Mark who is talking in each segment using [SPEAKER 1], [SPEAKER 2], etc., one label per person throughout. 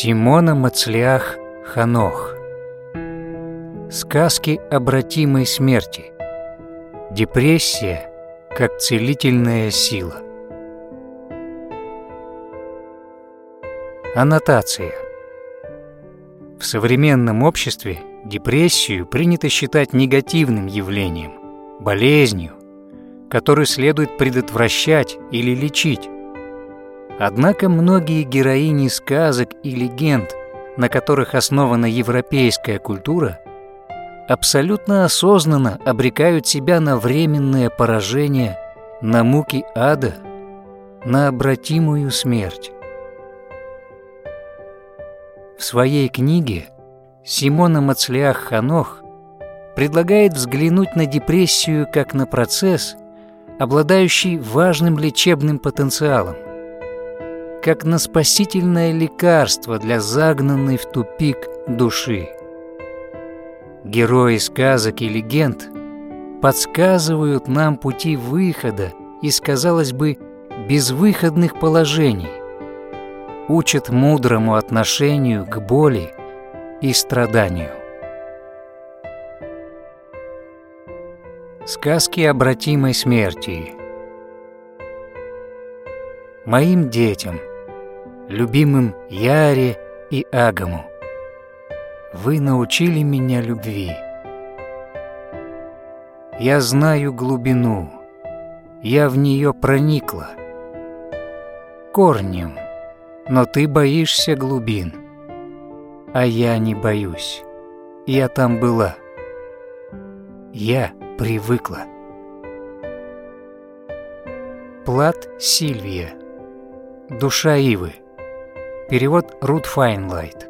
[SPEAKER 1] Симона Мацлях Ханох Сказки обратимой смерти Депрессия как целительная сила Аннотация В современном обществе депрессию принято считать негативным явлением, болезнью, которую следует предотвращать или лечить, Однако многие героини сказок и легенд, на которых основана европейская культура, абсолютно осознанно обрекают себя на временное поражение, на муки ада, на обратимую смерть. В своей книге Симона Мацлях Ханох предлагает взглянуть на депрессию как на процесс, обладающий важным лечебным потенциалом как на спасительное лекарство для загнанной в тупик души. Герои сказок и легенд подсказывают нам пути выхода из, казалось бы, безвыходных положений, учат мудрому отношению к боли и страданию. Сказки обратимой смерти Моим детям – любимым Яре и Агаму. Вы научили меня любви. Я знаю глубину, я в нее проникла. Корнем, но ты боишься глубин. А я не боюсь, я там была. Я привыкла. Плат Сильвия. Душа Ивы. Перевод Рут Файнлайт.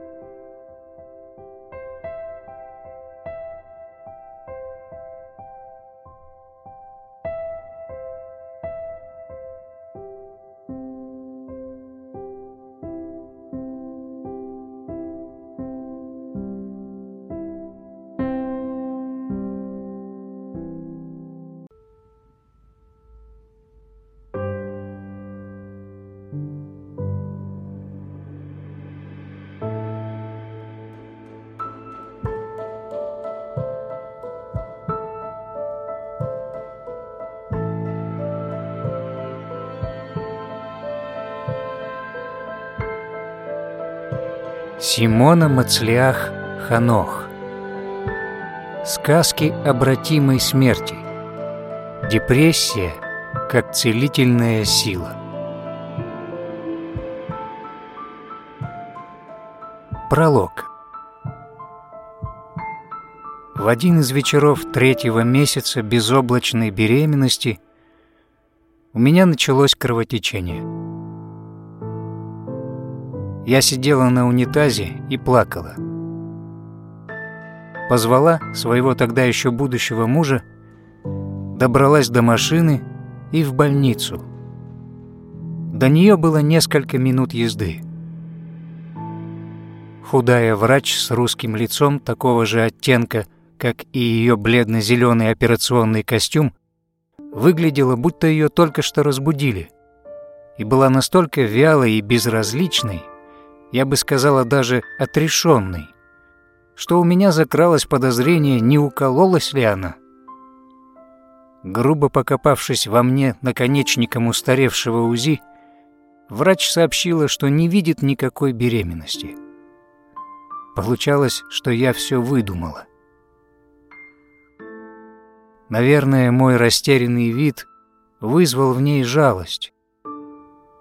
[SPEAKER 1] Симона Мацлиах Ханох Сказки обратимой смерти Депрессия как целительная сила Пролог В один из вечеров третьего месяца безоблачной беременности у меня началось кровотечение – я сидела на унитазе и плакала. Позвала своего тогда еще будущего мужа, добралась до машины и в больницу. До нее было несколько минут езды. Худая врач с русским лицом такого же оттенка, как и ее бледно-зеленый операционный костюм, выглядела, будто ее только что разбудили, и была настолько вялой и безразличной, я бы сказала даже отрешенный, что у меня закралось подозрение, не укололась ли она. Грубо покопавшись во мне наконечником устаревшего УЗИ, врач сообщила, что не видит никакой беременности. Получалось, что я все выдумала. Наверное, мой растерянный вид вызвал в ней жалость,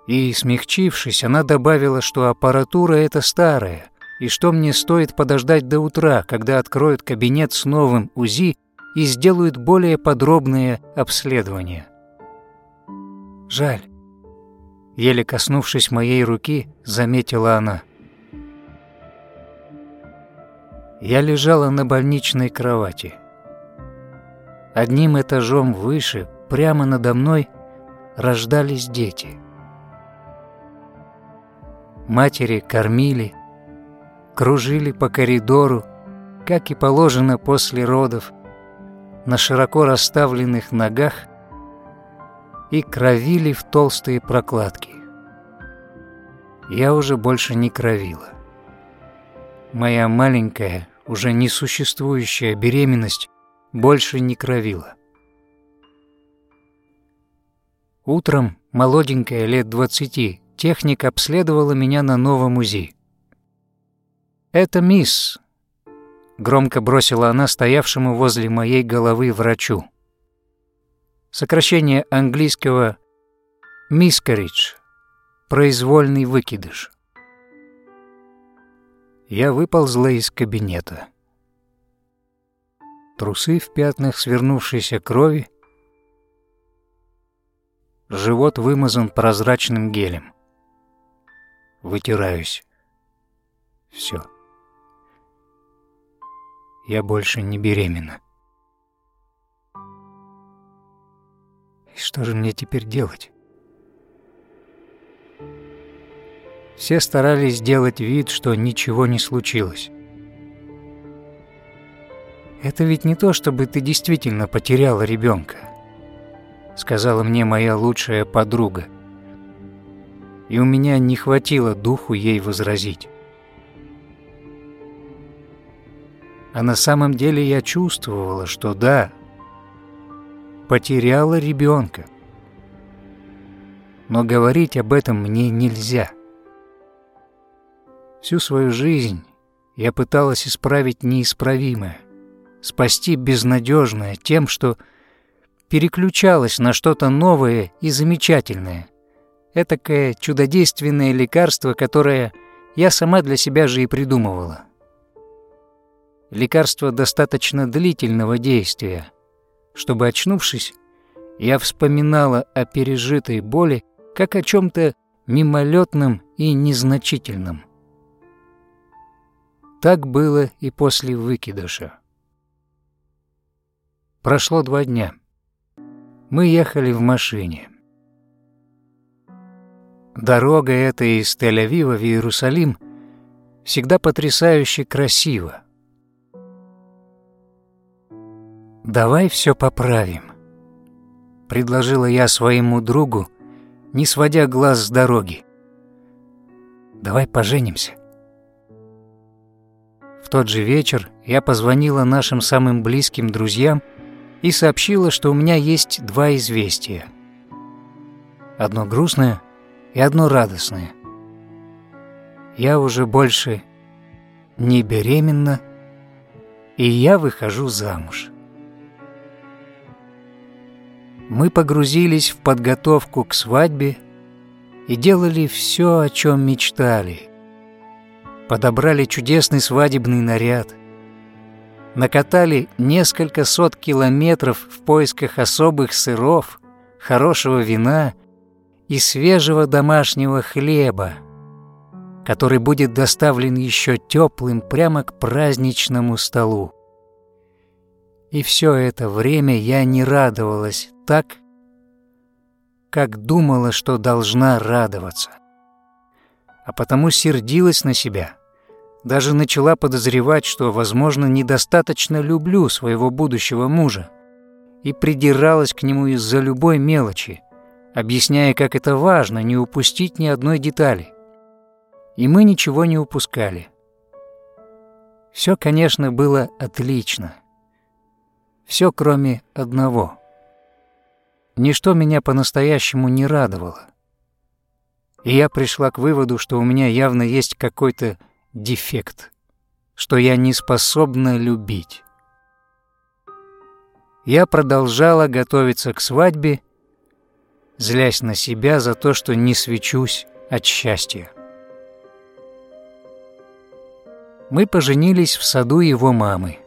[SPEAKER 1] и, смягчившись, она добавила, что аппаратура эта старая, и что мне стоит подождать до утра, когда откроют кабинет с новым УЗИ и сделают более подробное обследование. «Жаль», — еле коснувшись моей руки, заметила она. Я лежала на больничной кровати. Одним этажом выше, прямо надо мной, рождались дети — матери кормили, кружили по коридору, как и положено после родов, на широко расставленных ногах и кровили в толстые прокладки. Я уже больше не кровила. Моя маленькая, уже несуществующая беременность больше не кровила. Утром молоденькая лет двадцати Техник обследовала меня на новом УЗИ. «Это мисс», — громко бросила она стоявшему возле моей головы врачу. Сокращение английского «мискаридж» — произвольный выкидыш. Я выползла из кабинета. Трусы в пятнах свернувшейся крови, живот вымазан прозрачным гелем вытираюсь. Все. Я больше не беременна. И что же мне теперь делать? Все старались сделать вид, что ничего не случилось. «Это ведь не то, чтобы ты действительно потеряла ребенка», — сказала мне моя лучшая подруга — и у меня не хватило духу ей возразить. А на самом деле я чувствовала, что да, потеряла ребенка. Но говорить об этом мне нельзя. Всю свою жизнь я пыталась исправить неисправимое, спасти безнадежное тем, что переключалась на что-то новое и замечательное – Этакое чудодейственное лекарство, которое я сама для себя же и придумывала. Лекарство достаточно длительного действия, чтобы, очнувшись, я вспоминала о пережитой боли как о чем то мимолетном и незначительном. Так было и после выкидыша. Прошло два дня. Мы ехали в машине. Дорога эта из Тель-Авива в Иерусалим всегда потрясающе красива. «Давай все поправим», — предложила я своему другу, не сводя глаз с дороги. «Давай поженимся». В тот же вечер я позвонила нашим самым близким друзьям и сообщила, что у меня есть два известия. Одно грустное — и одно радостное. Я уже больше не беременна, и я выхожу замуж. Мы погрузились в подготовку к свадьбе и делали все, о чем мечтали. Подобрали чудесный свадебный наряд, накатали несколько сот километров в поисках особых сыров, хорошего вина — и свежего домашнего хлеба, который будет доставлен еще теплым прямо к праздничному столу. И все это время я не радовалась так, как думала, что должна радоваться. А потому сердилась на себя, даже начала подозревать, что, возможно, недостаточно люблю своего будущего мужа и придиралась к нему из-за любой мелочи – объясняя, как это важно не упустить ни одной детали. И мы ничего не упускали. Все, конечно, было отлично. Все, кроме одного. Ничто меня по-настоящему не радовало. И я пришла к выводу, что у меня явно есть какой-то дефект, что я не способна любить. Я продолжала готовиться к свадьбе, злясь на себя за то, что не свечусь от счастья. Мы поженились в саду его мамы.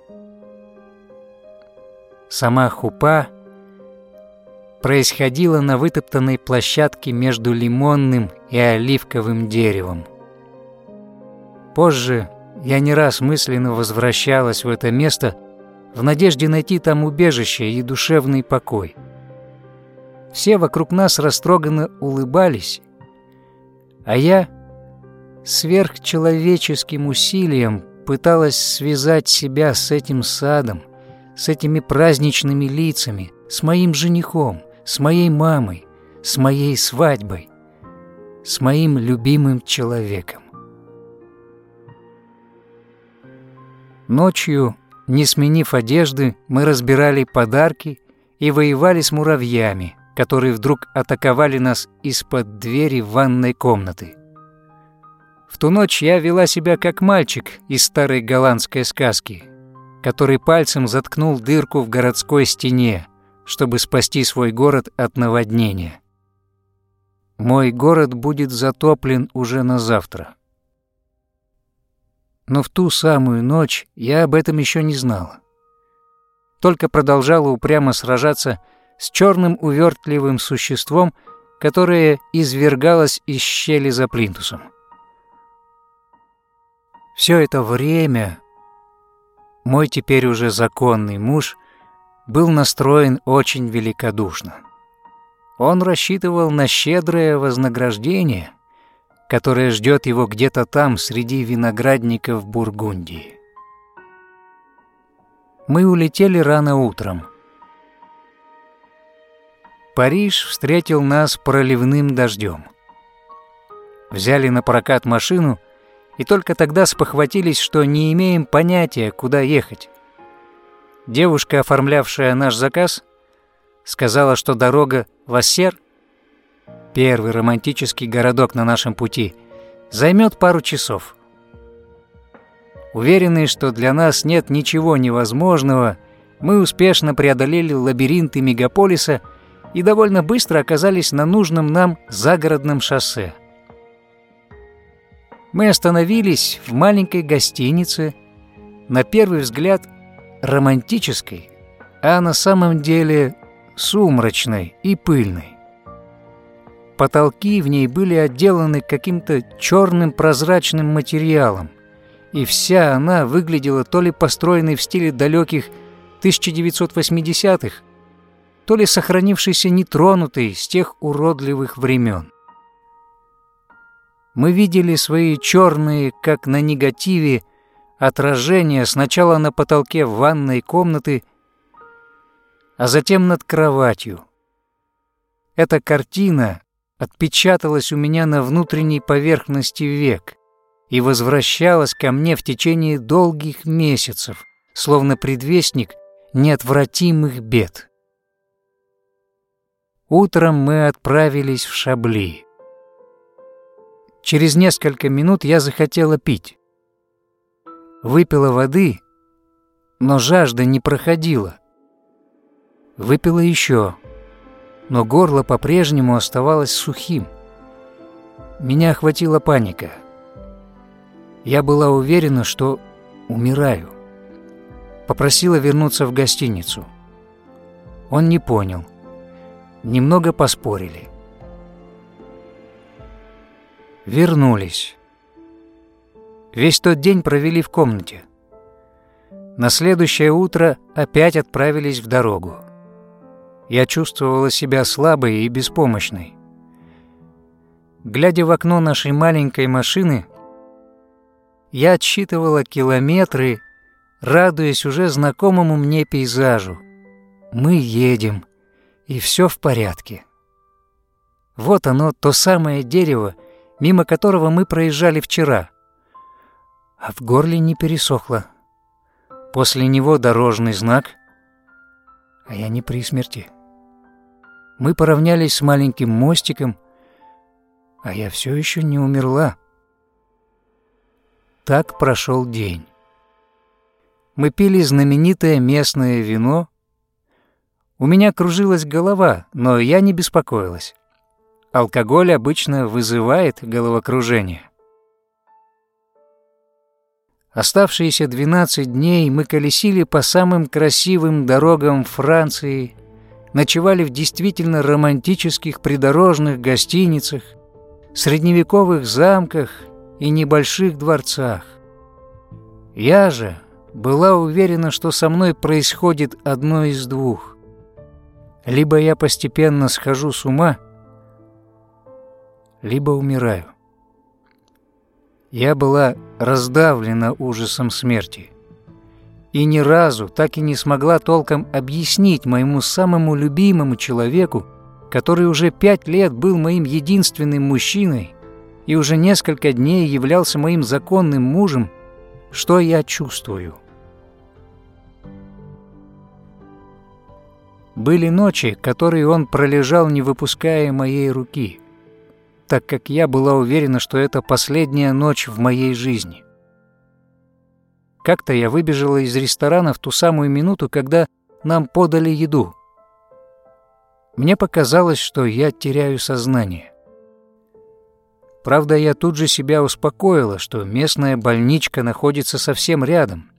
[SPEAKER 1] Сама хупа происходила на вытоптанной площадке между лимонным и оливковым деревом. Позже я не раз мысленно возвращалась в это место в надежде найти там убежище и душевный покой – все вокруг нас растроганно улыбались, а я сверхчеловеческим усилием пыталась связать себя с этим садом, с этими праздничными лицами, с моим женихом, с моей мамой, с моей свадьбой, с моим любимым человеком. Ночью, не сменив одежды, мы разбирали подарки и воевали с муравьями, которые вдруг атаковали нас из-под двери ванной комнаты. В ту ночь я вела себя как мальчик из старой голландской сказки, который пальцем заткнул дырку в городской стене, чтобы спасти свой город от наводнения. Мой город будет затоплен уже на завтра. Но в ту самую ночь я об этом еще не знала. Только продолжала упрямо сражаться с черным увертливым существом, которое извергалось из щели за плинтусом. Все это время мой теперь уже законный муж был настроен очень великодушно. Он рассчитывал на щедрое вознаграждение, которое ждет его где-то там, среди виноградников Бургундии. Мы улетели рано утром. Париж встретил нас проливным дождем. Взяли на прокат машину и только тогда спохватились, что не имеем понятия, куда ехать. Девушка, оформлявшая наш заказ, сказала, что дорога в Ассер, первый романтический городок на нашем пути, займет пару часов. Уверенные, что для нас нет ничего невозможного, мы успешно преодолели лабиринты мегаполиса – и довольно быстро оказались на нужном нам загородном шоссе. Мы остановились в маленькой гостинице, на первый взгляд романтической, а на самом деле сумрачной и пыльной. Потолки в ней были отделаны каким-то черным прозрачным материалом, и вся она выглядела то ли построенной в стиле далеких 1980-х, то ли сохранившийся нетронутый с тех уродливых времен. Мы видели свои черные, как на негативе, отражения сначала на потолке ванной комнаты, а затем над кроватью. Эта картина отпечаталась у меня на внутренней поверхности век и возвращалась ко мне в течение долгих месяцев, словно предвестник неотвратимых бед. Утром мы отправились в Шабли. Через несколько минут я захотела пить. Выпила воды, но жажда не проходила. Выпила еще, но горло по-прежнему оставалось сухим. Меня охватила паника. Я была уверена, что умираю. Попросила вернуться в гостиницу. Он не понял. Немного поспорили. Вернулись. Весь тот день провели в комнате. На следующее утро опять отправились в дорогу. Я чувствовала себя слабой и беспомощной. Глядя в окно нашей маленькой машины, я отсчитывала километры, радуясь уже знакомому мне пейзажу. Мы едем и все в порядке. Вот оно, то самое дерево, мимо которого мы проезжали вчера. А в горле не пересохло. После него дорожный знак, а я не при смерти. Мы поравнялись с маленьким мостиком, а я все еще не умерла. Так прошел день. Мы пили знаменитое местное вино, у меня кружилась голова, но я не беспокоилась. Алкоголь обычно вызывает головокружение. Оставшиеся 12 дней мы колесили по самым красивым дорогам Франции, ночевали в действительно романтических придорожных гостиницах, средневековых замках и небольших дворцах. Я же была уверена, что со мной происходит одно из двух. Либо я постепенно схожу с ума, либо умираю. Я была раздавлена ужасом смерти и ни разу так и не смогла толком объяснить моему самому любимому человеку, который уже пять лет был моим единственным мужчиной и уже несколько дней являлся моим законным мужем, что я чувствую. Были ночи, которые он пролежал, не выпуская моей руки, так как я была уверена, что это последняя ночь в моей жизни. Как-то я выбежала из ресторана в ту самую минуту, когда нам подали еду. Мне показалось, что я теряю сознание. Правда, я тут же себя успокоила, что местная больничка находится совсем рядом.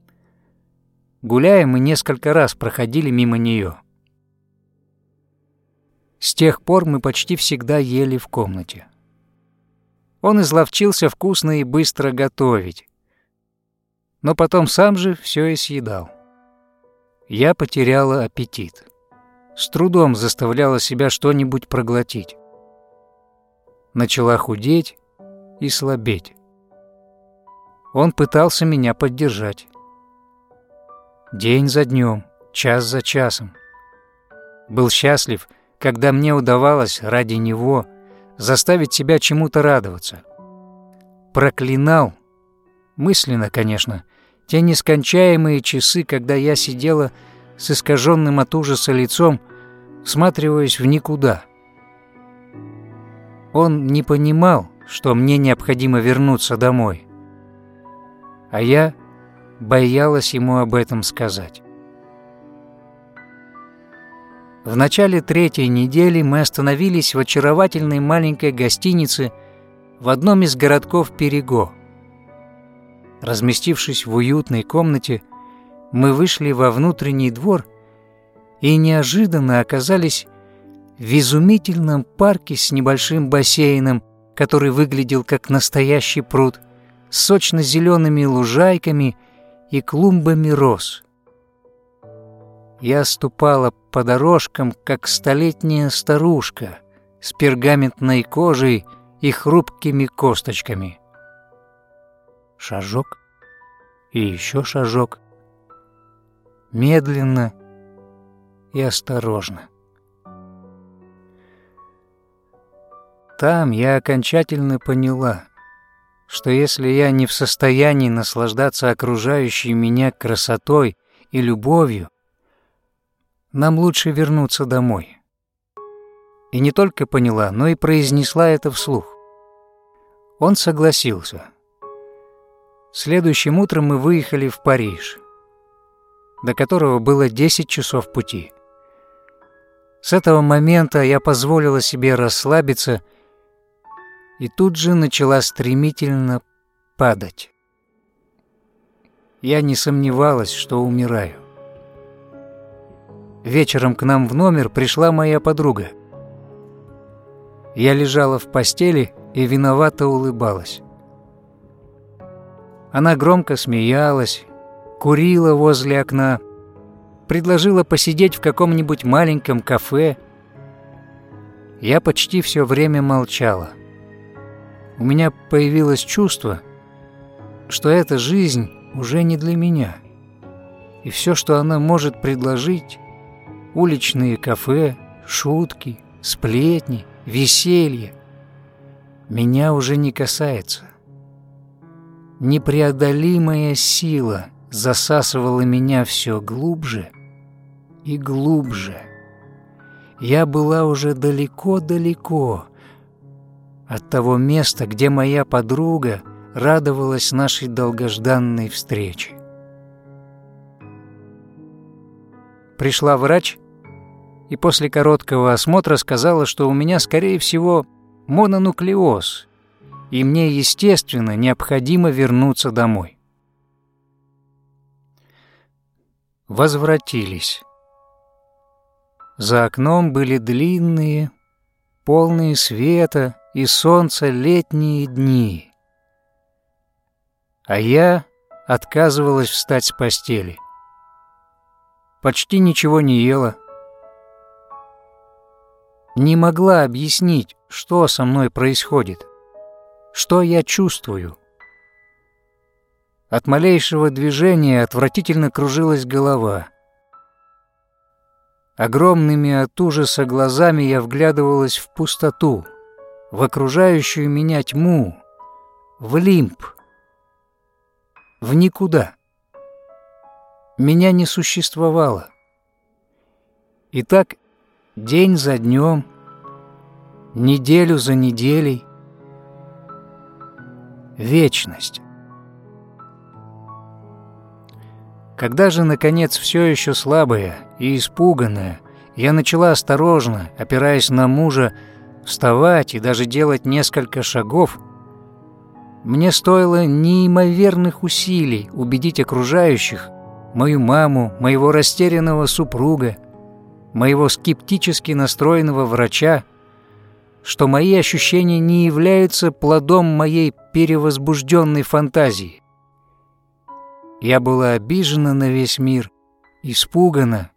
[SPEAKER 1] Гуляя, мы несколько раз проходили мимо нее. С тех пор мы почти всегда ели в комнате. Он изловчился вкусно и быстро готовить, но потом сам же все и съедал. Я потеряла аппетит. С трудом заставляла себя что-нибудь проглотить. Начала худеть и слабеть. Он пытался меня поддержать. День за днем, час за часом. Был счастлив — когда мне удавалось ради него заставить себя чему-то радоваться. Проклинал, мысленно, конечно, те нескончаемые часы, когда я сидела с искаженным от ужаса лицом, всматриваясь в никуда. Он не понимал, что мне необходимо вернуться домой, а я боялась ему об этом сказать. В начале третьей недели мы остановились в очаровательной маленькой гостинице в одном из городков Перего. Разместившись в уютной комнате, мы вышли во внутренний двор и неожиданно оказались в изумительном парке с небольшим бассейном, который выглядел как настоящий пруд, с сочно-зелеными лужайками и клумбами роз – я ступала по дорожкам, как столетняя старушка с пергаментной кожей и хрупкими косточками. Шажок и еще шажок. Медленно и осторожно. Там я окончательно поняла, что если я не в состоянии наслаждаться окружающей меня красотой и любовью, нам лучше вернуться домой». И не только поняла, но и произнесла это вслух. Он согласился. Следующим утром мы выехали в Париж, до которого было 10 часов пути. С этого момента я позволила себе расслабиться и тут же начала стремительно падать. Я не сомневалась, что умираю вечером к нам в номер пришла моя подруга. Я лежала в постели и виновато улыбалась. Она громко смеялась, курила возле окна, предложила посидеть в каком-нибудь маленьком кафе. Я почти все время молчала. У меня появилось чувство, что эта жизнь уже не для меня, и все, что она может предложить, уличные кафе, шутки, сплетни, веселье меня уже не касается. Непреодолимая сила засасывала меня все глубже и глубже. Я была уже далеко-далеко от того места, где моя подруга радовалась нашей долгожданной встрече. Пришла врач и после короткого осмотра сказала, что у меня, скорее всего, мононуклеоз, и мне, естественно, необходимо вернуться домой. Возвратились. За окном были длинные, полные света и солнца летние дни. А я отказывалась встать с постели. Почти ничего не ела, не могла объяснить, что со мной происходит, что я чувствую. От малейшего движения отвратительно кружилась голова. Огромными от ужаса глазами я вглядывалась в пустоту, в окружающую меня тьму, в лимб, в никуда. Меня не существовало. И так День за днем, неделю за неделей, вечность. Когда же, наконец, все еще слабая и испуганная, я начала осторожно, опираясь на мужа, вставать и даже делать несколько шагов, мне стоило неимоверных усилий убедить окружающих, мою маму, моего растерянного супруга, моего скептически настроенного врача, что мои ощущения не являются плодом моей перевозбужденной фантазии. Я была обижена на весь мир, испугана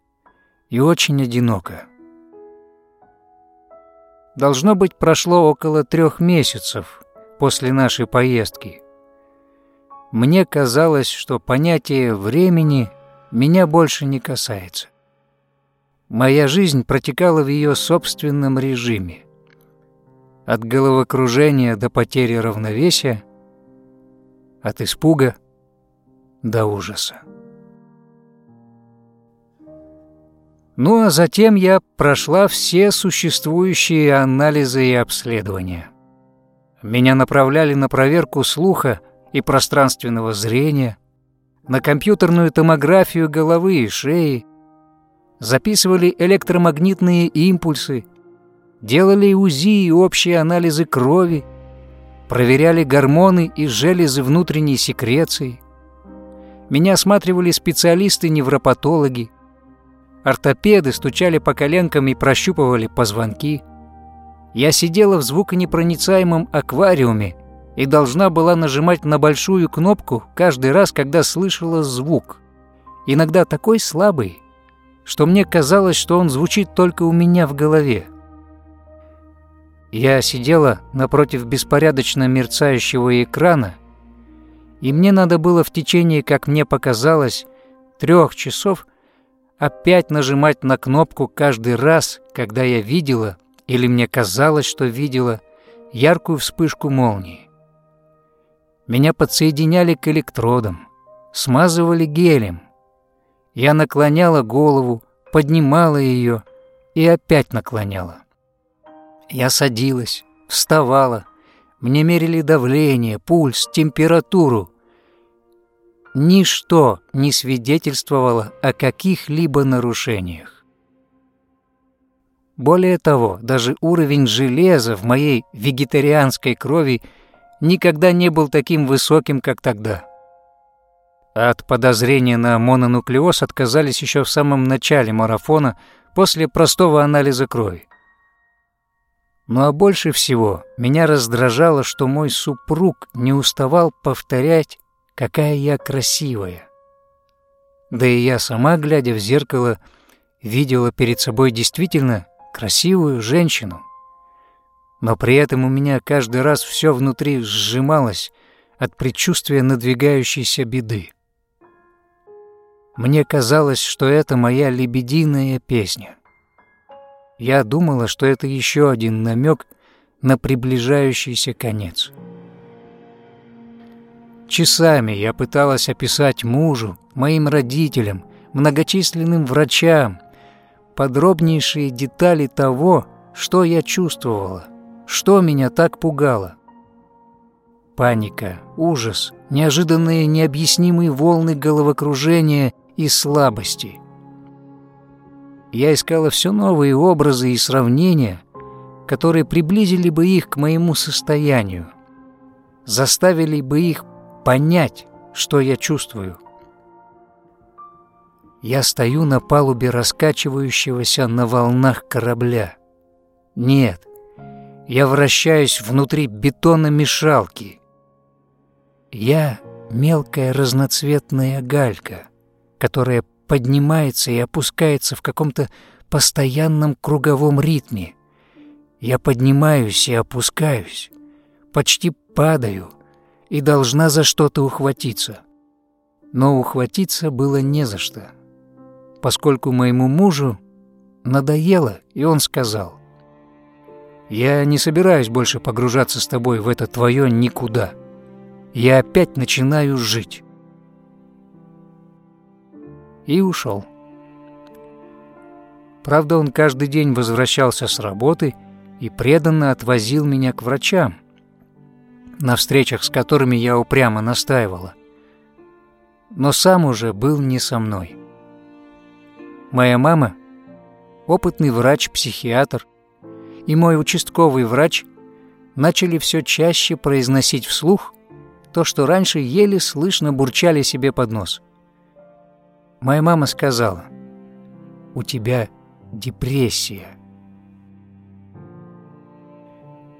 [SPEAKER 1] и очень одинока. Должно быть, прошло около трех месяцев после нашей поездки. Мне казалось, что понятие «времени» меня больше не касается. Моя жизнь протекала в ее собственном режиме. От головокружения до потери равновесия, от испуга до ужаса. Ну а затем я прошла все существующие анализы и обследования. Меня направляли на проверку слуха и пространственного зрения, на компьютерную томографию головы и шеи, записывали электромагнитные импульсы, делали УЗИ и общие анализы крови, проверяли гормоны и железы внутренней секреции. Меня осматривали специалисты-невропатологи. Ортопеды стучали по коленкам и прощупывали позвонки. Я сидела в звуконепроницаемом аквариуме и должна была нажимать на большую кнопку каждый раз, когда слышала звук. Иногда такой слабый, что мне казалось, что он звучит только у меня в голове. Я сидела напротив беспорядочно мерцающего экрана, и мне надо было в течение, как мне показалось, трех часов опять нажимать на кнопку каждый раз, когда я видела, или мне казалось, что видела, яркую вспышку молнии. Меня подсоединяли к электродам, смазывали гелем, я наклоняла голову, поднимала ее и опять наклоняла. Я садилась, вставала, мне мерили давление, пульс, температуру. Ничто не свидетельствовало о каких-либо нарушениях. Более того, даже уровень железа в моей вегетарианской крови никогда не был таким высоким, как тогда. От подозрения на мононуклеоз отказались еще в самом начале марафона после простого анализа крови. Ну а больше всего меня раздражало, что мой супруг не уставал повторять, какая я красивая. Да и я сама, глядя в зеркало, видела перед собой действительно красивую женщину. Но при этом у меня каждый раз все внутри сжималось от предчувствия надвигающейся беды. Мне казалось, что это моя лебединая песня. Я думала, что это еще один намек на приближающийся конец. Часами я пыталась описать мужу, моим родителям, многочисленным врачам подробнейшие детали того, что я чувствовала, что меня так пугало. Паника, ужас, неожиданные необъяснимые волны головокружения – и слабости. Я искала все новые образы и сравнения, которые приблизили бы их к моему состоянию, заставили бы их понять, что я чувствую. Я стою на палубе раскачивающегося на волнах корабля. Нет, я вращаюсь внутри бетономешалки. Я — мелкая разноцветная галька — которая поднимается и опускается в каком-то постоянном круговом ритме. Я поднимаюсь и опускаюсь, почти падаю и должна за что-то ухватиться. Но ухватиться было не за что, поскольку моему мужу надоело, и он сказал, «Я не собираюсь больше погружаться с тобой в это твое никуда. Я опять начинаю жить» и ушел. Правда, он каждый день возвращался с работы и преданно отвозил меня к врачам, на встречах с которыми я упрямо настаивала. Но сам уже был не со мной. Моя мама – опытный врач-психиатр, и мой участковый врач начали все чаще произносить вслух то, что раньше еле слышно бурчали себе под нос. Моя мама сказала, «У тебя депрессия».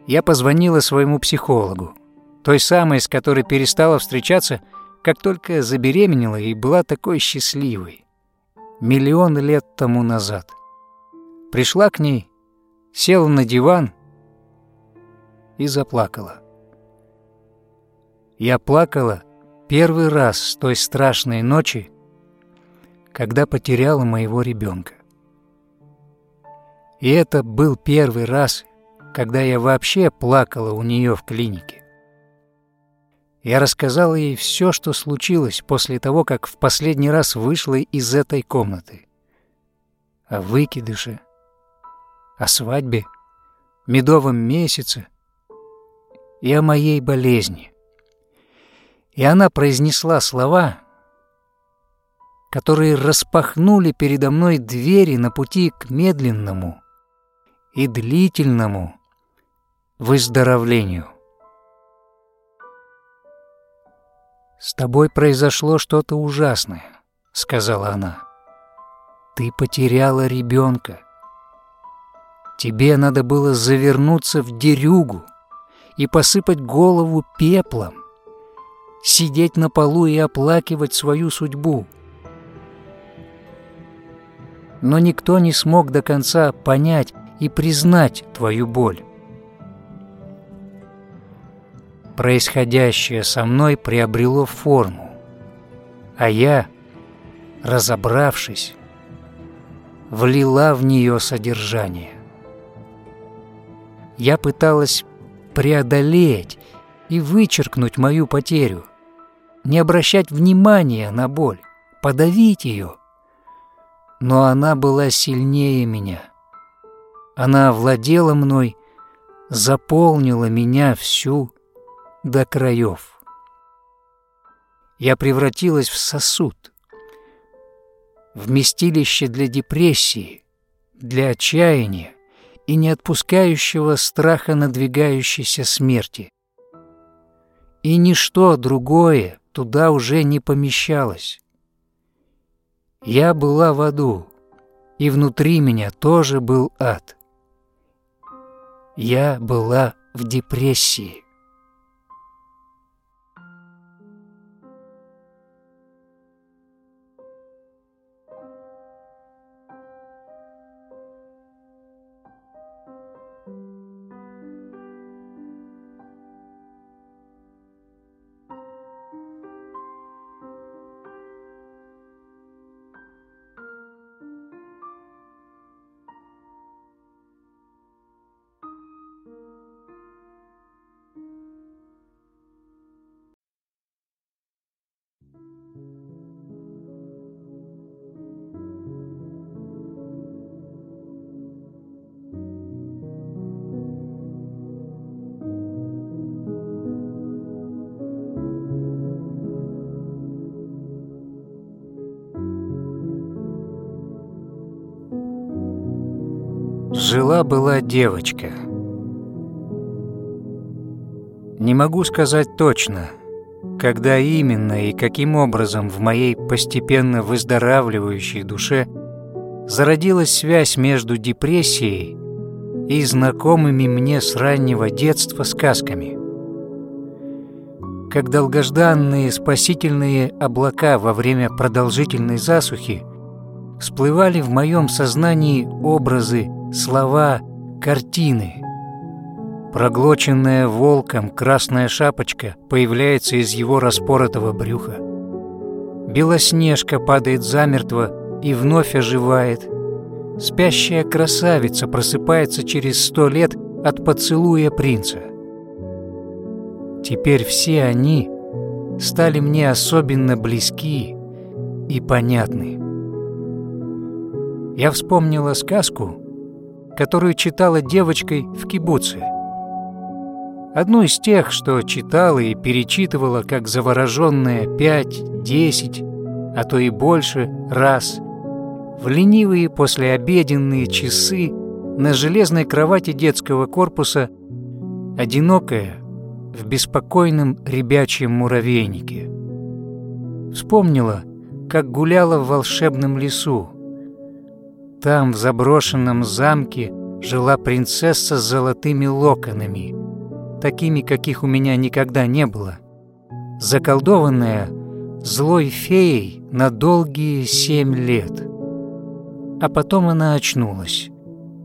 [SPEAKER 1] Я позвонила своему психологу, той самой, с которой перестала встречаться, как только забеременела и была такой счастливой. Миллион лет тому назад. Пришла к ней, села на диван и заплакала. Я плакала первый раз с той страшной ночи, когда потеряла моего ребенка. И это был первый раз, когда я вообще плакала у нее в клинике. Я рассказала ей все, что случилось после того, как в последний раз вышла из этой комнаты. О выкидыше, о свадьбе, медовом месяце и о моей болезни. И она произнесла слова, которые распахнули передо мной двери на пути к медленному и длительному выздоровлению. «С тобой произошло что-то ужасное», — сказала она. «Ты потеряла ребенка. Тебе надо было завернуться в дерюгу и посыпать голову пеплом, сидеть на полу и оплакивать свою судьбу но никто не смог до конца понять и признать твою боль. Происходящее со мной приобрело форму, а я, разобравшись, влила в нее содержание. Я пыталась преодолеть и вычеркнуть мою потерю, не обращать внимания на боль, подавить ее – но она была сильнее меня. Она овладела мной, заполнила меня всю до краев. Я превратилась в сосуд, вместилище для депрессии, для отчаяния и не отпускающего страха надвигающейся смерти. И ничто другое туда уже не помещалось. Я была в аду, и внутри меня тоже был ад. Я была в депрессии. Жила-была девочка. Не могу сказать точно, когда именно и каким образом в моей постепенно выздоравливающей душе зародилась связь между депрессией и знакомыми мне с раннего детства сказками. Как долгожданные спасительные облака во время продолжительной засухи всплывали в моем сознании образы слова картины. Проглоченная волком красная шапочка появляется из его распоротого брюха. Белоснежка падает замертво и вновь оживает. Спящая красавица просыпается через сто лет от поцелуя принца. Теперь все они стали мне особенно близки и понятны. Я вспомнила сказку, которую читала девочкой в кибуце. Одну из тех, что читала и перечитывала как завороженная пять, десять, а то и больше раз. В ленивые послеобеденные часы на железной кровати детского корпуса одинокая в беспокойном ребячьем муравейнике. Вспомнила, как гуляла в волшебном лесу, там, в заброшенном замке, жила принцесса с золотыми локонами, такими, каких у меня никогда не было. Заколдованная злой феей на долгие семь лет. А потом она очнулась.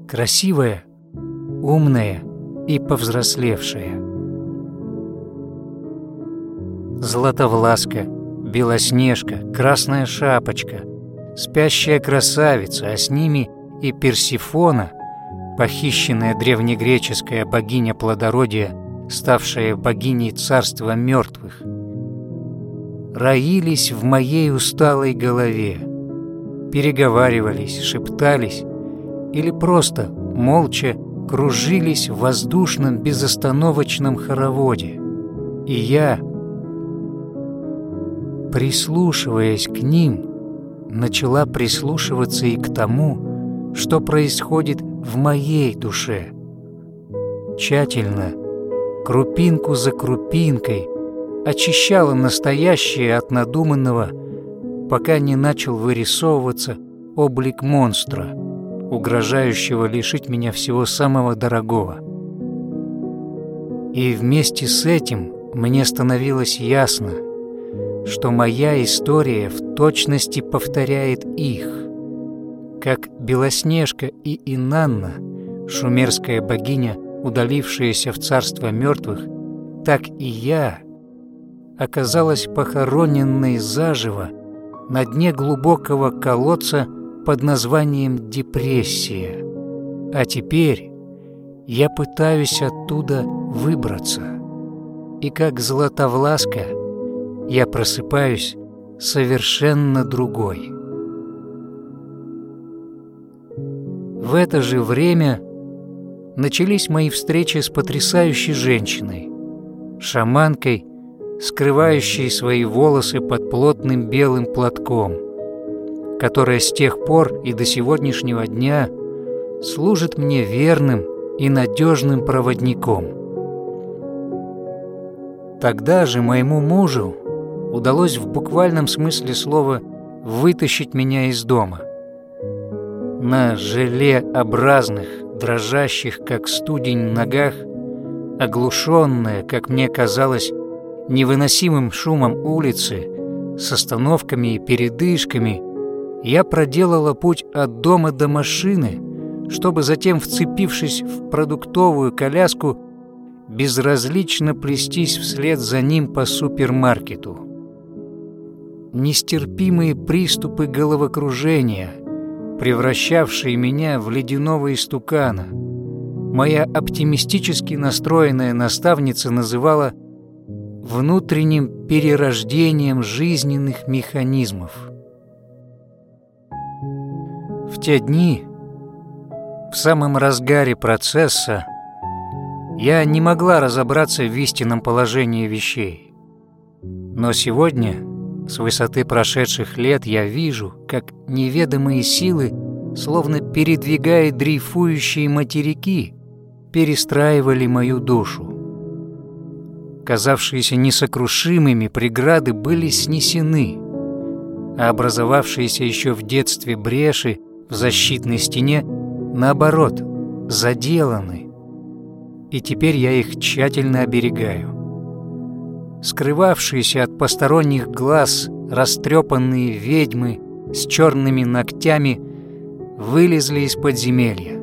[SPEAKER 1] Красивая, умная и повзрослевшая. Златовласка, Белоснежка, Красная Шапочка, спящая красавица, а с ними и Персифона, похищенная древнегреческая богиня плодородия, ставшая богиней царства мертвых, роились в моей усталой голове, переговаривались, шептались или просто молча кружились в воздушном безостановочном хороводе. И я, прислушиваясь к ним, начала прислушиваться и к тому, что происходит в моей душе. Тщательно, крупинку за крупинкой, очищала настоящее от надуманного, пока не начал вырисовываться облик монстра, угрожающего лишить меня всего самого дорогого. И вместе с этим мне становилось ясно — что моя история в точности повторяет их. Как Белоснежка и Инанна, шумерская богиня, удалившаяся в царство мертвых, так и я оказалась похороненной заживо на дне глубокого колодца под названием депрессия. А теперь я пытаюсь оттуда выбраться. И как Златовласка – я просыпаюсь совершенно другой. В это же время начались мои встречи с потрясающей женщиной, шаманкой, скрывающей свои волосы под плотным белым платком, которая с тех пор и до сегодняшнего дня служит мне верным и надежным проводником. Тогда же моему мужу удалось в буквальном смысле слова вытащить меня из дома. На желеобразных, дрожащих, как студень, ногах, оглушенная, как мне казалось, невыносимым шумом улицы, с остановками и передышками, я проделала путь от дома до машины, чтобы затем, вцепившись в продуктовую коляску, безразлично плестись вслед за ним по супермаркету нестерпимые приступы головокружения, превращавшие меня в ледяного истукана. Моя оптимистически настроенная наставница называла внутренним перерождением жизненных механизмов. В те дни, в самом разгаре процесса, я не могла разобраться в истинном положении вещей. Но сегодня – с высоты прошедших лет я вижу, как неведомые силы, словно передвигая дрейфующие материки, перестраивали мою душу. Казавшиеся несокрушимыми преграды были снесены, а образовавшиеся еще в детстве бреши в защитной стене, наоборот, заделаны. И теперь я их тщательно оберегаю скрывавшиеся от посторонних глаз растрепанные ведьмы с черными ногтями вылезли из подземелья.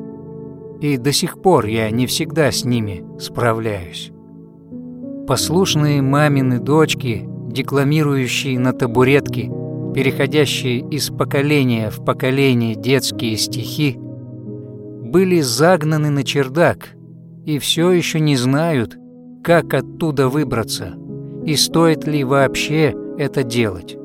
[SPEAKER 1] И до сих пор я не всегда с ними справляюсь. Послушные мамины дочки, декламирующие на табуретке, переходящие из поколения в поколение детские стихи, были загнаны на чердак и все еще не знают, как оттуда выбраться – и стоит ли вообще это делать.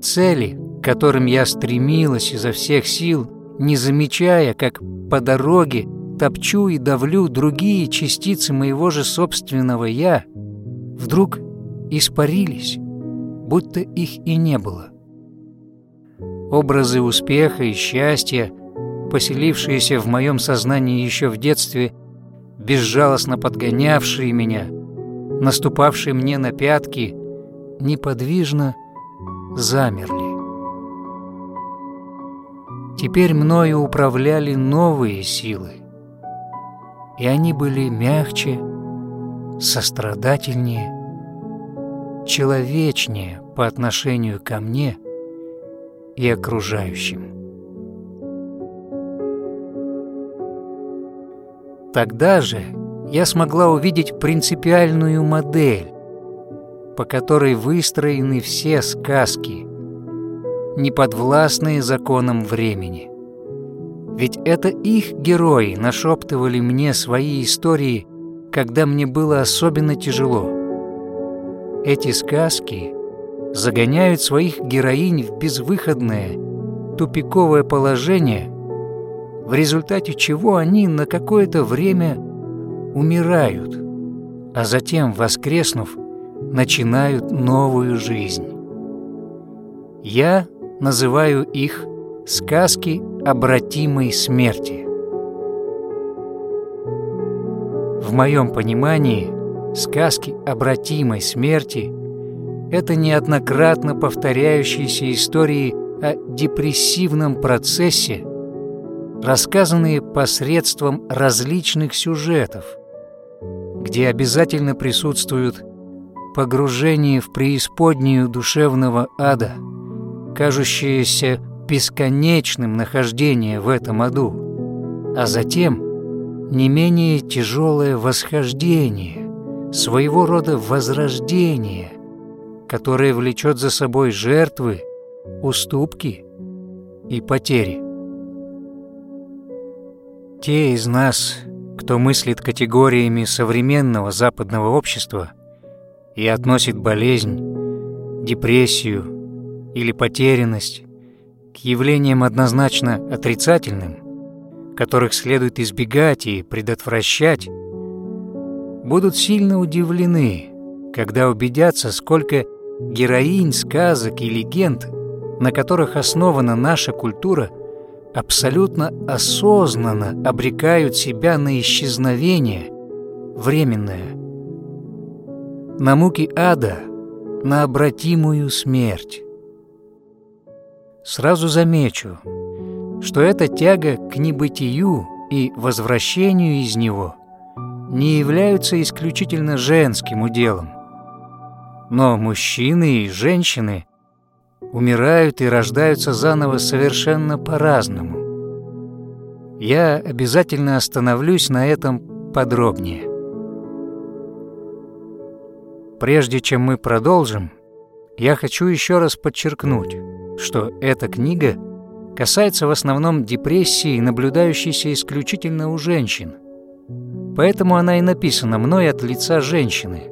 [SPEAKER 1] Цели, к которым я стремилась изо всех сил, не замечая, как по дороге топчу и давлю другие частицы моего же собственного «я», вдруг испарились, будто их и не было. Образы успеха и счастья, поселившиеся в моем сознании еще в детстве, безжалостно подгонявшие меня – наступавшие мне на пятки, неподвижно замерли. Теперь мною управляли новые силы, и они были мягче, сострадательнее, человечнее по отношению ко мне и окружающим. Тогда же я смогла увидеть принципиальную модель, по которой выстроены все сказки, неподвластные законам времени. Ведь это их герои нашептывали мне свои истории, когда мне было особенно тяжело. Эти сказки загоняют своих героинь в безвыходное, тупиковое положение, в результате чего они на какое-то время – умирают, а затем, воскреснув, начинают новую жизнь. Я называю их «сказки обратимой смерти». В моем понимании сказки обратимой смерти – это неоднократно повторяющиеся истории о депрессивном процессе, рассказанные посредством различных сюжетов – где обязательно присутствуют погружение в преисподнюю душевного ада, кажущееся бесконечным нахождение в этом аду, а затем не менее тяжелое восхождение, своего рода возрождение, которое влечет за собой жертвы, уступки и потери. Те из нас, кто мыслит категориями современного западного общества и относит болезнь, депрессию или потерянность к явлениям однозначно отрицательным, которых следует избегать и предотвращать, будут сильно удивлены, когда убедятся, сколько героинь сказок и легенд, на которых основана наша культура – абсолютно осознанно обрекают себя на исчезновение, временное, на муки ада, на обратимую смерть. Сразу замечу, что эта тяга к небытию и возвращению из него не являются исключительно женским уделом. Но мужчины и женщины – умирают и рождаются заново совершенно по-разному. Я обязательно остановлюсь на этом подробнее. Прежде чем мы продолжим, я хочу еще раз подчеркнуть, что эта книга касается в основном депрессии, наблюдающейся исключительно у женщин. Поэтому она и написана мной от лица женщины.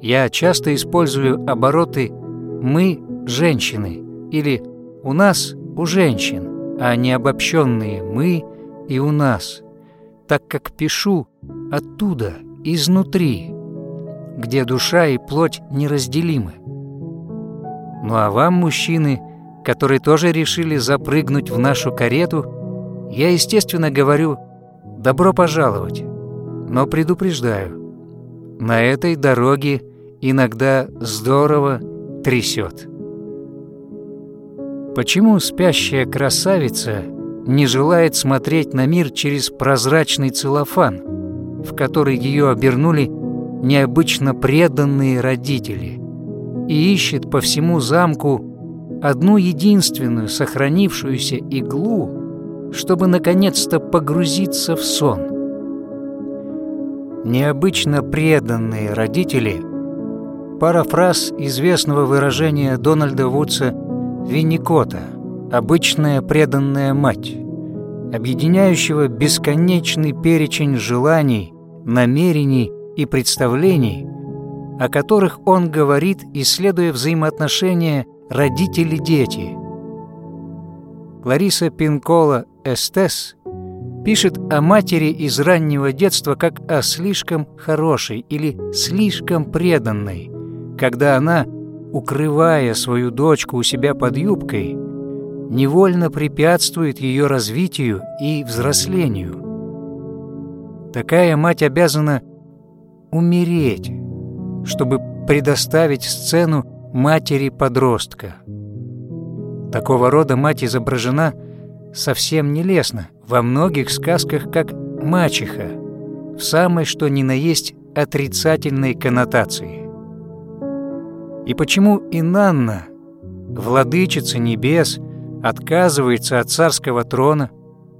[SPEAKER 1] Я часто использую обороты «мы» «женщины» или «у нас у женщин», а не обобщенные «мы» и «у нас», так как пишу оттуда, изнутри, где душа и плоть неразделимы. Ну а вам, мужчины, которые тоже решили запрыгнуть в нашу карету, я, естественно, говорю «добро пожаловать», но предупреждаю, на этой дороге иногда здорово трясет. Почему спящая красавица не желает смотреть на мир через прозрачный целлофан, в который ее обернули необычно преданные родители, и ищет по всему замку одну единственную сохранившуюся иглу, чтобы наконец-то погрузиться в сон. Необычно преданные родители – парафраз известного выражения Дональда Вудса Винникота, обычная преданная мать, объединяющего бесконечный перечень желаний, намерений и представлений, о которых он говорит, исследуя взаимоотношения родители-дети. Лариса Пинкола Эстес пишет о матери из раннего детства как о слишком хорошей или слишком преданной, когда она – укрывая свою дочку у себя под юбкой, невольно препятствует ее развитию и взрослению. Такая мать обязана умереть, чтобы предоставить сцену матери-подростка. Такого рода мать изображена совсем нелестно во многих сказках как мачеха, в самой что ни на есть отрицательной коннотации. И почему Инанна, владычица небес, отказывается от царского трона,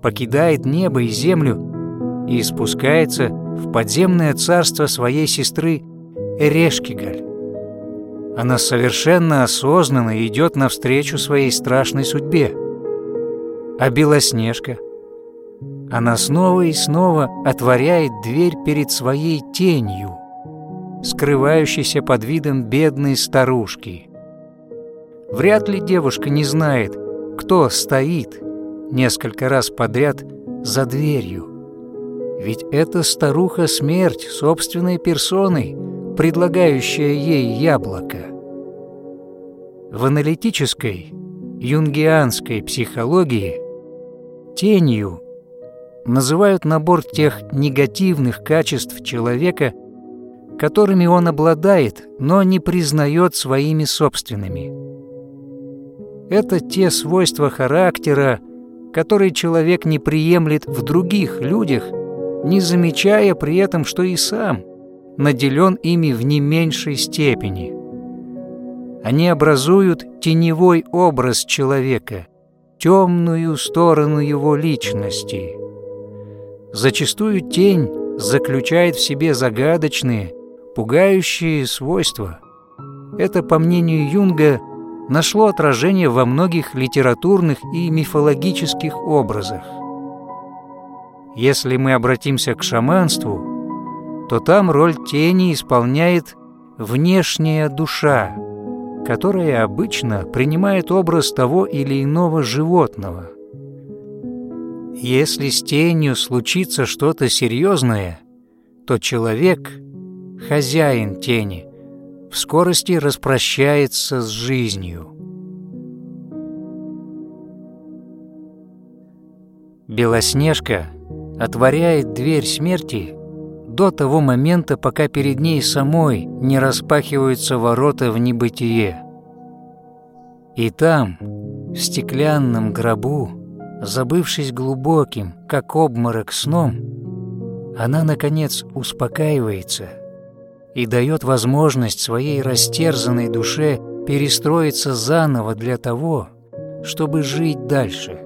[SPEAKER 1] покидает небо и землю и спускается в подземное царство своей сестры Решкигаль? Она совершенно осознанно идет навстречу своей страшной судьбе. А Белоснежка? Она снова и снова отворяет дверь перед своей тенью – скрывающейся под видом бедной старушки. Вряд ли девушка не знает, кто стоит несколько раз подряд за дверью. Ведь это старуха-смерть собственной персоной, предлагающая ей яблоко. В аналитической, юнгианской психологии тенью называют набор тех негативных качеств человека – которыми он обладает, но не признает своими собственными. Это те свойства характера, которые человек не приемлет в других людях, не замечая при этом, что и сам наделен ими в не меньшей степени. Они образуют теневой образ человека, темную сторону его личности. Зачастую тень заключает в себе загадочные, пугающие свойства. Это, по мнению Юнга, нашло отражение во многих литературных и мифологических образах. Если мы обратимся к шаманству, то там роль тени исполняет внешняя душа, которая обычно принимает образ того или иного животного. Если с тенью случится что-то серьезное, то человек – хозяин тени, в скорости распрощается с жизнью. Белоснежка отворяет дверь смерти до того момента, пока перед ней самой не распахиваются ворота в небытие. И там, в стеклянном гробу, забывшись глубоким, как обморок сном, она, наконец, успокаивается и дает возможность своей растерзанной душе перестроиться заново для того, чтобы жить дальше.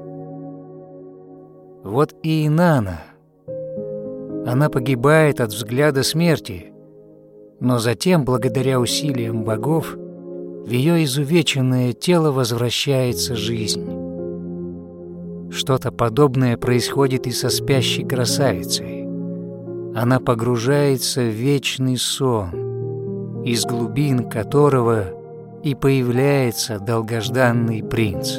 [SPEAKER 1] Вот и Инана. Она погибает от взгляда смерти, но затем, благодаря усилиям богов, в ее изувеченное тело возвращается жизнь. Что-то подобное происходит и со спящей красавицей она погружается в вечный сон, из глубин которого и появляется долгожданный принц.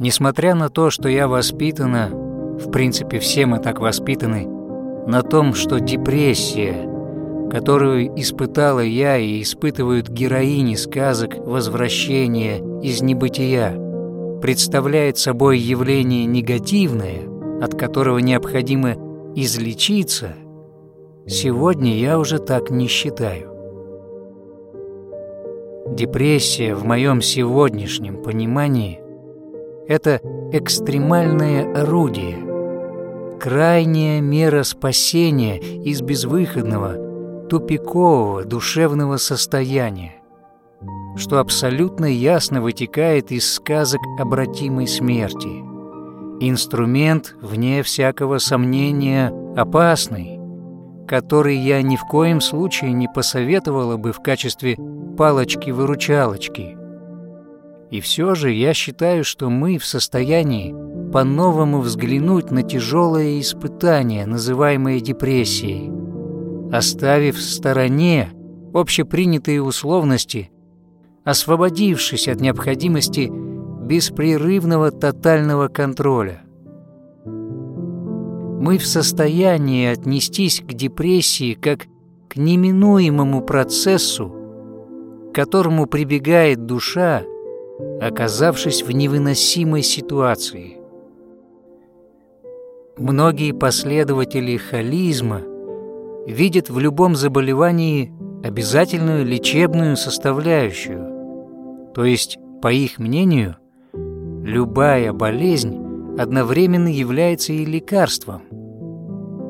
[SPEAKER 1] Несмотря на то, что я воспитана, в принципе, все мы так воспитаны, на том, что депрессия, которую испытала я и испытывают героини сказок «Возвращение из небытия», представляет собой явление негативное – от которого необходимо излечиться, сегодня я уже так не считаю. Депрессия в моем сегодняшнем понимании – это экстремальное орудие, крайняя мера спасения из безвыходного, тупикового душевного состояния, что абсолютно ясно вытекает из сказок обратимой смерти – Инструмент, вне всякого сомнения, опасный, который я ни в коем случае не посоветовала бы в качестве палочки-выручалочки. И все же я считаю, что мы в состоянии по-новому взглянуть на тяжелое испытание, называемое депрессией, оставив в стороне общепринятые условности, освободившись от необходимости беспрерывного тотального контроля. Мы в состоянии отнестись к депрессии как к неминуемому процессу, к которому прибегает душа, оказавшись в невыносимой ситуации. Многие последователи холизма видят в любом заболевании обязательную лечебную составляющую, то есть, по их мнению, Любая болезнь одновременно является и лекарством.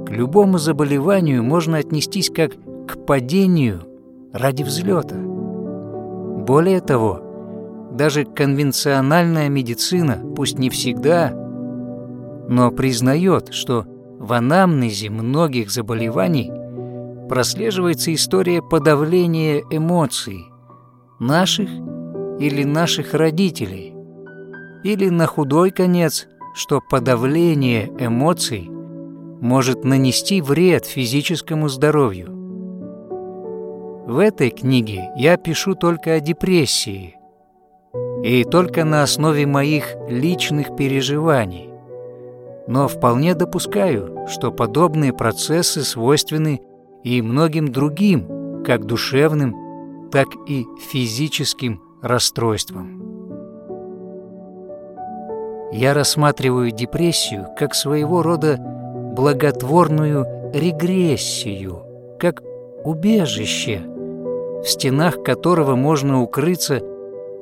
[SPEAKER 1] К любому заболеванию можно отнестись как к падению ради взлета. Более того, даже конвенциональная медицина, пусть не всегда, но признает, что в анамнезе многих заболеваний прослеживается история подавления эмоций, наших или наших родителей, или на худой конец, что подавление эмоций может нанести вред физическому здоровью. В этой книге я пишу только о депрессии и только на основе моих личных переживаний. Но вполне допускаю, что подобные процессы свойственны и многим другим, как душевным, так и физическим расстройствам. Я рассматриваю депрессию как своего рода благотворную регрессию, как убежище, в стенах которого можно укрыться,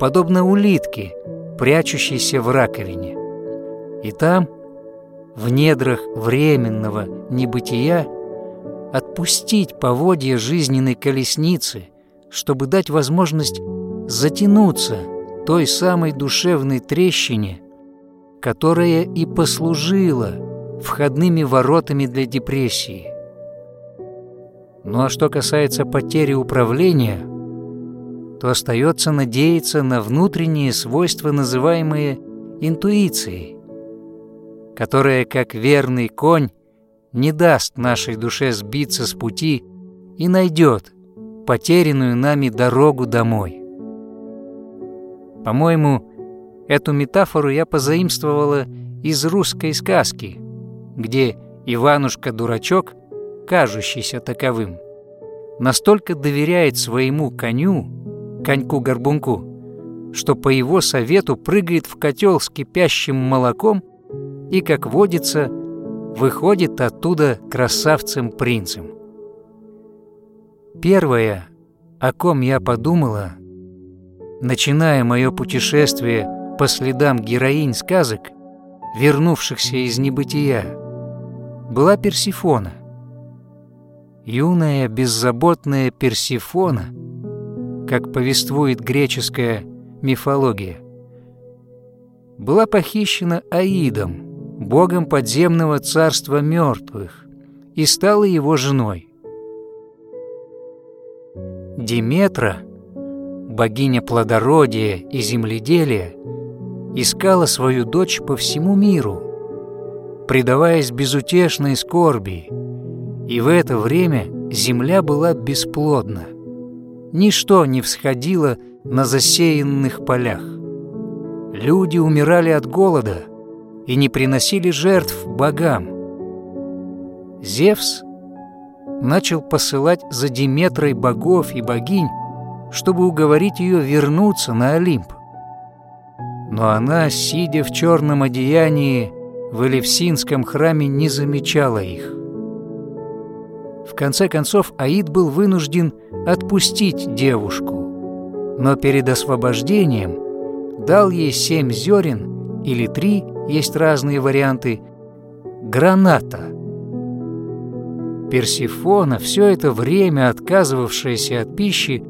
[SPEAKER 1] подобно улитке, прячущейся в раковине. И там, в недрах временного небытия, отпустить поводья жизненной колесницы, чтобы дать возможность затянуться той самой душевной трещине, которое и послужило входными воротами для депрессии. Ну а что касается потери управления, то остается надеяться на внутренние свойства, называемые интуицией, которая, как верный конь, не даст нашей душе сбиться с пути и найдет потерянную нами дорогу домой. По-моему, Эту метафору я позаимствовала из русской сказки, где Иванушка-дурачок, кажущийся таковым, настолько доверяет своему коню, коньку-горбунку, что по его совету прыгает в котел с кипящим молоком и, как водится, выходит оттуда красавцем-принцем. Первое, о ком я подумала, начиная мое путешествие – по следам героинь сказок, вернувшихся из небытия, была Персифона. Юная, беззаботная Персифона, как повествует греческая мифология, была похищена Аидом, богом подземного царства мертвых, и стала его женой. Диметра — богиня плодородия и земледелия, искала свою дочь по всему миру, предаваясь безутешной скорби, и в это время земля была бесплодна. Ничто не всходило на засеянных полях. Люди умирали от голода и не приносили жертв богам. Зевс начал посылать за Диметрой богов и богинь, чтобы уговорить ее вернуться на Олимп. Но она, сидя в черном одеянии, в Элевсинском храме не замечала их. В конце концов, Аид был вынужден отпустить девушку, но перед освобождением дал ей семь зерен или три, есть разные варианты, граната. Персифона, все это время отказывавшаяся от пищи,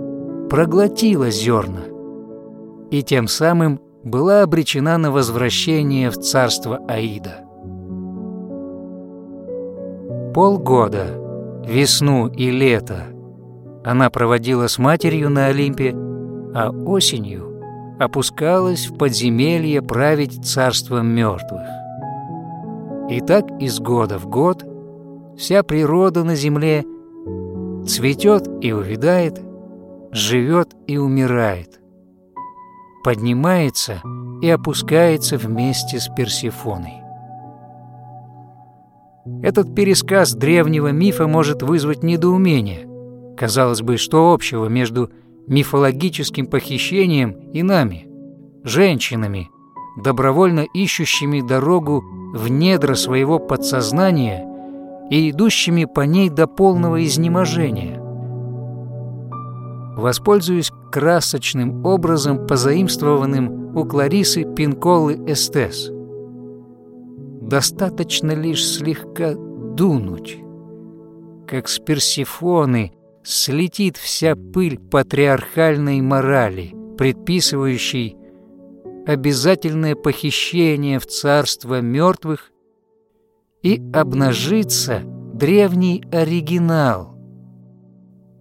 [SPEAKER 1] проглотила зерна и тем самым была обречена на возвращение в царство Аида. Полгода, весну и лето она проводила с матерью на Олимпе, а осенью опускалась в подземелье править царством мертвых. И так из года в год вся природа на земле цветет и увядает – живет и умирает, поднимается и опускается вместе с Персифоной. Этот пересказ древнего мифа может вызвать недоумение. Казалось бы, что общего между мифологическим похищением и нами, женщинами, добровольно ищущими дорогу в недра своего подсознания и идущими по ней до полного изнеможения? воспользуюсь красочным образом, позаимствованным у Кларисы Пинколы Эстес. Достаточно лишь слегка дунуть, как с Персифоны слетит вся пыль патриархальной морали, предписывающей обязательное похищение в царство мертвых и обнажится древний оригинал.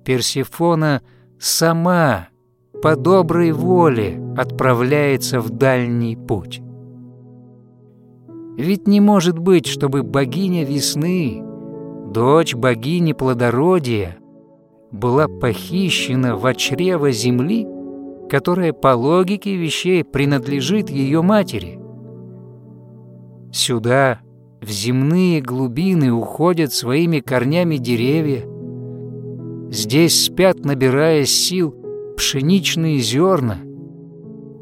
[SPEAKER 1] Персифона сама по доброй воле отправляется в дальний путь. Ведь не может быть, чтобы богиня весны, дочь богини плодородия, была похищена в чрево земли, которая по логике вещей принадлежит ее матери. Сюда, в земные глубины, уходят своими корнями деревья, Здесь спят, набирая сил, пшеничные зерна.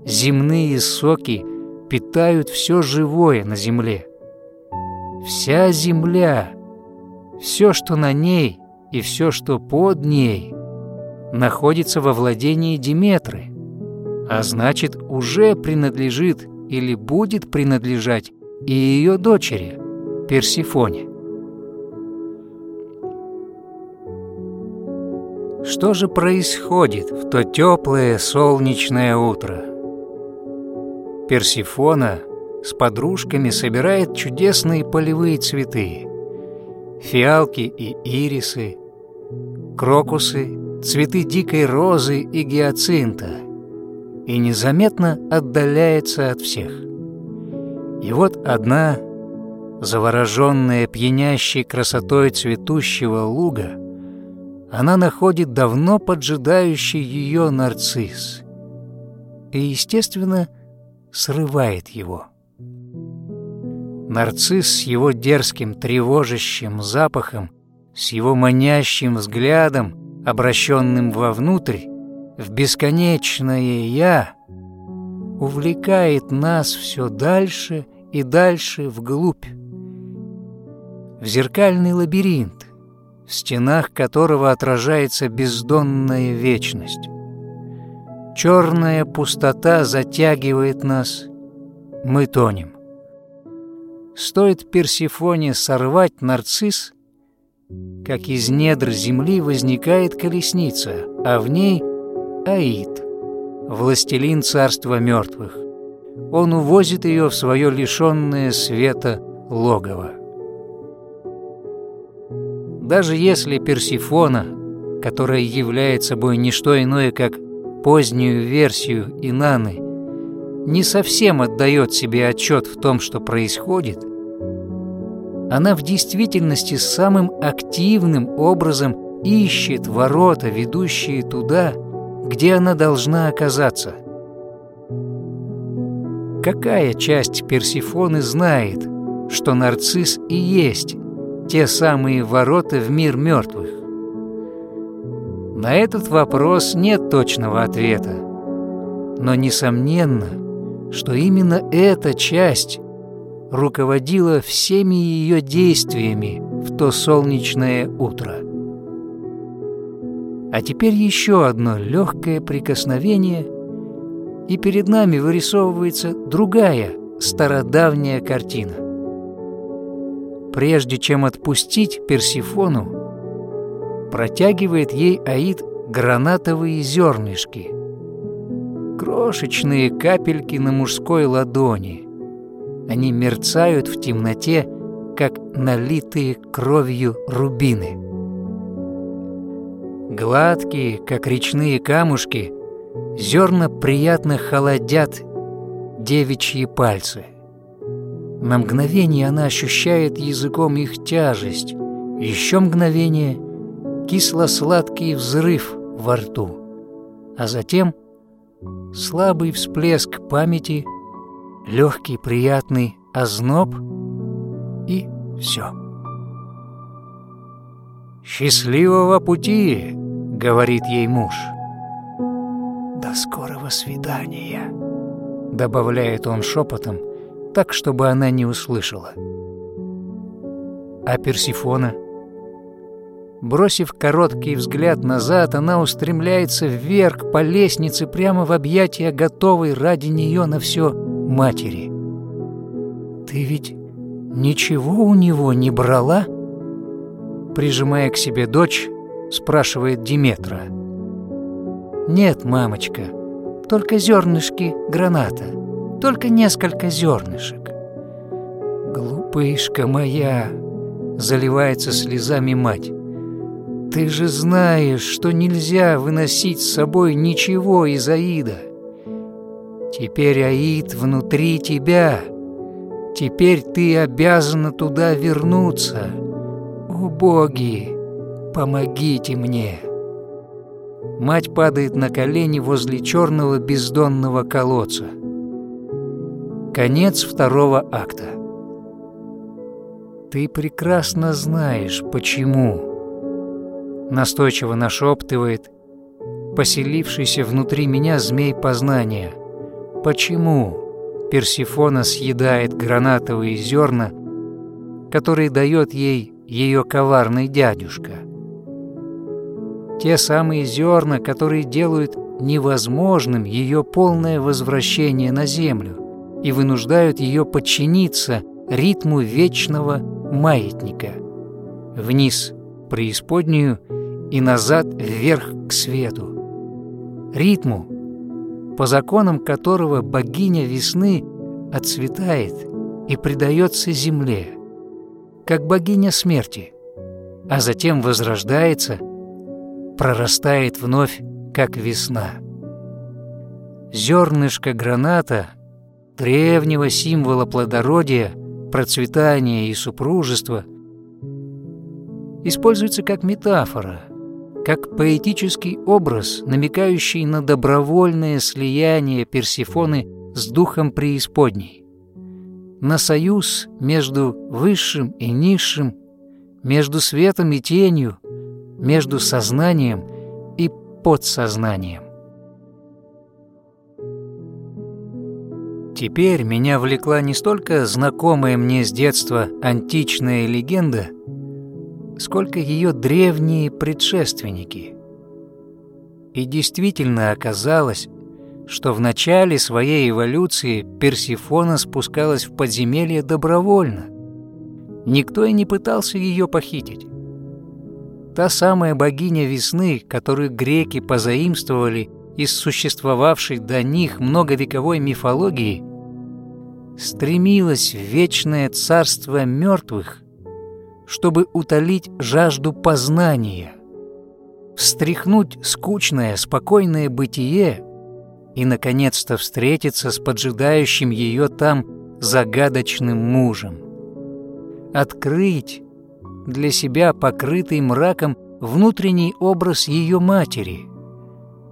[SPEAKER 1] Земные соки питают все живое на земле. Вся земля, все, что на ней и все, что под ней, находится во владении Диметры, а значит, уже принадлежит или будет принадлежать и ее дочери Персифоне. Что же происходит в то теплое солнечное утро? Персифона с подружками собирает чудесные полевые цветы. Фиалки и ирисы, крокусы, цветы дикой розы и гиацинта. И незаметно отдаляется от всех. И вот одна, завороженная пьянящей красотой цветущего луга, она находит давно поджидающий ее нарцисс и, естественно, срывает его. Нарцисс с его дерзким, тревожащим запахом, с его манящим взглядом, обращенным вовнутрь, в бесконечное «я», увлекает нас все дальше и дальше вглубь, в зеркальный лабиринт, в стенах которого отражается бездонная вечность. Черная пустота затягивает нас, мы тонем. Стоит Персифоне сорвать нарцисс, как из недр земли возникает колесница, а в ней Аид, властелин царства мертвых. Он увозит ее в свое лишенное света логово. Даже если Персифона, которая является собой не что иное, как позднюю версию Инаны, не совсем отдает себе отчет в том, что происходит, она в действительности самым активным образом ищет ворота, ведущие туда, где она должна оказаться. Какая часть Персифоны знает, что нарцисс и есть те самые ворота в мир мертвых? На этот вопрос нет точного ответа, но несомненно, что именно эта часть руководила всеми ее действиями в то солнечное утро. А теперь еще одно легкое прикосновение, и перед нами вырисовывается другая стародавняя картина – прежде чем отпустить Персифону, протягивает ей Аид гранатовые зернышки, крошечные капельки на мужской ладони. Они мерцают в темноте, как налитые кровью рубины. Гладкие, как речные камушки, зерна приятно холодят девичьи пальцы — на мгновение она ощущает языком их тяжесть, еще мгновение — кисло-сладкий взрыв во рту, а затем слабый всплеск памяти, легкий приятный озноб и все. «Счастливого пути!» — говорит ей муж. «До скорого свидания!» — добавляет он шепотом — так, чтобы она не услышала. А Персифона? Бросив короткий взгляд назад, она устремляется вверх по лестнице прямо в объятия, готовой ради нее на все матери. «Ты ведь ничего у него не брала?» Прижимая к себе дочь, спрашивает Диметра. «Нет, мамочка, только зернышки граната», только несколько зернышек. «Глупышка моя!» — заливается слезами мать. «Ты же знаешь, что нельзя выносить с собой ничего из Аида. Теперь Аид внутри тебя. Теперь ты обязана туда вернуться. О боги, помогите мне!» Мать падает на колени возле черного бездонного колодца. Конец второго акта. «Ты прекрасно знаешь, почему», — настойчиво нашептывает поселившийся внутри меня змей познания. «Почему?» — Персифона съедает гранатовые зерна, которые дает ей ее коварный дядюшка. Те самые зерна, которые делают невозможным ее полное возвращение на землю и вынуждают ее подчиниться ритму вечного маятника. Вниз – преисподнюю и назад вверх к свету. Ритму, по законам которого богиня весны отцветает и предается земле, как богиня смерти, а затем возрождается, прорастает вновь, как весна. Зернышко граната – древнего символа плодородия, процветания и супружества, используется как метафора, как поэтический образ, намекающий на добровольное слияние Персифоны с духом преисподней, на союз между высшим и низшим, между светом и тенью, между сознанием и подсознанием. Теперь меня влекла не столько знакомая мне с детства античная легенда, сколько ее древние предшественники. И действительно оказалось, что в начале своей эволюции Персифона спускалась в подземелье добровольно. Никто и не пытался ее похитить. Та самая богиня весны, которую греки позаимствовали из существовавшей до них многовековой мифологии, стремилась в вечное царство мертвых, чтобы утолить жажду познания, встряхнуть скучное, спокойное бытие и, наконец-то, встретиться с поджидающим ее там загадочным мужем. Открыть для себя покрытый мраком внутренний образ ее матери,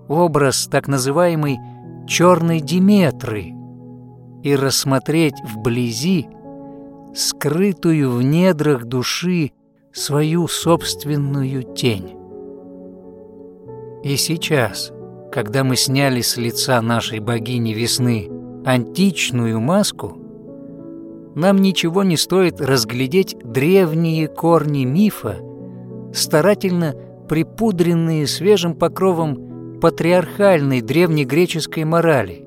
[SPEAKER 1] образ так называемой «черной Диметры», и рассмотреть вблизи скрытую в недрах души свою собственную тень. И сейчас, когда мы сняли с лица нашей богини весны античную маску, нам ничего не стоит разглядеть древние корни мифа, старательно припудренные свежим покровом патриархальной древнегреческой морали –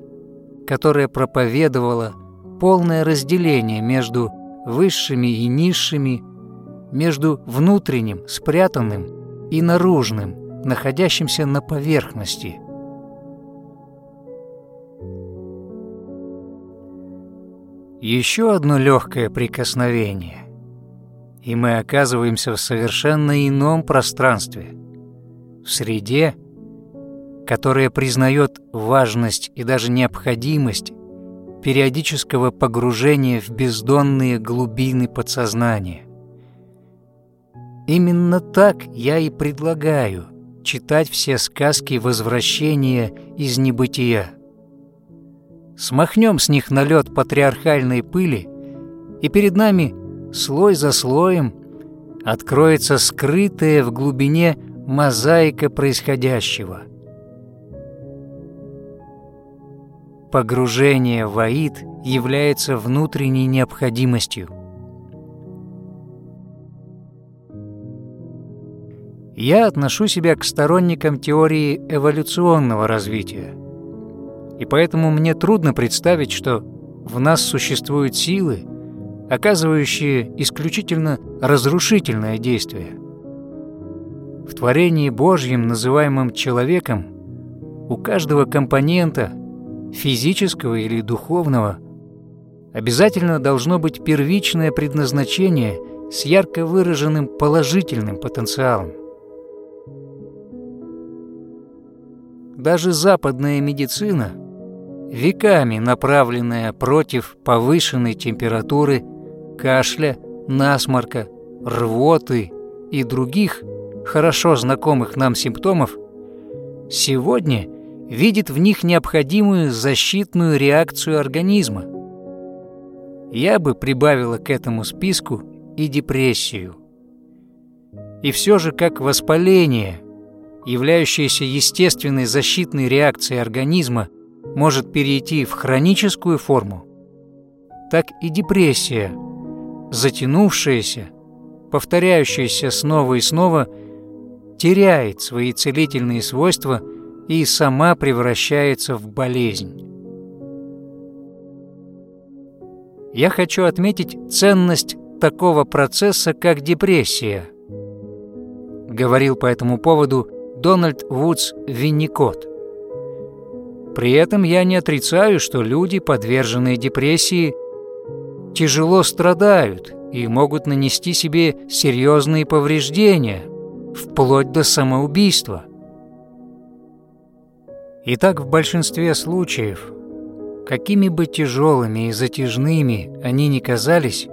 [SPEAKER 1] которая проповедовала полное разделение между высшими и низшими, между внутренним, спрятанным, и наружным, находящимся на поверхности. Еще одно легкое прикосновение, и мы оказываемся в совершенно ином пространстве, в среде, которое признает важность и даже необходимость периодического погружения в бездонные глубины подсознания. Именно так я и предлагаю читать все сказки возвращения из небытия. Смахнем с них налет патриархальной пыли, и перед нами слой за слоем откроется скрытая в глубине мозаика происходящего – Погружение в Аид является внутренней необходимостью. Я отношу себя к сторонникам теории эволюционного развития. И поэтому мне трудно представить, что в нас существуют силы, оказывающие исключительно разрушительное действие. В творении Божьем, называемом человеком, у каждого компонента – физического или духовного, обязательно должно быть первичное предназначение с ярко выраженным положительным потенциалом. Даже западная медицина, веками направленная против повышенной температуры, кашля, насморка, рвоты и других хорошо знакомых нам симптомов, сегодня – видит в них необходимую защитную реакцию организма. Я бы прибавила к этому списку и депрессию. И все же как воспаление, являющееся естественной защитной реакцией организма, может перейти в хроническую форму, так и депрессия, затянувшаяся, повторяющаяся снова и снова, теряет свои целительные свойства – и сама превращается в болезнь. Я хочу отметить ценность такого процесса, как депрессия, говорил по этому поводу Дональд Вудс Винникот. При этом я не отрицаю, что люди, подверженные депрессии, тяжело страдают и могут нанести себе серьезные повреждения, вплоть до самоубийства – Итак, в большинстве случаев, какими бы тяжелыми и затяжными они ни казались,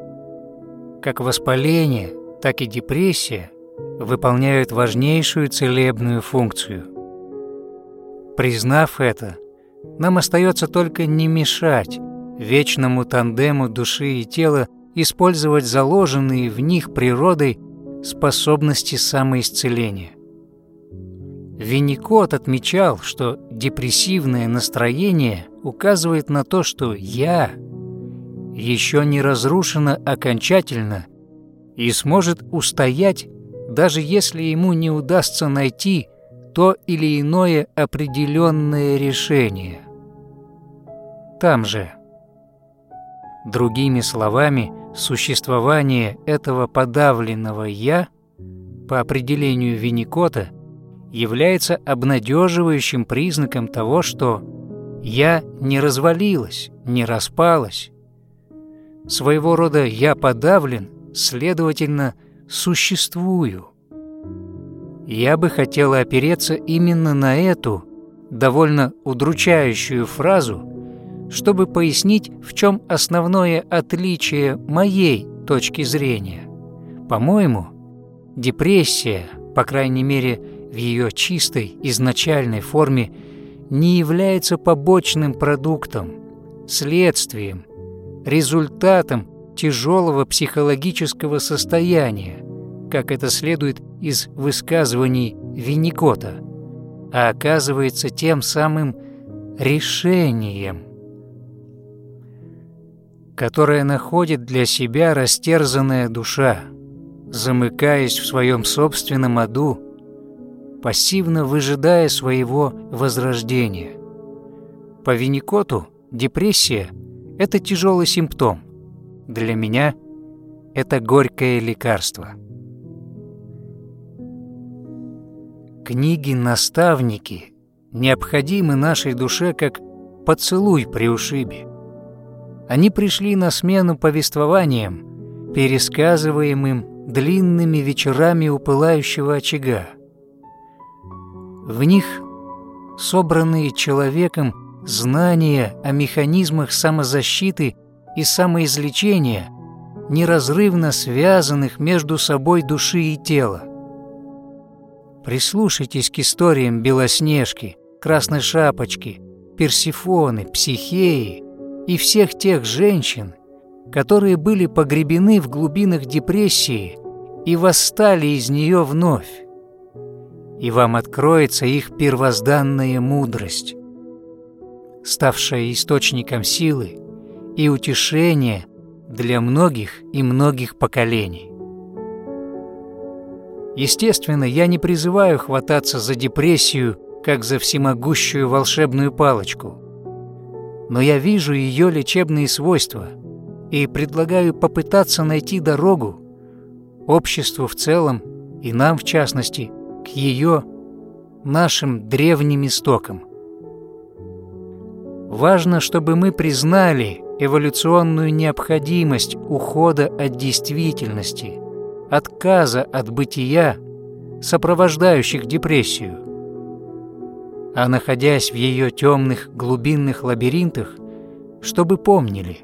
[SPEAKER 1] как воспаление, так и депрессия выполняют важнейшую целебную функцию. Признав это, нам остается только не мешать вечному тандему души и тела использовать заложенные в них природой способности самоисцеления. Винникот отмечал, что депрессивное настроение указывает на то, что «я» еще не разрушено окончательно и сможет устоять, даже если ему не удастся найти то или иное определенное решение. Там же. Другими словами, существование этого подавленного «я» по определению Винникота – является обнадеживающим признаком того, что я не развалилась, не распалась. Своего рода я подавлен, следовательно, существую. Я бы хотела опереться именно на эту довольно удручающую фразу, чтобы пояснить, в чем основное отличие моей точки зрения. По-моему, депрессия, по крайней мере, в ее чистой изначальной форме не является побочным продуктом, следствием, результатом тяжелого психологического состояния, как это следует из высказываний Винникота, а оказывается тем самым решением, которое находит для себя растерзанная душа, замыкаясь в своем собственном аду – пассивно выжидая своего возрождения. По Винникоту депрессия – это тяжелый симптом. Для меня это горькое лекарство. Книги-наставники необходимы нашей душе как поцелуй при ушибе. Они пришли на смену повествованиям, пересказываемым длинными вечерами у пылающего очага. В них собранные человеком знания о механизмах самозащиты и самоизлечения, неразрывно связанных между собой души и тела. Прислушайтесь к историям Белоснежки, Красной Шапочки, Персифоны, Психеи и всех тех женщин, которые были погребены в глубинах депрессии и восстали из нее вновь и вам откроется их первозданная мудрость, ставшая источником силы и утешения для многих и многих поколений. Естественно, я не призываю хвататься за депрессию, как за всемогущую волшебную палочку, но я вижу ее лечебные свойства и предлагаю попытаться найти дорогу обществу в целом и нам в частности – ее нашим древним истокам. Важно, чтобы мы признали эволюционную необходимость ухода от действительности, отказа от бытия, сопровождающих депрессию. А находясь в ее темных глубинных лабиринтах, чтобы помнили,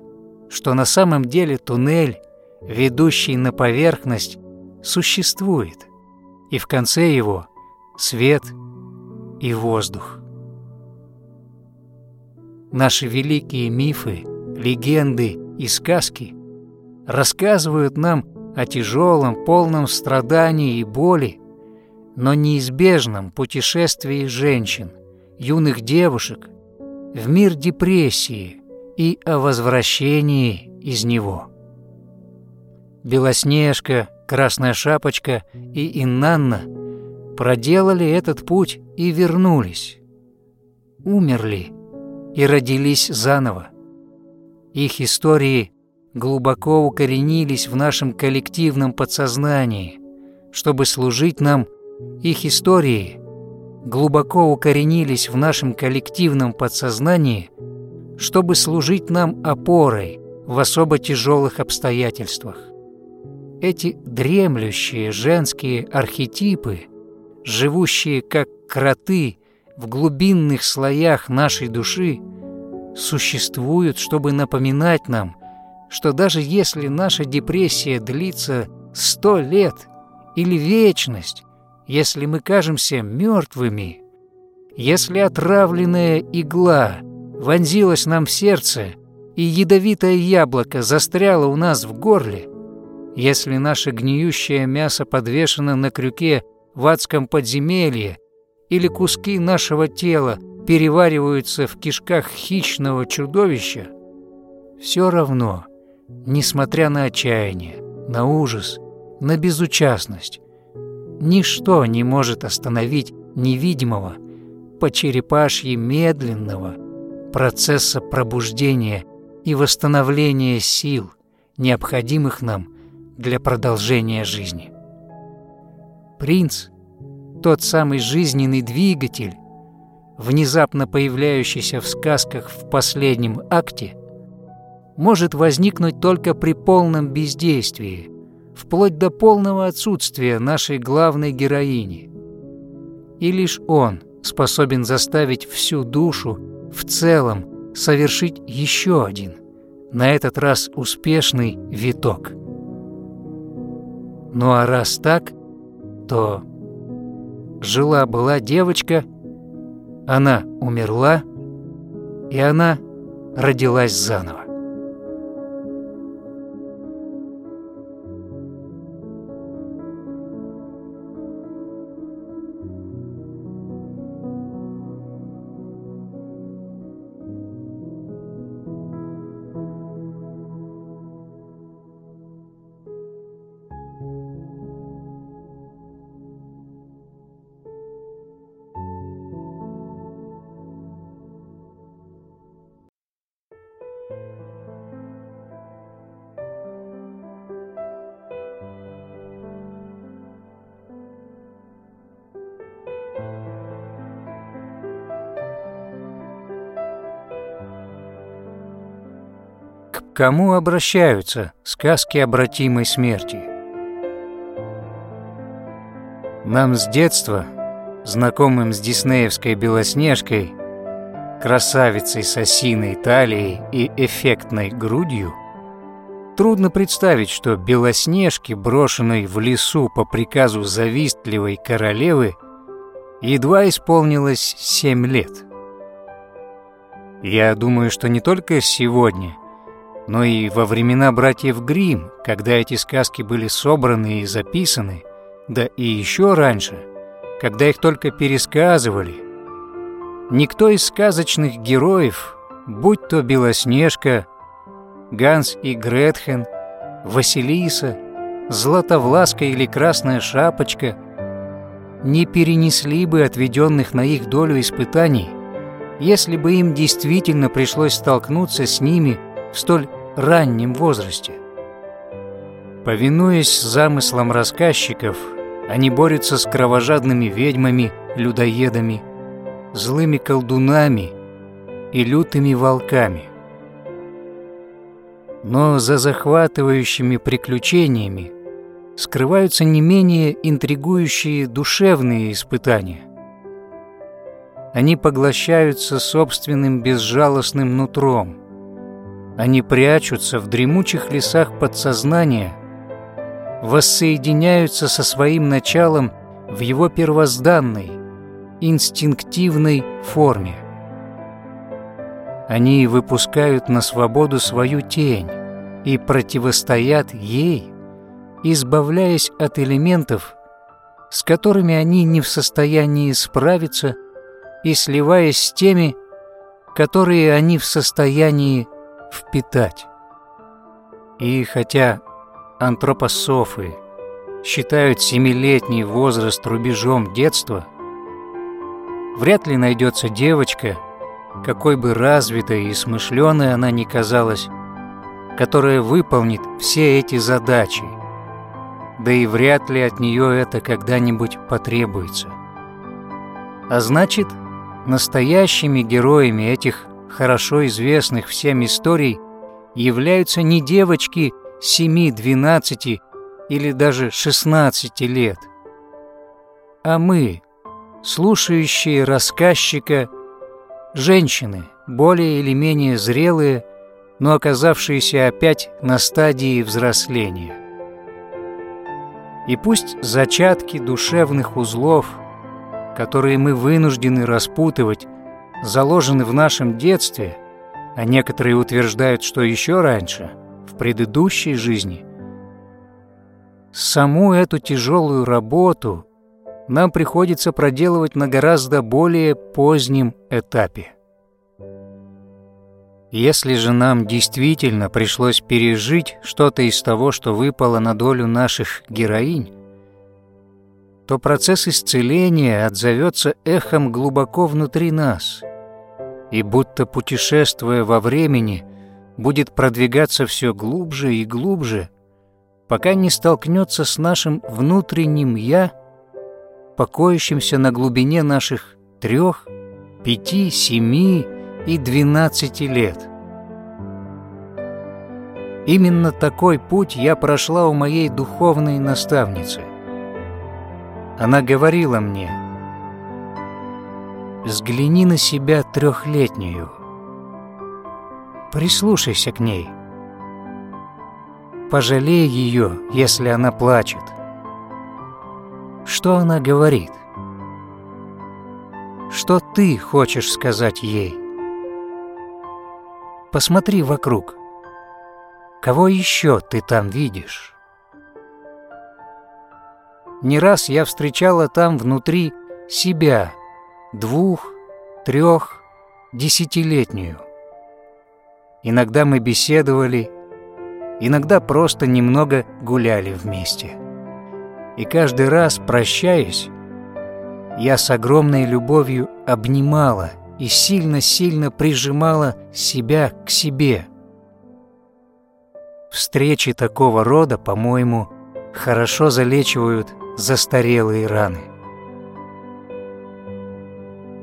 [SPEAKER 1] что на самом деле туннель, ведущий на поверхность, существует – и в конце его свет и воздух. Наши великие мифы, легенды и сказки рассказывают нам о тяжелом, полном страдании и боли, но неизбежном путешествии женщин, юных девушек в мир депрессии и о возвращении из него. Белоснежка, Красная Шапочка и Инанна проделали этот путь и вернулись. Умерли и родились заново. Их истории глубоко укоренились в нашем коллективном подсознании. Чтобы служить нам, их истории глубоко укоренились в нашем коллективном подсознании, чтобы служить нам опорой в особо тяжелых обстоятельствах эти дремлющие женские архетипы, живущие как кроты в глубинных слоях нашей души, существуют, чтобы напоминать нам, что даже если наша депрессия длится сто лет или вечность, если мы кажемся мертвыми, если отравленная игла вонзилась нам в сердце и ядовитое яблоко застряло у нас в горле – если наше гниющее мясо подвешено на крюке в адском подземелье, или куски нашего тела перевариваются в кишках хищного чудовища, все равно, несмотря на отчаяние, на ужас, на безучастность, ничто не может остановить невидимого, по черепашьи медленного процесса пробуждения и восстановления сил, необходимых нам для продолжения жизни. Принц – тот самый жизненный двигатель, внезапно появляющийся в сказках в последнем акте, может возникнуть только при полном бездействии, вплоть до полного отсутствия нашей главной героини. И лишь он способен заставить всю душу в целом совершить еще один, на этот раз успешный виток – ну а раз так, то жила-была девочка, она умерла, и она родилась заново. Кому обращаются сказки обратимой смерти? Нам с детства, знакомым с диснеевской Белоснежкой, красавицей с осиной талией и эффектной грудью, трудно представить, что Белоснежке, брошенной в лесу по приказу завистливой королевы, едва исполнилось семь лет. Я думаю, что не только сегодня – но и во времена братьев Грим, когда эти сказки были собраны и записаны, да и еще раньше, когда их только пересказывали. Никто из сказочных героев, будь то Белоснежка, Ганс и Гретхен, Василиса, Златовласка или Красная Шапочка, не перенесли бы отведенных на их долю испытаний, если бы им действительно пришлось столкнуться с ними – в столь раннем возрасте. Повинуясь замыслам рассказчиков, они борются с кровожадными ведьмами, людоедами, злыми колдунами и лютыми волками. Но за захватывающими приключениями скрываются не менее интригующие душевные испытания. Они поглощаются собственным безжалостным нутром – они прячутся в дремучих лесах подсознания, воссоединяются со своим началом в его первозданной, инстинктивной форме. Они выпускают на свободу свою тень и противостоят ей, избавляясь от элементов, с которыми они не в состоянии справиться и сливаясь с теми, которые они в состоянии впитать. И хотя антропософы считают семилетний возраст рубежом детства, вряд ли найдется девочка, какой бы развитой и смышленой она ни казалась, которая выполнит все эти задачи, да и вряд ли от нее это когда-нибудь потребуется. А значит, настоящими героями этих хорошо известных всем историй, являются не девочки 7-12 или даже 16 лет, а мы, слушающие рассказчика, женщины, более или менее зрелые, но оказавшиеся опять на стадии взросления. И пусть зачатки душевных узлов, которые мы вынуждены распутывать, заложены в нашем детстве, а некоторые утверждают, что еще раньше, в предыдущей жизни, саму эту тяжелую работу нам приходится проделывать на гораздо более позднем этапе. Если же нам действительно пришлось пережить что-то из того, что выпало на долю наших героинь, то процесс исцеления отзовется эхом глубоко внутри нас – и будто путешествуя во времени, будет продвигаться все глубже и глубже, пока не столкнется с нашим внутренним «я», покоящимся на глубине наших трех, пяти, семи и двенадцати лет. Именно такой путь я прошла у моей духовной наставницы. Она говорила мне – Взгляни на себя трехлетнюю. Прислушайся к ней. Пожалей ее, если она плачет. Что она говорит? Что ты хочешь сказать ей? Посмотри вокруг. Кого еще ты там видишь? Не раз я встречала там внутри себя – двух, трех, десятилетнюю. Иногда мы беседовали, иногда просто немного гуляли вместе. И каждый раз, прощаясь, я с огромной любовью обнимала и сильно-сильно прижимала себя к себе. Встречи такого рода, по-моему, хорошо залечивают застарелые раны.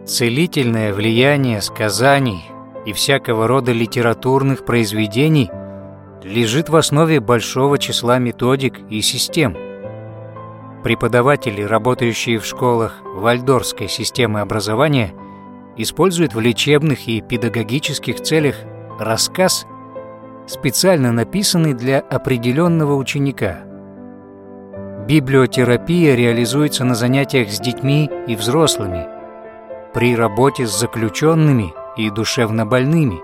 [SPEAKER 1] Целительное влияние сказаний и всякого рода литературных произведений лежит в основе большого числа методик и систем. Преподаватели, работающие в школах вальдорской системы образования, используют в лечебных и педагогических целях рассказ, специально написанный для определенного ученика. Библиотерапия реализуется на занятиях с детьми и взрослыми – при работе с заключенными и душевнобольными.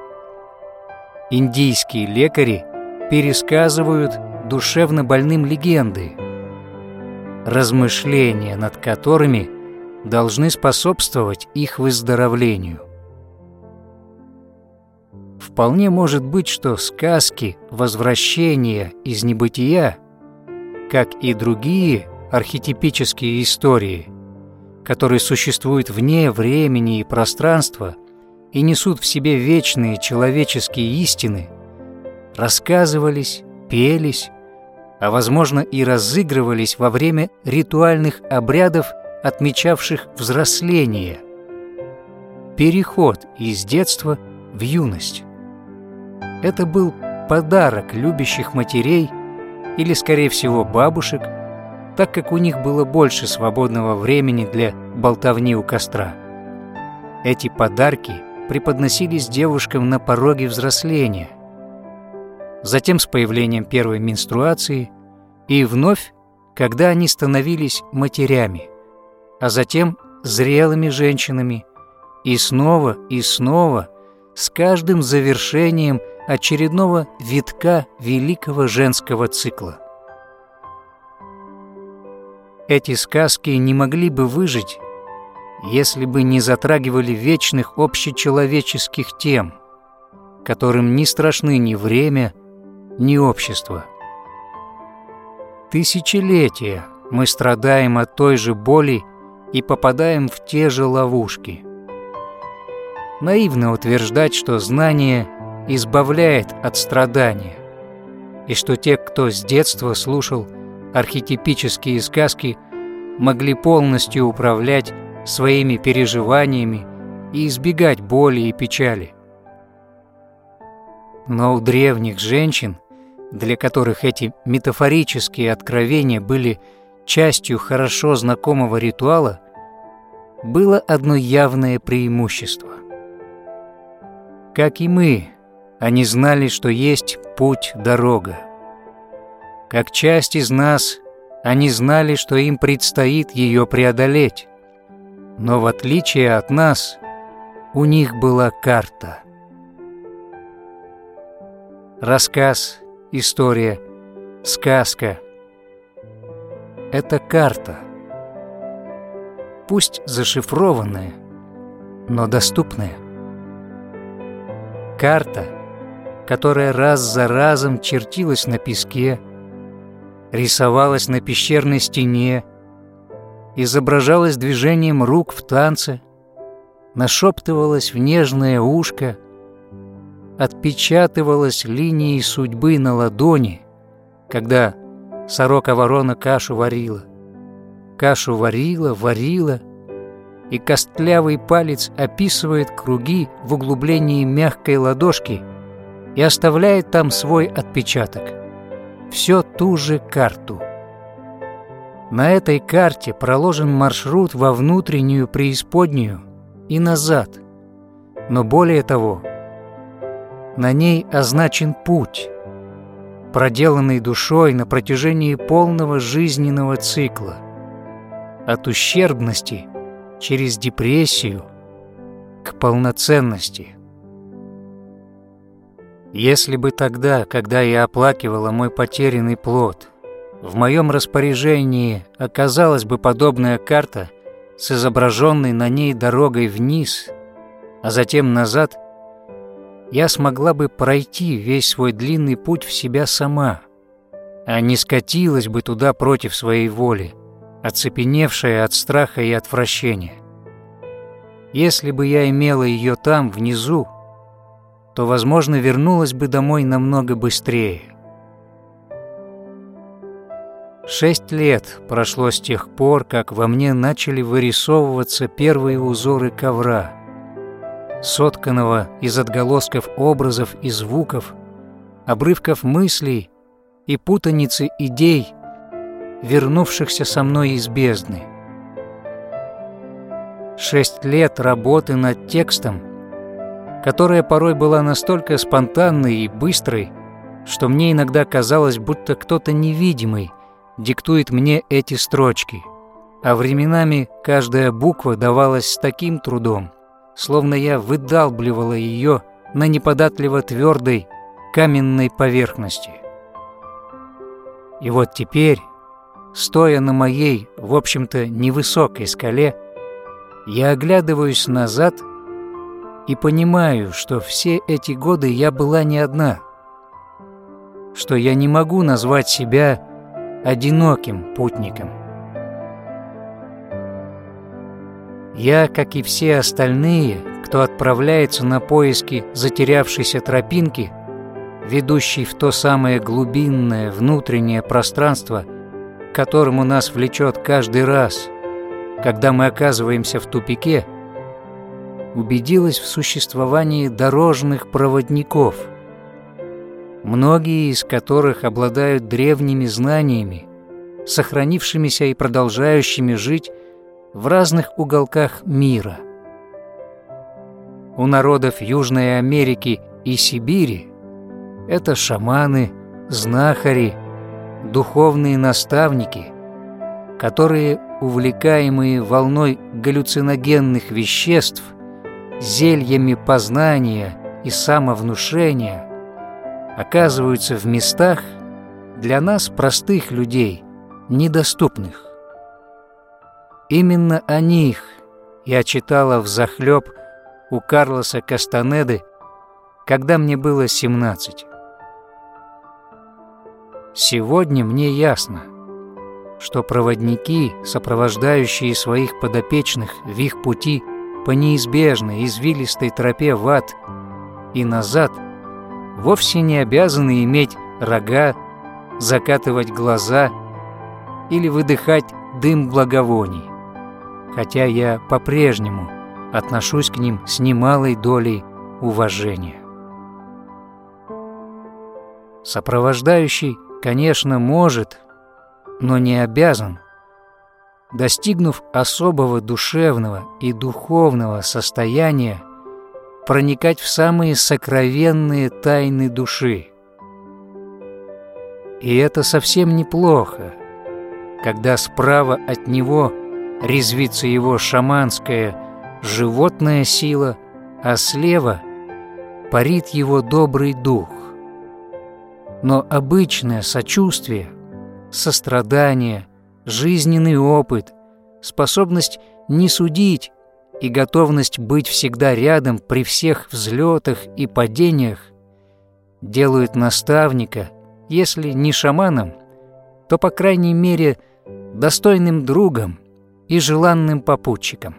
[SPEAKER 1] Индийские лекари пересказывают душевнобольным легенды, размышления над которыми должны способствовать их выздоровлению. Вполне может быть, что сказки возвращения из небытия», как и другие архетипические истории – которые существуют вне времени и пространства и несут в себе вечные человеческие истины, рассказывались, пелись, а возможно и разыгрывались во время ритуальных обрядов, отмечавших взросление, переход из детства в юность. Это был подарок любящих матерей или, скорее всего, бабушек – так как у них было больше свободного времени для болтовни у костра. Эти подарки преподносились девушкам на пороге взросления, затем с появлением первой менструации и вновь, когда они становились матерями, а затем зрелыми женщинами и снова и снова с каждым завершением очередного витка великого женского цикла. Эти сказки не могли бы выжить, если бы не затрагивали вечных общечеловеческих тем, которым не страшны ни время, ни общество. Тысячелетия мы страдаем от той же боли и попадаем в те же ловушки. Наивно утверждать, что знание избавляет от страдания, и что те, кто с детства слушал архетипические сказки могли полностью управлять своими переживаниями и избегать боли и печали. Но у древних женщин, для которых эти метафорические откровения были частью хорошо знакомого ритуала, было одно явное преимущество. Как и мы, они знали, что есть путь-дорога. Как часть из нас, они знали, что им предстоит ее преодолеть. Но в отличие от нас, у них была карта. Рассказ, история, сказка — это карта. Пусть зашифрованная, но доступная. Карта, которая раз за разом чертилась на песке, рисовалась на пещерной стене, изображалась движением рук в танце, нашептывалась в нежное ушко, отпечатывалась линией судьбы на ладони, когда сорока-ворона кашу варила. Кашу варила, варила, и костлявый палец описывает круги в углублении мягкой ладошки и оставляет там свой отпечаток все ту же карту. На этой карте проложен маршрут во внутреннюю преисподнюю и назад, но более того, на ней означен путь, проделанный душой на протяжении полного жизненного цикла, от ущербности через депрессию к полноценности – если бы тогда, когда я оплакивала мой потерянный плод, в моем распоряжении оказалась бы подобная карта с изображенной на ней дорогой вниз, а затем назад, я смогла бы пройти весь свой длинный путь в себя сама, а не скатилась бы туда против своей воли, оцепеневшая от страха и отвращения. Если бы я имела ее там, внизу, то, возможно, вернулась бы домой намного быстрее. Шесть лет прошло с тех пор, как во мне начали вырисовываться первые узоры ковра, сотканного из отголосков образов и звуков, обрывков мыслей и путаницы идей, вернувшихся со мной из бездны. Шесть лет работы над текстом, которая порой была настолько спонтанной и быстрой, что мне иногда казалось, будто кто-то невидимый диктует мне эти строчки. А временами каждая буква давалась с таким трудом, словно я выдалбливала ее на неподатливо твердой каменной поверхности. И вот теперь, стоя на моей, в общем-то, невысокой скале, я оглядываюсь назад и понимаю, что все эти годы я была не одна, что я не могу назвать себя одиноким путником. Я, как и все остальные, кто отправляется на поиски затерявшейся тропинки, ведущей в то самое глубинное внутреннее пространство, к которому нас влечет каждый раз, когда мы оказываемся в тупике – убедилась в существовании дорожных проводников, многие из которых обладают древними знаниями, сохранившимися и продолжающими жить в разных уголках мира. У народов Южной Америки и Сибири это шаманы, знахари, духовные наставники, которые, увлекаемые волной галлюциногенных веществ – зельями познания и самовнушения оказываются в местах для нас, простых людей, недоступных. Именно о них я читала в захлеб у Карлоса Кастанеды, когда мне было 17. Сегодня мне ясно, что проводники, сопровождающие своих подопечных в их пути – по неизбежной извилистой тропе в ад и назад, вовсе не обязаны иметь рога, закатывать глаза или выдыхать дым благовоний, хотя я по-прежнему отношусь к ним с немалой долей уважения. Сопровождающий, конечно, может, но не обязан – достигнув особого душевного и духовного состояния, проникать в самые сокровенные тайны души. И это совсем неплохо, когда справа от него резвится его шаманская животная сила, а слева парит его добрый дух. Но обычное сочувствие, сострадание, жизненный опыт, способность не судить и готовность быть всегда рядом при всех взлетах и падениях делают наставника, если не шаманом, то, по крайней мере, достойным другом и желанным попутчиком.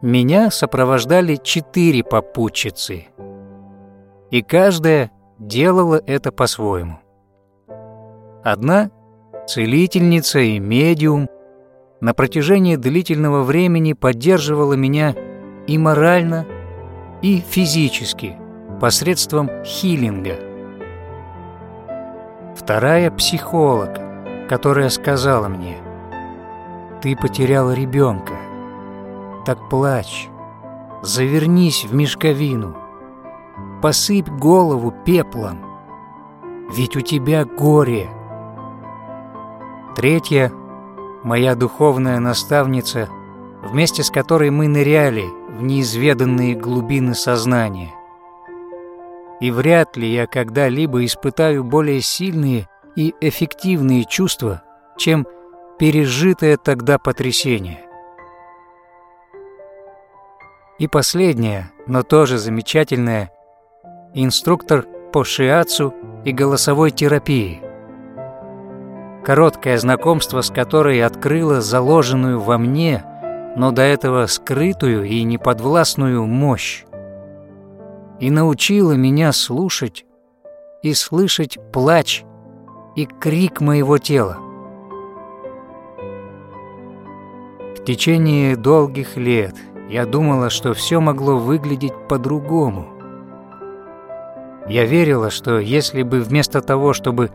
[SPEAKER 1] Меня сопровождали четыре попутчицы, и каждая делала это по-своему. Одна целительница и медиум, на протяжении длительного времени поддерживала меня и морально, и физически посредством хилинга. Вторая психолог, которая сказала мне, «Ты потеряла ребенка, так плачь, завернись в мешковину, посыпь голову пеплом, ведь у тебя горе». Третья – моя духовная наставница, вместе с которой мы ныряли в неизведанные глубины сознания. И вряд ли я когда-либо испытаю более сильные и эффективные чувства, чем пережитое тогда потрясение. И последнее, но тоже замечательное – инструктор по шиацу и голосовой терапии – короткое знакомство с которой открыло заложенную во мне, но до этого скрытую и неподвластную мощь и научила меня слушать и слышать плач и крик моего тела. В течение долгих лет я думала, что все могло выглядеть по-другому. Я верила, что если бы вместо того, чтобы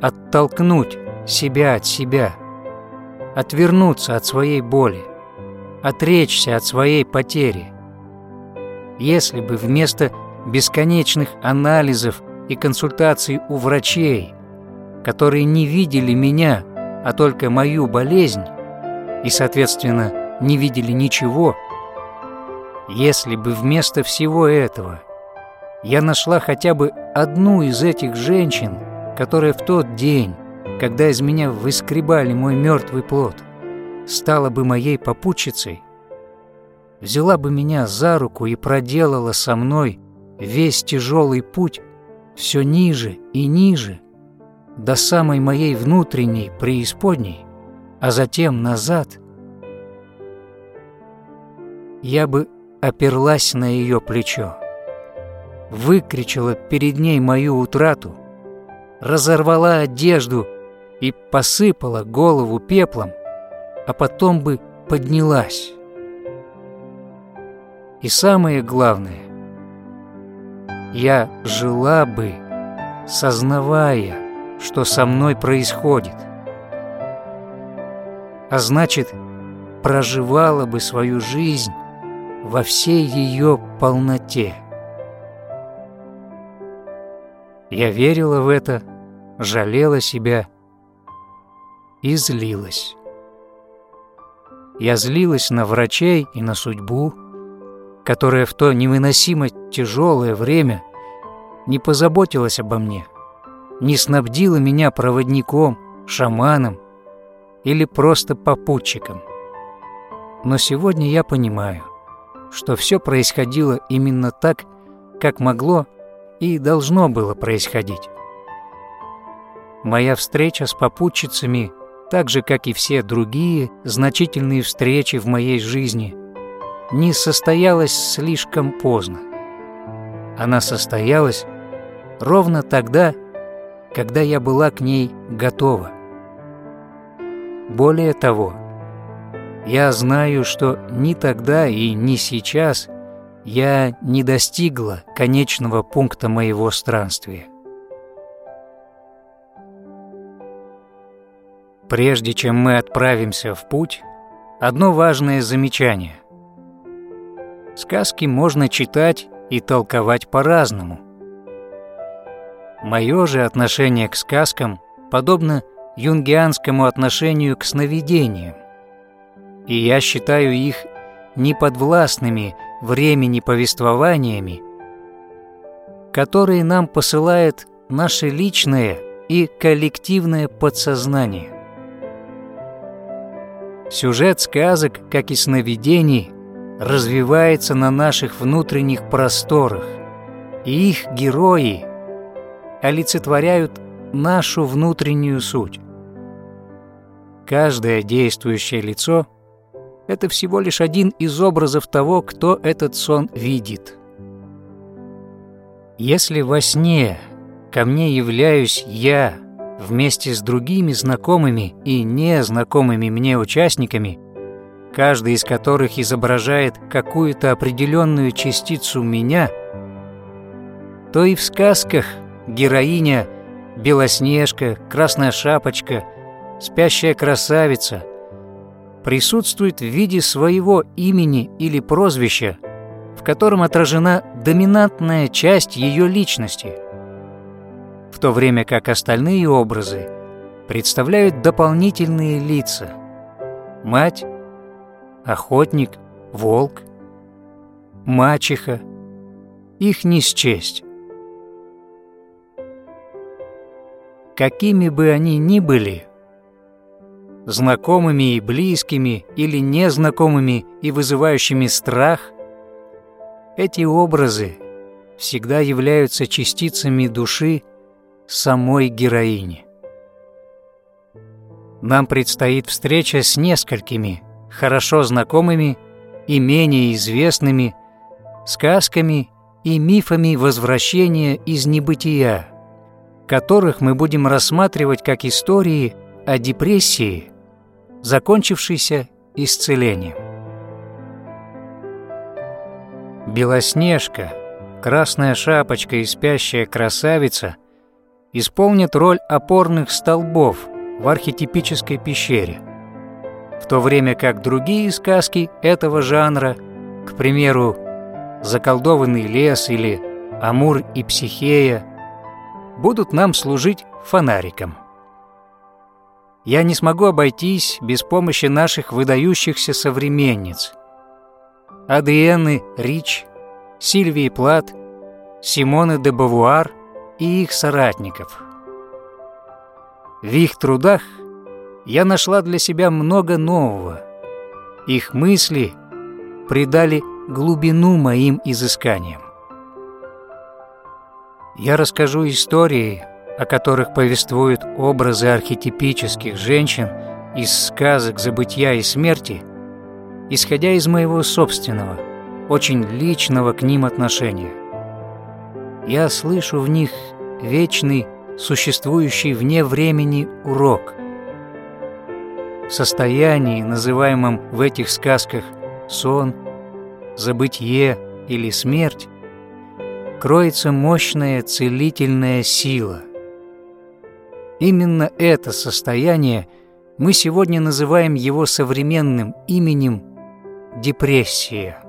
[SPEAKER 1] оттолкнуть себя от себя, отвернуться от своей боли, отречься от своей потери. Если бы вместо бесконечных анализов и консультаций у врачей, которые не видели меня, а только мою болезнь, и, соответственно, не видели ничего, если бы вместо всего этого я нашла хотя бы одну из этих женщин, которая в тот день когда из меня выскребали мой мертвый плод, стала бы моей попутчицей, взяла бы меня за руку и проделала со мной весь тяжелый путь все ниже и ниже, до самой моей внутренней преисподней, а затем назад, я бы оперлась на ее плечо, выкричала перед ней мою утрату, разорвала одежду и посыпала голову пеплом, а потом бы поднялась. И самое главное, я жила бы, сознавая, что со мной происходит. А значит, проживала бы свою жизнь во всей ее полноте. Я верила в это, жалела себя и злилась. Я злилась на врачей и на судьбу, которая в то невыносимо тяжелое время не позаботилась обо мне, не снабдила меня проводником, шаманом или просто попутчиком. Но сегодня я понимаю, что все происходило именно так, как могло и должно было происходить. Моя встреча с попутчицами – так же, как и все другие значительные встречи в моей жизни, не состоялась слишком поздно. Она состоялась ровно тогда, когда я была к ней готова. Более того, я знаю, что ни тогда и ни сейчас я не достигла конечного пункта моего странствия. Прежде чем мы отправимся в путь, одно важное замечание. Сказки можно читать и толковать по-разному. Мое же отношение к сказкам подобно юнгианскому отношению к сновидениям. И я считаю их неподвластными времени повествованиями, которые нам посылает наше личное и коллективное подсознание. Сюжет сказок, как и сновидений, развивается на наших внутренних просторах, и их герои олицетворяют нашу внутреннюю суть. Каждое действующее лицо — это всего лишь один из образов того, кто этот сон видит. Если во сне ко мне являюсь я — Вместе с другими знакомыми и незнакомыми мне участниками, каждый из которых изображает какую-то определенную частицу меня, то и в сказках героиня Белоснежка, Красная Шапочка, Спящая Красавица присутствует в виде своего имени или прозвища, в котором отражена доминантная часть ее личности – то время как остальные образы представляют дополнительные лица – мать, охотник, волк, мачеха, их не счесть. Какими бы они ни были, знакомыми и близкими или незнакомыми и вызывающими страх, эти образы всегда являются частицами души самой героини. Нам предстоит встреча с несколькими хорошо знакомыми и менее известными сказками и мифами возвращения из небытия, которых мы будем рассматривать как истории о депрессии, закончившейся исцелением. Белоснежка, Красная Шапочка и Спящая Красавица – исполнит роль опорных столбов в архетипической пещере, в то время как другие сказки этого жанра, к примеру, «Заколдованный лес» или «Амур и Психея», будут нам служить фонариком. Я не смогу обойтись без помощи наших выдающихся современниц. Адриены Рич, Сильвии Плат, Симоны де Бавуар – и их соратников. В их трудах я нашла для себя много нового. Их мысли придали глубину моим изысканиям. Я расскажу истории, о которых повествуют образы архетипических женщин из сказок забытья и смерти», исходя из моего собственного, очень личного к ним отношения я слышу в них вечный, существующий вне времени урок. В состоянии, называемом в этих сказках сон, забытье или смерть, кроется мощная целительная сила. Именно это состояние мы сегодня называем его современным именем депрессия.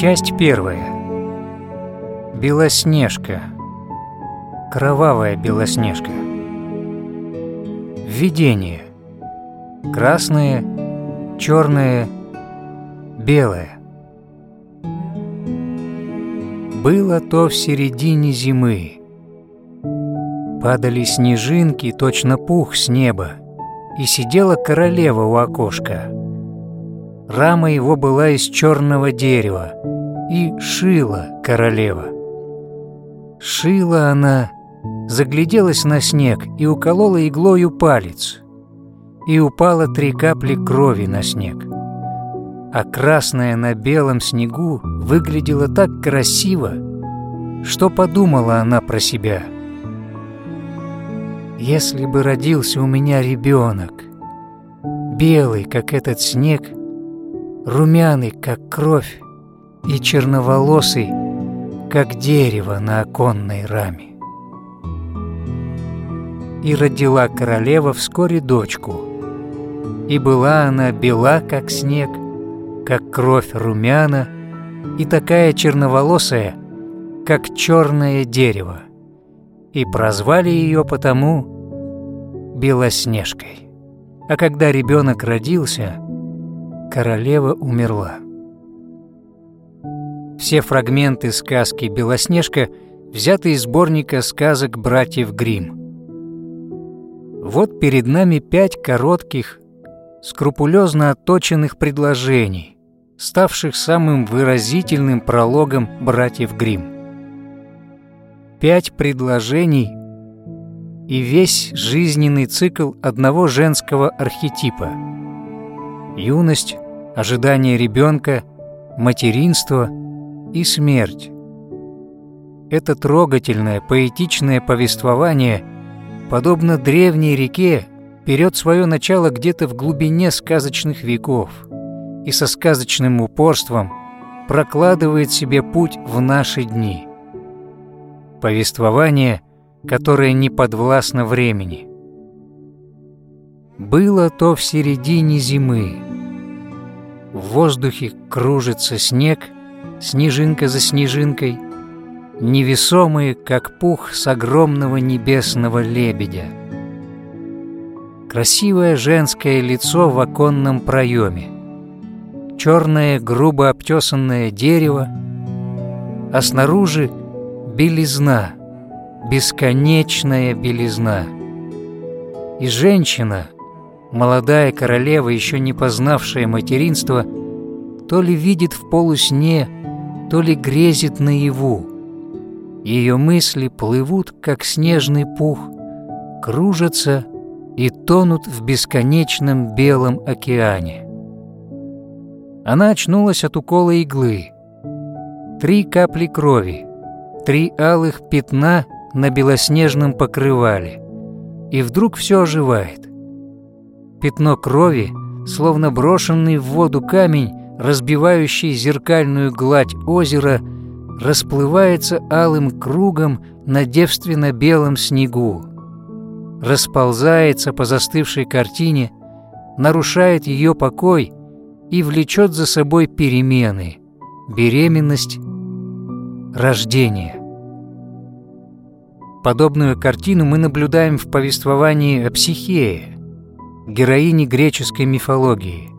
[SPEAKER 1] Часть первая. Белоснежка. Кровавая Белоснежка. Введение. Красное, черное, белое. Было то в середине зимы. Падали снежинки, точно пух с неба, и сидела королева у окошка — Рама его была из черного дерева и шила королева. Шила она, загляделась на снег и уколола иглою палец. И упала три капли крови на снег. А красная на белом снегу выглядела так красиво, что подумала она про себя. «Если бы родился у меня ребенок, белый, как этот снег, румяный, как кровь, и черноволосый, как дерево на оконной раме. И родила королева вскоре дочку, и была она бела, как снег, как кровь румяна, и такая черноволосая, как черное дерево, и прозвали ее потому Белоснежкой. А когда ребенок родился – Королева умерла. Все фрагменты сказки «Белоснежка» взяты из сборника сказок братьев Гримм. Вот перед нами пять коротких, скрупулезно отточенных предложений, ставших самым выразительным прологом братьев Гримм. Пять предложений и весь жизненный цикл одного женского архетипа – юность, ожидание ребенка, материнство и смерть. Это трогательное, поэтичное повествование, подобно древней реке, берет свое начало где-то в глубине сказочных веков и со сказочным упорством прокладывает себе путь в наши дни. Повествование, которое не подвластно времени. Было то в середине зимы. В воздухе кружится снег, снежинка за снежинкой, невесомые, как пух с огромного небесного лебедя. Красивое женское лицо в оконном проеме, черное грубо обтесанное дерево, а снаружи белизна, бесконечная белизна. И женщина — Молодая королева, еще не познавшая материнство, то ли видит в полусне, то ли грезит наяву. Ее мысли плывут, как снежный пух, кружатся и тонут в бесконечном белом океане. Она очнулась от укола иглы. Три капли крови, три алых пятна на белоснежном покрывале. И вдруг все оживает. Пятно крови, словно брошенный в воду камень, разбивающий зеркальную гладь озера, расплывается алым кругом на девственно-белом снегу. Расползается по застывшей картине, нарушает ее покой и влечет за собой перемены, беременность, рождение. Подобную картину мы наблюдаем в повествовании о психее – героини греческой мифологии.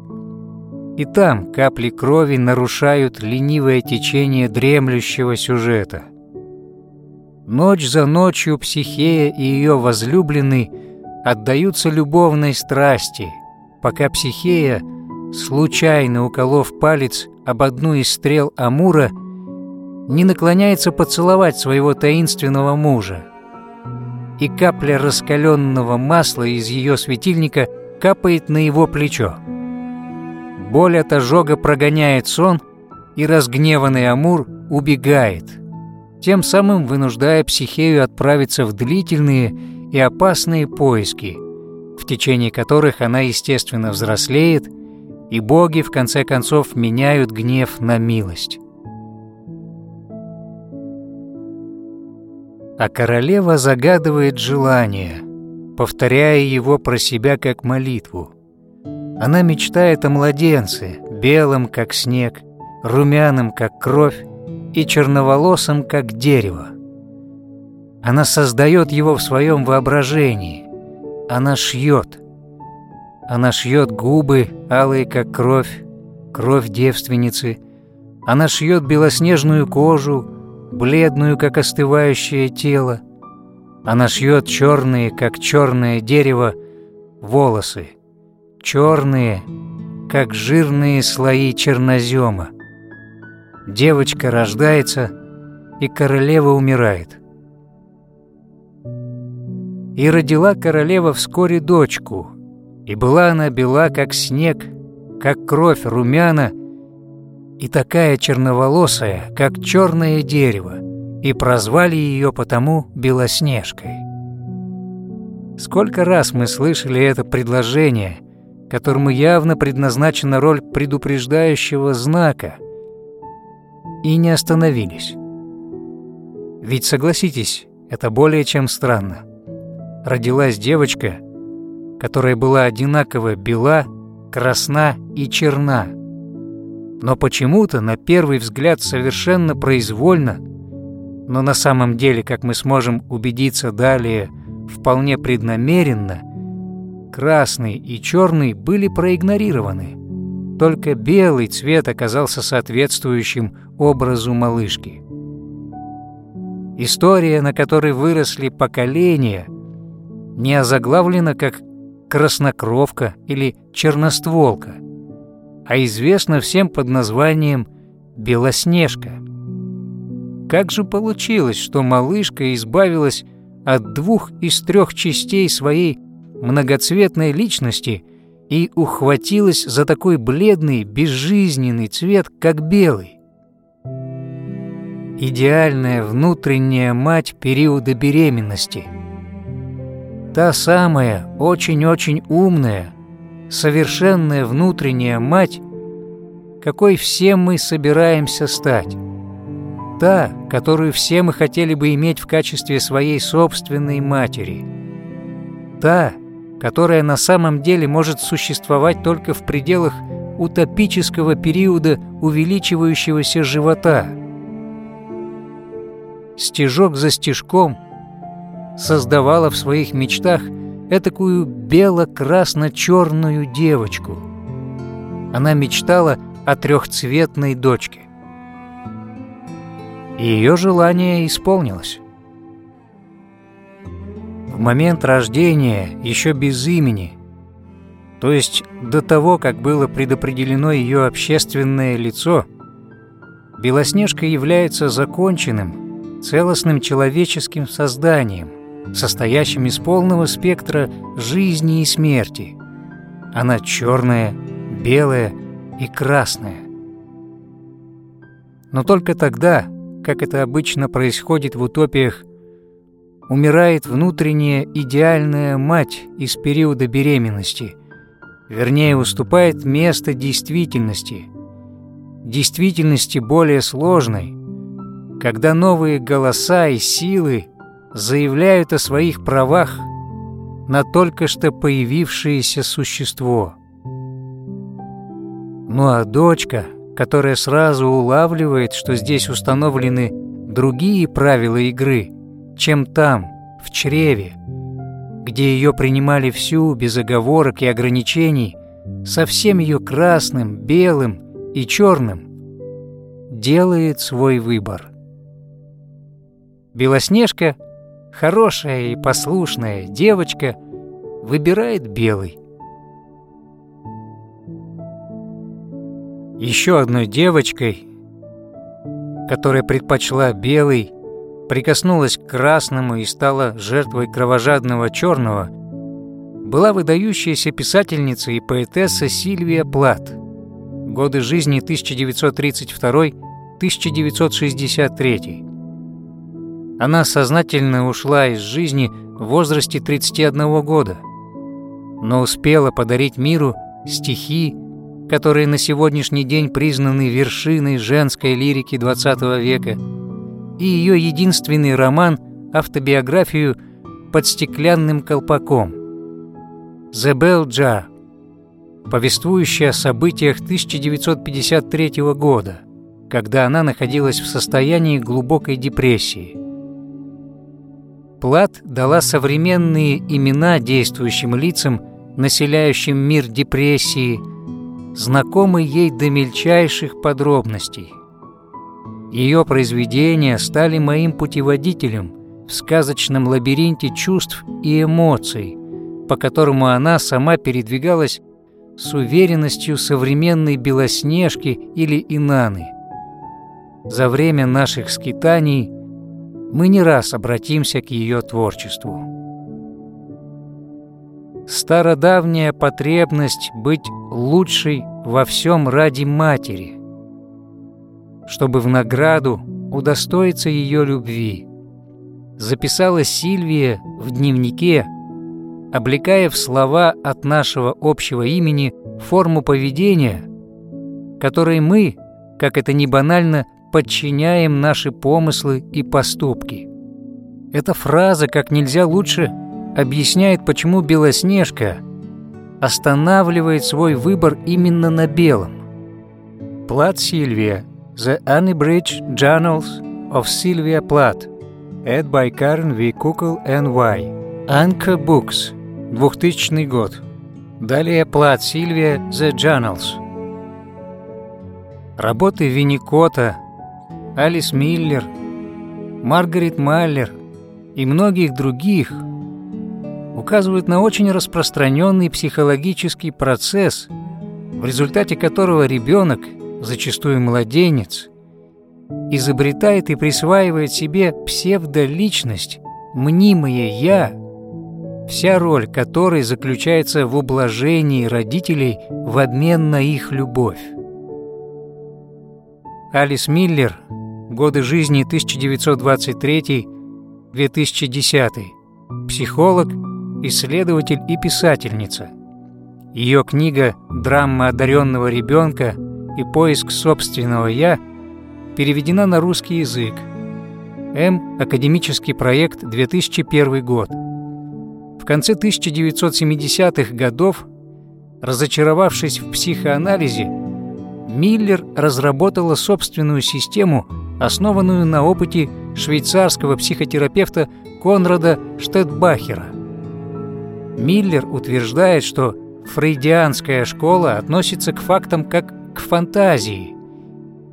[SPEAKER 1] И там капли крови нарушают ленивое течение дремлющего сюжета. Ночь за ночью Психея и ее возлюбленный отдаются любовной страсти, пока Психея, случайно уколов палец об одну из стрел Амура, не наклоняется поцеловать своего таинственного мужа. И капля раскаленного масла из ее светильника – капает на его плечо. Боль от ожога прогоняет сон, и разгневанный Амур убегает, тем самым вынуждая Психею отправиться в длительные и опасные поиски, в течение которых она, естественно, взрослеет, и боги, в конце концов, меняют гнев на милость. А королева загадывает желание — повторяя его про себя как молитву. Она мечтает о младенце, белом, как снег, румяным, как кровь, и черноволосым, как дерево. Она создает его в своем воображении. Она шьет. Она шьет губы, алые, как кровь, кровь девственницы. Она шьет белоснежную кожу, бледную, как остывающее тело. Она шьет черные, как черное дерево, волосы. Черные, как жирные слои чернозема. Девочка рождается, и королева умирает. И родила королева вскоре дочку, и была она бела, как снег, как кровь румяна, и такая черноволосая, как черное дерево и прозвали ее потому Белоснежкой. Сколько раз мы слышали это предложение, которому явно предназначена роль предупреждающего знака, и не остановились. Ведь, согласитесь, это более чем странно. Родилась девочка, которая была одинаково бела, красна и черна, но почему-то на первый взгляд совершенно произвольно – но на самом деле, как мы сможем убедиться далее, вполне преднамеренно, красный и черный были проигнорированы. Только белый цвет оказался соответствующим образу малышки. История, на которой выросли поколения, не озаглавлена как краснокровка или черностволка, а известна всем под названием «белоснежка». Как же получилось, что малышка избавилась от двух из трех частей своей многоцветной личности и ухватилась за такой бледный, безжизненный цвет, как белый? Идеальная внутренняя мать периода беременности. Та самая, очень-очень умная, совершенная внутренняя мать, какой все мы собираемся стать та, которую все мы хотели бы иметь в качестве своей собственной матери. Та, которая на самом деле может существовать только в пределах утопического периода увеличивающегося живота. Стежок за стежком создавала в своих мечтах этакую бело-красно-черную девочку. Она мечтала о трехцветной дочке. Ее желание исполнилось. В момент рождения, еще без имени, то есть до того, как было предопределено ее общественное лицо, Белоснежка является законченным, целостным человеческим созданием, состоящим из полного спектра жизни и смерти. Она черная, белая и красная. Но только тогда, как это обычно происходит в утопиях, умирает внутренняя идеальная мать из периода беременности, вернее, уступает место действительности, действительности более сложной, когда новые голоса и силы заявляют о своих правах на только что появившееся существо. Ну а дочка — которая сразу улавливает, что здесь установлены другие правила игры, чем там, в чреве, где ее принимали всю, без оговорок и ограничений, со всем ее красным, белым и черным, делает свой выбор. Белоснежка, хорошая и послушная девочка, выбирает белый. еще одной девочкой, которая предпочла белый, прикоснулась к красному и стала жертвой кровожадного черного, была выдающаяся писательница и поэтесса Сильвия Плат. Годы жизни 1932-1963. Она сознательно ушла из жизни в возрасте 31 года, но успела подарить миру стихи, которые на сегодняшний день признаны вершиной женской лирики XX века, и ее единственный роман «Автобиографию под стеклянным колпаком» «The Bell Jar», повествующая о событиях 1953 года, когда она находилась в состоянии глубокой депрессии. Плат дала современные имена действующим лицам, населяющим мир депрессии – знакомы ей до мельчайших подробностей. Ее произведения стали моим путеводителем в сказочном лабиринте чувств и эмоций, по которому она сама передвигалась с уверенностью современной Белоснежки или Инаны. За время наших скитаний мы не раз обратимся к ее творчеству стародавняя потребность быть лучшей во всем ради матери, чтобы в награду удостоиться ее любви, записала Сильвия в дневнике, облекая в слова от нашего общего имени форму поведения, которой мы, как это не банально, подчиняем наши помыслы и поступки. Эта фраза как нельзя лучше – объясняет, почему Белоснежка останавливает свой выбор именно на белом. Плат Сильвия The Unabridged Journals of Sylvia Plath Ed by Karen V. Kukul N.Y. Anchor Books 2000 год Далее Плат Сильвия The Journals Работы Винникота, Алис Миллер, Маргарет Майлер и многих других – указывают на очень распространенный психологический процесс, в результате которого ребенок, зачастую младенец, изобретает и присваивает себе псевдоличность, мнимое «я», вся роль которой заключается в ублажении родителей в обмен на их любовь. Алис Миллер, годы жизни 1923-2010, психолог, исследователь и писательница. Ее книга «Драма одаренного ребенка» и «Поиск собственного я» переведена на русский язык. М. Академический проект 2001 год. В конце 1970-х годов, разочаровавшись в психоанализе, Миллер разработала собственную систему, основанную на опыте швейцарского психотерапевта Конрада Штедбахера – Миллер утверждает, что фрейдианская школа относится к фактам как к фантазии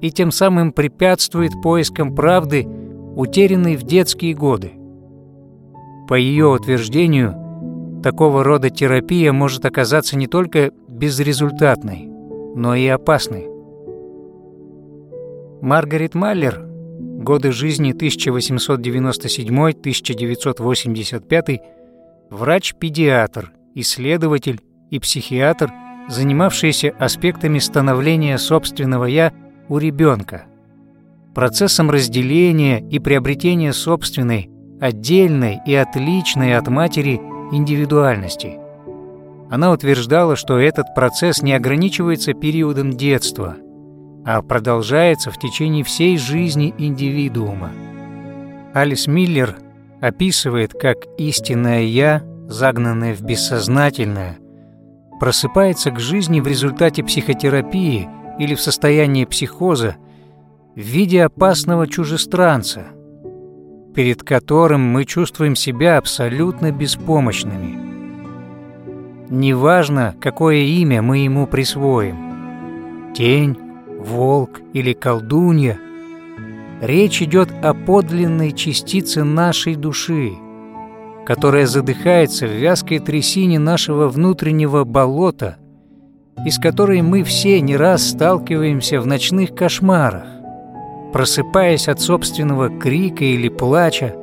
[SPEAKER 1] и тем самым препятствует поискам правды, утерянной в детские годы. По ее утверждению, такого рода терапия может оказаться не только безрезультатной, но и опасной. Маргарет Маллер, годы жизни 1897-1985, врач-педиатр, исследователь и психиатр, занимавшийся аспектами становления собственного «я» у ребенка, процессом разделения и приобретения собственной, отдельной и отличной от матери индивидуальности. Она утверждала, что этот процесс не ограничивается периодом детства, а продолжается в течение всей жизни индивидуума. Алис Миллер – описывает, как истинное «я», загнанное в бессознательное, просыпается к жизни в результате психотерапии или в состоянии психоза в виде опасного чужестранца, перед которым мы чувствуем себя абсолютно беспомощными. Неважно, какое имя мы ему присвоим – тень, волк или колдунья – речь идет о подлинной частице нашей души, которая задыхается в вязкой трясине нашего внутреннего болота, из которой мы все не раз сталкиваемся в ночных кошмарах, просыпаясь от собственного крика или плача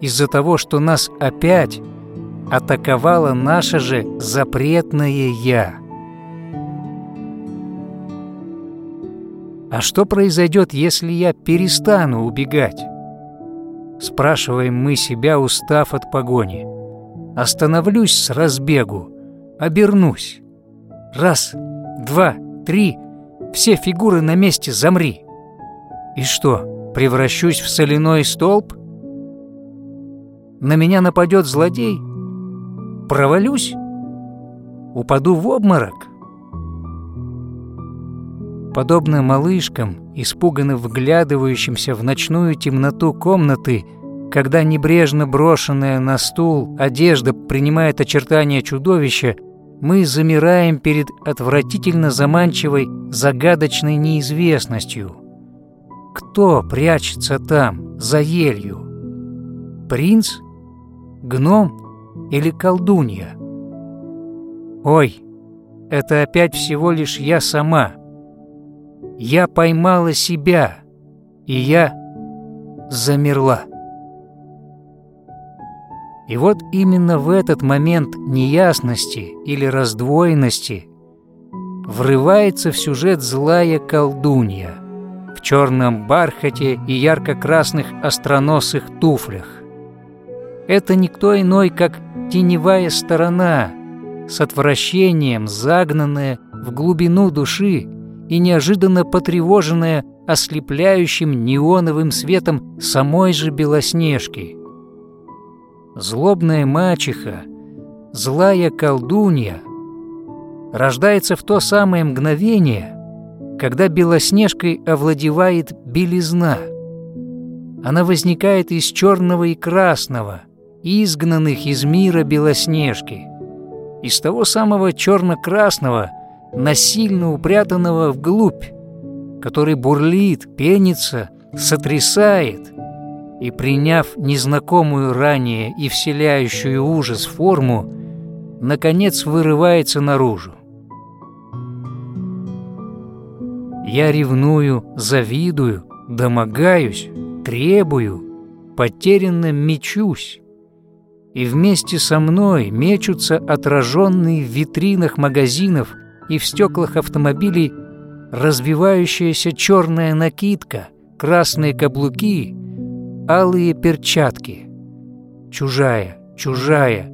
[SPEAKER 1] из-за того, что нас опять атаковало наше же запретное «я». А что произойдет, если я перестану убегать? Спрашиваем мы себя, устав от погони. Остановлюсь с разбегу, обернусь. Раз, два, три, все фигуры на месте замри. И что, превращусь в соляной столб? На меня нападет злодей? Провалюсь? Упаду в обморок? подобно малышкам, испуганно вглядывающимся в ночную темноту комнаты, когда небрежно брошенная на стул одежда принимает очертания чудовища, мы замираем перед отвратительно заманчивой, загадочной неизвестностью. Кто прячется там, за елью? Принц? Гном? Или колдунья? Ой, это опять всего лишь я сама — я поймала себя, и я замерла. И вот именно в этот момент неясности или раздвоенности врывается в сюжет злая колдунья в черном бархате и ярко-красных остроносых туфлях. Это никто иной, как теневая сторона, с отвращением загнанная в глубину души, и неожиданно потревоженная ослепляющим неоновым светом самой же Белоснежки. Злобная мачеха, злая колдунья, рождается в то самое мгновение, когда Белоснежкой овладевает белизна. Она возникает из черного и красного, изгнанных из мира Белоснежки, из того самого черно-красного – насильно упрятанного вглубь, который бурлит, пенится, сотрясает, и, приняв незнакомую ранее и вселяющую ужас форму, наконец вырывается наружу. Я ревную, завидую, домогаюсь, требую, потерянно мечусь. И вместе со мной мечутся отраженные в витринах магазинов и в стеклах автомобилей развивающаяся черная накидка, красные каблуки, алые перчатки. Чужая, чужая,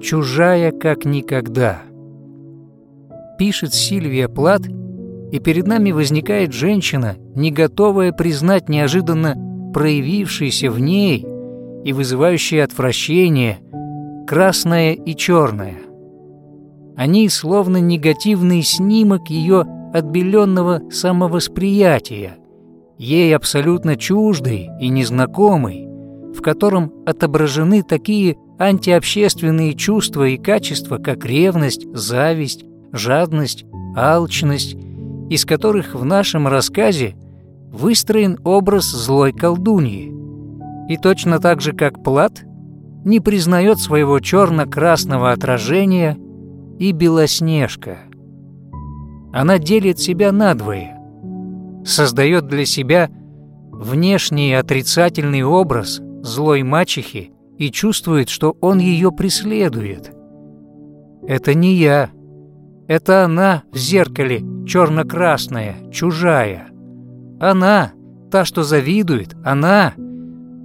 [SPEAKER 1] чужая как никогда. Пишет Сильвия Плат, и перед нами возникает женщина, не готовая признать неожиданно проявившийся в ней и вызывающее отвращение красное и черное – они словно негативный снимок ее отбеленного самовосприятия, ей абсолютно чуждый и незнакомый, в котором отображены такие антиобщественные чувства и качества, как ревность, зависть, жадность, алчность, из которых в нашем рассказе выстроен образ злой колдуньи. И точно так же, как Плат не признает своего черно-красного отражения – и Белоснежка. Она делит себя надвое, создает для себя внешний отрицательный образ злой мачехи и чувствует, что он ее преследует. «Это не я. Это она в зеркале, черно-красная, чужая. Она, та, что завидует, она,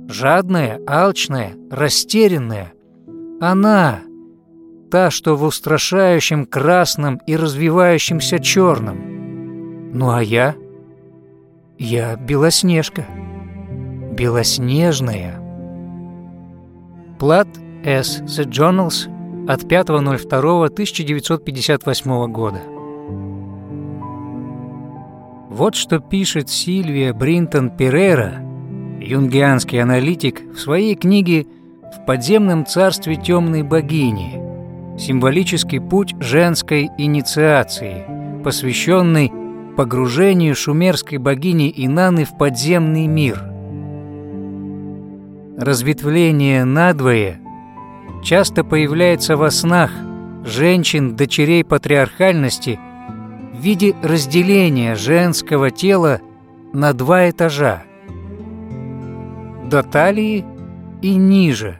[SPEAKER 1] жадная, алчная, растерянная. Она, та, что в устрашающем красном и развивающемся черном. Ну а я? Я Белоснежка. Белоснежная. Плат С. The Journals от 5.02.1958 года. Вот что пишет Сильвия Бринтон Перейра, юнгианский аналитик, в своей книге «В подземном царстве темной богини», символический путь женской инициации, посвященный погружению шумерской богини Инаны в подземный мир. Разветвление надвое часто появляется во снах женщин, дочерей патриархальности в виде разделения женского тела на два этажа – до талии и ниже.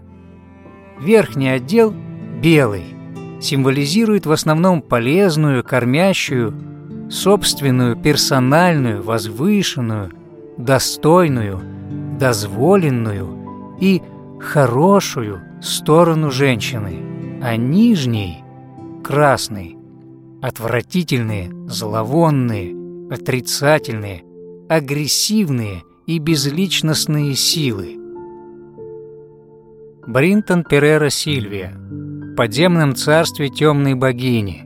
[SPEAKER 1] Верхний отдел – белый, символизирует в основном полезную, кормящую, собственную, персональную, возвышенную, достойную, дозволенную и хорошую сторону женщины, а нижней, красный, отвратительные, зловонные, отрицательные, агрессивные и безличностные силы. Бринтон Перера Сильвия – подземном царстве темной богини.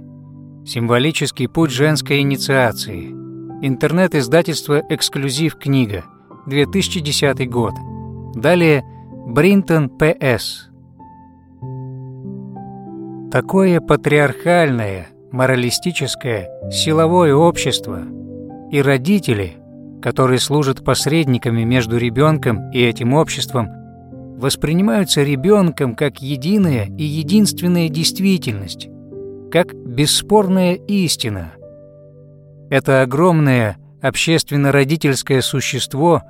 [SPEAKER 1] Символический путь женской инициации. Интернет-издательство «Эксклюзив книга», 2010 год. Далее Бринтон П.С. Такое патриархальное, моралистическое, силовое общество и родители, которые служат посредниками между ребенком и этим обществом, воспринимаются ребенком как единая и единственная действительность, как бесспорная истина. Это огромное общественно-родительское существо,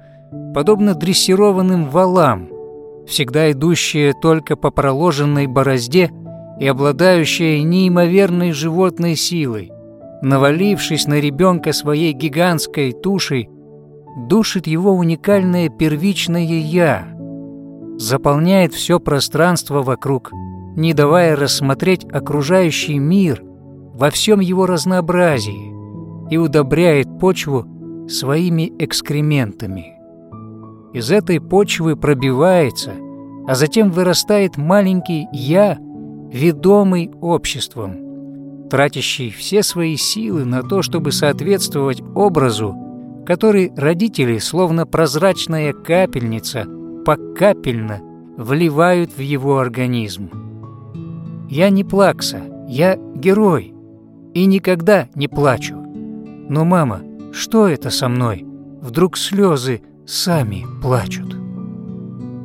[SPEAKER 1] подобно дрессированным валам, всегда идущее только по проложенной борозде и обладающее неимоверной животной силой, навалившись на ребенка своей гигантской тушей, душит его уникальное первичное «я», заполняет все пространство вокруг, не давая рассмотреть окружающий мир во всем его разнообразии и удобряет почву своими экскрементами. Из этой почвы пробивается, а затем вырастает маленький «я», ведомый обществом, тратящий все свои силы на то, чтобы соответствовать образу, который родители, словно прозрачная капельница – покапельно вливают в его организм. Я не плакса, я герой и никогда не плачу. Но, мама, что это со мной? Вдруг слезы сами плачут.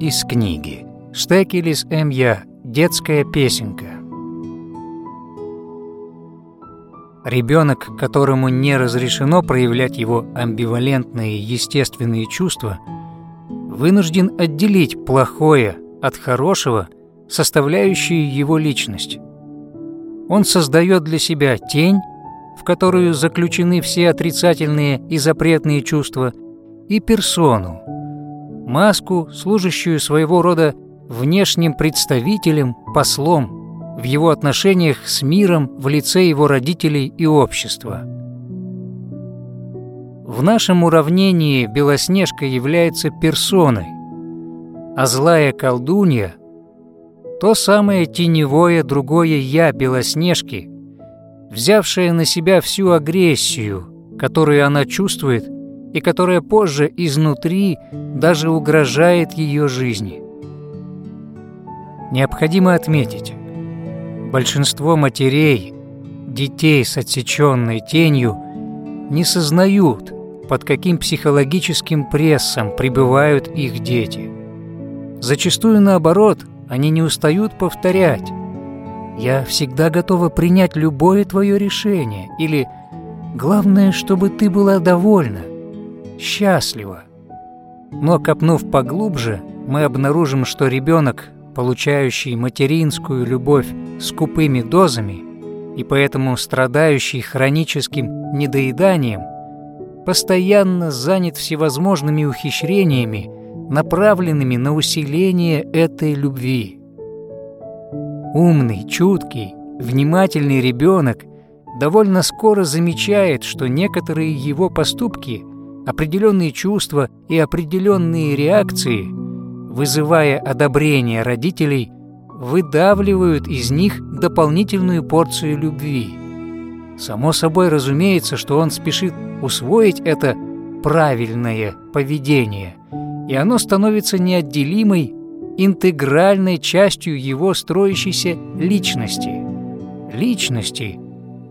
[SPEAKER 1] Из книги «Штекелис М.Я. Детская песенка». Ребенок, которому не разрешено проявлять его амбивалентные естественные чувства – вынужден отделить плохое от хорошего, составляющие его личность. Он создает для себя тень, в которую заключены все отрицательные и запретные чувства, и персону, маску, служащую своего рода внешним представителем, послом в его отношениях с миром в лице его родителей и общества. В нашем уравнении Белоснежка является персоной, а злая колдунья — то самое теневое другое «я» Белоснежки, взявшее на себя всю агрессию, которую она чувствует и которая позже изнутри даже угрожает ее жизни. Необходимо отметить, большинство матерей детей с отсеченной тенью не сознают, под каким психологическим прессом пребывают их дети. Зачастую наоборот, они не устают повторять «Я всегда готова принять любое твое решение» или «Главное, чтобы ты была довольна, счастлива». Но копнув поглубже, мы обнаружим, что ребенок, получающий материнскую любовь скупыми дозами и поэтому страдающий хроническим недоеданием – постоянно занят всевозможными ухищрениями, направленными на усиление этой любви. Умный, чуткий, внимательный ребенок довольно скоро замечает, что некоторые его поступки, определенные чувства и определенные реакции, вызывая одобрение родителей, выдавливают из них дополнительную порцию любви – Само собой разумеется, что он спешит усвоить это правильное поведение, и оно становится неотделимой, интегральной частью его строящейся личности. Личности,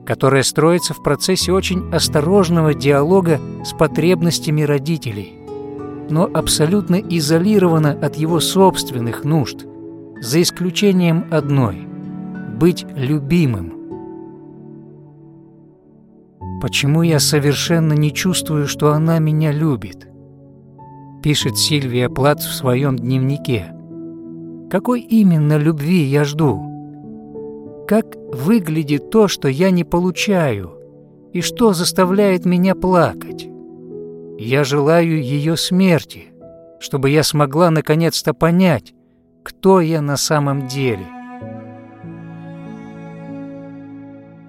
[SPEAKER 1] которая строится в процессе очень осторожного диалога с потребностями родителей, но абсолютно изолирована от его собственных нужд, за исключением одной – быть любимым почему я совершенно не чувствую, что она меня любит. Пишет Сильвия Плат в своем дневнике. Какой именно любви я жду? Как выглядит то, что я не получаю? И что заставляет меня плакать? Я желаю ее смерти, чтобы я смогла наконец-то понять, кто я на самом деле.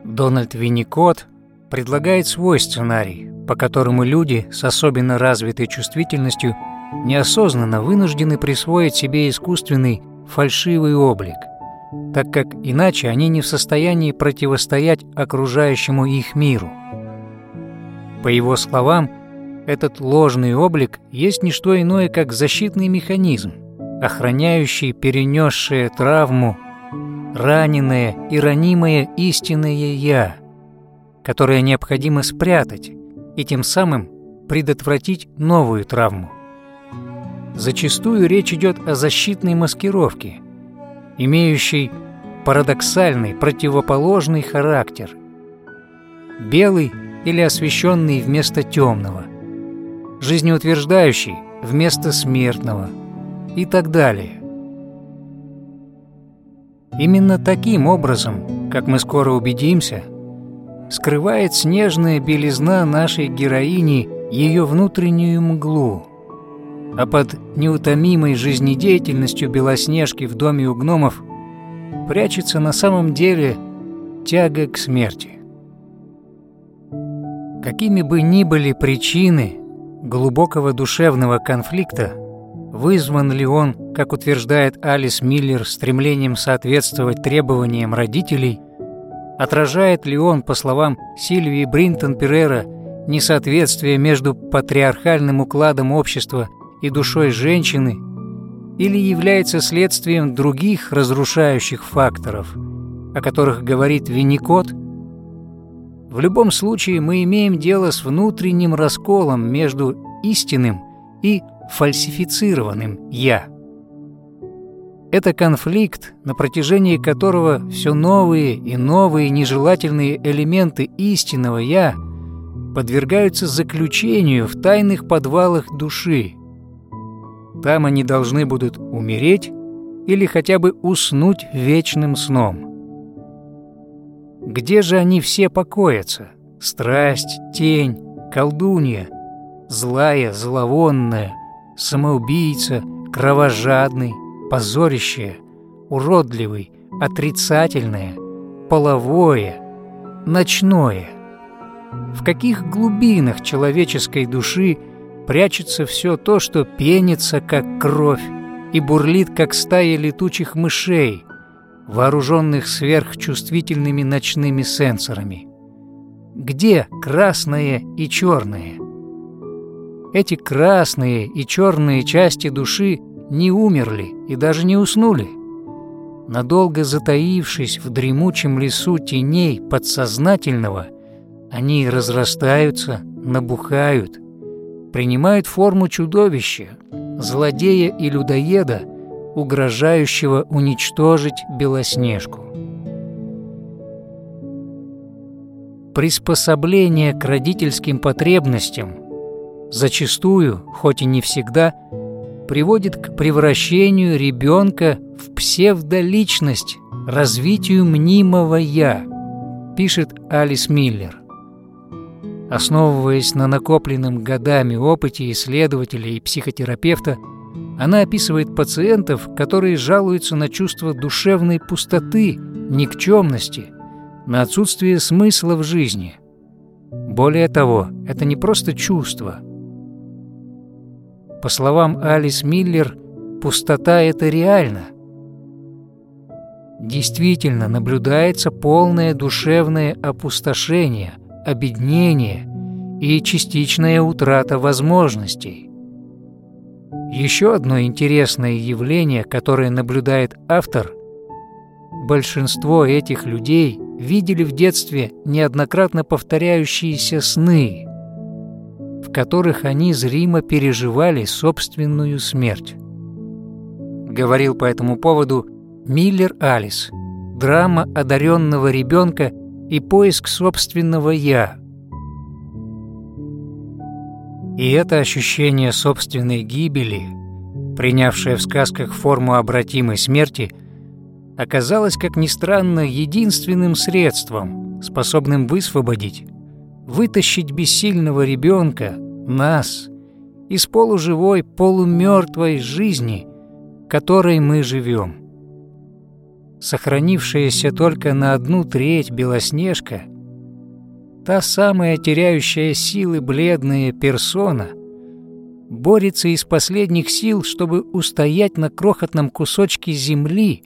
[SPEAKER 1] Дональд Винникотт предлагает свой сценарий, по которому люди с особенно развитой чувствительностью неосознанно вынуждены присвоить себе искусственный фальшивый облик, так как иначе они не в состоянии противостоять окружающему их миру. По его словам, этот ложный облик есть не что иное, как защитный механизм, охраняющий перенесшее травму, раненое и ранимое истинное «я», которое необходимо спрятать и тем самым предотвратить новую травму. Зачастую речь идет о защитной маскировке, имеющей парадоксальный, противоположный характер. Белый или освещенный вместо темного, жизнеутверждающий вместо смертного и так далее. Именно таким образом, как мы скоро убедимся – скрывает снежная белизна нашей героини ее внутреннюю мглу. А под неутомимой жизнедеятельностью Белоснежки в доме у гномов прячется на самом деле тяга к смерти. Какими бы ни были причины глубокого душевного конфликта, вызван ли он, как утверждает Алис Миллер, стремлением соответствовать требованиям родителей – Отражает ли он, по словам Сильвии Бринтон-Перера, несоответствие между патриархальным укладом общества и душой женщины или является следствием других разрушающих факторов, о которых говорит Винникот? В любом случае мы имеем дело с внутренним расколом между истинным и фальсифицированным «я». Это конфликт, на протяжении которого все новые и новые нежелательные элементы истинного «я» подвергаются заключению в тайных подвалах души. Там они должны будут умереть или хотя бы уснуть вечным сном. Где же они все покоятся? Страсть, тень, колдунья, злая, зловонная, самоубийца, кровожадный – позорище, уродливый, отрицательное, половое, ночное. В каких глубинах человеческой души прячется все то, что пенится, как кровь, и бурлит, как стая летучих мышей, вооруженных сверхчувствительными ночными сенсорами. Где красное и черное? Эти красные и черные части души не умерли и даже не уснули. Надолго затаившись в дремучем лесу теней подсознательного, они разрастаются, набухают, принимают форму чудовища, злодея и людоеда, угрожающего уничтожить Белоснежку. Приспособление к родительским потребностям зачастую, хоть и не всегда, – приводит к превращению ребенка в псевдоличность, развитию мнимого «я», пишет Алис Миллер. Основываясь на накопленном годами опыте исследователя и психотерапевта, она описывает пациентов, которые жалуются на чувство душевной пустоты, никчемности, на отсутствие смысла в жизни. Более того, это не просто чувство, по словам Алис Миллер, пустота — это реально. Действительно наблюдается полное душевное опустошение, обеднение и частичная утрата возможностей. Еще одно интересное явление, которое наблюдает автор – большинство этих людей видели в детстве неоднократно повторяющиеся сны – в которых они зримо переживали собственную смерть. Говорил по этому поводу Миллер Алис, драма одаренного ребенка и поиск собственного «я». И это ощущение собственной гибели, принявшее в сказках форму обратимой смерти, оказалось, как ни странно, единственным средством, способным высвободить вытащить бессильного ребенка, нас, из полуживой, полумертвой жизни, которой мы живем. Сохранившаяся только на одну треть Белоснежка, та самая теряющая силы бледная персона, борется из последних сил, чтобы устоять на крохотном кусочке земли,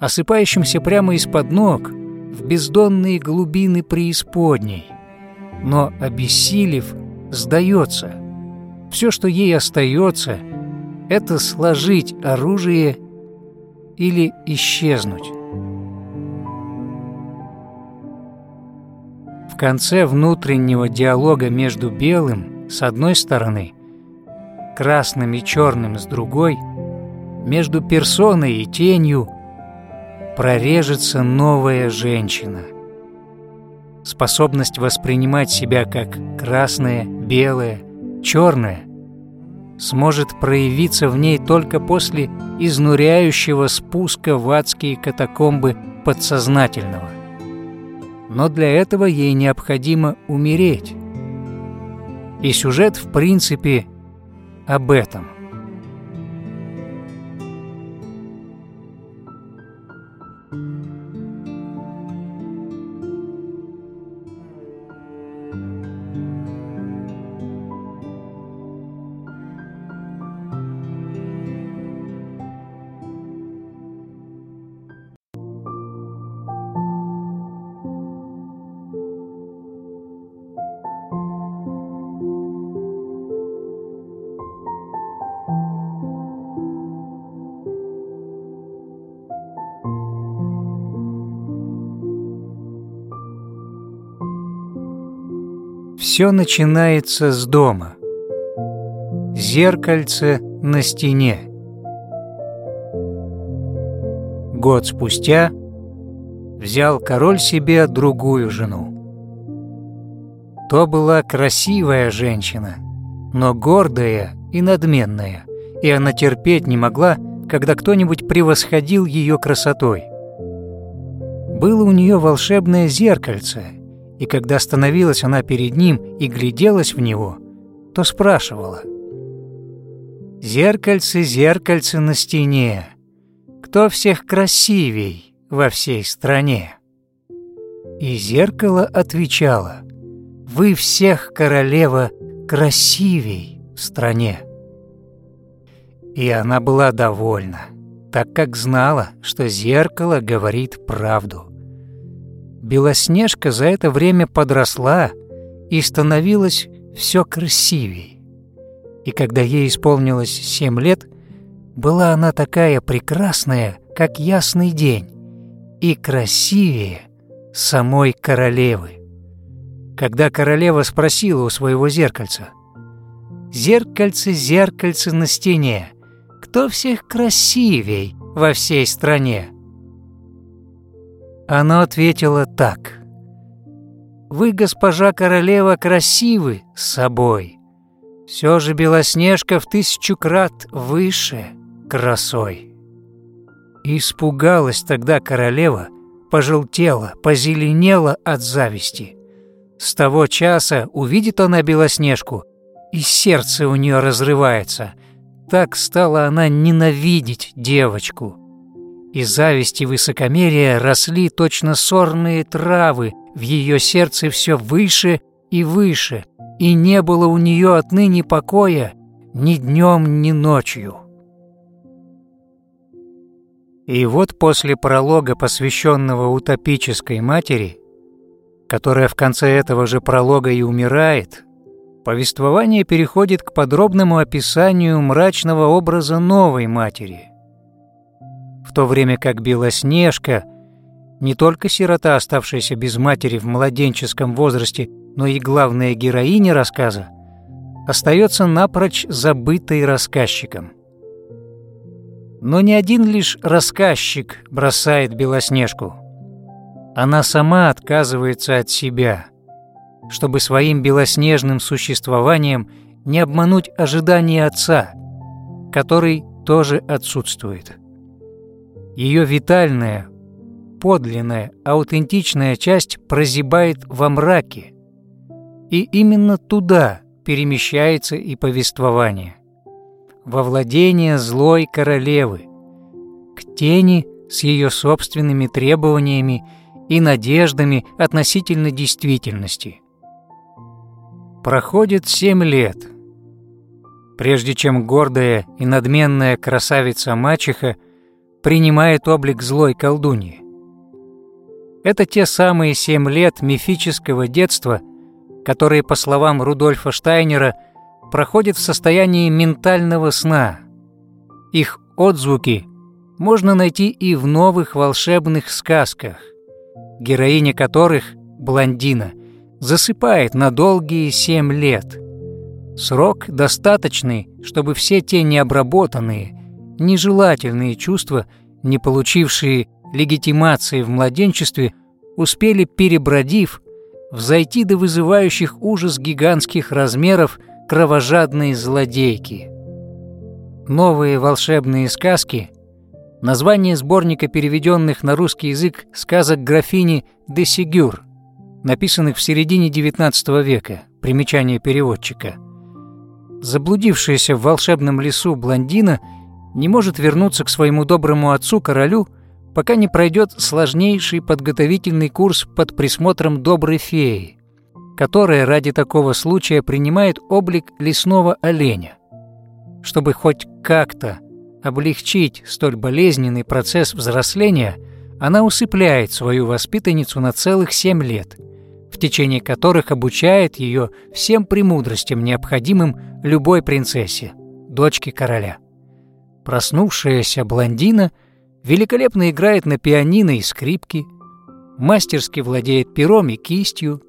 [SPEAKER 1] осыпающемся прямо из-под ног в бездонные глубины преисподней но, обессилев, сдается. Все, что ей остается, это сложить оружие или исчезнуть. В конце внутреннего диалога между белым, с одной стороны, красным и черным, с другой, между персоной и тенью, прорежется новая женщина – способность воспринимать себя как красное, белое, черное, сможет проявиться в ней только после изнуряющего спуска в адские катакомбы подсознательного. Но для этого ей необходимо умереть. И сюжет, в принципе, об этом. Все начинается с дома. Зеркальце на стене. Год спустя взял король себе другую жену. То была красивая женщина, но гордая и надменная, и она терпеть не могла, когда кто-нибудь превосходил ее красотой. Было у нее волшебное зеркальце, и когда становилась она перед ним и гляделась в него, то спрашивала. «Зеркальце, зеркальце на стене, кто всех красивей во всей стране?» И зеркало отвечало. «Вы всех, королева, красивей в стране». И она была довольна, так как знала, что зеркало говорит правду. Белоснежка за это время подросла и становилась все красивей. И когда ей исполнилось семь лет, была она такая прекрасная, как ясный день, и красивее самой королевы. Когда королева спросила у своего зеркальца, «Зеркальце, зеркальце на стене, кто всех красивей во всей стране?» Оно ответило так. «Вы, госпожа королева, красивы с собой. Все же Белоснежка в тысячу крат выше красой». Испугалась тогда королева, пожелтела, позеленела от зависти. С того часа увидит она Белоснежку, и сердце у нее разрывается. Так стала она ненавидеть девочку и зависть и высокомерие росли точно сорные травы в ее сердце все выше и выше, и не было у нее отныне покоя ни днем, ни ночью. И вот после пролога, посвященного утопической матери, которая в конце этого же пролога и умирает, повествование переходит к подробному описанию мрачного образа новой матери – то время как Белоснежка, не только сирота, оставшаяся без матери в младенческом возрасте, но и главная героиня рассказа, остается напрочь забытой рассказчиком. Но не один лишь рассказчик бросает Белоснежку. Она сама отказывается от себя, чтобы своим белоснежным существованием не обмануть ожидания отца, который тоже отсутствует. Ее витальная, подлинная, аутентичная часть прозябает во мраке. И именно туда перемещается и повествование. Во владение злой королевы, к тени с ее собственными требованиями и надеждами относительно действительности. Проходит семь лет, прежде чем гордая и надменная красавица-мачеха принимает облик злой колдуньи. Это те самые семь лет мифического детства, которые, по словам Рудольфа Штайнера, проходят в состоянии ментального сна. Их отзвуки можно найти и в новых волшебных сказках, героиня которых, блондина, засыпает на долгие семь лет. Срок достаточный, чтобы все те необработанные, нежелательные чувства, не получившие легитимации в младенчестве, успели, перебродив, взойти до вызывающих ужас гигантских размеров кровожадные злодейки. Новые волшебные сказки – название сборника переведенных на русский язык сказок графини де Сигюр, написанных в середине XIX века, примечание переводчика. Заблудившаяся в волшебном лесу блондина – не может вернуться к своему доброму отцу-королю, пока не пройдет сложнейший подготовительный курс под присмотром доброй феи, которая ради такого случая принимает облик лесного оленя. Чтобы хоть как-то облегчить столь болезненный процесс взросления, она усыпляет свою воспитанницу на целых семь лет, в течение которых обучает ее всем премудростям, необходимым любой принцессе, дочке короля. Проснувшаяся блондина великолепно играет на пианино и скрипке, мастерски владеет пером и кистью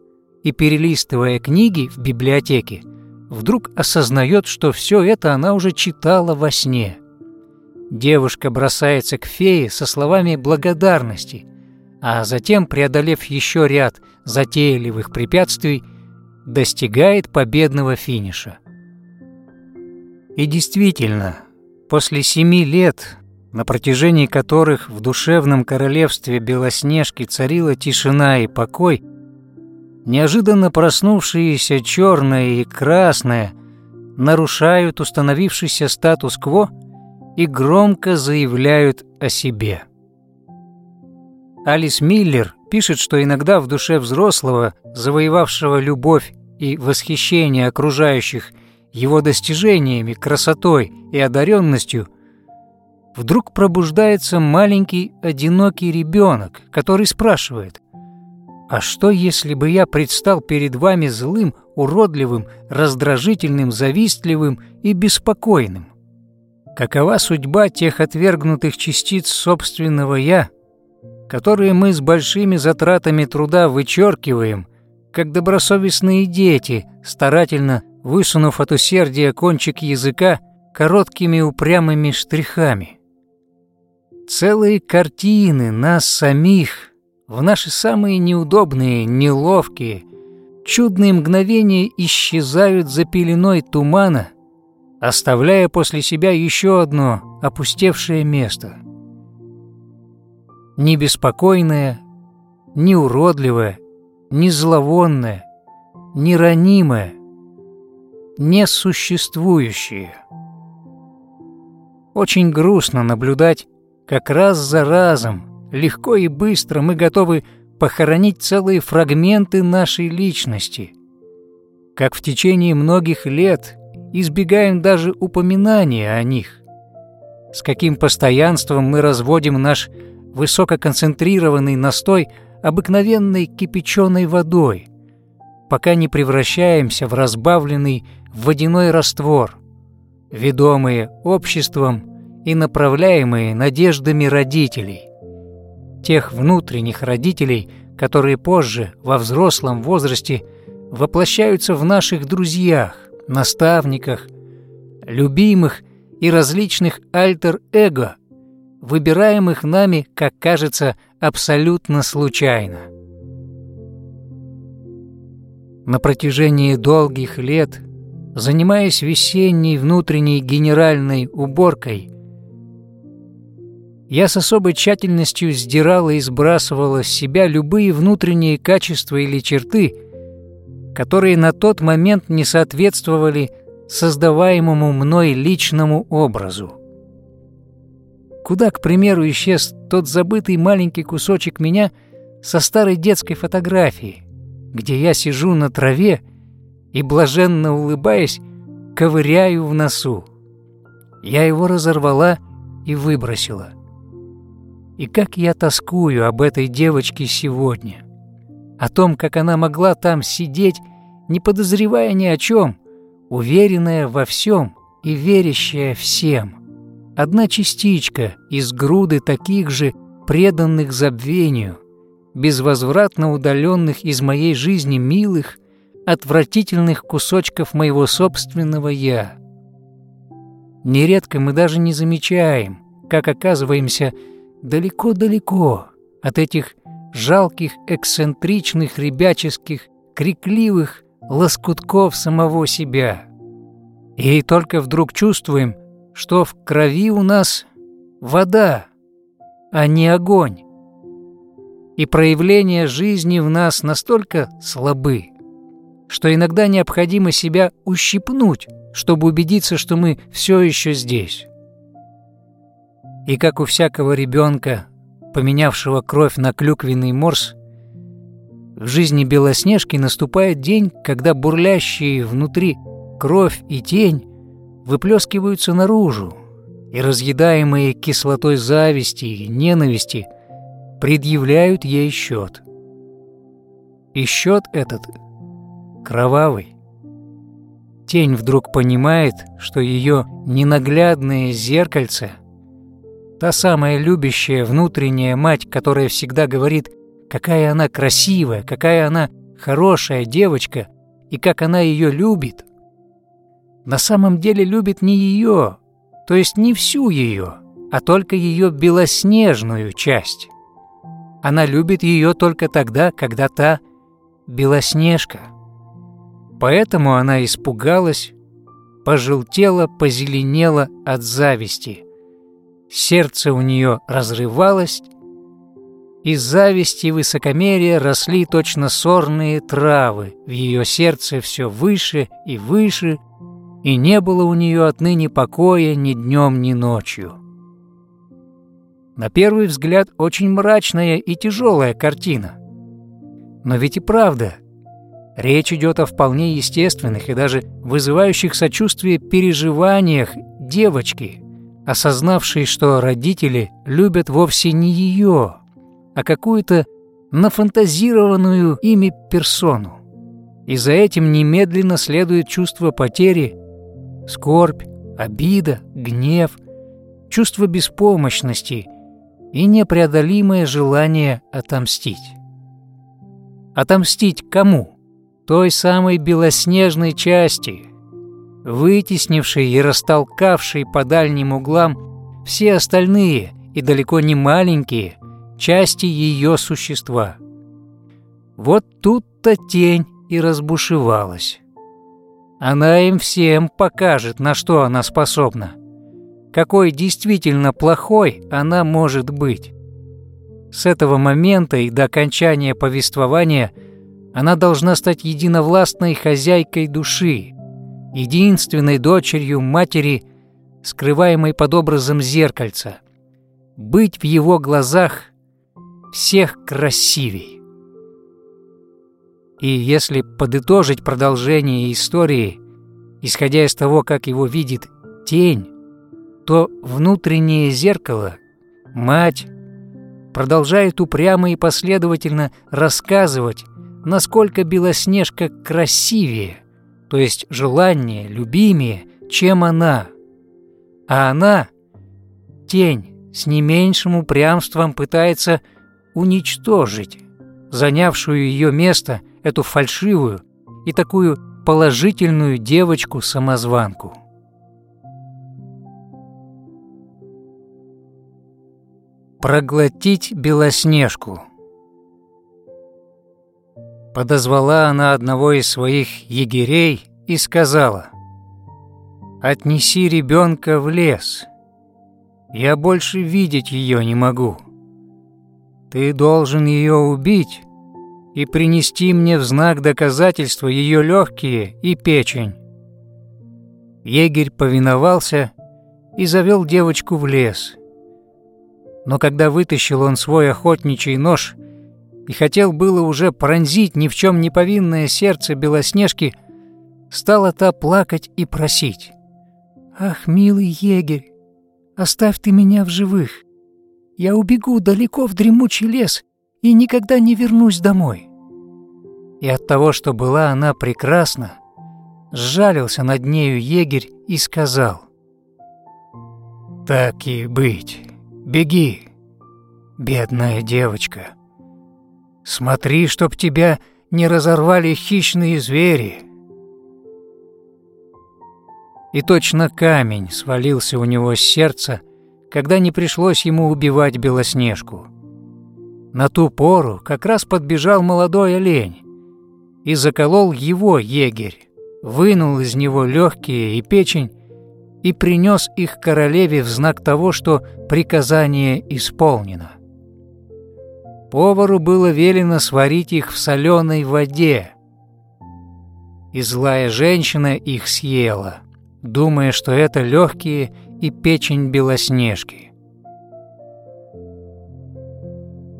[SPEAKER 1] и, перелистывая книги в библиотеке, вдруг осознает, что все это она уже читала во сне. Девушка бросается к фее со словами благодарности, а затем, преодолев еще ряд затейливых препятствий, достигает победного финиша. И действительно, После семи лет, на протяжении которых в душевном королевстве Белоснежки царила тишина и покой, неожиданно проснувшиеся черное и красное нарушают установившийся статус-кво и громко заявляют о себе. Алис Миллер пишет, что иногда в душе взрослого, завоевавшего любовь и восхищение окружающих его достижениями, красотой и одаренностью, вдруг пробуждается маленький одинокий ребенок, который спрашивает, «А что, если бы я предстал перед вами злым, уродливым, раздражительным, завистливым и беспокойным? Какова судьба тех отвергнутых частиц собственного «я», которые мы с большими затратами труда вычеркиваем, как добросовестные дети, старательно высунув от усердия кончик языка, короткими упрямыми штрихами. Целые картины нас самих в наши самые неудобные, неловкие, чудные мгновения исчезают за пеленой тумана, оставляя после себя еще одно опустевшее место. Не беспокойное, не уродливое, не зловонное, не ранимое, несуществующее. существующее. Очень грустно наблюдать, как раз за разом, легко и быстро мы готовы похоронить целые фрагменты нашей личности. Как в течение многих лет избегаем даже упоминания о них. С каким постоянством мы разводим наш высококонцентрированный настой обыкновенной кипяченой водой, пока не превращаемся в разбавленный водяной раствор, ведомые обществом и направляемые надеждами родителей. Тех внутренних родителей, которые позже, во взрослом возрасте, воплощаются в наших друзьях, наставниках, любимых и различных альтер-эго, выбираемых нами, как кажется, абсолютно случайно. На протяжении долгих лет Занимаясь весенней внутренней генеральной уборкой, я с особой тщательностью сдирала и сбрасывала с себя любые внутренние качества или черты, которые на тот момент не соответствовали создаваемому мной личному образу. Куда, к примеру, исчез тот забытый маленький кусочек меня со старой детской фотографии, где я сижу на траве и, блаженно улыбаясь, ковыряю в носу. Я его разорвала и выбросила. И как я тоскую об этой девочке сегодня. О том, как она могла там сидеть, не подозревая ни о чем, уверенная во всем и верящая всем. Одна частичка из груды таких же, преданных забвению, безвозвратно удаленных из моей жизни милых отвратительных кусочков моего собственного «я». Нередко мы даже не замечаем, как оказываемся далеко-далеко от этих жалких, эксцентричных, ребяческих, крикливых лоскутков самого себя. И только вдруг чувствуем, что в крови у нас вода, а не огонь. И проявления жизни в нас настолько слабы, что иногда необходимо себя ущипнуть, чтобы убедиться, что мы все еще здесь. И как у всякого ребенка, поменявшего кровь на клюквенный морс, в жизни Белоснежки наступает день, когда бурлящие внутри кровь и тень выплескиваются наружу, и разъедаемые кислотой зависти и ненависти предъявляют ей счет. И счет этот – кровавый. Тень вдруг понимает, что ее ненаглядное зеркальце, та самая любящая внутренняя мать, которая всегда говорит, какая она красивая, какая она хорошая девочка и как она ее любит, на самом деле любит не ее, то есть не всю ее, а только ее белоснежную часть. Она любит ее только тогда, когда та белоснежка. Поэтому она испугалась, пожелтела, позеленела от зависти. Сердце у нее разрывалось, и зависть и высокомерие росли точно сорные травы в ее сердце все выше и выше, и не было у нее отныне покоя ни днем, ни ночью. На первый взгляд очень мрачная и тяжелая картина. Но ведь и правда – Речь идет о вполне естественных и даже вызывающих сочувствие переживаниях девочки, осознавшей, что родители любят вовсе не ее, а какую-то нафантазированную ими персону. И за этим немедленно следует чувство потери, скорбь, обида, гнев, чувство беспомощности и непреодолимое желание отомстить. Отомстить кому? той самой белоснежной части, вытеснившей и растолкавшей по дальним углам все остальные и далеко не маленькие части ее существа. Вот тут-то тень и разбушевалась. Она им всем покажет, на что она способна, какой действительно плохой она может быть. С этого момента и до окончания повествования – она должна стать единовластной хозяйкой души, единственной дочерью матери, скрываемой под образом зеркальца, быть в его глазах всех красивей. И если подытожить продолжение истории, исходя из того, как его видит тень, то внутреннее зеркало, мать, продолжает упрямо и последовательно рассказывать насколько Белоснежка красивее, то есть желаннее, любимее, чем она. А она, тень, с не меньшим упрямством пытается уничтожить занявшую ее место, эту фальшивую и такую положительную девочку-самозванку. Проглотить Белоснежку – Подозвала она одного из своих егерей и сказала, «Отнеси ребенка в лес. Я больше видеть ее не могу. Ты должен ее убить и принести мне в знак доказательства ее легкие и печень». Егерь повиновался и завел девочку в лес. Но когда вытащил он свой охотничий нож – и хотел было уже пронзить ни в чем не повинное сердце Белоснежки, стала та плакать и просить. «Ах, милый егерь, оставь ты меня в живых. Я убегу далеко в дремучий лес и никогда не вернусь домой». И от того, что была она прекрасна, сжалился над нею егерь и сказал. «Так и быть, беги, бедная девочка». Смотри, чтоб тебя не разорвали хищные звери. И точно камень свалился у него с сердца, когда не пришлось ему убивать Белоснежку. На ту пору как раз подбежал молодой олень и заколол его егерь, вынул из него легкие и печень и принес их королеве в знак того, что приказание исполнено. Повару было велено сварить их в соленой воде. И злая женщина их съела, думая, что это легкие и печень белоснежки.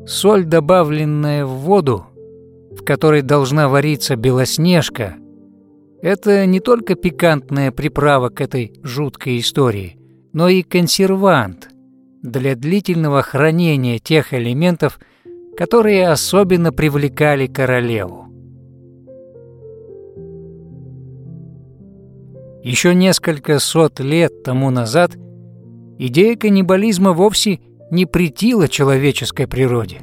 [SPEAKER 1] Соль, добавленная в воду, в которой должна вариться белоснежка, это не только пикантная приправа к этой жуткой истории, но и консервант для длительного хранения тех элементов, которые особенно привлекали королеву. Еще несколько сот лет тому назад идея каннибализма вовсе не претила человеческой природе.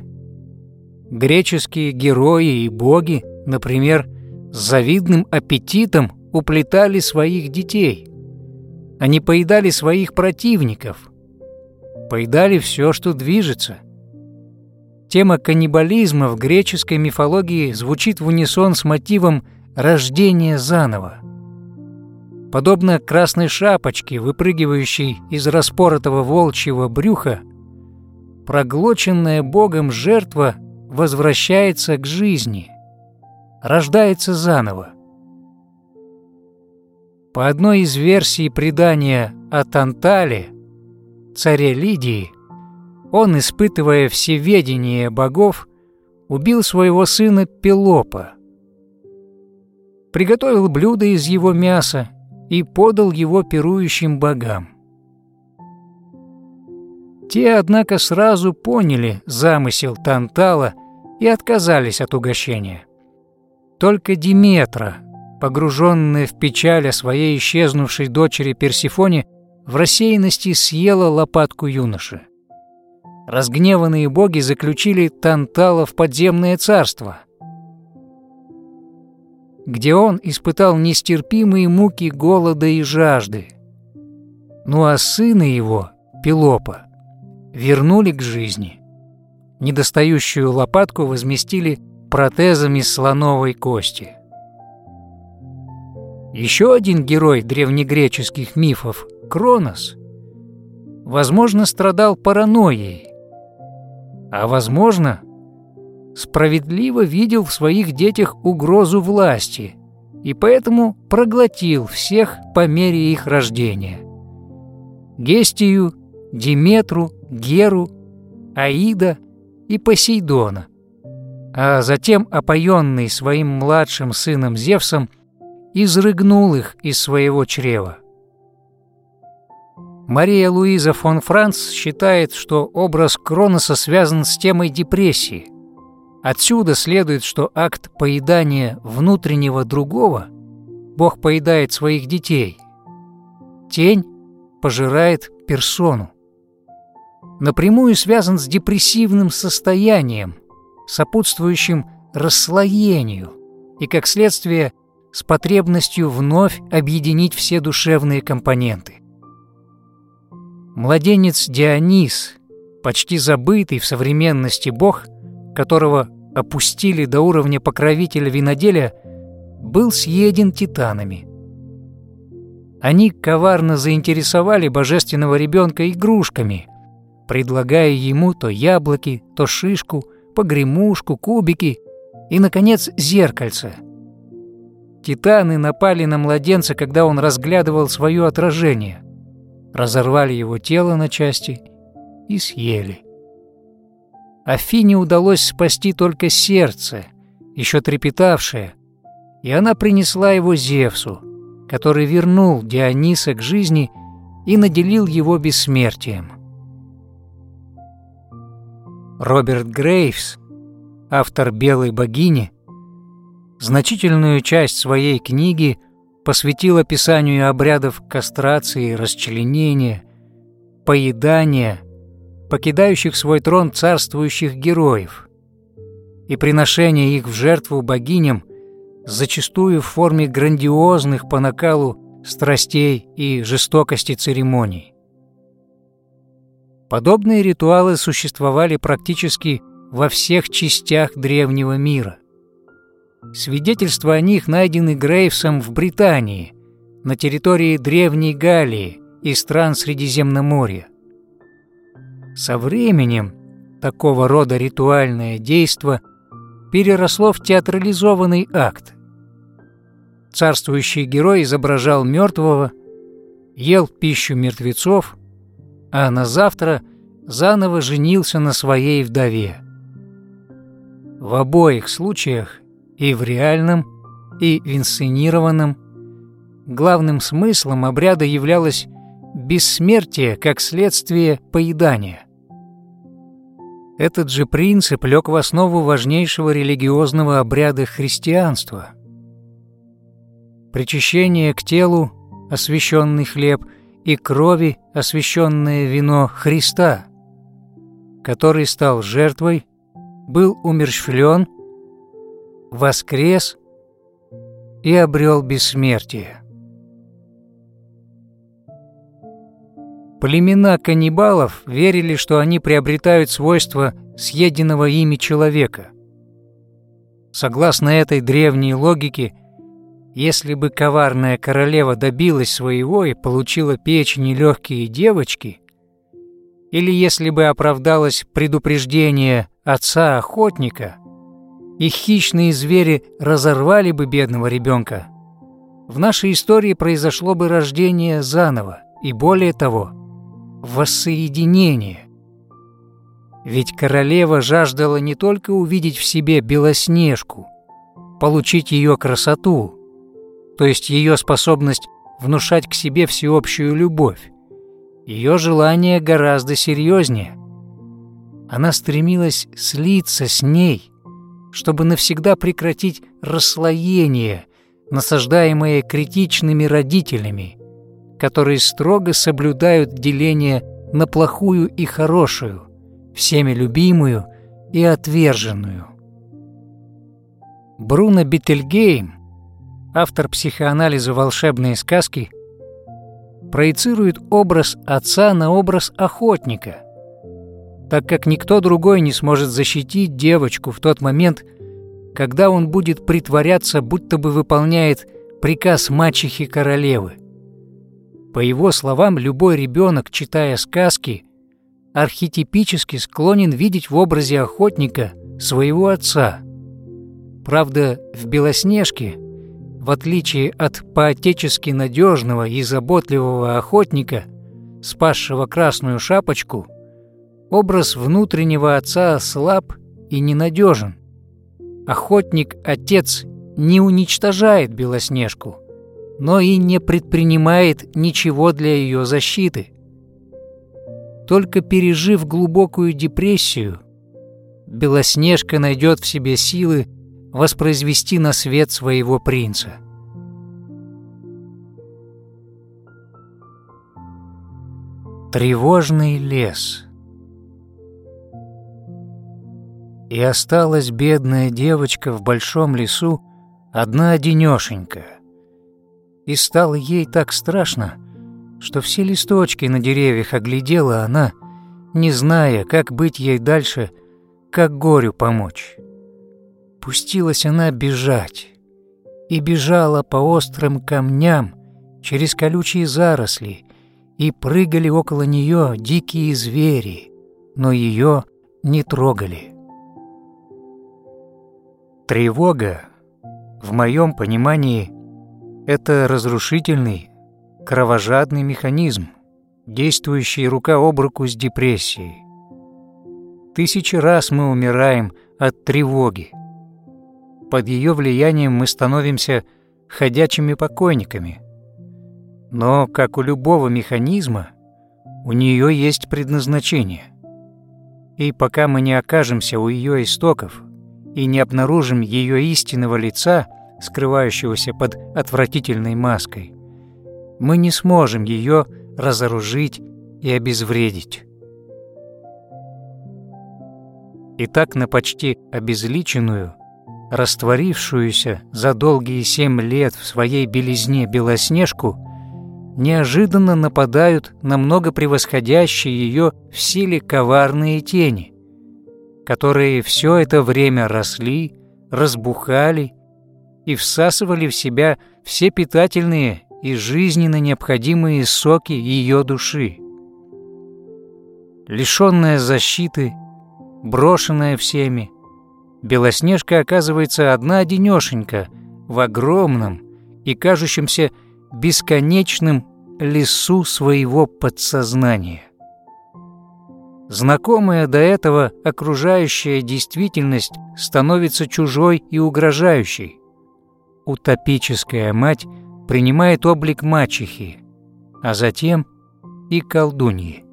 [SPEAKER 1] Греческие герои и боги, например, с завидным аппетитом уплетали своих детей. Они поедали своих противников, поедали все, что движется, Тема каннибализма в греческой мифологии звучит в унисон с мотивом рождения заново». Подобно красной шапочке, выпрыгивающей из распоротого волчьего брюха, проглоченная Богом жертва возвращается к жизни, рождается заново. По одной из версий предания о Тантале, царе Лидии, он, испытывая всеведение богов, убил своего сына Пелопа, приготовил блюдо из его мяса и подал его пирующим богам. Те, однако, сразу поняли замысел Тантала и отказались от угощения. Только Диметра, погруженная в печаль о своей исчезнувшей дочери Персифоне, в рассеянности съела лопатку юноши разгневанные боги заключили Тантала в подземное царство, где он испытал нестерпимые муки голода и жажды. Ну а сына его, Пелопа, вернули к жизни. Недостающую лопатку возместили протезами слоновой кости. Еще один герой древнегреческих мифов, Кронос, возможно, страдал паранойей, а, возможно, справедливо видел в своих детях угрозу власти и поэтому проглотил всех по мере их рождения. Гестию, Диметру, Геру, Аида и Посейдона. А затем, опоенный своим младшим сыном Зевсом, изрыгнул их из своего чрева. Мария Луиза фон Франц считает, что образ Кроноса связан с темой депрессии. Отсюда следует, что акт поедания внутреннего другого Бог поедает своих детей. Тень пожирает персону. Напрямую связан с депрессивным состоянием, сопутствующим расслоению и, как следствие, с потребностью вновь объединить все душевные компоненты. Младенец Дионис, почти забытый в современности бог, которого опустили до уровня покровителя виноделия, был съеден титанами. Они коварно заинтересовали божественного ребенка игрушками, предлагая ему то яблоки, то шишку, погремушку, кубики и, наконец, зеркальце. Титаны напали на младенца, когда он разглядывал свое отражение разорвали его тело на части и съели. Афине удалось спасти только сердце, еще трепетавшее, и она принесла его Зевсу, который вернул Диониса к жизни и наделил его бессмертием. Роберт Грейвс, автор «Белой богини», значительную часть своей книги посвятил описанию обрядов кастрации, расчленения, поедания, покидающих свой трон царствующих героев и приношения их в жертву богиням, зачастую в форме грандиозных по накалу страстей и жестокости церемоний. Подобные ритуалы существовали практически во всех частях древнего мира. Свидетельства о них найдены Грейвсом в Британии, на территории Древней Галлии и стран Средиземноморья. Со временем такого рода ритуальное действо переросло в театрализованный акт. Царствующий герой изображал мертвого, ел пищу мертвецов, а на завтра заново женился на своей вдове. В обоих случаях и в реальном, и в инсценированном. Главным смыслом обряда являлось бессмертие как следствие поедания. Этот же принцип лег в основу важнейшего религиозного обряда христианства. Причащение к телу, освященный хлеб, и крови, освященное вино Христа, который стал жертвой, был умерщвлен воскрес и обрел бессмертие. Племена каннибалов верили, что они приобретают свойства съеденного ими человека. Согласно этой древней логике, если бы коварная королева добилась своего и получила печень и легкие девочки, или если бы оправдалось предупреждение отца-охотника – их хищные звери разорвали бы бедного ребенка. В нашей истории произошло бы рождение заново, и более того, воссоединение. Ведь королева жаждала не только увидеть в себе Белоснежку, получить ее красоту, то есть ее способность внушать к себе всеобщую любовь. Ее желание гораздо серьезнее. Она стремилась слиться с ней – чтобы навсегда прекратить расслоение, насаждаемое критичными родителями, которые строго соблюдают деление на плохую и хорошую, всеми любимую и отверженную. Бруно Бетельгейм, автор психоанализа «Волшебные сказки», проецирует образ отца на образ охотника, так как никто другой не сможет защитить девочку в тот момент, когда он будет притворяться, будто бы выполняет приказ мачехи королевы. По его словам, любой ребенок, читая сказки, архетипически склонен видеть в образе охотника своего отца. Правда, в «Белоснежке», в отличие от поотечески надежного и заботливого охотника, спасшего красную шапочку – Образ внутреннего отца слаб и ненадежен. Охотник-отец не уничтожает Белоснежку, но и не предпринимает ничего для ее защиты. Только пережив глубокую депрессию, Белоснежка найдет в себе силы воспроизвести на свет своего принца. Тревожный лес – И осталась бедная девочка в большом лесу, одна-одинёшенька. И стало ей так страшно, что все листочки на деревьях оглядела она, не зная, как быть ей дальше, как горю помочь. Пустилась она бежать и бежала по острым камням через колючие заросли, и прыгали около нее дикие звери, но ее не трогали. Тревога, в моем понимании, это разрушительный, кровожадный механизм, действующий рука об руку с депрессией. Тысячи раз мы умираем от тревоги. Под ее влиянием мы становимся ходячими покойниками. Но, как у любого механизма, у нее есть предназначение. И пока мы не окажемся у ее истоков – и не обнаружим ее истинного лица, скрывающегося под отвратительной маской, мы не сможем ее разоружить и обезвредить. Итак, на почти обезличенную, растворившуюся за долгие семь лет в своей белизне Белоснежку, неожиданно нападают намного превосходящие ее в силе коварные тени, которые все это время росли, разбухали и всасывали в себя все питательные и жизненно необходимые соки ее души. Лишенная защиты, брошенная всеми, Белоснежка оказывается одна-одинешенька в огромном и кажущемся бесконечным лесу своего подсознания. Знакомая до этого окружающая действительность становится чужой и угрожающей. Утопическая мать принимает облик мачехи, а затем и колдуньи.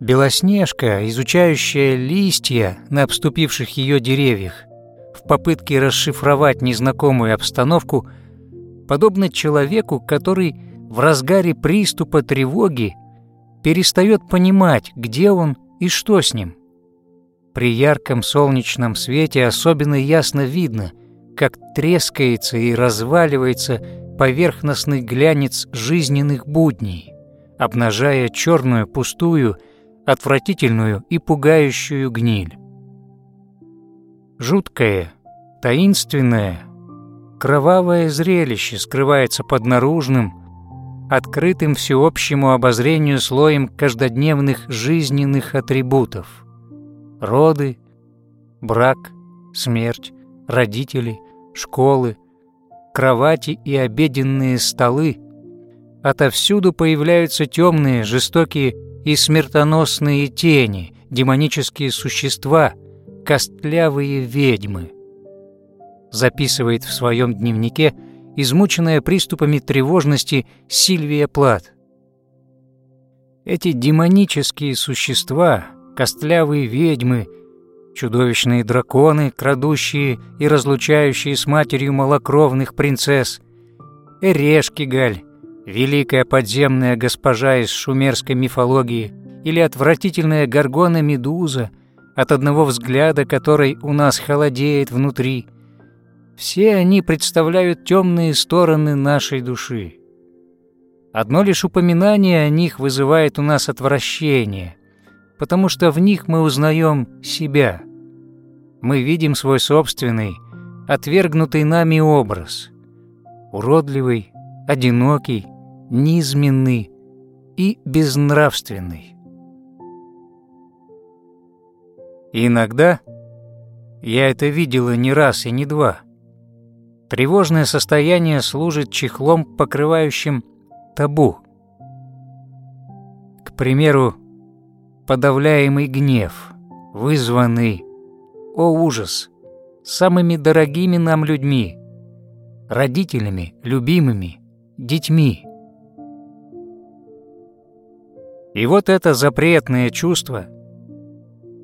[SPEAKER 1] Белоснежка, изучающая листья на обступивших ее деревьях, в попытке расшифровать незнакомую обстановку, подобно человеку, который в разгаре приступа тревоги перестает понимать, где он и что с ним. При ярком солнечном свете особенно ясно видно, как трескается и разваливается поверхностный глянец жизненных будней, обнажая черную, пустую, отвратительную и пугающую гниль. Жуткое, таинственное, кровавое зрелище скрывается под наружным, открытым всеобщему обозрению слоем каждодневных жизненных атрибутов – роды, брак, смерть, родители, школы, кровати и обеденные столы. Отовсюду появляются темные, жестокие и смертоносные тени, демонические существа, костлявые ведьмы. Записывает в своем дневнике – измученная приступами тревожности Сильвия Плат. Эти демонические существа, костлявые ведьмы, чудовищные драконы, крадущие и разлучающие с матерью малокровных принцесс, Эрешкигаль, великая подземная госпожа из шумерской мифологии или отвратительная горгона-медуза, от одного взгляда которой у нас холодеет внутри – все они представляют темные стороны нашей души. Одно лишь упоминание о них вызывает у нас отвращение, потому что в них мы узнаем себя. Мы видим свой собственный, отвергнутый нами образ. Уродливый, одинокий, низменный и безнравственный. И иногда, я это видела не раз и не два, Тревожное состояние служит чехлом, покрывающим табу. К примеру, подавляемый гнев, вызванный, о ужас, самыми дорогими нам людьми, родителями, любимыми, детьми. И вот это запретное чувство,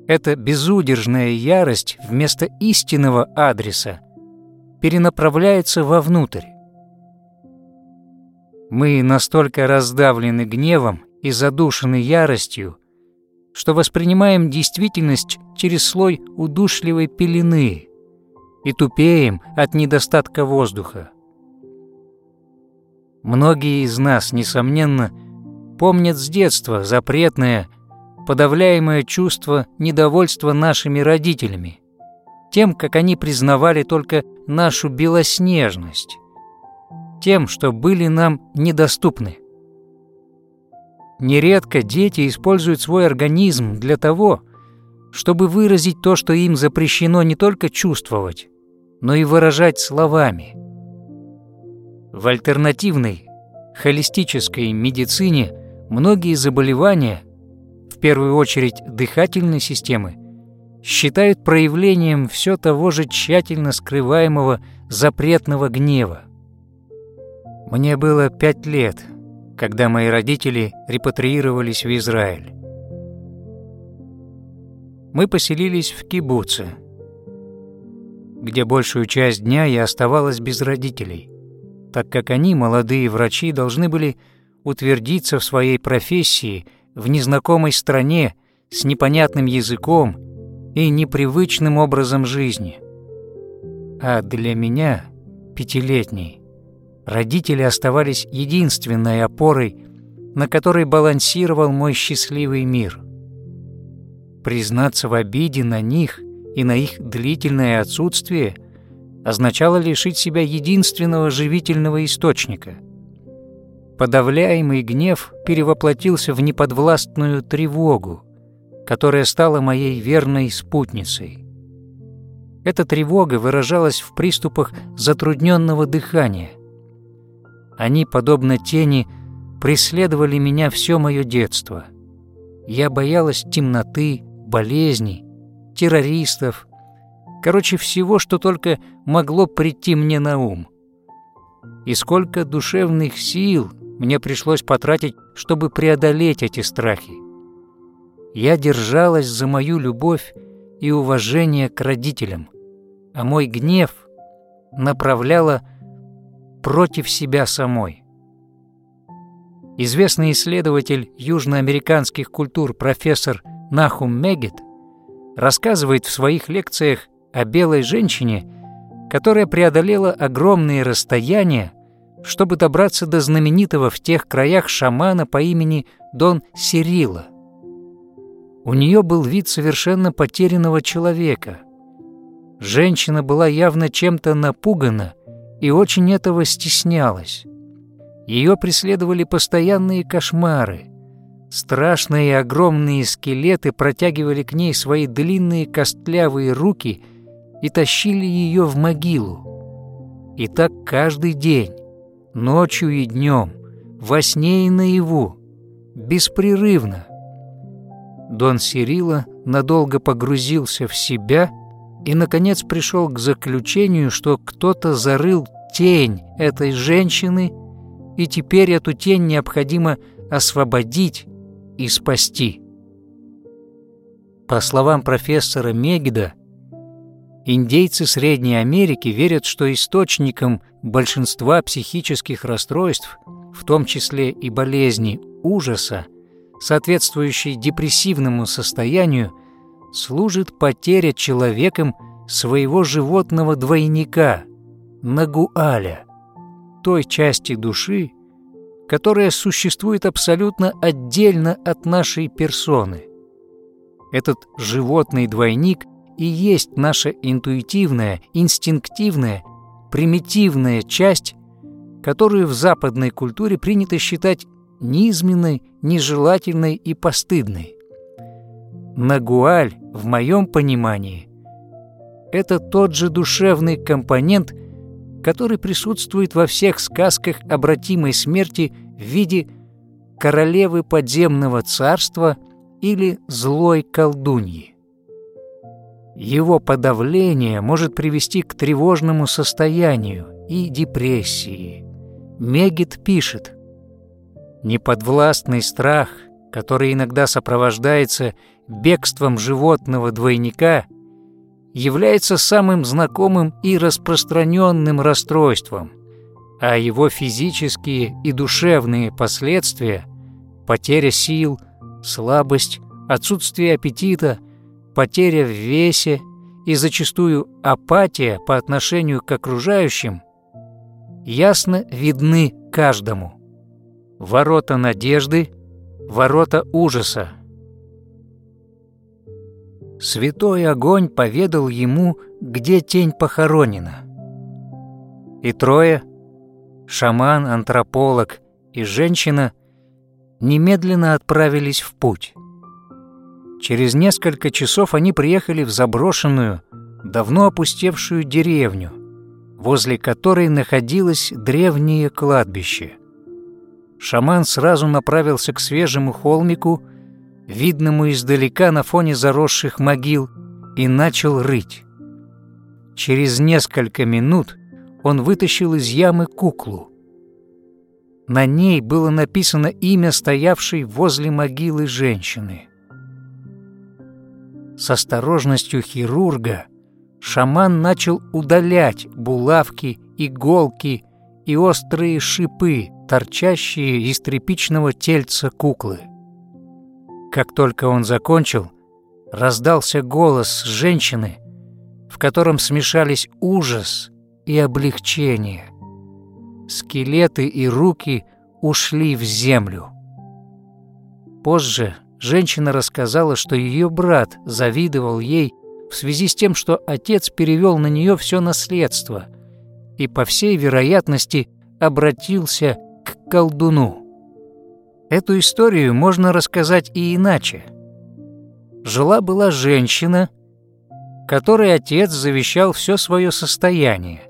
[SPEAKER 1] это безудержная ярость вместо истинного адреса – перенаправляется вовнутрь. Мы настолько раздавлены гневом и задушены яростью, что воспринимаем действительность через слой удушливой пелены и тупеем от недостатка воздуха. Многие из нас, несомненно, помнят с детства запретное, подавляемое чувство недовольства нашими родителями, тем, как они признавали только нашу белоснежность, тем, что были нам недоступны. Нередко дети используют свой организм для того, чтобы выразить то, что им запрещено не только чувствовать, но и выражать словами. В альтернативной, холистической медицине многие заболевания, в первую очередь дыхательной системы, считают проявлением все того же тщательно скрываемого запретного гнева. Мне было пять лет, когда мои родители репатриировались в Израиль. Мы поселились в кибуце, где большую часть дня я оставалась без родителей, так как они, молодые врачи, должны были утвердиться в своей профессии в незнакомой стране с непонятным языком и непривычным образом жизни. А для меня, пятилетней, родители оставались единственной опорой, на которой балансировал мой счастливый мир. Признаться в обиде на них и на их длительное отсутствие означало лишить себя единственного живительного источника. Подавляемый гнев перевоплотился в неподвластную тревогу – которая стала моей верной спутницей. Эта тревога выражалась в приступах затрудненного дыхания. Они, подобно тени, преследовали меня все мое детство. Я боялась темноты, болезней, террористов, короче, всего, что только могло прийти мне на ум. И сколько душевных сил мне пришлось потратить, чтобы преодолеть эти страхи. Я держалась за мою любовь и уважение к родителям, а мой гнев направляла против себя самой. Известный исследователь южноамериканских культур профессор Нахум Мегет рассказывает в своих лекциях о белой женщине, которая преодолела огромные расстояния, чтобы добраться до знаменитого в тех краях шамана по имени Дон Сирила – у нее был вид совершенно потерянного человека. Женщина была явно чем-то напугана и очень этого стеснялась. Ее преследовали постоянные кошмары. Страшные огромные скелеты протягивали к ней свои длинные костлявые руки и тащили ее в могилу. И так каждый день, ночью и днем, во сне и наяву, беспрерывно. Дон Сирила надолго погрузился в себя и, наконец, пришел к заключению, что кто-то зарыл тень этой женщины, и теперь эту тень необходимо освободить и спасти. По словам профессора Мегида, индейцы Средней Америки верят, что источником большинства психических расстройств, в том числе и болезни ужаса, соответствующей депрессивному состоянию, служит потеря человеком своего животного двойника, нагуаля, той части души, которая существует абсолютно отдельно от нашей персоны. Этот животный двойник и есть наша интуитивная, инстинктивная, примитивная часть, которую в западной культуре принято считать низменной, нежелательной и постыдной. Нагуаль, в моем понимании, это тот же душевный компонент, который присутствует во всех сказках обратимой смерти в виде королевы подземного царства или злой колдуньи. Его подавление может привести к тревожному состоянию и депрессии. Мегет пишет – Неподвластный страх, который иногда сопровождается бегством животного двойника, является самым знакомым и распространенным расстройством, а его физические и душевные последствия – потеря сил, слабость, отсутствие аппетита, потеря в весе и зачастую апатия по отношению к окружающим – ясно видны каждому – Ворота надежды, ворота ужаса. Святой огонь поведал ему, где тень похоронена. И трое — шаман, антрополог и женщина — немедленно отправились в путь. Через несколько часов они приехали в заброшенную, давно опустевшую деревню, возле которой находилось древнее кладбище. Шаман сразу направился к свежему холмику, видному издалека на фоне заросших могил, и начал рыть. Через несколько минут он вытащил из ямы куклу. На ней было написано имя стоявшей возле могилы женщины. С осторожностью хирурга шаман начал удалять булавки, иголки и острые шипы, торчащие из тряпичного тельца куклы. Как только он закончил, раздался голос женщины, в котором смешались ужас и облегчение. Скелеты и руки ушли в землю. Позже женщина рассказала, что ее брат завидовал ей в связи с тем, что отец перевел на нее все наследство и, по всей вероятности, обратился к колдуну. Эту историю можно рассказать и иначе. Жила-была женщина, которой отец завещал все свое состояние,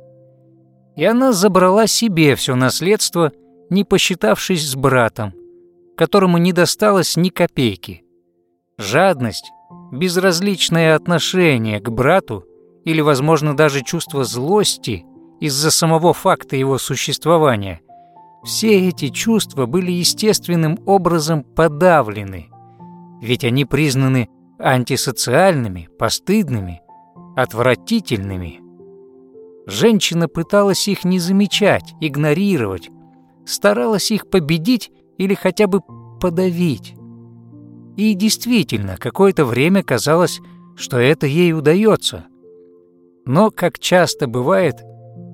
[SPEAKER 1] и она забрала себе все наследство, не посчитавшись с братом, которому не досталось ни копейки. Жадность, безразличное отношение к брату или, возможно, даже чувство злости из-за самого факта его существования – все эти чувства были естественным образом подавлены, ведь они признаны антисоциальными, постыдными, отвратительными. Женщина пыталась их не замечать, игнорировать, старалась их победить или хотя бы подавить. И действительно, какое-то время казалось, что это ей удается. Но, как часто бывает,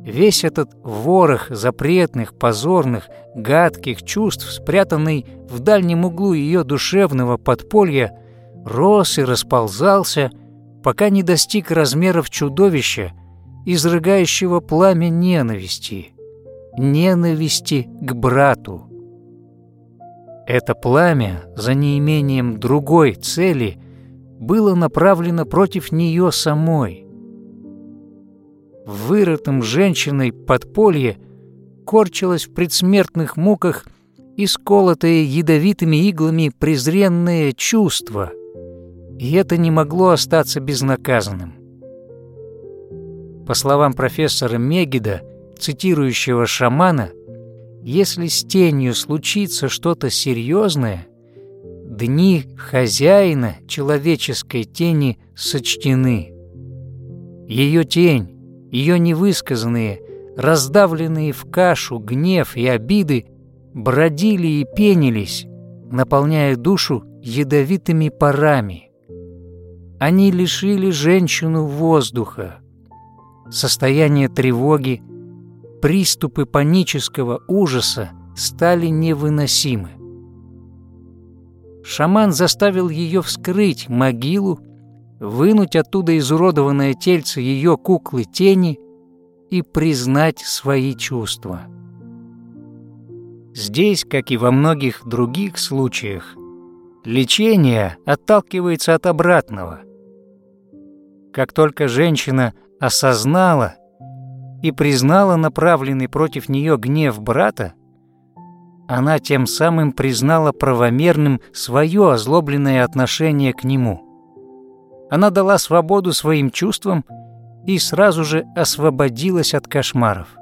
[SPEAKER 1] Весь этот ворох запретных, позорных, гадких чувств, спрятанный в дальнем углу ее душевного подполья, рос и расползался, пока не достиг размеров чудовища, изрыгающего пламя ненависти, ненависти к брату. Это пламя, за неимением другой цели, было направлено против нее самой – в вырытом женщиной подполье корчилась в предсмертных муках исколотое ядовитыми иглами презренное чувство, и это не могло остаться безнаказанным. По словам профессора Мегида, цитирующего шамана, если с тенью случится что-то серьезное, дни хозяина человеческой тени сочтены. Ее тень, ее невысказанные, раздавленные в кашу гнев и обиды бродили и пенились, наполняя душу ядовитыми парами. Они лишили женщину воздуха. Состояние тревоги, приступы панического ужаса стали невыносимы. Шаман заставил ее вскрыть могилу вынуть оттуда изуродованное тельце ее куклы тени и признать свои чувства. Здесь, как и во многих других случаях, лечение отталкивается от обратного. Как только женщина осознала и признала направленный против нее гнев брата, она тем самым признала правомерным свое озлобленное отношение к нему – она дала свободу своим чувствам и сразу же освободилась от кошмаров.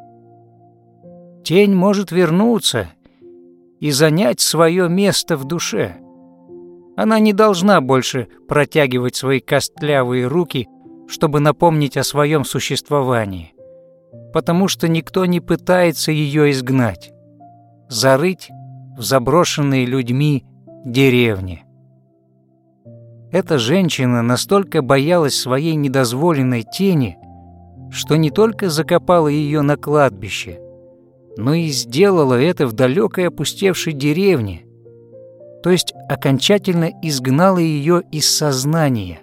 [SPEAKER 1] Тень может вернуться и занять свое место в душе. Она не должна больше протягивать свои костлявые руки, чтобы напомнить о своем существовании, потому что никто не пытается ее изгнать, зарыть в заброшенные людьми деревни. Эта женщина настолько боялась своей недозволенной тени, что не только закопала ее на кладбище, но и сделала это в далекой опустевшей деревне, то есть окончательно изгнала ее из сознания.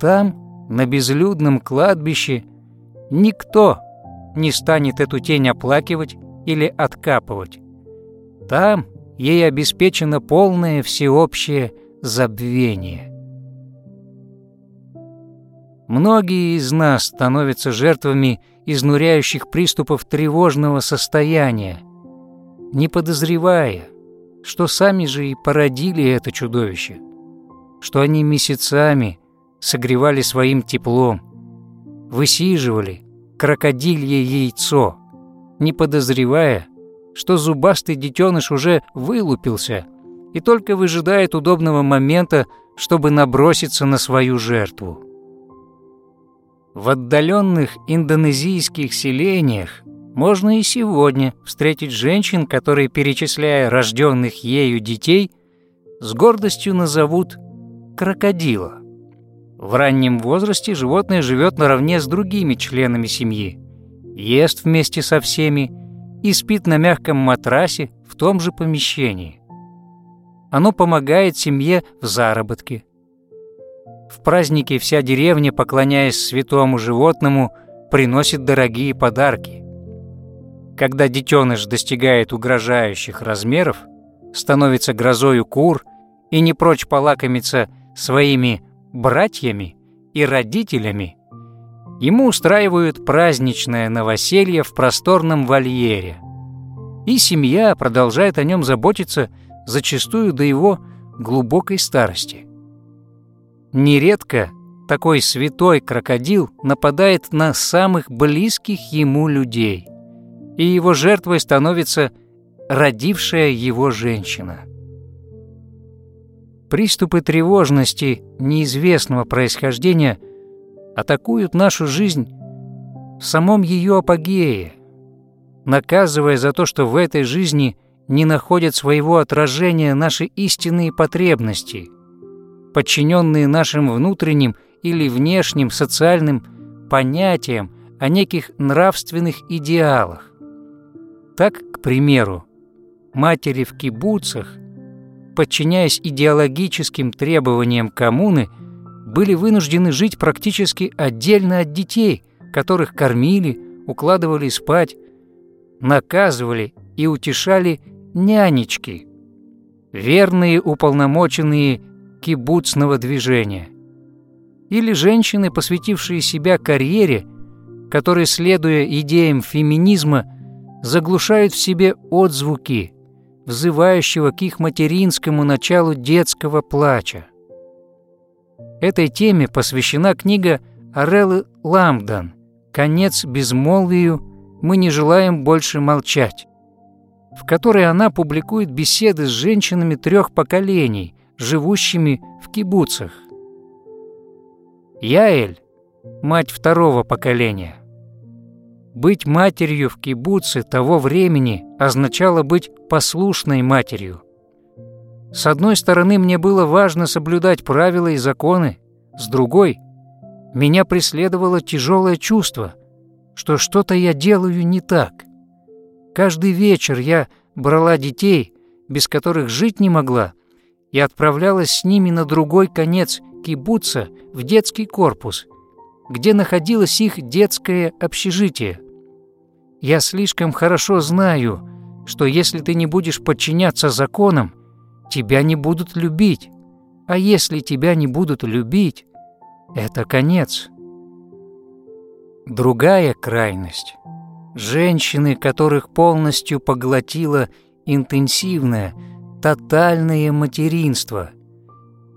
[SPEAKER 1] Там, на безлюдном кладбище, никто не станет эту тень оплакивать или откапывать. Там ей обеспечено полное всеобщее забвение. Многие из нас становятся жертвами изнуряющих приступов тревожного состояния, не подозревая, что сами же и породили это чудовище, что они месяцами согревали своим теплом, высиживали крокодилье яйцо, не подозревая, что зубастый детеныш уже вылупился и только выжидает удобного момента, чтобы наброситься на свою жертву. В отдаленных индонезийских селениях можно и сегодня встретить женщин, которые, перечисляя рожденных ею детей, с гордостью назовут крокодила. В раннем возрасте животное живет наравне с другими членами семьи, ест вместе со всеми и спит на мягком матрасе в том же помещении. Оно помогает семье в заработке. В празднике вся деревня, поклоняясь святому животному, приносит дорогие подарки. Когда детеныш достигает угрожающих размеров, становится грозою кур и не прочь полакомиться своими братьями и родителями, ему устраивают праздничное новоселье в просторном вольере. И семья продолжает о нем заботиться – зачастую до его глубокой старости. Нередко такой святой крокодил нападает на самых близких ему людей, и его жертвой становится родившая его женщина. Приступы тревожности неизвестного происхождения атакуют нашу жизнь в самом ее апогее, наказывая за то, что в этой жизни не находят своего отражения наши истинные потребности, подчиненные нашим внутренним или внешним социальным понятиям о неких нравственных идеалах. Так, к примеру, матери в кибуцах, подчиняясь идеологическим требованиям коммуны, были вынуждены жить практически отдельно от детей, которых кормили, укладывали спать, наказывали и утешали нянечки, верные уполномоченные кибуцного движения, или женщины, посвятившие себя карьере, которые, следуя идеям феминизма, заглушают в себе отзвуки, взывающего к их материнскому началу детского плача. Этой теме посвящена книга Ореллы Ламдан «Конец безмолвию. Мы не желаем больше молчать» в которой она публикует беседы с женщинами трех поколений, живущими в кибуцах. Яэль – мать второго поколения. Быть матерью в кибуце того времени означало быть послушной матерью. С одной стороны, мне было важно соблюдать правила и законы, с другой – меня преследовало тяжелое чувство, что что-то я делаю не так – Каждый вечер я брала детей, без которых жить не могла, и отправлялась с ними на другой конец кибуца в детский корпус, где находилось их детское общежитие. Я слишком хорошо знаю, что если ты не будешь подчиняться законам, тебя не будут любить, а если тебя не будут любить, это конец. Другая крайность – Женщины, которых полностью поглотило интенсивное, тотальное материнство,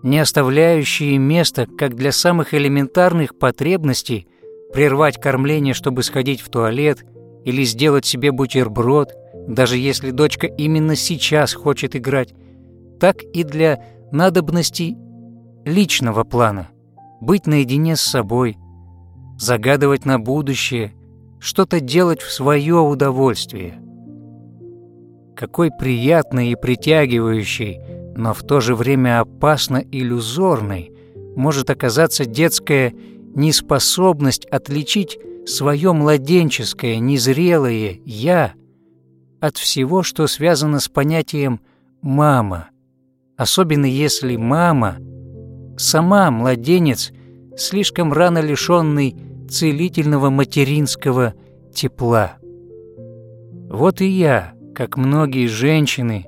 [SPEAKER 1] не оставляющее места как для самых элементарных потребностей прервать кормление, чтобы сходить в туалет или сделать себе бутерброд, даже если дочка именно сейчас хочет играть, так и для надобностей личного плана, быть наедине с собой, загадывать на будущее, что-то делать в свое удовольствие. Какой приятный и притягивающий, но в то же время опасно иллюзорный может оказаться детская неспособность отличить свое младенческое, незрелое «я» от всего, что связано с понятием «мама», особенно если мама, сама младенец, слишком рано лишенный целительного материнского тепла. Вот и я, как многие женщины,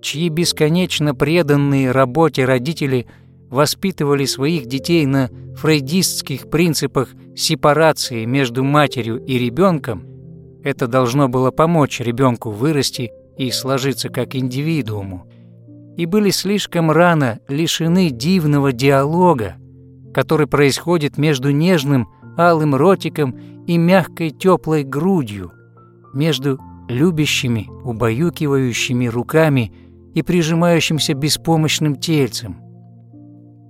[SPEAKER 1] чьи бесконечно преданные работе родители воспитывали своих детей на фрейдистских принципах сепарации между матерью и ребенком, это должно было помочь ребенку вырасти и сложиться как индивидууму, и были слишком рано лишены дивного диалога, который происходит между нежным, алым ротиком и мягкой теплой грудью, между любящими, убаюкивающими руками и прижимающимся беспомощным тельцем.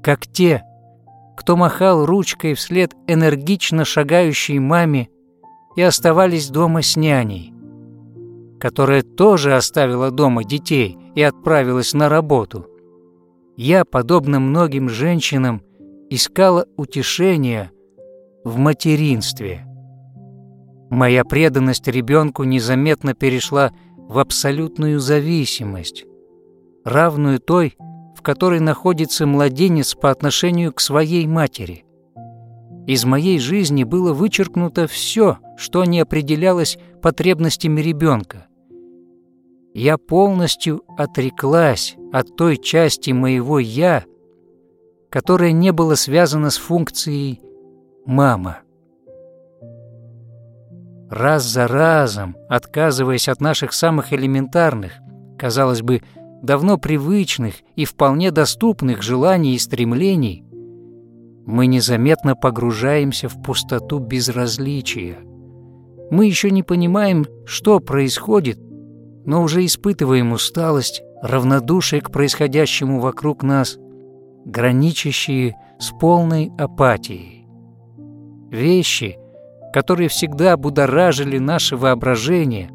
[SPEAKER 1] Как те, кто махал ручкой вслед энергично шагающей маме и оставались дома с няней, которая тоже оставила дома детей и отправилась на работу. Я, подобно многим женщинам, искала утешения – в материнстве. Моя преданность ребенку незаметно перешла в абсолютную зависимость, равную той, в которой находится младенец по отношению к своей матери. Из моей жизни было вычеркнуто все, что не определялось потребностями ребенка. Я полностью отреклась от той части моего «я», которая не была связана с функцией мама. Раз за разом, отказываясь от наших самых элементарных, казалось бы, давно привычных и вполне доступных желаний и стремлений, мы незаметно погружаемся в пустоту безразличия. Мы еще не понимаем, что происходит, но уже испытываем усталость, равнодушие к происходящему вокруг нас, граничащие с полной апатией вещи, которые всегда будоражили наше воображение,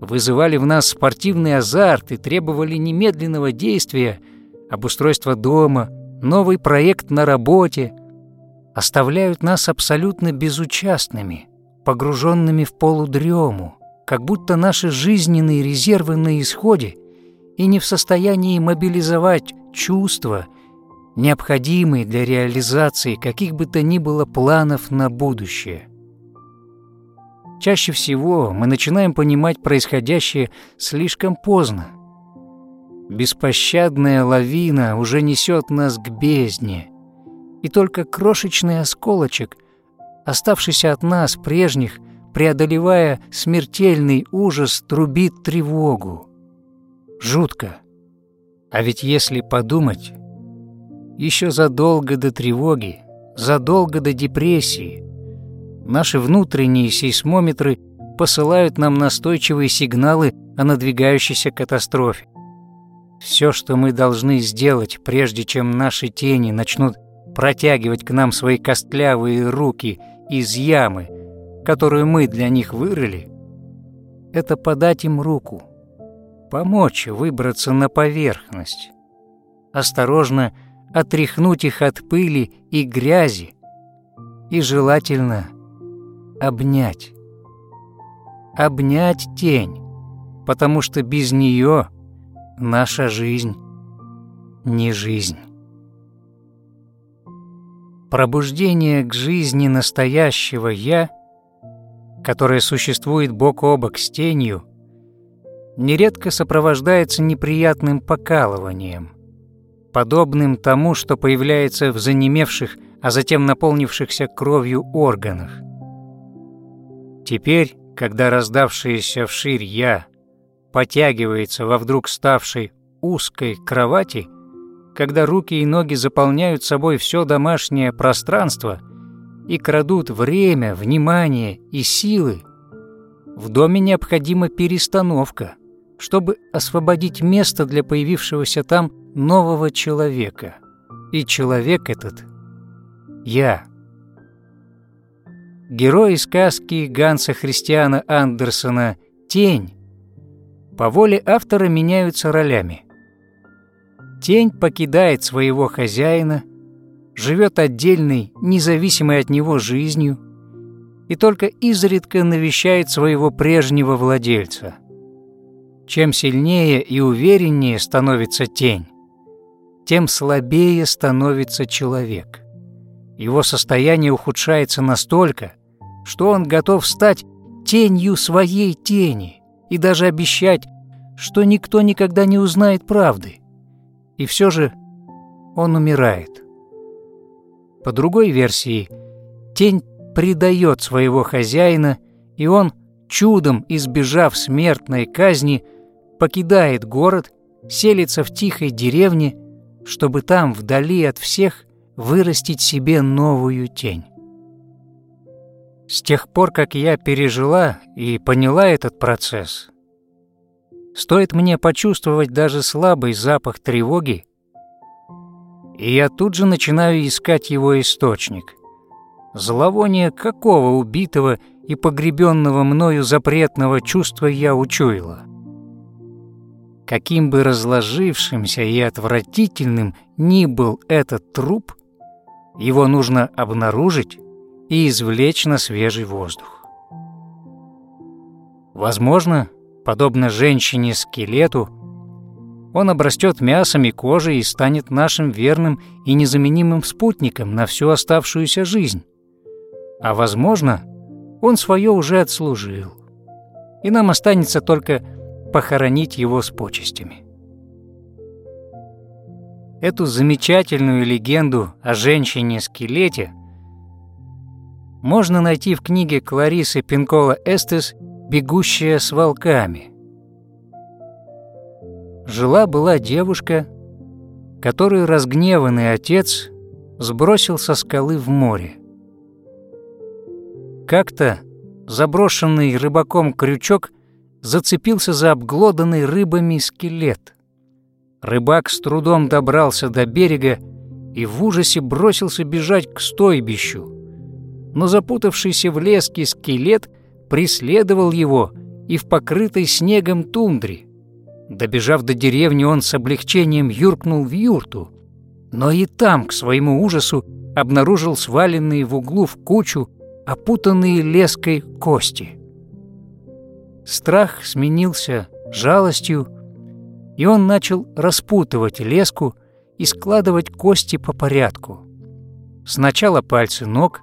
[SPEAKER 1] вызывали в нас спортивный азарт и требовали немедленного действия, обустройства дома, новый проект на работе, оставляют нас абсолютно безучастными, погруженными в полудрему, как будто наши жизненные резервы на исходе и не в состоянии мобилизовать чувства – необходимые для реализации каких бы то ни было планов на будущее. Чаще всего мы начинаем понимать происходящее слишком поздно. Беспощадная лавина уже несет нас к бездне, и только крошечный осколочек, оставшийся от нас прежних, преодолевая смертельный ужас, трубит тревогу. Жутко. А ведь если подумать, еще задолго до тревоги, задолго до депрессии, наши внутренние сейсмометры посылают нам настойчивые сигналы о надвигающейся катастрофе. Все, что мы должны сделать, прежде чем наши тени начнут протягивать к нам свои костлявые руки из ямы, которую мы для них вырыли, это подать им руку, помочь выбраться на поверхность. Осторожно отряхнуть их от пыли и грязи и желательно обнять. Обнять тень, потому что без нее наша жизнь не жизнь. Пробуждение к жизни настоящего «я», которое существует бок о бок с тенью, нередко сопровождается неприятным покалыванием, подобным тому, что появляется в занемевших, а затем наполнившихся кровью органах. Теперь, когда раздавшееся вширь «я» потягивается во вдруг ставшей узкой кровати, когда руки и ноги заполняют собой все домашнее пространство и крадут время, внимание и силы, в доме необходима перестановка – чтобы освободить место для появившегося там нового человека. И человек этот — я. Герой сказки Ганса Христиана Андерсона «Тень» по воле автора меняются ролями. Тень покидает своего хозяина, живет отдельной, независимой от него жизнью и только изредка навещает своего прежнего владельца — чем сильнее и увереннее становится тень, тем слабее становится человек. Его состояние ухудшается настолько, что он готов стать тенью своей тени и даже обещать, что никто никогда не узнает правды. И все же он умирает. По другой версии, тень предает своего хозяина, и он, чудом избежав смертной казни, покидает город, селится в тихой деревне, чтобы там, вдали от всех, вырастить себе новую тень. С тех пор, как я пережила и поняла этот процесс, стоит мне почувствовать даже слабый запах тревоги, и я тут же начинаю искать его источник. Зловоние какого убитого и погребенного мною запретного чувства я учуяла – Каким бы разложившимся и отвратительным ни был этот труп, его нужно обнаружить и извлечь на свежий воздух. Возможно, подобно женщине-скелету, он обрастет мясом и кожей и станет нашим верным и незаменимым спутником на всю оставшуюся жизнь. А возможно, он свое уже отслужил, и нам останется только похоронить его с почестями. Эту замечательную легенду о женщине-скелете можно найти в книге Кларисы Пинкола Эстес «Бегущая с волками». Жила-была девушка, которую разгневанный отец сбросил со скалы в море. Как-то заброшенный рыбаком крючок зацепился за обглоданный рыбами скелет. Рыбак с трудом добрался до берега и в ужасе бросился бежать к стойбищу. Но запутавшийся в леске скелет преследовал его и в покрытой снегом тундре. Добежав до деревни, он с облегчением юркнул в юрту, но и там, к своему ужасу, обнаружил сваленные в углу в кучу опутанные леской кости. Страх сменился жалостью, и он начал распутывать леску и складывать кости по порядку. Сначала пальцы ног,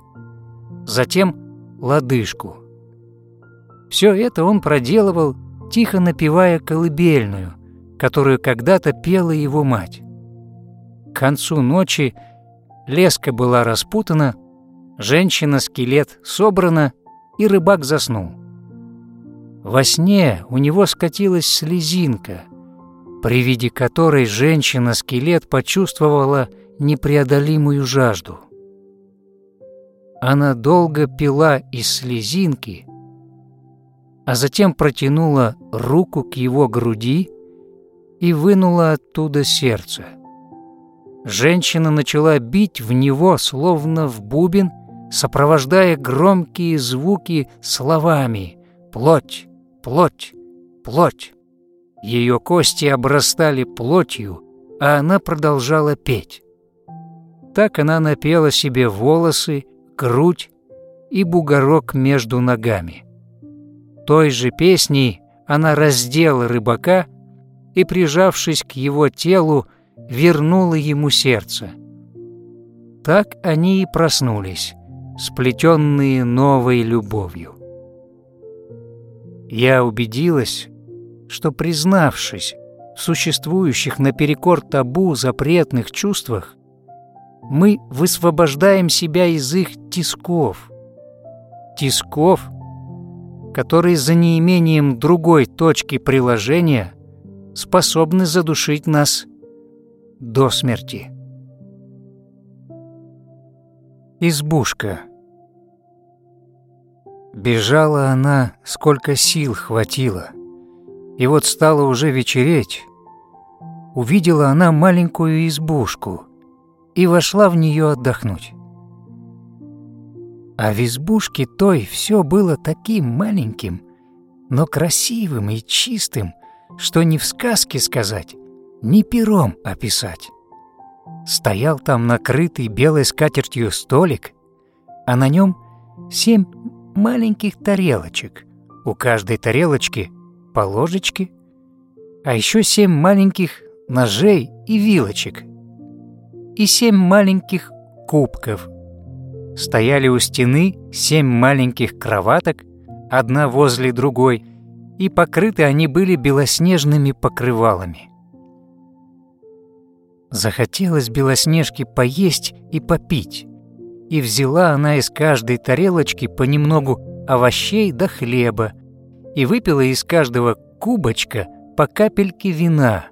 [SPEAKER 1] затем лодыжку. Все это он проделывал, тихо напевая колыбельную, которую когда-то пела его мать. К концу ночи леска была распутана, женщина-скелет собрана, и рыбак заснул. Во сне у него скатилась слезинка, при виде которой женщина-скелет почувствовала непреодолимую жажду. Она долго пила из слезинки, а затем протянула руку к его груди и вынула оттуда сердце. Женщина начала бить в него, словно в бубен, сопровождая громкие звуки словами «Плоть! плоть, плоть. Ее кости обрастали плотью, а она продолжала петь. Так она напела себе волосы, грудь и бугорок между ногами. Той же песней она раздела рыбака и, прижавшись к его телу, вернула ему сердце. Так они и проснулись, сплетенные новой любовью. Я убедилась, что признавшись в существующих наперекор табу запретных чувствах, мы высвобождаем себя из их тисков. Тисков, которые за неимением другой точки приложения способны задушить нас до смерти. Избушка – Бежала она, сколько сил хватило. И вот стало уже вечереть. Увидела она маленькую избушку и вошла в нее отдохнуть. А в избушке той все было таким маленьким, но красивым и чистым, что ни в сказке сказать, ни пером описать. Стоял там накрытый белой скатертью столик, а на нем семь маленьких тарелочек. У каждой тарелочки по ложечке, а еще семь маленьких ножей и вилочек. И семь маленьких кубков. Стояли у стены семь маленьких кроваток, одна возле другой, и покрыты они были белоснежными покрывалами. Захотелось Белоснежке поесть и попить и взяла она из каждой тарелочки понемногу овощей до да хлеба и выпила из каждого кубочка по капельке вина.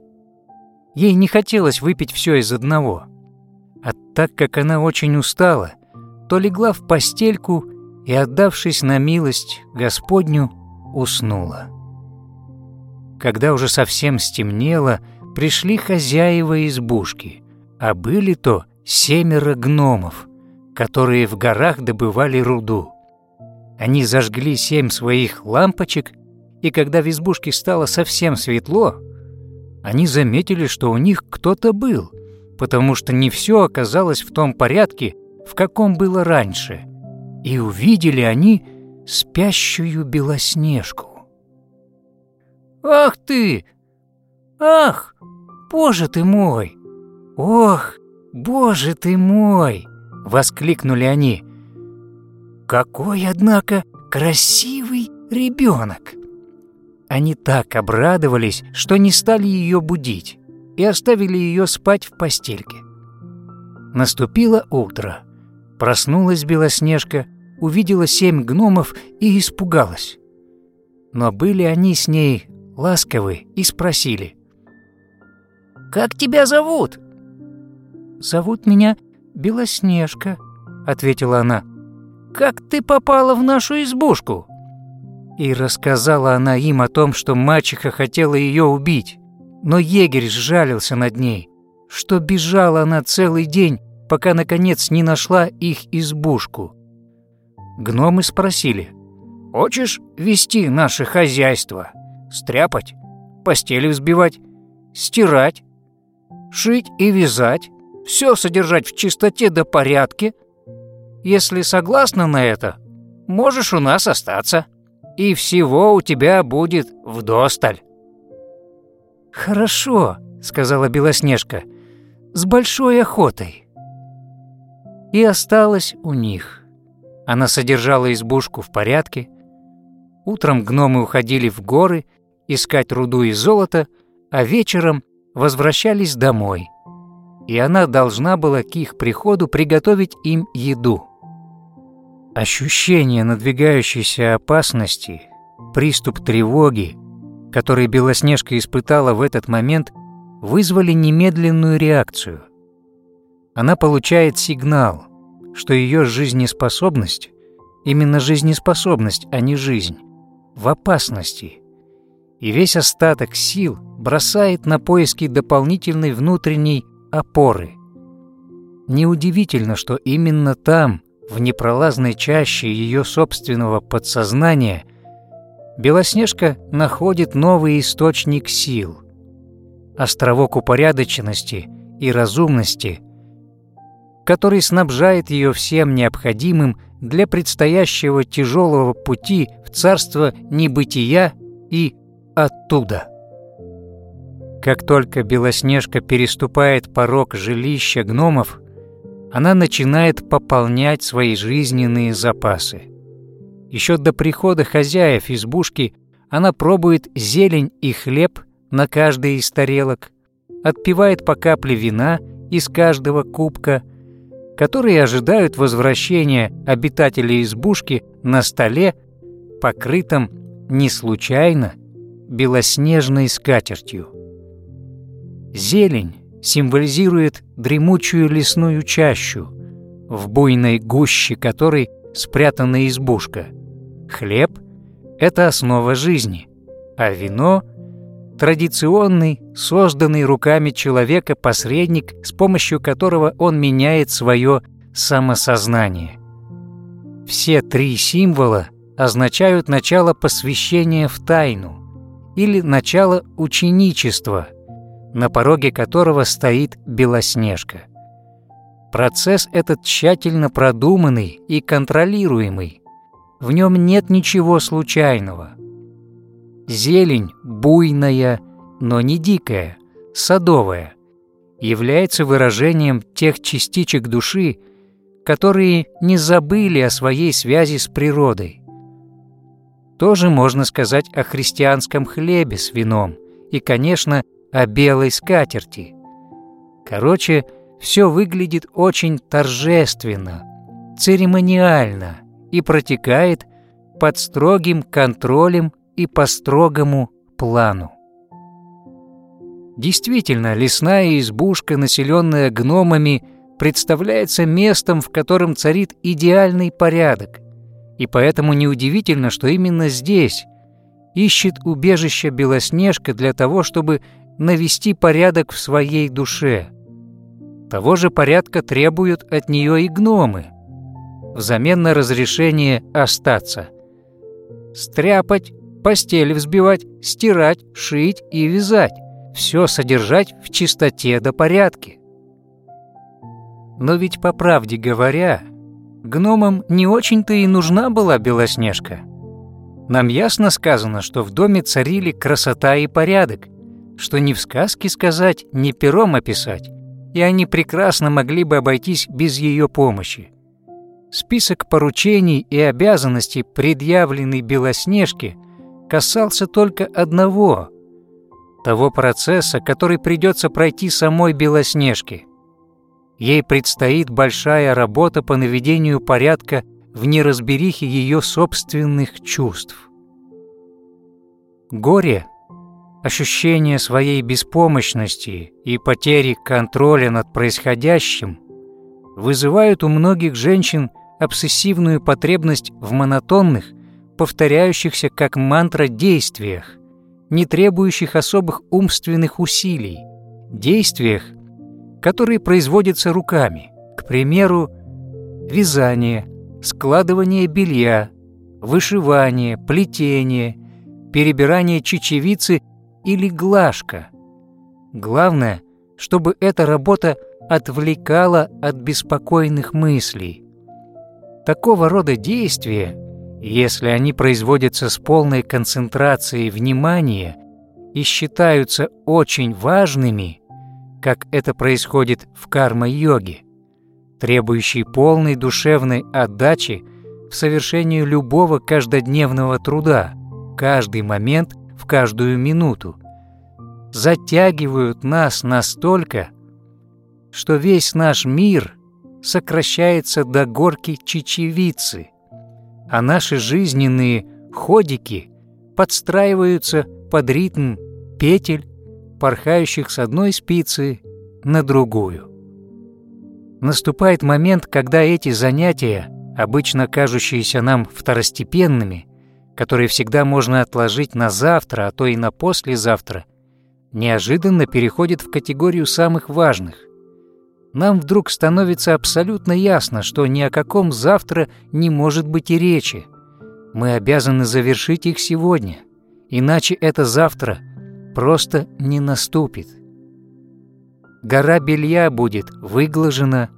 [SPEAKER 1] Ей не хотелось выпить все из одного. А так как она очень устала, то легла в постельку и, отдавшись на милость Господню, уснула. Когда уже совсем стемнело, пришли хозяева избушки, а были то семеро гномов – которые в горах добывали руду. Они зажгли семь своих лампочек, и когда в избушке стало совсем светло, они заметили, что у них кто-то был, потому что не все оказалось в том порядке, в каком было раньше. И увидели они спящую Белоснежку. «Ах ты! Ах! Боже ты мой! Ох, боже ты мой!» — воскликнули они. «Какой, однако, красивый ребенок!» Они так обрадовались, что не стали ее будить и оставили ее спать в постельке. Наступило утро. Проснулась Белоснежка, увидела семь гномов и испугалась. Но были они с ней ласковы и спросили. «Как тебя зовут?» «Зовут меня «Белоснежка», — ответила она. «Как ты попала в нашу избушку?» И рассказала она им о том, что мачеха хотела ее убить. Но егерь сжалился над ней, что бежала она целый день, пока, наконец, не нашла их избушку. Гномы спросили. «Хочешь вести наше хозяйство? Стряпать, постели взбивать, стирать, шить и вязать?» все содержать в чистоте до да порядке. Если согласна на это, можешь у нас остаться. И всего у тебя будет вдосталь». «Хорошо», — сказала Белоснежка, — «с большой охотой». И осталась у них. Она содержала избушку в порядке. Утром гномы уходили в горы искать руду и золото, а вечером возвращались домой — и она должна была к их приходу приготовить им еду. Ощущение надвигающейся опасности, приступ тревоги, который Белоснежка испытала в этот момент, вызвали немедленную реакцию. Она получает сигнал, что ее жизнеспособность, именно жизнеспособность, а не жизнь, в опасности – и весь остаток сил бросает на поиски дополнительной внутренней опоры. Неудивительно, что именно там, в непролазной чаще ее собственного подсознания, Белоснежка находит новый источник сил, островок упорядоченности и разумности, который снабжает ее всем необходимым для предстоящего тяжелого пути в царство небытия и оттуда. Как только Белоснежка переступает порог жилища гномов, она начинает пополнять свои жизненные запасы. Еще до прихода хозяев избушки она пробует зелень и хлеб на каждой из тарелок, отпивает по капле вина из каждого кубка, которые ожидают возвращения обитателей избушки на столе, покрытом не случайно белоснежной скатертью. Зелень символизирует дремучую лесную чащу, в буйной гуще которой спрятана избушка. Хлеб — это основа жизни, а вино — традиционный, созданный руками человека посредник, с помощью которого он меняет свое самосознание. Все три символа означают начало посвящения в тайну или начало ученичества — на пороге которого стоит Белоснежка. Процесс этот тщательно продуманный и контролируемый. В нем нет ничего случайного. Зелень буйная, но не дикая, садовая, является выражением тех частичек души, которые не забыли о своей связи с природой. Тоже можно сказать о христианском хлебе с вином и, конечно, о белой скатерти. Короче, все выглядит очень торжественно, церемониально и протекает под строгим контролем и по строгому плану. Действительно, лесная избушка, населенная гномами, представляется местом, в котором царит идеальный порядок. И поэтому неудивительно, что именно здесь ищет убежище Белоснежка для того, чтобы навести порядок в своей душе. Того же порядка требуют от нее и гномы. Взамен на разрешение остаться. Стряпать, постель взбивать, стирать, шить и вязать. Все содержать в чистоте до порядки. Но ведь, по правде говоря, гномам не очень-то и нужна была Белоснежка. Нам ясно сказано, что в доме царили красота и порядок, что ни в сказке сказать, ни пером описать, и они прекрасно могли бы обойтись без ее помощи. Список поручений и обязанностей, предъявленный Белоснежке, касался только одного – того процесса, который придется пройти самой Белоснежке. Ей предстоит большая работа по наведению порядка в неразберихе ее собственных чувств. Горе Ощущение своей беспомощности и потери контроля над происходящим вызывают у многих женщин обсессивную потребность в монотонных, повторяющихся как мантра действиях, не требующих особых умственных усилий, действиях, которые производятся руками, к примеру, вязание, складывание белья, вышивание, плетение, перебирание чечевицы или глажка. Главное, чтобы эта работа отвлекала от беспокойных мыслей. Такого рода действия, если они производятся с полной концентрацией внимания и считаются очень важными, как это происходит в карма-йоге, требующей полной душевной отдачи в совершении любого каждодневного труда, каждый момент в каждую минуту, затягивают нас настолько, что весь наш мир сокращается до горки чечевицы, а наши жизненные ходики подстраиваются под ритм петель, порхающих с одной спицы на другую. Наступает момент, когда эти занятия, обычно кажущиеся нам второстепенными, которые всегда можно отложить на завтра, а то и на послезавтра, неожиданно переходит в категорию самых важных. Нам вдруг становится абсолютно ясно, что ни о каком завтра не может быть и речи. Мы обязаны завершить их сегодня, иначе это завтра просто не наступит. Гора белья будет выглажена,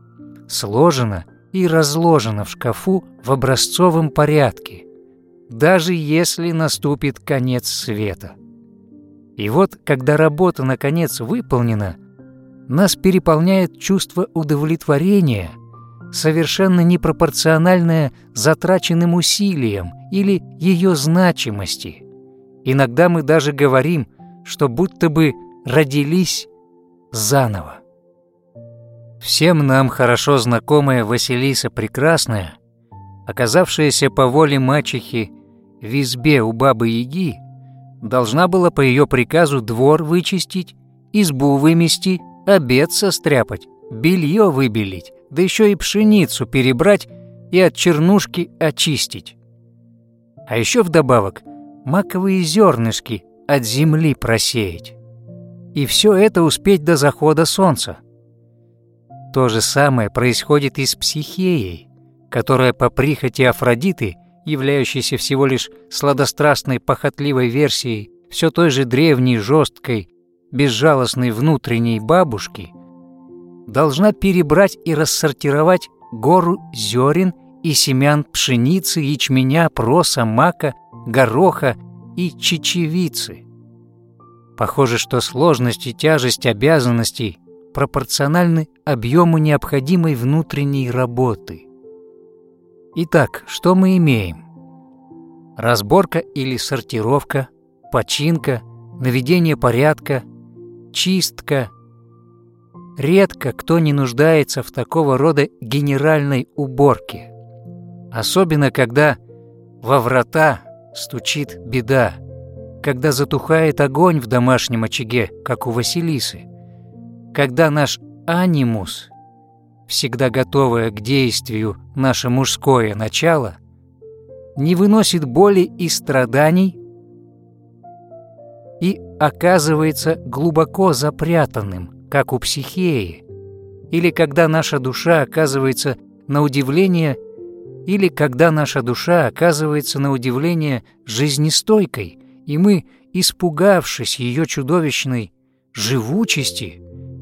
[SPEAKER 1] сложена и разложена в шкафу в образцовом порядке даже если наступит конец света. И вот, когда работа наконец выполнена, нас переполняет чувство удовлетворения, совершенно непропорциональное затраченным усилиям или ее значимости. Иногда мы даже говорим, что будто бы родились заново. Всем нам хорошо знакомая Василиса Прекрасная, оказавшаяся по воле мачехи в избе у бабы-яги должна была по ее приказу двор вычистить, избу вымести, обед состряпать, белье выбелить, да еще и пшеницу перебрать и от чернушки очистить. А еще вдобавок маковые зернышки от земли просеять. И все это успеть до захода солнца. То же самое происходит и с психеей, которая по прихоти Афродиты являющейся всего лишь сладострастной похотливой версией все той же древней, жесткой, безжалостной внутренней бабушки, должна перебрать и рассортировать гору зерен и семян пшеницы, ячменя, проса, мака, гороха и чечевицы. Похоже, что сложность и тяжесть обязанностей пропорциональны объему необходимой внутренней работы – Итак, что мы имеем? Разборка или сортировка, починка, наведение порядка, чистка. Редко кто не нуждается в такого рода генеральной уборке. Особенно, когда во врата стучит беда, когда затухает огонь в домашнем очаге, как у Василисы, когда наш анимус – всегда готовое к действию наше мужское начало, не выносит боли и страданий и оказывается глубоко запрятанным, как у психеи, или когда наша душа оказывается на удивление или когда наша душа оказывается на удивление жизнестойкой, и мы, испугавшись ее чудовищной живучести,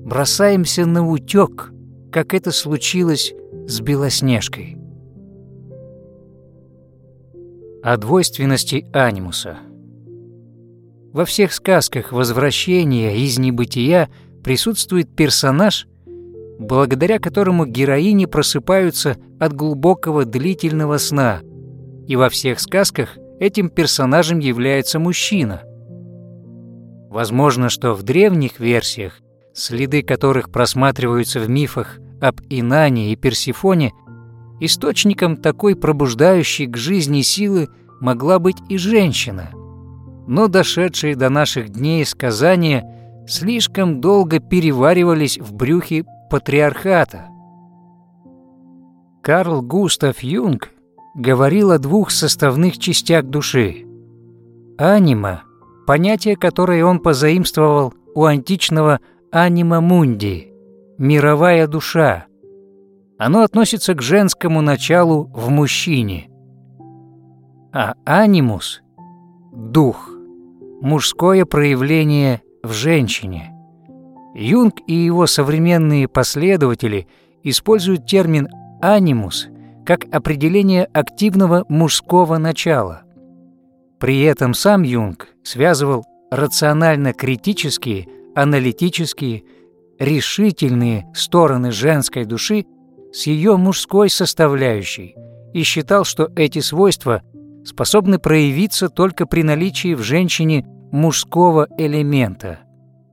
[SPEAKER 1] бросаемся на утек, как это случилось с Белоснежкой. О двойственности анимуса. Во всех сказках возвращения из небытия присутствует персонаж, благодаря которому героини просыпаются от глубокого длительного сна, и во всех сказках этим персонажем является мужчина. Возможно, что в древних версиях следы которых просматриваются в мифах об Инане и Персифоне, источником такой пробуждающей к жизни силы могла быть и женщина. Но дошедшие до наших дней сказания слишком долго переваривались в брюхе патриархата. Карл Густав Юнг говорил о двух составных частях души. Анима, понятие, которое он позаимствовал у античного анима мунди – мировая душа. Оно относится к женскому началу в мужчине. А анимус – дух, мужское проявление в женщине. Юнг и его современные последователи используют термин «анимус» как определение активного мужского начала. При этом сам Юнг связывал рационально-критические – аналитические, решительные стороны женской души с ее мужской составляющей и считал, что эти свойства способны проявиться только при наличии в женщине мужского элемента.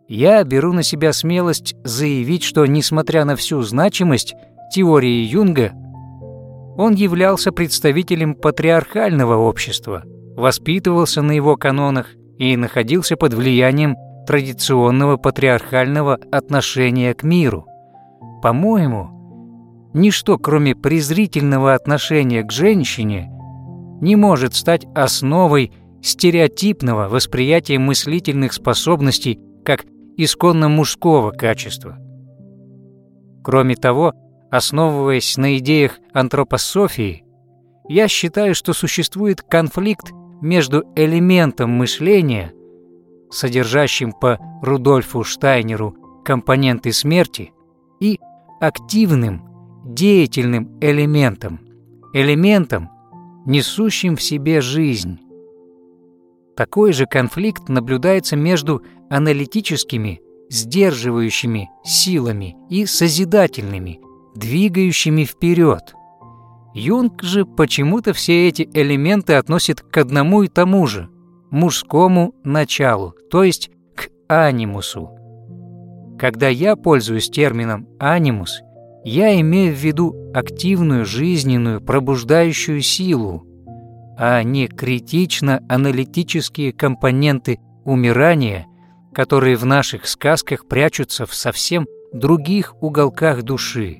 [SPEAKER 1] Я беру на себя смелость заявить, что, несмотря на всю значимость теории Юнга, он являлся представителем патриархального общества, воспитывался на его канонах и находился под влиянием традиционного патриархального отношения к миру. По-моему, ничто, кроме презрительного отношения к женщине, не может стать основой стереотипного восприятия мыслительных способностей как исконно мужского качества. Кроме того, основываясь на идеях антропософии, я считаю, что существует конфликт между элементом мышления – содержащим по Рудольфу Штайнеру компоненты смерти, и активным, деятельным элементом, элементом, несущим в себе жизнь. Такой же конфликт наблюдается между аналитическими, сдерживающими силами и созидательными, двигающими вперед. Юнг же почему-то все эти элементы относит к одному и тому же – мужскому началу, то есть к анимусу. Когда я пользуюсь термином «анимус», я имею в виду активную жизненную пробуждающую силу, а не критично-аналитические компоненты умирания, которые в наших сказках прячутся в совсем других уголках души.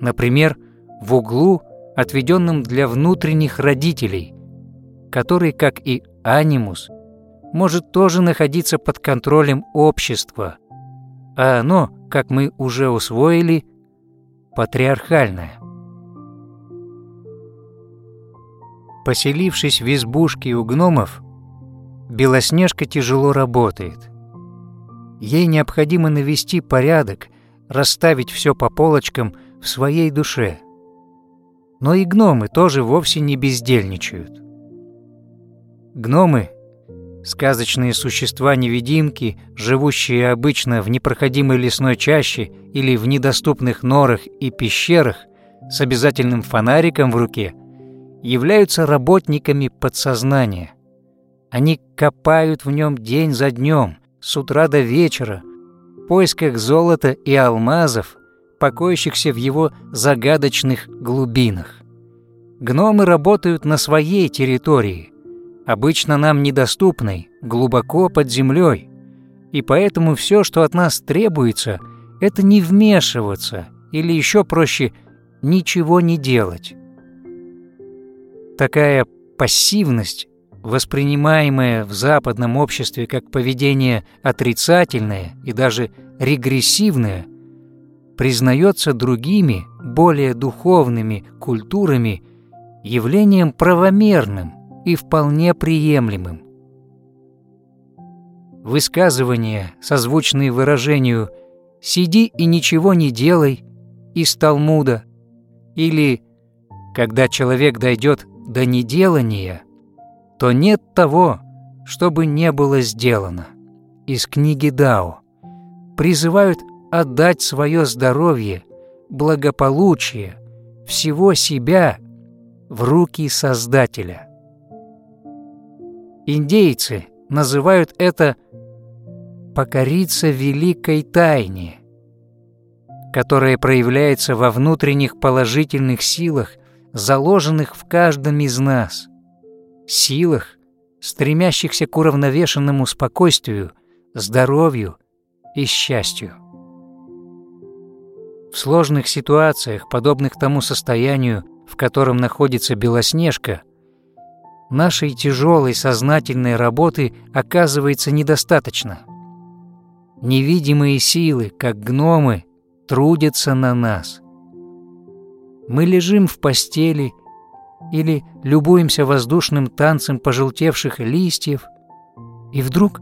[SPEAKER 1] Например, в углу, отведенном для внутренних родителей, который, как и анимус может тоже находиться под контролем общества, а оно, как мы уже усвоили, патриархальное. Поселившись в избушке у гномов, Белоснежка тяжело работает. Ей необходимо навести порядок, расставить все по полочкам в своей душе. Но и гномы тоже вовсе не бездельничают. Гномы — сказочные существа-невидимки, живущие обычно в непроходимой лесной чаще или в недоступных норах и пещерах с обязательным фонариком в руке, являются работниками подсознания. Они копают в нем день за днем, с утра до вечера, в поисках золота и алмазов, покоящихся в его загадочных глубинах. Гномы работают на своей территории — обычно нам недоступной, глубоко под землей. И поэтому все, что от нас требуется, это не вмешиваться или еще проще ничего не делать. Такая пассивность, воспринимаемая в западном обществе как поведение отрицательное и даже регрессивное, признается другими, более духовными культурами явлением правомерным, и вполне приемлемым. Высказывания, созвучные выражению «сиди и ничего не делай» из Талмуда или «когда человек дойдет до неделания», то нет того, чтобы не было сделано. Из книги Дао призывают отдать свое здоровье, благополучие, всего себя в руки Создателя – Индейцы называют это «покориться великой тайне», которая проявляется во внутренних положительных силах, заложенных в каждом из нас, силах, стремящихся к уравновешенному спокойствию, здоровью и счастью. В сложных ситуациях, подобных тому состоянию, в котором находится Белоснежка – нашей тяжелой сознательной работы оказывается недостаточно. Невидимые силы, как гномы, трудятся на нас. Мы лежим в постели или любуемся воздушным танцем пожелтевших листьев, и вдруг,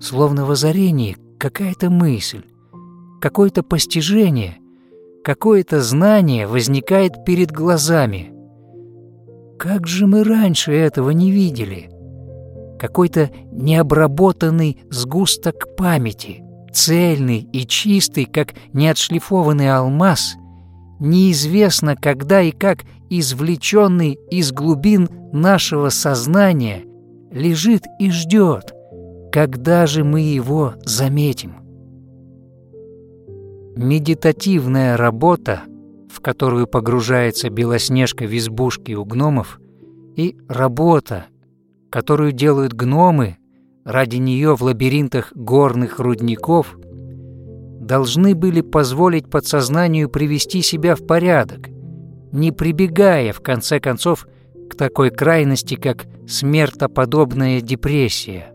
[SPEAKER 1] словно в озарении, какая-то мысль, какое-то постижение, какое-то знание возникает перед глазами – как же мы раньше этого не видели? Какой-то необработанный сгусток памяти, цельный и чистый, как неотшлифованный алмаз, неизвестно когда и как извлеченный из глубин нашего сознания, лежит и ждет, когда же мы его заметим. Медитативная работа в которую погружается Белоснежка в избушке у гномов, и работа, которую делают гномы ради нее в лабиринтах горных рудников, должны были позволить подсознанию привести себя в порядок, не прибегая, в конце концов, к такой крайности, как смертоподобная депрессия.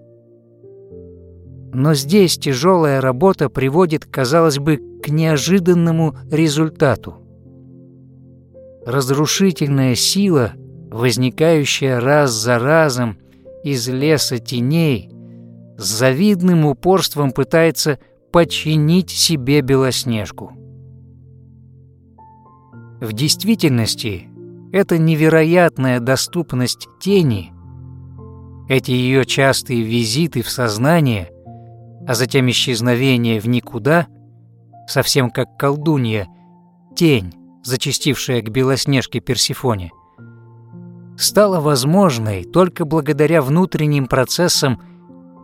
[SPEAKER 1] Но здесь тяжелая работа приводит, казалось бы, к неожиданному результату разрушительная сила, возникающая раз за разом из леса теней, с завидным упорством пытается подчинить себе Белоснежку. В действительности, эта невероятная доступность тени, эти ее частые визиты в сознание, а затем исчезновение в никуда, совсем как колдунья, тень, зачастившая к Белоснежке Персифоне, стала возможной только благодаря внутренним процессам,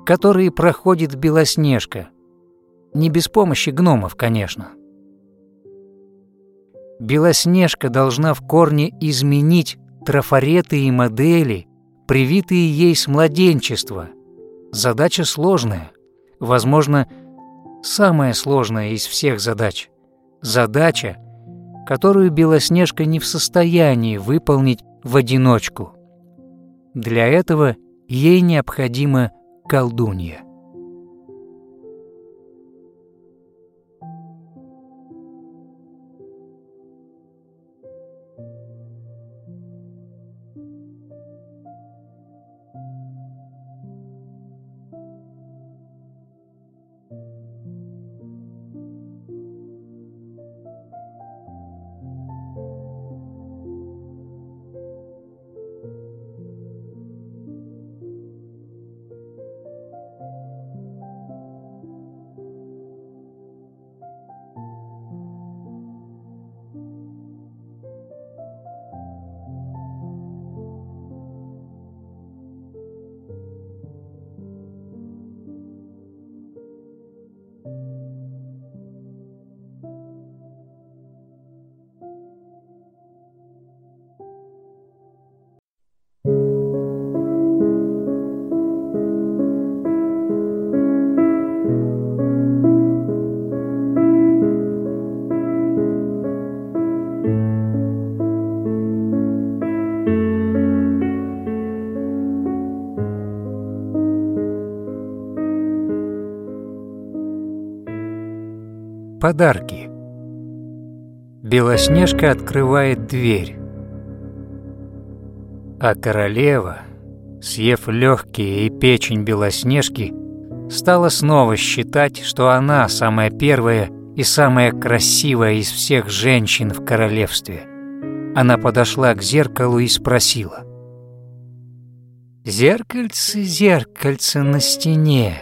[SPEAKER 1] которые проходит Белоснежка. Не без помощи гномов, конечно. Белоснежка должна в корне изменить трафареты и модели, привитые ей с младенчества. Задача сложная, возможно, самая сложная из всех задач. Задача — которую Белоснежка не в состоянии выполнить в одиночку. Для этого ей необходима колдунья. подарки. Белоснежка открывает дверь. А королева, съев легкие и печень Белоснежки, стала снова считать, что она самая первая и самая красивая из всех женщин в королевстве. Она подошла к зеркалу и спросила. «Зеркальце, зеркальце на стене,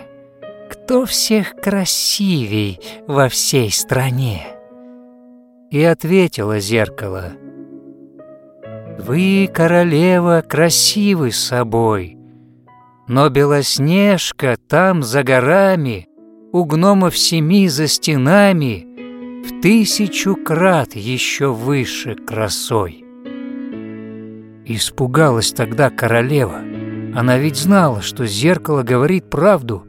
[SPEAKER 1] кто всех красивей во всей стране?» И ответило зеркало, «Вы, королева, красивы собой, но Белоснежка там за горами, у гномов семи за стенами, в тысячу крат еще выше красой». Испугалась тогда королева. Она ведь знала, что зеркало говорит правду —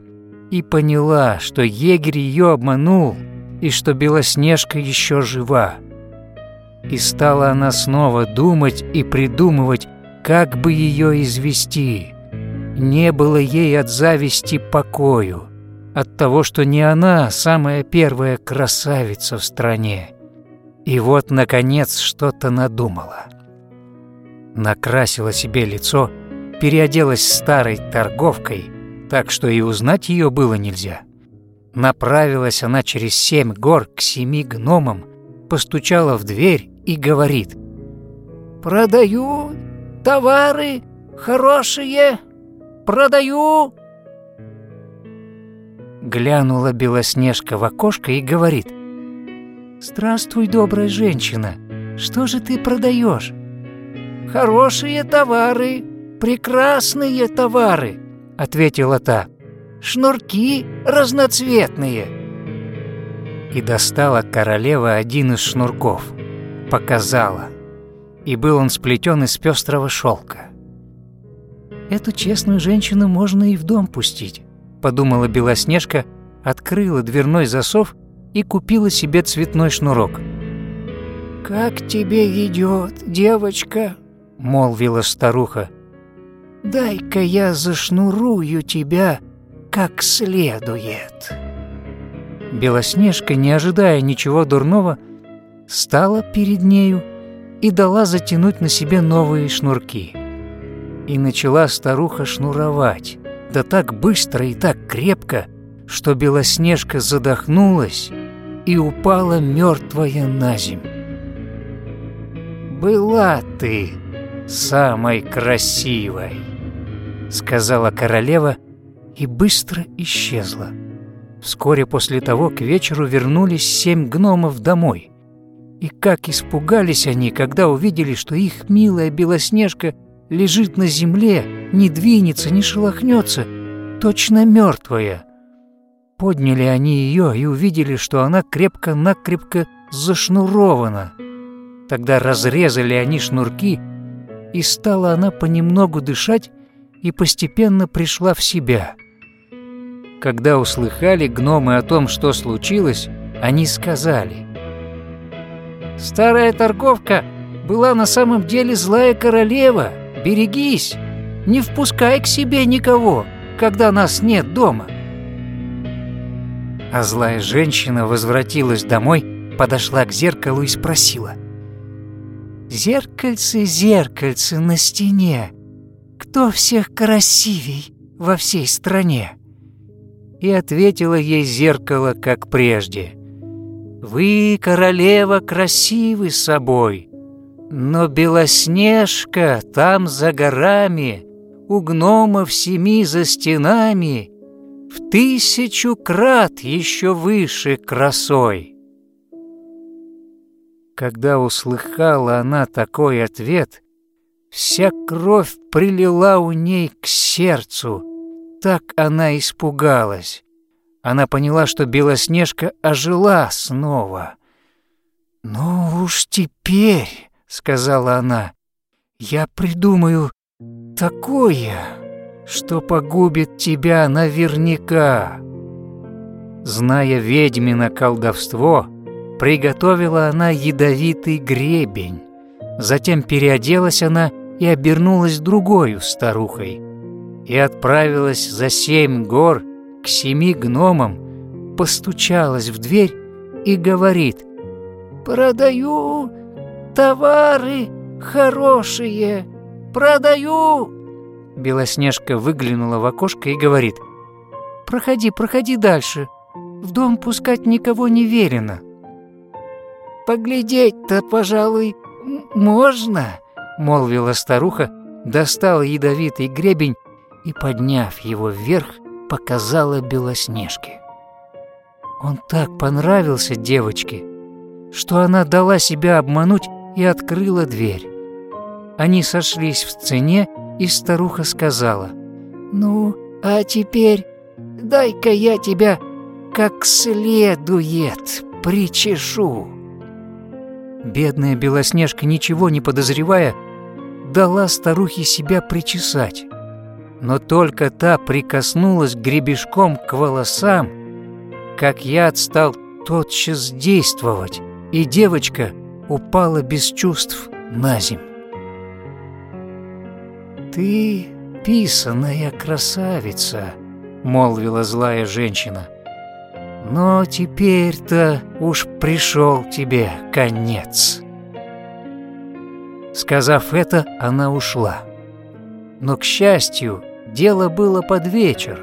[SPEAKER 1] и поняла, что егерь ее обманул и что Белоснежка еще жива. И стала она снова думать и придумывать, как бы ее извести. Не было ей от зависти покою, от того, что не она самая первая красавица в стране. И вот, наконец, что-то надумала. Накрасила себе лицо, переоделась старой торговкой – так что и узнать ее было нельзя. Направилась она через семь гор к семи гномам, постучала в дверь и говорит. «Продаю товары хорошие, продаю!» Глянула Белоснежка в окошко и говорит. «Здравствуй, добрая женщина, что же ты продаешь?» «Хорошие товары, прекрасные товары!» – ответила та. «Шнурки разноцветные!» И достала королева один из шнурков. Показала. И был он сплетен из пестрого шелка. «Эту честную женщину можно и в дом пустить», – подумала Белоснежка, открыла дверной засов и купила себе цветной шнурок. «Как тебе идет, девочка?» – молвила старуха. Дай-ка я зашнурую тебя как следует». Белоснежка, не ожидая ничего дурного, стала перед нею и дала затянуть на себе новые шнурки. И начала старуха шнуровать, да так быстро и так крепко, что Белоснежка задохнулась и упала мертвая на земь. «Была ты самой красивой!» сказала королева и быстро исчезла. Вскоре после того к вечеру вернулись семь гномов домой. И как испугались они, когда увидели, что их милая Белоснежка лежит на земле, не двинется, не шелохнется, точно мертвая. Подняли они ее и увидели, что она крепко-накрепко зашнурована. Тогда разрезали они шнурки, и стала она понемногу дышать и постепенно пришла в себя. Когда услыхали гномы о том, что случилось, они сказали. «Старая торговка была на самом деле злая королева. Берегись! Не впускай к себе никого, когда нас нет дома!» А злая женщина возвратилась домой, подошла к зеркалу и спросила. «Зеркальце, зеркальце на стене!» кто всех красивей во всей стране?» И ответило ей зеркало, как прежде. «Вы, королева, красивы собой, но Белоснежка там за горами, у гномов семи за стенами, в тысячу крат еще выше красой». Когда услыхала она такой ответ, Вся кровь прилила у ней к сердцу. Так она испугалась. Она поняла, что Белоснежка ожила снова. «Ну уж теперь», — сказала она, — «я придумаю такое, что погубит тебя наверняка». Зная ведьмино колдовство, приготовила она ядовитый гребень. Затем переоделась она и обернулась другой старухой и отправилась за семь гор к семи гномам, постучалась в дверь и говорит «Продаю товары хорошие, продаю!» Белоснежка выглянула в окошко и говорит «Проходи, проходи дальше, в дом пускать никого не верено. поглядеть «Поглядеть-то, пожалуй, можно?» молвила старуха, достала ядовитый гребень и, подняв его вверх, показала Белоснежке. Он так понравился девочке, что она дала себя обмануть и открыла дверь. Они сошлись в цене, и старуха сказала, «Ну, а теперь дай-ка я тебя как следует причешу». Бедная Белоснежка, ничего не подозревая, дала старухе себя причесать. Но только та прикоснулась гребешком к волосам, как я отстал тотчас действовать, и девочка упала без чувств на землю. «Ты писаная красавица», — молвила злая женщина. «Но теперь-то уж пришел тебе конец». Сказав это, она ушла. Но, к счастью, дело было под вечер,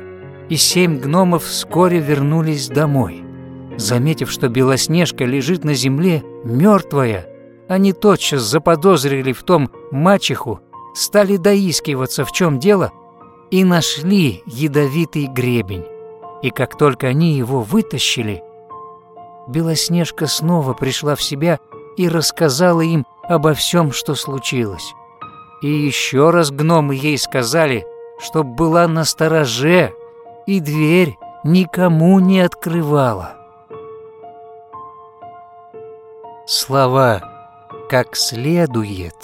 [SPEAKER 1] и семь гномов вскоре вернулись домой. Заметив, что Белоснежка лежит на земле, мертвая, они тотчас заподозрили в том мачеху, стали доискиваться, в чем дело, и нашли ядовитый гребень. И как только они его вытащили, Белоснежка снова пришла в себя и рассказала им обо всем, что случилось. И еще раз гномы ей сказали, чтоб была на стороже и дверь никому не открывала. Слова «как следует»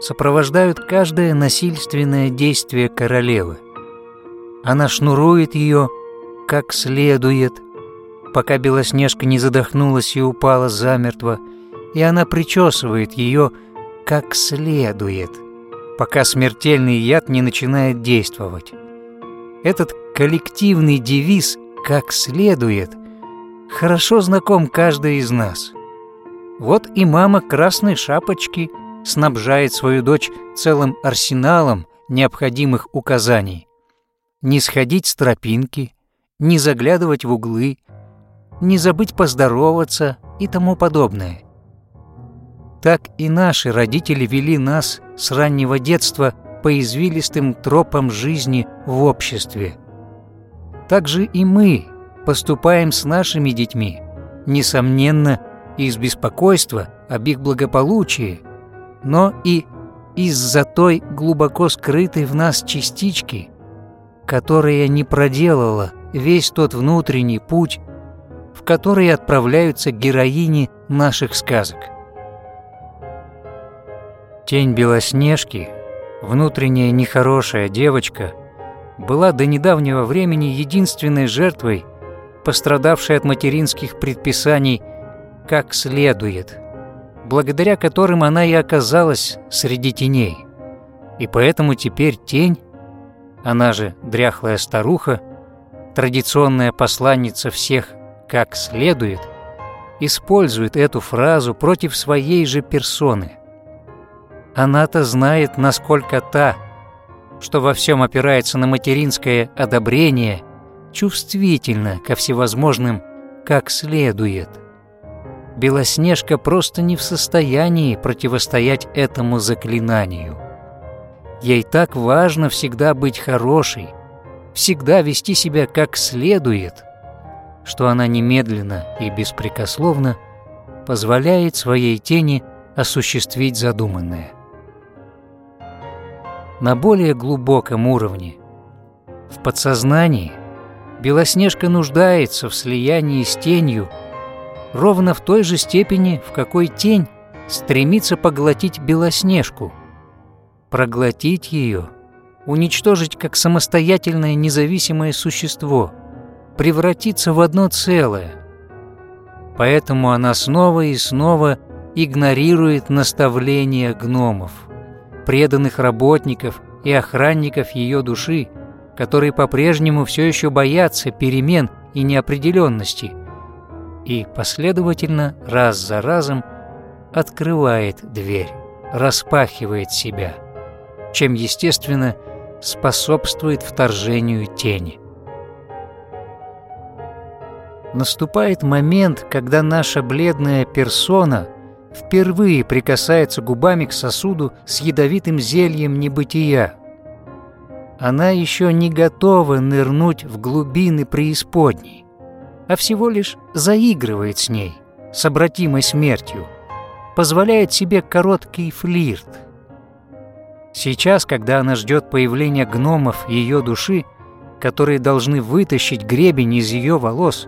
[SPEAKER 1] сопровождают каждое насильственное действие королевы. Она шнурует ее как следует, пока Белоснежка не задохнулась и упала замертво, и она причесывает ее как следует, пока смертельный яд не начинает действовать. Этот коллективный девиз «как следует» хорошо знаком каждый из нас. Вот и мама Красной Шапочки снабжает свою дочь целым арсеналом необходимых указаний. Не сходить с тропинки, не заглядывать в углы, не забыть поздороваться и тому подобное – так и наши родители вели нас с раннего детства по извилистым тропам жизни в обществе. Так же и мы поступаем с нашими детьми, несомненно, из беспокойства об их благополучии, но и из-за той глубоко скрытой в нас частички, которая не проделала весь тот внутренний путь, в который отправляются героини наших сказок. Тень Белоснежки, внутренняя нехорошая девочка, была до недавнего времени единственной жертвой, пострадавшей от материнских предписаний как следует, благодаря которым она и оказалась среди теней. И поэтому теперь тень, она же дряхлая старуха, традиционная посланница всех как следует, использует эту фразу против своей же персоны – она-то знает, насколько та, что во всем опирается на материнское одобрение, чувствительна ко всевозможным как следует. Белоснежка просто не в состоянии противостоять этому заклинанию. Ей так важно всегда быть хорошей, всегда вести себя как следует, что она немедленно и беспрекословно позволяет своей тени осуществить задуманное – на более глубоком уровне. В подсознании Белоснежка нуждается в слиянии с тенью ровно в той же степени, в какой тень стремится поглотить Белоснежку. Проглотить ее, уничтожить как самостоятельное независимое существо, превратиться в одно целое. Поэтому она снова и снова игнорирует наставления гномов преданных работников и охранников ее души, которые по-прежнему все еще боятся перемен и неопределенности, и последовательно раз за разом открывает дверь, распахивает себя, чем, естественно, способствует вторжению тени. Наступает момент, когда наша бледная персона – впервые прикасается губами к сосуду с ядовитым зельем небытия. Она еще не готова нырнуть в глубины преисподней, а всего лишь заигрывает с ней, с обратимой смертью, позволяет себе короткий флирт. Сейчас, когда она ждет появления гномов ее души, которые должны вытащить гребень из ее волос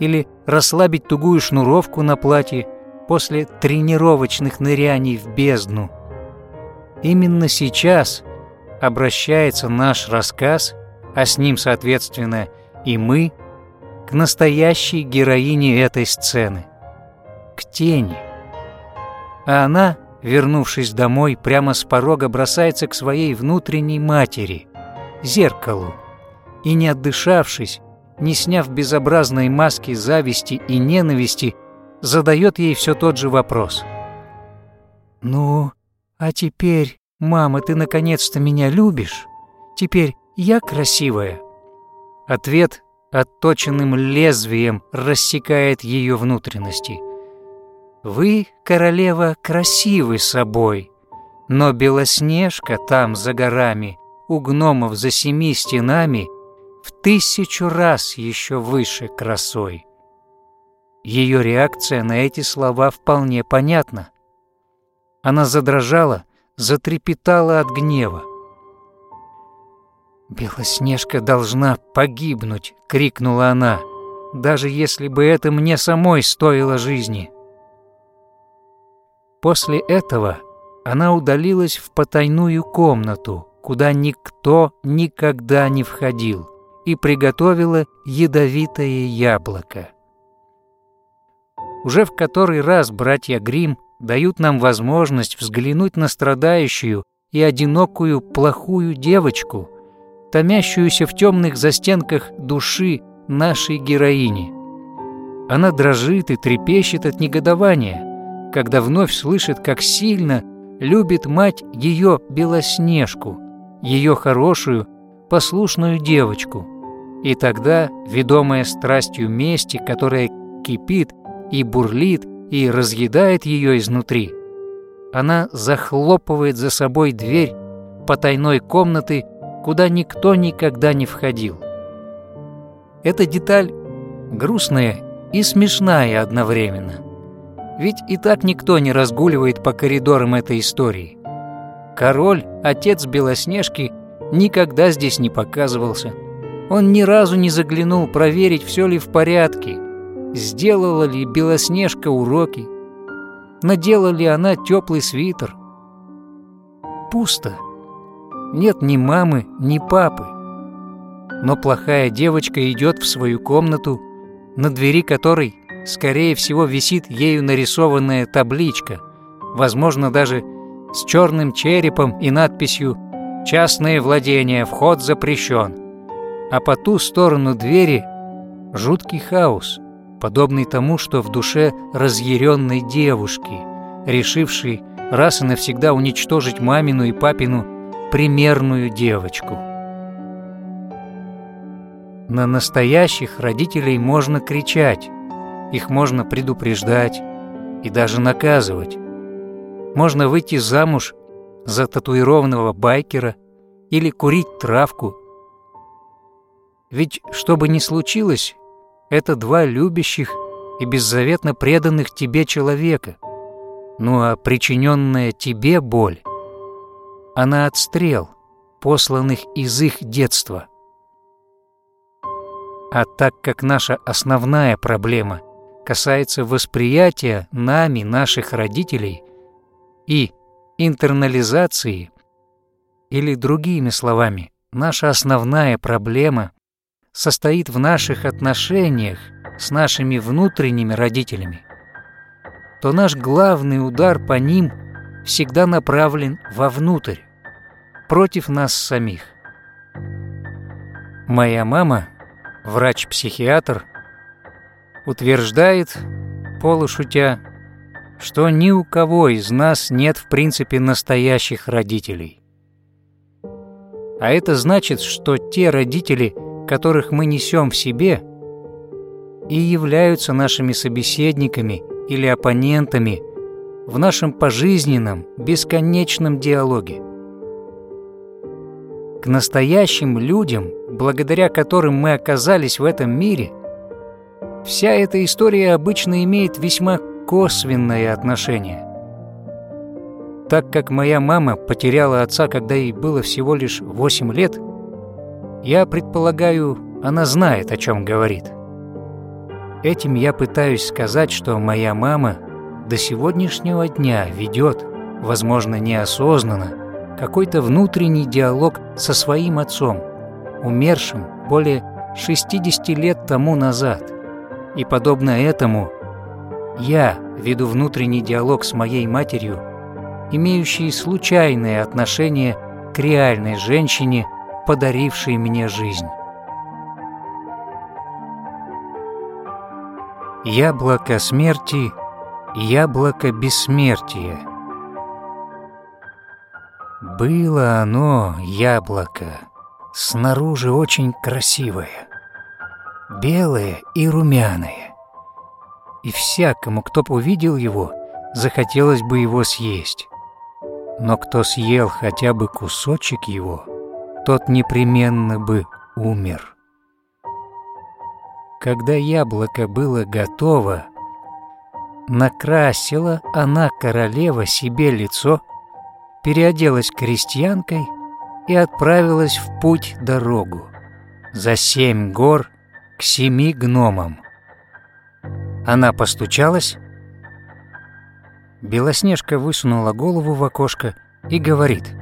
[SPEAKER 1] или расслабить тугую шнуровку на платье, после тренировочных ныряний в бездну. Именно сейчас обращается наш рассказ, а с ним, соответственно, и мы, к настоящей героине этой сцены, к тени. А она, вернувшись домой, прямо с порога бросается к своей внутренней матери, зеркалу, и, не отдышавшись, не сняв безобразной маски зависти и ненависти, задает ей все тот же вопрос. «Ну, а теперь, мама, ты наконец-то меня любишь? Теперь я красивая?» Ответ отточенным лезвием рассекает ее внутренности. «Вы, королева, красивы собой, но Белоснежка там, за горами, у гномов за семи стенами, в тысячу раз еще выше красой». Ее реакция на эти слова вполне понятна. Она задрожала, затрепетала от гнева. «Белоснежка должна погибнуть!» — крикнула она. «Даже если бы это мне самой стоило жизни!» После этого она удалилась в потайную комнату, куда никто никогда не входил, и приготовила ядовитое яблоко. Уже в который раз братья Грим дают нам возможность взглянуть на страдающую и одинокую плохую девочку, томящуюся в темных застенках души нашей героини. Она дрожит и трепещет от негодования, когда вновь слышит, как сильно любит мать ее Белоснежку, ее хорошую, послушную девочку. И тогда, ведомая страстью мести, которая кипит и бурлит, и разъедает ее изнутри. Она захлопывает за собой дверь потайной комнаты, куда никто никогда не входил. Эта деталь грустная и смешная одновременно. Ведь и так никто не разгуливает по коридорам этой истории. Король, отец Белоснежки, никогда здесь не показывался. Он ни разу не заглянул проверить, все ли в порядке, сделала ли Белоснежка уроки, надела ли она теплый свитер. Пусто. Нет ни мамы, ни папы. Но плохая девочка идет в свою комнату, на двери которой, скорее всего, висит ею нарисованная табличка, возможно, даже с черным черепом и надписью «Частное владение, вход запрещен», а по ту сторону двери жуткий хаос подобный тому, что в душе разъяренной девушки, решившей раз и навсегда уничтожить мамину и папину примерную девочку. На настоящих родителей можно кричать, их можно предупреждать и даже наказывать. Можно выйти замуж за татуированного байкера или курить травку. Ведь что бы ни случилось, это два любящих и беззаветно преданных тебе человека. Ну а причиненная тебе боль, она отстрел, посланных из их детства. А так как наша основная проблема касается восприятия нами наших родителей и интернализации, или другими словами, наша основная проблема состоит в наших отношениях с нашими внутренними родителями, то наш главный удар по ним всегда направлен вовнутрь, против нас самих. Моя мама, врач-психиатр, утверждает, полушутя, что ни у кого из нас нет в принципе настоящих родителей. А это значит, что те родители – которых мы несем в себе, и являются нашими собеседниками или оппонентами в нашем пожизненном, бесконечном диалоге. К настоящим людям, благодаря которым мы оказались в этом мире, вся эта история обычно имеет весьма косвенное отношение. Так как моя мама потеряла отца, когда ей было всего лишь 8 лет – я предполагаю, она знает, о чем говорит. Этим я пытаюсь сказать, что моя мама до сегодняшнего дня ведет, возможно, неосознанно, какой-то внутренний диалог со своим отцом, умершим более 60 лет тому назад. И подобно этому я веду внутренний диалог с моей матерью, имеющий случайное отношение к реальной женщине – подаривший мне жизнь. Яблоко смерти, яблоко бессмертия. Было оно, яблоко, снаружи очень красивое, белое и румяное. И всякому, кто увидел его, захотелось бы его съесть. Но кто съел хотя бы кусочек его — тот непременно бы умер. Когда яблоко было готово, накрасила она королева себе лицо, переоделась крестьянкой и отправилась в путь дорогу за семь гор к семи гномам. Она постучалась. Белоснежка высунула голову в окошко и говорит —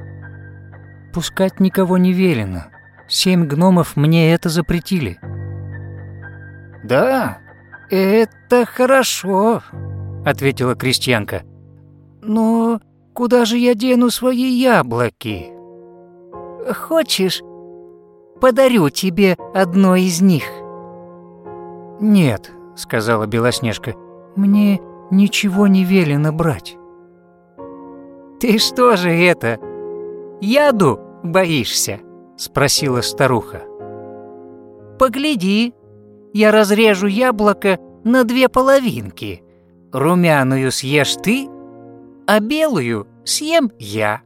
[SPEAKER 1] Пускать никого не велено. Семь гномов мне это запретили». «Да, это хорошо», — ответила крестьянка. «Но куда же я дену свои яблоки? Хочешь, подарю тебе одно из них?» «Нет», — сказала Белоснежка, — «мне ничего не велено брать». «Ты что же это?» яду боишься?» — спросила старуха. «Погляди, я разрежу яблоко на две половинки. Румяную съешь ты, а белую съем я».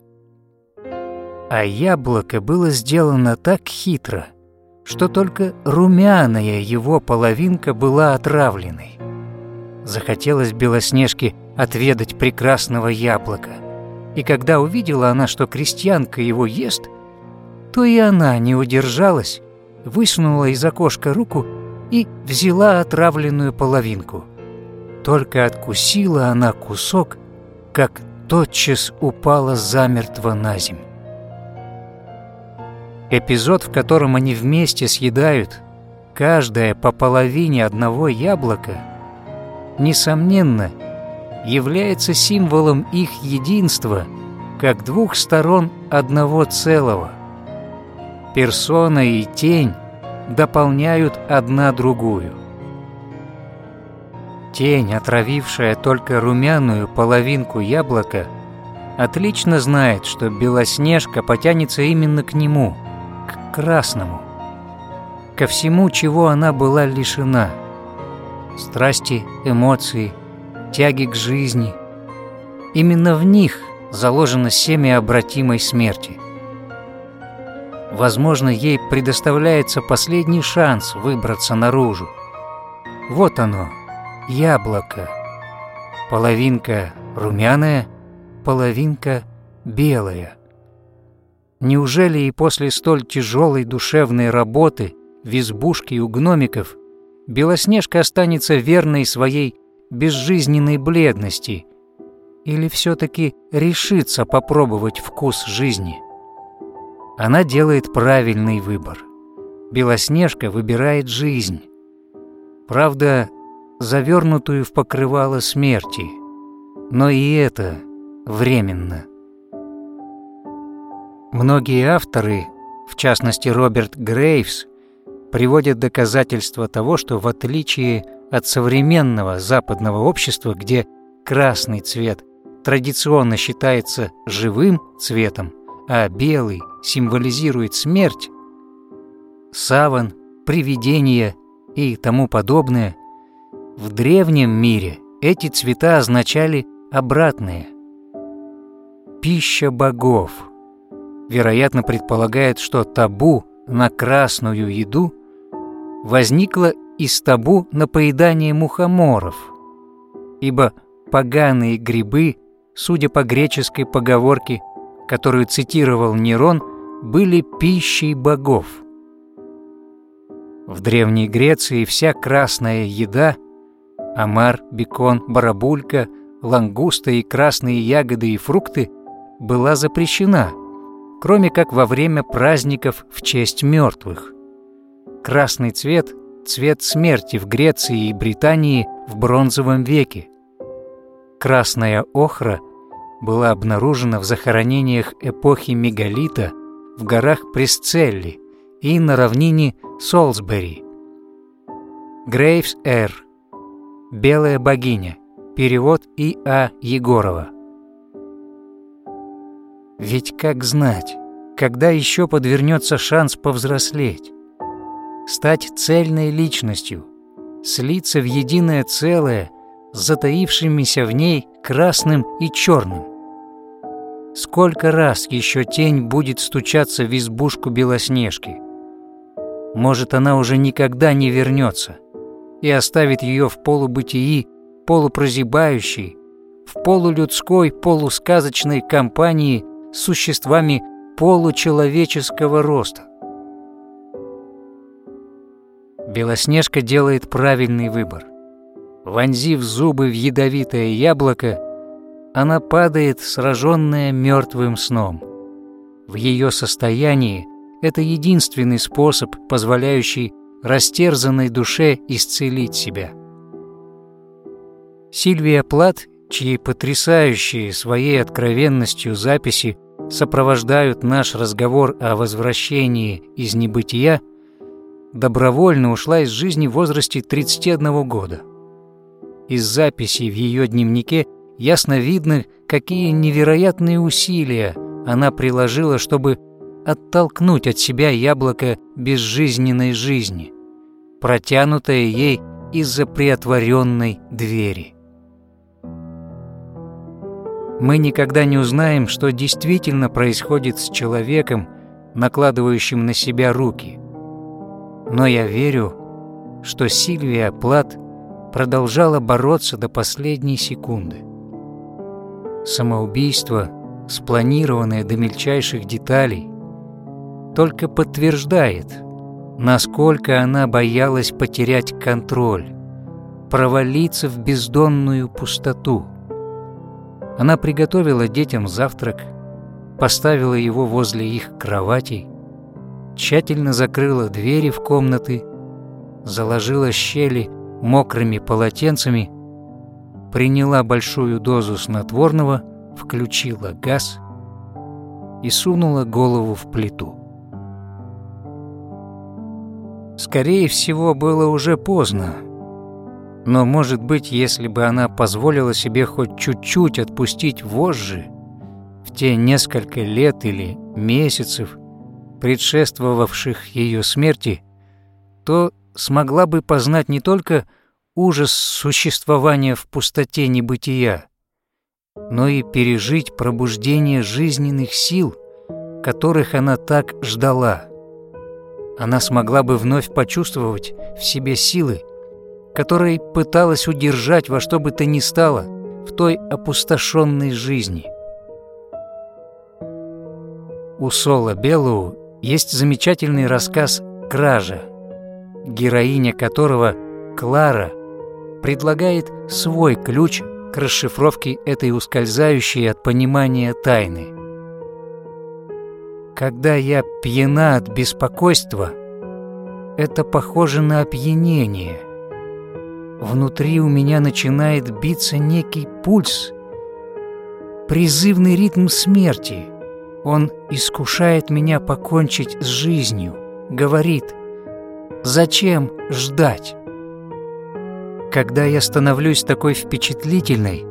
[SPEAKER 1] А яблоко было сделано так хитро, что только румяная его половинка была отравленной. Захотелось Белоснежке отведать прекрасного яблока — и когда увидела она, что крестьянка его ест, то и она не удержалась, высунула из окошка руку и взяла отравленную половинку. Только откусила она кусок, как тотчас упала замертво на земь. Эпизод, в котором они вместе съедают каждое по половине одного яблока, несомненно, является символом их единства как двух сторон одного целого. Персона и тень дополняют одна другую. Тень, отравившая только румяную половинку яблока, отлично знает, что Белоснежка потянется именно к нему, к красному, ко всему, чего она была лишена – страсти, эмоций – тяги к жизни. Именно в них заложено семя обратимой смерти. Возможно, ей предоставляется последний шанс выбраться наружу. Вот оно, яблоко. Половинка румяная, половинка белая. Неужели и после столь тяжелой душевной работы в избушке у гномиков Белоснежка останется верной своей безжизненной бледности? Или все таки решится попробовать вкус жизни? Она делает правильный выбор. Белоснежка выбирает жизнь. Правда, завернутую в покрывало смерти. Но и это временно. Многие авторы, в частности Роберт Грейвс, приводят доказательства того, что в отличие от современного западного общества, где красный цвет традиционно считается живым цветом, а белый символизирует смерть, саван, привидение и тому подобное, в древнем мире эти цвета означали обратное. Пища богов. Вероятно, предполагает, что табу на красную еду возникло из табу на поедание мухоморов, ибо поганые грибы, судя по греческой поговорке, которую цитировал Нерон, были пищей богов. В Древней Греции вся красная еда – омар, бекон, барабулька, лангуста и красные ягоды и фрукты – была запрещена, кроме как во время праздников в честь мертвых. Красный цвет – цвет смерти в Греции и Британии в бронзовом веке. Красная охра была обнаружена в захоронениях эпохи мегалита в горах Пресцелли и на равнине Солсбери. Грейвс Р. Белая богиня. Перевод И. А. Егорова. Ведь как знать, когда еще подвернется шанс повзрослеть? стать цельной личностью, слиться в единое целое с затаившимися в ней красным и черным. Сколько раз еще тень будет стучаться в избушку Белоснежки? Может, она уже никогда не вернется и оставит ее в полубытии, полупрозибающей, в полулюдской, полусказочной компании с существами получеловеческого роста. Белоснежка делает правильный выбор. Вонзив зубы в ядовитое яблоко, она падает, сраженная мертвым сном. В ее состоянии это единственный способ, позволяющий растерзанной душе исцелить себя. Сильвия Плат, чьи потрясающие своей откровенностью записи сопровождают наш разговор о возвращении из небытия, добровольно ушла из жизни в возрасте 31 года. Из записей в ее дневнике ясно видно, какие невероятные усилия она приложила, чтобы оттолкнуть от себя яблоко безжизненной жизни, протянутое ей из-за приотворенной двери. Мы никогда не узнаем, что действительно происходит с человеком, накладывающим на себя руки – но я верю, что Сильвия Плат продолжала бороться до последней секунды. Самоубийство, спланированное до мельчайших деталей, только подтверждает, насколько она боялась потерять контроль, провалиться в бездонную пустоту. Она приготовила детям завтрак, поставила его возле их кроватей, тщательно закрыла двери в комнаты, заложила щели мокрыми полотенцами, приняла большую дозу снотворного, включила газ и сунула голову в плиту. Скорее всего, было уже поздно, но, может быть, если бы она позволила себе хоть чуть-чуть отпустить вожжи в те несколько лет или месяцев, предшествовавших ее смерти, то смогла бы познать не только ужас существования в пустоте небытия, но и пережить пробуждение жизненных сил, которых она так ждала. Она смогла бы вновь почувствовать в себе силы, которые пыталась удержать во что бы то ни стало в той опустошенной жизни. У Сола Белу есть замечательный рассказ «Кража», героиня которого, Клара, предлагает свой ключ к расшифровке этой ускользающей от понимания тайны. Когда я пьяна от беспокойства, это похоже на опьянение. Внутри у меня начинает биться некий пульс, призывный ритм смерти — он искушает меня покончить с жизнью, говорит, зачем ждать? Когда я становлюсь такой впечатлительной,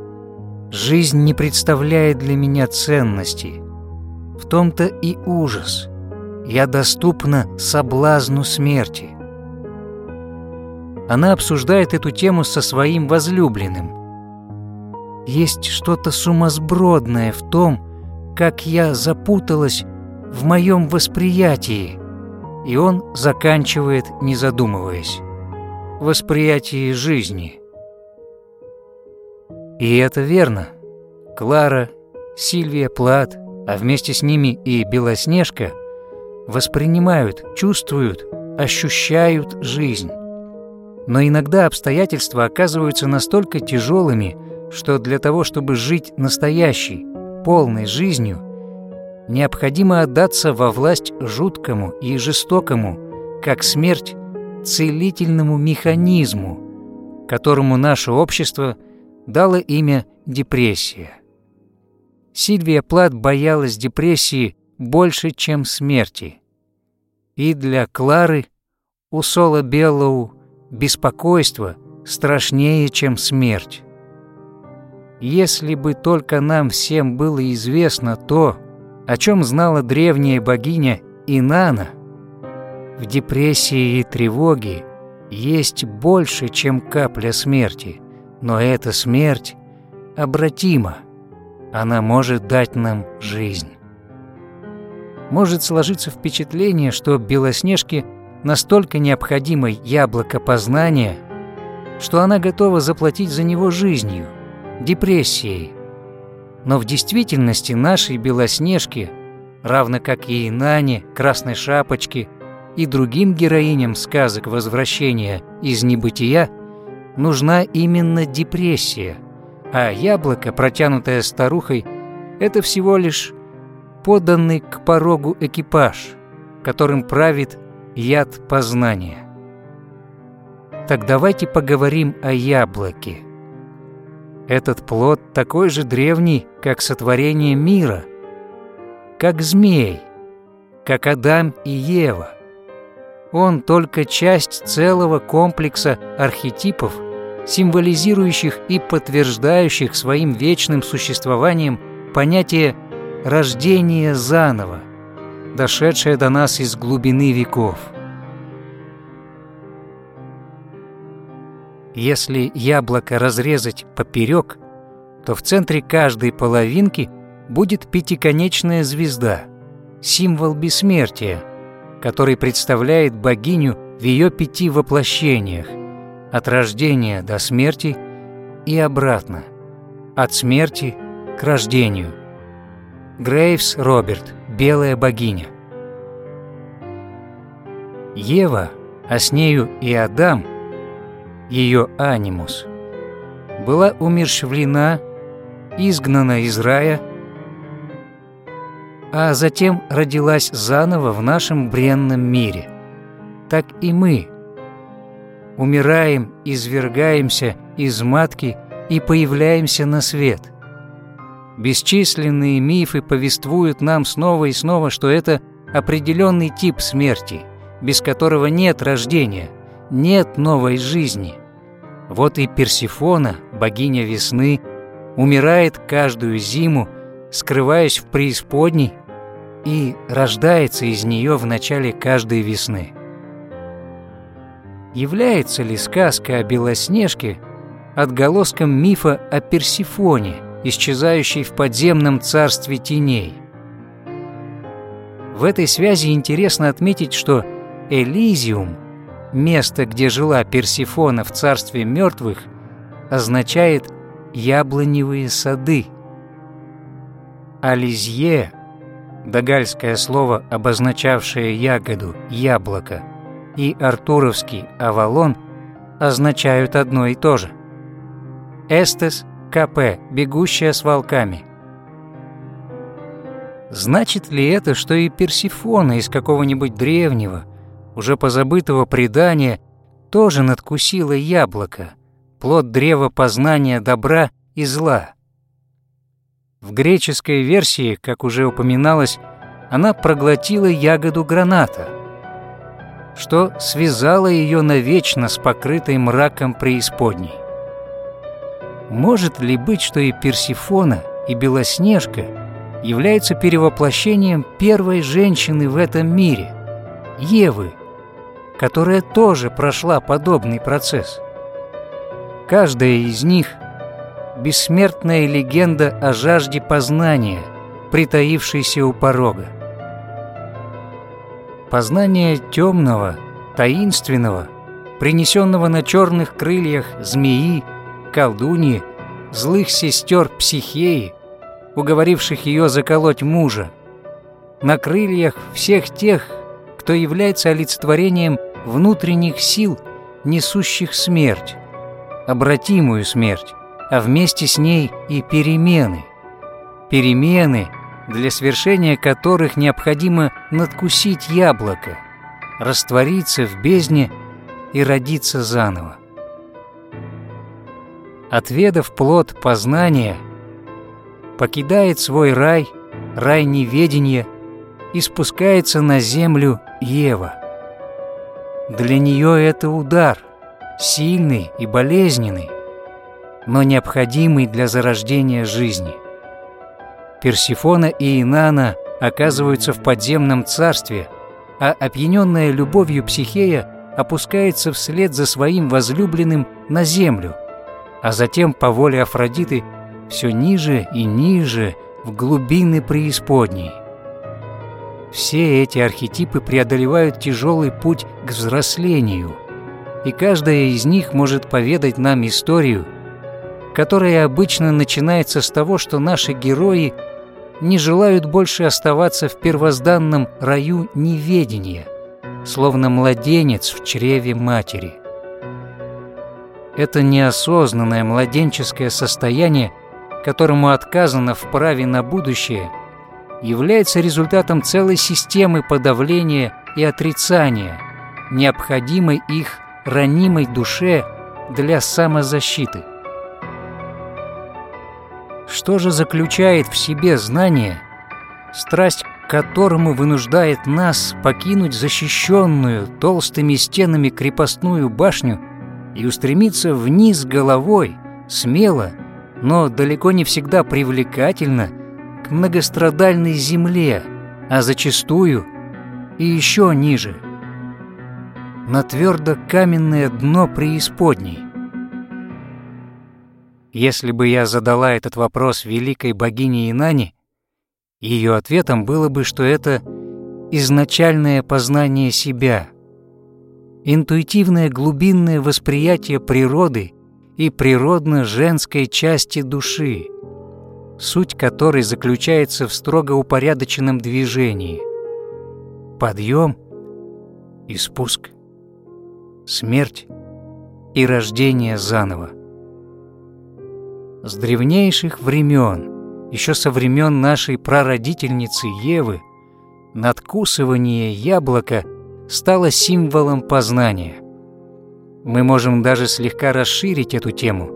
[SPEAKER 1] жизнь не представляет для меня ценности. В том-то и ужас. Я доступна соблазну смерти. Она обсуждает эту тему со своим возлюбленным. Есть что-то сумасбродное в том, как я запуталась в моем восприятии. И он заканчивает, не задумываясь. Восприятие жизни. И это верно. Клара, Сильвия Плат, а вместе с ними и Белоснежка воспринимают, чувствуют, ощущают жизнь. Но иногда обстоятельства оказываются настолько тяжелыми, что для того, чтобы жить настоящий полной жизнью, необходимо отдаться во власть жуткому и жестокому, как смерть, целительному механизму, которому наше общество дало имя депрессия. Сильвия Плат боялась депрессии больше, чем смерти. И для Клары у Соло Беллоу беспокойство страшнее, чем смерть. Если бы только нам всем было известно то, о чем знала древняя богиня Инана, в депрессии и тревоге есть больше, чем капля смерти, но эта смерть обратима. Она может дать нам жизнь. Может сложиться впечатление, что Белоснежке настолько необходимо яблоко познания, что она готова заплатить за него жизнью – депрессией. Но в действительности нашей Белоснежке, равно как и Нане, Красной Шапочке и другим героиням сказок возвращения из небытия» нужна именно депрессия, а яблоко, протянутое старухой, это всего лишь поданный к порогу экипаж, которым правит яд познания. Так давайте поговорим о яблоке. Этот плод такой же древний, как сотворение мира, как змей, как Адам и Ева. Он только часть целого комплекса архетипов, символизирующих и подтверждающих своим вечным существованием понятие «рождение заново», дошедшее до нас из глубины веков. Если яблоко разрезать поперек, то в центре каждой половинки будет пятиконечная звезда, символ бессмертия, который представляет богиню в ее пяти воплощениях – от рождения до смерти и обратно, от смерти к рождению. Грейвс Роберт «Белая богиня». Ева, а с нею и Адам – ее анимус, была умерщвлена, изгнана из рая, а затем родилась заново в нашем бренном мире. Так и мы умираем, извергаемся из матки и появляемся на свет. Бесчисленные мифы повествуют нам снова и снова, что это определенный тип смерти, без которого нет рождения – нет новой жизни. Вот и Персифона, богиня весны, умирает каждую зиму, скрываясь в преисподней, и рождается из нее в начале каждой весны. Является ли сказка о Белоснежке отголоском мифа о Персифоне, исчезающей в подземном царстве теней? В этой связи интересно отметить, что Элизиум – место, где жила Персифона в царстве мертвых, означает «яблоневые сады». Ализье, догальское слово, обозначавшее ягоду, яблоко, и артуровский «авалон» означают одно и то же. Эстес – КП, бегущая с волками. Значит ли это, что и Персифона из какого-нибудь древнего – уже позабытого предания, тоже надкусила яблоко, плод древа познания добра и зла. В греческой версии, как уже упоминалось, она проглотила ягоду граната, что связало ее навечно с покрытой мраком преисподней. Может ли быть, что и Персифона, и Белоснежка являются перевоплощением первой женщины в этом мире – Евы – которая тоже прошла подобный процесс. Каждая из них – бессмертная легенда о жажде познания, притаившейся у порога. Познание темного, таинственного, принесенного на черных крыльях змеи, колдуньи, злых сестер Психеи, уговоривших ее заколоть мужа, на крыльях всех тех, кто является олицетворением внутренних сил, несущих смерть, обратимую смерть, а вместе с ней и перемены. Перемены, для свершения которых необходимо надкусить яблоко, раствориться в бездне и родиться заново. Отведав плод познания, покидает свой рай, рай неведения и спускается на землю Ева. Для нее это удар, сильный и болезненный, но необходимый для зарождения жизни. Персифона и Инана оказываются в подземном царстве, а опьяненная любовью Психея опускается вслед за своим возлюбленным на землю, а затем по воле Афродиты все ниже и ниже в глубины преисподней. Все эти архетипы преодолевают тяжелый путь к взрослению, и каждая из них может поведать нам историю, которая обычно начинается с того, что наши герои не желают больше оставаться в первозданном раю неведения, словно младенец в чреве матери. Это неосознанное младенческое состояние, которому отказано в праве на будущее – является результатом целой системы подавления и отрицания, необходимой их ранимой душе для самозащиты. Что же заключает в себе знание, страсть к которому вынуждает нас покинуть защищенную толстыми стенами крепостную башню и устремиться вниз головой, смело, но далеко не всегда привлекательно – к многострадальной земле, а зачастую и еще ниже, на твердо-каменное дно преисподней. Если бы я задала этот вопрос великой богине Инани, ее ответом было бы, что это изначальное познание себя, интуитивное глубинное восприятие природы и природно-женской части души – суть которой заключается в строго упорядоченном движении. Подъем и спуск, смерть и рождение заново. С древнейших времен, еще со времен нашей прародительницы Евы, надкусывание яблока стало символом познания. Мы можем даже слегка расширить эту тему,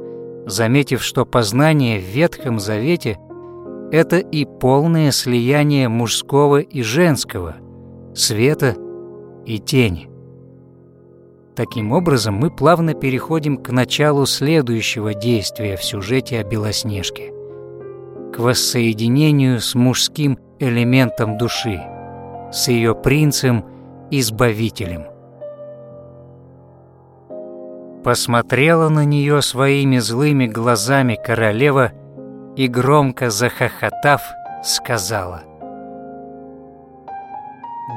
[SPEAKER 1] заметив, что познание в Ветхом Завете – это и полное слияние мужского и женского, света и тени. Таким образом, мы плавно переходим к началу следующего действия в сюжете о Белоснежке – к воссоединению с мужским элементом души, с ее принцем-избавителем – Посмотрела на нее своими злыми глазами королева и, громко захохотав, сказала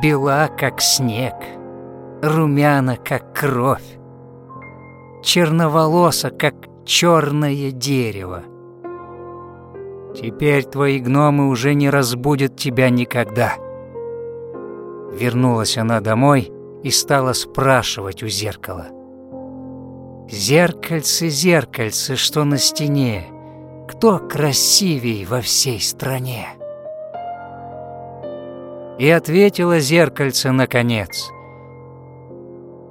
[SPEAKER 1] «Бела, как снег, румяна, как кровь, черноволоса, как черное дерево. Теперь твои гномы уже не разбудят тебя никогда». Вернулась она домой и стала спрашивать у зеркала – Зеркальце, зеркальце, что на стене, Кто красивей во всей стране? И ответила зеркальце наконец.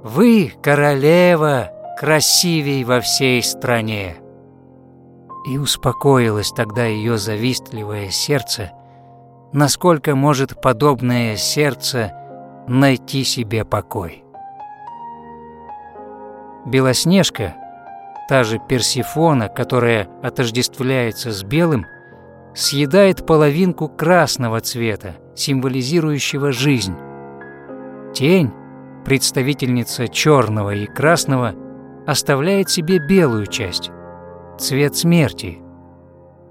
[SPEAKER 1] Вы, королева, красивей во всей стране. И успокоилось тогда ее завистливое сердце, насколько может подобное сердце найти себе покой. Белоснежка, та же Персифона, которая отождествляется с белым, съедает половинку красного цвета, символизирующего жизнь. Тень, представительница черного и красного, оставляет себе белую часть, цвет смерти.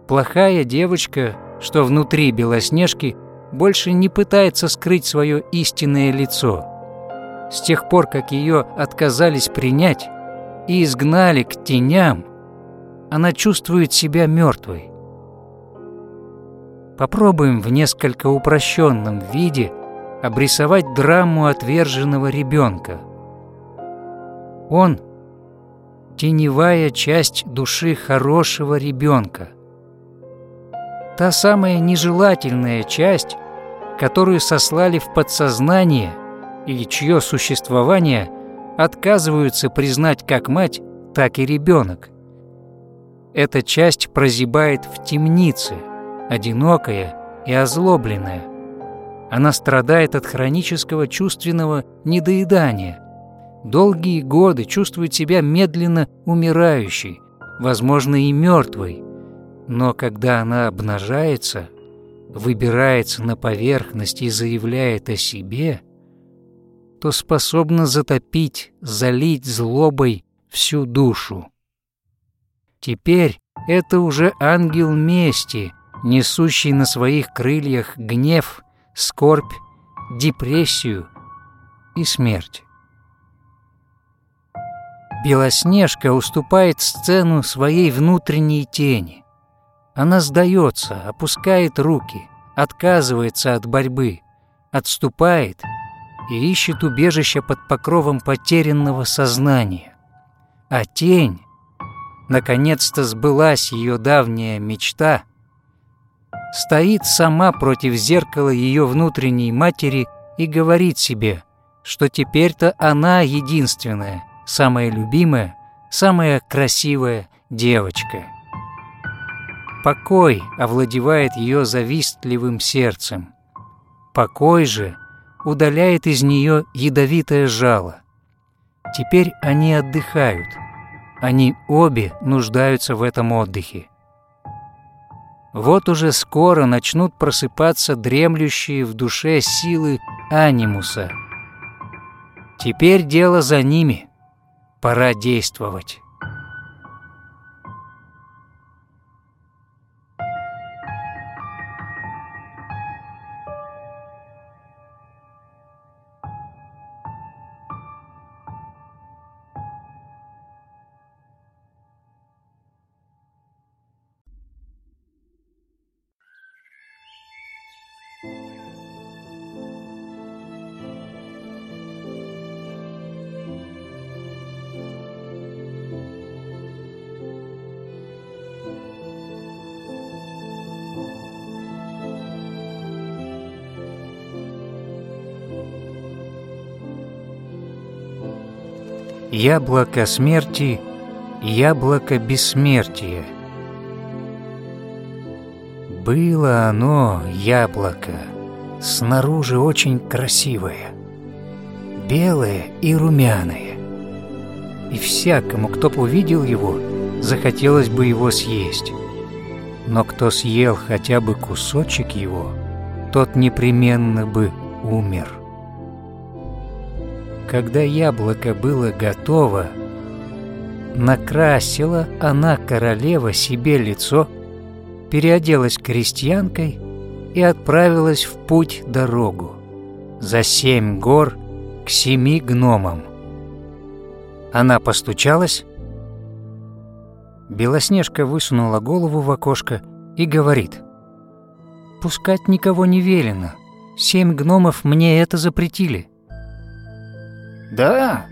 [SPEAKER 1] Плохая девочка, что внутри Белоснежки, больше не пытается скрыть свое истинное лицо – с тех пор, как ее отказались принять и изгнали к теням, она чувствует себя мертвой. Попробуем в несколько упрощенном виде обрисовать драму отверженного ребенка. Он – теневая часть души хорошего ребенка. Та самая нежелательная часть, которую сослали в подсознание – и чье существование отказываются признать как мать, так и ребенок. Эта часть прозябает в темнице, одинокая и озлобленная. Она страдает от хронического чувственного недоедания. Долгие годы чувствует себя медленно умирающей, возможно, и мертвой. Но когда она обнажается, выбирается на поверхность и заявляет о себе – то способна затопить, залить злобой всю душу. Теперь это уже ангел мести, несущий на своих крыльях гнев, скорбь, депрессию и смерть. Белоснежка уступает сцену своей внутренней тени. Она сдается, опускает руки, отказывается от борьбы, отступает – и ищет убежище под покровом потерянного сознания. А тень, наконец-то сбылась ее давняя мечта, стоит сама против зеркала ее внутренней матери и говорит себе, что теперь-то она единственная, самая любимая, самая красивая девочка. Покой овладевает ее завистливым сердцем. Покой же – удаляет из нее ядовитое жало. Теперь они отдыхают. Они обе нуждаются в этом отдыхе. Вот уже скоро начнут просыпаться дремлющие в душе силы анимуса. Теперь дело за ними. Пора действовать. Яблоко смерти, яблоко бессмертия. Было оно, яблоко, снаружи очень красивое, белое и румяное. И всякому, кто увидел его, захотелось бы его съесть. Но кто съел хотя бы кусочек его, тот непременно бы умер когда яблоко было готово, накрасила она королева себе лицо, переоделась крестьянкой и отправилась в путь дорогу за семь гор к семи гномам. Она постучалась. Белоснежка высунула голову в окошко и говорит. «Пускать никого не велено. Семь гномов мне это запретили». «Да,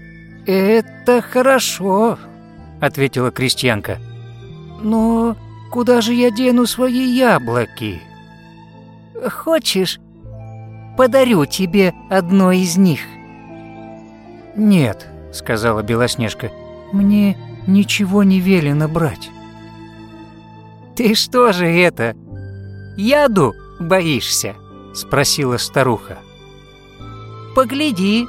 [SPEAKER 1] это хорошо», — ответила крестьянка. «Но куда же я дену свои яблоки?» «Хочешь, подарю тебе одно из них?» «Нет», — сказала Белоснежка, — «мне ничего не велено брать». «Ты что же это, яду боишься?» — спросила старуха. «Погляди,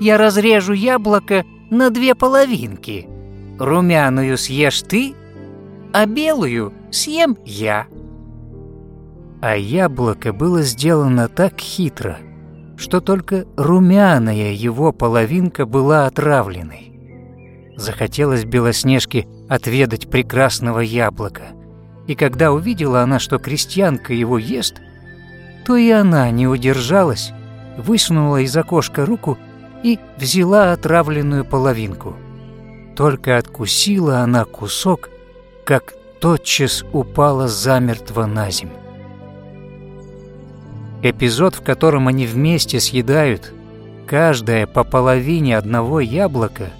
[SPEAKER 1] я разрежу яблоко на две половинки. Румяную съешь ты, а белую съем я». А яблоко было сделано так хитро, что только румяная его половинка была отравленной. Захотелось Белоснежке отведать прекрасного яблока, и когда увидела она, что крестьянка его ест, то и она не удержалась, высунула из окошка руку и взяла отравленную половинку. Только откусила она кусок, как тотчас упала замертво на земь. Эпизод, в котором они вместе съедают каждое по половине одного яблока,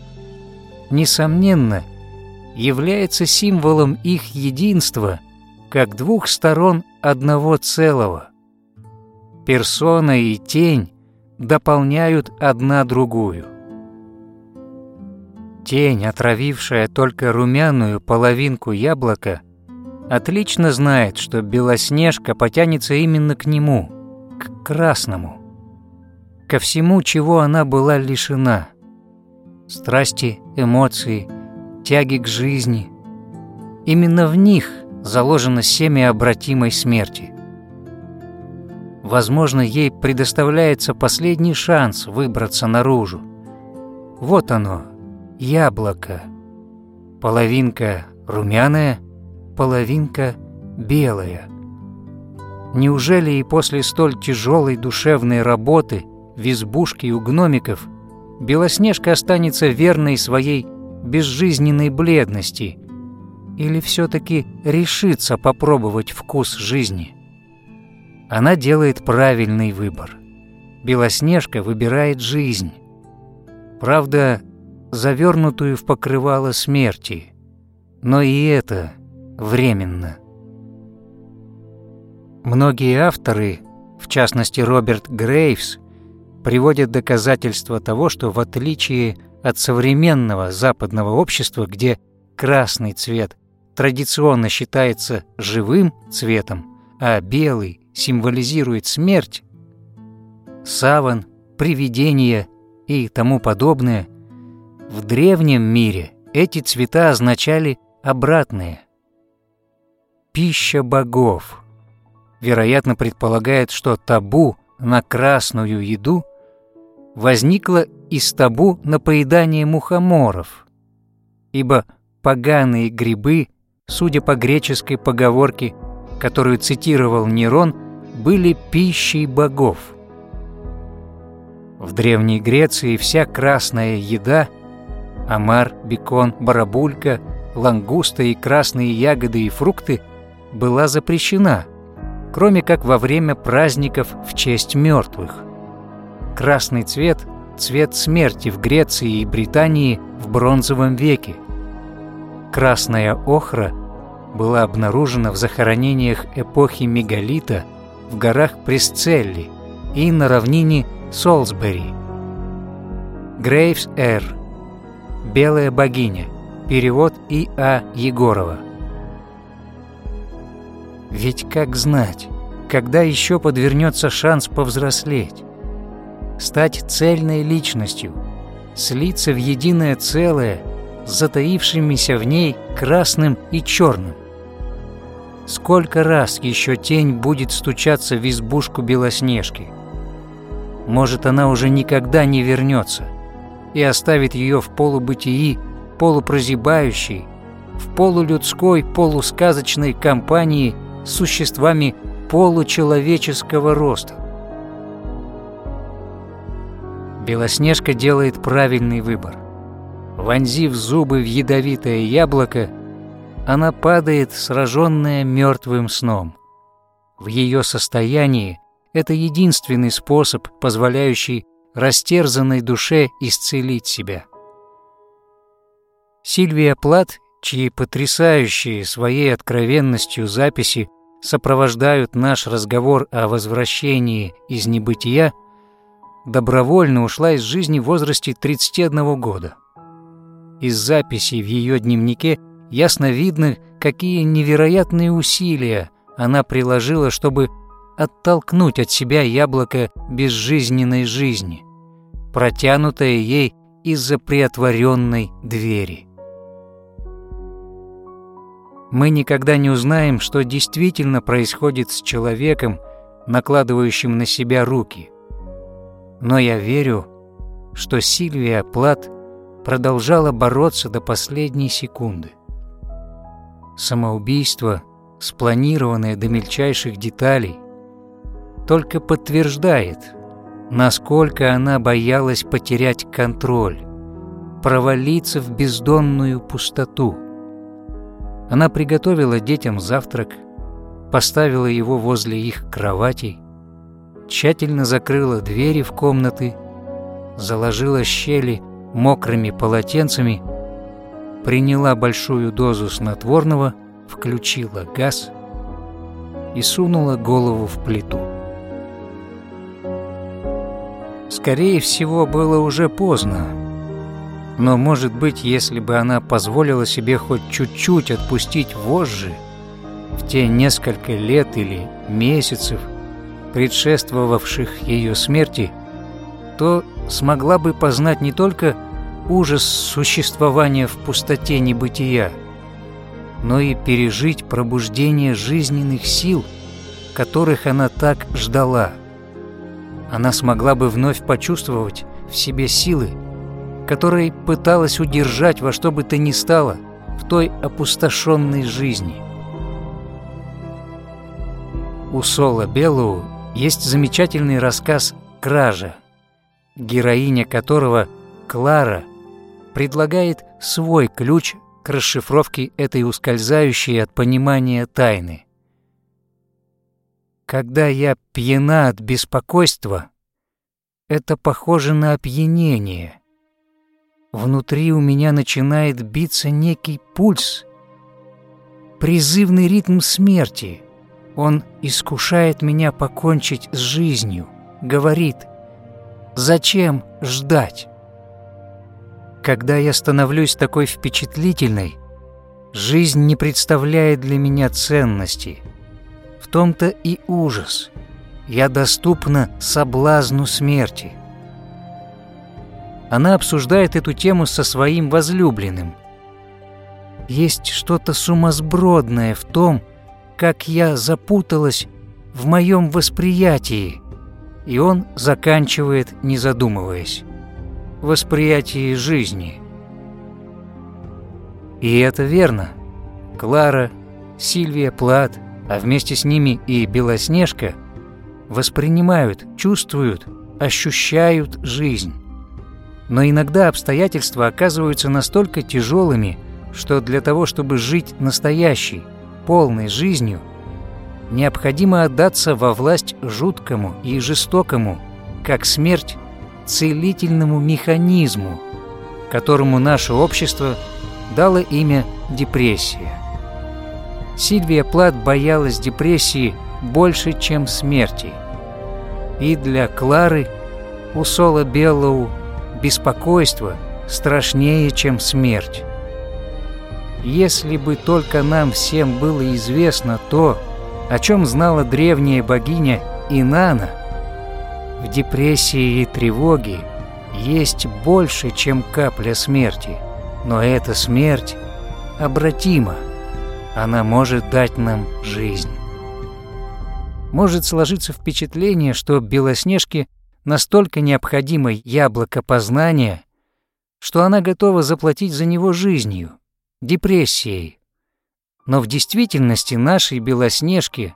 [SPEAKER 1] несомненно, является символом их единства как двух сторон одного целого. Персона и тень дополняют одна другую. Тень, отравившая только румяную половинку яблока, отлично знает, что Белоснежка потянется именно к нему, к красному, ко всему, чего она была лишена – страсти, эмоции, тяги к жизни. Именно в них заложено семя обратимой смерти – Возможно, ей предоставляется последний шанс выбраться наружу. Вот оно, яблоко. Половинка румяная, половинка белая. Неужели и после столь тяжелой душевной работы в избушке у гномиков Белоснежка останется верной своей безжизненной бледности или все-таки решится попробовать вкус жизни? Она делает правильный выбор. Белоснежка выбирает жизнь. Правда, завернутую в покрывало смерти. Но и это временно. Многие авторы, в частности Роберт Грейвс, приводят доказательства того, что в отличие от современного западного общества, где красный цвет традиционно считается живым цветом, а белый символизирует смерть, саван, привидение и тому подобное, в древнем мире эти цвета означали обратные. Пища богов. Вероятно, предполагает, что табу на красную еду возникло из табу на поедание мухоморов, ибо поганые грибы, судя по греческой поговорке, которую цитировал Нерон, были пищей богов. В Древней Греции вся красная еда – омар, бекон, барабулька, лангуста и красные ягоды и фрукты – была запрещена, кроме как во время праздников в честь мертвых. Красный цвет – цвет смерти в Греции и Британии в бронзовом веке. Красная охра – была обнаружена в захоронениях эпохи мегалита в горах Присцелли и на равнине Солсбери. Грейвс Р. Белая богиня. Перевод И. А. Егорова. Ведь как знать, когда еще подвернется шанс повзрослеть, стать цельной личностью, слиться в единое целое с затаившимися в ней красным и черным. Сколько раз еще тень будет стучаться в избушку Белоснежки? Может, она уже никогда не вернется и оставит ее в полубытии, полупрозибающей, в полулюдской, полусказочной компании с существами получеловеческого роста. Белоснежка делает правильный выбор. Вонзив зубы в ядовитое яблоко, она падает, сраженная мертвым сном. В ее состоянии это единственный способ, позволяющий растерзанной душе исцелить себя. Сильвия Плат, чьи потрясающие своей откровенностью записи сопровождают наш разговор о возвращении из небытия, добровольно ушла из жизни в возрасте 31 года. Из записей в ее дневнике ясно видно, какие невероятные усилия она приложила, чтобы оттолкнуть от себя яблоко безжизненной жизни, протянутое ей из-за приотворенной двери. Мы никогда не узнаем, что действительно происходит с человеком, накладывающим на себя руки. Но я верю, что Сильвия Плат продолжала бороться до последней секунды. Самоубийство, спланированное до мельчайших деталей, только подтверждает, насколько она боялась потерять контроль, провалиться в бездонную пустоту. Она приготовила детям завтрак, поставила его возле их кроватей, тщательно закрыла двери в комнаты, заложила щели мокрыми полотенцами приняла большую дозу снотворного, включила газ и сунула голову в плиту. Скорее всего, было уже поздно. Но, может быть, если бы она позволила себе хоть чуть-чуть отпустить вожжи, в те несколько лет или месяцев, предшествовавших ее смерти, то смогла бы познать не только ужас существования в пустоте небытия, но и пережить пробуждение жизненных сил, которых она так ждала. Она смогла бы вновь почувствовать в себе силы, которые пыталась удержать во что бы то ни стало в той опустошенной жизни. У Сола Беллоу есть замечательный рассказ «Кража», героиня которого, Клара, предлагает свой ключ к расшифровке этой ускользающей от понимания тайны. Когда я пьяна от беспокойства, это похоже на опьянение. Внутри у меня начинает биться некий пульс, призывный ритм смерти. Он искушает меня покончить с жизнью, говорит «Зачем ждать?» Когда я становлюсь такой впечатлительной, жизнь не представляет для меня ценности. В том-то и ужас. Я доступна соблазну смерти. Она обсуждает эту тему со своим возлюбленным. Есть что-то сумасбродное в том, как я запуталась в моем восприятии, и он заканчивает, не задумываясь восприятии жизни. И это верно. Клара, Сильвия Плат, а вместе с ними и Белоснежка воспринимают, чувствуют, ощущают жизнь. Но иногда обстоятельства оказываются настолько тяжелыми, что для того, чтобы жить настоящей, полной жизнью, необходимо отдаться во власть жуткому и жестокому, как смерть целительному механизму, которому наше общество дало имя депрессия. Сильвия Плат боялась депрессии больше, чем смерти. И для Клары у Соло Беллоу беспокойство страшнее, чем смерть. Если бы только нам всем было известно то, о чем знала древняя богиня Инана, в депрессии и тревоге есть больше, чем капля смерти, но эта смерть обратима, она может дать нам жизнь. Может сложиться впечатление, что Белоснежке настолько необходимо яблоко познания, что она готова заплатить за него жизнью, депрессией. Но в действительности нашей Белоснежке,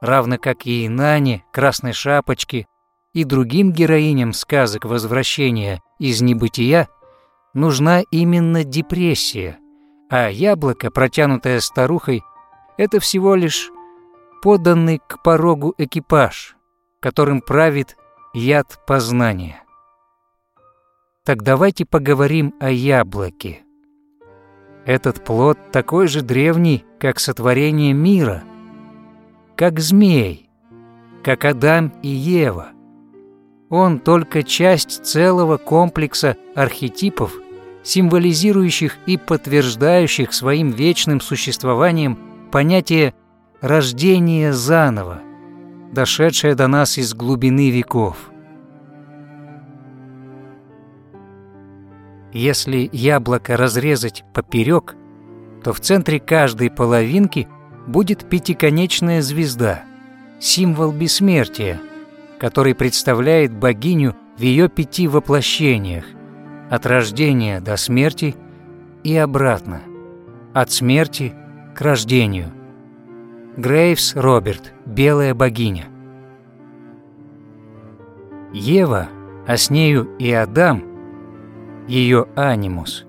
[SPEAKER 1] равно как и Инане, Красной Шапочке, и другим героиням сказок возвращения из небытия нужна именно депрессия, а яблоко, протянутое старухой, это всего лишь поданный к порогу экипаж, которым правит яд познания. Так давайте поговорим о яблоке. Этот плод такой же древний, как сотворение мира, как змей, как Адам и Ева, он только часть целого комплекса архетипов, символизирующих и подтверждающих своим вечным существованием понятие «рождение заново», дошедшее до нас из глубины веков. Если яблоко разрезать поперек, то в центре каждой половинки будет пятиконечная звезда, символ бессмертия – который представляет богиню в ее пяти воплощениях – от рождения до смерти и обратно, от смерти к рождению. Грейвс Роберт «Белая богиня». Ева, а с нею и Адам, ее анимус,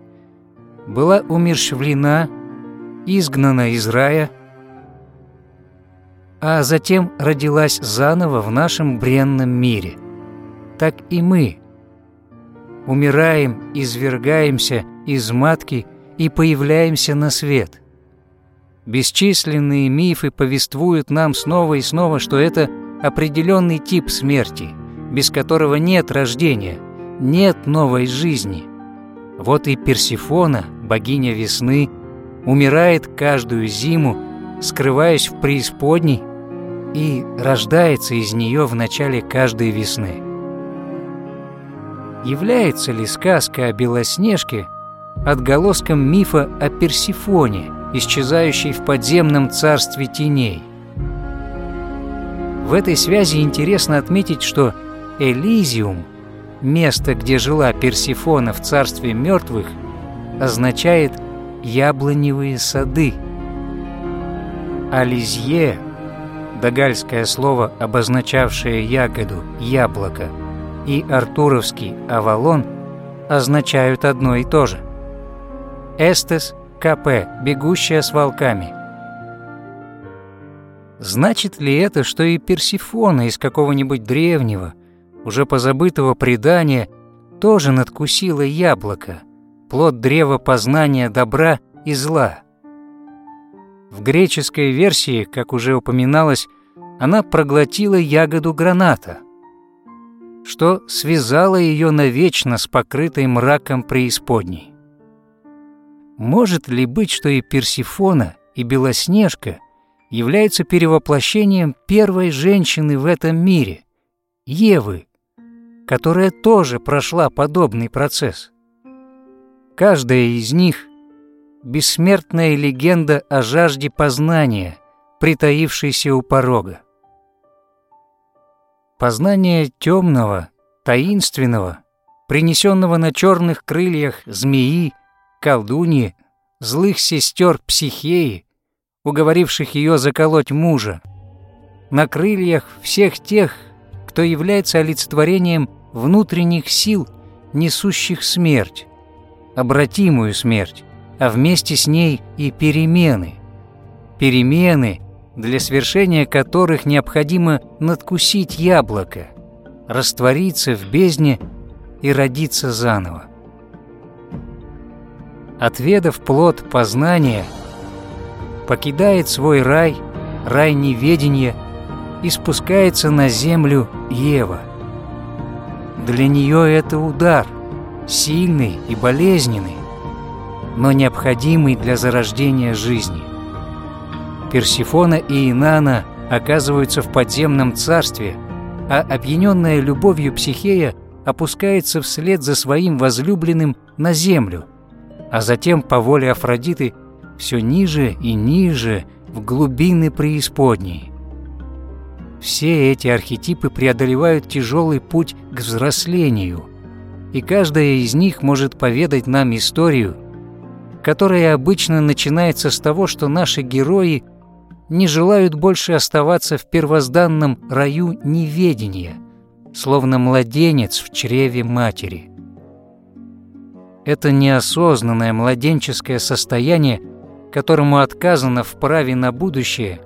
[SPEAKER 1] была умерщвлена, изгнана из рая – а затем родилась заново в нашем бренном мире. Так и мы умираем, извергаемся из матки и появляемся на свет. Бесчисленные мифы повествуют нам снова и снова, что это определенный тип смерти, без которого нет рождения, нет новой жизни. Вот и Персифона, богиня весны, умирает каждую зиму скрываясь в преисподней, и рождается из нее в начале каждой весны. Является ли сказка о Белоснежке отголоском мифа о Персифоне, исчезающей в подземном царстве теней? В этой связи интересно отметить, что Элизиум, место, где жила Персифона в царстве мертвых, означает «яблоневые сады», Ализье – дагальское слово, обозначавшее ягоду, яблоко, и артуровский «авалон» означают одно и то же. Эстес – КП, бегущая с волками. Значит ли это, что и Персифона из какого-нибудь древнего, уже позабытого предания, тоже надкусила яблоко, плод древа познания добра и зла – в греческой версии, как уже упоминалось, она проглотила ягоду граната, что связало ее навечно с покрытой мраком преисподней. Может ли быть, что и Персифона, и Белоснежка являются перевоплощением первой женщины в этом мире, Евы, которая тоже прошла подобный процесс? Каждая из них – бессмертная легенда о жажде познания, притаившейся у порога. Познание темного, таинственного, принесенного на черных крыльях змеи, колдуньи, злых сестер Психеи, уговоривших ее заколоть мужа, на крыльях всех тех, кто является олицетворением внутренних сил, несущих смерть, обратимую смерть а вместе с ней и перемены. Перемены, для свершения которых необходимо надкусить яблоко, раствориться в бездне и родиться заново. Отведав плод познания, покидает свой рай, рай неведения и спускается на землю Ева. Для нее это удар, сильный и болезненный, но необходимый для зарождения жизни. Персифона и Инана оказываются в подземном царстве, а опьяненная любовью Психея опускается вслед за своим возлюбленным на землю, а затем по воле Афродиты все ниже и ниже в глубины преисподней. Все эти архетипы преодолевают тяжелый путь к взрослению, и каждая из них может поведать нам историю – которое обычно начинается с того, что наши герои не желают больше оставаться в первозданном раю неведения, словно младенец в чреве матери. Это неосознанное младенческое состояние, которому отказано в праве на будущее,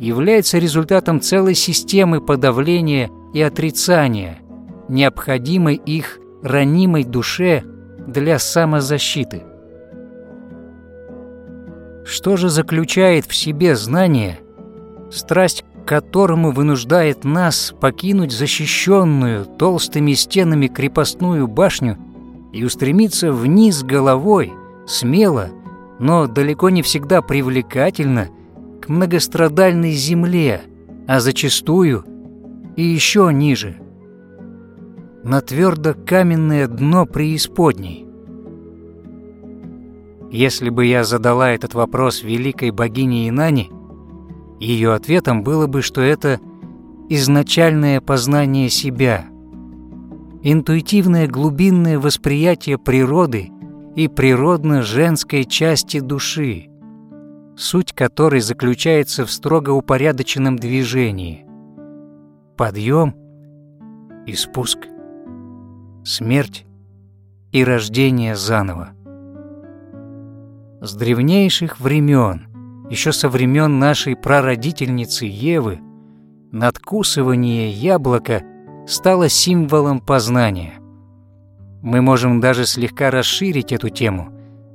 [SPEAKER 1] является результатом целой системы подавления и отрицания, необходимой их ранимой душе для самозащиты – что же заключает в себе знание, страсть к которому вынуждает нас покинуть защищенную толстыми стенами крепостную башню и устремиться вниз головой, смело, но далеко не всегда привлекательно, к многострадальной земле, а зачастую и еще ниже, на твердо-каменное дно преисподней. Если бы я задала этот вопрос великой богине Инани, ее ответом было бы, что это изначальное познание себя, интуитивное глубинное восприятие природы и природно-женской части души, суть которой заключается в строго упорядоченном движении. Подъем и спуск, смерть и рождение заново. С древнейших времен, еще со времен нашей прародительницы Евы, надкусывание яблока стало символом познания. Мы можем даже слегка расширить эту тему,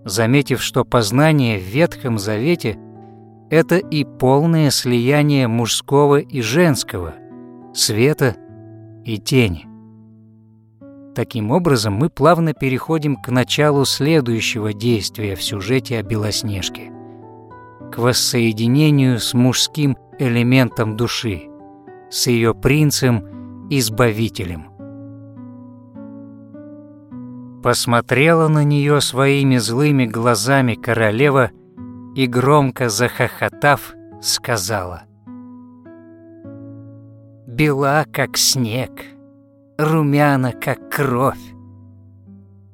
[SPEAKER 1] заметив, что познание в Ветхом Завете – это и полное слияние мужского и женского, света и тени. Таким образом, мы плавно переходим к началу следующего действия в сюжете о Белоснежке – к воссоединению с мужским элементом души, с ее принцем-избавителем. Посмотрела на нее своими злыми глазами королева и, громко захохотав, сказала «Бела, как снег» румяна, как кровь,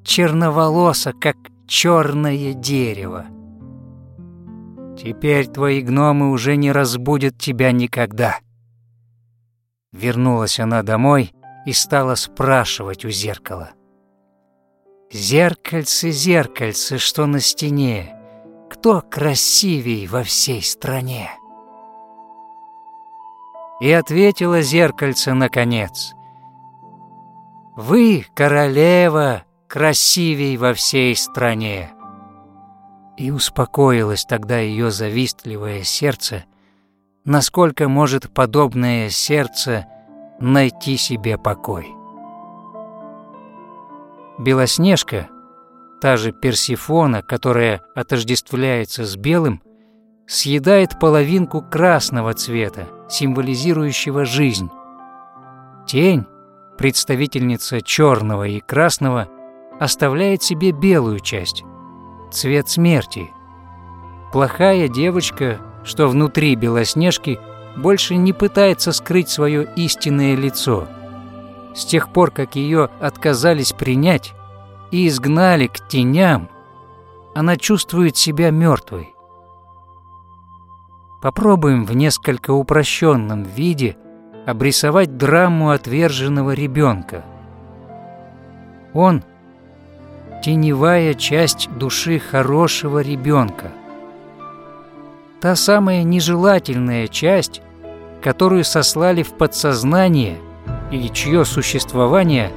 [SPEAKER 1] черноволоса, как черное дерево. Теперь твои гномы уже не разбудят тебя никогда. Вернулась она домой и стала спрашивать у зеркала. «Зеркальце, зеркальце, что на стене, кто красивей во всей стране?» И ответила зеркальце наконец — вы, королева, красивей во всей стране!» И успокоилось тогда ее завистливое сердце, насколько может подобное сердце найти себе покой. Белоснежка, та же Персифона, которая отождествляется с белым, съедает половинку красного цвета, символизирующего жизнь. Тень, представительница черного и красного оставляет себе белую часть – цвет смерти. Плохая девочка, что внутри Белоснежки, больше не пытается скрыть свое истинное лицо. С тех пор, как ее отказались принять и изгнали к теням, она чувствует себя мертвой. Попробуем в несколько упрощенном виде – обрисовать драму отверженного ребенка. Он – теневая часть души хорошего ребенка. Та самая нежелательная часть, которую сослали в подсознание и чье существование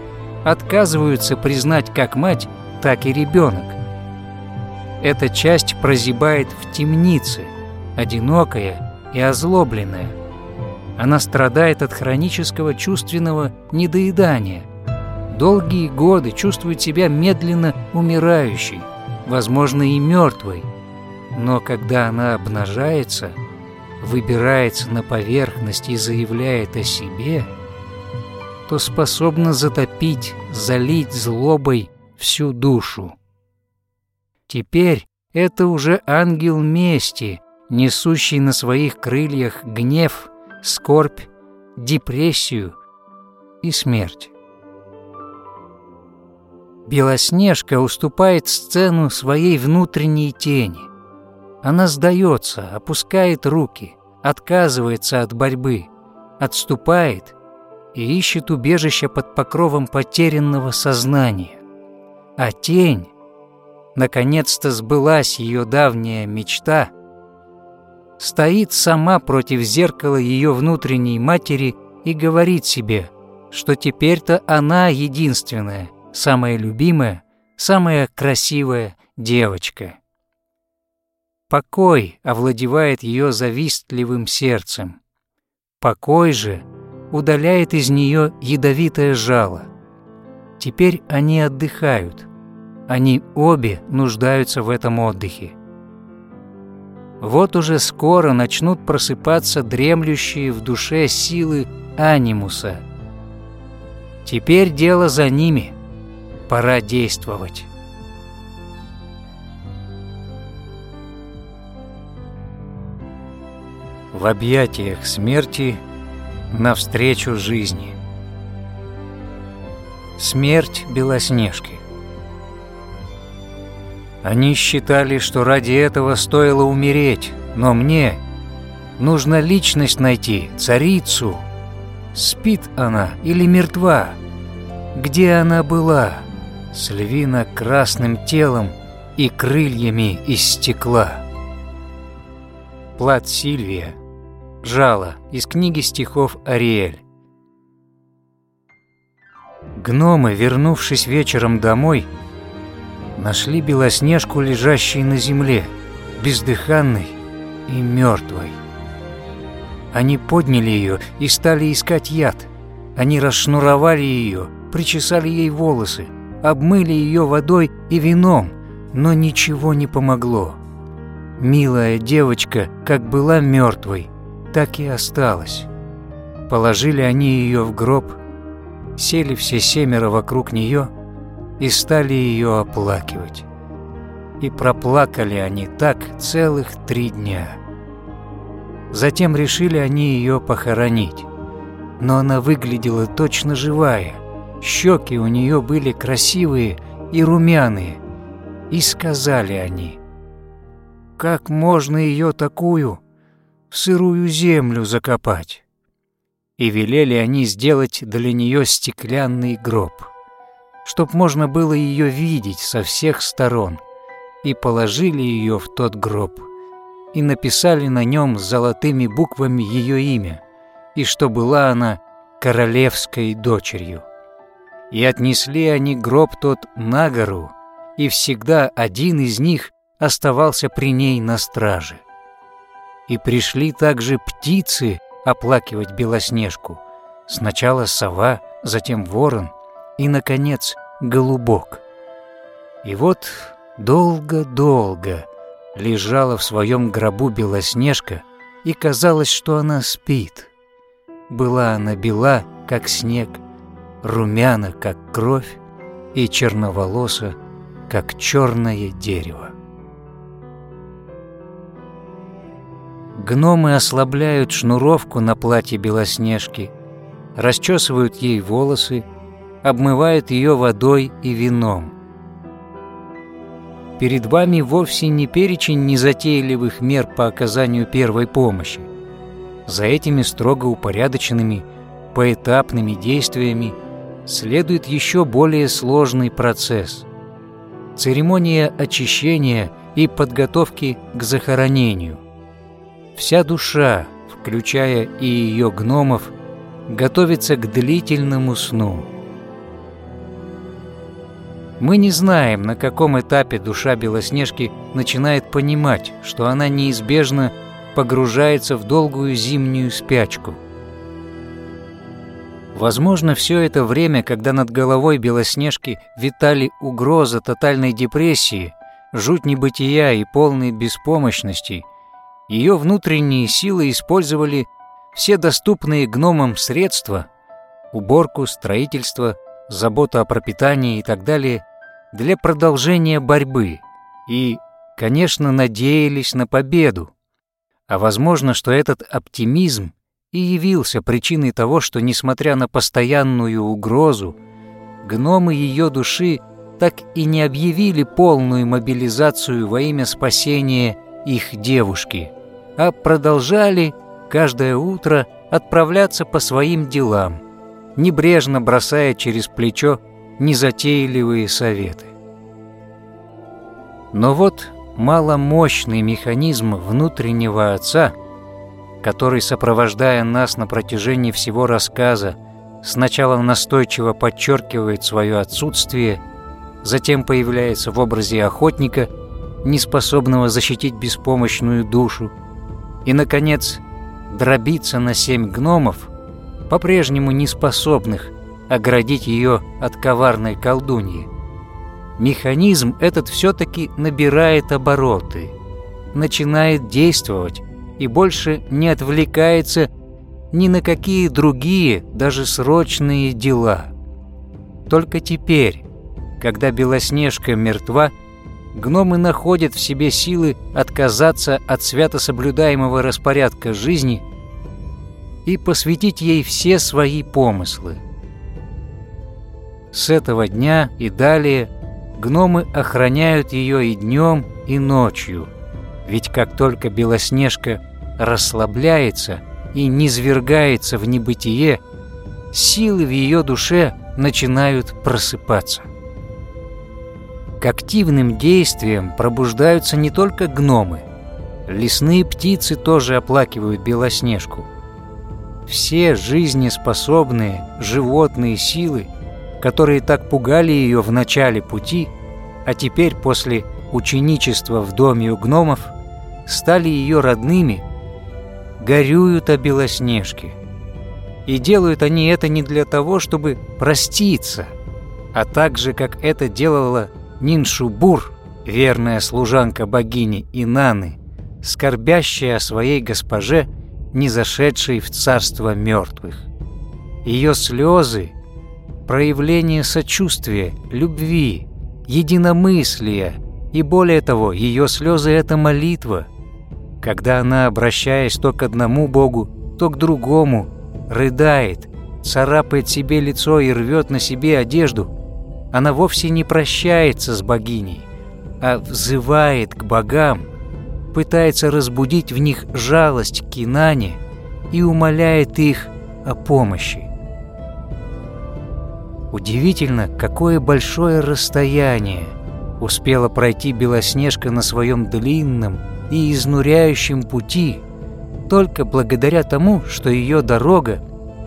[SPEAKER 1] отказываются признать как мать, так и ребенок. Эта часть прозябает в темнице, одинокая и озлобленная. Она страдает от хронического чувственного недоедания. Долгие годы чувствует себя медленно умирающей, возможно и мертвой. Но когда она обнажается, выбирается на поверхность и заявляет о себе, то способна затопить, залить злобой всю душу. Теперь это уже ангел мести, несущий на своих крыльях гнев скорбь, депрессию и смерть. Белоснежка уступает сцену своей внутренней тени. Она сдается, опускает руки, отказывается от борьбы, отступает и ищет убежище под покровом потерянного сознания. А тень, наконец-то сбылась ее давняя мечта – стоит сама против зеркала ее внутренней матери и говорит себе, что теперь-то она единственная, самая любимая, самая красивая девочка. Покой овладевает ее завистливым сердцем. Покой же удаляет из нее ядовитое жало. Теперь они отдыхают. Они обе нуждаются в этом отдыхе. Вот уже скоро начнут просыпаться дремлющие в душе силы анимуса. Теперь дело за ними. Пора действовать. В объятиях смерти навстречу жизни. Смерть Белоснежки. Они считали, что ради этого стоило умереть, но мне нужно личность найти, царицу. Спит она или мертва? Где она была? С львино-красным телом и крыльями из стекла. Плат Сильвия. Жало. Из книги стихов «Ариэль». Гномы, вернувшись вечером домой, нашли Белоснежку, лежащей на земле, бездыханной и мертвой. Они подняли ее и стали искать яд. Они расшнуровали ее, причесали ей волосы, обмыли ее водой и вином, но ничего не помогло. Милая девочка, как была мертвой, так и осталась. Положили они ее в гроб, сели все семеро вокруг нее и стали ее оплакивать. И проплакали они так целых три дня. Затем решили они ее похоронить. Но она выглядела точно живая. Щеки у нее были красивые и румяные. И сказали они, «Как можно ее такую в сырую землю закопать?» И велели они сделать для нее стеклянный гроб чтоб можно было ее видеть со всех сторон, и положили ее в тот гроб, и написали на нем золотыми буквами ее имя, и что была она королевской дочерью. И отнесли они гроб тот на гору, и всегда один из них оставался при ней на страже. И пришли также птицы оплакивать Белоснежку, сначала сова, затем ворон — и, наконец, голубок. И вот долго-долго лежала в своем гробу Белоснежка, и казалось, что она спит. Была она бела, как снег, румяна, как кровь, и черноволоса, как черное дерево. Гномы ослабляют шнуровку на платье Белоснежки, расчесывают ей волосы, обмывает ее водой и вином. Перед вами вовсе не перечень незатейливых мер по оказанию первой помощи. За этими строго упорядоченными, поэтапными действиями следует еще более сложный процесс. Церемония очищения и подготовки к захоронению. Вся душа, включая и ее гномов, готовится к длительному сну – мы не знаем, на каком этапе душа Белоснежки начинает понимать, что она неизбежно погружается в долгую зимнюю спячку. Возможно, все это время, когда над головой Белоснежки витали угроза тотальной депрессии, жуть небытия и полной беспомощности, ее внутренние силы использовали все доступные гномам средства – уборку, строительство – забота о пропитании и так далее для продолжения борьбы и, конечно, надеялись на победу. А возможно, что этот оптимизм и явился причиной того, что, несмотря на постоянную угрозу, гномы ее души так и не объявили полную мобилизацию во имя спасения их девушки, а продолжали каждое утро отправляться по своим делам – небрежно бросая через плечо незатейливые советы. Но вот маломощный механизм внутреннего отца, который, сопровождая нас на протяжении всего рассказа, сначала настойчиво подчеркивает свое отсутствие, затем появляется в образе охотника, неспособного защитить беспомощную душу, и, наконец, дробится на семь гномов, по-прежнему не способных оградить ее от коварной колдуньи. Механизм этот все-таки набирает обороты, начинает действовать и больше не отвлекается ни на какие другие, даже срочные дела. Только теперь, когда Белоснежка мертва, гномы находят в себе силы отказаться от свято соблюдаемого распорядка жизни – и посвятить ей все свои помыслы. С этого дня и далее гномы охраняют ее и днем, и ночью, ведь как только Белоснежка расслабляется и низвергается в небытие, силы в ее душе начинают просыпаться. К активным действиям пробуждаются не только гномы. Лесные птицы тоже оплакивают Белоснежку – все жизнеспособные животные силы, которые так пугали ее в начале пути, а теперь после ученичества в доме у гномов, стали ее родными, горюют о Белоснежке. И делают они это не для того, чтобы проститься, а так же, как это делала Ниншубур, верная служанка богини Инаны, скорбящая о своей госпоже – не зашедшей в царство мертвых. Ее слезы – проявление сочувствия, любви, единомыслия, и более того, ее слезы – это молитва. Когда она, обращаясь то к одному Богу, то к другому, рыдает, царапает себе лицо и рвет на себе одежду, она вовсе не прощается с богиней, а взывает к богам, пытается разбудить в них жалость к Кинане и умоляет их о помощи. Удивительно, какое большое расстояние успела пройти Белоснежка на своем длинном и изнуряющем пути только благодаря тому, что ее дорога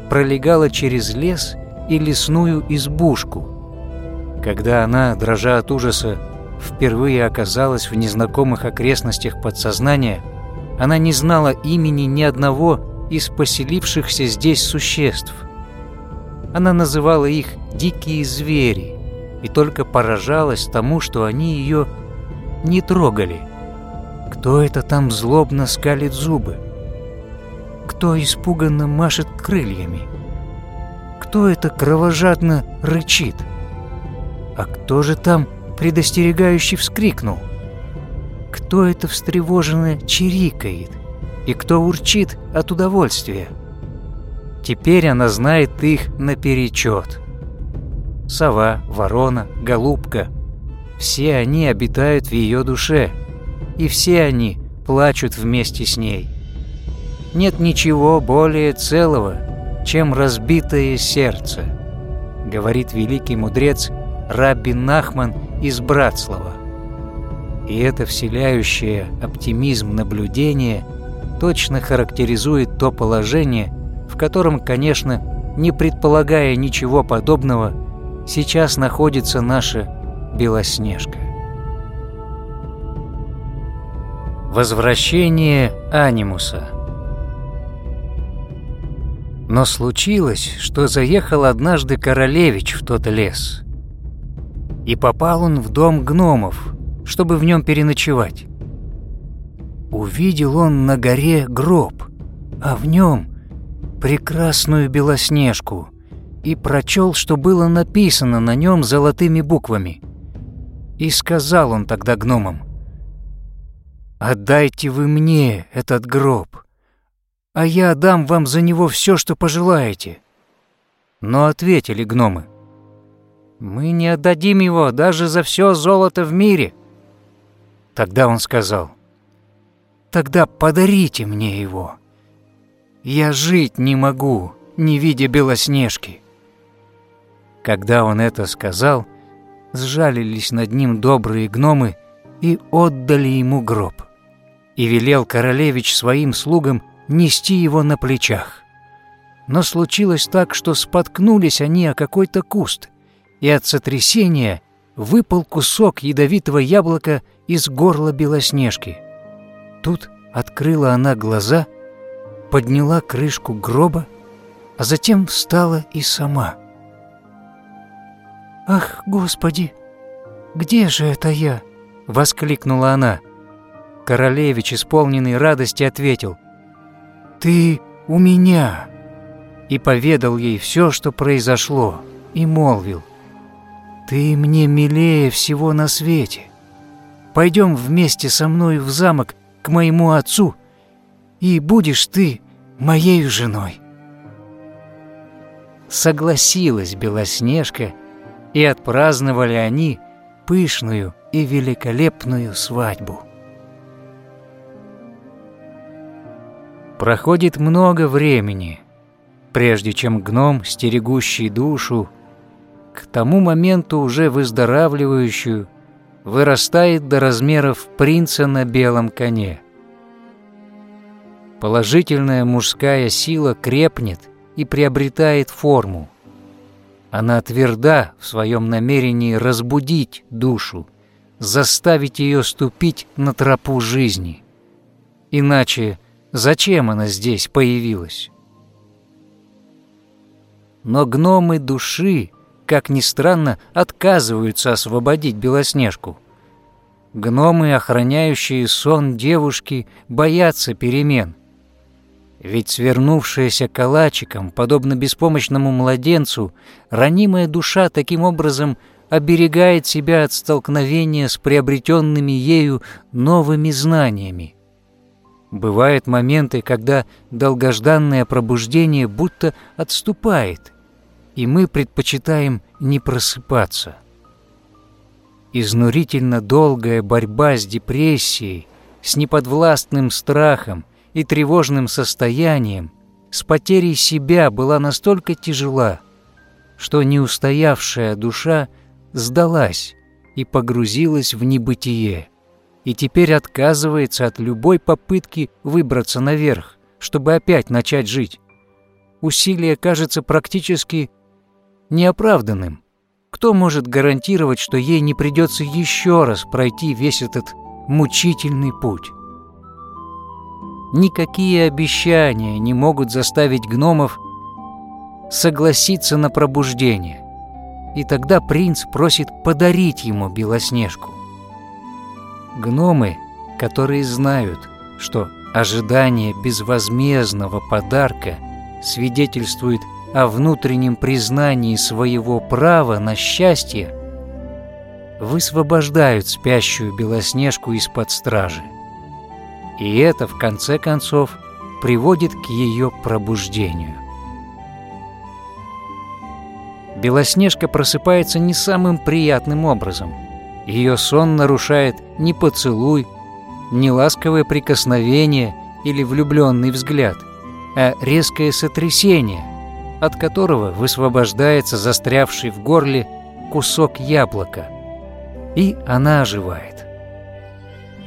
[SPEAKER 1] пролегала через лес и лесную избушку. Когда она, дрожа от ужаса, впервые оказалась в незнакомых окрестностях подсознания, она не знала имени ни одного из поселившихся здесь существ. Она называла их «дикие звери» и только поражалась тому, что они ее не трогали. Кто это там злобно скалит зубы? Кто испуганно машет крыльями? Кто это кровожадно рычит? А кто же там предостерегающе вскрикнул. Кто это встревоженно чирикает? И кто урчит от удовольствия? Теперь она знает их наперечет. Сова, ворона, голубка – все они обитают в ее душе, и все они плачут вместе с ней. Нет ничего более целого, чем разбитое сердце, говорит великий мудрец Рабби Нахман из Братслава. И это вселяющее оптимизм наблюдение точно характеризует то положение, в котором, конечно, не предполагая ничего подобного, сейчас находится наша Белоснежка. Возвращение Анимуса Но случилось, что заехал однажды Королевич в тот лес – и попал он в дом гномов, чтобы в нем переночевать. Увидел он на горе гроб, а в нем прекрасную белоснежку и прочел, что было написано на нем золотыми буквами. И сказал он тогда гномам, «Отдайте вы мне этот гроб, а я дам вам за него все, что пожелаете». Но ответили гномы, «Мы не отдадим его даже за все золото в мире!» Тогда он сказал, «Тогда подарите мне его! Я жить не могу, не видя Белоснежки!» Когда он это сказал, сжалились над ним добрые гномы и отдали ему гроб. И велел королевич своим слугам нести его на плечах. Но случилось так, что споткнулись они о какой-то куст, и от сотрясения выпал кусок ядовитого яблока из горла Белоснежки. Тут открыла она глаза, подняла крышку гроба, а затем встала и сама. «Ах, Господи, где же это я?» — воскликнула она. Королевич, исполненный радости, ответил. «Ты у меня!» И поведал ей все, что произошло, и молвил. «Ты мне милее всего на свете. Пойдем вместе со мной в замок к моему отцу, и будешь ты моей женой». Согласилась Белоснежка, и отпраздновали они пышную и великолепную свадьбу. Проходит много времени, прежде чем гном, стерегущий душу, к тому моменту уже выздоравливающую, вырастает до размеров принца на белом коне. Положительная мужская сила крепнет и приобретает форму. Она тверда в своем намерении разбудить душу, заставить ее ступить на тропу жизни. Иначе зачем она здесь появилась? Но гномы души как ни странно, отказываются освободить Белоснежку. Гномы, охраняющие сон девушки, боятся перемен. Ведь свернувшаяся калачиком, подобно беспомощному младенцу, ранимая душа таким образом оберегает себя от столкновения с приобретенными ею новыми знаниями. Бывают моменты, когда долгожданное пробуждение будто отступает – и мы предпочитаем не просыпаться. Изнурительно долгая борьба с депрессией, с неподвластным страхом и тревожным состоянием, с потерей себя была настолько тяжела, что неустоявшая душа сдалась и погрузилась в небытие, и теперь отказывается от любой попытки выбраться наверх, чтобы опять начать жить. Усилие кажется практически неоправданным. Кто может гарантировать, что ей не придется еще раз пройти весь этот мучительный путь? Никакие обещания не могут заставить гномов согласиться на пробуждение. И тогда принц просит подарить ему Белоснежку. Гномы, которые знают, что ожидание безвозмездного подарка свидетельствует о о внутреннем признании своего права на счастье высвобождают спящую Белоснежку из-под стражи. И это, в конце концов, приводит к ее пробуждению. Белоснежка просыпается не самым приятным образом. Ее сон нарушает не поцелуй, не ласковое прикосновение или влюбленный взгляд, а резкое сотрясение, от которого высвобождается застрявший в горле кусок яблока, и она оживает.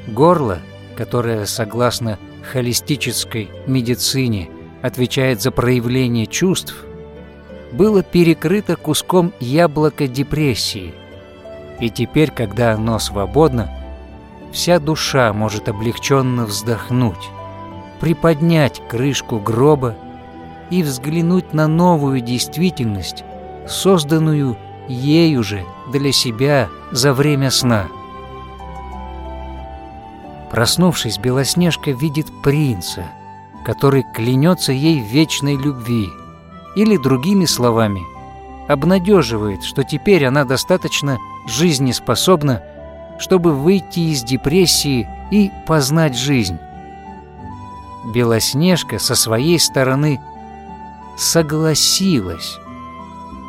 [SPEAKER 1] Горло, которое, согласно холистической медицине, отвечает за проявление чувств, было перекрыто куском яблока депрессии. И теперь, когда оно свободно, вся душа может облегченно вздохнуть, приподнять крышку гроба и взглянуть на новую действительность, созданную ею же для себя за время сна. Проснувшись, Белоснежка видит принца, который клянется ей вечной любви, или другими словами, обнадеживает, что теперь она достаточно жизнеспособна, чтобы выйти из депрессии и познать жизнь. Белоснежка со своей стороны – согласилась.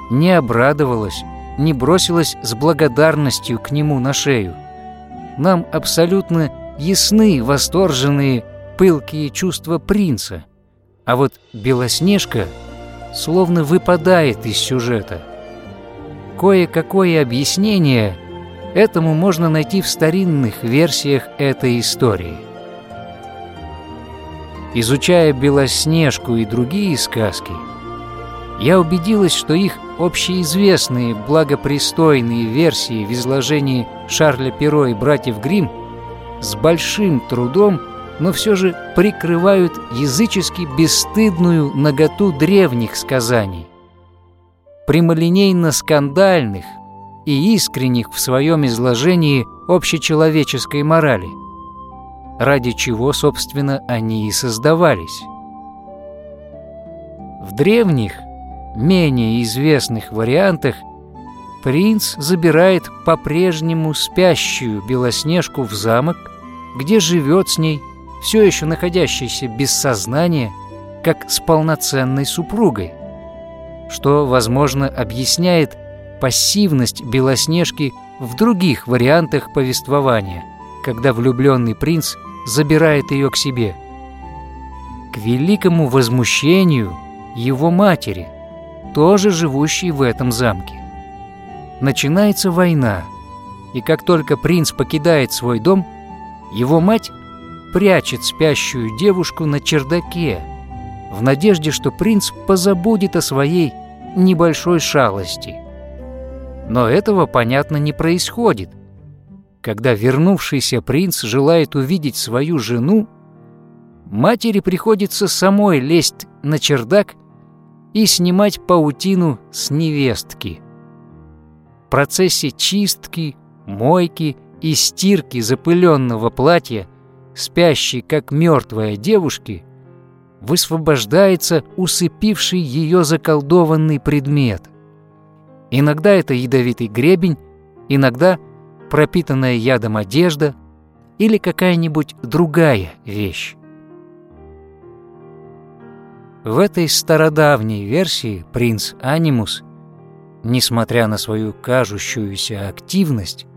[SPEAKER 1] Не обрадовалась, не бросилась с благодарностью к нему на шею. Нам абсолютно ясны восторженные, пылкие чувства принца. А вот Белоснежка словно выпадает из сюжета. Кое-какое объяснение этому можно найти в старинных версиях этой истории. Изучая «Белоснежку» и другие сказки, я убедилась, что их общеизвестные благопристойные версии в изложении Шарля Перо и братьев Грим с большим трудом, но все же прикрывают язычески бесстыдную наготу древних сказаний, прямолинейно скандальных и искренних в своем изложении общечеловеческой морали – ради чего, собственно, они и создавались. В древних, менее известных вариантах принц забирает по-прежнему спящую Белоснежку в замок, где живет с ней, все еще находящийся без сознания, как с полноценной супругой, что, возможно, объясняет пассивность Белоснежки в других вариантах повествования – когда влюбленный принц забирает ее к себе. К великому возмущению его матери, тоже живущей в этом замке. Начинается война, и как только принц покидает свой дом, его мать прячет спящую девушку на чердаке, в надежде, что принц позабудет о своей небольшой шалости. Но этого, понятно, не происходит – когда вернувшийся принц желает увидеть свою жену, матери приходится самой лезть на чердак и снимать паутину с невестки. В процессе чистки, мойки и стирки запыленного платья, спящей как мертвая девушки, высвобождается усыпивший ее заколдованный предмет. Иногда это ядовитый гребень, иногда пропитанная ядом одежда или какая-нибудь другая вещь. В этой стародавней версии принц Анимус, несмотря на свою кажущуюся активность,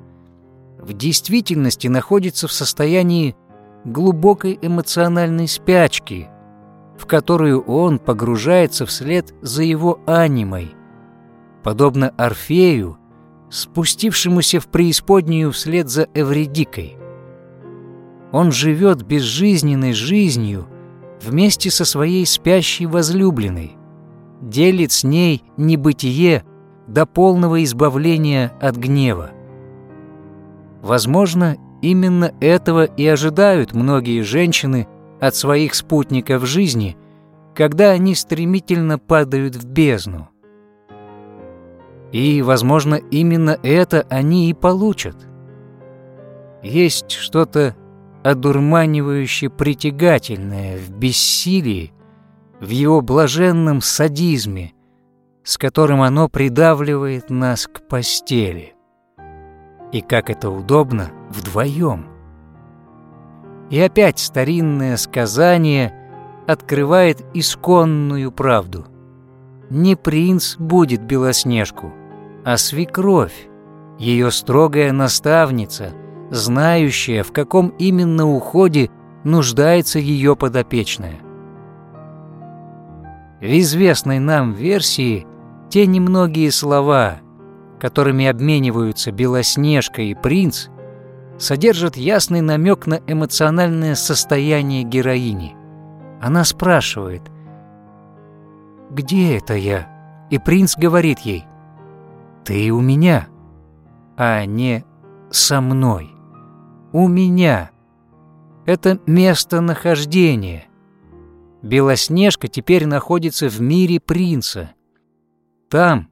[SPEAKER 1] в действительности находится в состоянии глубокой эмоциональной спячки, в которую он погружается вслед за его анимой, подобно Орфею, спустившемуся в преисподнюю вслед за Эвредикой. Он живет безжизненной жизнью вместе со своей спящей возлюбленной, делит с ней небытие до полного избавления от гнева. Возможно, именно этого и ожидают многие женщины от своих спутников жизни, когда они стремительно падают в бездну – и, возможно, именно это они и получат. Есть что-то одурманивающе притягательное в бессилии, в его блаженном садизме, с которым оно придавливает нас к постели. И как это удобно вдвоем. И опять старинное сказание открывает исконную правду. Не принц будет Белоснежку, а свекровь, ее строгая наставница, знающая, в каком именно уходе нуждается ее подопечная. В известной нам версии те немногие слова, которыми обмениваются Белоснежка и принц, содержат ясный намек на эмоциональное состояние героини. Она спрашивает «Где это я?» И принц говорит ей – ты у меня, а не со мной. У меня. Это местонахождение. Белоснежка теперь находится в мире принца. Там,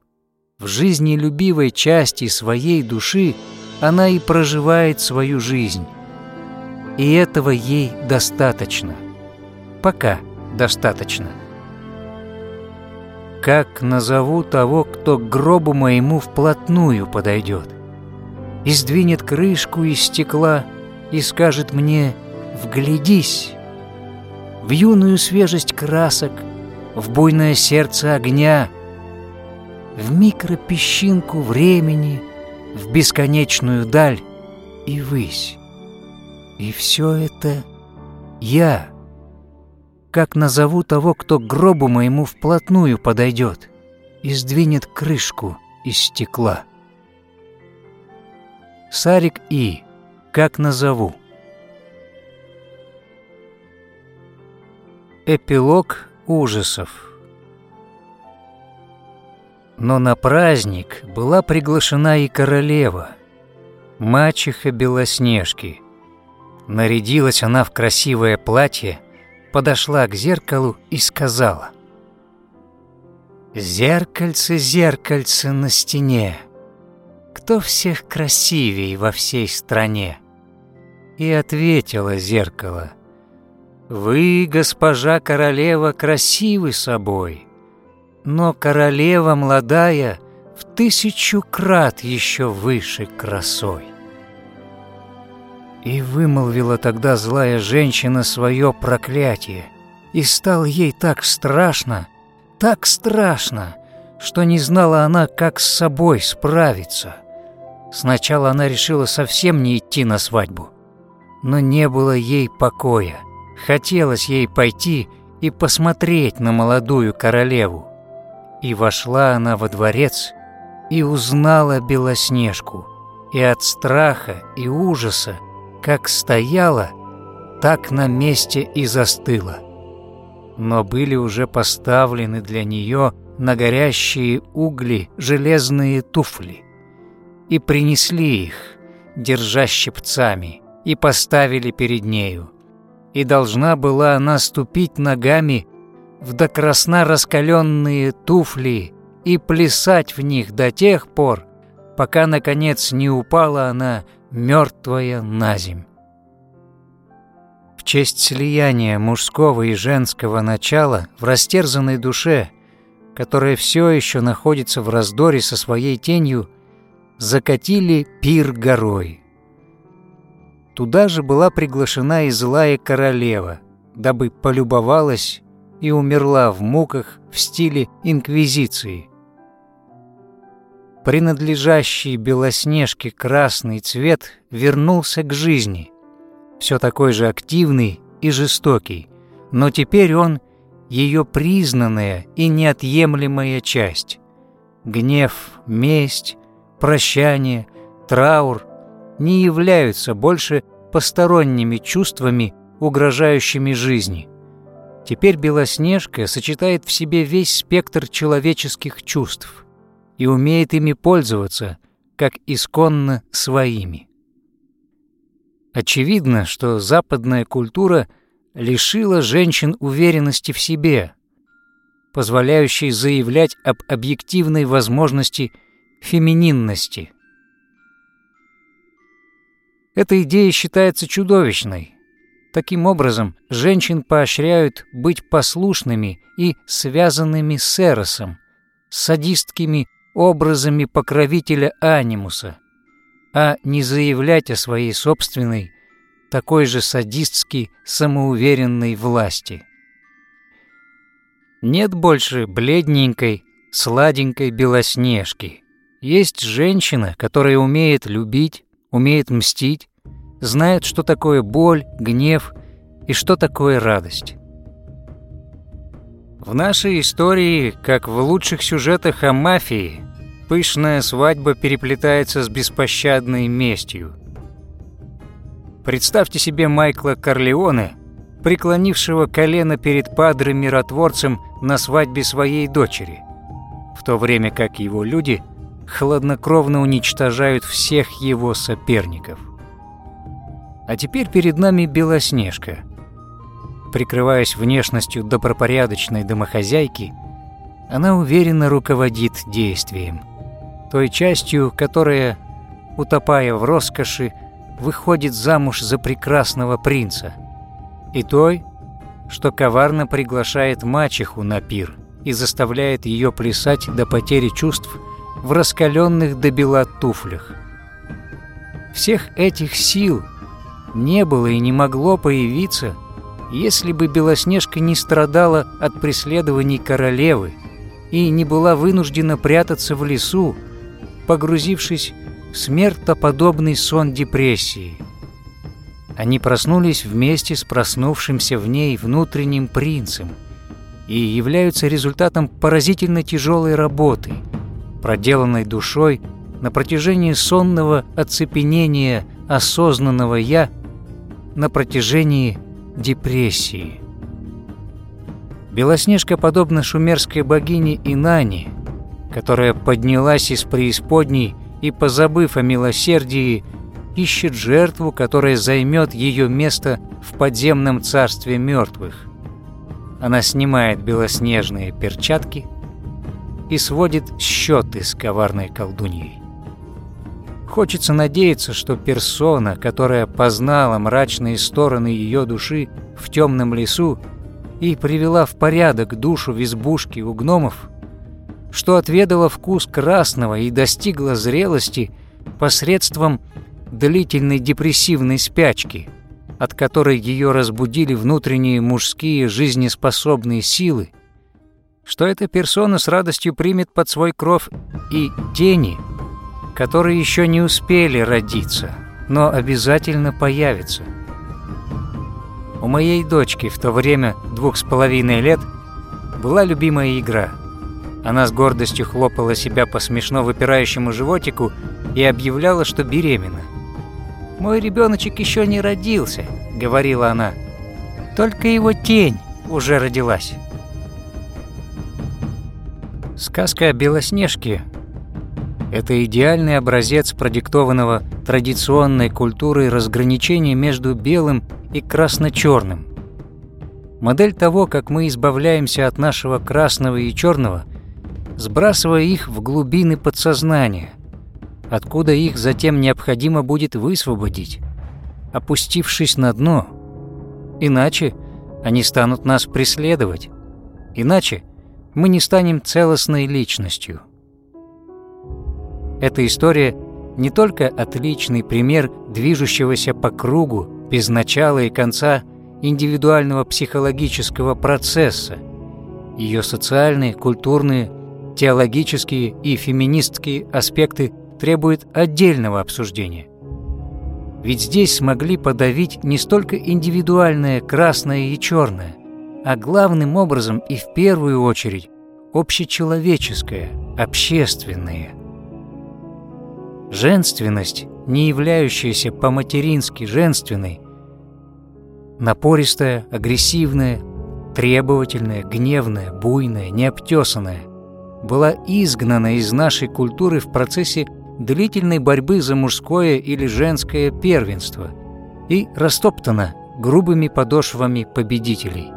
[SPEAKER 1] в жизнелюбивой части своей души, она и проживает свою жизнь. И этого ей достаточно. Пока достаточно как назову того, кто к гробу моему вплотную подойдет, и сдвинет крышку из стекла и скажет мне «Вглядись!» в юную свежесть красок, в буйное сердце огня, в микропесчинку времени, в бесконечную даль и высь. И все это я — как назову того, кто к гробу моему вплотную подойдет и сдвинет крышку из стекла. Сарик И. Как назову. Эпилог ужасов. Но на праздник была приглашена и королева, мачеха Белоснежки. Нарядилась она в красивое платье – подошла к зеркалу и сказала. «Зеркальце, зеркальце на стене, кто всех красивей во всей стране?» И ответило зеркало. «Вы, госпожа королева, красивы собой, но королева молодая в тысячу крат еще выше красой». И вымолвила тогда злая женщина свое проклятие. И стало ей так страшно, так страшно, что не знала она, как с собой справиться. Сначала она решила совсем не идти на свадьбу. Но не было ей покоя. Хотелось ей пойти и посмотреть на молодую королеву. И вошла она во дворец и узнала Белоснежку. И от страха и ужаса как стояла, так на месте и застыла. Но были уже поставлены для нее на горящие угли железные туфли. И принесли их, держа щипцами, и поставили перед нею. И должна была она ступить ногами в докрасна раскаленные туфли и плясать в них до тех пор, пока, наконец, не упала она мертвая на земь. В честь слияния мужского и женского начала в растерзанной душе, которая все еще находится в раздоре со своей тенью, закатили пир горой. Туда же была приглашена и злая королева, дабы полюбовалась и умерла в муках в стиле инквизиции – принадлежащий Белоснежке красный цвет вернулся к жизни, все такой же активный и жестокий, но теперь он — ее признанная и неотъемлемая часть. Гнев, месть, прощание, траур не являются больше посторонними чувствами, угрожающими жизни. Теперь Белоснежка сочетает в себе весь спектр человеческих чувств — и умеет ими пользоваться, как исконно своими. Очевидно, что западная культура лишила женщин уверенности в себе, позволяющей заявлять об объективной возможности фемининности. Эта идея считается чудовищной. Таким образом, женщин поощряют быть послушными и связанными с эросом, садистскими образами покровителя анимуса, а не заявлять о своей собственной, такой же садистски самоуверенной власти. Нет больше бледненькой, сладенькой белоснежки. Есть женщина, которая умеет любить, умеет мстить, знает, что такое боль, гнев и что такое радость. В нашей истории, как в лучших сюжетах о мафии, Пышная свадьба переплетается с беспощадной местью. Представьте себе Майкла Корлеоне, преклонившего колено перед падре-миротворцем на свадьбе своей дочери, в то время как его люди хладнокровно уничтожают всех его соперников. А теперь перед нами Белоснежка. Прикрываясь внешностью добропорядочной домохозяйки, она уверенно руководит действием – той частью, которая, утопая в роскоши, выходит замуж за прекрасного принца, и той, что коварно приглашает мачеху на пир и заставляет ее плясать до потери чувств в раскаленных до бела туфлях. Всех этих сил не было и не могло появиться, если бы Белоснежка не страдала от преследований королевы и не была вынуждена прятаться в лесу, погрузившись в смертоподобный сон депрессии. Они проснулись вместе с проснувшимся в ней внутренним принцем и являются результатом поразительно тяжелой работы, проделанной душой на протяжении сонного оцепенения осознанного «я» на протяжении депрессии. Белоснежка, подобно шумерской богине Инани, которая поднялась из преисподней и, позабыв о милосердии, ищет жертву, которая займет ее место в подземном царстве мертвых. Она снимает белоснежные перчатки и сводит счеты с коварной колдуньей. Хочется надеяться, что персона, которая познала мрачные стороны ее души в темном лесу и привела в порядок душу в избушке у гномов, что отведала вкус красного и достигла зрелости посредством длительной депрессивной спячки, от которой ее разбудили внутренние мужские жизнеспособные силы, что эта персона с радостью примет под свой кров и тени, которые еще не успели родиться, но обязательно появятся. У моей дочки в то время двух с половиной лет была любимая игра — она с гордостью хлопала себя по смешно выпирающему животику и объявляла, что беременна. «Мой ребеночек еще не родился», — говорила она. «Только его тень уже родилась». Сказка о Белоснежке – это идеальный образец продиктованного традиционной культурой разграничения между белым и красно-черным. Модель того, как мы избавляемся от нашего красного и черного – сбрасывая их в глубины подсознания, откуда их затем необходимо будет высвободить, опустившись на дно. Иначе они станут нас преследовать. Иначе мы не станем целостной личностью. Эта история не только отличный пример движущегося по кругу без начала и конца индивидуального психологического процесса, ее социальные, культурные теологические и феминистские аспекты требуют отдельного обсуждения. Ведь здесь смогли подавить не столько индивидуальное красное и черное, а главным образом и в первую очередь общечеловеческое, общественное. Женственность, не являющаяся по-матерински женственной, напористая, агрессивная, требовательная, гневная, буйная, необтесанная, была изгнана из нашей культуры в процессе длительной борьбы за мужское или женское первенство и растоптана грубыми подошвами победителей.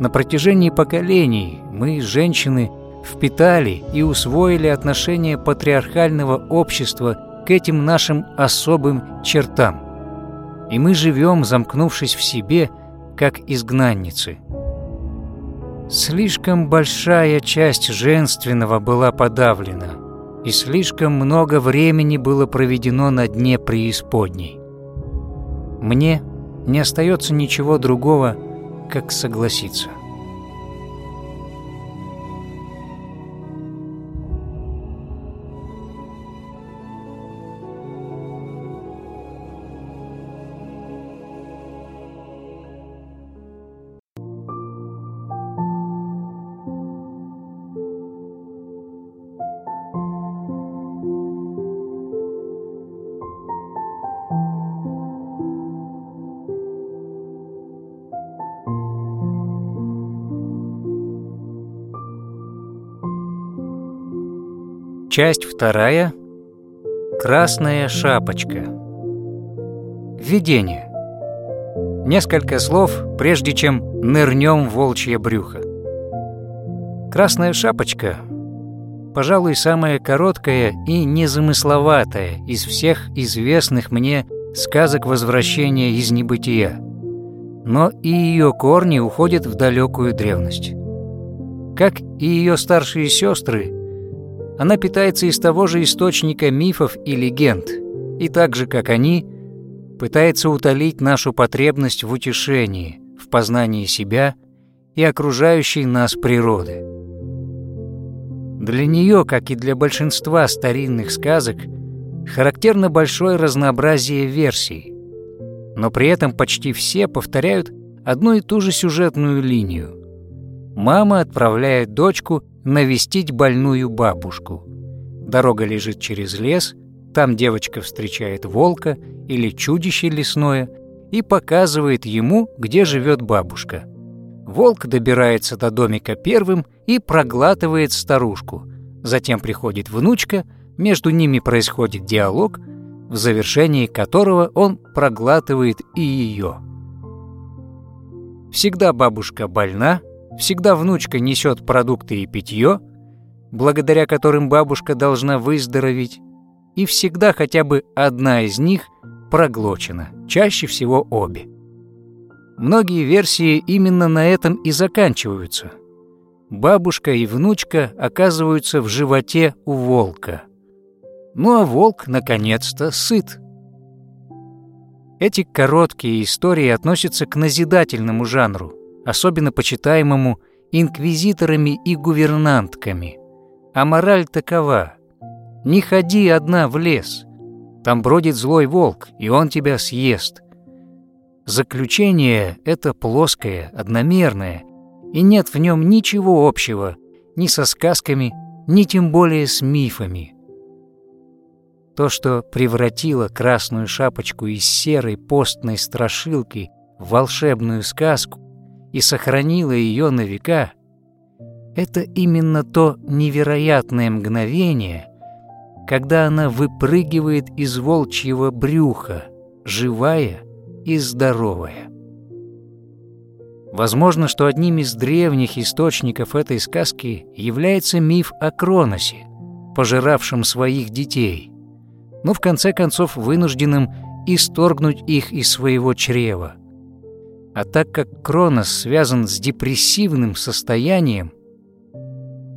[SPEAKER 1] На протяжении поколений мы, женщины, впитали и усвоили отношение патриархального общества к этим нашим особым чертам. И мы живем, замкнувшись в себе, как изгнанницы – Слишком большая часть женственного была подавлена, и слишком много времени было проведено на дне преисподней. Мне не остается ничего другого, как согласиться. Часть вторая. Красная шапочка. Введение. Несколько слов, прежде чем нырнем в волчье брюхо. Красная шапочка – пожалуй, самая короткая и незамысловатая из всех известных мне сказок возвращения из небытия. Но и ее корни уходят в далекую древность. Как и ее старшие сестры – она питается из того же источника мифов и легенд, и так же, как они, пытается утолить нашу потребность в утешении, в познании себя и окружающей нас природы. Для нее, как и для большинства старинных сказок, характерно большое разнообразие версий, но при этом почти все повторяют одну и ту же сюжетную линию. Мама отправляет дочку навестить больную бабушку. Дорога лежит через лес, там девочка встречает волка или чудище лесное и показывает ему, где живет бабушка. Волк добирается до домика первым и проглатывает старушку. Затем приходит внучка, между ними происходит диалог, в завершении которого он проглатывает и ее. Всегда бабушка больна, Всегда внучка несет продукты и питье, благодаря которым бабушка должна выздороветь, и всегда хотя бы одна из них проглочена, чаще всего обе. Многие версии именно на этом и заканчиваются. Бабушка и внучка оказываются в животе у волка. Ну а волк, наконец-то, сыт. Эти короткие истории относятся к назидательному жанру – особенно почитаемому инквизиторами и гувернантками. А мораль такова. Не ходи одна в лес. Там бродит злой волк, и он тебя съест. Заключение — это плоское, одномерное, и нет в нем ничего общего ни со сказками, ни тем более с мифами. То, что превратило красную шапочку из серой постной страшилки в волшебную сказку, и сохранила ее на века, это именно то невероятное мгновение, когда она выпрыгивает из волчьего брюха, живая и здоровая. Возможно, что одним из древних источников этой сказки является миф о Кроносе, пожиравшем своих детей, но в конце концов вынужденным исторгнуть их из своего чрева, а так как Кронос связан с депрессивным состоянием,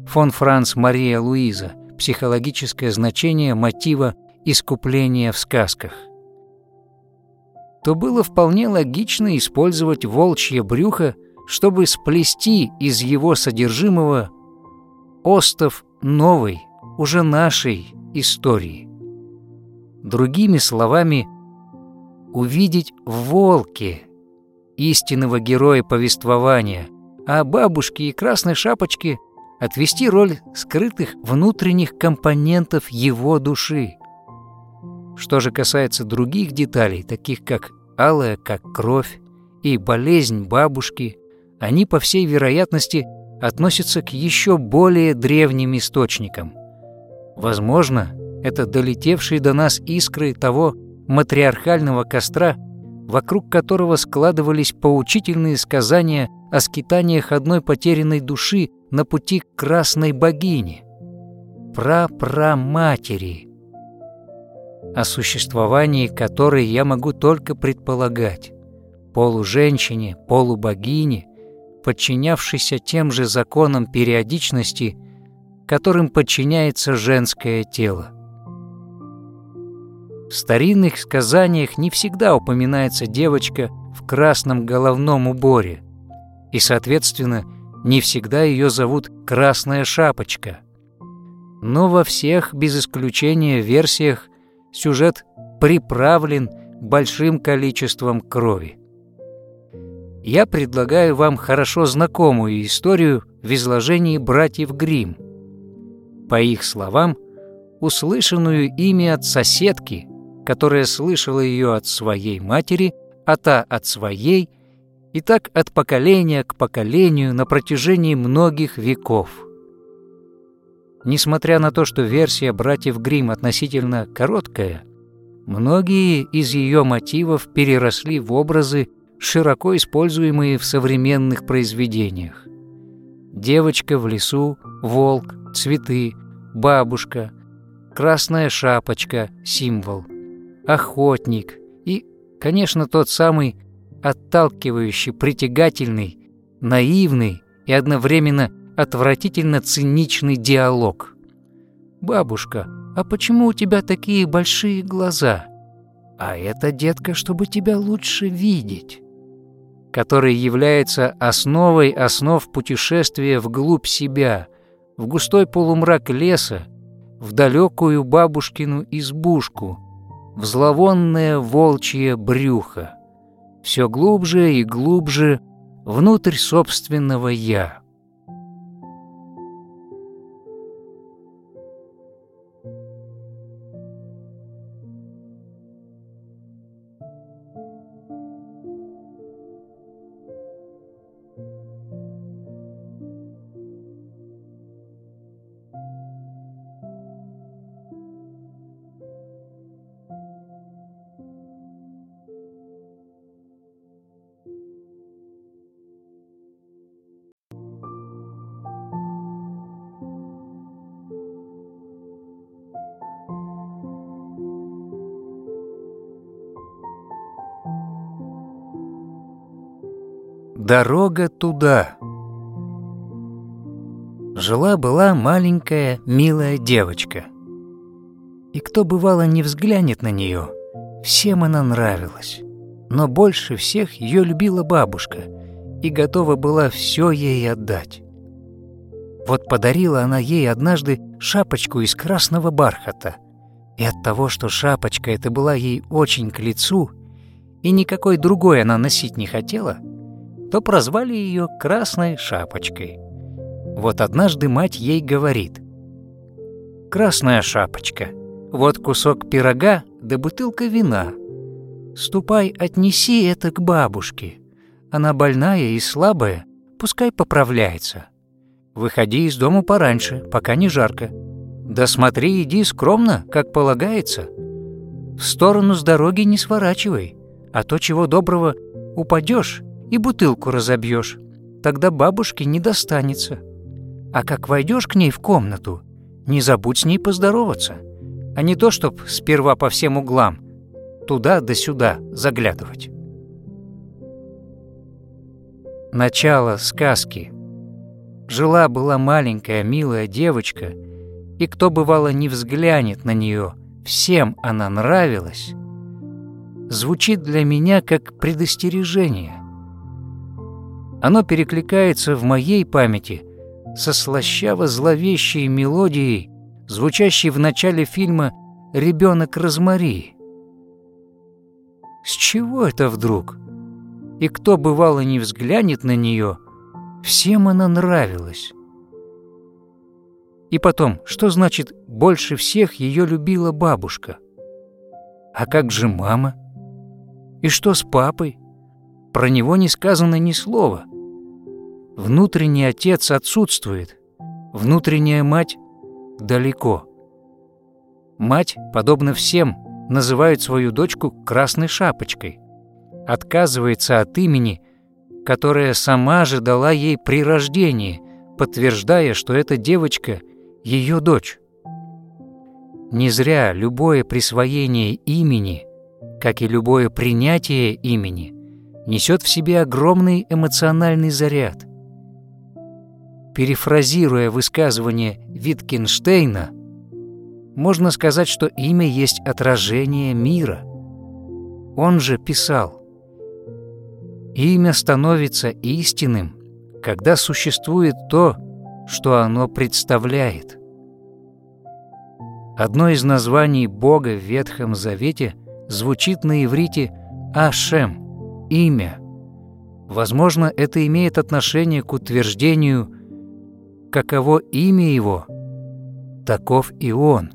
[SPEAKER 1] фон Франц Мария Луиза «Психологическое значение мотива искупления в сказках», то было вполне логично использовать волчье брюхо, чтобы сплести из его содержимого остов новой, уже нашей истории. Другими словами, увидеть в волке – истинного героя повествования, а бабушке и красной шапочке отвести роль скрытых внутренних компонентов его души. Что же касается других деталей, таких как алая, как кровь, и болезнь бабушки, они, по всей вероятности, относятся к еще более древним источникам. Возможно, это долетевшие до нас искры того матриархального костра, вокруг которого складывались поучительные сказания о скитаниях одной потерянной души на пути к красной богине, прапраматери, о существовании которой я могу только предполагать, полуженщине, полубогине, подчинявшейся тем же законам периодичности, которым подчиняется женское тело. В старинных сказаниях не всегда упоминается девочка в красном головном уборе, и, соответственно, не всегда ее зовут «Красная шапочка». Но во всех, без исключения, версиях сюжет приправлен большим количеством крови. Я предлагаю вам хорошо знакомую историю в изложении братьев Грим. По их словам, услышанную ими от соседки – которая слышала ее от своей матери, а та от своей, и так от поколения к поколению на протяжении многих веков. Несмотря на то, что версия братьев Грим относительно короткая, многие из ее мотивов переросли в образы, широко используемые в современных произведениях. Девочка в лесу, волк, цветы, бабушка, красная шапочка, символ – охотник и, конечно, тот самый отталкивающий, притягательный, наивный и одновременно отвратительно циничный диалог. «Бабушка, а почему у тебя такие большие глаза?» «А это, детка, чтобы тебя лучше видеть», который является основой основ путешествия вглубь себя, в густой полумрак леса, в далекую бабушкину избушку, в зловонное волчье брюхо, все глубже и глубже внутрь собственного «я». Дорога туда. Жила-была маленькая, милая девочка. И кто бывало не взглянет на нее, всем она нравилась. Но больше всех ее любила бабушка и готова была все ей отдать. Вот подарила она ей однажды шапочку из красного бархата. И от того, что шапочка эта была ей очень к лицу, и никакой другой она носить не хотела — то прозвали ее «красной шапочкой». Вот однажды мать ей говорит. «Красная шапочка, вот кусок пирога да бутылка вина. Ступай, отнеси это к бабушке. Она больная и слабая, пускай поправляется. Выходи из дома пораньше, пока не жарко. Да смотри, иди скромно, как полагается. В сторону с дороги не сворачивай, а то чего доброго упадешь и бутылку разобьешь. Тогда бабушке не достанется. А как войдешь к ней в комнату, не забудь с ней поздороваться, а не то, чтоб сперва по всем углам, туда да сюда заглядывать. Начало сказки. Жила-была маленькая милая девочка, и кто бывало не взглянет на нее, всем она нравилась, звучит для меня как предостережение. Оно перекликается в моей памяти со слащаво-зловещей мелодией, звучащей в начале фильма «Ребенок Розмари». С чего это вдруг? И кто бывало не взглянет на нее, всем она нравилась. И потом, что значит «больше всех ее любила бабушка»? А как же мама? И что с папой? Про него не сказано ни слова. Внутренний отец отсутствует, внутренняя мать далеко. Мать, подобно всем, называет свою дочку «красной шапочкой», отказывается от имени, которое сама же дала ей при рождении, подтверждая, что эта девочка – ее дочь. Не зря любое присвоение имени, как и любое принятие имени, несет в себе огромный эмоциональный заряд – Перефразируя высказывание Виткинштейна, можно сказать, что имя есть отражение мира. Он же писал «Имя становится истинным, когда существует то, что оно представляет». Одно из названий Бога в Ветхом Завете звучит на иврите «Ашем» — «имя». Возможно, это имеет отношение к утверждению каково имя его, таков и он.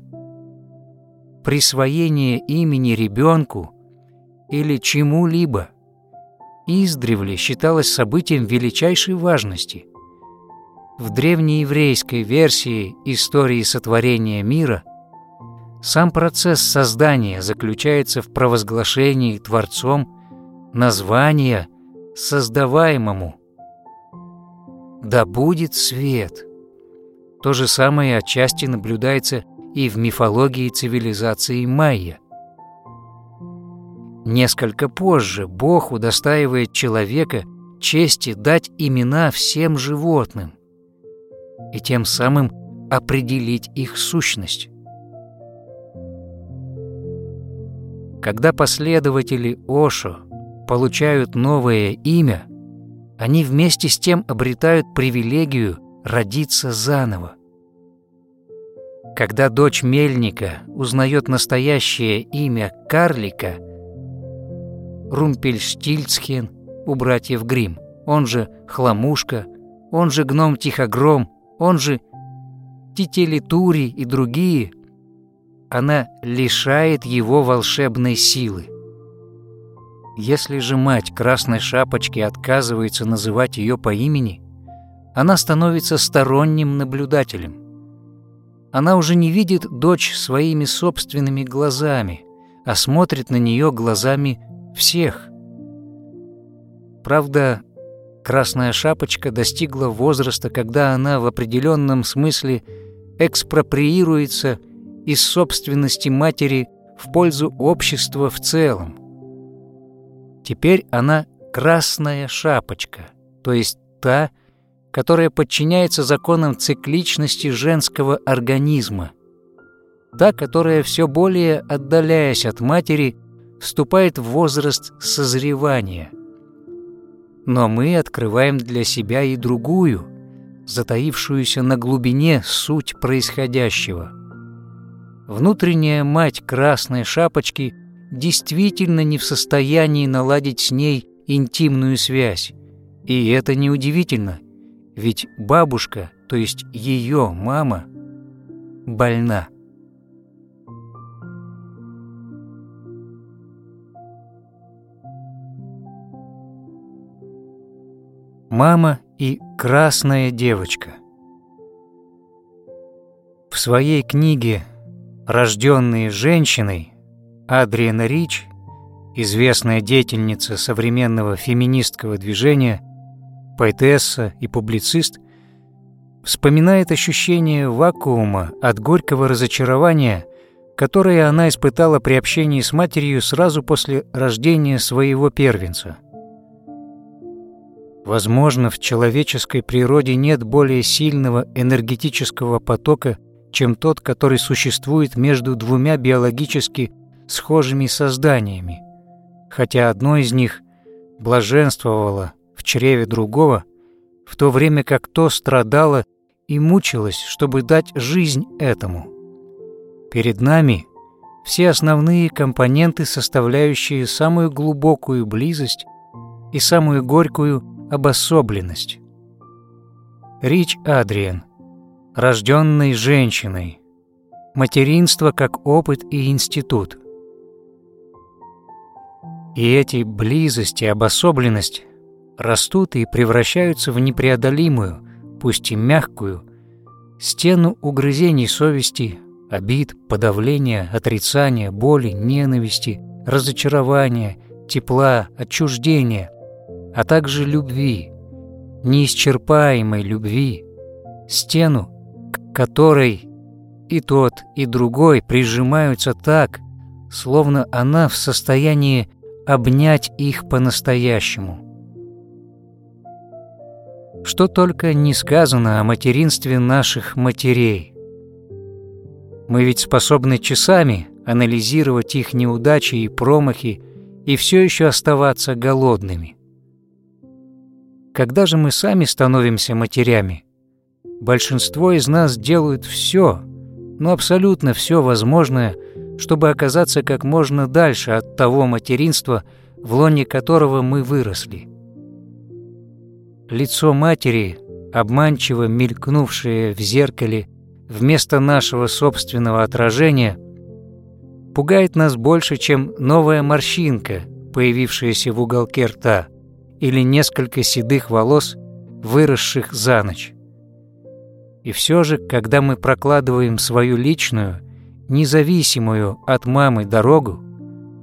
[SPEAKER 1] Присвоение имени ребенку или чему-либо издревле считалось событием величайшей важности. В древнееврейской версии истории сотворения мира сам процесс создания заключается в провозглашении Творцом названия создаваемому – да будет свет. То же самое отчасти наблюдается и в мифологии цивилизации майя. Несколько позже Бог удостаивает человека чести дать имена всем животным и тем самым определить их сущность. Когда последователи Ошо получают новое имя, они вместе с тем обретают привилегию – родиться заново. Когда дочь мельника узнает настоящее имя карлика Румпельштильцхен у братьев Грим, он же Хламушка, он же Гном Тихогром, он же Тителитури и другие, она лишает его волшебной силы. Если же мать Красной Шапочки отказывается называть ее по имени – она становится сторонним наблюдателем. Она уже не видит дочь своими собственными глазами, а смотрит на нее глазами всех. Правда, Красная Шапочка достигла возраста, когда она в определенном смысле экспроприируется из собственности матери в пользу общества в целом. Теперь она Красная Шапочка, то есть та, которая подчиняется законам цикличности женского организма. Та, которая все более отдаляясь от матери, вступает в возраст созревания. Но мы открываем для себя и другую, затаившуюся на глубине суть происходящего. Внутренняя мать красной шапочки действительно не в состоянии наладить с ней интимную связь. И это неудивительно – ведь бабушка, то есть ее мама, больна. Мама и красная девочка. В своей книге «Рожденные женщиной» Адриана Рич, известная деятельница современного феминистского движения, поэтесса и публицист, вспоминает ощущение вакуума от горького разочарования, которое она испытала при общении с матерью сразу после рождения своего первенца. Возможно, в человеческой природе нет более сильного энергетического потока, чем тот, который существует между двумя биологически схожими созданиями, хотя одно из них блаженствовало чреве другого, в то время как то страдало и мучилось, чтобы дать жизнь этому. Перед нами все основные компоненты, составляющие самую глубокую близость и самую горькую обособленность. Рич Адриен, рожденный женщиной, материнство как опыт и институт – и эти близость и обособленность растут и превращаются в непреодолимую, пусть и мягкую, стену угрызений совести, обид, подавления, отрицания, боли, ненависти, разочарования, тепла, отчуждения, а также любви, неисчерпаемой любви, стену, к которой и тот, и другой прижимаются так, словно она в состоянии обнять их по-настоящему. Что только не сказано о материнстве наших матерей. Мы ведь способны часами анализировать их неудачи и промахи и все еще оставаться голодными. Когда же мы сами становимся матерями? Большинство из нас делают все, но ну, абсолютно все возможное, чтобы оказаться как можно дальше от того материнства, в лоне которого мы выросли – Лицо матери, обманчиво мелькнувшее в зеркале вместо нашего собственного отражения, пугает нас больше, чем новая морщинка, появившаяся в уголке рта, или несколько седых волос, выросших за ночь. И все же, когда мы прокладываем свою личную, независимую от мамы дорогу,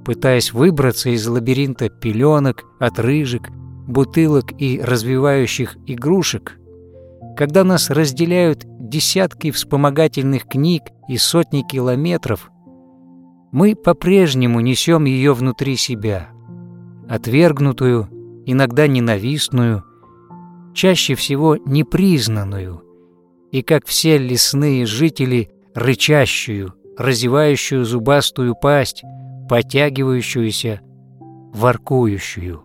[SPEAKER 1] пытаясь выбраться из лабиринта пеленок, отрыжек, бутылок и развивающих игрушек, когда нас разделяют десятки вспомогательных книг и сотни километров, мы по-прежнему несем ее внутри себя, отвергнутую, иногда ненавистную, чаще всего непризнанную, и, как все лесные жители, рычащую, разевающую зубастую пасть, потягивающуюся, воркующую.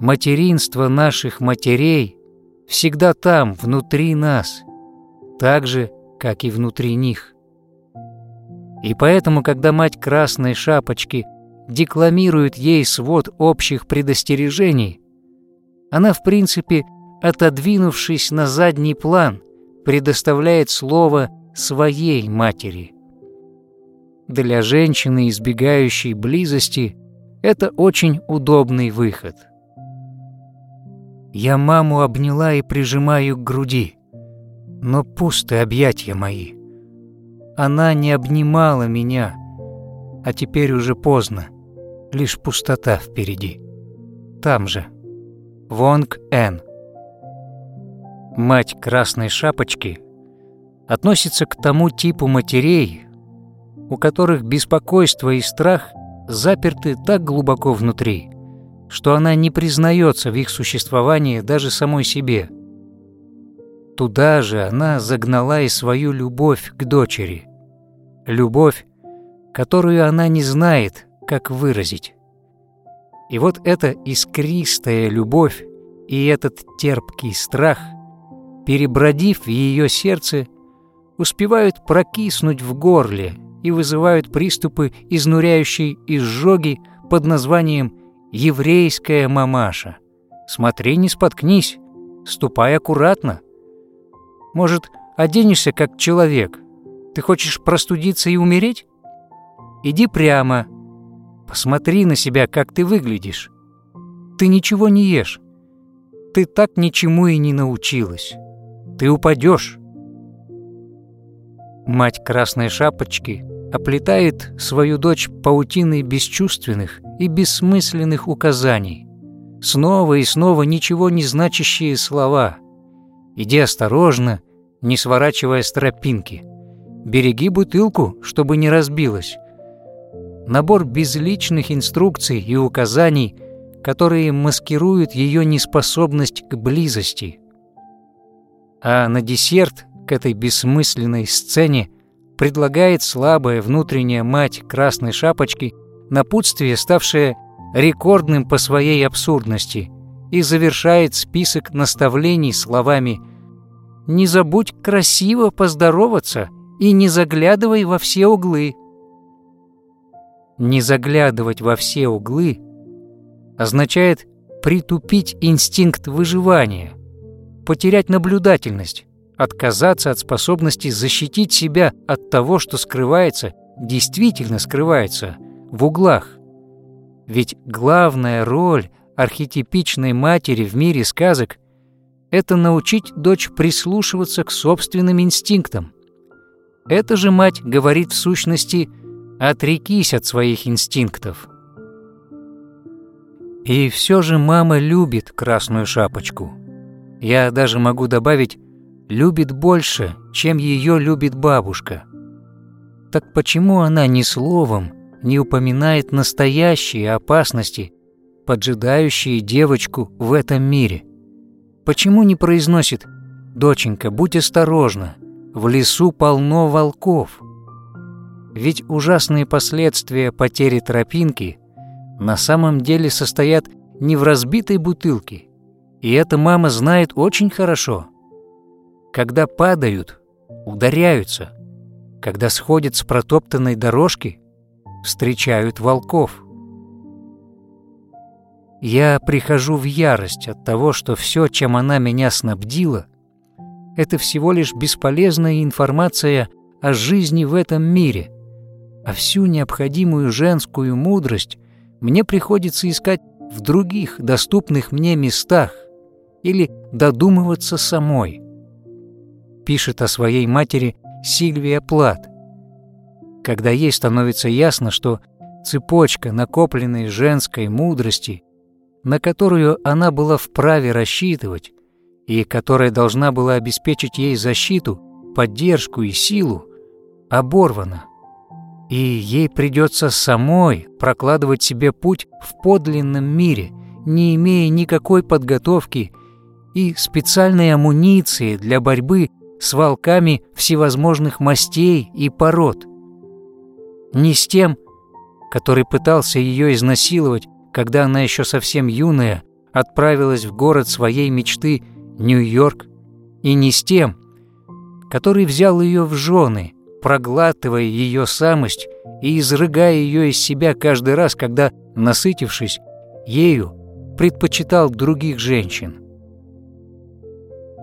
[SPEAKER 1] Материнство наших матерей всегда там, внутри нас, так же, как и внутри них. И поэтому, когда мать Красной Шапочки декламирует ей свод общих предостережений, она, в принципе, отодвинувшись на задний план, предоставляет слово своей матери. Для женщины, избегающей близости, это очень удобный выход – я маму обняла и прижимаю к груди, но пусты объятия мои. Она не обнимала меня, а теперь уже поздно, лишь пустота впереди. Там же. Вонг Эн. Мать Красной Шапочки относится к тому типу матерей, у которых беспокойство и страх заперты так глубоко внутри – что она не признается в их существовании даже самой себе. Туда же она загнала и свою любовь к дочери. Любовь, которую она не знает, как выразить. И вот эта искристая любовь и этот терпкий страх, перебродив в ее сердце, успевают прокиснуть в горле и вызывают приступы изнуряющей изжоги под названием еврейская мамаша. Смотри, не споткнись, ступай аккуратно. Может, оденешься как человек? Ты хочешь простудиться и умереть? Иди прямо. Посмотри на себя, как ты выглядишь. Ты ничего не ешь. Ты так ничему и не научилась. Ты упадешь. Мать Красной Шапочки оплетает свою дочь паутиной бесчувственных и бессмысленных указаний. Снова и снова ничего не значащие слова. «Иди осторожно», не сворачивая с тропинки. «Береги бутылку, чтобы не разбилась». Набор безличных инструкций и указаний, которые маскируют ее неспособность к близости. А на десерт к этой бессмысленной сцене – предлагает слабая внутренняя мать Красной Шапочки напутствие, ставшее рекордным по своей абсурдности, и завершает список наставлений словами «Не забудь красиво поздороваться и не заглядывай во все углы». Не заглядывать во все углы означает притупить инстинкт выживания, потерять наблюдательность, отказаться от способности защитить себя от того, что скрывается, действительно скрывается, в углах. Ведь главная роль архетипичной матери в мире сказок – это научить дочь прислушиваться к собственным инстинктам. Эта же мать говорит в сущности «отрекись от своих инстинктов». И все же мама любит красную шапочку. Я даже могу добавить – любит больше, чем ее любит бабушка. Так почему она ни словом не упоминает настоящие опасности, поджидающие девочку в этом мире? Почему не произносит «Доченька, будь осторожна, в лесу полно волков»? Ведь ужасные последствия потери тропинки на самом деле состоят не в разбитой бутылке, и это мама знает очень хорошо – когда падают, ударяются, когда сходят с протоптанной дорожки, встречают волков. Я прихожу в ярость от того, что все, чем она меня снабдила, это всего лишь бесполезная информация о жизни в этом мире, а всю необходимую женскую мудрость мне приходится искать в других доступных мне местах или додумываться самой пишет о своей матери Сильвия Плат. Когда ей становится ясно, что цепочка накопленной женской мудрости, на которую она была вправе рассчитывать и которая должна была обеспечить ей защиту, поддержку и силу, оборвана. И ей придется самой прокладывать себе путь в подлинном мире, не имея никакой подготовки и специальной амуниции для борьбы с волками всевозможных мастей и пород. Не с тем, который пытался ее изнасиловать, когда она еще совсем юная, отправилась в город своей мечты Нью-Йорк, и не с тем, который взял ее в жены, проглатывая ее самость и изрыгая ее из себя каждый раз, когда, насытившись, ею предпочитал других женщин.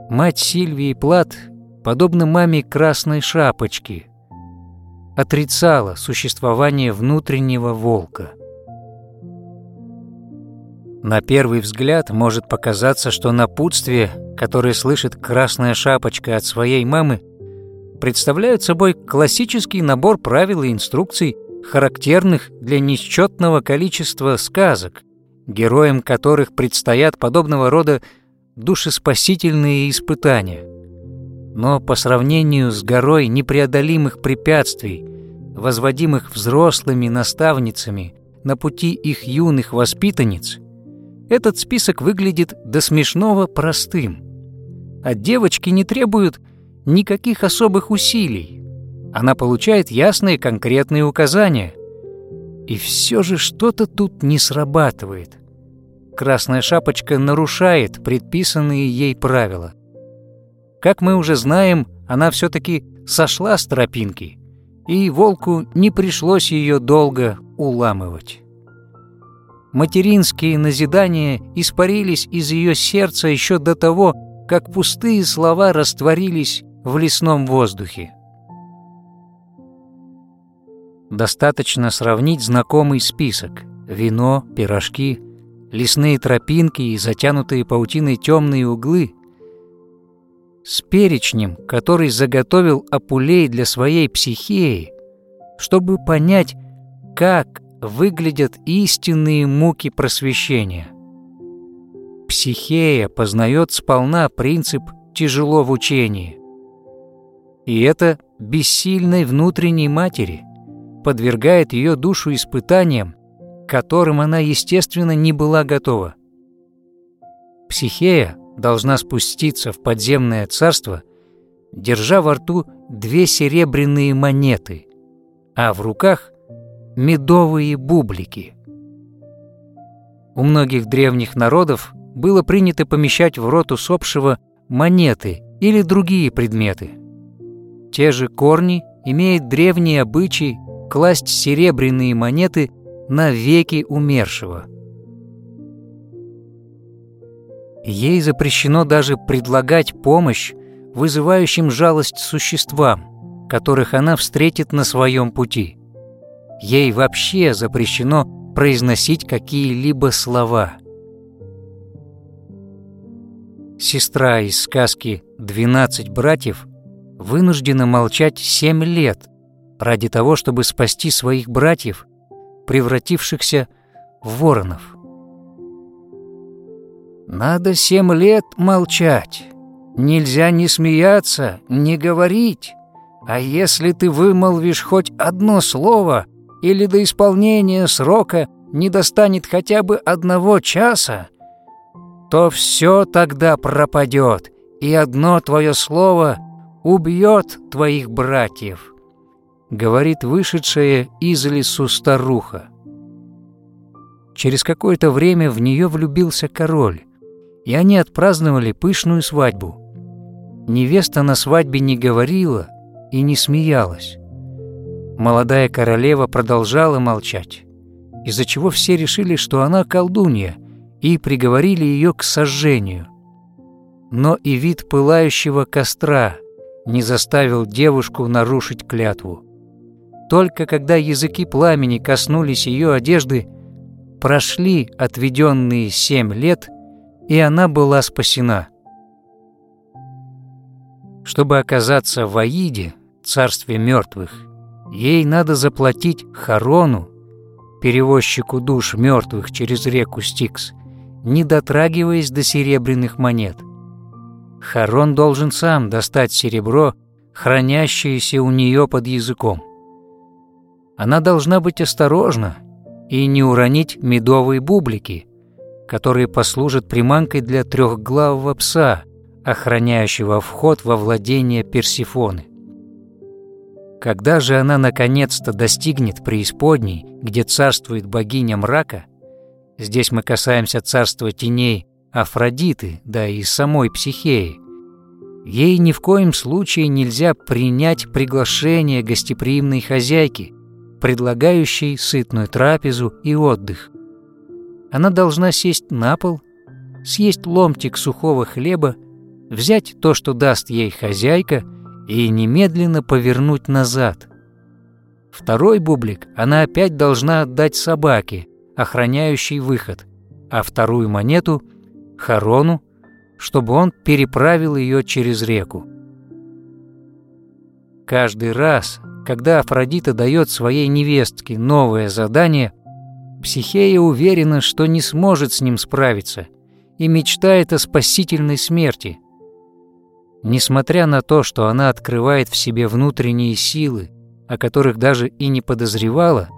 [SPEAKER 1] Мать Сильвии Плат подобно маме Красной Шапочки, отрицала существование внутреннего волка. На первый взгляд может показаться, что напутствие, которое слышит Красная Шапочка от своей мамы, представляют собой классический набор правил и инструкций, характерных для несчетного количества сказок, героям которых предстоят подобного рода душеспасительные испытания – но по сравнению с горой непреодолимых препятствий, возводимых взрослыми наставницами на пути их юных воспитанниц, этот список выглядит до смешного простым. От а девочки не требуют никаких особых усилий. Она получает ясные конкретные указания. И все же что-то тут не срабатывает. Красная шапочка нарушает предписанные ей правила – как мы уже знаем, она все-таки сошла с тропинки, и волку не пришлось ее долго уламывать. Материнские назидания испарились из ее сердца еще до того, как пустые слова растворились в лесном воздухе. Достаточно сравнить знакомый список – вино, пирожки, лесные тропинки и затянутые паутиной темные углы с перечнем, который заготовил Апулей для своей психеи, чтобы понять, как выглядят истинные муки просвещения. Психея познает сполна принцип «тяжело в учении». И это бессильной внутренней матери подвергает ее душу испытаниям, которым она, естественно, не была готова. Психея должна спуститься в подземное царство, держа во рту две серебряные монеты, а в руках медовые бублики. У многих древних народов было принято помещать в рот усопшего монеты или другие предметы. Те же корни имеют древние обычаи класть серебряные монеты на веки умершего – Ей запрещено даже предлагать помощь вызывающим жалость существам, которых она встретит на своем пути. Ей вообще запрещено произносить какие-либо слова. Сестра из сказки «Двенадцать братьев» вынуждена молчать семь лет ради того, чтобы спасти своих братьев, превратившихся в воронов. Надо семь лет молчать. Нельзя ни смеяться, ни говорить. А если ты вымолвишь хоть одно слово или до исполнения срока не достанет хотя бы одного часа, то все тогда пропадет, и одно твое слово убьет твоих братьев», — говорит вышедшая из лесу старуха. Через какое-то время в нее влюбился король, и они отпраздновали пышную свадьбу. Невеста на свадьбе не говорила и не смеялась. Молодая королева продолжала молчать, из-за чего все решили, что она колдунья, и приговорили ее к сожжению. Но и вид пылающего костра не заставил девушку нарушить клятву. Только когда языки пламени коснулись ее одежды, прошли отведенные семь лет – и она была спасена. Чтобы оказаться в Аиде, царстве мертвых, ей надо заплатить Харону, перевозчику душ мертвых через реку Стикс, не дотрагиваясь до серебряных монет. Харон должен сам достать серебро, хранящееся у нее под языком. Она должна быть осторожна и не уронить медовые бублики – которые послужат приманкой для трехглавого пса, охраняющего вход во владение Персифоны. Когда же она наконец-то достигнет преисподней, где царствует богиня мрака, здесь мы касаемся царства теней Афродиты, да и самой Психеи, ей ни в коем случае нельзя принять приглашение гостеприимной хозяйки, предлагающей сытную трапезу и отдых – она должна сесть на пол, съесть ломтик сухого хлеба, взять то, что даст ей хозяйка, и немедленно повернуть назад. Второй бублик она опять должна отдать собаке, охраняющей выход, а вторую монету — Харону, чтобы он переправил ее через реку. Каждый раз, когда Афродита дает своей невестке новое задание, Психея уверена, что не сможет с ним справиться и мечтает о спасительной смерти. Несмотря на то, что она открывает в себе внутренние силы, о которых даже и не подозревала,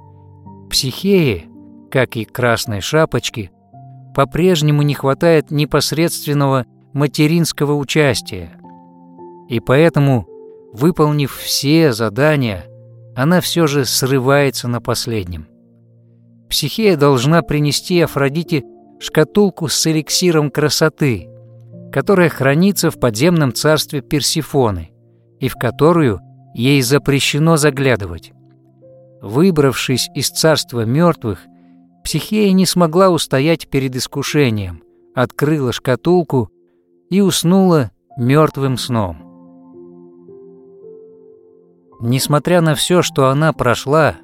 [SPEAKER 1] психеи, как и красной шапочки, по-прежнему не хватает непосредственного материнского участия. И поэтому, выполнив все задания, она все же срывается на последнем. Психея должна принести Афродите шкатулку с эликсиром красоты, которая хранится в подземном царстве Персифоны и в которую ей запрещено заглядывать. Выбравшись из царства мертвых, Психея не смогла устоять перед искушением, открыла шкатулку и уснула мертвым сном. Несмотря на все, что она прошла,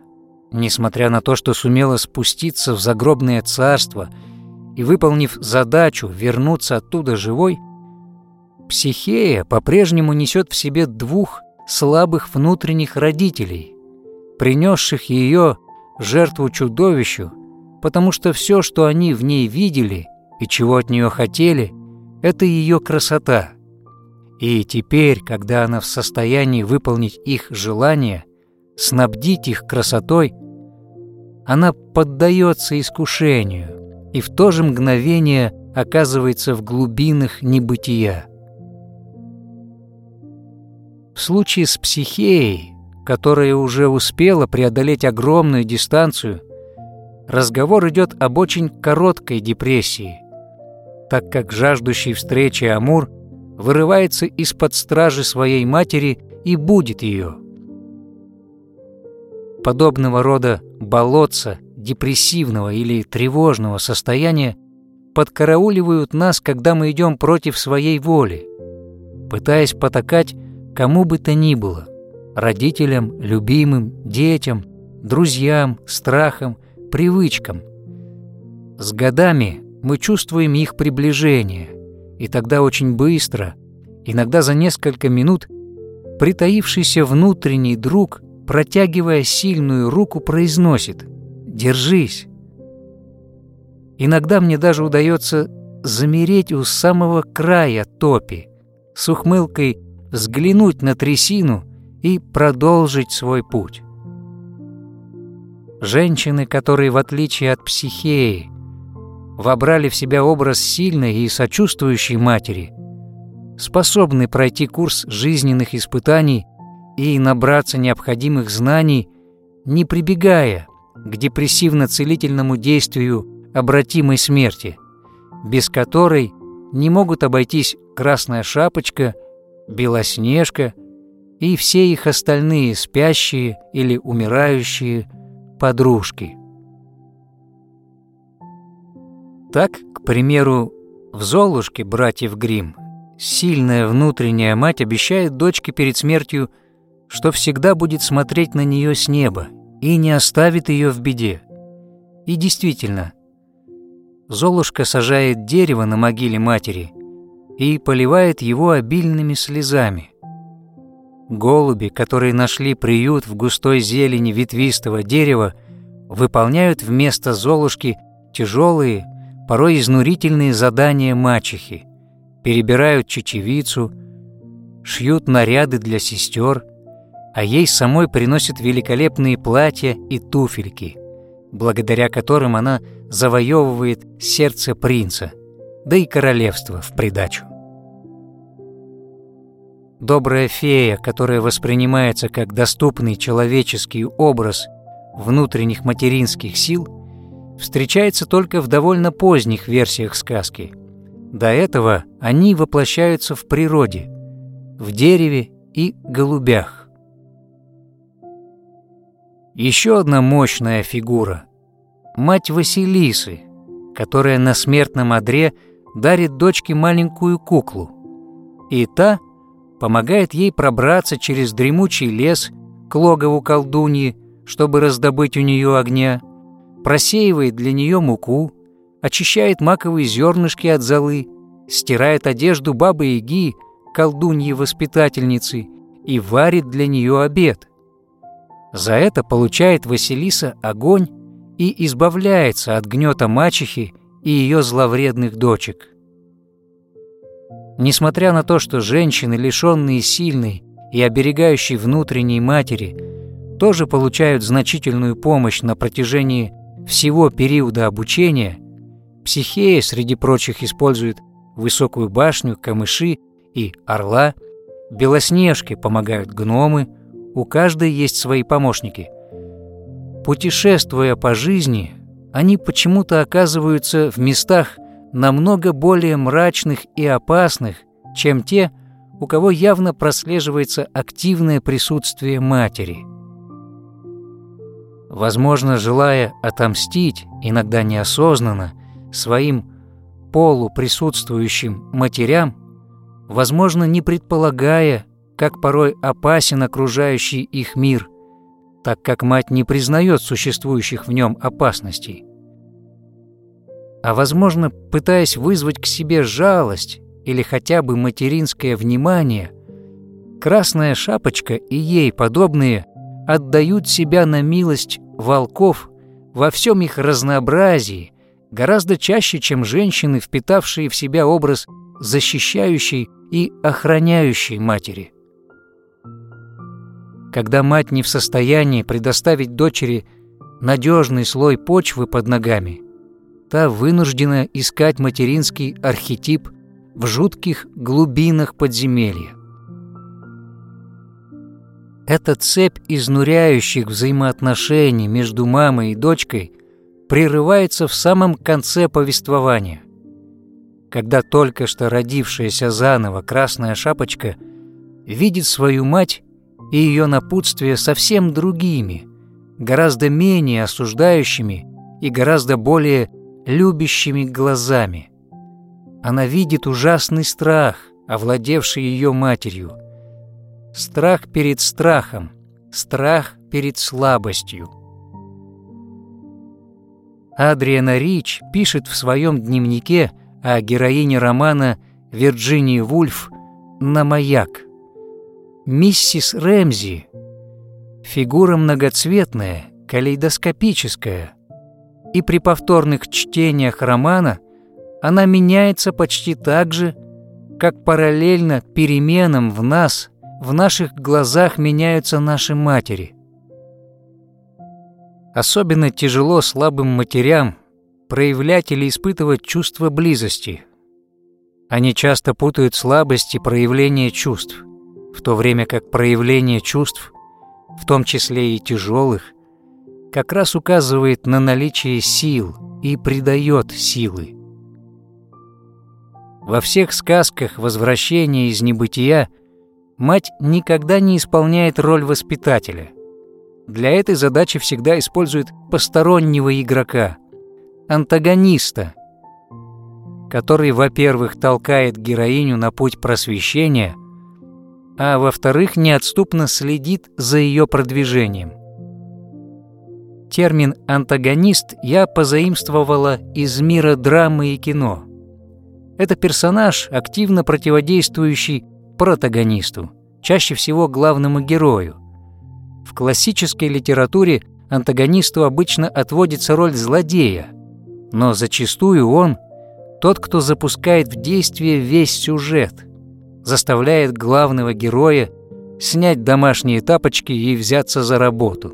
[SPEAKER 1] Несмотря на то, что сумела спуститься в загробное царство и, выполнив задачу, вернуться оттуда живой, психея по-прежнему несет в себе двух слабых внутренних родителей, принесших ее жертву чудовищу, потому что все, что они в ней видели и чего от нее хотели, это ее красота. И теперь, когда она в состоянии выполнить их желания, снабдить их красотой – она поддается искушению и в то же мгновение оказывается в глубинах небытия. В случае с психеей, которая уже успела преодолеть огромную дистанцию, разговор идет об очень короткой депрессии, так как жаждущий встречи Амур вырывается из-под стражи своей матери и будет ее – подобного рода болотца, депрессивного или тревожного состояния подкарауливают нас, когда мы идем против своей воли, пытаясь потакать кому бы то ни было – родителям, любимым, детям, друзьям, страхам, привычкам. С годами мы чувствуем их приближение, и тогда очень быстро, иногда за несколько минут, притаившийся внутренний друг протягивая сильную руку, произносит «Держись». Иногда мне даже удается замереть у самого края топи, с ухмылкой взглянуть на трясину и продолжить свой путь. Женщины, которые, в отличие от психеи, вобрали в себя образ сильной и сочувствующей матери, способны пройти курс жизненных испытаний – и набраться необходимых знаний, не прибегая к депрессивно-целительному действию обратимой смерти, без которой не могут обойтись Красная Шапочка, Белоснежка и все их остальные спящие или умирающие подружки. Так, к примеру, в «Золушке» братьев Грим сильная внутренняя мать обещает дочке перед смертью – что всегда будет смотреть на нее с неба и не оставит ее в беде. И действительно, Золушка сажает дерево на могиле матери и поливает его обильными слезами. Голуби, которые нашли приют в густой зелени ветвистого дерева, выполняют вместо Золушки тяжелые, порой изнурительные задания мачехи, перебирают чечевицу, шьют наряды для сестер – а ей самой приносят великолепные платья и туфельки, благодаря которым она завоевывает сердце принца, да и королевство в придачу. Добрая фея, которая воспринимается как доступный человеческий образ внутренних материнских сил, встречается только в довольно поздних версиях сказки. До этого они воплощаются в природе, в дереве и голубях. Еще одна мощная фигура – мать Василисы, которая на смертном одре дарит дочке маленькую куклу, и та помогает ей пробраться через дремучий лес к логову колдуньи, чтобы раздобыть у нее огня, просеивает для нее муку, очищает маковые зернышки от золы, стирает одежду бабы-яги, колдуньи-воспитательницы, и варит для нее обед – за это получает Василиса огонь и избавляется от гнета мачехи и ее зловредных дочек. Несмотря на то, что женщины, лишенные сильной и оберегающей внутренней матери, тоже получают значительную помощь на протяжении всего периода обучения, психея, среди прочих, использует высокую башню, камыши и орла, белоснежке помогают гномы – у каждой есть свои помощники. Путешествуя по жизни, они почему-то оказываются в местах намного более мрачных и опасных, чем те, у кого явно прослеживается активное присутствие матери. Возможно, желая отомстить, иногда неосознанно, своим полуприсутствующим матерям, возможно, не предполагая как порой опасен окружающий их мир, так как мать не признает существующих в нем опасностей. А возможно, пытаясь вызвать к себе жалость или хотя бы материнское внимание, Красная Шапочка и ей подобные отдают себя на милость волков во всем их разнообразии гораздо чаще, чем женщины, впитавшие в себя образ защищающей и охраняющей матери когда мать не в состоянии предоставить дочери надежный слой почвы под ногами, та вынуждена искать материнский архетип в жутких глубинах подземелья. Эта цепь изнуряющих взаимоотношений между мамой и дочкой прерывается в самом конце повествования, когда только что родившаяся заново Красная Шапочка видит свою мать и ее напутствие совсем другими, гораздо менее осуждающими и гораздо более любящими глазами. Она видит ужасный страх, овладевший ее матерью. Страх перед страхом, страх перед слабостью. Адриана Рич пишет в своем дневнике о героине романа Вирджинии Вульф «На маяк». Миссис Рэмзи. Фигура многоцветная, калейдоскопическая. И при повторных чтениях романа она меняется почти так же, как параллельно переменам в нас, в наших глазах меняются наши матери. Особенно тяжело слабым матерям проявлять или испытывать чувство близости. Они часто путают слабость и проявление чувств – в то время как проявление чувств, в том числе и тяжелых, как раз указывает на наличие сил и придает силы. Во всех сказках возвращения из небытия» мать никогда не исполняет роль воспитателя. Для этой задачи всегда использует постороннего игрока, антагониста, который, во-первых, толкает героиню на путь просвещения, а во-вторых, неотступно следит за ее продвижением. Термин «антагонист» я позаимствовала из мира драмы и кино. Это персонаж, активно противодействующий протагонисту, чаще всего главному герою. В классической литературе антагонисту обычно отводится роль злодея, но зачастую он – тот, кто запускает в действие весь сюжет заставляет главного героя снять домашние тапочки и взяться за работу.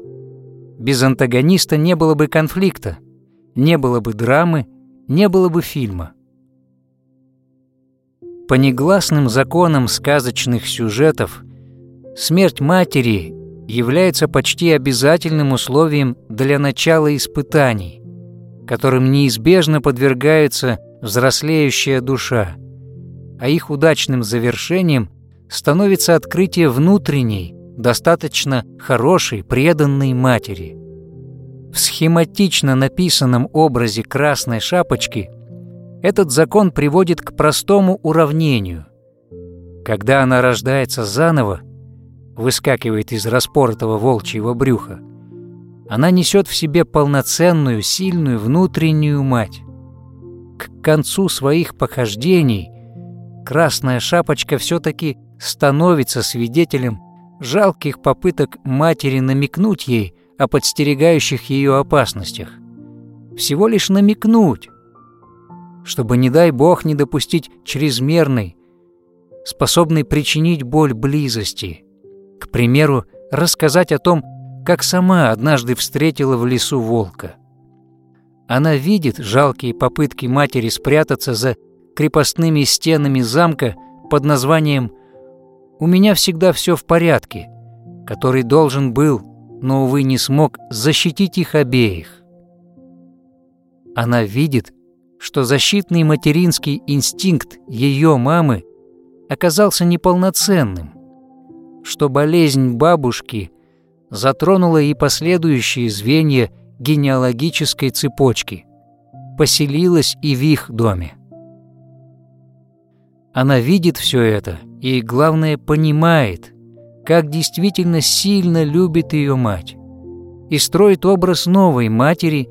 [SPEAKER 1] Без антагониста не было бы конфликта, не было бы драмы, не было бы фильма. По негласным законам сказочных сюжетов смерть матери является почти обязательным условием для начала испытаний, которым неизбежно подвергается взрослеющая душа – а их удачным завершением становится открытие внутренней, достаточно хорошей, преданной матери. В схематично написанном образе красной шапочки этот закон приводит к простому уравнению. Когда она рождается заново, выскакивает из распоротого волчьего брюха, она несет в себе полноценную, сильную внутреннюю мать. К концу своих похождений – Красная шапочка все-таки становится свидетелем жалких попыток матери намекнуть ей о подстерегающих ее опасностях. Всего лишь намекнуть, чтобы, не дай бог, не допустить чрезмерной, способной причинить боль близости. К примеру, рассказать о том, как сама однажды встретила в лесу волка. Она видит жалкие попытки матери спрятаться за крепостными стенами замка под названием «У меня всегда все в порядке», который должен был, но, увы, не смог защитить их обеих. Она видит, что защитный материнский инстинкт ее мамы оказался неполноценным, что болезнь бабушки затронула и последующие звенья генеалогической цепочки, поселилась и в их доме. Она видит все это и, главное, понимает, как действительно сильно любит ее мать, и строит образ новой матери,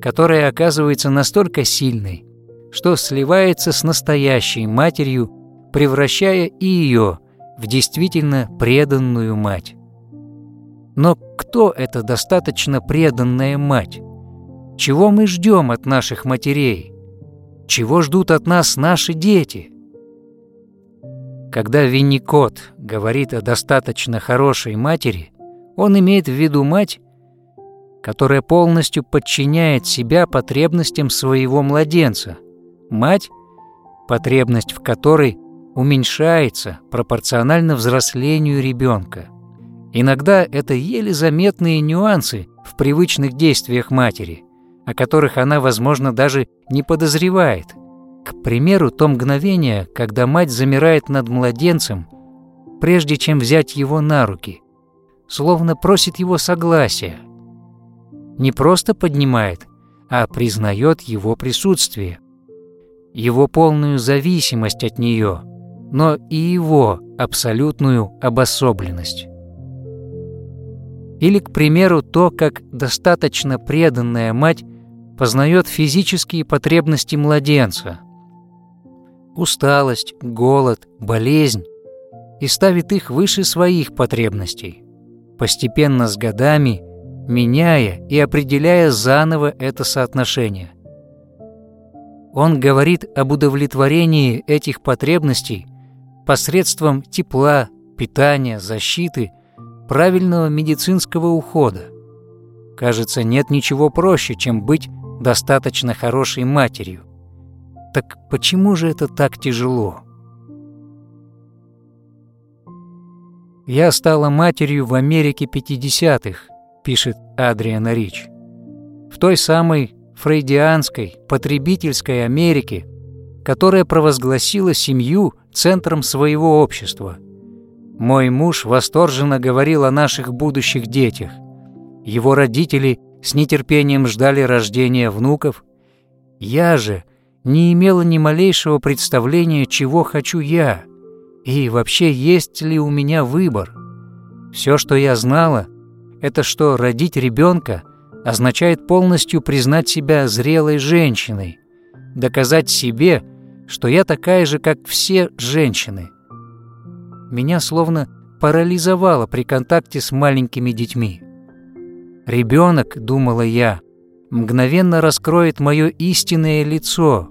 [SPEAKER 1] которая оказывается настолько сильной, что сливается с настоящей матерью, превращая и ее в действительно преданную мать. Но кто эта достаточно преданная мать? Чего мы ждем от наших матерей? Чего ждут от нас наши дети? Когда Винникот говорит о достаточно хорошей матери, он имеет в виду мать, которая полностью подчиняет себя потребностям своего младенца, мать, потребность в которой уменьшается пропорционально взрослению ребенка. Иногда это еле заметные нюансы в привычных действиях матери, о которых она, возможно, даже не подозревает – к примеру, то мгновение, когда мать замирает над младенцем, прежде чем взять его на руки, словно просит его согласия. Не просто поднимает, а признает его присутствие, его полную зависимость от нее, но и его абсолютную обособленность. Или, к примеру, то, как достаточно преданная мать познает физические потребности младенца – усталость, голод, болезнь и ставит их выше своих потребностей, постепенно с годами меняя и определяя заново это соотношение. Он говорит об удовлетворении этих потребностей посредством тепла, питания, защиты, правильного медицинского ухода. Кажется, нет ничего проще, чем быть достаточно хорошей матерью. Так почему же это так тяжело? «Я стала матерью в Америке 50-х», — пишет Адриана Рич. «В той самой фрейдианской, потребительской Америке, которая провозгласила семью центром своего общества. Мой муж восторженно говорил о наших будущих детях. Его родители с нетерпением ждали рождения внуков. Я же не имела ни малейшего представления, чего хочу я и вообще есть ли у меня выбор. Все, что я знала, это что родить ребенка означает полностью признать себя зрелой женщиной, доказать себе, что я такая же, как все женщины. Меня словно парализовало при контакте с маленькими детьми. Ребенок, думала я, — мгновенно раскроет мое истинное лицо.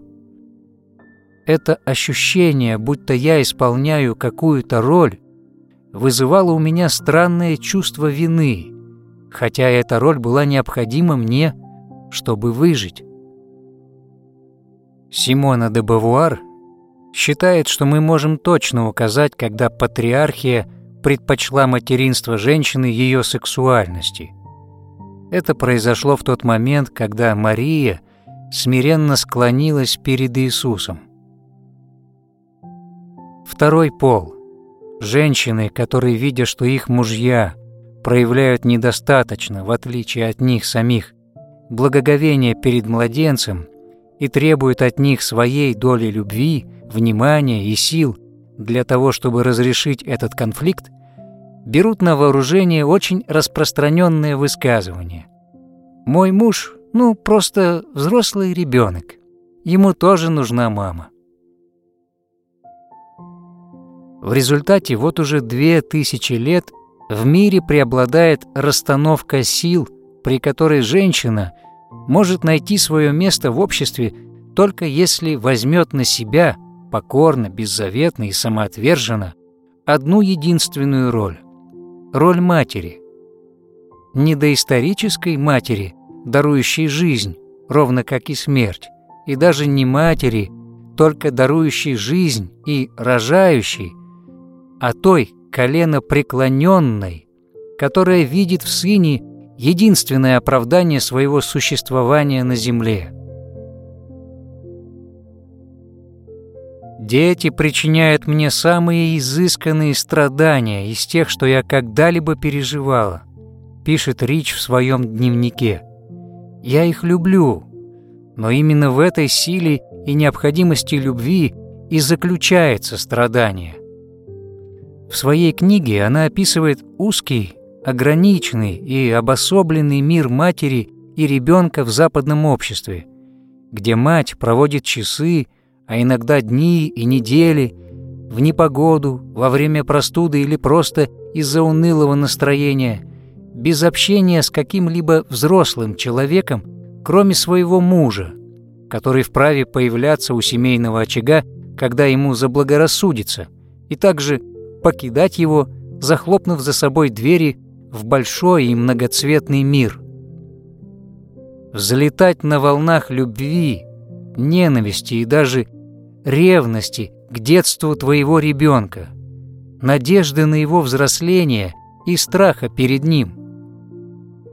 [SPEAKER 1] Это ощущение, будто я исполняю какую-то роль, вызывало у меня странное чувство вины, хотя эта роль была необходима мне, чтобы выжить. Симона де Бавуар считает, что мы можем точно указать, когда патриархия предпочла материнство женщины ее сексуальности – это произошло в тот момент, когда Мария смиренно склонилась перед Иисусом. Второй пол. Женщины, которые, видя, что их мужья проявляют недостаточно, в отличие от них самих, благоговение перед младенцем и требуют от них своей доли любви, внимания и сил для того, чтобы разрешить этот конфликт, берут на вооружение очень распространенное высказывание: «Мой муж, ну, просто взрослый ребенок. Ему тоже нужна мама». В результате вот уже две тысячи лет в мире преобладает расстановка сил, при которой женщина может найти свое место в обществе только если возьмет на себя покорно, беззаветно и самоотверженно одну единственную роль роль матери. не доисторической матери, дарующей жизнь, ровно как и смерть, и даже не матери, только дарующей жизнь и рожающей, а той колено преклоненной, которая видит в сыне единственное оправдание своего существования на земле – Дети причиняют мне самые изысканные страдания из тех, что я когда-либо переживала, пишет Рич в своем дневнике. Я их люблю, но именно в этой силе и необходимости любви и заключается страдание. В своей книге она описывает узкий, ограниченный и обособленный мир матери и ребенка в западном обществе, где мать проводит часы, а иногда дни и недели, в непогоду, во время простуды или просто из-за унылого настроения, без общения с каким-либо взрослым человеком, кроме своего мужа, который вправе появляться у семейного очага, когда ему заблагорассудится, и также покидать его, захлопнув за собой двери в большой и многоцветный мир. Взлетать на волнах любви, ненависти и даже ревности к детству твоего ребенка, надежды на его взросление и страха перед ним,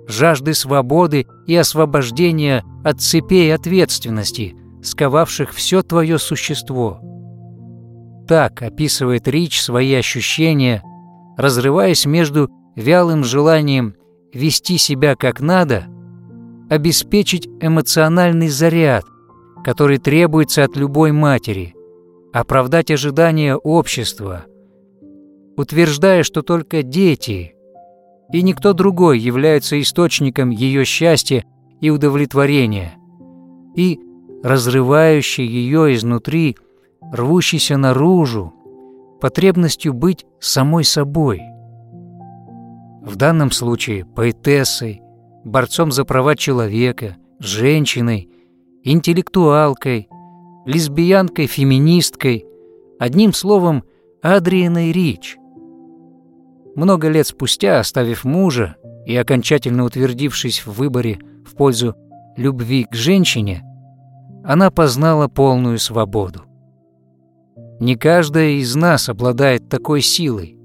[SPEAKER 1] жажды свободы и освобождения от цепей ответственности, сковавших все твое существо. Так описывает Рич свои ощущения, разрываясь между вялым желанием вести себя как надо, обеспечить эмоциональный заряд, который требуется от любой матери, оправдать ожидания общества, утверждая, что только дети и никто другой являются источником ее счастья и удовлетворения, и разрывающий ее изнутри, рвущийся наружу, потребностью быть самой собой. В данном случае поэтессой, борцом за права человека, женщиной – интеллектуалкой, лесбиянкой-феминисткой, одним словом, Адрианой Рич. Много лет спустя, оставив мужа и окончательно утвердившись в выборе в пользу любви к женщине, она познала полную свободу. Не каждая из нас обладает такой силой.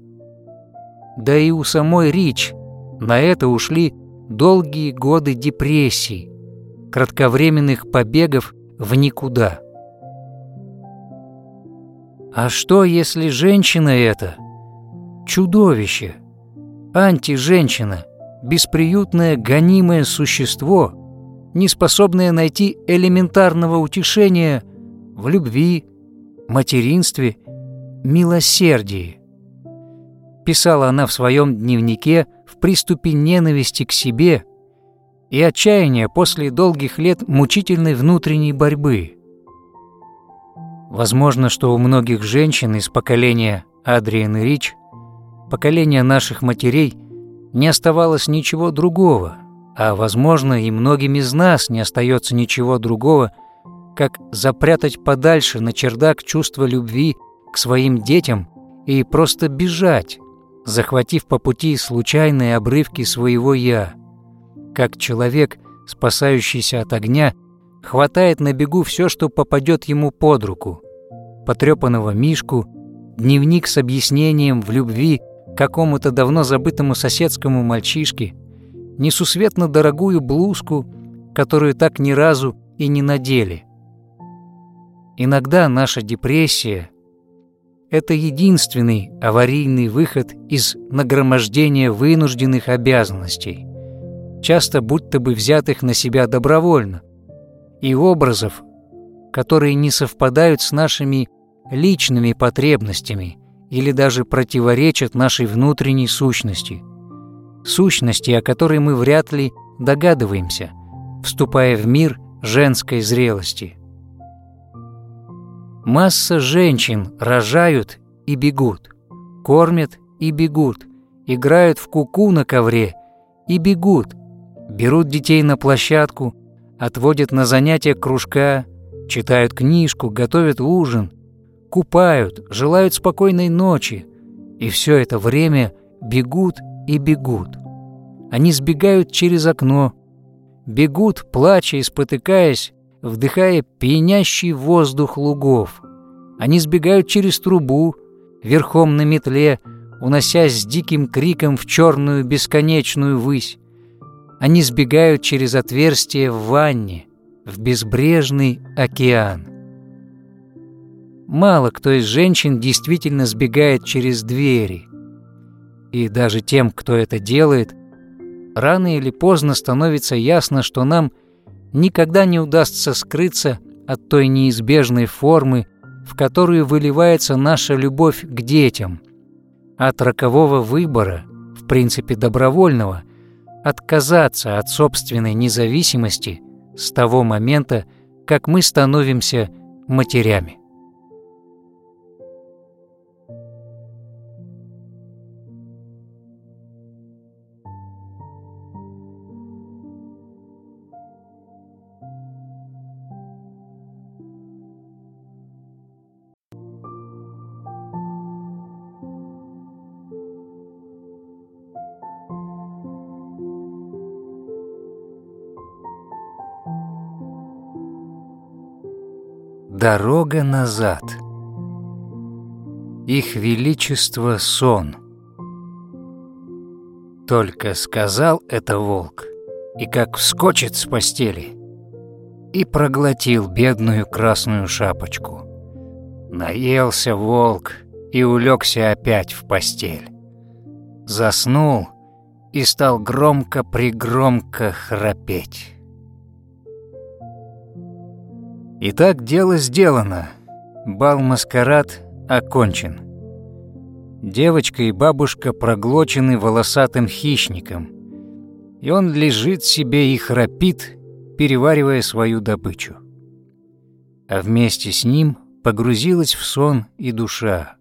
[SPEAKER 1] Да и у самой Рич на это ушли долгие годы депрессии, кратковременных побегов в никуда. А что, если женщина это чудовище, антиженщина, бесприютное гонимое существо, не способное найти элементарного утешения в любви, материнстве, милосердии? Писала она в своем дневнике в приступе ненависти к себе – и отчаяния после долгих лет мучительной внутренней борьбы. Возможно, что у многих женщин из поколения Адриан и Рич, поколения наших матерей, не оставалось ничего другого, а, возможно, и многим из нас не остается ничего другого, как запрятать подальше на чердак чувство любви к своим детям и просто бежать, захватив по пути случайные обрывки своего «я», как человек, спасающийся от огня, хватает на бегу все, что попадет ему под руку. Потрепанного мишку, дневник с объяснением в любви какому-то давно забытому соседскому мальчишке, несусветно дорогую блузку, которую так ни разу и не надели. Иногда наша депрессия – это единственный аварийный выход из нагромождения вынужденных обязанностей – часто будто бы взятых на себя добровольно, и образов, которые не совпадают с нашими личными потребностями или даже противоречат нашей внутренней сущности. Сущности, о которой мы вряд ли догадываемся, вступая в мир женской зрелости. Масса женщин рожают и бегут, кормят и бегут, играют в куку -ку на ковре и бегут – берут детей на площадку, отводят на занятия кружка, читают книжку, готовят ужин, купают, желают спокойной ночи. И все это время бегут и бегут. Они сбегают через окно, бегут, плача и спотыкаясь, вдыхая пьянящий воздух лугов. Они сбегают через трубу, верхом на метле, уносясь с диким криком в черную бесконечную высь. Они сбегают через отверстие в ванне в безбрежный океан. Мало кто из женщин действительно сбегает через двери. И даже тем, кто это делает, рано или поздно становится ясно, что нам никогда не удастся скрыться от той неизбежной формы, в которую выливается наша любовь к детям, от рокового выбора, в принципе добровольного, отказаться от собственной независимости с того момента, как мы становимся матерями. Дорога назад. Их величество — сон. Только сказал это волк, и как вскочит с постели, и проглотил бедную красную шапочку. Наелся волк и улегся опять в постель. Заснул и стал громко-пригромко храпеть. Итак, дело сделано. Бал-маскарад окончен. Девочка и бабушка проглочены волосатым хищником, и он лежит себе и храпит, переваривая свою добычу. А вместе с ним погрузилась в сон и душа.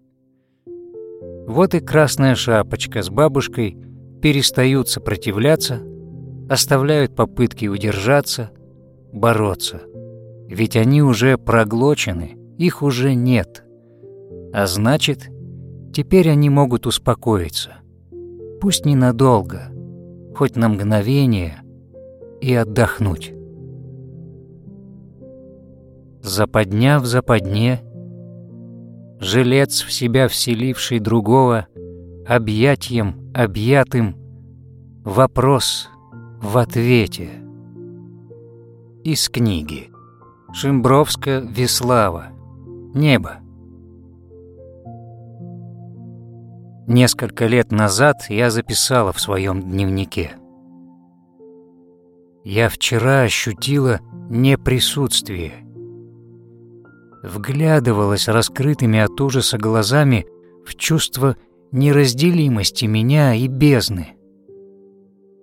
[SPEAKER 1] Вот и красная шапочка с бабушкой перестают сопротивляться, оставляют попытки удержаться, бороться – ведь они уже проглочены, их уже нет. А значит, теперь они могут успокоиться. Пусть ненадолго, хоть на мгновение, и отдохнуть. Западня в западне, жилец в себя вселивший другого, объятьем объятым, вопрос в ответе. Из книги. Шимбровска-Веслава. Небо. Несколько лет назад я записала в своем дневнике. Я вчера ощутила неприсутствие. Вглядывалась раскрытыми от ужаса глазами в чувство неразделимости меня и бездны,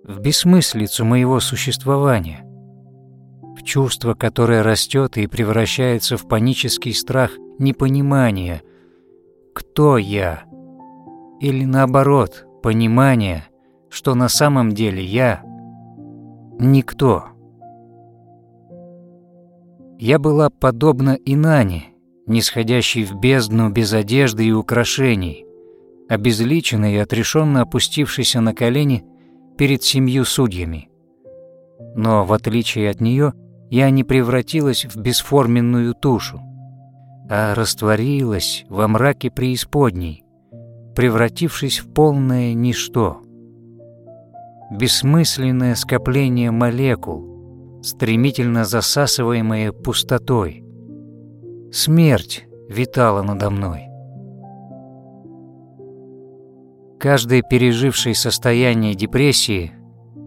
[SPEAKER 1] в бессмыслицу моего существования в чувство, которое растет и превращается в панический страх непонимания «Кто я?» или наоборот, понимание, что на самом деле я – никто. Я была подобна Инане, нисходящей в бездну без одежды и украшений, обезличенной и отрешенно опустившейся на колени перед семью судьями. Но, в отличие от нее, я не превратилась в бесформенную тушу, а растворилась во мраке преисподней, превратившись в полное ничто. Бессмысленное скопление молекул, стремительно засасываемое пустотой. Смерть витала надо мной. Каждый переживший состояние депрессии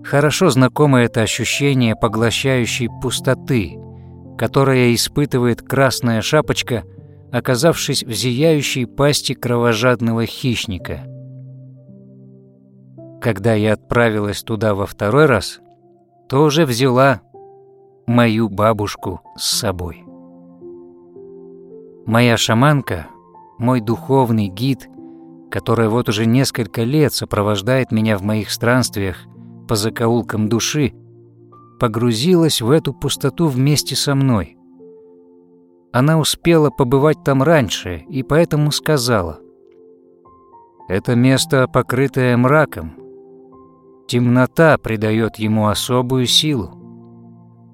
[SPEAKER 1] Хорошо знакомо это ощущение поглощающей пустоты, которое испытывает красная шапочка, оказавшись в зияющей пасти кровожадного хищника. Когда я отправилась туда во второй раз, тоже взяла мою бабушку с собой. Моя шаманка, мой духовный гид, которая вот уже несколько лет сопровождает меня в моих странствиях, по закоулкам души, погрузилась в эту пустоту вместе со мной. Она успела побывать там раньше и поэтому сказала. «Это место, покрытое мраком. Темнота придает ему особую силу».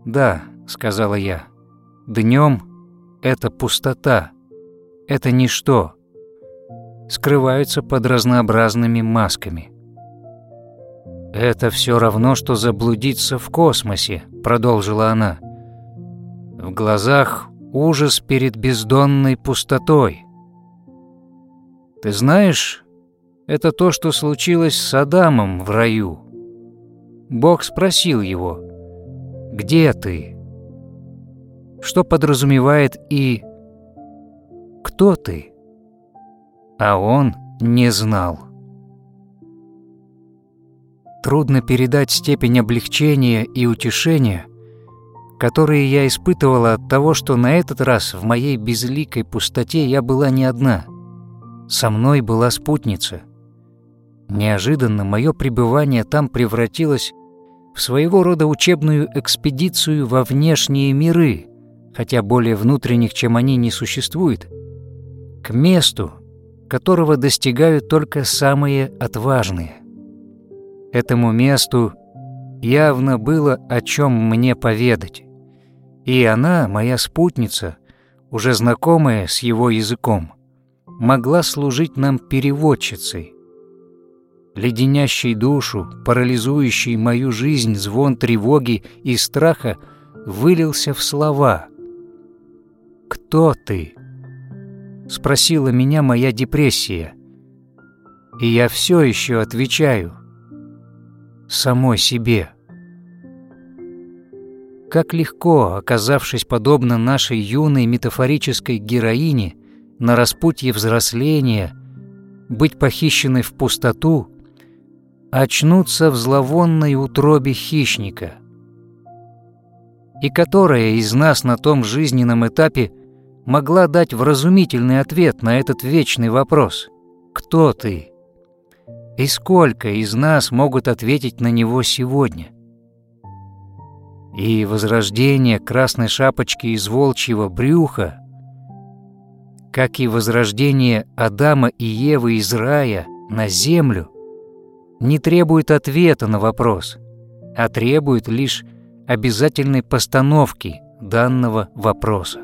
[SPEAKER 1] «Да», — сказала я, — «днем это пустота, это ничто, скрываются под разнообразными масками». «Это все равно, что заблудиться в космосе», — продолжила она. «В глазах ужас перед бездонной пустотой. Ты знаешь, это то, что случилось с Адамом в раю. Бог спросил его, «Где ты?» Что подразумевает и «Кто ты?» А он не знал. Трудно передать степень облегчения и утешения, которые я испытывала от того, что на этот раз в моей безликой пустоте я была не одна. Со мной была спутница. Неожиданно мое пребывание там превратилось в своего рода учебную экспедицию во внешние миры, хотя более внутренних, чем они, не существует, к месту, которого достигают только самые отважные – этому месту явно было о чем мне поведать. И она, моя спутница, уже знакомая с его языком, могла служить нам переводчицей. Леденящий душу, парализующий мою жизнь звон тревоги и страха вылился в слова. «Кто ты?» — спросила меня моя депрессия. И я все еще отвечаю — самой себе. Как легко, оказавшись подобно нашей юной метафорической героине на распутье взросления, быть похищенной в пустоту, очнуться в зловонной утробе хищника. И которая из нас на том жизненном этапе могла дать вразумительный ответ на этот вечный вопрос «Кто ты?» И сколько из нас могут ответить на него сегодня? И возрождение красной шапочки из волчьего брюха, как и возрождение Адама и Евы из рая на землю, не требует ответа на вопрос, а требует лишь обязательной постановки данного вопроса.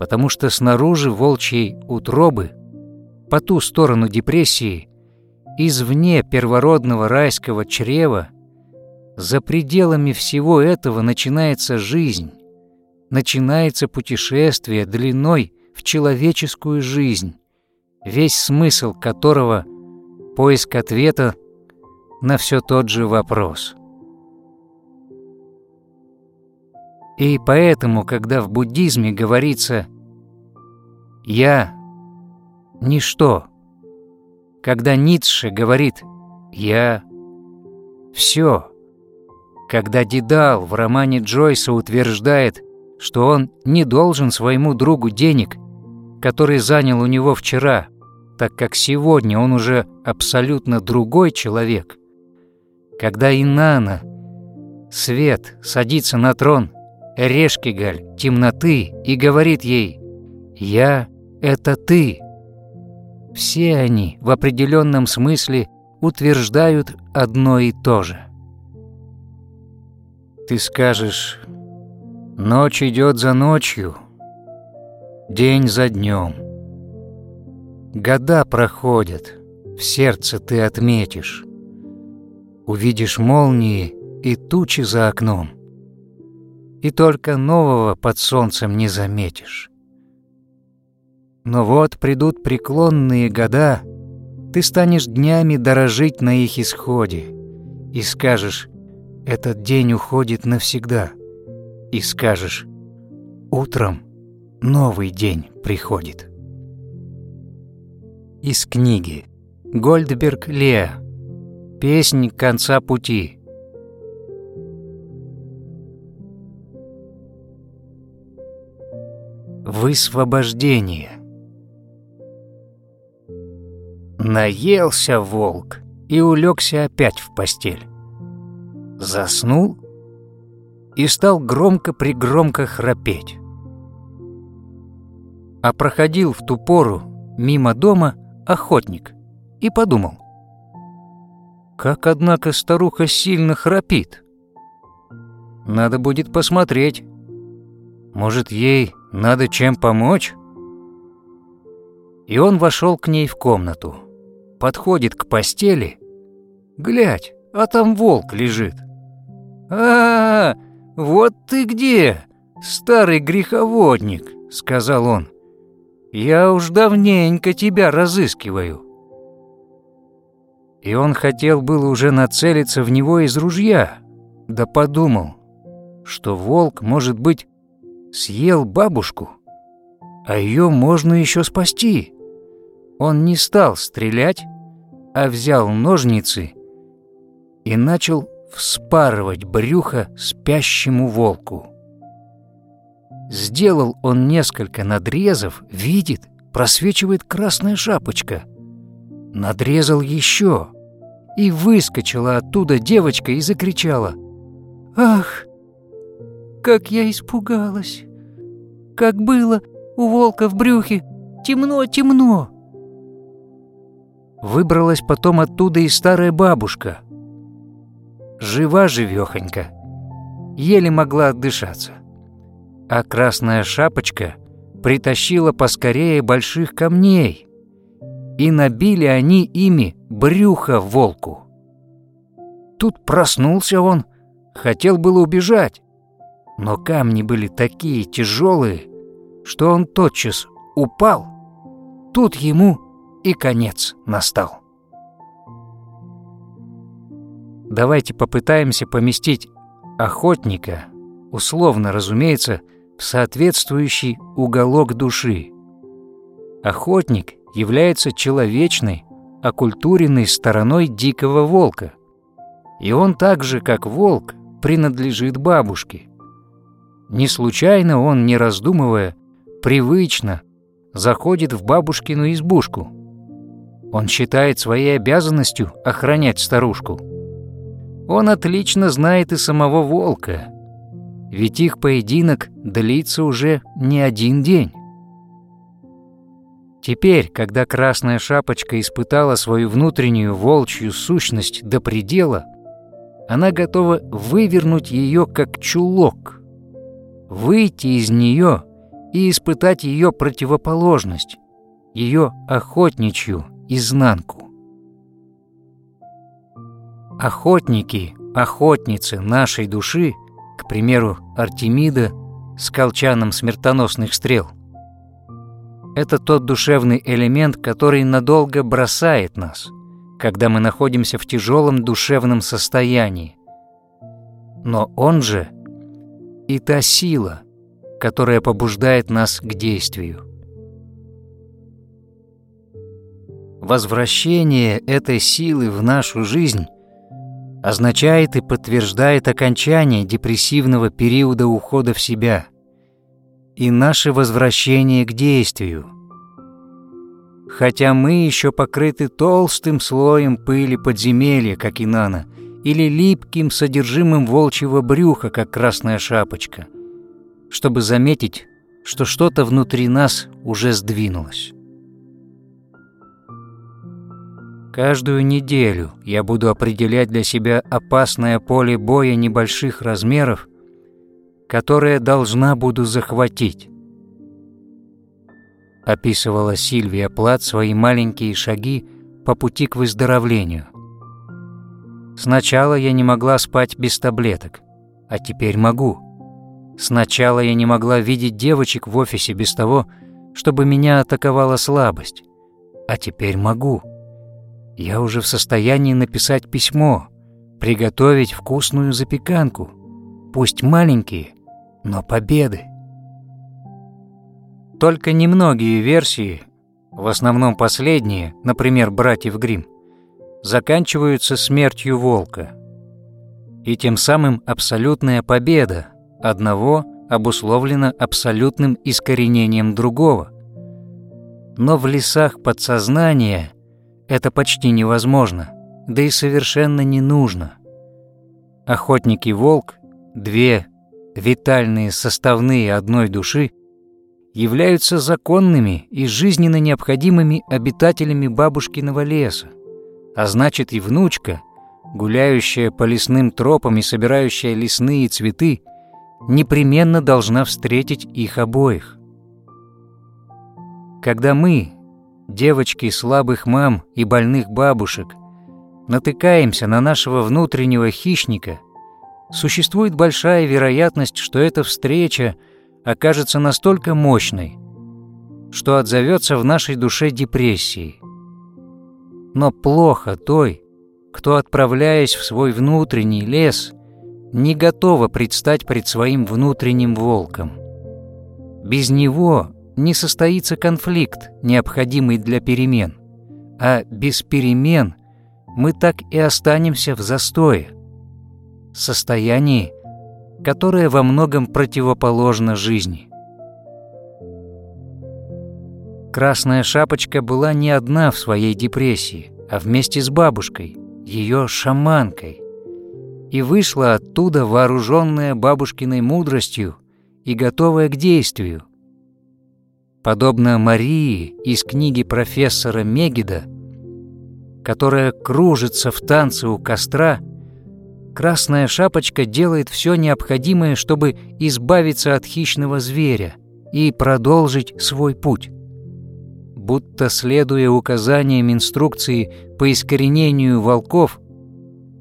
[SPEAKER 1] Потому что снаружи волчьей утробы, по ту сторону депрессии, извне первородного райского чрева, за пределами всего этого начинается жизнь, начинается путешествие длиной в человеческую жизнь, весь смысл которого — поиск ответа на все тот же вопрос. И поэтому, когда в буддизме говорится «я» — ничто, когда Ницше говорит «Я все», когда Дедал в романе Джойса утверждает, что он не должен своему другу денег, который занял у него вчера, так как сегодня он уже абсолютно другой человек. Когда Инана, Свет, садится на трон Решкигаль темноты и говорит ей «Я — это ты». Все они в определенном смысле утверждают одно и то же. Ты скажешь, ночь идет за ночью, день за днем. Года проходят, в сердце ты отметишь. Увидишь молнии и тучи за окном. И только нового под солнцем не заметишь. Но вот придут преклонные года, ты станешь днями дорожить на их исходе и скажешь «Этот день уходит навсегда» и скажешь «Утром новый день приходит». Из книги Гольдберг Леа «Песнь конца пути» Высвобождение Наелся волк и улегся опять в постель. Заснул и стал громко-пригромко храпеть. А проходил в ту пору мимо дома охотник и подумал. Как, однако, старуха сильно храпит. Надо будет посмотреть. Может, ей надо чем помочь? И он вошел к ней в комнату подходит к постели, глядь, а там волк лежит. «А, -а, -а вот ты где, старый греховодник!» — сказал он. «Я уж давненько тебя разыскиваю». И он хотел было уже нацелиться в него из ружья, да подумал, что волк, может быть, съел бабушку, а ее можно еще спасти. Он не стал стрелять, а взял ножницы и начал вспарывать брюхо спящему волку. Сделал он несколько надрезов, видит, просвечивает красная шапочка. Надрезал еще, и выскочила оттуда девочка и закричала. «Ах, как я испугалась! Как было у волка в брюхе! Темно-темно!» Выбралась потом оттуда и старая бабушка. Жива-живёхонька. Еле могла отдышаться. А красная шапочка притащила поскорее больших камней. И набили они ими брюхо волку. Тут проснулся он, хотел было убежать. Но камни были такие тяжелые, что он тотчас упал. Тут ему и конец настал. Давайте попытаемся поместить охотника, условно, разумеется, в соответствующий уголок души. Охотник является человечной, окультуренной стороной дикого волка. И он так же, как волк, принадлежит бабушке. Не случайно он, не раздумывая, привычно заходит в бабушкину избушку – он считает своей обязанностью охранять старушку. Он отлично знает и самого волка, ведь их поединок длится уже не один день. Теперь, когда Красная Шапочка испытала свою внутреннюю волчью сущность до предела, она готова вывернуть ее как чулок, выйти из нее и испытать ее противоположность, ее охотничью, изнанку. Охотники, охотницы нашей души, к примеру, Артемида с колчаном смертоносных стрел, это тот душевный элемент, который надолго бросает нас, когда мы находимся в тяжелом душевном состоянии. Но он же и та сила, которая побуждает нас к действию. возвращение этой силы в нашу жизнь означает и подтверждает окончание депрессивного периода ухода в себя и наше возвращение к действию. Хотя мы еще покрыты толстым слоем пыли подземелья, как и нано, или липким содержимым волчьего брюха, как красная шапочка, чтобы заметить, что что-то внутри нас уже сдвинулось. Каждую неделю я буду определять для себя опасное поле боя небольших размеров, которое должна буду захватить. Описывала Сильвия Плат свои маленькие шаги по пути к выздоровлению. Сначала я не могла спать без таблеток, а теперь могу. Сначала я не могла видеть девочек в офисе без того, чтобы меня атаковала слабость, а теперь могу. Я уже в состоянии написать письмо, приготовить вкусную запеканку. Пусть маленькие, но победы. Только немногие версии, в основном последние, например, «Братьев Гримм», заканчиваются смертью волка. И тем самым абсолютная победа одного обусловлена абсолютным искоренением другого. Но в лесах подсознания – это почти невозможно, да и совершенно не нужно. Охотник и волк, две витальные составные одной души, являются законными и жизненно необходимыми обитателями бабушкиного леса, а значит и внучка, гуляющая по лесным тропам и собирающая лесные цветы, непременно должна встретить их обоих. Когда мы, девочки слабых мам и больных бабушек, натыкаемся на нашего внутреннего хищника, существует большая вероятность, что эта встреча окажется настолько мощной, что отзовется в нашей душе депрессией. Но плохо той, кто, отправляясь в свой внутренний лес, не готова предстать пред своим внутренним волком. Без него не состоится конфликт, необходимый для перемен, а без перемен мы так и останемся в застое, состоянии, которое во многом противоположно жизни. Красная шапочка была не одна в своей депрессии, а вместе с бабушкой, ее шаманкой, и вышла оттуда вооруженная бабушкиной мудростью и готовая к действию – подобно Марии из книги профессора Мегида, которая кружится в танце у костра, Красная Шапочка делает все необходимое, чтобы избавиться от хищного зверя и продолжить свой путь. Будто следуя указаниям инструкции по искоренению волков,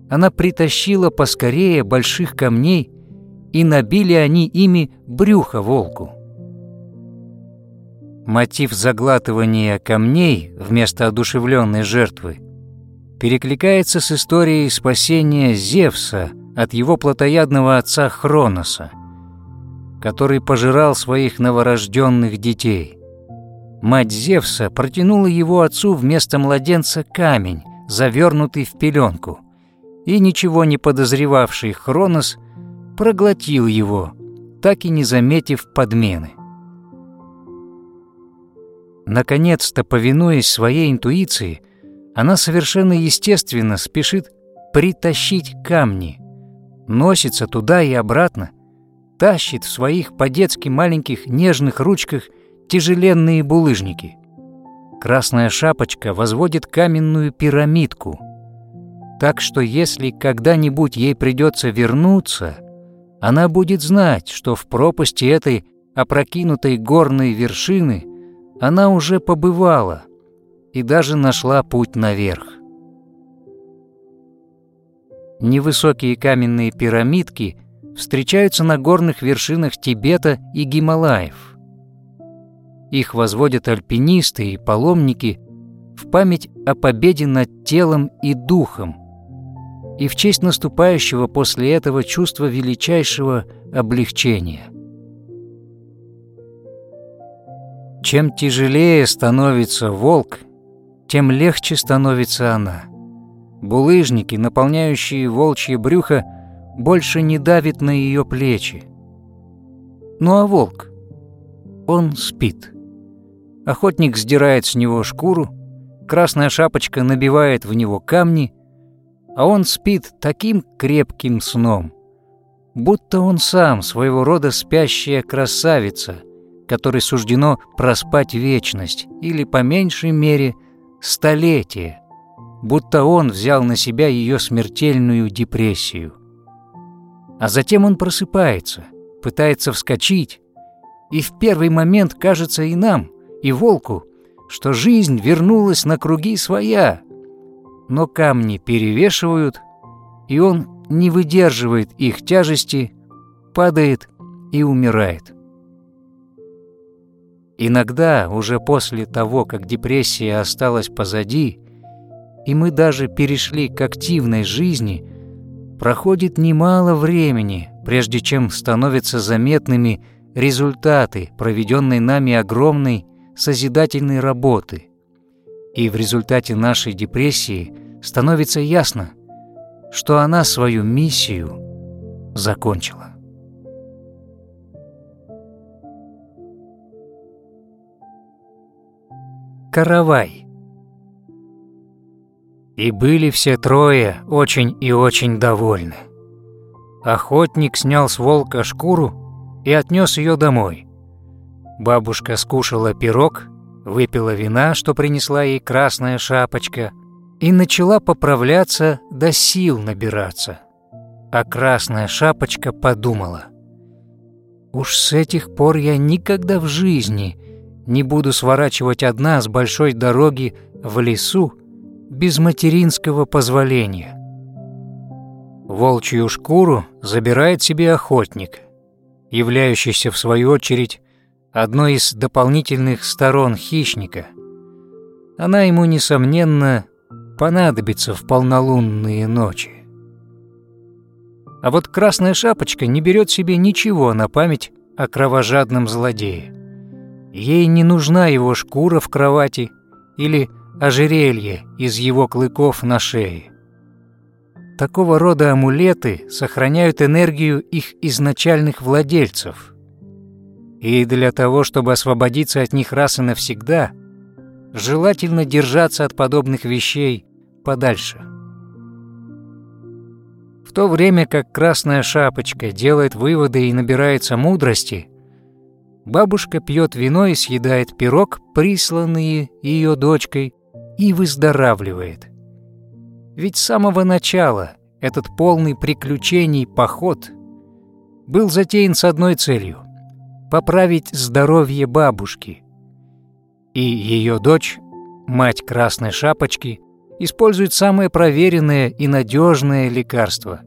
[SPEAKER 1] она притащила поскорее больших камней, и набили они ими брюхо волку. Мотив заглатывания камней вместо одушевленной жертвы перекликается с историей спасения Зевса от его плотоядного отца Хроноса, который пожирал своих новорожденных детей. Мать Зевса протянула его отцу вместо младенца камень, завернутый в пеленку, и ничего не подозревавший Хронос проглотил его, так и не заметив подмены. Наконец-то, повинуясь своей интуиции, она совершенно естественно спешит притащить камни, носится туда и обратно, тащит в своих по-детски маленьких нежных ручках тяжеленные булыжники. Красная шапочка возводит каменную пирамидку. Так что если когда-нибудь ей придется вернуться, она будет знать, что в пропасти этой опрокинутой горной вершины – она уже побывала и даже нашла путь наверх. Невысокие каменные пирамидки встречаются на горных вершинах Тибета и Гималаев. Их возводят альпинисты и паломники в память о победе над телом и духом и в честь наступающего после этого чувства величайшего облегчения – Чем тяжелее становится волк, тем легче становится она. Булыжники, наполняющие волчье брюхо, больше не давят на ее плечи. Ну а волк? Он спит. Охотник сдирает с него шкуру, красная шапочка набивает в него камни, а он спит таким крепким сном, будто он сам своего рода спящая красавица — которой суждено проспать вечность или, по меньшей мере, столетие, будто он взял на себя ее смертельную депрессию. А затем он просыпается, пытается вскочить, и в первый момент кажется и нам, и волку, что жизнь вернулась на круги своя. Но камни перевешивают, и он не выдерживает их тяжести, падает и умирает. Иногда, уже после того, как депрессия осталась позади, и мы даже перешли к активной жизни, проходит немало времени, прежде чем становятся заметными результаты проведенной нами огромной созидательной работы. И в результате нашей депрессии становится ясно, что она свою миссию закончила. каравай. И были все трое очень и очень довольны. Охотник снял с волка шкуру и отнес ее домой. Бабушка скушала пирог, выпила вина, что принесла ей красная шапочка, и начала поправляться, до да сил набираться. А красная шапочка подумала. «Уж с этих пор я никогда в жизни не буду сворачивать одна с большой дороги в лесу без материнского позволения. Волчью шкуру забирает себе охотник, являющийся в свою очередь одной из дополнительных сторон хищника. Она ему, несомненно, понадобится в полнолунные ночи. А вот Красная Шапочка не берет себе ничего на память о кровожадном злодее. Ей не нужна его шкура в кровати или ожерелье из его клыков на шее. Такого рода амулеты сохраняют энергию их изначальных владельцев. И для того, чтобы освободиться от них раз и навсегда, желательно держаться от подобных вещей подальше. В то время как Красная Шапочка делает выводы и набирается мудрости – Бабушка пьет вино и съедает пирог, присланные ее дочкой, и выздоравливает. Ведь с самого начала этот полный приключений поход был затеян с одной целью — поправить здоровье бабушки. И ее дочь, мать Красной Шапочки, использует самое проверенное и надежное лекарство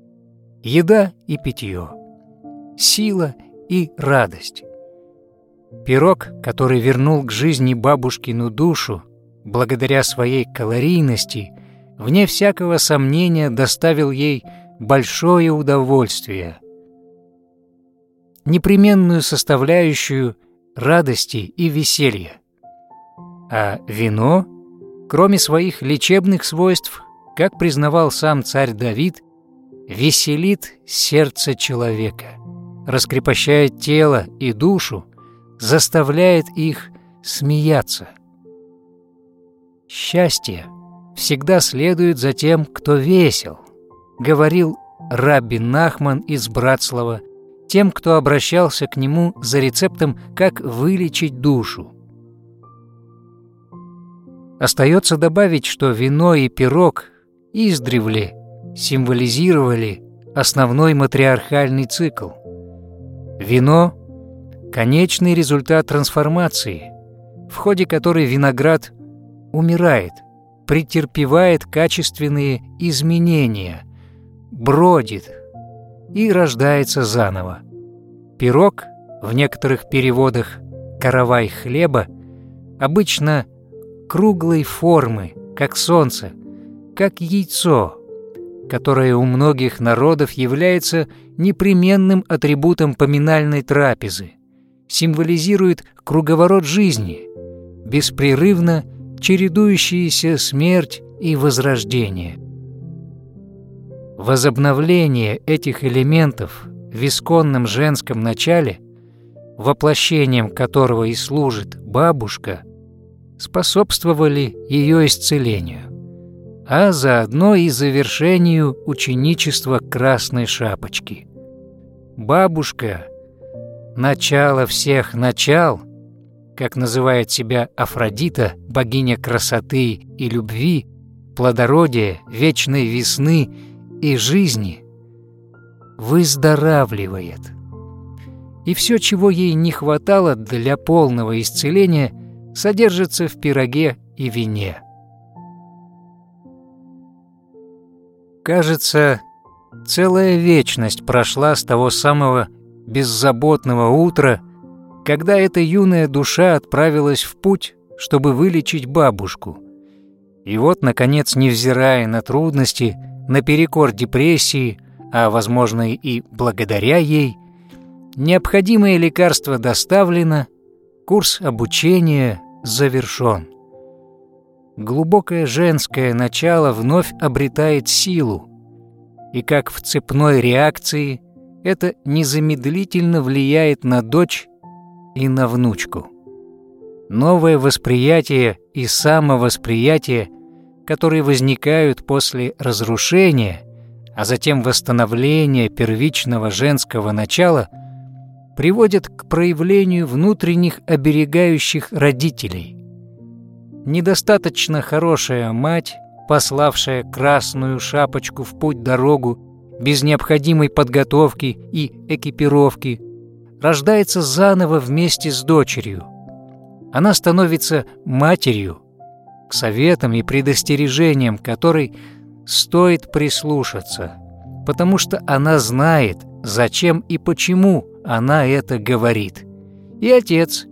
[SPEAKER 1] — еда и питье, сила и радость. Пирог, который вернул к жизни бабушкину душу, благодаря своей калорийности, вне всякого сомнения доставил ей большое удовольствие. Непременную составляющую радости и веселья. А вино, кроме своих лечебных свойств, как признавал сам царь Давид, веселит сердце человека, раскрепощает тело и душу, заставляет их смеяться. Счастье всегда следует за тем, кто весел, говорил Рабби Нахман из Братслава тем, кто обращался к нему за рецептом, как вылечить душу. Остается добавить, что вино и пирог издревле символизировали основной матриархальный цикл. Вино конечный результат трансформации, в ходе которой виноград умирает, претерпевает качественные изменения, бродит и рождается заново. Пирог, в некоторых переводах «каравай хлеба», обычно круглой формы, как солнце, как яйцо, которое у многих народов является непременным атрибутом поминальной трапезы – символизирует круговорот жизни, беспрерывно чередующиеся смерть и возрождение. Возобновление этих элементов в исконном женском начале, воплощением которого и служит бабушка, способствовали ее исцелению, а заодно и завершению ученичества Красной Шапочки. Бабушка – Начало всех начал, как называет себя Афродита, богиня красоты и любви, плодородия, вечной весны и жизни, выздоравливает. И все, чего ей не хватало для полного исцеления, содержится в пироге и вине. Кажется, целая вечность прошла с того самого беззаботного утра, когда эта юная душа отправилась в путь, чтобы вылечить бабушку. И вот, наконец, невзирая на трудности, наперекор депрессии, а, возможно, и благодаря ей, необходимое лекарство доставлено, курс обучения завершен. Глубокое женское начало вновь обретает силу, и как в цепной реакции – это незамедлительно влияет на дочь и на внучку. Новое восприятие и самовосприятие, которые возникают после разрушения, а затем восстановления первичного женского начала, приводят к проявлению внутренних оберегающих родителей. Недостаточно хорошая мать, пославшая красную шапочку в путь дорогу без необходимой подготовки и экипировки, рождается заново вместе с дочерью. Она становится матерью, к советам и предостережениям которой стоит прислушаться, потому что она знает, зачем и почему она это говорит. И отец,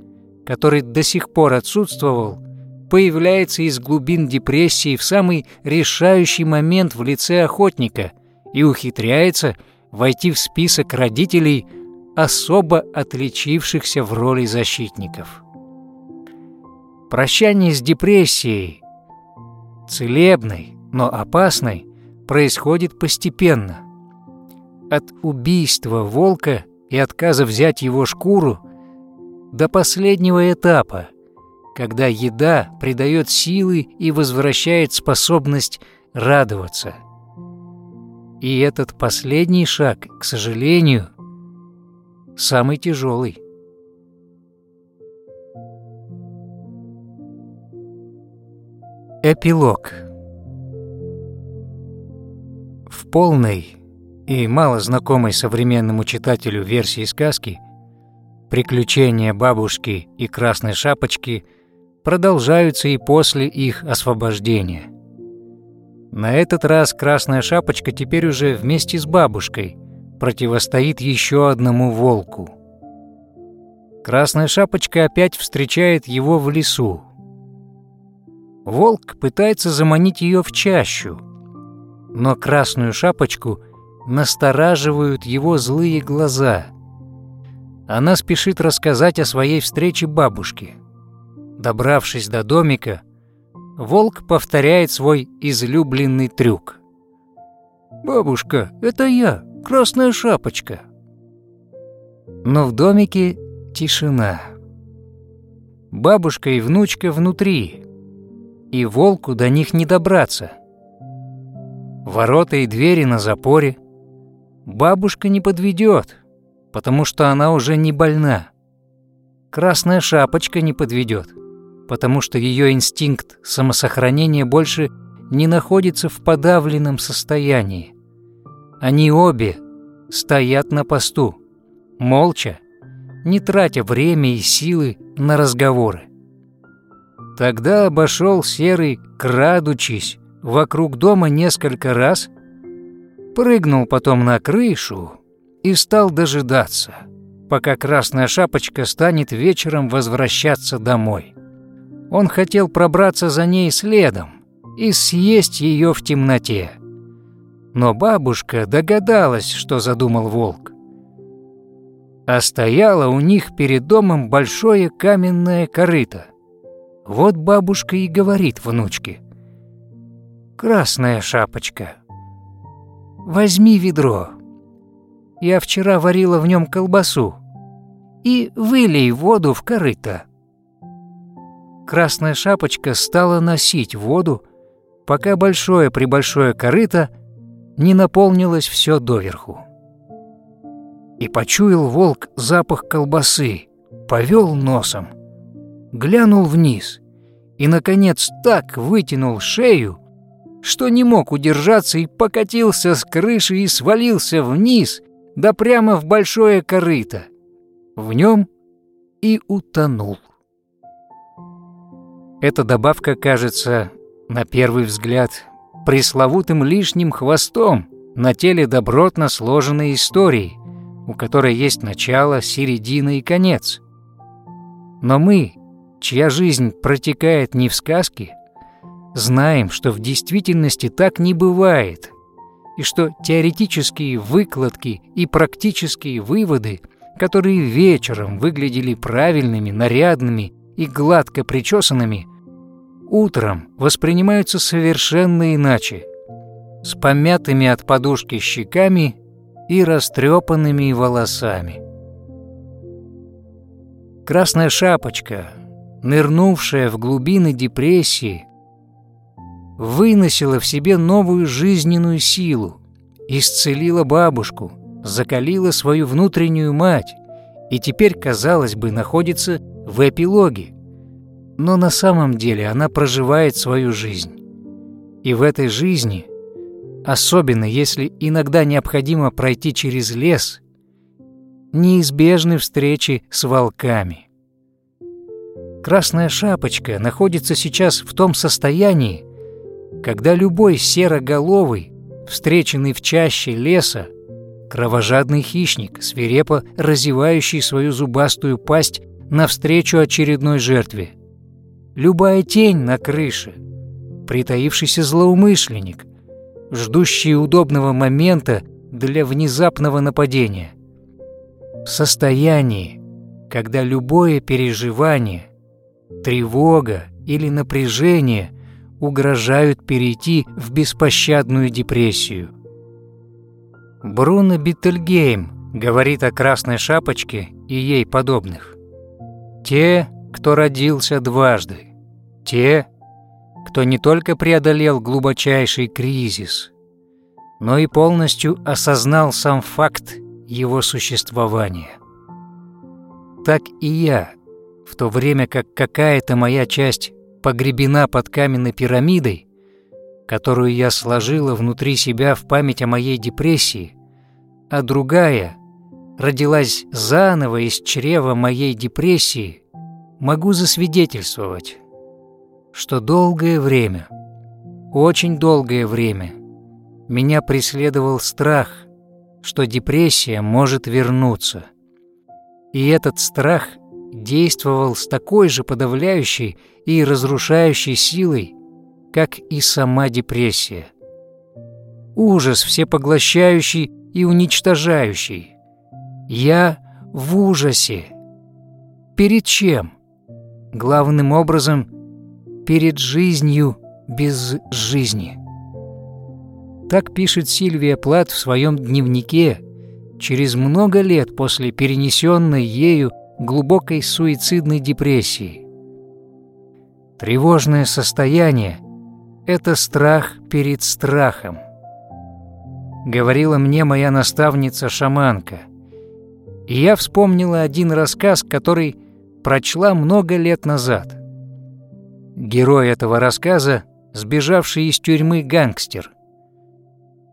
[SPEAKER 1] который до сих пор отсутствовал, появляется из глубин депрессии в самый решающий момент в лице охотника, и ухитряется войти в список родителей, особо отличившихся в роли защитников. Прощание с депрессией, целебной, но опасной, происходит постепенно. От убийства волка и отказа взять его шкуру до последнего этапа, когда еда придает силы и возвращает способность радоваться – и этот последний шаг, к сожалению, самый тяжелый. Эпилог В полной и мало знакомой современному читателю версии сказки «Приключения бабушки и красной шапочки» продолжаются и после их освобождения – на этот раз Красная Шапочка теперь уже вместе с бабушкой противостоит еще одному волку. Красная Шапочка опять встречает его в лесу. Волк пытается заманить ее в чащу, но Красную Шапочку настораживают его злые глаза. Она спешит рассказать о своей встрече бабушке. Добравшись до домика, волк повторяет свой излюбленный трюк. «Бабушка, это я, красная шапочка!» Но в домике тишина. Бабушка и внучка внутри, и волку до них не добраться. Ворота и двери на запоре. Бабушка не подведет, потому что она уже не больна. Красная шапочка не подведет, потому что ее инстинкт самосохранения больше не находится в подавленном состоянии. Они обе стоят на посту, молча, не тратя время и силы на разговоры. Тогда обошел Серый, крадучись, вокруг дома несколько раз, прыгнул потом на крышу и стал дожидаться, пока Красная Шапочка станет вечером возвращаться домой. Он хотел пробраться за ней следом и съесть ее в темноте. Но бабушка догадалась, что задумал волк. А стояло у них перед домом большое каменное корыто. Вот бабушка и говорит внучке. «Красная шапочка, возьми ведро. Я вчера варила в нем колбасу. И вылей воду в корыто». Красная Шапочка стала носить воду, пока большое-пребольшое корыто не наполнилось все доверху. И почуял волк запах колбасы, повел носом, глянул вниз и, наконец, так вытянул шею, что не мог удержаться и покатился с крыши и свалился вниз, да прямо в большое корыто. В нем и утонул. Эта добавка кажется, на первый взгляд, пресловутым лишним хвостом на теле добротно сложенной истории, у которой есть начало, середина и конец. Но мы, чья жизнь протекает не в сказке, знаем, что в действительности так не бывает, и что теоретические выкладки и практические выводы, которые вечером выглядели правильными, нарядными и гладко причесанными, утром воспринимаются совершенно иначе, с помятыми от подушки щеками и растрепанными волосами. Красная шапочка, нырнувшая в глубины депрессии, выносила в себе новую жизненную силу, исцелила бабушку, закалила свою внутреннюю мать и теперь, казалось бы, находится в эпилоге. Но на самом деле она проживает свою жизнь. И в этой жизни, особенно если иногда необходимо пройти через лес, неизбежны встречи с волками. Красная шапочка находится сейчас в том состоянии, когда любой сероголовый, встреченный в чаще леса, кровожадный хищник, свирепо разевающий свою зубастую пасть навстречу очередной жертве. Любая тень на крыше, притаившийся злоумышленник, ждущий удобного момента для внезапного нападения. В состоянии, когда любое переживание, тревога или напряжение угрожают перейти в беспощадную депрессию. Бруно Биттельгейм говорит о красной шапочке и ей подобных. Те, кто родился дважды. Те, кто не только преодолел глубочайший кризис, но и полностью осознал сам факт его существования. Так и я, в то время как какая-то моя часть погребена под каменной пирамидой, которую я сложила внутри себя в память о моей депрессии, а другая родилась заново из чрева моей депрессии, могу засвидетельствовать, что долгое время, очень долгое время, меня преследовал страх, что депрессия может вернуться. И этот страх действовал с такой же подавляющей и разрушающей силой, как и сама депрессия. Ужас всепоглощающий и уничтожающий – я в ужасе. Перед чем? Главным образом, перед жизнью без жизни. Так пишет Сильвия Плат в своем дневнике через много лет после перенесенной ею глубокой суицидной депрессии. Тревожное состояние – это страх перед страхом. Говорила мне моя наставница-шаманка. И я вспомнила один рассказ, который прочла много лет назад. Герой этого рассказа – сбежавший из тюрьмы гангстер.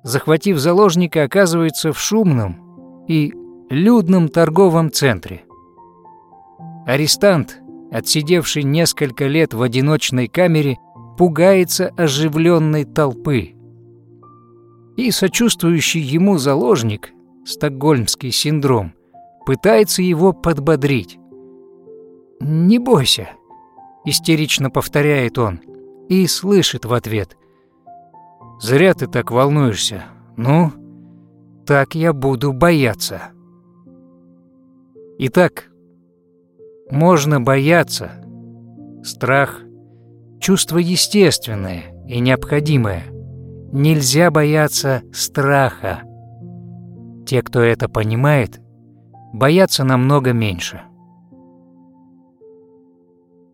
[SPEAKER 1] Захватив заложника, оказывается в шумном и людном торговом центре. Арестант, отсидевший несколько лет в одиночной камере, пугается оживленной толпы. И сочувствующий ему заложник, стокгольмский синдром – пытается его подбодрить. «Не бойся», — истерично повторяет он и слышит в ответ. «Зря ты так волнуешься. Ну, так я буду бояться». Итак, можно бояться. Страх – чувство естественное и необходимое. Нельзя бояться страха. Те, кто это понимает, Бояться намного меньше.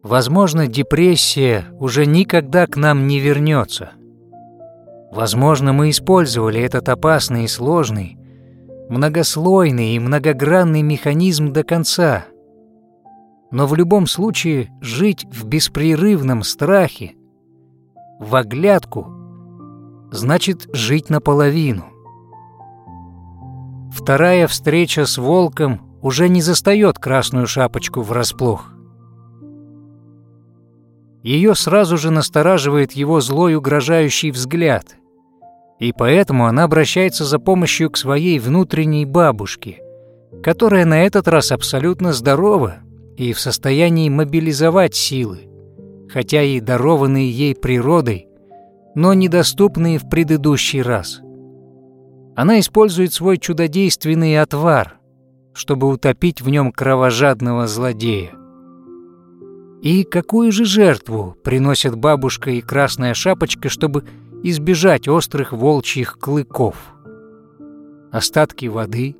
[SPEAKER 1] Возможно, депрессия уже никогда к нам не вернется. Возможно, мы использовали этот опасный и сложный, многослойный и многогранный механизм до конца. Но в любом случае жить в беспрерывном страхе, в оглядку, значит жить наполовину. Вторая встреча с волком уже не застает красную шапочку врасплох. Ее сразу же настораживает его злой угрожающий взгляд, и поэтому она обращается за помощью к своей внутренней бабушке, которая на этот раз абсолютно здорова и в состоянии мобилизовать силы, хотя и дарованные ей природой, но недоступные в предыдущий раз – она использует свой чудодейственный отвар, чтобы утопить в нем кровожадного злодея. И какую же жертву приносят бабушка и красная шапочка, чтобы избежать острых волчьих клыков? Остатки воды,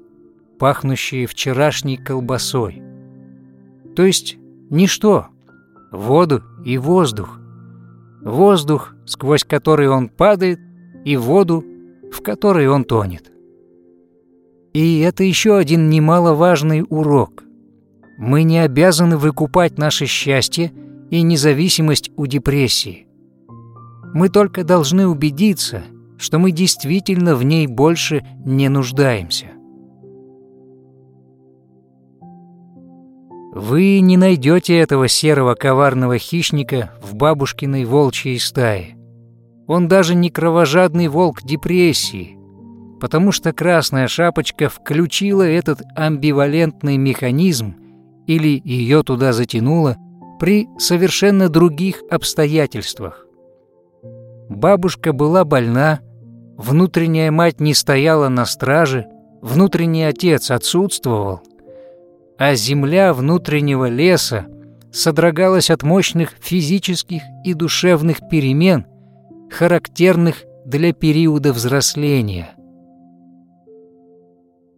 [SPEAKER 1] пахнущие вчерашней колбасой. То есть ничто, воду и воздух. Воздух, сквозь который он падает, и воду, в которой он тонет. И это еще один немаловажный урок. Мы не обязаны выкупать наше счастье и независимость у депрессии. Мы только должны убедиться, что мы действительно в ней больше не нуждаемся. Вы не найдете этого серого коварного хищника в бабушкиной волчьей стае – он даже не кровожадный волк депрессии, потому что Красная Шапочка включила этот амбивалентный механизм или ее туда затянуло при совершенно других обстоятельствах. Бабушка была больна, внутренняя мать не стояла на страже, внутренний отец отсутствовал, а земля внутреннего леса содрогалась от мощных физических и душевных перемен, характерных для периода взросления.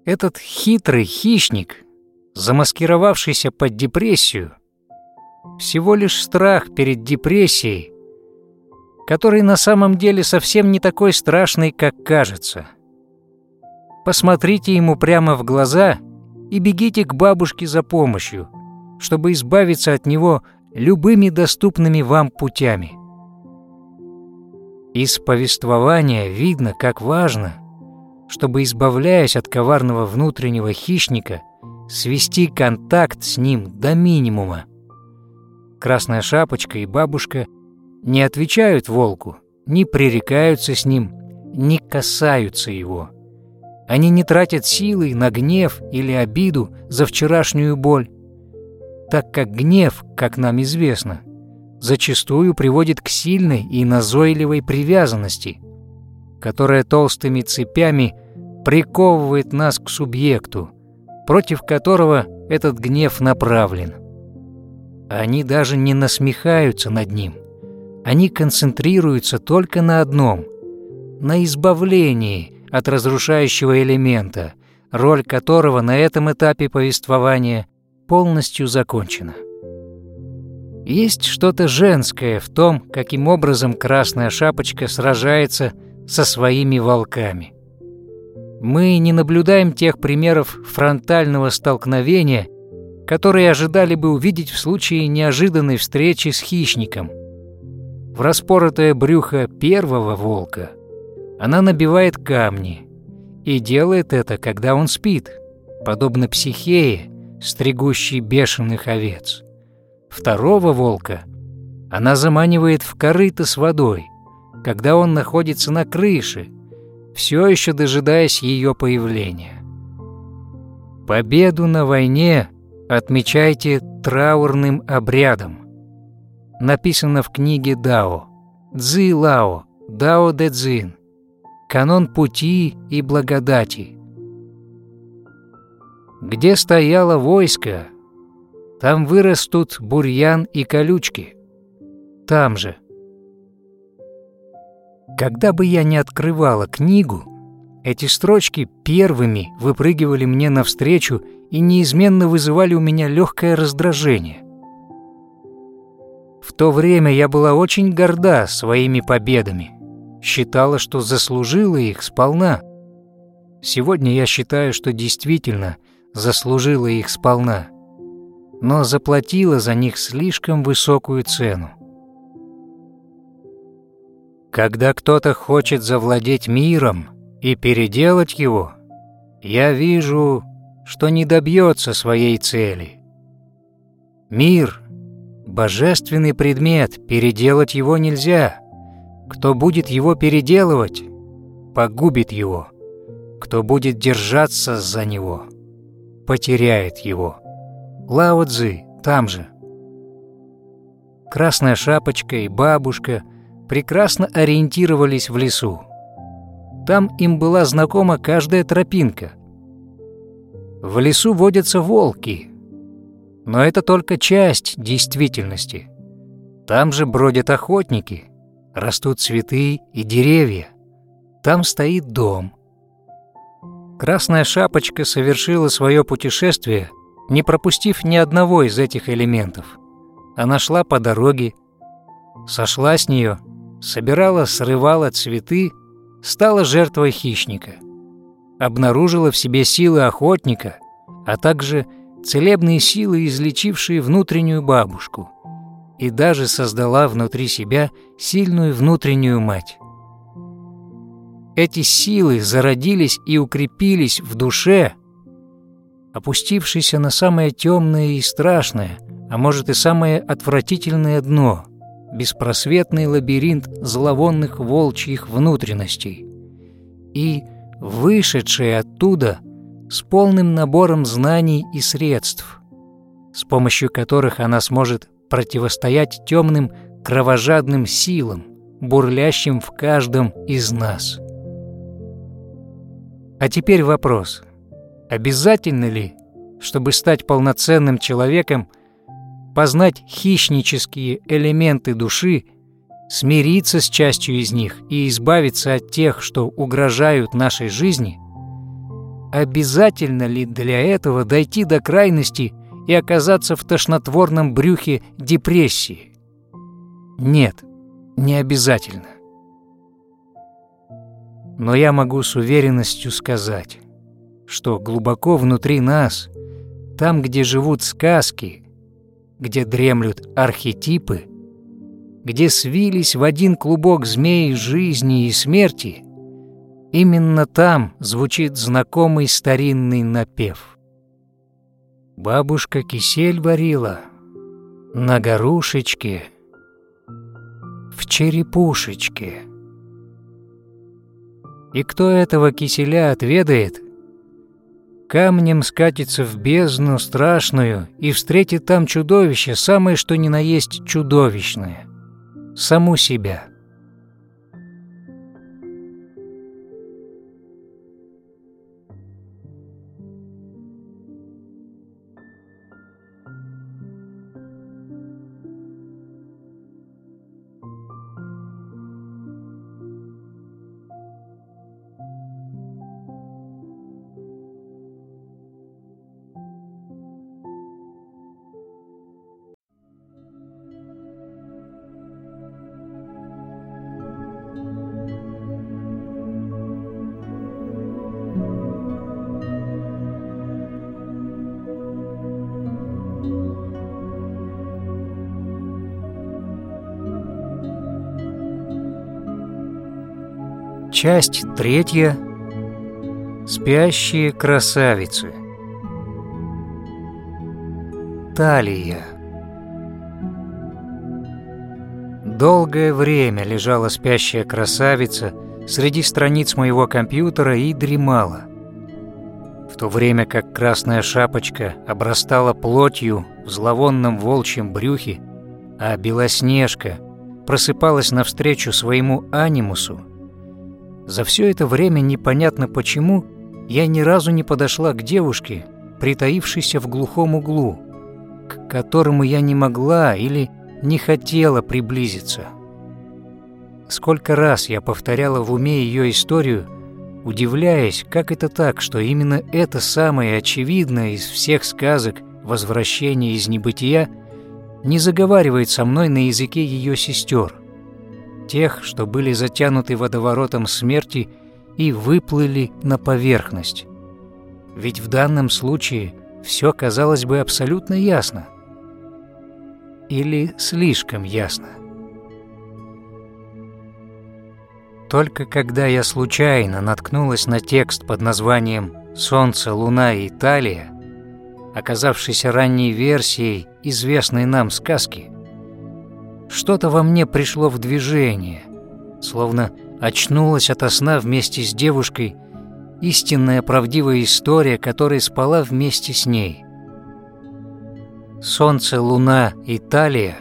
[SPEAKER 1] Этот хитрый хищник, замаскировавшийся под депрессию, всего лишь страх перед депрессией, который на самом деле совсем не такой страшный, как кажется. Посмотрите ему прямо в глаза и бегите к бабушке за помощью, чтобы избавиться от него любыми доступными вам путями. Из повествования видно, как важно, чтобы, избавляясь от коварного внутреннего хищника, свести контакт с ним до минимума. Красная шапочка и бабушка не отвечают волку, не пререкаются с ним, не касаются его. Они не тратят силы на гнев или обиду за вчерашнюю боль, так как гнев, как нам известно – зачастую приводит к сильной и назойливой привязанности, которая толстыми цепями приковывает нас к субъекту, против которого этот гнев направлен. Они даже не насмехаются над ним. Они концентрируются только на одном – на избавлении от разрушающего элемента, роль которого на этом этапе повествования полностью закончена. Есть что-то женское в том, каким образом Красная Шапочка сражается со своими волками. Мы не наблюдаем тех примеров фронтального столкновения, которые ожидали бы увидеть в случае неожиданной встречи с хищником. В распоротое брюхо первого волка она набивает камни и делает это, когда он спит, подобно психее, стригущей бешеных овец второго волка она заманивает в корыто с водой, когда он находится на крыше, все еще дожидаясь ее появления. Победу на войне отмечайте траурным обрядом. Написано в книге Дао. Цзи Лао, Дао Дэ Цзин. Канон пути и благодати. Где стояло войско, там вырастут бурьян и колючки. Там же. Когда бы я ни открывала книгу, эти строчки первыми выпрыгивали мне навстречу и неизменно вызывали у меня легкое раздражение. В то время я была очень горда своими победами, считала, что заслужила их сполна. Сегодня я считаю, что действительно заслужила их сполна но заплатила за них слишком высокую цену. Когда кто-то хочет завладеть миром и переделать его, я вижу, что не добьется своей цели. Мир — божественный предмет, переделать его нельзя. Кто будет его переделывать, погубит его. Кто будет держаться за него, потеряет его. Лао Цзи там же. Красная шапочка и бабушка прекрасно ориентировались в лесу. Там им была знакома каждая тропинка. В лесу водятся волки, но это только часть действительности. Там же бродят охотники, растут цветы и деревья. Там стоит дом. Красная шапочка совершила свое путешествие – не пропустив ни одного из этих элементов. Она шла по дороге, сошла с нее, собирала, срывала цветы, стала жертвой хищника. Обнаружила в себе силы охотника, а также целебные силы, излечившие внутреннюю бабушку, и даже создала внутри себя сильную внутреннюю мать. Эти силы зародились и укрепились в душе – опустившийся на самое темное и страшное, а может и самое отвратительное дно, беспросветный лабиринт зловонных волчьих внутренностей. И вышедшие оттуда с полным набором знаний и средств, с помощью которых она сможет противостоять темным кровожадным силам, бурлящим в каждом из нас. А теперь вопрос – Обязательно ли, чтобы стать полноценным человеком, познать хищнические элементы души, смириться с частью из них и избавиться от тех, что угрожают нашей жизни? Обязательно ли для этого дойти до крайности и оказаться в тошнотворном брюхе депрессии? Нет, не обязательно. Но я могу с уверенностью сказать, что глубоко внутри нас, там, где живут сказки, где дремлют архетипы, где свились в один клубок змей жизни и смерти, именно там звучит знакомый старинный напев. Бабушка кисель варила на горушечке, в черепушечке. И кто этого киселя отведает — камнем скатится в бездну страшную и встретит там чудовище, самое что ни на есть чудовищное, саму себя». Часть третья. Спящие красавицы. Талия. Долгое время лежала спящая красавица среди страниц моего компьютера и дремала. В то время как красная шапочка обрастала плотью в зловонном волчьем брюхе, а Белоснежка просыпалась навстречу своему анимусу, за все это время непонятно почему я ни разу не подошла к девушке, притаившейся в глухом углу, к которому я не могла или не хотела приблизиться. Сколько раз я повторяла в уме ее историю, удивляясь, как это так, что именно это самое очевидное из всех сказок «Возвращение из небытия» не заговаривает со мной на языке ее сестер тех, что были затянуты водоворотом смерти и выплыли на поверхность. Ведь в данном случае все казалось бы абсолютно ясно. Или слишком ясно. Только когда я случайно наткнулась на текст под названием «Солнце, Луна и Италия», оказавшийся ранней версией известной нам сказки, что-то во мне пришло в движение, словно очнулась ото сна вместе с девушкой, истинная правдивая история, которая спала вместе с ней. Солнце, луна, Италия,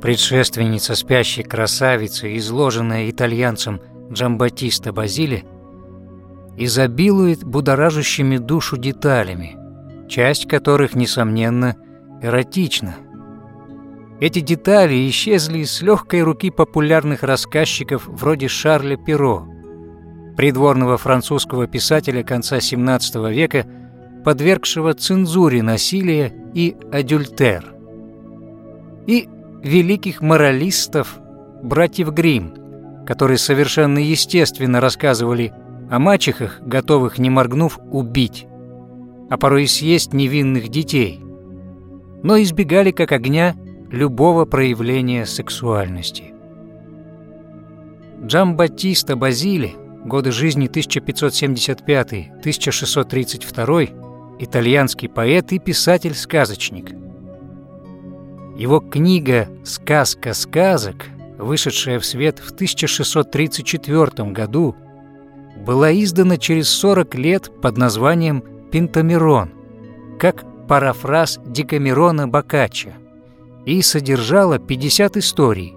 [SPEAKER 1] предшественница спящей красавицы, изложенная итальянцем Джамбатиста Базили, изобилует будоражащими душу деталями, часть которых, несомненно, эротична – эти детали исчезли с легкой руки популярных рассказчиков вроде Шарля Перо, придворного французского писателя конца XVII века, подвергшего цензуре насилия и адюльтер, и великих моралистов братьев Грим, которые совершенно естественно рассказывали о мачехах, готовых, не моргнув, убить, а порой и съесть невинных детей, но избегали как огня любого проявления сексуальности. Джамбатиста Базили, годы жизни 1575-1632, итальянский поэт и писатель-сказочник. Его книга «Сказка сказок», вышедшая в свет в 1634 году, была издана через 40 лет под названием «Пентамерон», как парафраз Декамерона Бокаччо – и содержала 50 историй,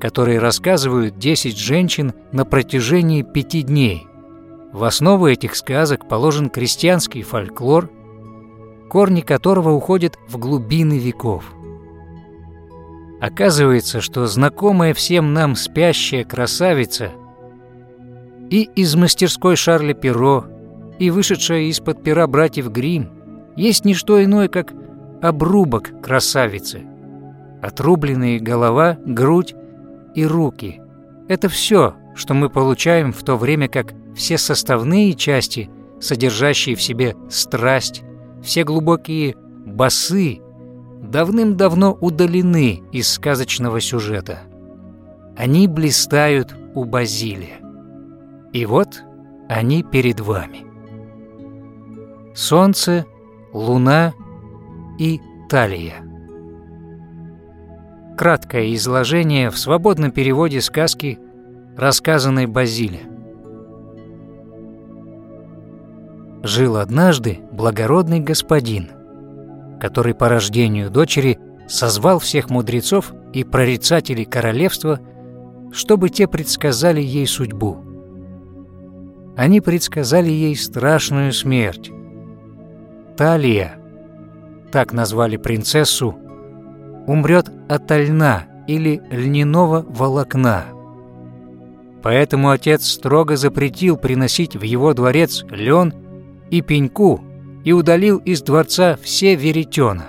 [SPEAKER 1] которые рассказывают 10 женщин на протяжении пяти дней. В основу этих сказок положен крестьянский фольклор, корни которого уходят в глубины веков. Оказывается, что знакомая всем нам спящая красавица и из мастерской Шарля Перо, и вышедшая из-под пера братьев Грим есть не что иное, как обрубок красавицы – отрубленные голова, грудь и руки. Это все, что мы получаем в то время как все составные части, содержащие в себе страсть, все глубокие басы, давным-давно удалены из сказочного сюжета. Они блистают у Базили, И вот они перед вами. Солнце, луна и талия. Краткое изложение в свободном переводе сказки, рассказанной Базиле. Жил однажды благородный господин, который по рождению дочери созвал всех мудрецов и прорицателей королевства, чтобы те предсказали ей судьбу. Они предсказали ей страшную смерть. Талия, так назвали принцессу, умрет от льна или льняного волокна. Поэтому отец строго запретил приносить в его дворец лен и пеньку и удалил из дворца все веретена.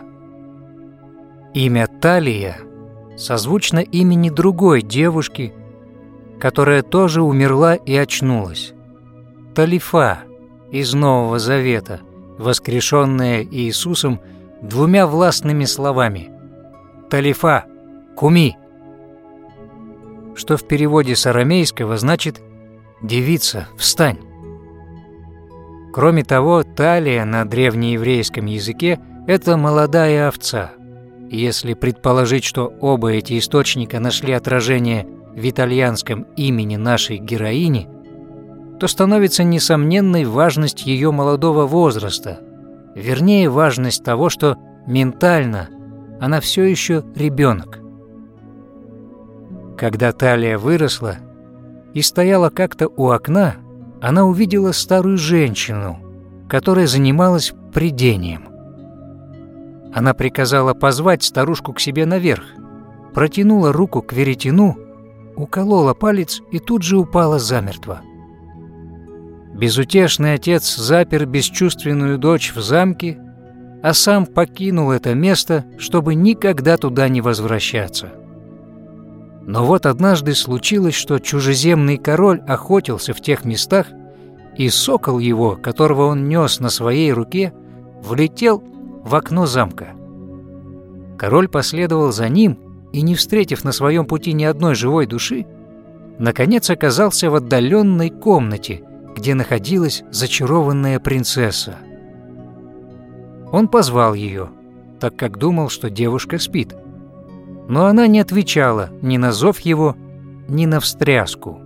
[SPEAKER 1] Имя Талия созвучно имени другой девушки, которая тоже умерла и очнулась. Талифа из Нового Завета, воскрешенная Иисусом двумя властными словами Талифа, Куми, что в переводе с арамейского значит «девица, встань». Кроме того, талия на древнееврейском языке – это молодая овца. если предположить, что оба эти источника нашли отражение в итальянском имени нашей героини, то становится несомненной важность ее молодого возраста, вернее, важность того, что ментально – она все еще ребенок. Когда талия выросла и стояла как-то у окна, она увидела старую женщину, которая занималась придением. Она приказала позвать старушку к себе наверх, протянула руку к веретену, уколола палец и тут же упала замертво. Безутешный отец запер бесчувственную дочь в замке а сам покинул это место, чтобы никогда туда не возвращаться. Но вот однажды случилось, что чужеземный король охотился в тех местах, и сокол его, которого он нес на своей руке, влетел в окно замка. Король последовал за ним и, не встретив на своем пути ни одной живой души, наконец оказался в отдаленной комнате, где находилась зачарованная принцесса. Он позвал ее, так как думал, что девушка спит. Но она не отвечала ни на зов его, ни на встряску.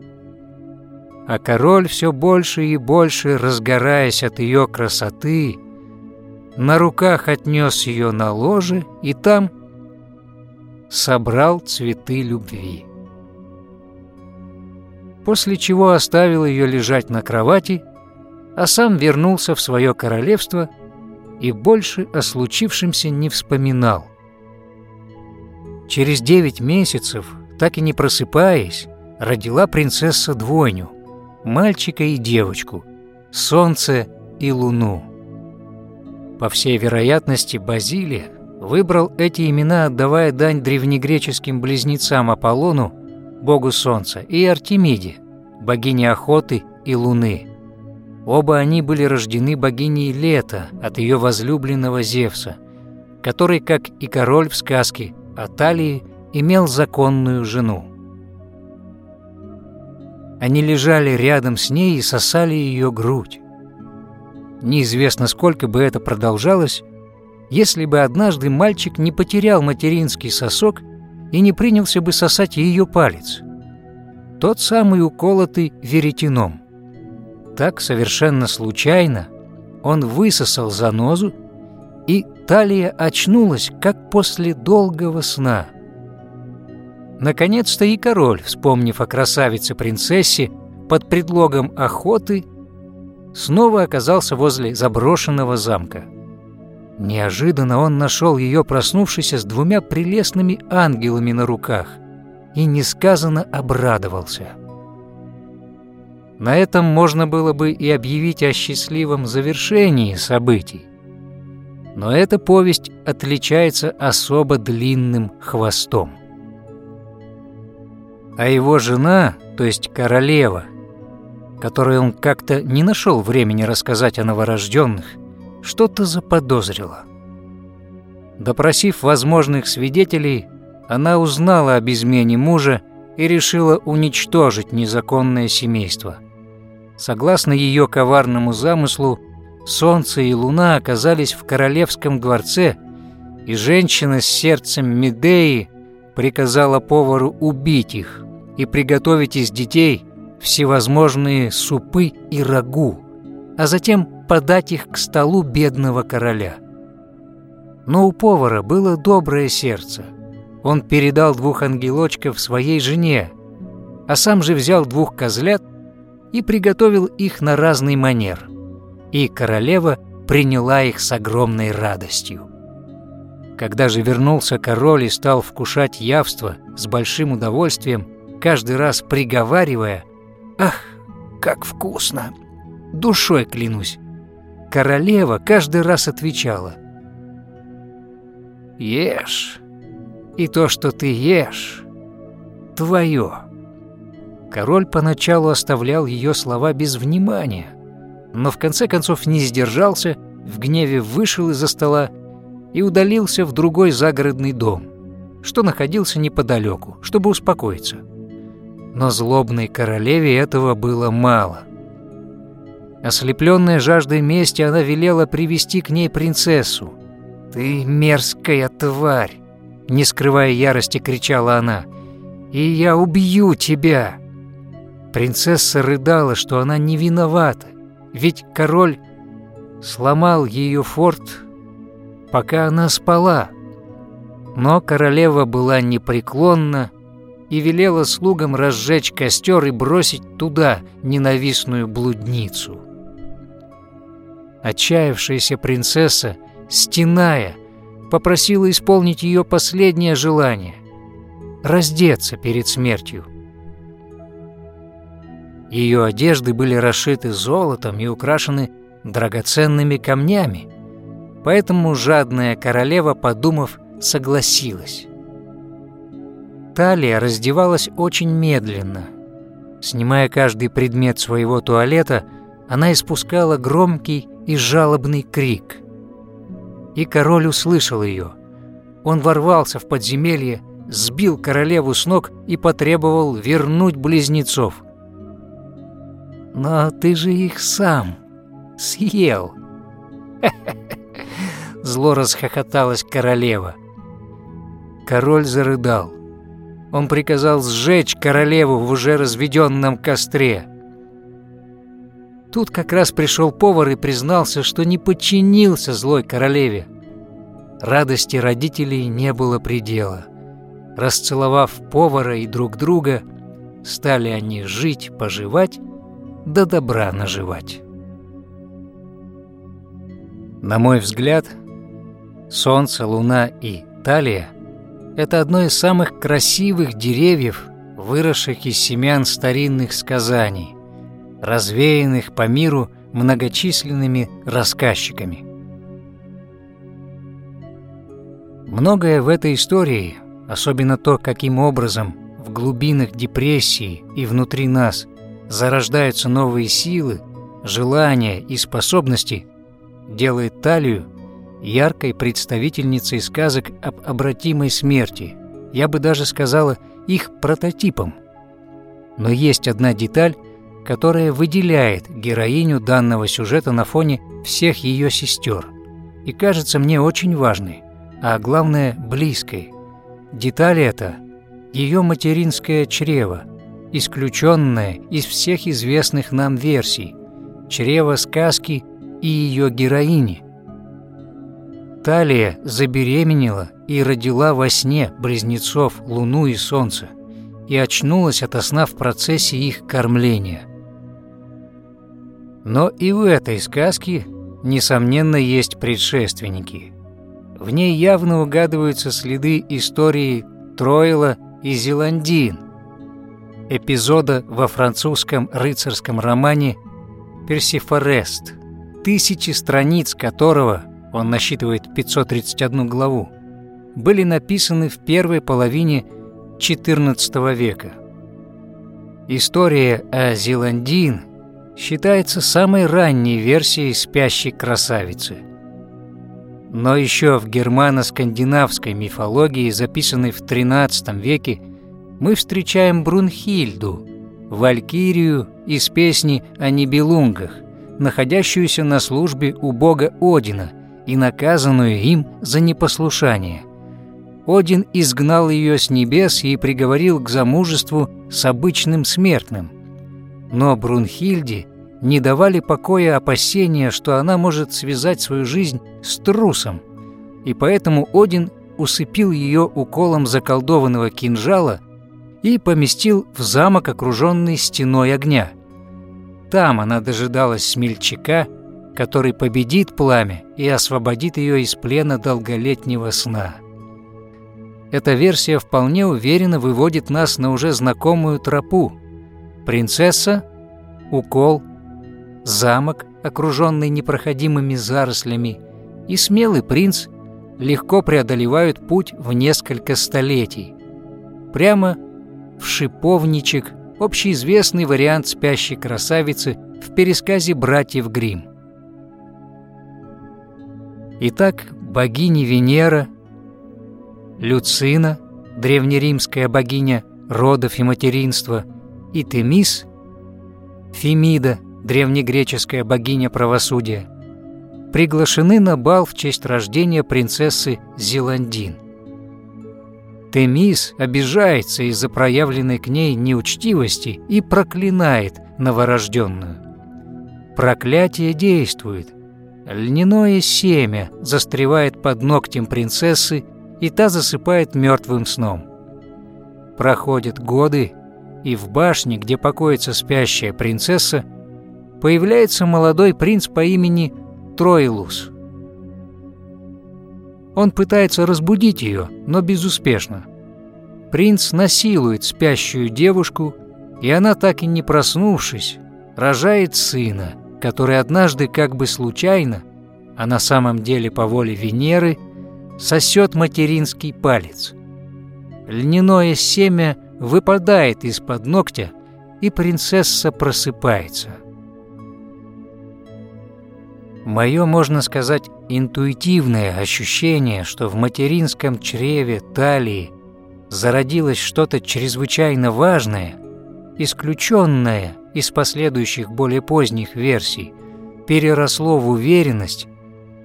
[SPEAKER 1] А король все больше и больше, разгораясь от ее красоты, на руках отнес ее на ложе и там собрал цветы любви. После чего оставил ее лежать на кровати, а сам вернулся в свое королевство – и больше о случившемся не вспоминал. Через девять месяцев, так и не просыпаясь, родила принцесса двойню – мальчика и девочку, солнце и луну. По всей вероятности, Базилия выбрал эти имена, отдавая дань древнегреческим близнецам Аполлону, богу солнца, и Артемиде, богине охоты и луны – Оба они были рождены богиней Лета от ее возлюбленного Зевса, который, как и король в сказке о Талии, имел законную жену. Они лежали рядом с ней и сосали ее грудь. Неизвестно, сколько бы это продолжалось, если бы однажды мальчик не потерял материнский сосок и не принялся бы сосать ее палец. Тот самый уколотый веретеном – так совершенно случайно он высосал занозу, и талия очнулась, как после долгого сна. Наконец-то и король, вспомнив о красавице-принцессе, под предлогом охоты снова оказался возле заброшенного замка. Неожиданно он нашел ее проснувшейся с двумя прелестными ангелами на руках и несказанно обрадовался. На этом можно было бы и объявить о счастливом завершении событий. Но эта повесть отличается особо длинным хвостом. А его жена, то есть королева, которой он как-то не нашел времени рассказать о новорожденных, что-то заподозрила. Допросив возможных свидетелей, она узнала об измене мужа и решила уничтожить незаконное семейство – Согласно ее коварному замыслу, Солнце и Луна оказались в королевском дворце, и женщина с сердцем Медеи приказала повару убить их и приготовить из детей всевозможные супы и рагу, а затем подать их к столу бедного короля. Но у повара было доброе сердце. Он передал двух ангелочков своей жене, а сам же взял двух козлят – и приготовил их на разный манер. И королева приняла их с огромной радостью. Когда же вернулся король и стал вкушать явство с большим удовольствием, каждый раз приговаривая «Ах, как вкусно! Душой клянусь!» Королева каждый раз отвечала «Ешь, и то, что ты ешь, твое». Король поначалу оставлял ее слова без внимания, но в конце концов не сдержался, в гневе вышел из-за стола и удалился в другой загородный дом, что находился неподалеку, чтобы успокоиться. Но злобной королеве этого было мало. Ослепленная жаждой мести, она велела привести к ней принцессу. «Ты мерзкая тварь!» — не скрывая ярости, кричала она. «И я убью тебя!» Принцесса рыдала, что она не виновата, ведь король сломал ее форт, пока она спала. Но королева была непреклонна и велела слугам разжечь костер и бросить туда ненавистную блудницу. Отчаявшаяся принцесса, стеная, попросила исполнить ее последнее желание — раздеться перед смертью — ее одежды были расшиты золотом и украшены драгоценными камнями, поэтому жадная королева, подумав, согласилась. Талия раздевалась очень медленно. Снимая каждый предмет своего туалета, она испускала громкий и жалобный крик. И король услышал ее. Он ворвался в подземелье, сбил королеву с ног и потребовал вернуть близнецов – но ты же их сам съел. Зло расхохоталась королева. Король зарыдал. Он приказал сжечь королеву в уже разведенном костре. Тут как раз пришел повар и признался, что не подчинился злой королеве. Радости родителей не было предела. Расцеловав повара и друг друга, стали они жить, поживать до добра наживать. На мой взгляд, Солнце, Луна и Талия – это одно из самых красивых деревьев, выросших из семян старинных сказаний, развеянных по миру многочисленными рассказчиками. Многое в этой истории, особенно то, каким образом в глубинах депрессии и внутри нас зарождаются новые силы, желания и способности, делает талию яркой представительницей сказок об обратимой смерти, я бы даже сказала их прототипом. Но есть одна деталь, которая выделяет героиню данного сюжета на фоне всех ее сестер и кажется мне очень важной, а главное – близкой. Деталь эта – ее материнское чрево – исключенная из всех известных нам версий, чрево сказки и ее героини. Талия забеременела и родила во сне близнецов Луну и Солнце и очнулась от сна в процессе их кормления. Но и у этой сказки, несомненно, есть предшественники. В ней явно угадываются следы истории Тройла и Зеландин, эпизода во французском рыцарском романе «Персифорест», тысячи страниц которого, он насчитывает 531 главу, были написаны в первой половине XIV века. История о Зеландин считается самой ранней версией «Спящей красавицы». Но еще в германо-скандинавской мифологии, записанной в XIII веке, мы встречаем Брунхильду, валькирию из песни о Нибелунгах, находящуюся на службе у бога Одина и наказанную им за непослушание. Один изгнал ее с небес и приговорил к замужеству с обычным смертным. Но Брунхильде не давали покоя опасения, что она может связать свою жизнь с трусом, и поэтому Один усыпил ее уколом заколдованного кинжала и поместил в замок, окруженный стеной огня. Там она дожидалась смельчака, который победит пламя и освободит ее из плена долголетнего сна. Эта версия вполне уверенно выводит нас на уже знакомую тропу. Принцесса, укол, замок, окруженный непроходимыми зарослями, и смелый принц легко преодолевают путь в несколько столетий. Прямо в «Шиповничек» — общеизвестный вариант «Спящей красавицы» в пересказе «Братьев Грим. Итак, богини Венера, Люцина, древнеримская богиня родов и материнства, и Темис, Фемида, древнегреческая богиня правосудия, приглашены на бал в честь рождения принцессы Зеландин – Темис обижается из-за проявленной к ней неучтивости и проклинает новорожденную. Проклятие действует. Льняное семя застревает под ногтем принцессы, и та засыпает мертвым сном. Проходят годы, и в башне, где покоится спящая принцесса, появляется молодой принц по имени Троилус – он пытается разбудить ее, но безуспешно. Принц насилует спящую девушку, и она, так и не проснувшись, рожает сына, который однажды как бы случайно, а на самом деле по воле Венеры, сосет материнский палец. Льняное семя выпадает из-под ногтя, и принцесса просыпается – Мое, можно сказать, интуитивное ощущение, что в материнском чреве талии зародилось что-то чрезвычайно важное, исключенное из последующих более поздних версий, переросло в уверенность,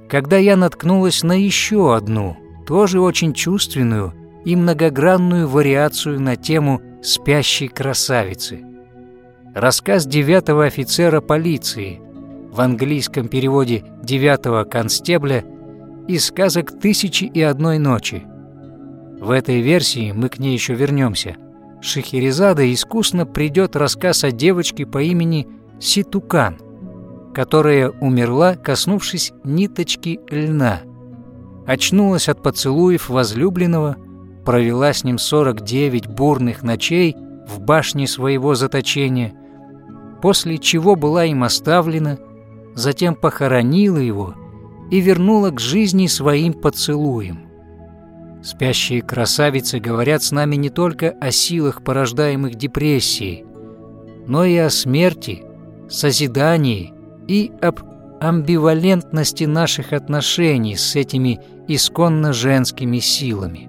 [SPEAKER 1] когда я наткнулась на еще одну, тоже очень чувственную и многогранную вариацию на тему «Спящей красавицы». Рассказ девятого офицера полиции – в английском переводе «Девятого констебля» из сказок «Тысячи и одной ночи». В этой версии мы к ней еще вернемся. Шахерезада искусно придет рассказ о девочке по имени Ситукан, которая умерла, коснувшись ниточки льна. Очнулась от поцелуев возлюбленного, провела с ним 49 бурных ночей в башне своего заточения, после чего была им оставлена – затем похоронила его и вернула к жизни своим поцелуем. Спящие красавицы говорят с нами не только о силах, порождаемых депрессией, но и о смерти, созидании и об амбивалентности наших отношений с этими исконно женскими силами.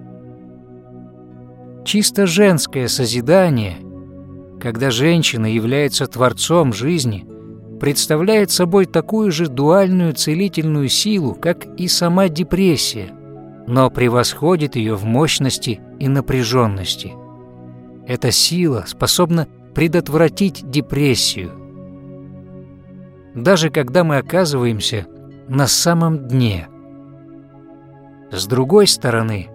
[SPEAKER 1] Чисто женское созидание, когда женщина является творцом жизни – представляет собой такую же дуальную целительную силу, как и сама депрессия, но превосходит ее в мощности и напряженности. Эта сила способна предотвратить депрессию. Даже когда мы оказываемся на самом дне. С другой стороны,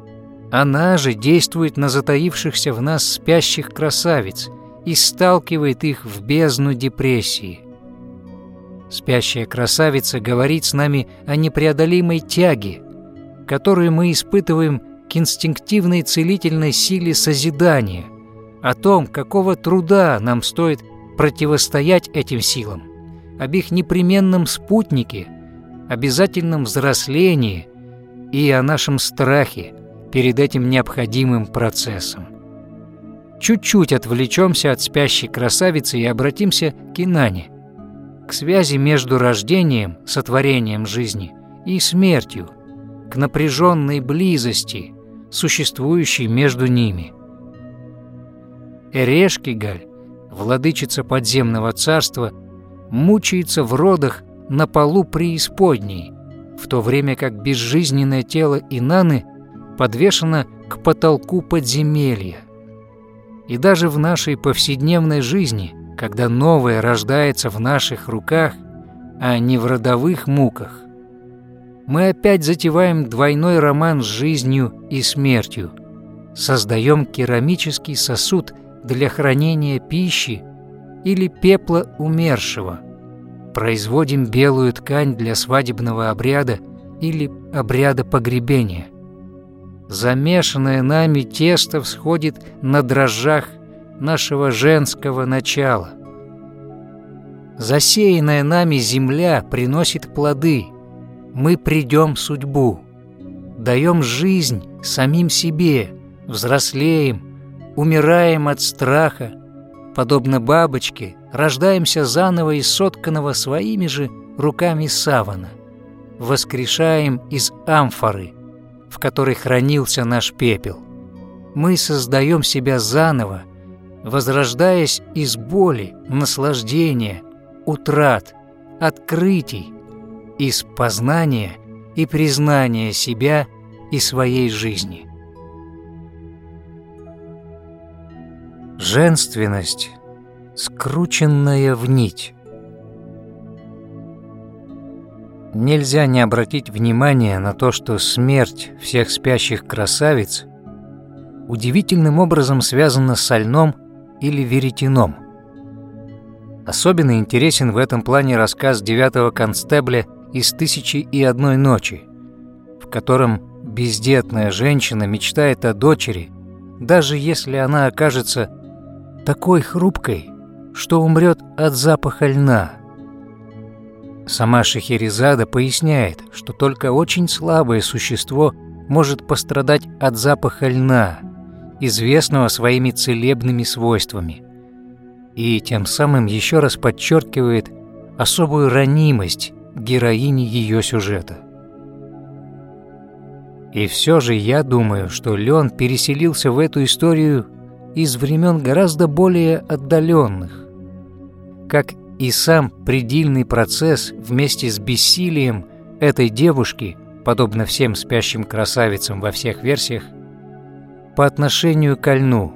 [SPEAKER 1] она же действует на затаившихся в нас спящих красавиц и сталкивает их в бездну депрессии спящая красавица говорит с нами о непреодолимой тяге, которую мы испытываем к инстинктивной целительной силе созидания, о том, какого труда нам стоит противостоять этим силам, об их непременном спутнике, обязательном взрослении и о нашем страхе перед этим необходимым процессом. Чуть-чуть отвлечемся от спящей красавицы и обратимся к Инане – к связи между рождением, сотворением жизни, и смертью, к напряженной близости, существующей между ними. Эрешкигаль, владычица подземного царства, мучается в родах на полу преисподней, в то время как безжизненное тело Инаны подвешено к потолку подземелья. И даже в нашей повседневной жизни – когда новое рождается в наших руках, а не в родовых муках, мы опять затеваем двойной роман с жизнью и смертью, создаем керамический сосуд для хранения пищи или пепла умершего, производим белую ткань для свадебного обряда или обряда погребения. Замешанное нами тесто всходит на дрожжах нашего женского начала. Засеянная нами земля приносит плоды. Мы придем судьбу. Даем жизнь самим себе, взрослеем, умираем от страха. Подобно бабочке, рождаемся заново из сотканного своими же руками савана. Воскрешаем из амфоры, в которой хранился наш пепел. Мы создаем себя заново, возрождаясь из боли, наслаждения, утрат, открытий, из познания и признания себя и своей жизни. Женственность, скрученная в нить. Нельзя не обратить внимание на то, что смерть всех спящих красавиц удивительным образом связана с льном или веретеном. Особенно интересен в этом плане рассказ девятого констебля из «Тысячи и одной ночи», в котором бездетная женщина мечтает о дочери, даже если она окажется такой хрупкой, что умрет от запаха льна. Сама Шехерезада поясняет, что только очень слабое существо может пострадать от запаха льна – известного своими целебными свойствами, и тем самым еще раз подчеркивает особую ранимость героини ее сюжета. И все же я думаю, что Лен переселился в эту историю из времен гораздо более отдаленных, как и сам предельный процесс вместе с бессилием этой девушки, подобно всем спящим красавицам во всех версиях, по отношению к льну,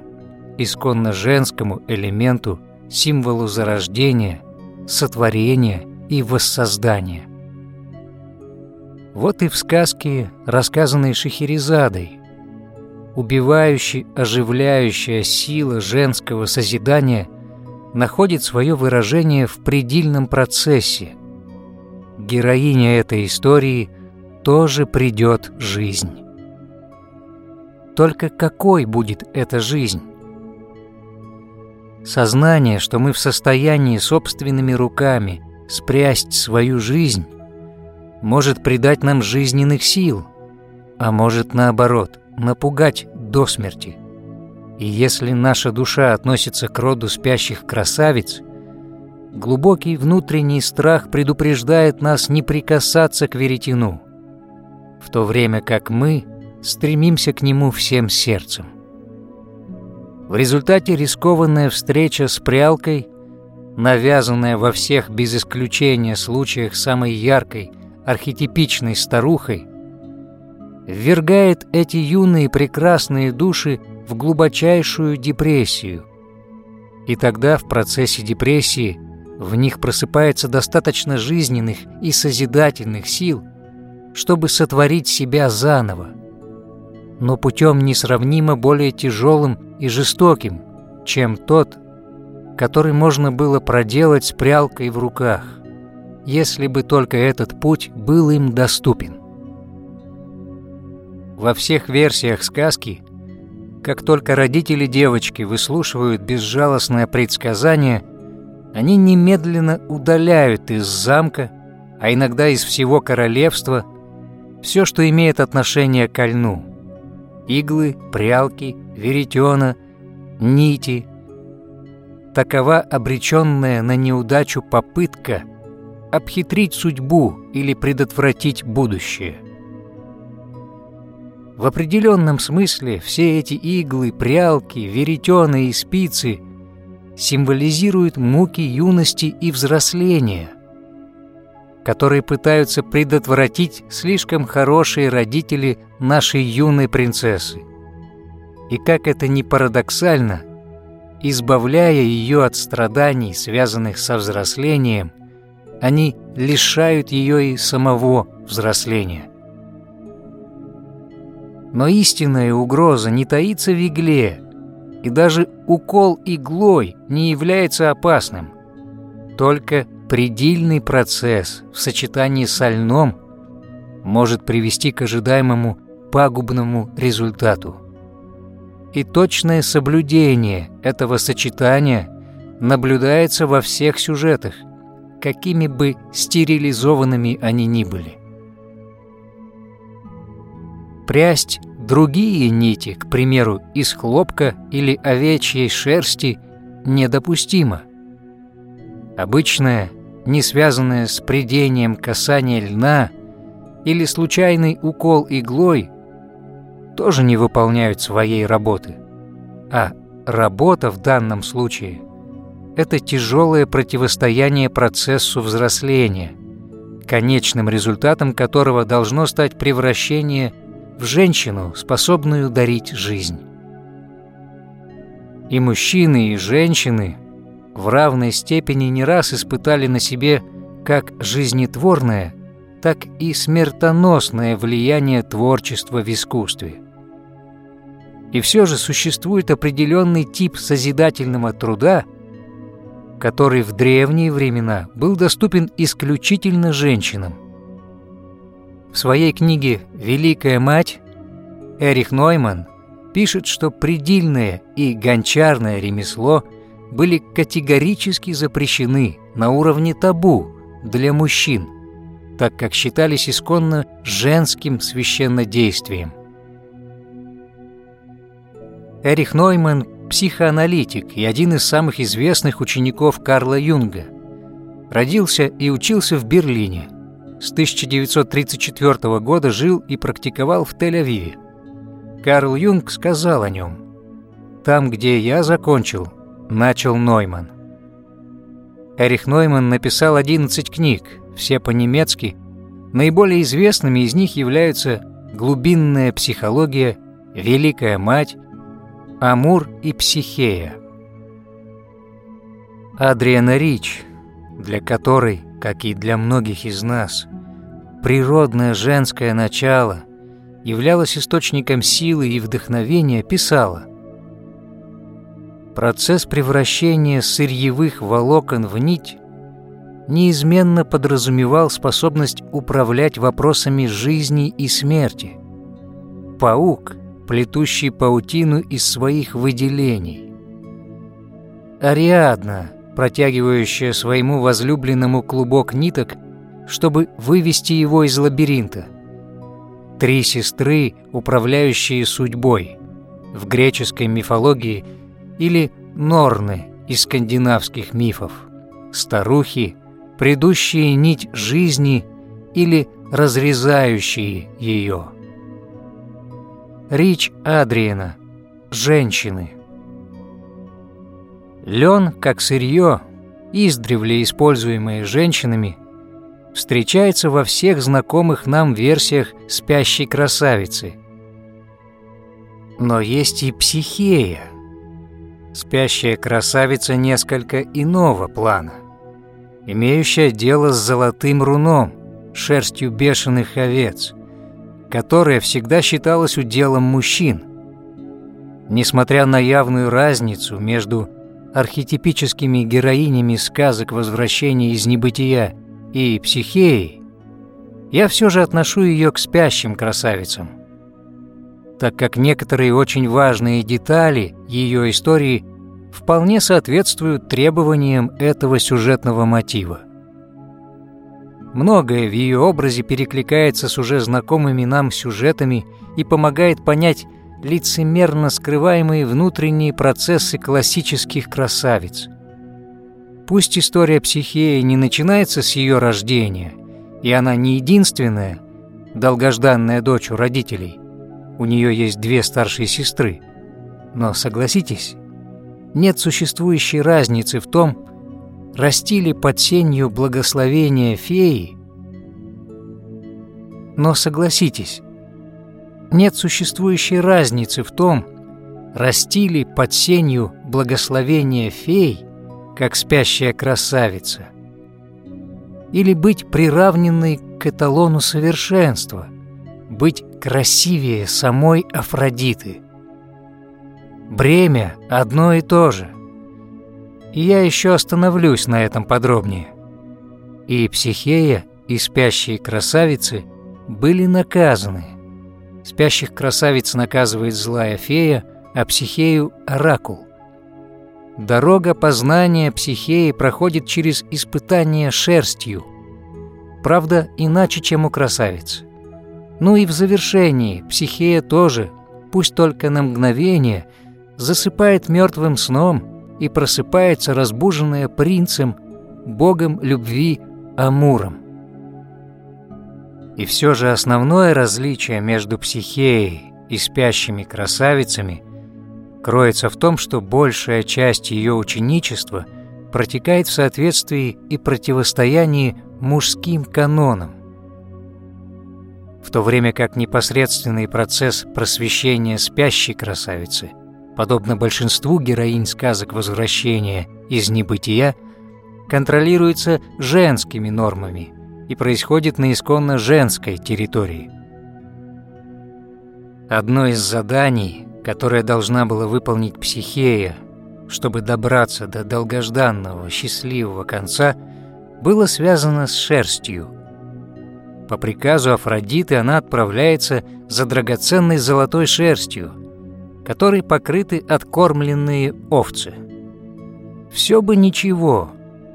[SPEAKER 1] исконно женскому элементу, символу зарождения, сотворения и воссоздания. Вот и в сказке, рассказанной Шахерезадой, убивающая, оживляющая сила женского созидания находит свое выражение в предельном процессе. Героиня этой истории тоже придет жизнь. Только какой будет эта жизнь? Сознание, что мы в состоянии собственными руками спрясть свою жизнь, может придать нам жизненных сил, а может наоборот напугать до смерти. И если наша душа относится к роду спящих красавиц, глубокий внутренний страх предупреждает нас не прикасаться к веретену, в то время как мы – стремимся к нему всем сердцем. В результате рискованная встреча с прялкой, навязанная во всех без исключения случаях самой яркой, архетипичной старухой, ввергает эти юные прекрасные души в глубочайшую депрессию. И тогда в процессе депрессии в них просыпается достаточно жизненных и созидательных сил, чтобы сотворить себя заново – но путем несравнимо более тяжелым и жестоким, чем тот, который можно было проделать с прялкой в руках, если бы только этот путь был им доступен. Во всех версиях сказки, как только родители девочки выслушивают безжалостное предсказание, они немедленно удаляют из замка, а иногда из всего королевства, все, что имеет отношение к льну – иглы, прялки, веретена, нити. Такова обреченная на неудачу попытка обхитрить судьбу или предотвратить будущее. В определенном смысле все эти иглы, прялки, веретена и спицы символизируют муки юности и взросления, которые пытаются предотвратить слишком хорошие родители нашей юной принцессы. И как это ни парадоксально, избавляя ее от страданий, связанных со взрослением, они лишают ее и самого взросления. Но истинная угроза не таится в игле, и даже укол иглой не является опасным, только Предельный процесс в сочетании со льном может привести к ожидаемому пагубному результату. И точное соблюдение этого сочетания наблюдается во всех сюжетах, какими бы стерилизованными они ни были. Прясть другие нити, к примеру, из хлопка или овечьей шерсти, недопустимо – Обычное, не связанное с придением касания льна или случайный укол иглой, тоже не выполняют своей работы. А работа в данном случае – это тяжелое противостояние процессу взросления, конечным результатом которого должно стать превращение в женщину, способную дарить жизнь. И мужчины, и женщины – в равной степени не раз испытали на себе как жизнетворное, так и смертоносное влияние творчества в искусстве. И все же существует определенный тип созидательного труда, который в древние времена был доступен исключительно женщинам. В своей книге «Великая мать» Эрих Нойман пишет, что предельное и гончарное ремесло были категорически запрещены на уровне табу для мужчин, так как считались исконно женским священнодействием. Эрих Нойман – психоаналитик и один из самых известных учеников Карла Юнга. Родился и учился в Берлине. С 1934 года жил и практиковал в Тель-Авиве. Карл Юнг сказал о нем – там, где я закончил, Начал Нойман. Эрих Нойман написал 11 книг, все по-немецки. Наиболее известными из них являются «Глубинная психология», «Великая мать», «Амур» и «Психея». Адриана Рич, для которой, как и для многих из нас, природное женское начало являлось источником силы и вдохновения, писала – Процесс превращения сырьевых волокон в нить неизменно подразумевал способность управлять вопросами жизни и смерти. Паук, плетущий паутину из своих выделений. Ариадна, протягивающая своему возлюбленному клубок ниток, чтобы вывести его из лабиринта. Три сестры, управляющие судьбой. В греческой мифологии – или норны из скандинавских мифов, старухи, предыдущие нить жизни или разрезающие ее. Рич Адриена «Женщины» Лен, как сырье, издревле используемое женщинами, встречается во всех знакомых нам версиях «Спящей красавицы». Но есть и психея – спящая красавица несколько иного плана, имеющая дело с золотым руном, шерстью бешеных овец, которая всегда считалась уделом мужчин. Несмотря на явную разницу между архетипическими героинями сказок возвращения из небытия» и «Психеей», я все же отношу ее к спящим красавицам – так как некоторые очень важные детали ее истории вполне соответствуют требованиям этого сюжетного мотива. Многое в ее образе перекликается с уже знакомыми нам сюжетами и помогает понять лицемерно скрываемые внутренние процессы классических красавиц. Пусть история психеи не начинается с ее рождения, и она не единственная, долгожданная дочь у родителей, у нее есть две старшие сестры. Но согласитесь, нет существующей разницы в том, растили под сенью благословения феи. Но согласитесь, нет существующей разницы в том, растили под сенью благословения фей, как спящая красавица, или быть приравненной к эталону совершенства, быть красивее самой Афродиты. Бремя одно и то же. И я еще остановлюсь на этом подробнее. И Психея, и спящие красавицы были наказаны. Спящих красавиц наказывает злая фея, а Психею – оракул. Дорога познания Психеи проходит через испытание шерстью. Правда, иначе, чем у красавицы. Ну и в завершении психея тоже, пусть только на мгновение, засыпает мертвым сном и просыпается разбуженная принцем, богом любви Амуром. И все же основное различие между психеей и спящими красавицами кроется в том, что большая часть ее ученичества протекает в соответствии и противостоянии мужским канонам, в то время как непосредственный процесс просвещения спящей красавицы, подобно большинству героинь сказок возвращения из небытия, контролируется женскими нормами и происходит на исконно женской территории. Одно из заданий, которое должна была выполнить Психея, чтобы добраться до долгожданного счастливого конца, было связано с шерстью – по приказу Афродиты она отправляется за драгоценной золотой шерстью, которой покрыты откормленные овцы. Все бы ничего,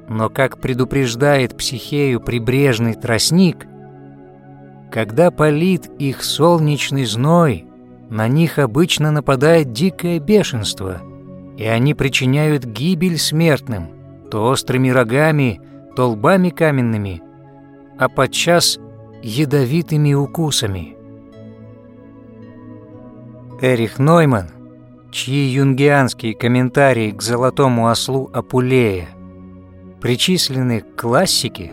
[SPEAKER 1] но, как предупреждает психею прибрежный тростник, когда палит их солнечный зной, на них обычно нападает дикое бешенство, и они причиняют гибель смертным, то острыми рогами, то лбами каменными, а подчас ядовитыми укусами. Эрих Нойман, чьи юнгианские комментарии к «Золотому ослу» Апулея причислены к классике,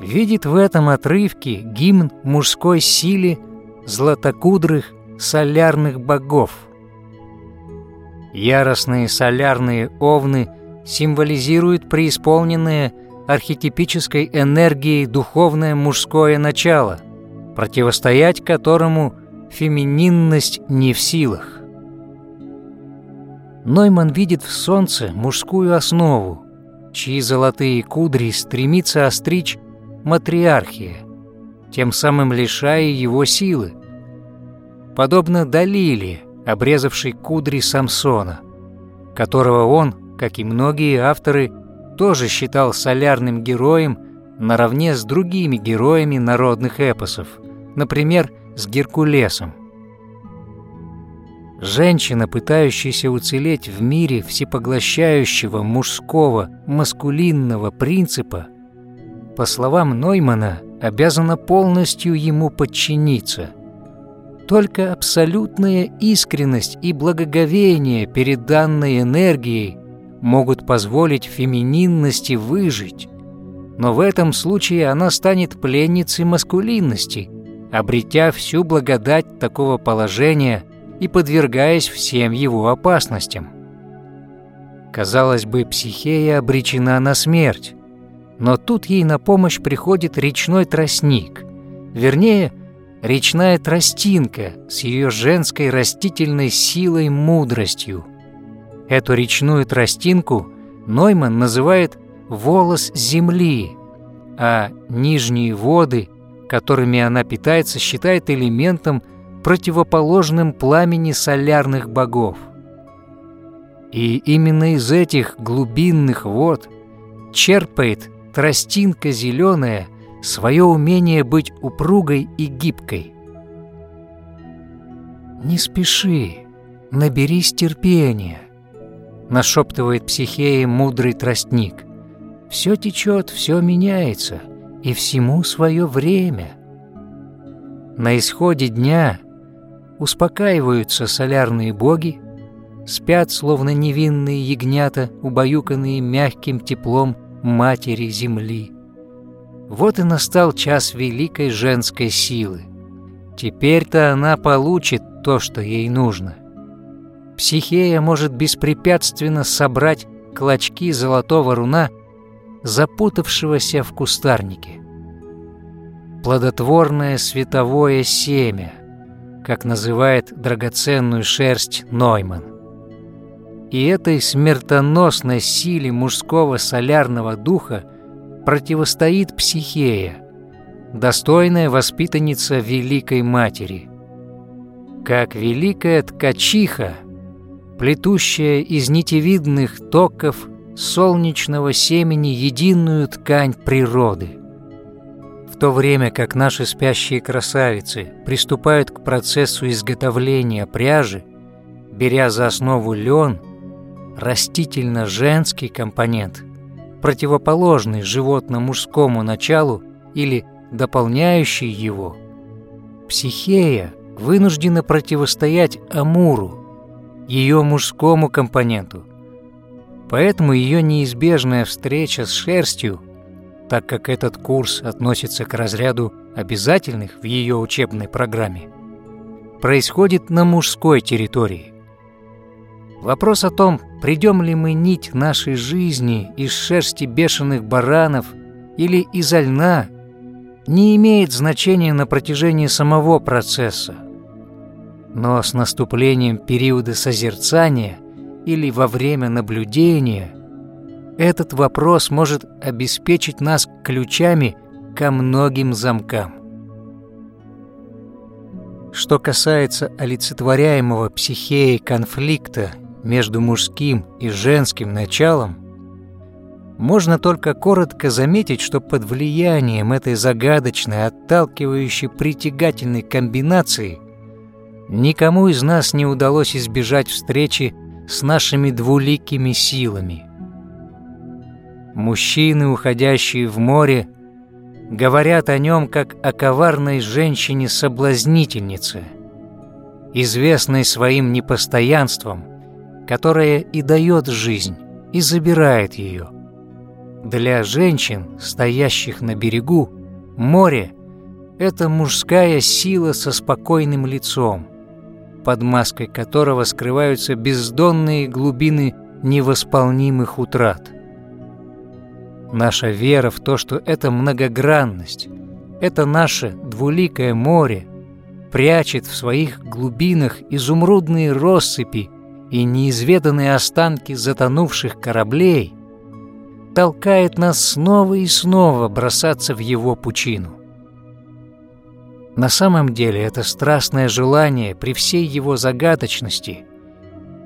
[SPEAKER 1] видит в этом отрывке гимн мужской силе златокудрых солярных богов. Яростные солярные овны символизируют преисполненное архетипической энергией духовное мужское начало, противостоять которому фемининность не в силах. Нойман видит в солнце мужскую основу, чьи золотые кудри стремится остричь матриархия, тем самым лишая его силы, подобно Далиле, обрезавшей кудри Самсона, которого он, как и многие авторы, тоже считал солярным героем наравне с другими героями народных эпосов, например, с Геркулесом. Женщина, пытающаяся уцелеть в мире всепоглощающего мужского, маскулинного принципа, по словам Ноймана, обязана полностью ему подчиниться. Только абсолютная искренность и благоговение перед данной энергией могут позволить фемининности выжить, но в этом случае она станет пленницей маскулинности, обретя всю благодать такого положения и подвергаясь всем его опасностям. Казалось бы, психея обречена на смерть, но тут ей на помощь приходит речной тростник, вернее, речная тростинка с ее женской растительной силой мудростью – Эту речную тростинку Нойман называет «волос земли», а нижние воды, которыми она питается, считает элементом, противоположным пламени солярных богов. И именно из этих глубинных вод черпает тростинка зеленая свое умение быть упругой и гибкой. «Не спеши, наберись терпения», нашептывает психеи мудрый тростник. «Все течет, все меняется, и всему свое время». На исходе дня успокаиваются солярные боги, спят, словно невинные ягнята, убаюканные мягким теплом матери земли. Вот и настал час великой женской силы. Теперь-то она получит то, что ей нужно. Психея может беспрепятственно собрать клочки золотого руна, запутавшегося в кустарнике. Плодотворное световое семя, как называет драгоценную шерсть Нойман. И этой смертоносной силе мужского солярного духа противостоит Психея, достойная воспитанница Великой Матери. Как великая ткачиха – плетущая из нитевидных токов солнечного семени единую ткань природы. В то время как наши спящие красавицы приступают к процессу изготовления пряжи, беря за основу лен, растительно-женский компонент, противоположный животно-мужскому началу или дополняющий его, психея вынуждена противостоять Амуру – ее мужскому компоненту. Поэтому ее неизбежная встреча с шерстью, так как этот курс относится к разряду обязательных в ее учебной программе, происходит на мужской территории. Вопрос о том, придем ли мы нить нашей жизни из шерсти бешеных баранов или из льна, не имеет значения на протяжении самого процесса – но с наступлением периода созерцания или во время наблюдения этот вопрос может обеспечить нас ключами ко многим замкам. Что касается олицетворяемого психеи конфликта между мужским и женским началом, можно только коротко заметить, что под влиянием этой загадочной, отталкивающей притягательной комбинации Никому из нас не удалось избежать встречи с нашими двуликими силами. Мужчины, уходящие в море, говорят о нем как о коварной женщине-соблазнительнице, известной своим непостоянством, которое и дает жизнь, и забирает ее. Для женщин, стоящих на берегу, море – это мужская сила со спокойным лицом, под маской которого скрываются бездонные глубины невосполнимых утрат. Наша вера в то, что эта многогранность, это наше двуликое море, прячет в своих глубинах изумрудные россыпи и неизведанные останки затонувших кораблей, толкает нас снова и снова бросаться в его пучину. На самом деле это страстное желание при всей его загадочности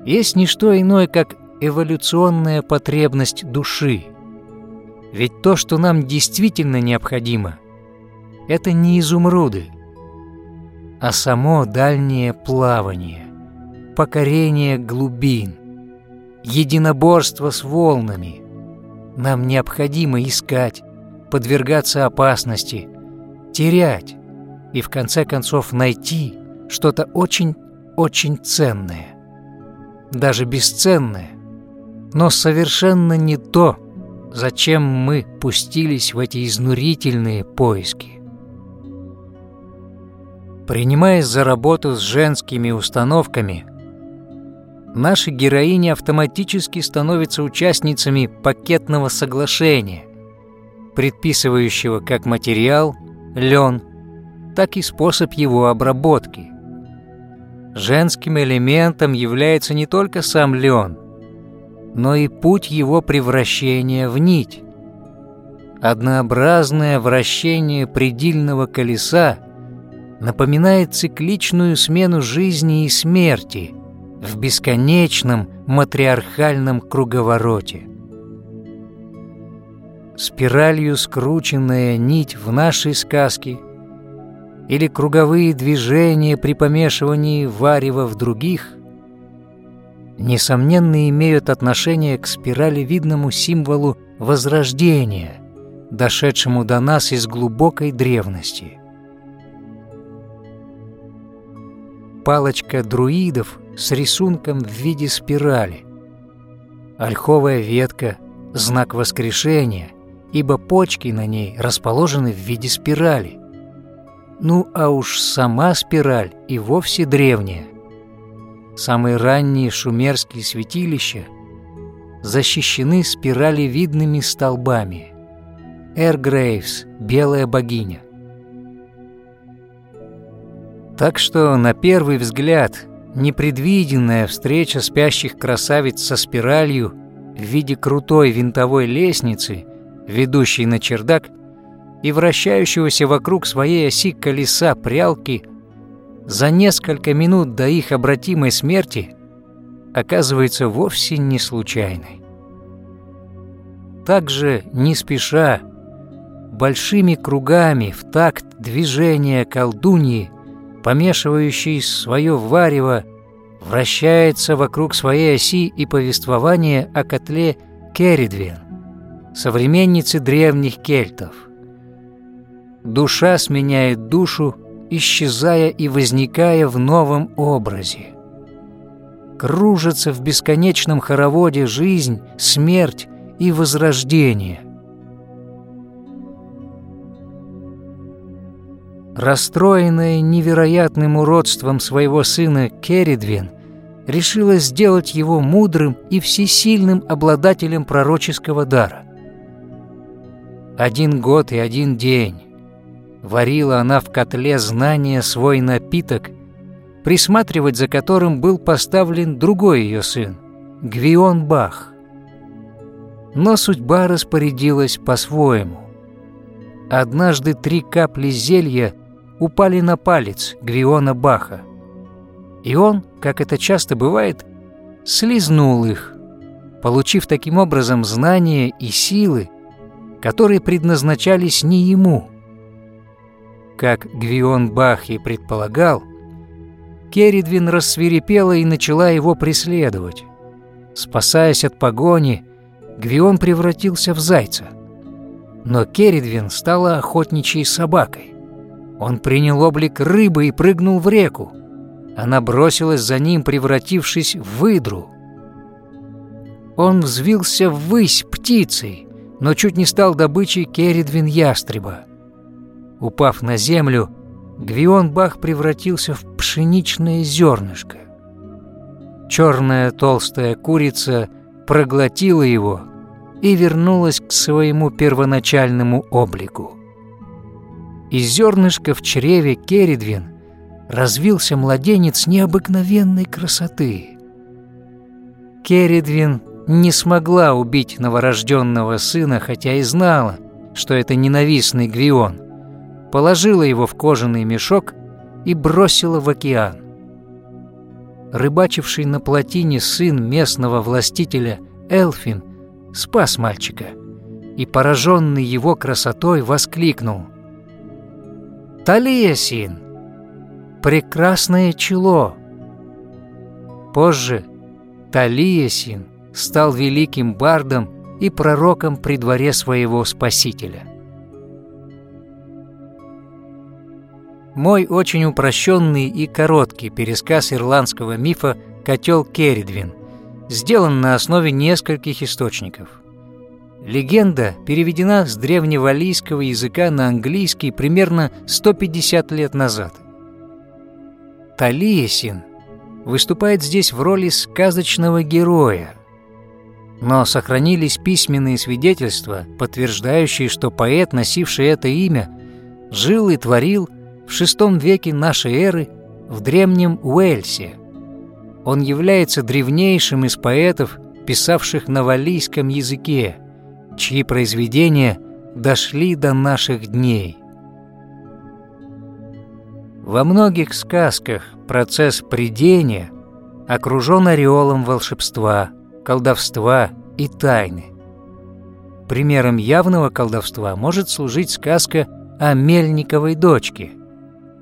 [SPEAKER 1] есть не что иное, как эволюционная потребность души. Ведь то, что нам действительно необходимо, это не изумруды, а само дальнее плавание, покорение глубин, единоборство с волнами. Нам необходимо искать, подвергаться опасности, терять и в конце концов найти что-то очень-очень ценное. Даже бесценное, но совершенно не то, зачем мы пустились в эти изнурительные поиски. Принимаясь за работу с женскими установками, наши героини автоматически становятся участницами пакетного соглашения, предписывающего как материал, лен – так и способ его обработки. Женским элементом является не только сам лен, но и путь его превращения в нить. Однообразное вращение предельного колеса напоминает цикличную смену жизни и смерти в бесконечном матриархальном круговороте. Спиралью скрученная нить в нашей сказке или круговые движения при помешивании варева в других, несомненно имеют отношение к спиралевидному символу возрождения, дошедшему до нас из глубокой древности. Палочка друидов с рисунком в виде спирали, ольховая ветка – знак воскрешения, ибо почки на ней расположены в виде спирали – ну а уж сама спираль и вовсе древняя. Самые ранние шумерские святилища защищены спиралевидными столбами. Эр Грейвс, белая богиня. Так что, на первый взгляд, непредвиденная встреча спящих красавиц со спиралью в виде крутой винтовой лестницы, ведущей на чердак, и вращающегося вокруг своей оси колеса прялки, за несколько минут до их обратимой смерти оказывается вовсе не случайной. Также не спеша, большими кругами в такт движения колдуньи, помешивающей свое варево, вращается вокруг своей оси и повествование о котле Керидвен, современнице древних кельтов душа сменяет душу, исчезая и возникая в новом образе. Кружится в бесконечном хороводе жизнь, смерть и возрождение. Расстроенная невероятным уродством своего сына Керридвин решила сделать его мудрым и всесильным обладателем пророческого дара. Один год и один день Варила она в котле знания свой напиток, присматривать за которым был поставлен другой ее сын, Гвион Бах. Но судьба распорядилась по-своему. Однажды три капли зелья упали на палец Гвиона Баха, и он, как это часто бывает, слезнул их, получив таким образом знания и силы, которые предназначались не ему – как Гвион Бах и предполагал, Кередвин рассверепела и начала его преследовать. Спасаясь от погони, Гвион превратился в зайца. Но Кередвин стала охотничьей собакой. Он принял облик рыбы и прыгнул в реку. Она бросилась за ним, превратившись в выдру. Он взвился ввысь птицей, но чуть не стал добычей Кередвин ястреба. Упав на землю, Гвион Бах превратился в пшеничное зернышко. Черная толстая курица проглотила его и вернулась к своему первоначальному облику. Из зернышка в чреве Кередвин развился младенец необыкновенной красоты. Кередвин не смогла убить новорожденного сына, хотя и знала, что это ненавистный Гвион – положила его в кожаный мешок и бросила в океан. Рыбачивший на плотине сын местного властителя Элфин спас мальчика и, пораженный его красотой, воскликнул. «Талия, син! Прекрасное чело!» Позже Талиесин стал великим бардом и пророком при дворе своего спасителя – мой очень упрощенный и короткий пересказ ирландского мифа «Котел Керидвин» сделан на основе нескольких источников. Легенда переведена с древневалийского языка на английский примерно 150 лет назад. Талиесин выступает здесь в роли сказочного героя, но сохранились письменные свидетельства, подтверждающие, что поэт, носивший это имя, жил и творил в VI веке нашей эры в древнем Уэльсе. Он является древнейшим из поэтов, писавших на валийском языке, чьи произведения дошли до наших дней. Во многих сказках процесс придения окружен ореолом волшебства, колдовства и тайны. Примером явного колдовства может служить сказка о Мельниковой дочке,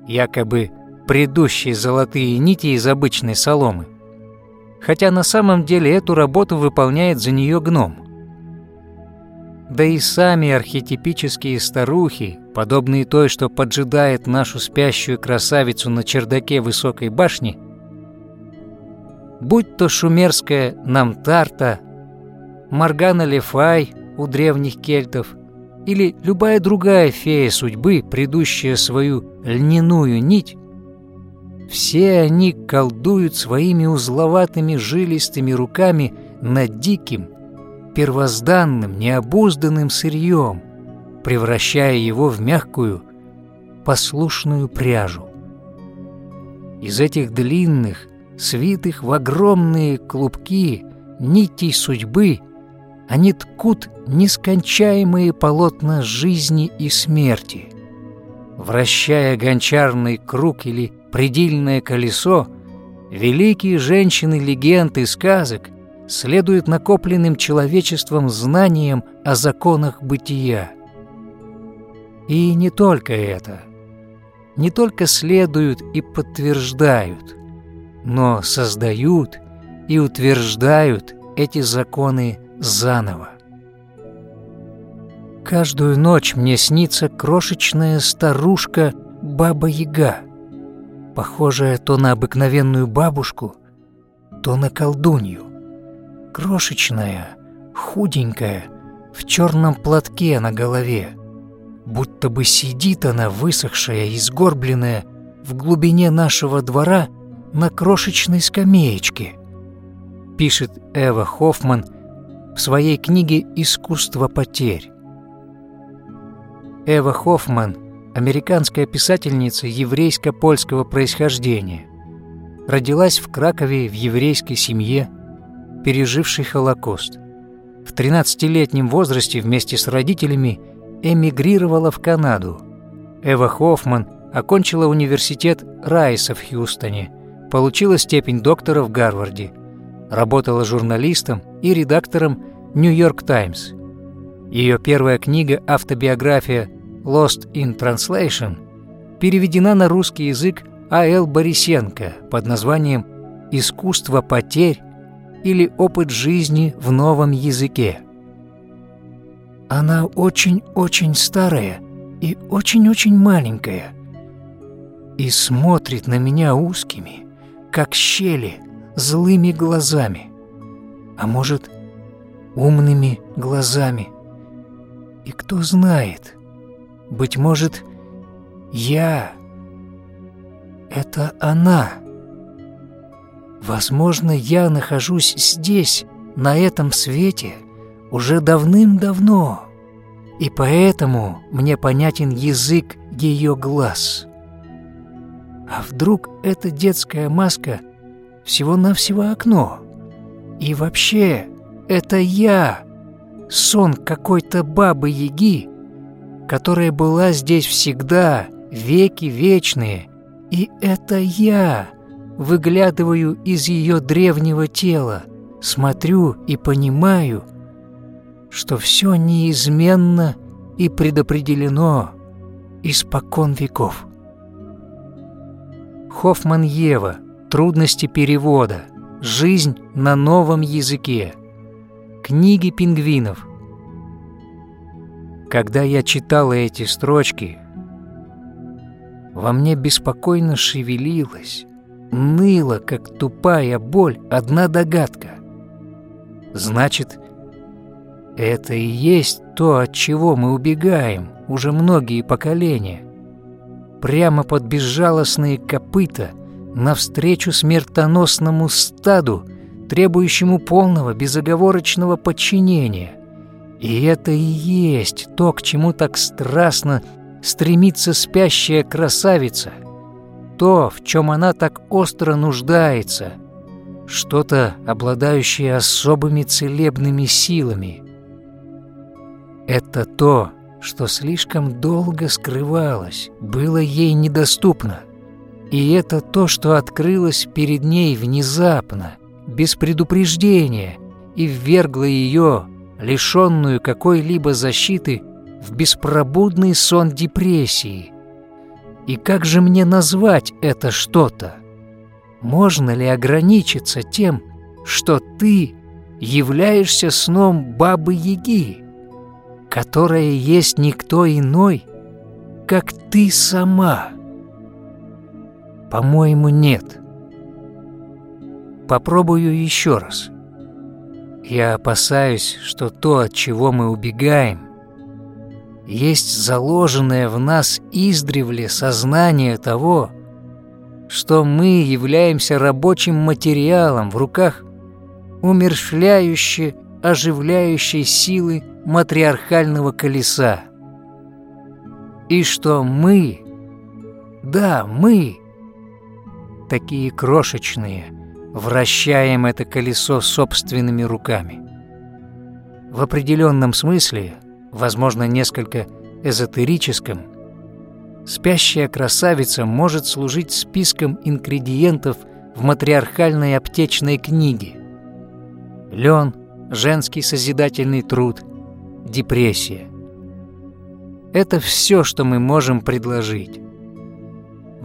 [SPEAKER 1] якобы предыдущие золотые нити из обычной соломы. Хотя на самом деле эту работу выполняет за нее гном. Да и сами архетипические старухи, подобные той, что поджидает нашу спящую красавицу на чердаке высокой башни, будь то шумерская Намтарта, Маргана Лефай у древних кельтов или любая другая фея судьбы, предыдущая свою льняную нить, все они колдуют своими узловатыми жилистыми руками над диким, первозданным, необузданным сырьем, превращая его в мягкую, послушную пряжу. Из этих длинных, свитых в огромные клубки нитей судьбы – они ткут нескончаемые полотна жизни и смерти. Вращая гончарный круг или предельное колесо, великие женщины легенд и сказок следуют накопленным человечеством знаниям о законах бытия. И не только это. Не только следуют и подтверждают, но создают и утверждают эти законы заново. Каждую ночь мне снится крошечная старушка Баба-Яга, похожая то на обыкновенную бабушку, то на колдунью. Крошечная, худенькая, в черном платке на голове. Будто бы сидит она, высохшая и сгорбленная, в глубине нашего двора на крошечной скамеечке. Пишет Эва Хоффман – в своей книге «Искусство потерь». Эва Хоффман – американская писательница еврейско-польского происхождения. Родилась в Кракове в еврейской семье, пережившей Холокост. В 13-летнем возрасте вместе с родителями эмигрировала в Канаду. Эва Хоффман окончила университет Райса в Хьюстоне, получила степень доктора в Гарварде – работала журналистом и редактором «Нью-Йорк Таймс». Ее первая книга «Автобиография Lost in Translation» переведена на русский язык А.Л. Борисенко под названием «Искусство потерь» или «Опыт жизни в новом языке». Она очень-очень старая и очень-очень маленькая и смотрит на меня узкими, как щели – злыми глазами, а может, умными глазами. И кто знает, быть может, я — это она. Возможно, я нахожусь здесь, на этом свете, уже давным-давно, и поэтому мне понятен язык ее глаз. А вдруг эта детская маска — всего-навсего окно. И вообще, это я. Сон какой-то бабы-яги, которая была здесь всегда, веки вечные. И это я выглядываю из ее древнего тела, смотрю и понимаю, что все неизменно и предопределено испокон веков. Хоффман Ева – трудности перевода, жизнь на новом языке, книги пингвинов. Когда я читала эти строчки, во мне беспокойно шевелилась, ныла, как тупая боль, одна догадка. Значит, это и есть то, от чего мы убегаем уже многие поколения. Прямо под безжалостные копыта – навстречу смертоносному стаду, требующему полного безоговорочного подчинения. И это и есть то, к чему так страстно стремится спящая красавица, то, в чем она так остро нуждается, что-то, обладающее особыми целебными силами. Это то, что слишком долго скрывалось, было ей недоступно – и это то, что открылось перед ней внезапно, без предупреждения, и ввергло ее, лишенную какой-либо защиты, в беспробудный сон депрессии. И как же мне назвать это что-то? Можно ли ограничиться тем, что ты являешься сном Бабы-Яги, которая есть никто иной, как ты сама?» По-моему, нет. Попробую еще раз. Я опасаюсь, что то, от чего мы убегаем, есть заложенное в нас издревле сознание того, что мы являемся рабочим материалом в руках умершляющей, оживляющей силы матриархального колеса. И что мы, да, мы, такие крошечные, вращаем это колесо собственными руками. В определенном смысле, возможно, несколько эзотерическом, спящая красавица может служить списком ингредиентов в матриархальной аптечной книге. Лен, женский созидательный труд, депрессия. Это все, что мы можем предложить.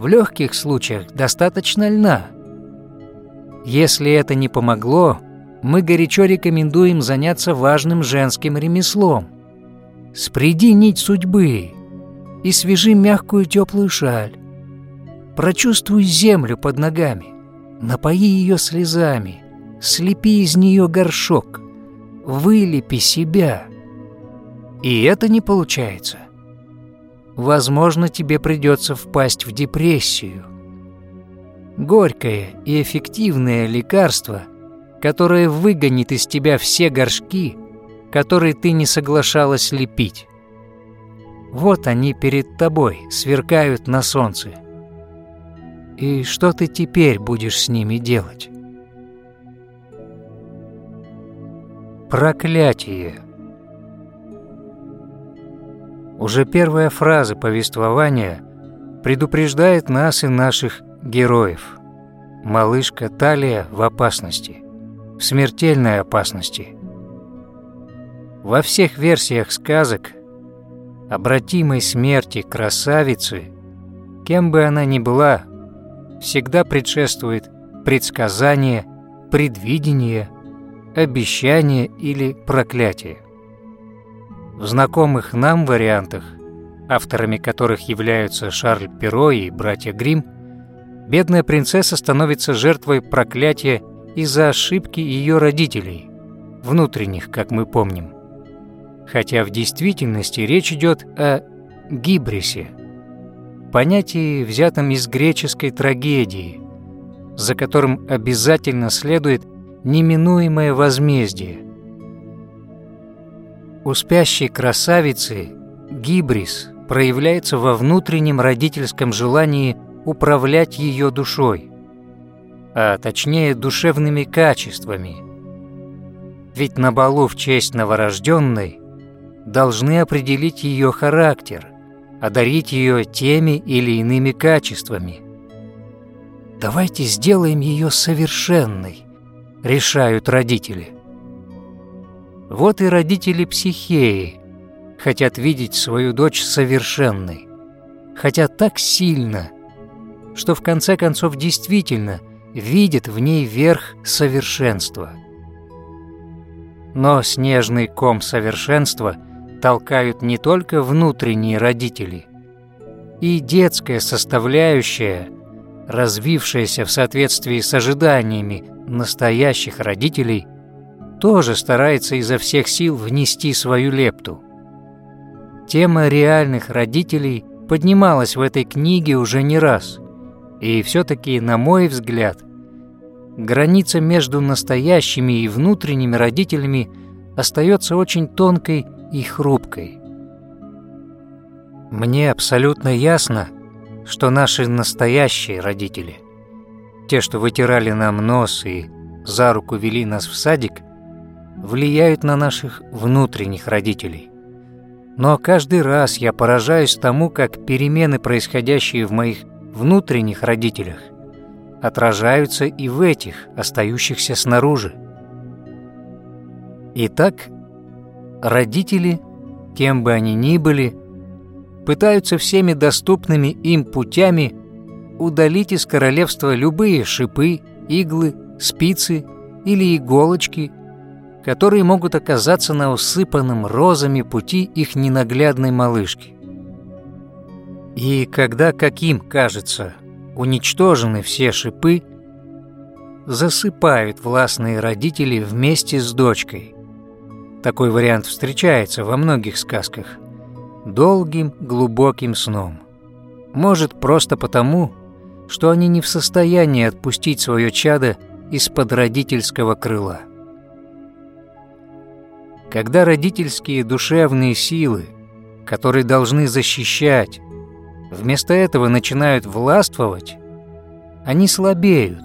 [SPEAKER 1] В легких случаях достаточно льна. Если это не помогло, мы горячо рекомендуем заняться важным женским ремеслом. Спреди нить судьбы и свяжи мягкую теплую шаль. Прочувствуй землю под ногами, напои ее слезами, слепи из нее горшок, вылепи себя. И это не получается – возможно, тебе придется впасть в депрессию. Горькое и эффективное лекарство, которое выгонит из тебя все горшки, которые ты не соглашалась лепить. Вот они перед тобой сверкают на солнце. И что ты теперь будешь с ними делать? Проклятие. Уже первая фраза повествования предупреждает нас и наших героев. Малышка Талия в опасности, в смертельной опасности. Во всех версиях сказок обратимой смерти красавицы, кем бы она ни была, всегда предшествует предсказание, предвидение, обещание или проклятие. В знакомых нам вариантах, авторами которых являются Шарль Перо и братья Грим, бедная принцесса становится жертвой проклятия из-за ошибки ее родителей, внутренних, как мы помним. Хотя в действительности речь идет о гибрисе, понятии, взятом из греческой трагедии, за которым обязательно следует неминуемое возмездие – у спящей красавицы гибрис проявляется во внутреннем родительском желании управлять ее душой, а точнее душевными качествами. Ведь на балу в честь новорожденной должны определить ее характер, одарить ее теми или иными качествами. «Давайте сделаем ее совершенной», — решают родители. Вот и родители психеи хотят видеть свою дочь совершенной, хотят так сильно, что в конце концов действительно видят в ней верх совершенства. Но снежный ком совершенства толкают не только внутренние родители, и детская составляющая, развившаяся в соответствии с ожиданиями настоящих родителей – тоже старается изо всех сил внести свою лепту. Тема реальных родителей поднималась в этой книге уже не раз, и все-таки, на мой взгляд, граница между настоящими и внутренними родителями остается очень тонкой и хрупкой. Мне абсолютно ясно, что наши настоящие родители, те, что вытирали нам нос и за руку вели нас в садик, влияют на наших внутренних родителей. Но каждый раз я поражаюсь тому, как перемены, происходящие в моих внутренних родителях, отражаются и в этих, остающихся снаружи. Итак, родители, кем бы они ни были, пытаются всеми доступными им путями удалить из королевства любые шипы, иглы, спицы или иголочки – которые могут оказаться на усыпанном розами пути их ненаглядной малышки. И когда, каким кажется, уничтожены все шипы, засыпают властные родители вместе с дочкой. Такой вариант встречается во многих сказках. Долгим, глубоким сном. Может, просто потому, что они не в состоянии отпустить свое чадо из-под родительского крыла когда родительские душевные силы, которые должны защищать, вместо этого начинают властвовать, они слабеют,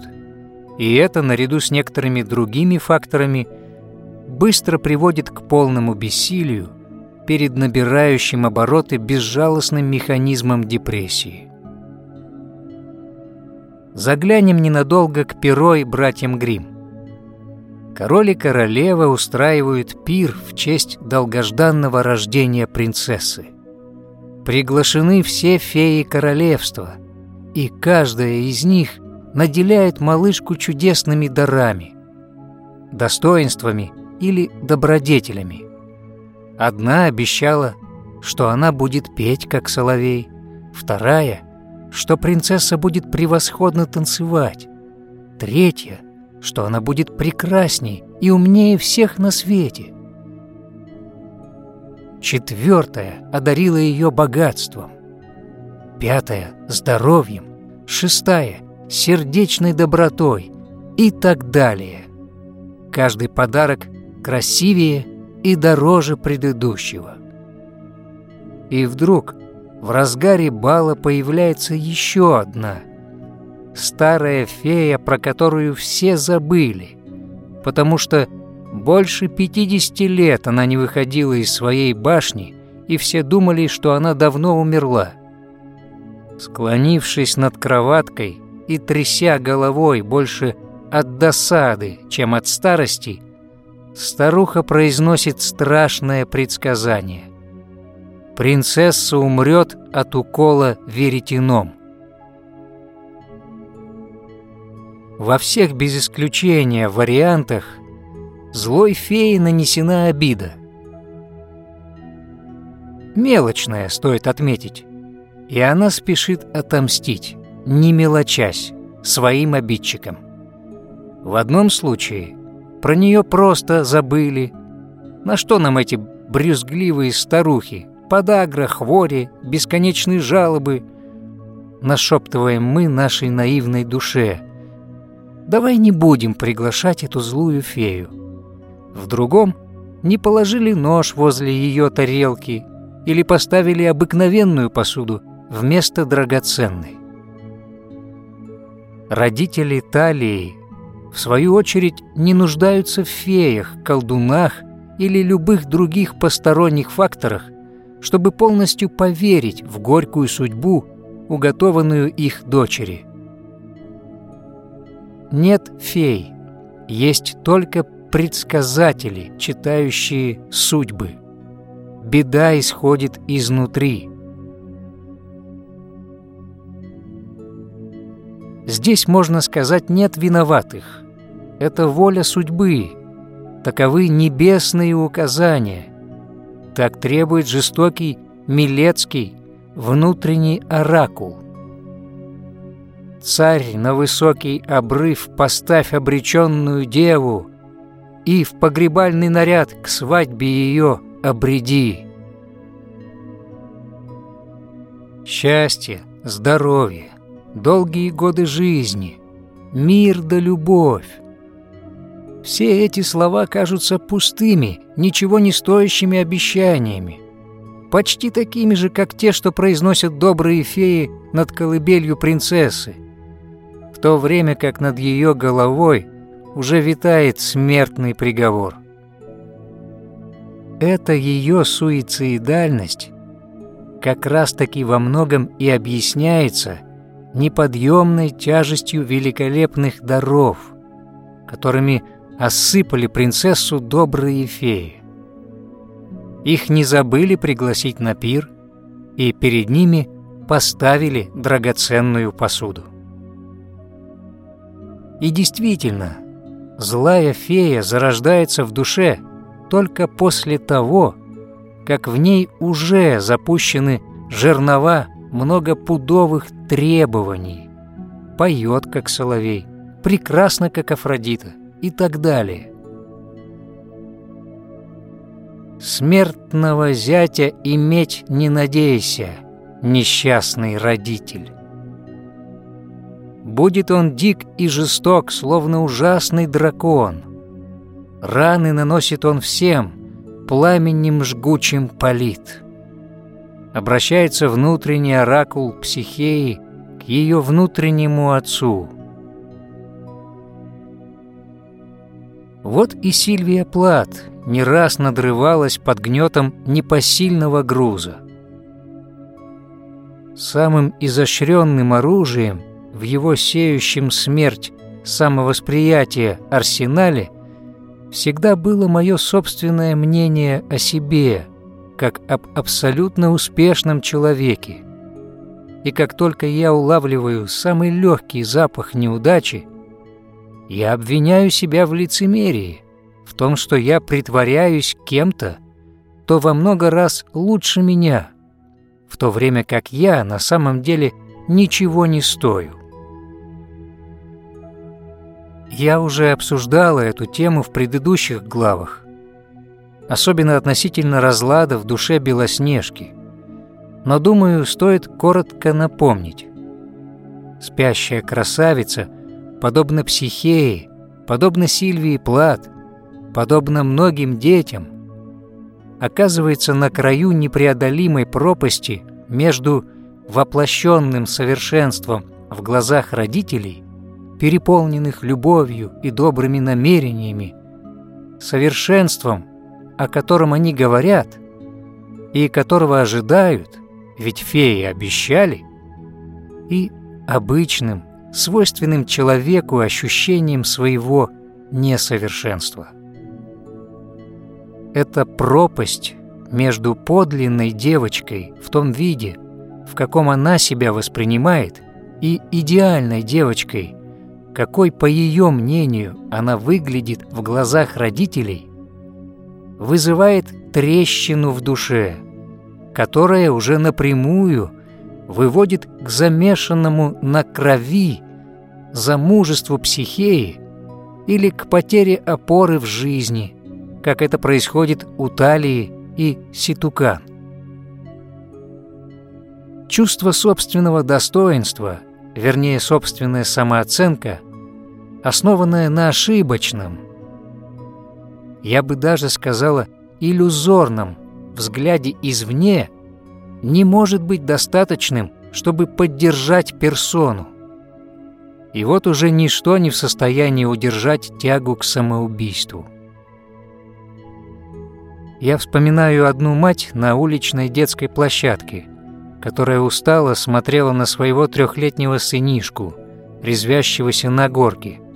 [SPEAKER 1] и это, наряду с некоторыми другими факторами, быстро приводит к полному бессилию перед набирающим обороты безжалостным механизмом депрессии. Заглянем ненадолго к перо и братьям Гримм король и королева устраивают пир в честь долгожданного рождения принцессы. Приглашены все феи королевства, и каждая из них наделяет малышку чудесными дарами, достоинствами или добродетелями. Одна обещала, что она будет петь, как соловей, вторая, что принцесса будет превосходно танцевать, третья — что она будет прекрасней и умнее всех на свете. Четвертая одарила ее богатством. Пятая – здоровьем. Шестая – сердечной добротой. И так далее. Каждый подарок красивее и дороже предыдущего. И вдруг в разгаре бала появляется еще одна – старая фея, про которую все забыли, потому что больше 50 лет она не выходила из своей башни, и все думали, что она давно умерла. Склонившись над кроваткой и тряся головой больше от досады, чем от старости, старуха произносит страшное предсказание. Принцесса умрет от укола веретеном. Во всех без исключения вариантах злой феи нанесена обида. Мелочная, стоит отметить, и она спешит отомстить, не мелочась, своим обидчикам. В одном случае про нее просто забыли. На что нам эти брюзгливые старухи, подагра, хвори, бесконечные жалобы? Нашептываем мы нашей наивной душе – давай не будем приглашать эту злую фею. В другом не положили нож возле ее тарелки или поставили обыкновенную посуду вместо драгоценной. Родители Талии, в свою очередь, не нуждаются в феях, колдунах или любых других посторонних факторах, чтобы полностью поверить в горькую судьбу, уготованную их дочери – нет фей, есть только предсказатели, читающие судьбы. Беда исходит изнутри. Здесь можно сказать нет виноватых. Это воля судьбы. Таковы небесные указания. Так требует жестокий Милецкий внутренний оракул. Царь на высокий обрыв поставь обреченную деву, И в погребальный наряд к свадьбе ее обреди. Счастье, здоровье, долгие годы жизни, мир да любовь. Все эти слова кажутся пустыми, ничего не стоящими обещаниями, почти такими же, как те, что произносят добрые феи над колыбелью принцессы – то время как над ее головой уже витает смертный приговор. Эта ее суицидальность как раз-таки во многом и объясняется неподъемной тяжестью великолепных даров, которыми осыпали принцессу добрые феи. Их не забыли пригласить на пир, и перед ними поставили драгоценную посуду. И действительно, злая фея зарождается в душе только после того, как в ней уже запущены жернова многопудовых требований. Поет, как соловей, прекрасно, как Афродита и так далее. Смертного зятя иметь не надейся, несчастный родитель. Будет он дик и жесток, словно ужасный дракон. Раны наносит он всем, пламенем жгучим палит. Обращается внутренний оракул Психеи к ее внутреннему отцу. Вот и Сильвия Плат не раз надрывалась под гнетом непосильного груза. Самым изощренным оружием в его сеющем смерть самовосприятие арсенале всегда было мое собственное мнение о себе, как об абсолютно успешном человеке. И как только я улавливаю самый легкий запах неудачи, я обвиняю себя в лицемерии, в том, что я притворяюсь кем-то, кто во много раз лучше меня, в то время как я на самом деле ничего не стою. Я уже обсуждала эту тему в предыдущих главах, особенно относительно разлада в душе Белоснежки, но, думаю, стоит коротко напомнить. Спящая красавица, подобно Психее, подобно Сильвии Плат, подобно многим детям, оказывается на краю непреодолимой пропасти между воплощенным совершенством в глазах родителей – переполненных любовью и добрыми намерениями, совершенством, о котором они говорят и которого ожидают, ведь феи обещали, и обычным, свойственным человеку ощущением своего несовершенства. Это пропасть между подлинной девочкой в том виде, в каком она себя воспринимает, и идеальной девочкой, какой, по ее мнению, она выглядит в глазах родителей, вызывает трещину в душе, которая уже напрямую выводит к замешанному на крови замужеству психеи или к потере опоры в жизни, как это происходит у Талии и Ситукан. Чувство собственного достоинства, вернее собственная самооценка, Основанное на ошибочном, я бы даже сказала иллюзорном взгляде извне, не может быть достаточным, чтобы поддержать персону. И вот уже ничто не в состоянии удержать тягу к самоубийству. Я вспоминаю одну мать на уличной детской площадке, которая устало смотрела на своего трехлетнего сынишку, резвящегося на горке –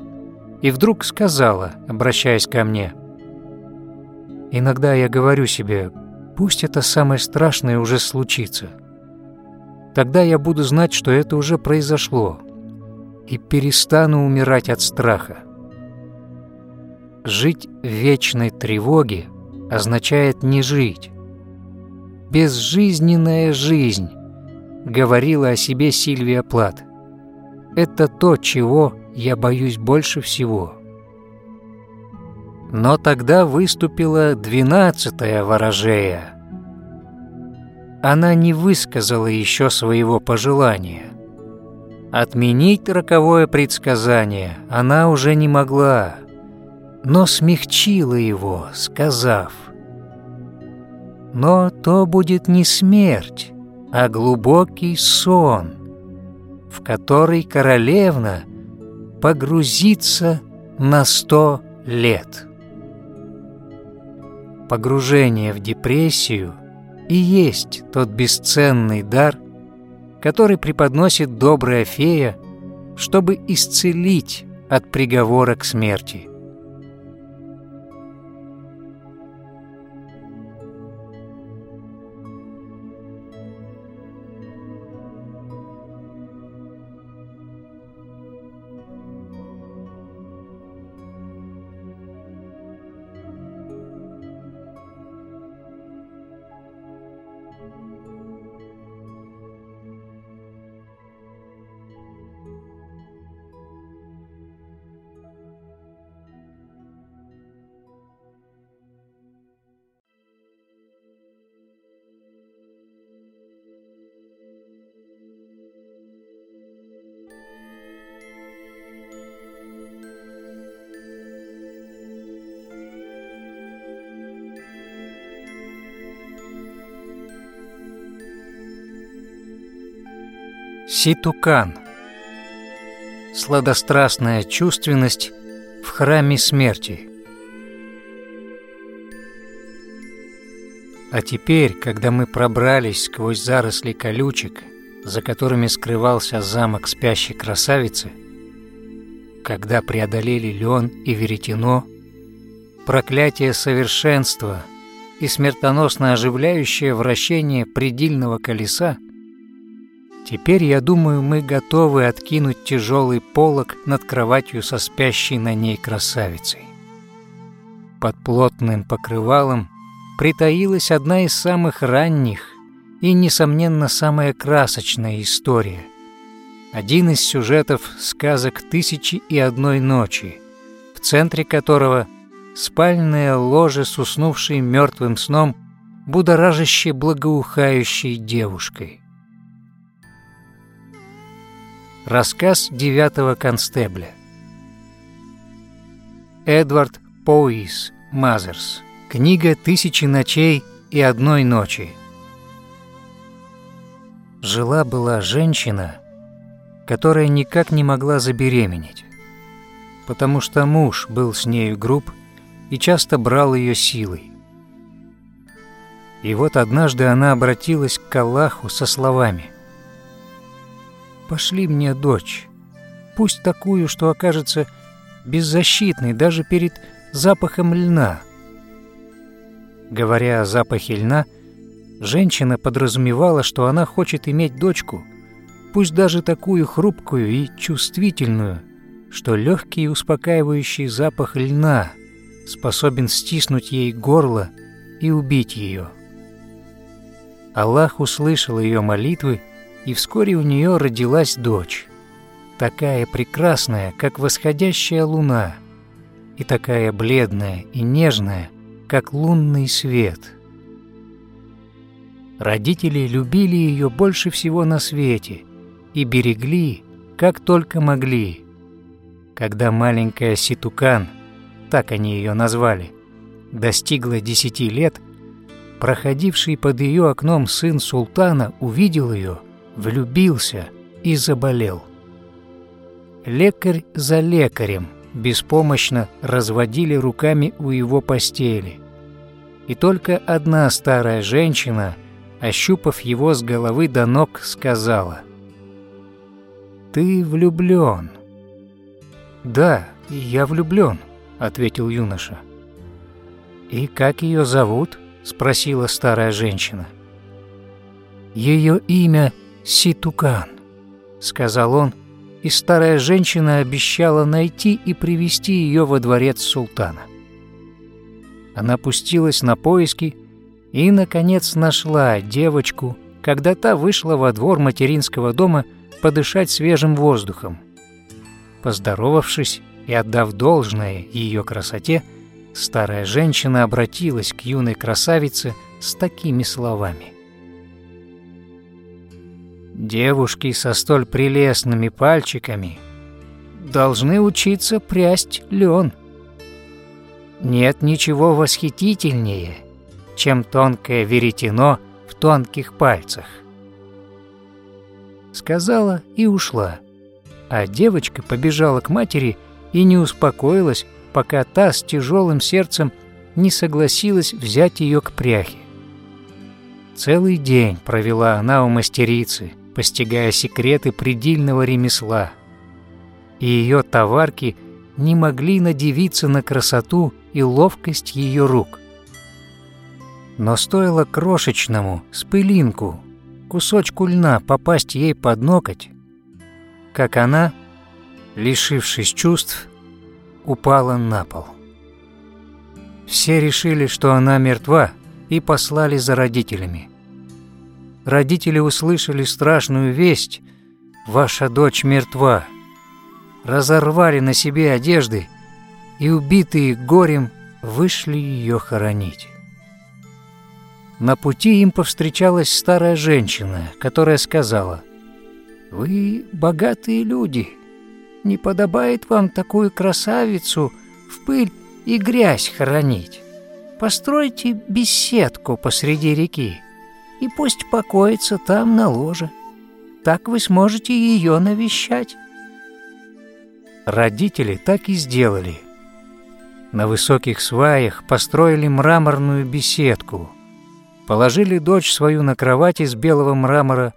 [SPEAKER 1] и вдруг сказала, обращаясь ко мне, «Иногда я говорю себе, пусть это самое страшное уже случится. Тогда я буду знать, что это уже произошло, и перестану умирать от страха. Жить в вечной тревоге означает не жить. Безжизненная жизнь, говорила о себе Сильвия Плат. Это то, чего я боюсь больше всего. Но тогда выступила двенадцатая ворожея. Она не высказала еще своего пожелания. Отменить роковое предсказание она уже не могла, но смягчила его, сказав, «Но то будет не смерть, а глубокий сон, в который королевна — погрузиться на сто лет. Погружение в депрессию и есть тот бесценный дар, который преподносит добрая фея, чтобы исцелить от приговора к смерти – Ситукан. Сладострастная чувственность в храме смерти. А теперь, когда мы пробрались сквозь заросли колючек, за которыми скрывался замок спящей красавицы, когда преодолели лен и веретено, проклятие совершенства и смертоносно оживляющее вращение предельного колеса — Теперь, я думаю, мы готовы откинуть тяжелый полог над кроватью со спящей на ней красавицей. Под плотным покрывалом притаилась одна из самых ранних и, несомненно, самая красочная история. Один из сюжетов сказок «Тысячи и одной ночи», в центре которого спальное ложе с уснувшей мертвым сном, будоражащей благоухающей девушкой. Рассказ девятого констебля. Эдвард Поис Мазерс. Книга «Тысячи ночей и одной ночи». Жила-была женщина, которая никак не могла забеременеть, потому что муж был с нею груб и часто брал ее силой. И вот однажды она обратилась к Аллаху со словами Пошли мне дочь. Пусть такую, что окажется беззащитной даже перед запахом льна. Говоря о запахе льна, женщина подразумевала, что она хочет иметь дочку, пусть даже такую хрупкую и чувствительную, что легкий и успокаивающий запах льна способен стиснуть ей горло и убить ее. Аллах услышал ее молитвы и вскоре у нее родилась дочь, такая прекрасная, как восходящая луна, и такая бледная и нежная, как лунный свет. Родители любили ее больше всего на свете и берегли, как только могли. Когда маленькая Ситукан, так они ее назвали, достигла десяти лет, проходивший под ее окном сын султана увидел ее – влюбился и заболел. Лекарь за лекарем беспомощно разводили руками у его постели. И только одна старая женщина, ощупав его с головы до ног, сказала «Ты влюблен». «Да, я влюблен», — ответил юноша. «И как ее зовут?» — спросила старая женщина. «Ее имя «Ситукан», — сказал он, и старая женщина обещала найти и привести ее во дворец султана. Она пустилась на поиски и, наконец, нашла девочку, когда та вышла во двор материнского дома подышать свежим воздухом. Поздоровавшись и отдав должное ее красоте, старая женщина обратилась к юной красавице с такими словами. Девушки со столь прелестными пальчиками должны учиться прясть лен. Нет ничего восхитительнее, чем тонкое веретено в тонких пальцах. Сказала и ушла, а девочка побежала к матери и не успокоилась, пока та с тяжелым сердцем не согласилась взять ее к пряхе. Целый день провела она у мастерицы – постигая секреты предельного ремесла. И ее товарки не могли надевиться на красоту и ловкость ее рук. Но стоило крошечному, спылинку, кусочку льна попасть ей под ноготь, как она, лишившись чувств, упала на пол. Все решили, что она мертва, и послали за родителями родители услышали страшную весть «Ваша дочь мертва», разорвали на себе одежды и, убитые горем, вышли ее хоронить. На пути им повстречалась старая женщина, которая сказала «Вы богатые люди, не подобает вам такую красавицу в пыль и грязь хоронить. Постройте беседку посреди реки, и пусть покоится там на ложе. Так вы сможете ее навещать. Родители так и сделали. На высоких сваях построили мраморную беседку. Положили дочь свою на кровать из белого мрамора,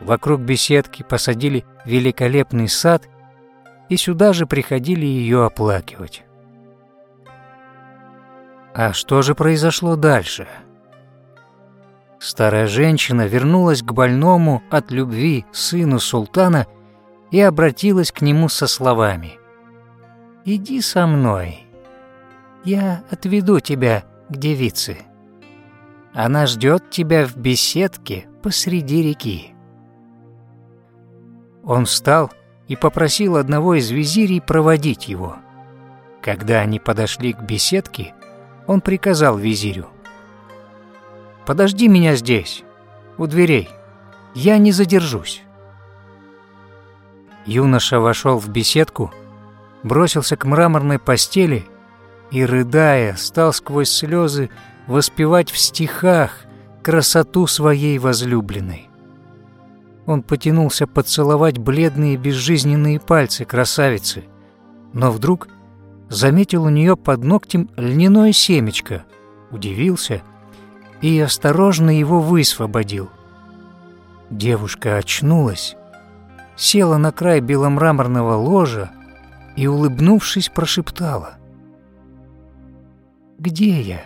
[SPEAKER 1] вокруг беседки посадили великолепный сад и сюда же приходили ее оплакивать. А что же произошло дальше? — Старая женщина вернулась к больному от любви сыну султана и обратилась к нему со словами «Иди со мной, я отведу тебя к девице. Она ждет тебя в беседке посреди реки». Он встал и попросил одного из визирей проводить его. Когда они подошли к беседке, он приказал визирю Подожди меня здесь, у дверей. Я не задержусь». Юноша вошел в беседку, бросился к мраморной постели и, рыдая, стал сквозь слезы воспевать в стихах красоту своей возлюбленной. Он потянулся поцеловать бледные безжизненные пальцы красавицы, но вдруг заметил у нее под ногтем льняное семечко, удивился — и осторожно его высвободил. Девушка очнулась, села на край беломраморного ложа и, улыбнувшись, прошептала. «Где я?»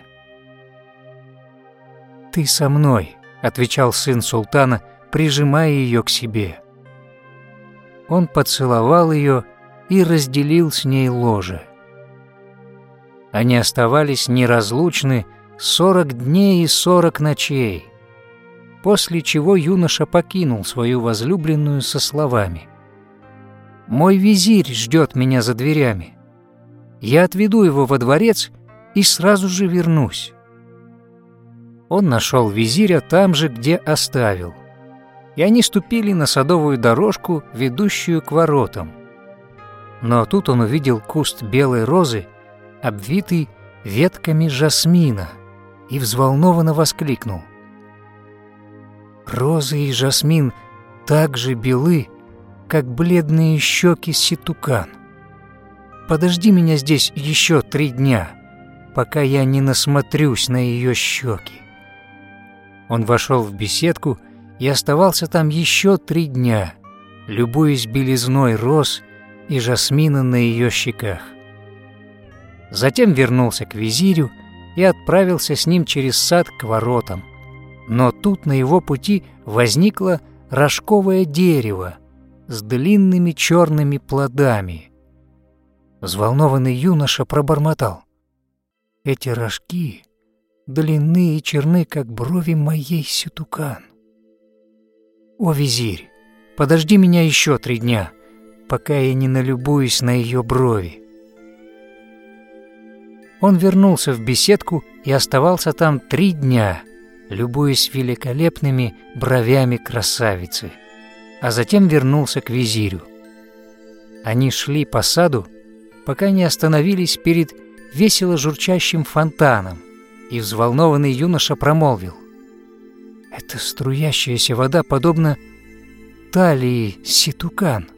[SPEAKER 1] «Ты со мной», — отвечал сын султана, прижимая ее к себе. Он поцеловал ее и разделил с ней ложе. Они оставались неразлучны, — сорок дней и сорок ночей, после чего юноша покинул свою возлюбленную со словами «Мой визирь ждет меня за дверями. Я отведу его во дворец и сразу же вернусь». Он нашел визиря там же, где оставил, и они ступили на садовую дорожку, ведущую к воротам. Но тут он увидел куст белой розы, обвитый ветками жасмина – и взволнованно воскликнул. Розы и жасмин так же белы, как бледные щеки ситукан. Подожди меня здесь еще три дня, пока я не насмотрюсь на ее щеки. Он вошел в беседку и оставался там еще три дня, любуясь белизной роз и жасмина на ее щеках. Затем вернулся к визирю, и отправился с ним через сад к воротам. Но тут на его пути возникло рожковое дерево с длинными черными плодами. Взволнованный юноша пробормотал. «Эти рожки длинны и черны, как брови моей сетукан. О, визирь, подожди меня еще три дня, пока я не налюбуюсь на ее брови он вернулся в беседку и оставался там три дня, любуясь великолепными бровями красавицы, а затем вернулся к визирю. Они шли по саду, пока не остановились перед весело журчащим фонтаном, и взволнованный юноша промолвил. «Эта струящаяся вода подобна талии ситукан».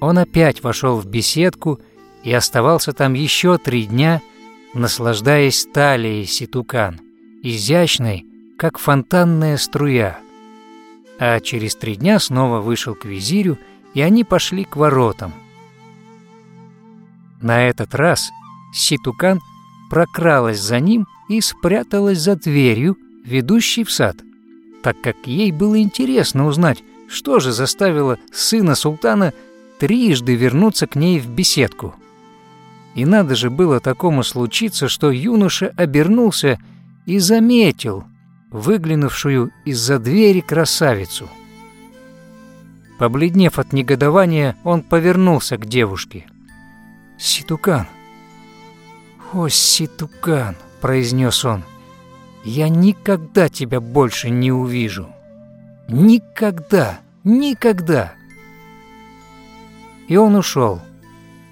[SPEAKER 1] Он опять вошел в беседку и оставался там еще три дня, наслаждаясь талией ситукан, изящной, как фонтанная струя. А через три дня снова вышел к визирю, и они пошли к воротам. На этот раз ситукан прокралась за ним и спряталась за дверью, ведущей в сад, так как ей было интересно узнать, что же заставило сына султана трижды вернуться к ней в беседку. И надо же было такому случиться, что юноша обернулся и заметил выглянувшую из-за двери красавицу. Побледнев от негодования, он повернулся к девушке. «Ситукан! О, Ситукан!» – произнес он. «Я никогда тебя больше не увижу! Никогда! Никогда!» И он ушел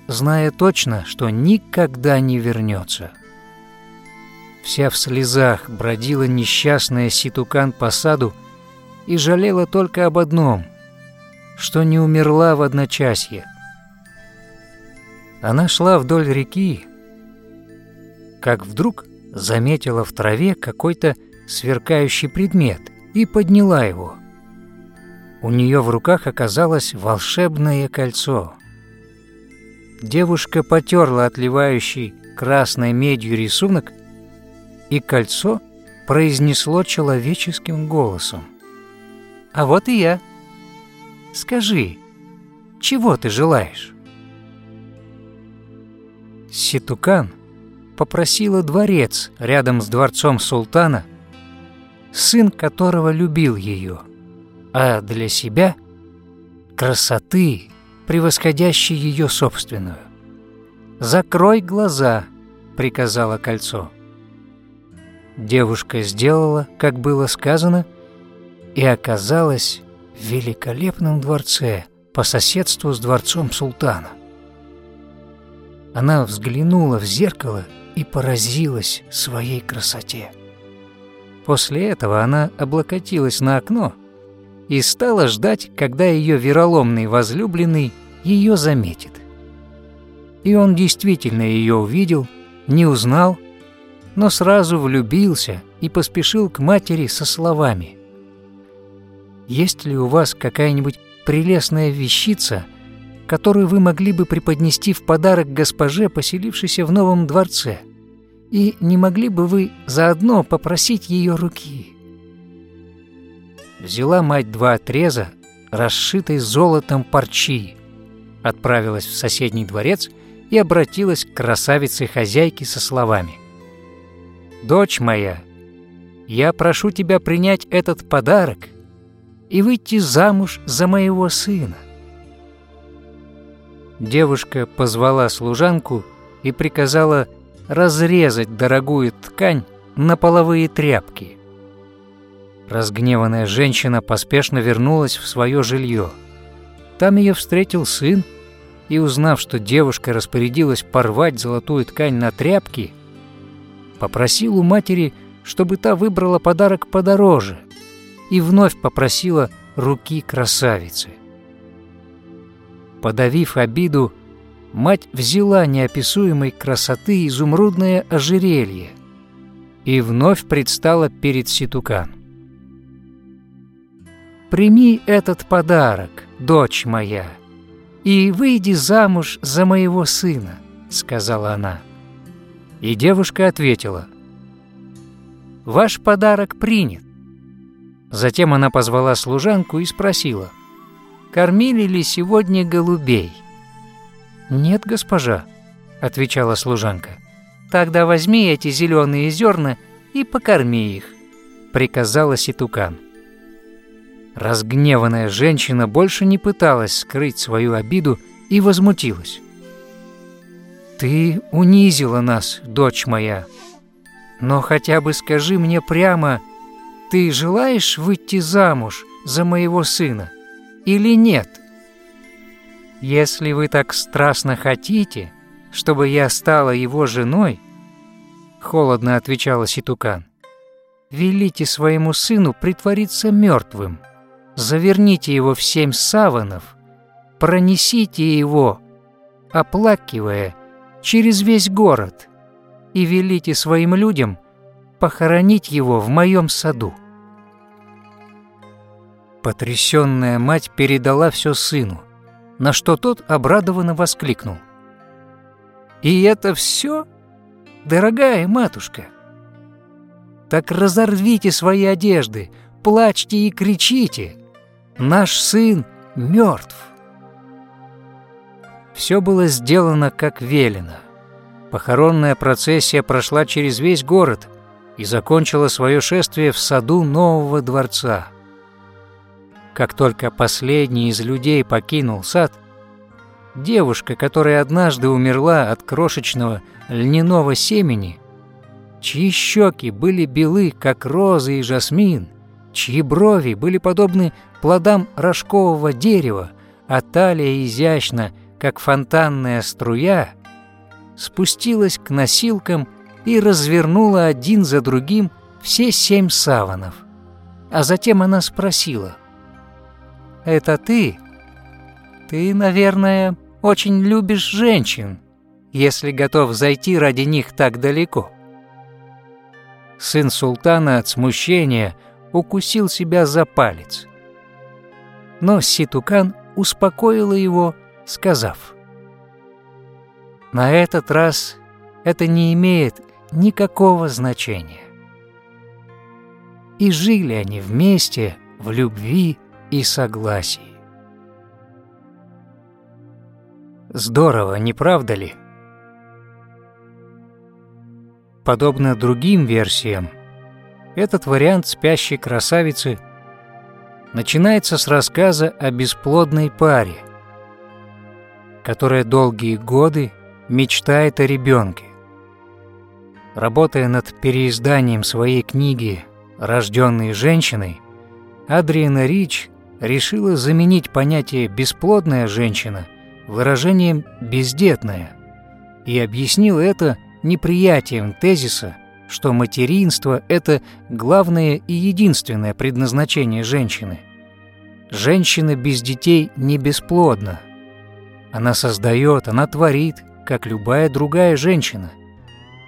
[SPEAKER 1] зная точно, что никогда не вернется. Вся в слезах бродила несчастная ситукан по саду и жалела только об одном, что не умерла в одночасье. Она шла вдоль реки, как вдруг заметила в траве какой-то сверкающий предмет и подняла его. У нее в руках оказалось волшебное кольцо — Девушка потерла отливающий красной медью рисунок, и кольцо произнесло человеческим голосом. «А вот и я. Скажи, чего ты желаешь?» Ситукан попросила дворец рядом с дворцом султана, сын которого любил ее, а для себя — красоты превосходящей ее собственную. «Закрой глаза!» — приказало кольцо. Девушка сделала, как было сказано, и оказалась в великолепном дворце по соседству с дворцом султана. Она взглянула в зеркало и поразилась своей красоте. После этого она облокотилась на окно и стала ждать, когда ее вероломный возлюбленный ее заметит. И он действительно ее увидел, не узнал, но сразу влюбился и поспешил к матери со словами «Есть ли у вас какая-нибудь прелестная вещица, которую вы могли бы преподнести в подарок госпоже, поселившейся в новом дворце?» и не могли бы вы заодно попросить ее руки? взяла мать два отреза, расшитой золотом парчи, отправилась в соседний дворец и обратилась к красавице-хозяйке со словами. «Дочь моя, я прошу тебя принять этот подарок и выйти замуж за моего сына». Девушка позвала служанку и приказала разрезать дорогую ткань на половые тряпки – Разгневанная женщина поспешно вернулась в свое жилье. Там ее встретил сын, и узнав, что девушка распорядилась порвать золотую ткань на тряпки, попросил у матери, чтобы та выбрала подарок подороже, и вновь попросила руки красавицы. Подавив обиду, мать взяла неописуемой красоты изумрудное ожерелье и вновь предстала перед Ситукан прими этот подарок, дочь моя, и выйди замуж за моего сына», — сказала она. И девушка ответила, «Ваш подарок принят». Затем она позвала служанку и спросила, «Кормили ли сегодня голубей?» «Нет, госпожа», — отвечала служанка. «Тогда возьми эти зеленые зерна и покорми их», — приказала Ситукан. Разгневанная женщина больше не пыталась скрыть свою обиду и возмутилась. «Ты унизила нас, дочь моя. Но хотя бы скажи мне прямо, ты желаешь выйти замуж за моего сына или нет? Если вы так страстно хотите, чтобы я стала его женой, — холодно отвечала Ситукан, — велите своему сыну притвориться мертвым» заверните его в семь саванов, пронесите его, оплакивая, через весь город, и велите своим людям похоронить его в моем саду». Потрясенная мать передала все сыну, на что тот обрадованно воскликнул. «И это все, дорогая матушка? Так разорвите свои одежды, плачьте и кричите, Наш сын мертв. Все было сделано как велено. Похоронная процессия прошла через весь город и закончила свое шествие в саду нового дворца. Как только последний из людей покинул сад, девушка, которая однажды умерла от крошечного льняного семени, чьи щеки были белы, как розы и жасмин, чьи брови были подобны плодам рожкового дерева, а талия изящно, как фонтанная струя, спустилась к носилкам и развернула один за другим все семь саванов. А затем она спросила. «Это ты? Ты, наверное, очень любишь женщин, если готов зайти ради них так далеко». Сын султана от смущения укусил себя за палец. Но Ситукан успокоила его, сказав, «На этот раз это не имеет никакого значения». И жили они вместе в любви и согласии. Здорово, не правда ли? Подобно другим версиям, этот вариант спящей красавицы – начинается с рассказа о бесплодной паре, которая долгие годы мечтает о ребенке. Работая над переизданием своей книги «Рожденные женщиной», Адриана Рич решила заменить понятие «бесплодная женщина» выражением «бездетная» и объяснил это неприятием тезиса – что материнство – это главное и единственное предназначение женщины. Женщина без детей не бесплодна. Она создает, она творит, как любая другая женщина.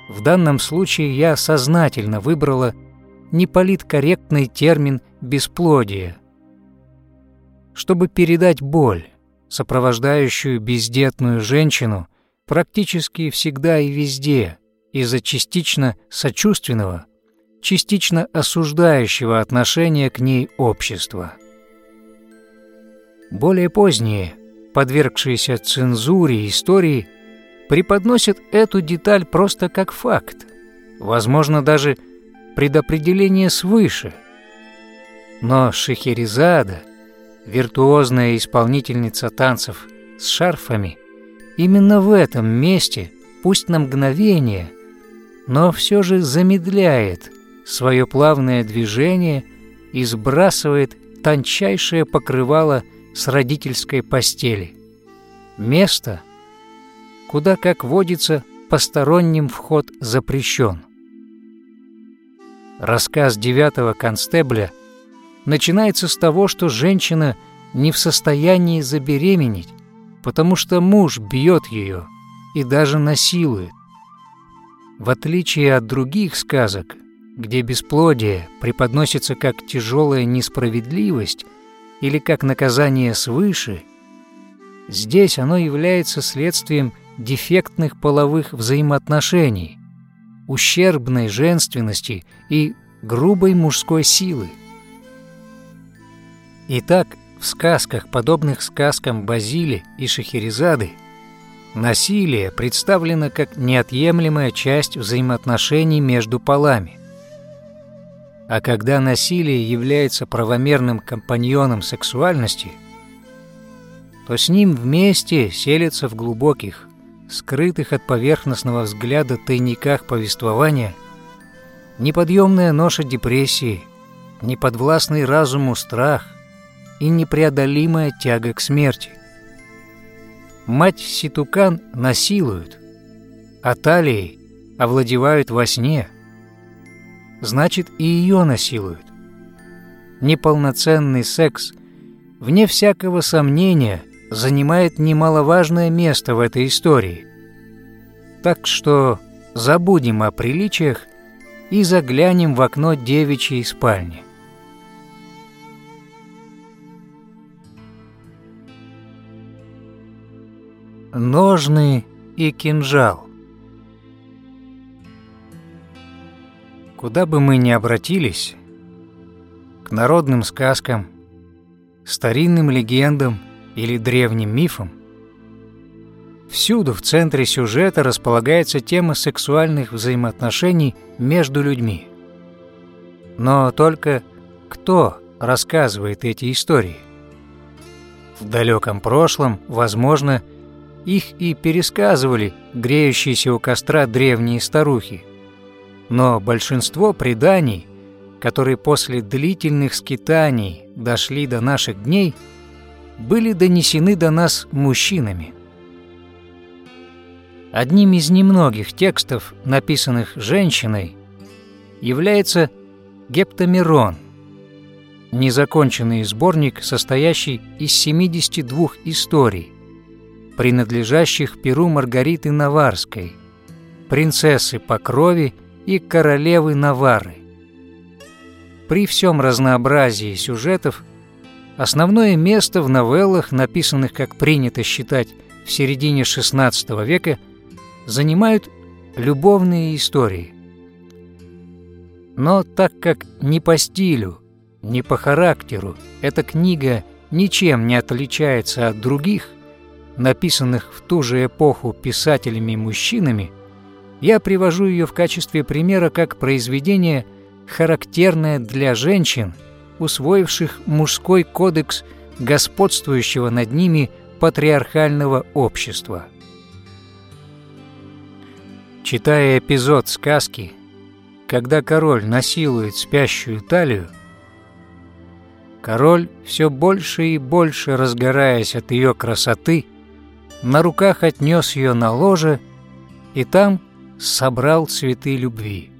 [SPEAKER 1] В данном случае я сознательно выбрала неполиткорректный термин «бесплодие», чтобы передать боль, сопровождающую бездетную женщину практически всегда и везде – из-за частично сочувственного, частично осуждающего отношения к ней общества. Более поздние, подвергшиеся цензуре истории, преподносят эту деталь просто как факт, возможно, даже предопределение свыше. Но Шехерезада, виртуозная исполнительница танцев с шарфами, именно в этом месте, пусть на мгновение – но все же замедляет свое плавное движение и сбрасывает тончайшее покрывало с родительской постели. Место, куда, как водится, посторонним вход запрещен. Рассказ девятого констебля начинается с того, что женщина не в состоянии забеременеть, потому что муж бьет ее и даже насилует. В отличие от других сказок, где бесплодие преподносится как тяжелая несправедливость или как наказание свыше, здесь оно является следствием дефектных половых взаимоотношений, ущербной женственности и грубой мужской силы. Итак, в сказках, подобных сказкам Базили и Шахерезады, Насилие представлено как неотъемлемая часть взаимоотношений между полами. А когда насилие является правомерным компаньоном сексуальности, то с ним вместе селится в глубоких, скрытых от поверхностного взгляда тайниках повествования неподъемная ноша депрессии, неподвластный разуму страх и непреодолимая тяга к смерти мать Ситукан насилуют, а талией овладевают во сне, значит и ее насилуют. Неполноценный секс, вне всякого сомнения, занимает немаловажное место в этой истории. Так что забудем о приличиях и заглянем в окно девичьей спальни. ножны и кинжал. Куда бы мы ни обратились, к народным сказкам, старинным легендам или древним мифам, всюду в центре сюжета располагается тема сексуальных взаимоотношений между людьми. Но только кто рассказывает эти истории? В далеком прошлом, возможно, их и пересказывали греющиеся у костра древние старухи. Но большинство преданий, которые после длительных скитаний дошли до наших дней, были донесены до нас мужчинами. Одним из немногих текстов, написанных женщиной, является «Гептамирон», незаконченный сборник, состоящий из 72 историй – принадлежащих Перу Маргариты Наварской, принцессы по крови и королевы Навары. При всем разнообразии сюжетов основное место в новеллах, написанных, как принято считать, в середине XVI века, занимают любовные истории. Но так как ни по стилю, ни по характеру эта книга ничем не отличается от других – написанных в ту же эпоху писателями-мужчинами, я привожу ее в качестве примера как произведение, характерное для женщин, усвоивших мужской кодекс господствующего над ними патриархального общества. Читая эпизод сказки, когда король насилует спящую талию, король, все больше и больше разгораясь от ее красоты – на руках отнес ее на ложе и там собрал цветы любви.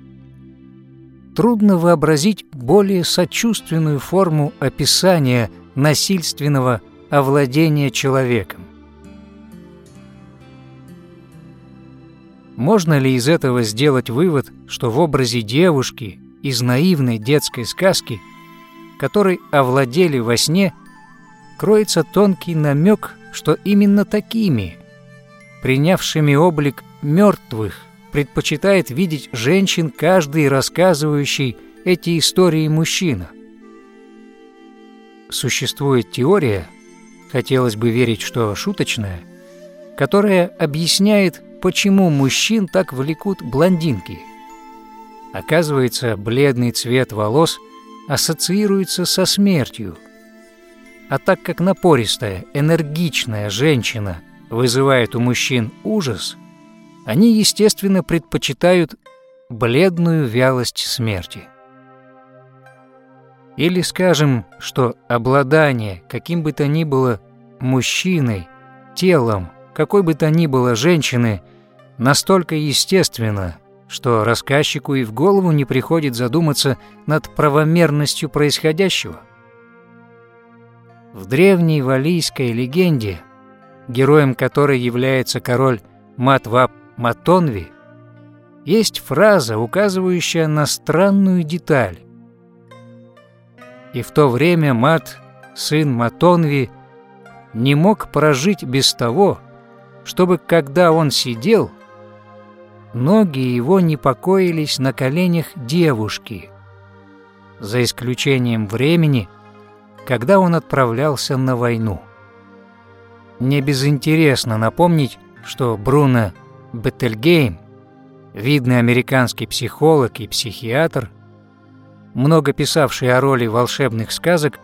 [SPEAKER 1] Трудно вообразить более сочувственную форму описания насильственного овладения человеком. Можно ли из этого сделать вывод, что в образе девушки из наивной детской сказки, которой овладели во сне, кроется тонкий намек что именно такими, принявшими облик мертвых, предпочитает видеть женщин каждый рассказывающий эти истории мужчина. Существует теория, хотелось бы верить, что шуточная, которая объясняет, почему мужчин так влекут блондинки. Оказывается, бледный цвет волос ассоциируется со смертью – а так как напористая, энергичная женщина вызывает у мужчин ужас, они, естественно, предпочитают бледную вялость смерти. Или скажем, что обладание каким бы то ни было мужчиной, телом, какой бы то ни было женщины, настолько естественно, что рассказчику и в голову не приходит задуматься над правомерностью происходящего – в древней валийской легенде, героем которой является король Матвап Матонви, есть фраза, указывающая на странную деталь. И в то время Мат, сын Матонви, не мог прожить без того, чтобы, когда он сидел, ноги его не покоились на коленях девушки, за исключением времени – когда он отправлялся на войну. Не безинтересно напомнить, что Бруно Беттельгейм, видный американский психолог и психиатр, много писавший о роли волшебных сказок,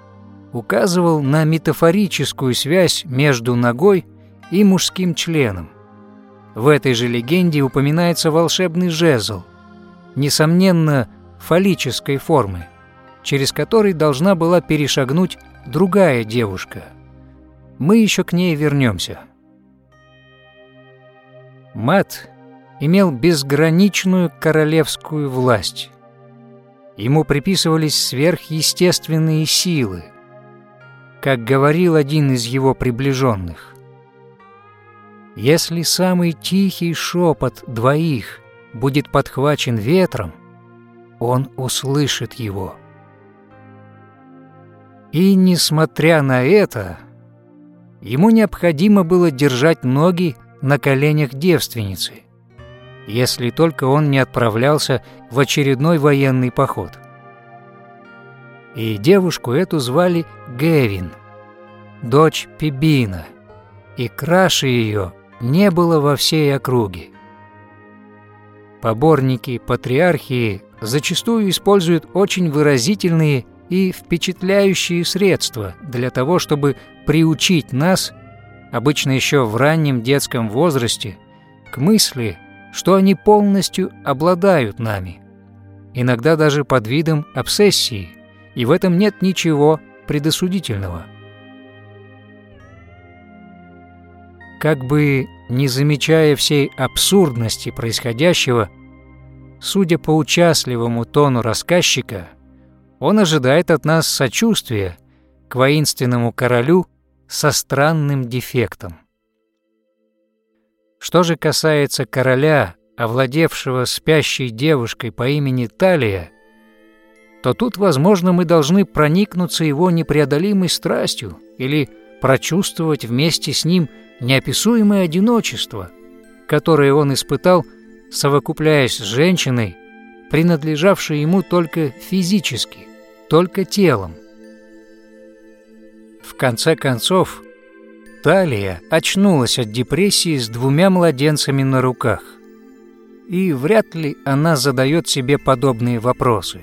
[SPEAKER 1] указывал на метафорическую связь между ногой и мужским членом. В этой же легенде упоминается волшебный жезл, несомненно, фаллической формы – через который должна была перешагнуть другая девушка. Мы еще к ней вернемся. Мат имел безграничную королевскую власть. Ему приписывались сверхъестественные силы, как говорил один из его приближенных. Если самый тихий шепот двоих будет подхвачен ветром, он услышит его. И, несмотря на это, ему необходимо было держать ноги на коленях девственницы, если только он не отправлялся в очередной военный поход. И девушку эту звали Гевин, дочь Пибина, и краше ее не было во всей округе. Поборники патриархии зачастую используют очень выразительные и впечатляющие средства для того, чтобы приучить нас, обычно еще в раннем детском возрасте, к мысли, что они полностью обладают нами, иногда даже под видом обсессии, и в этом нет ничего предосудительного. Как бы не замечая всей абсурдности происходящего, судя по участливому тону рассказчика – он ожидает от нас сочувствия к воинственному королю со странным дефектом. Что же касается короля, овладевшего спящей девушкой по имени Талия, то тут, возможно, мы должны проникнуться его непреодолимой страстью или прочувствовать вместе с ним неописуемое одиночество, которое он испытал, совокупляясь с женщиной, принадлежавшей ему только физически – только телом. В конце концов, Талия очнулась от депрессии с двумя младенцами на руках. И вряд ли она задает себе подобные вопросы.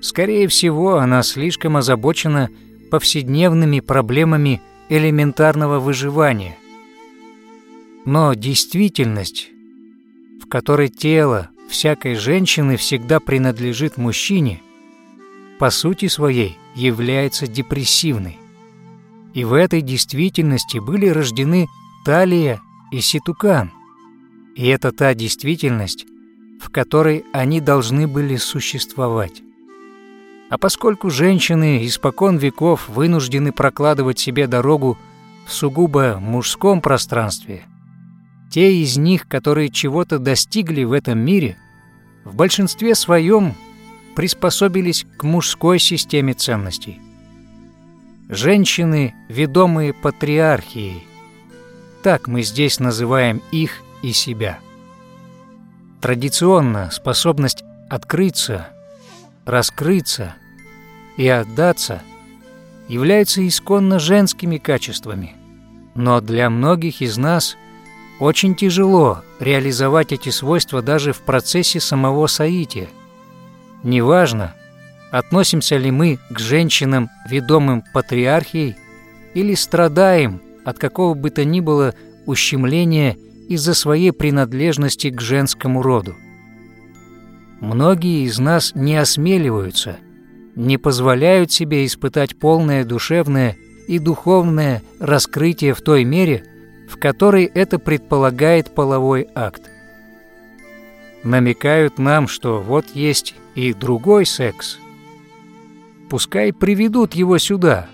[SPEAKER 1] Скорее всего, она слишком озабочена повседневными проблемами элементарного выживания. Но действительность, в которой тело всякой женщины всегда принадлежит мужчине – по сути своей является депрессивной. И в этой действительности были рождены Талия и Ситукан. И это та действительность, в которой они должны были существовать. А поскольку женщины испокон веков вынуждены прокладывать себе дорогу в сугубо мужском пространстве, те из них, которые чего-то достигли в этом мире, в большинстве своем приспособились к мужской системе ценностей. Женщины, ведомые патриархией, так мы здесь называем их и себя. Традиционно способность открыться, раскрыться и отдаться являются исконно женскими качествами, но для многих из нас очень тяжело реализовать эти свойства даже в процессе самого соития – Неважно, относимся ли мы к женщинам, ведомым патриархией, или страдаем от какого бы то ни было ущемления из-за своей принадлежности к женскому роду. Многие из нас не осмеливаются, не позволяют себе испытать полное душевное и духовное раскрытие в той мере, в которой это предполагает половой акт намекают нам, что вот есть и другой секс. Пускай приведут его сюда,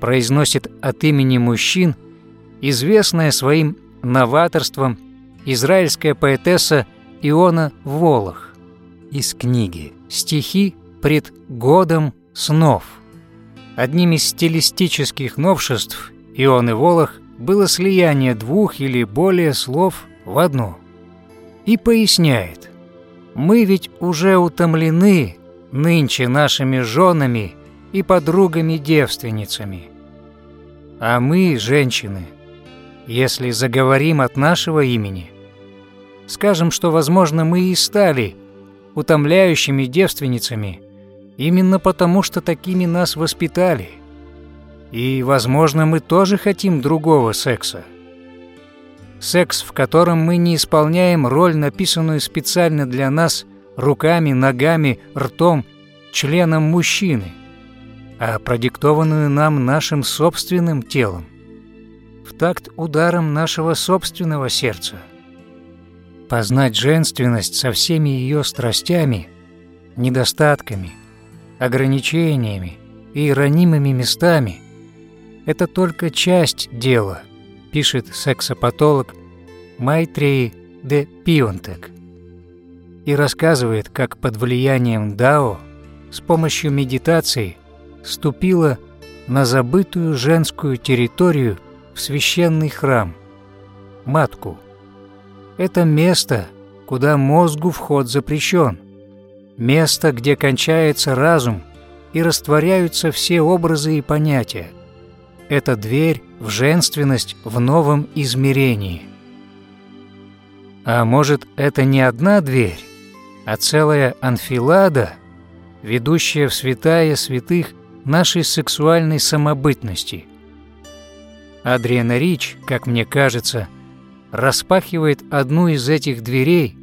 [SPEAKER 1] произносит от имени мужчин известная своим новаторством израильская поэтесса Иона Волох из книги «Стихи пред годом снов». Одним из стилистических новшеств Ионы Волох было слияние двух или более слов в одно – и поясняет. «Мы ведь уже утомлены нынче нашими женами и подругами-девственницами. А мы, женщины, если заговорим от нашего имени, скажем, что, возможно, мы и стали утомляющими девственницами именно потому, что такими нас воспитали. И, возможно, мы тоже хотим другого секса секс, в котором мы не исполняем роль, написанную специально для нас руками, ногами, ртом, членом мужчины, а продиктованную нам нашим собственным телом, в такт ударом нашего собственного сердца. Познать женственность со всеми ее страстями, недостатками, ограничениями и ранимыми местами – это только часть дела – пишет сексопатолог Майтри де Пионтек и рассказывает, как под влиянием Дао с помощью медитации ступила на забытую женскую территорию в священный храм – матку. Это место, куда мозгу вход запрещен, место, где кончается разум и растворяются все образы и понятия. Это дверь, в женственность в новом измерении. А может, это не одна дверь, а целая анфилада, ведущая в святая святых нашей сексуальной самобытности. Адриана Рич, как мне кажется, распахивает одну из этих дверей,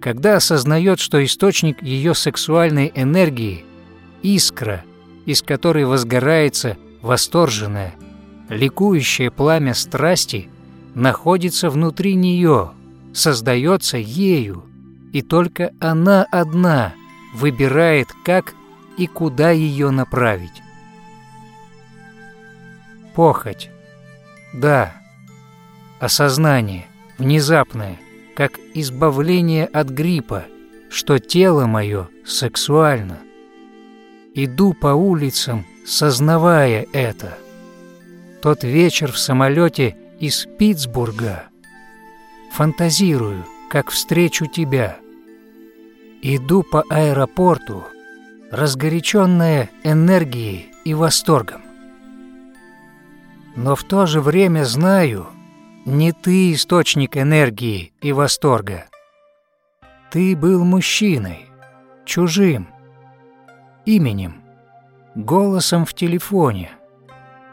[SPEAKER 1] когда осознает, что источник ее сексуальной энергии – искра, из которой возгорается восторженная – ликующее пламя страсти находится внутри нее, создается ею, и только она одна выбирает, как и куда ее направить. Похоть. Да. Осознание, внезапное, как избавление от гриппа, что тело мое сексуально. Иду по улицам, сознавая это – тот вечер в самолете из Питтсбурга. Фантазирую, как встречу тебя. Иду по аэропорту, разгоряченная энергией и восторгом. Но в то же время знаю, не ты источник энергии и восторга. Ты был мужчиной, чужим, именем, голосом в телефоне,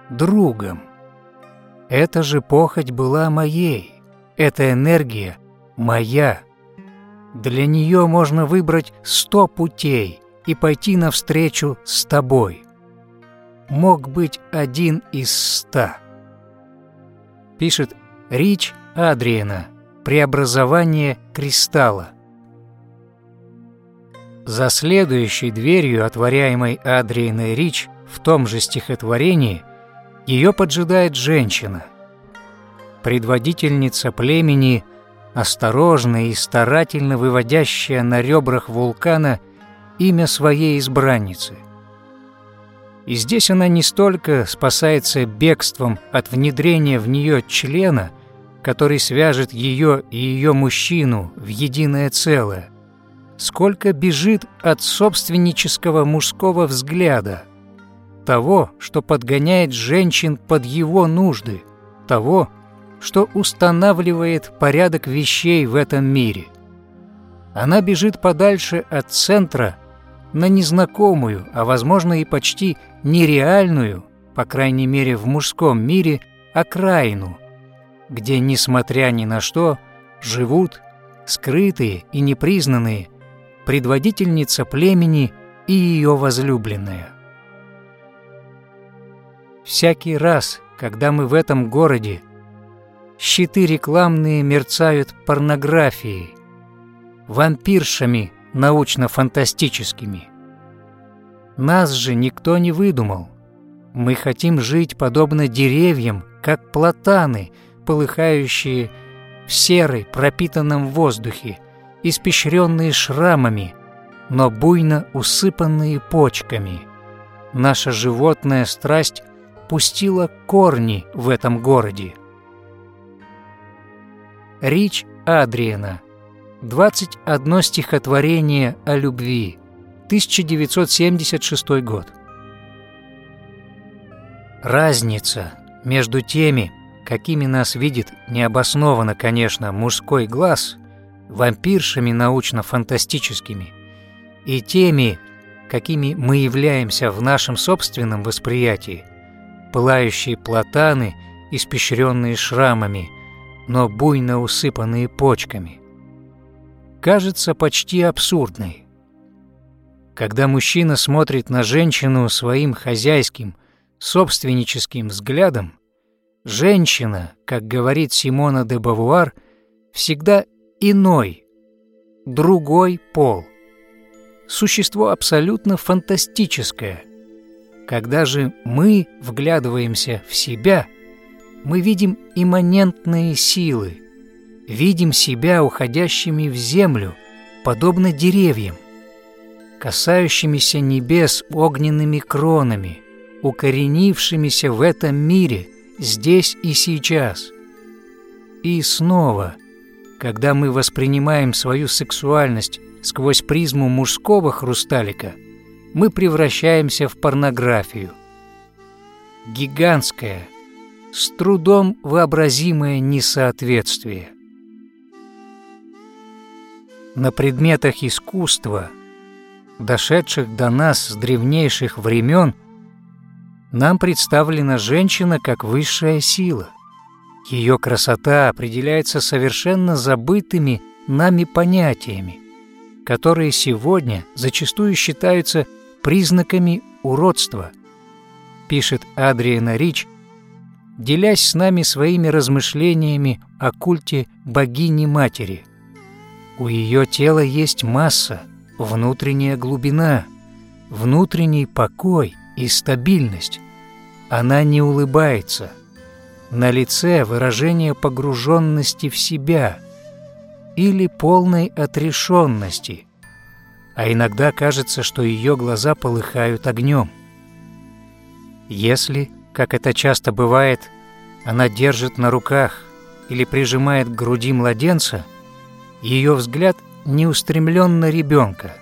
[SPEAKER 1] другом. Эта же похоть была моей, эта энергия моя. Для нее можно выбрать сто путей и пойти навстречу с тобой. Мог быть один из ста. Пишет Рич Адриена «Преобразование кристалла». За следующей дверью, отворяемой Адриеной Рич, в том же стихотворении – ее поджидает женщина. Предводительница племени, осторожная и старательно выводящая на ребрах вулкана имя своей избранницы. И здесь она не столько спасается бегством от внедрения в нее члена, который свяжет ее и ее мужчину в единое целое, сколько бежит от собственнического мужского взгляда – того, что подгоняет женщин под его нужды, того, что устанавливает порядок вещей в этом мире. Она бежит подальше от центра на незнакомую, а возможно и почти нереальную, по крайней мере в мужском мире, окраину, где, несмотря ни на что, живут скрытые и непризнанные предводительница племени и ее возлюбленная. Всякий раз, когда мы в этом городе, щиты рекламные мерцают порнографией, вампиршами научно-фантастическими. Нас же никто не выдумал. Мы хотим жить подобно деревьям, как платаны, полыхающие в серой, пропитанном воздухе, испещренные шрамами, но буйно усыпанные почками. Наша животная страсть пустила корни в этом городе. Рич Адриена. 21 стихотворение о любви. 1976 год. Разница между теми, какими нас видит необоснованно, конечно, мужской глаз, вампиршами научно-фантастическими, и теми, какими мы являемся в нашем собственном восприятии, пылающие платаны, испещренные шрамами, но буйно усыпанные почками. Кажется почти абсурдной. Когда мужчина смотрит на женщину своим хозяйским, собственническим взглядом, женщина, как говорит Симона де Бавуар, всегда иной, другой пол. Существо абсолютно фантастическое – когда же мы вглядываемся в себя, мы видим имманентные силы, видим себя уходящими в землю, подобно деревьям, касающимися небес огненными кронами, укоренившимися в этом мире, здесь и сейчас. И снова, когда мы воспринимаем свою сексуальность сквозь призму мужского хрусталика – мы превращаемся в порнографию. Гигантское, с трудом вообразимое несоответствие. На предметах искусства, дошедших до нас с древнейших времен, нам представлена женщина как высшая сила. Ее красота определяется совершенно забытыми нами понятиями, которые сегодня зачастую считаются признаками уродства, пишет Адриана Рич, делясь с нами своими размышлениями о культе богини-матери. У ее тела есть масса, внутренняя глубина, внутренний покой и стабильность. Она не улыбается. На лице выражение погруженности в себя или полной отрешенности – а иногда кажется, что ее глаза полыхают огнем. Если, как это часто бывает, она держит на руках или прижимает к груди младенца, ее взгляд не устремлен на ребенка.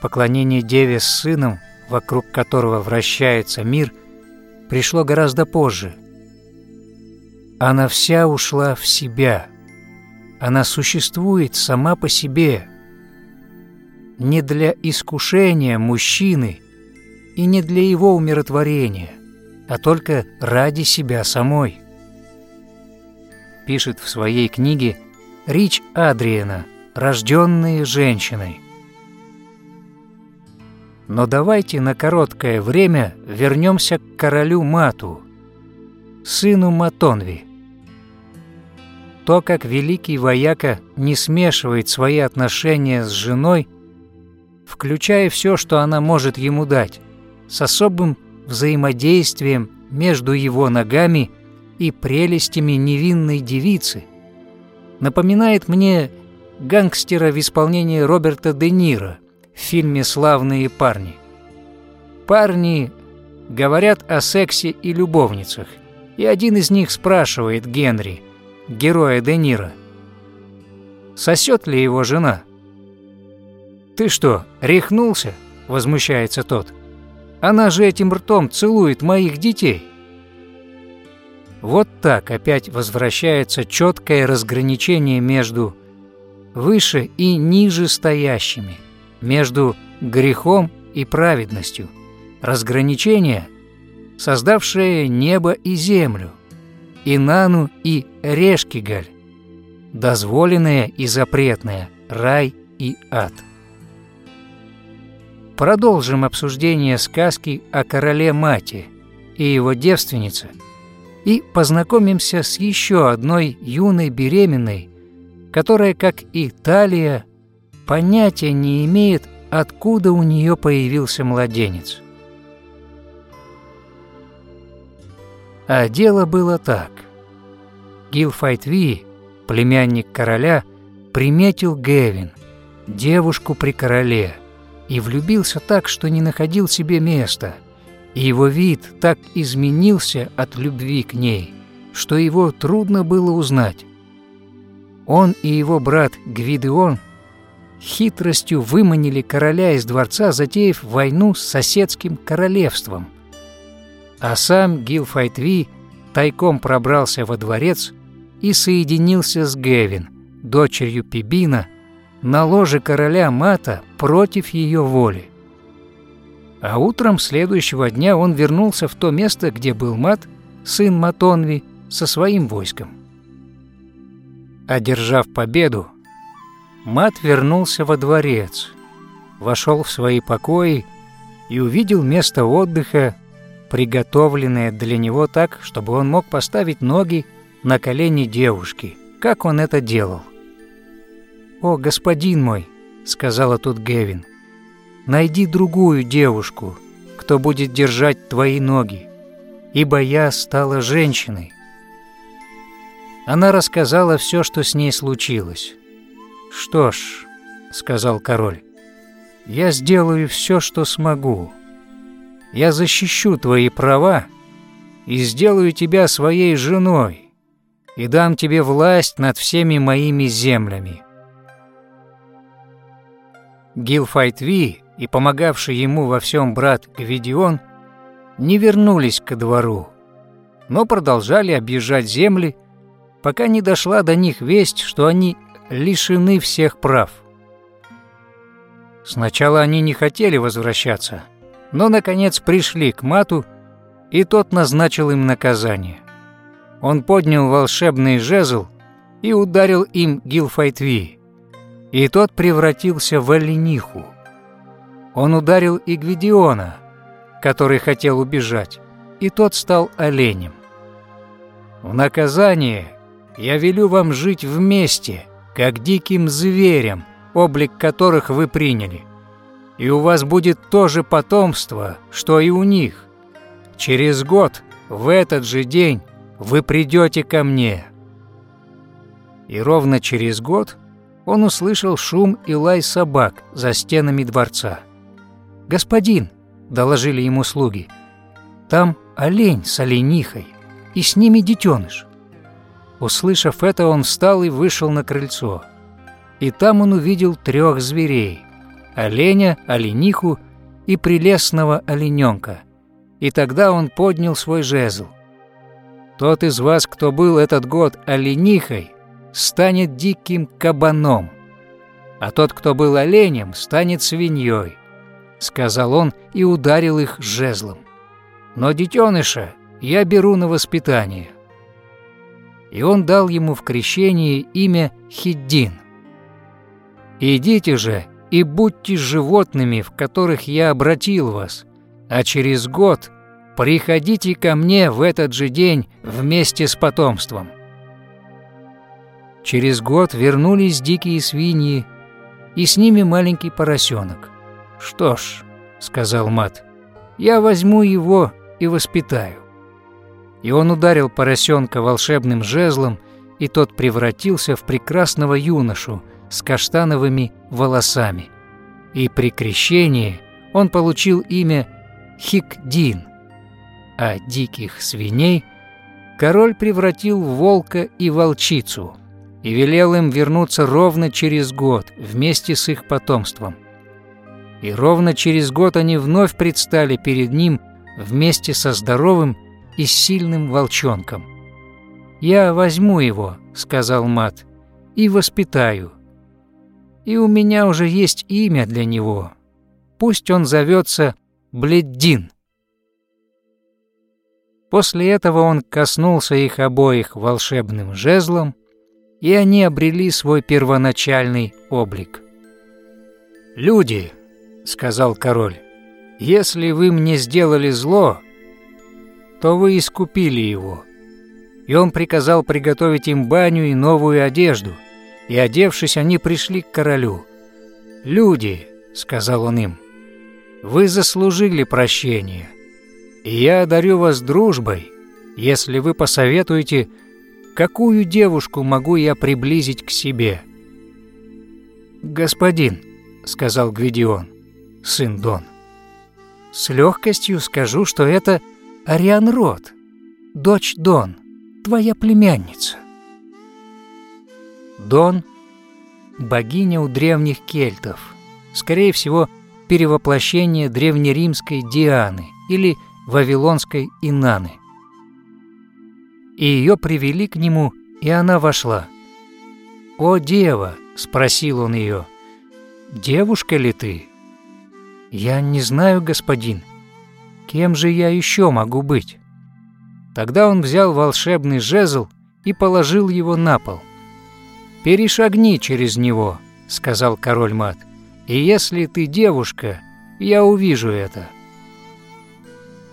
[SPEAKER 1] Поклонение Деве с сыном, вокруг которого вращается мир, пришло гораздо позже. Она вся ушла в себя. Она существует сама по себе – не для искушения мужчины и не для его умиротворения, а только ради себя самой. Пишет в своей книге Рич Адриена «Рожденные женщиной». Но давайте на короткое время вернемся к королю Мату, сыну Матонви. То, как великий вояка не смешивает свои отношения с женой, включая все, что она может ему дать, с особым взаимодействием между его ногами и прелестями невинной девицы, напоминает мне гангстера в исполнении Роберта Де Ниро в фильме «Славные парни». Парни говорят о сексе и любовницах, и один из них спрашивает Генри, героя Де Ниро, сосет ли его жена – «Ты что, рехнулся?» – возмущается тот. «Она же этим ртом целует моих детей!» Вот так опять возвращается четкое разграничение между выше и ниже стоящими, между грехом и праведностью, разграничение, создавшее небо и землю, Инану и Решкигаль, дозволенное и запретное, рай и ад продолжим обсуждение сказки о короле Мате и его девственнице и познакомимся с еще одной юной беременной, которая, как и Талия, понятия не имеет, откуда у нее появился младенец. А дело было так. Гилфайтви, племянник короля, приметил Гевин, девушку при короле – и влюбился так, что не находил себе места. И его вид так изменился от любви к ней, что его трудно было узнать. Он и его брат Гвидеон хитростью выманили короля из дворца, затеяв войну с соседским королевством. А сам Гилфайтви тайком пробрался во дворец и соединился с Гевин, дочерью Пибина, на ложе короля Мата против ее воли. А утром следующего дня он вернулся в то место, где был Мат, сын Матонви, со своим войском. Одержав победу, Мат вернулся во дворец, вошел в свои покои и увидел место отдыха, приготовленное для него так, чтобы он мог поставить ноги на колени девушки, как он это делал. «О, господин мой», — сказала тут Гевин, — «найди другую девушку, кто будет держать твои ноги, ибо я стала женщиной». Она рассказала все, что с ней случилось. «Что ж», — сказал король, — «я сделаю все, что смогу. Я защищу твои права и сделаю тебя своей женой и дам тебе власть над всеми моими землями». Гилфайтви и помогавший ему во всем брат Гвидион не вернулись ко двору, но продолжали объезжать земли, пока не дошла до них весть, что они лишены всех прав. Сначала они не хотели возвращаться, но, наконец, пришли к мату, и тот назначил им наказание. Он поднял волшебный жезл и ударил им Гилфайтви, и тот превратился в олениху. Он ударил игвидиона, который хотел убежать, и тот стал оленем. В наказание я велю вам жить вместе, как диким зверям, облик которых вы приняли. И у вас будет то же потомство, что и у них. Через год, в этот же день, вы придете ко мне». И ровно через год – он услышал шум и лай собак за стенами дворца. «Господин!» – доложили ему слуги. «Там олень с оленихой, и с ними детеныш». Услышав это, он встал и вышел на крыльцо. И там он увидел трех зверей – оленя, олениху и прелестного олененка. И тогда он поднял свой жезл. «Тот из вас, кто был этот год оленихой, станет диким кабаном, а тот, кто был оленем, станет свиньей», — сказал он и ударил их жезлом. «Но детеныша я беру на воспитание». И он дал ему в крещении имя Хиддин. «Идите же и будьте животными, в которых я обратил вас, а через год приходите ко мне в этот же день вместе с потомством». Через год вернулись дикие свиньи, и с ними маленький поросенок. «Что ж», — сказал Мат, — «я возьму его и воспитаю». И он ударил поросенка волшебным жезлом, и тот превратился в прекрасного юношу с каштановыми волосами. И при крещении он получил имя Хикдин, а диких свиней король превратил в волка и волчицу – и велел им вернуться ровно через год вместе с их потомством. И ровно через год они вновь предстали перед ним вместе со здоровым и сильным волчонком. «Я возьму его», — сказал Мат, — «и воспитаю. И у меня уже есть имя для него. Пусть он зовется Бледдин». После этого он коснулся их обоих волшебным жезлом, и они обрели свой первоначальный облик. «Люди», — сказал король, — «если вы мне сделали зло, то вы искупили его». И он приказал приготовить им баню и новую одежду, и, одевшись, они пришли к королю. «Люди», — сказал он им, — «вы заслужили прощение, и я одарю вас дружбой, если вы посоветуете, какую девушку могу я приблизить к себе?» «Господин», — сказал Гвидион, сын Дон, — «с легкостью скажу, что это Ариан Рот, дочь Дон, твоя племянница». Дон — богиня у древних кельтов, скорее всего, перевоплощение древнеримской Дианы или вавилонской Инаны и ее привели к нему, и она вошла. «О, дева!» – спросил он ее. «Девушка ли ты?» «Я не знаю, господин. Кем же я еще могу быть?» Тогда он взял волшебный жезл и положил его на пол. «Перешагни через него», — сказал король мат, — «и если ты девушка, я увижу это».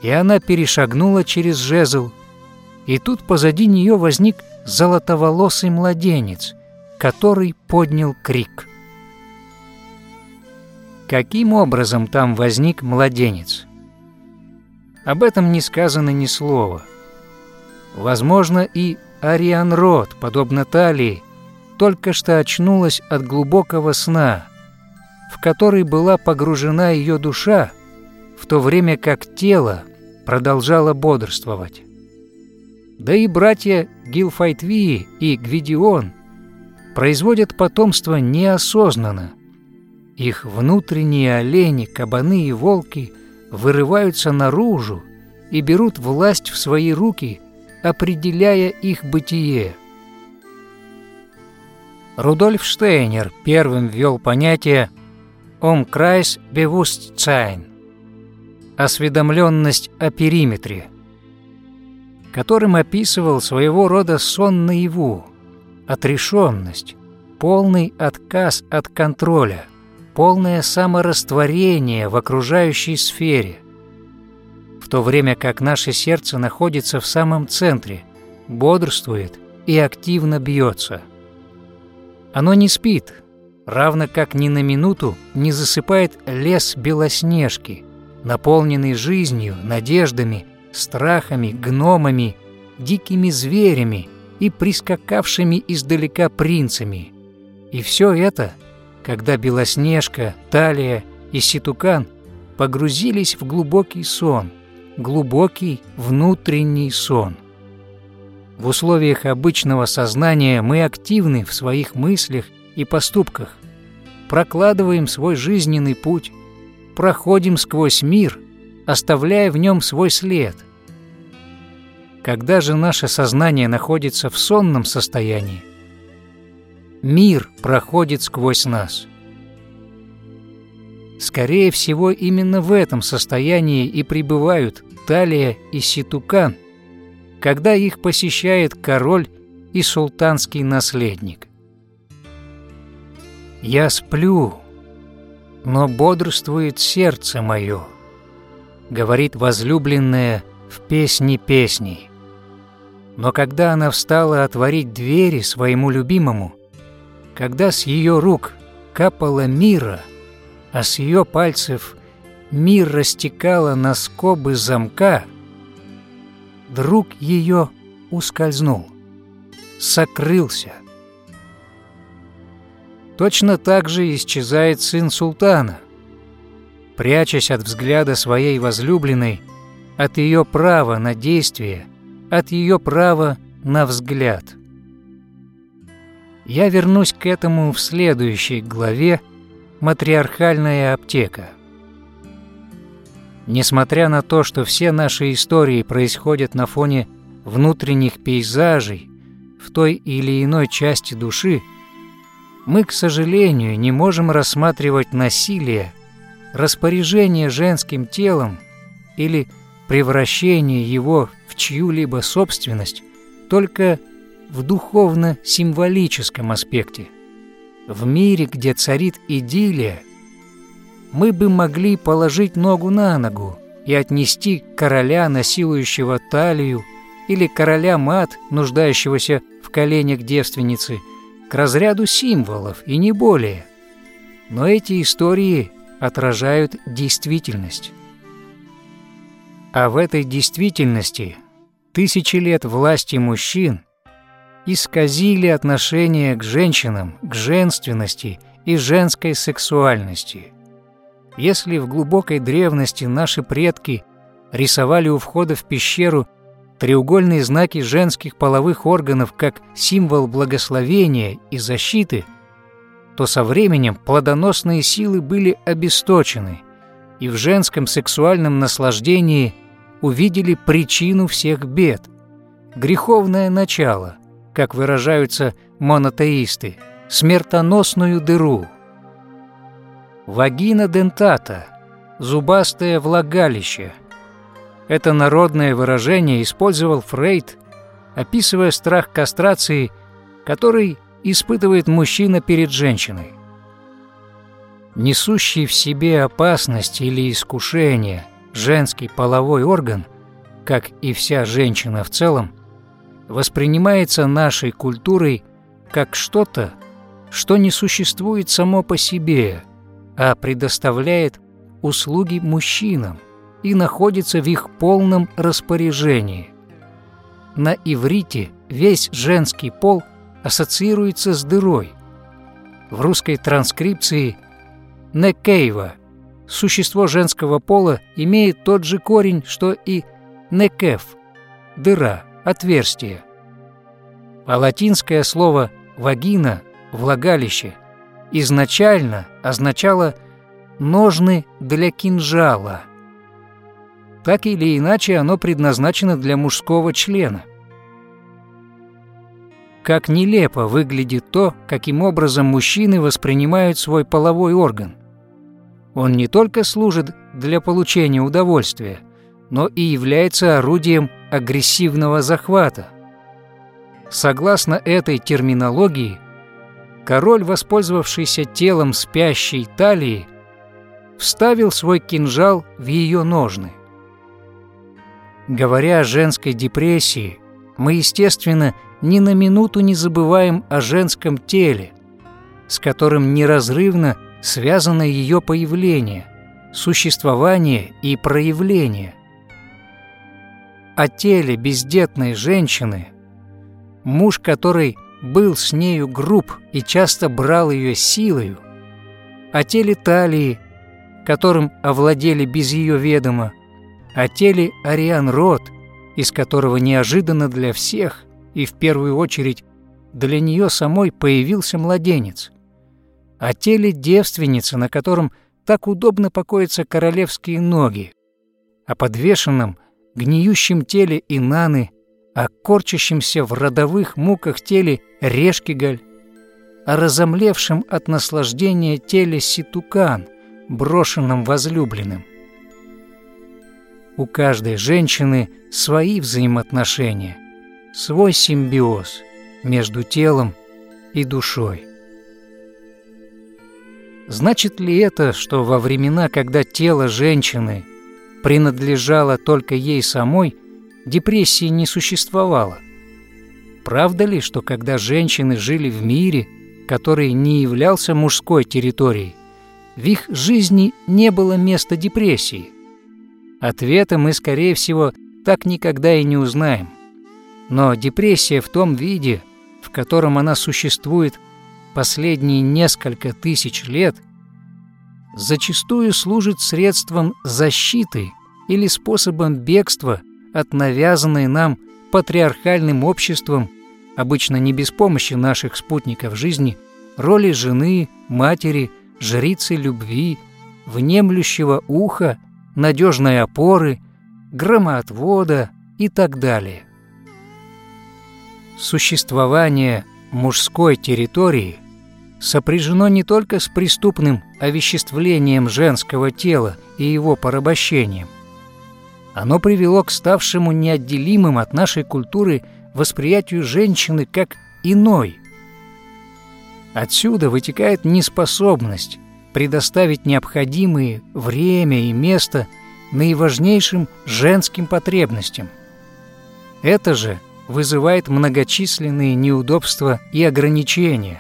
[SPEAKER 1] И она перешагнула через жезл и тут позади нее возник золотоволосый младенец, который поднял крик. Каким образом там возник младенец? Об этом не сказано ни слова. Возможно, и Ариан Рот, подобно Талии, только что очнулась от глубокого сна, в который была погружена ее душа, в то время как тело продолжало бодрствовать. Да и братья Гилфайтви и Гвидион производят потомство неосознанно. Их внутренние олени, кабаны и волки вырываются наружу и берут власть в свои руки, определяя их бытие. Рудольф Штейнер первым ввел понятие «Омкрайс Bewusstsein» — осведомленность о периметре — которым описывал своего рода сон наяву, отрешенность, полный отказ от контроля, полное саморастворение в окружающей сфере, в то время как наше сердце находится в самом центре, бодрствует и активно бьется. Оно не спит, равно как ни на минуту не засыпает лес Белоснежки, наполненный жизнью, надеждами страхами, гномами, дикими зверями и прискакавшими издалека принцами. И все это, когда Белоснежка, Талия и Ситукан погрузились в глубокий сон, глубокий внутренний сон. В условиях обычного сознания мы активны в своих мыслях и поступках, прокладываем свой жизненный путь, проходим сквозь мир – оставляя в нем свой след. Когда же наше сознание находится в сонном состоянии, мир проходит сквозь нас. Скорее всего, именно в этом состоянии и пребывают Талия и Ситукан, когда их посещает король и султанский наследник. Я сплю, но бодрствует сердце мое говорит возлюбленная в песне песней. Но когда она встала отворить двери своему любимому, когда с ее рук капала мира, а с ее пальцев мир растекала на скобы замка, друг ее ускользнул, сокрылся. Точно так же исчезает сын султана – прячась от взгляда своей возлюбленной, от ее права на действие, от ее права на взгляд. Я вернусь к этому в следующей главе «Матриархальная аптека». Несмотря на то, что все наши истории происходят на фоне внутренних пейзажей в той или иной части души, мы, к сожалению, не можем рассматривать насилие Распоряжение женским телом или превращение его в чью-либо собственность только в духовно-символическом аспекте. В мире, где царит идиллия, мы бы могли положить ногу на ногу и отнести короля, насилующего талию, или короля мат, нуждающегося в коленях девственницы, к разряду символов и не более. Но эти истории отражают действительность. А в этой действительности тысячи лет власти мужчин исказили отношение к женщинам, к женственности и женской сексуальности. Если в глубокой древности наши предки рисовали у входа в пещеру треугольные знаки женских половых органов как символ благословения и защиты – то со временем плодоносные силы были обесточены и в женском сексуальном наслаждении увидели причину всех бед – греховное начало, как выражаются монотеисты, смертоносную дыру. Вагина дентата – зубастое влагалище. Это народное выражение использовал Фрейд, описывая страх кастрации, который – испытывает мужчина перед женщиной. Несущий в себе опасность или искушение женский половой орган, как и вся женщина в целом, воспринимается нашей культурой как что-то, что не существует само по себе, а предоставляет услуги мужчинам и находится в их полном распоряжении. На иврите весь женский пол ассоциируется с дырой. В русской транскрипции «некейва» – существо женского пола имеет тот же корень, что и некев, дыра, отверстие. А латинское слово «вагина» – влагалище – изначально означало «ножны для кинжала». Так или иначе, оно предназначено для мужского члена. Как нелепо выглядит то, каким образом мужчины воспринимают свой половой орган. Он не только служит для получения удовольствия, но и является орудием агрессивного захвата. Согласно этой терминологии, король, воспользовавшийся телом спящей талии, вставил свой кинжал в ее ножны. Говоря о женской депрессии, мы, естественно, ни на минуту не забываем о женском теле, с которым неразрывно связано ее появление, существование и проявление. О теле бездетной женщины, муж которой был с нею груб и часто брал ее силою, о теле талии, которым овладели без ее ведома, о теле Ариан Рот, из которого неожиданно для всех и в первую очередь для нее самой появился младенец. О а теле девственницы, на котором так удобно покоятся королевские ноги, о подвешенном, гниющем теле Инаны, о корчащемся в родовых муках теле Решкигаль, о разомлевшем от наслаждения теле Ситукан, брошенном возлюбленным. У каждой женщины свои взаимоотношения – свой симбиоз между телом и душой. Значит ли это, что во времена, когда тело женщины принадлежало только ей самой, депрессии не существовало? Правда ли, что когда женщины жили в мире, который не являлся мужской территорией, в их жизни не было места депрессии? Ответа мы, скорее всего, так никогда и не узнаем. Но депрессия в том виде, в котором она существует последние несколько тысяч лет, зачастую служит средством защиты или способом бегства от навязанной нам патриархальным обществом, обычно не без помощи наших спутников жизни, роли жены, матери, жрицы любви, внемлющего уха, надежной опоры, громоотвода и так далее. Существование мужской территории сопряжено не только с преступным овеществлением женского тела и его порабощением. Оно привело к ставшему неотделимым от нашей культуры восприятию женщины как иной. Отсюда вытекает неспособность предоставить необходимые время и место наиважнейшим женским потребностям. Это же – вызывает многочисленные неудобства и ограничения.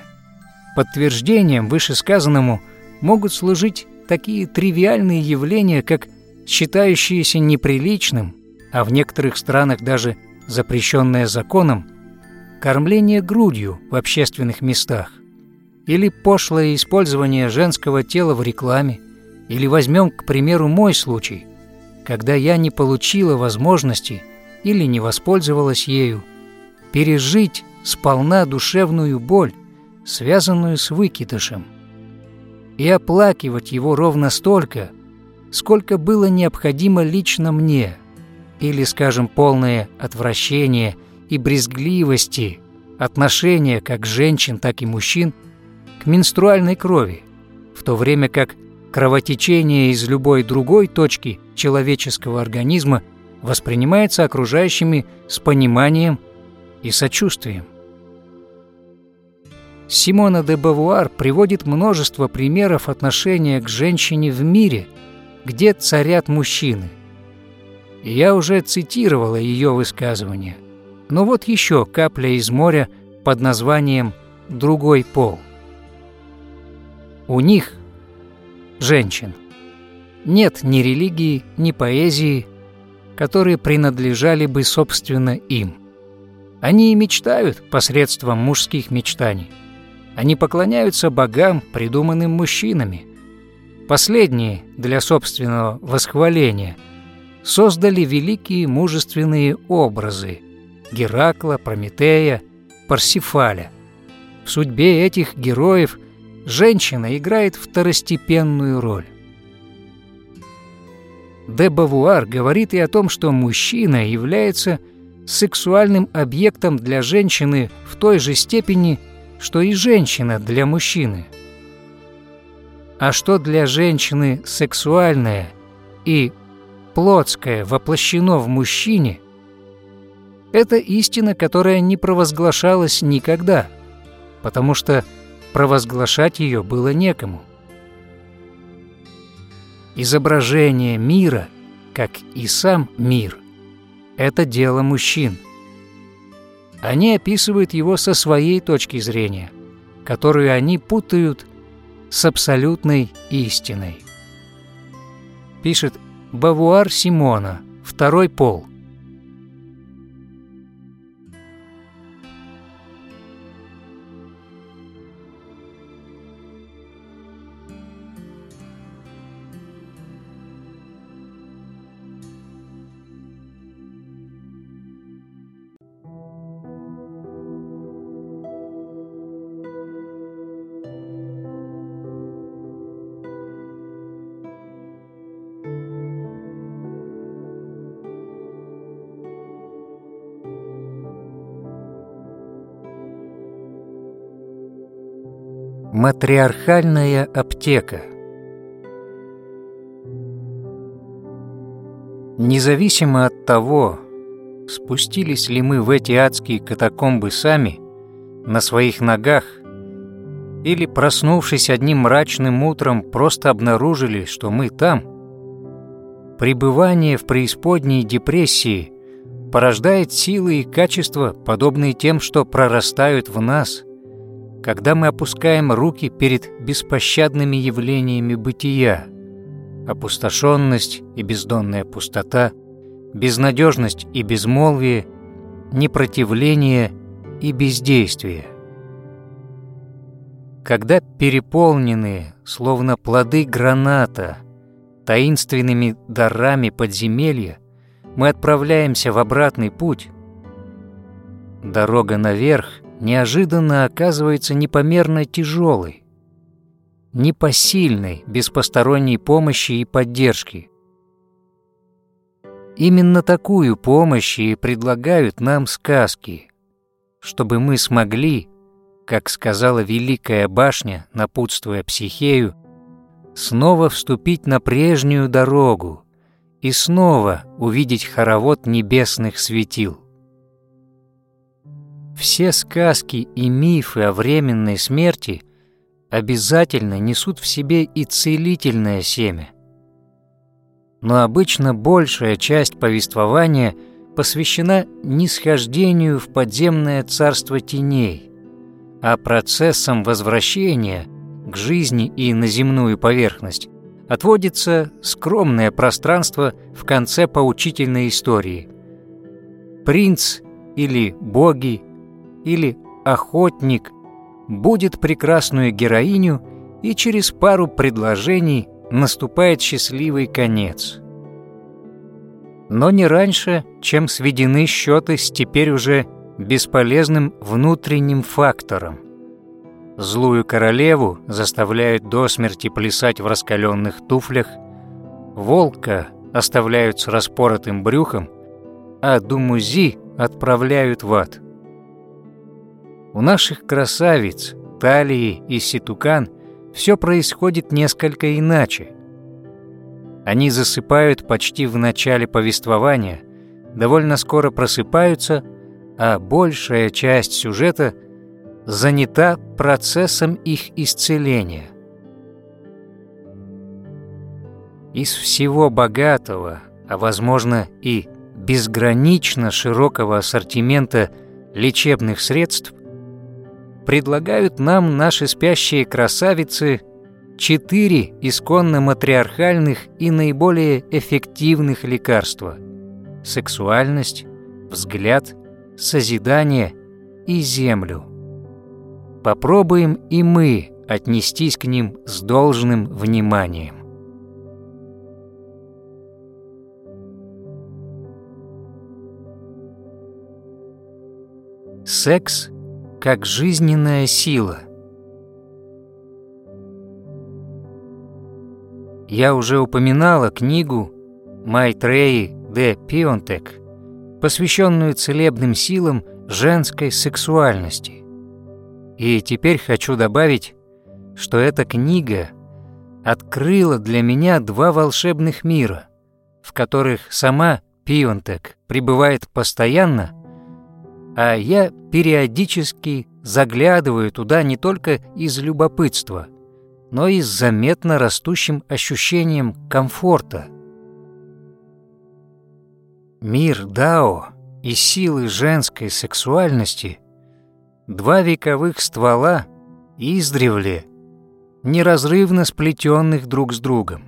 [SPEAKER 1] Подтверждением вышесказанному могут служить такие тривиальные явления, как считающиеся неприличным, а в некоторых странах даже запрещенное законом, кормление грудью в общественных местах, или пошлое использование женского тела в рекламе, или возьмем, к примеру, мой случай, когда я не получила возможности – или не воспользовалась ею, пережить сполна душевную боль, связанную с выкидышем, и оплакивать его ровно столько, сколько было необходимо лично мне, или, скажем, полное отвращение и брезгливости отношения как женщин, так и мужчин к менструальной крови, в то время как кровотечение из любой другой точки человеческого организма – воспринимается окружающими с пониманием и сочувствием. Симона де Бавуар приводит множество примеров отношения к женщине в мире, где царят мужчины. я уже цитировала ее высказывание, но вот еще капля из моря под названием «Другой пол». У них, женщин, нет ни религии, ни поэзии, которые принадлежали бы, собственно, им. Они и мечтают посредством мужских мечтаний. Они поклоняются богам, придуманным мужчинами. Последние для собственного восхваления создали великие мужественные образы Геракла, Прометея, Парсифаля. В судьбе этих героев женщина играет второстепенную роль. Де Бавуар говорит и о том, что мужчина является сексуальным объектом для женщины в той же степени, что и женщина для мужчины. А что для женщины сексуальное и плотское воплощено в мужчине, это истина, которая не провозглашалась никогда, потому что провозглашать ее было некому. Изображение мира, как и сам мир, это дело мужчин. Они описывают его со своей точки зрения, которую они путают с абсолютной истиной. Пишет Бавуар Симона, второй пол. Матриархальная аптека Независимо от того, спустились ли мы в эти адские катакомбы сами, на своих ногах, или, проснувшись одним мрачным утром, просто обнаружили, что мы там, пребывание в преисподней депрессии порождает силы и качества, подобные тем, что прорастают в нас – когда мы опускаем руки перед беспощадными явлениями бытия, опустошенность и бездонная пустота, безнадежность и безмолвие, непротивление и бездействие. Когда переполненные, словно плоды граната, таинственными дарами подземелья, мы отправляемся в обратный путь, дорога наверх неожиданно оказывается непомерно тяжелой, непосильной без посторонней помощи и поддержки. Именно такую помощь и предлагают нам сказки, чтобы мы смогли, как сказала Великая Башня, напутствуя Психею, снова вступить на прежнюю дорогу и снова увидеть хоровод небесных светил. Все сказки и мифы о временной смерти обязательно несут в себе и целительное семя. Но обычно большая часть повествования посвящена нисхождению в подземное царство теней, а процессам возвращения к жизни и на земную поверхность отводится скромное пространство в конце поучительной истории. Принц или боги – или «Охотник» будет прекрасную героиню и через пару предложений наступает счастливый конец. Но не раньше, чем сведены счеты с теперь уже бесполезным внутренним фактором. Злую королеву заставляют до смерти плясать в раскаленных туфлях, волка оставляют с распоротым брюхом, а Думузи отправляют в ад – у наших красавиц, талии и ситукан все происходит несколько иначе. Они засыпают почти в начале повествования, довольно скоро просыпаются, а большая часть сюжета занята процессом их исцеления. Из всего богатого, а возможно и безгранично широкого ассортимента лечебных средств предлагают нам наши спящие красавицы четыре исконно матриархальных и наиболее эффективных лекарства – сексуальность, взгляд, созидание и землю. Попробуем и мы отнестись к ним с должным вниманием. Секс как жизненная сила. Я уже упоминала книгу Майтреи де Пионтек, посвященную целебным силам женской сексуальности. И теперь хочу добавить, что эта книга открыла для меня два волшебных мира, в которых сама Пионтек пребывает постоянно – а я периодически заглядываю туда не только из любопытства, но и с заметно растущим ощущением комфорта. Мир Дао и силы женской сексуальности — два вековых ствола издревле, неразрывно сплетенных друг с другом.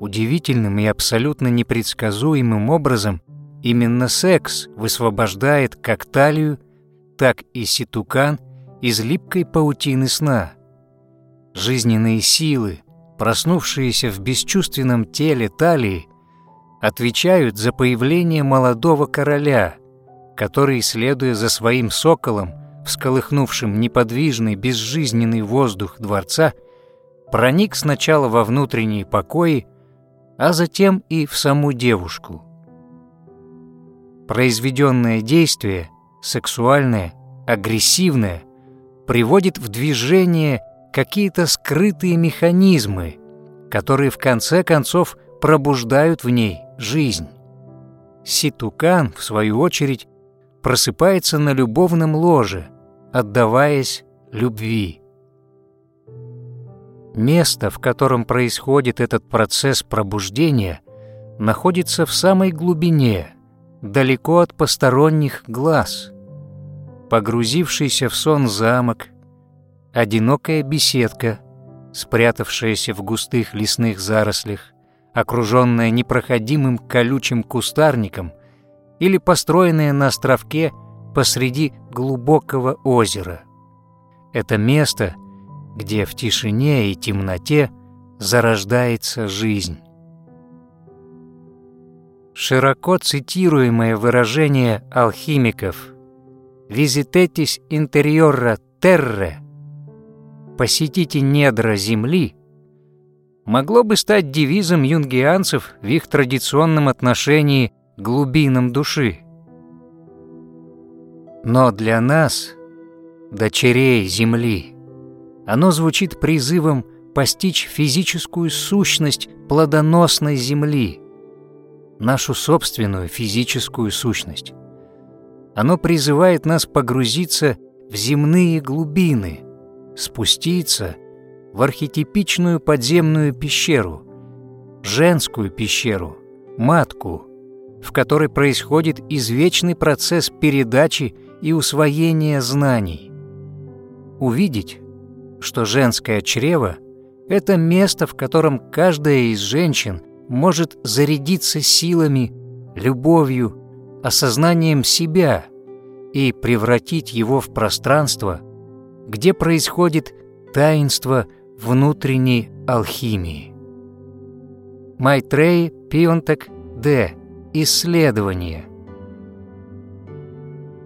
[SPEAKER 1] Удивительным и абсолютно непредсказуемым образом — Именно секс высвобождает как талию, так и ситукан из липкой паутины сна. Жизненные силы, проснувшиеся в бесчувственном теле талии, отвечают за появление молодого короля, который, следуя за своим соколом, всколыхнувшим неподвижный безжизненный воздух дворца, проник сначала во внутренние покои, а затем и в саму девушку – Произведенное действие, сексуальное, агрессивное, приводит в движение какие-то скрытые механизмы, которые в конце концов пробуждают в ней жизнь. Ситукан, в свою очередь, просыпается на любовном ложе, отдаваясь любви. Место, в котором происходит этот процесс пробуждения, находится в самой глубине, далеко от посторонних глаз. Погрузившийся в сон замок, одинокая беседка, спрятавшаяся в густых лесных зарослях, окруженная непроходимым колючим кустарником или построенная на островке посреди глубокого озера. Это место, где в тишине и темноте зарождается жизнь. Широко цитируемое выражение алхимиков «Визитетис интерьорра терре» «Посетите недра земли» могло бы стать девизом юнгианцев в их традиционном отношении к глубинам души. Но для нас, дочерей Земли, оно звучит призывом постичь физическую сущность плодоносной Земли, нашу собственную физическую сущность. Оно призывает нас погрузиться в земные глубины, спуститься в архетипичную подземную пещеру, женскую пещеру, матку, в которой происходит извечный процесс передачи и усвоения знаний. Увидеть, что женское чрево – это место, в котором каждая из женщин – может зарядиться силами, любовью, осознанием себя и превратить его в пространство, где происходит таинство внутренней алхимии. Майтрей Пионтек Д. Исследование.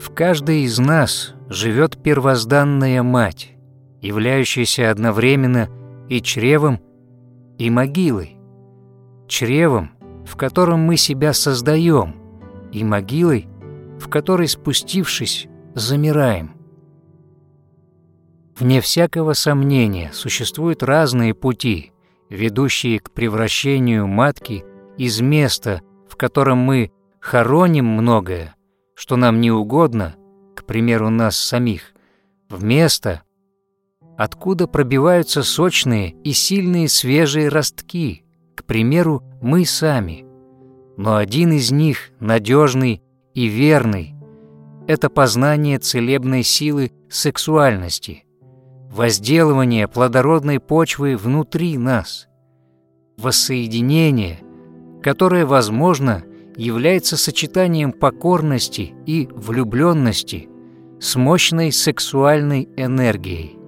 [SPEAKER 1] В каждой из нас живет первозданная мать, являющаяся одновременно и чревом, и могилой чревом, в котором мы себя создаем, и могилой, в которой, спустившись, замираем. Вне всякого сомнения существуют разные пути, ведущие к превращению матки из места, в котором мы хороним многое, что нам не угодно, к примеру, нас самих, в место, откуда пробиваются сочные и сильные свежие ростки – к примеру, мы сами. Но один из них, надежный и верный, это познание целебной силы сексуальности, возделывание плодородной почвы внутри нас, воссоединение, которое, возможно, является сочетанием покорности и влюбленности с мощной сексуальной энергией.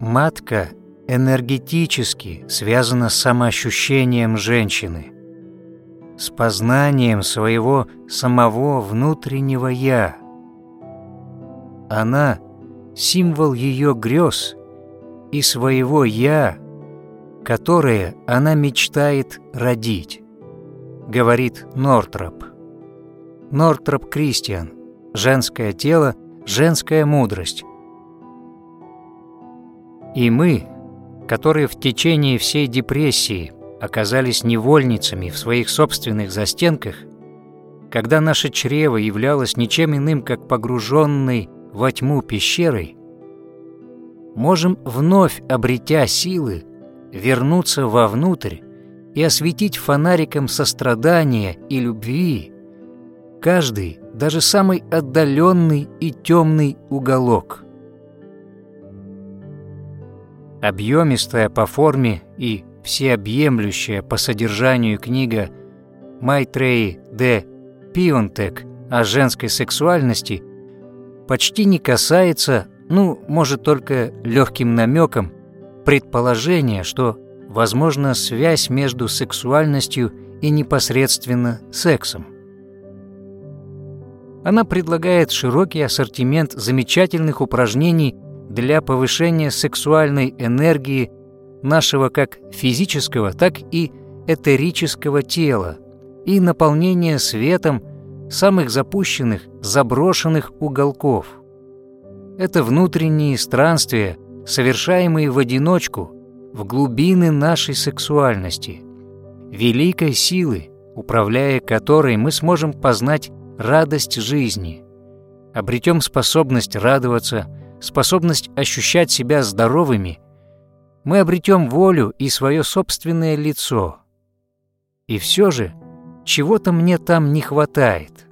[SPEAKER 1] Матка энергетически связано с самоощущением женщины, с познанием своего самого внутреннего «я». Она – символ ее грез и своего «я», которое она мечтает родить, говорит Нортроп. Нортроп Кристиан. Женское тело, женская мудрость. И мы, которые в течение всей депрессии оказались невольницами в своих собственных застенках, когда наше чрево являлось ничем иным, как погруженной во тьму пещерой, можем вновь, обретя силы, вернуться вовнутрь и осветить фонариком сострадания и любви каждый, даже самый отдаленный и темный уголок – Объемистая по форме и всеобъемлющая по содержанию книга Майтреи Д. Пионтек о женской сексуальности почти не касается, ну, может, только легким намеком, предположения, что возможна связь между сексуальностью и непосредственно сексом. Она предлагает широкий ассортимент замечательных упражнений – для повышения сексуальной энергии нашего как физического, так и этерического тела и наполнения светом самых запущенных, заброшенных уголков. Это внутренние странствия, совершаемые в одиночку, в глубины нашей сексуальности, великой силы, управляя которой мы сможем познать радость жизни, обретем способность радоваться – способность ощущать себя здоровыми, мы обретем волю и свое собственное лицо. И все же чего-то мне там не хватает.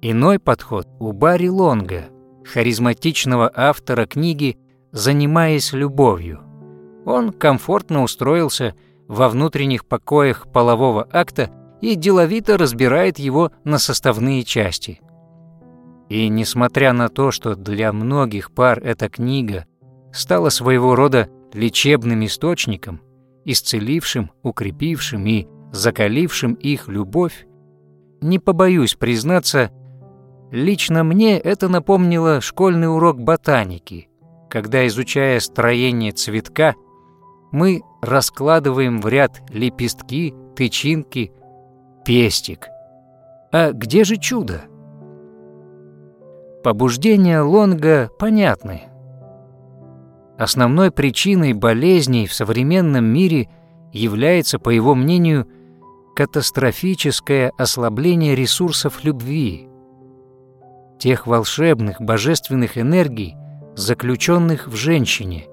[SPEAKER 1] Иной подход у Барри Лонга, харизматичного автора книги «Занимаясь любовью». Он комфортно устроился во внутренних покоях полового акта и деловито разбирает его на составные части – и несмотря на то, что для многих пар эта книга стала своего рода лечебным источником, исцелившим, укрепившим и закалившим их любовь, не побоюсь признаться, лично мне это напомнило школьный урок ботаники, когда, изучая строение цветка, мы раскладываем в ряд лепестки, тычинки, пестик. А где же чудо? Побуждения Лонга понятны. Основной причиной болезней в современном мире является, по его мнению, катастрофическое ослабление ресурсов любви, тех волшебных божественных энергий, заключенных в женщине,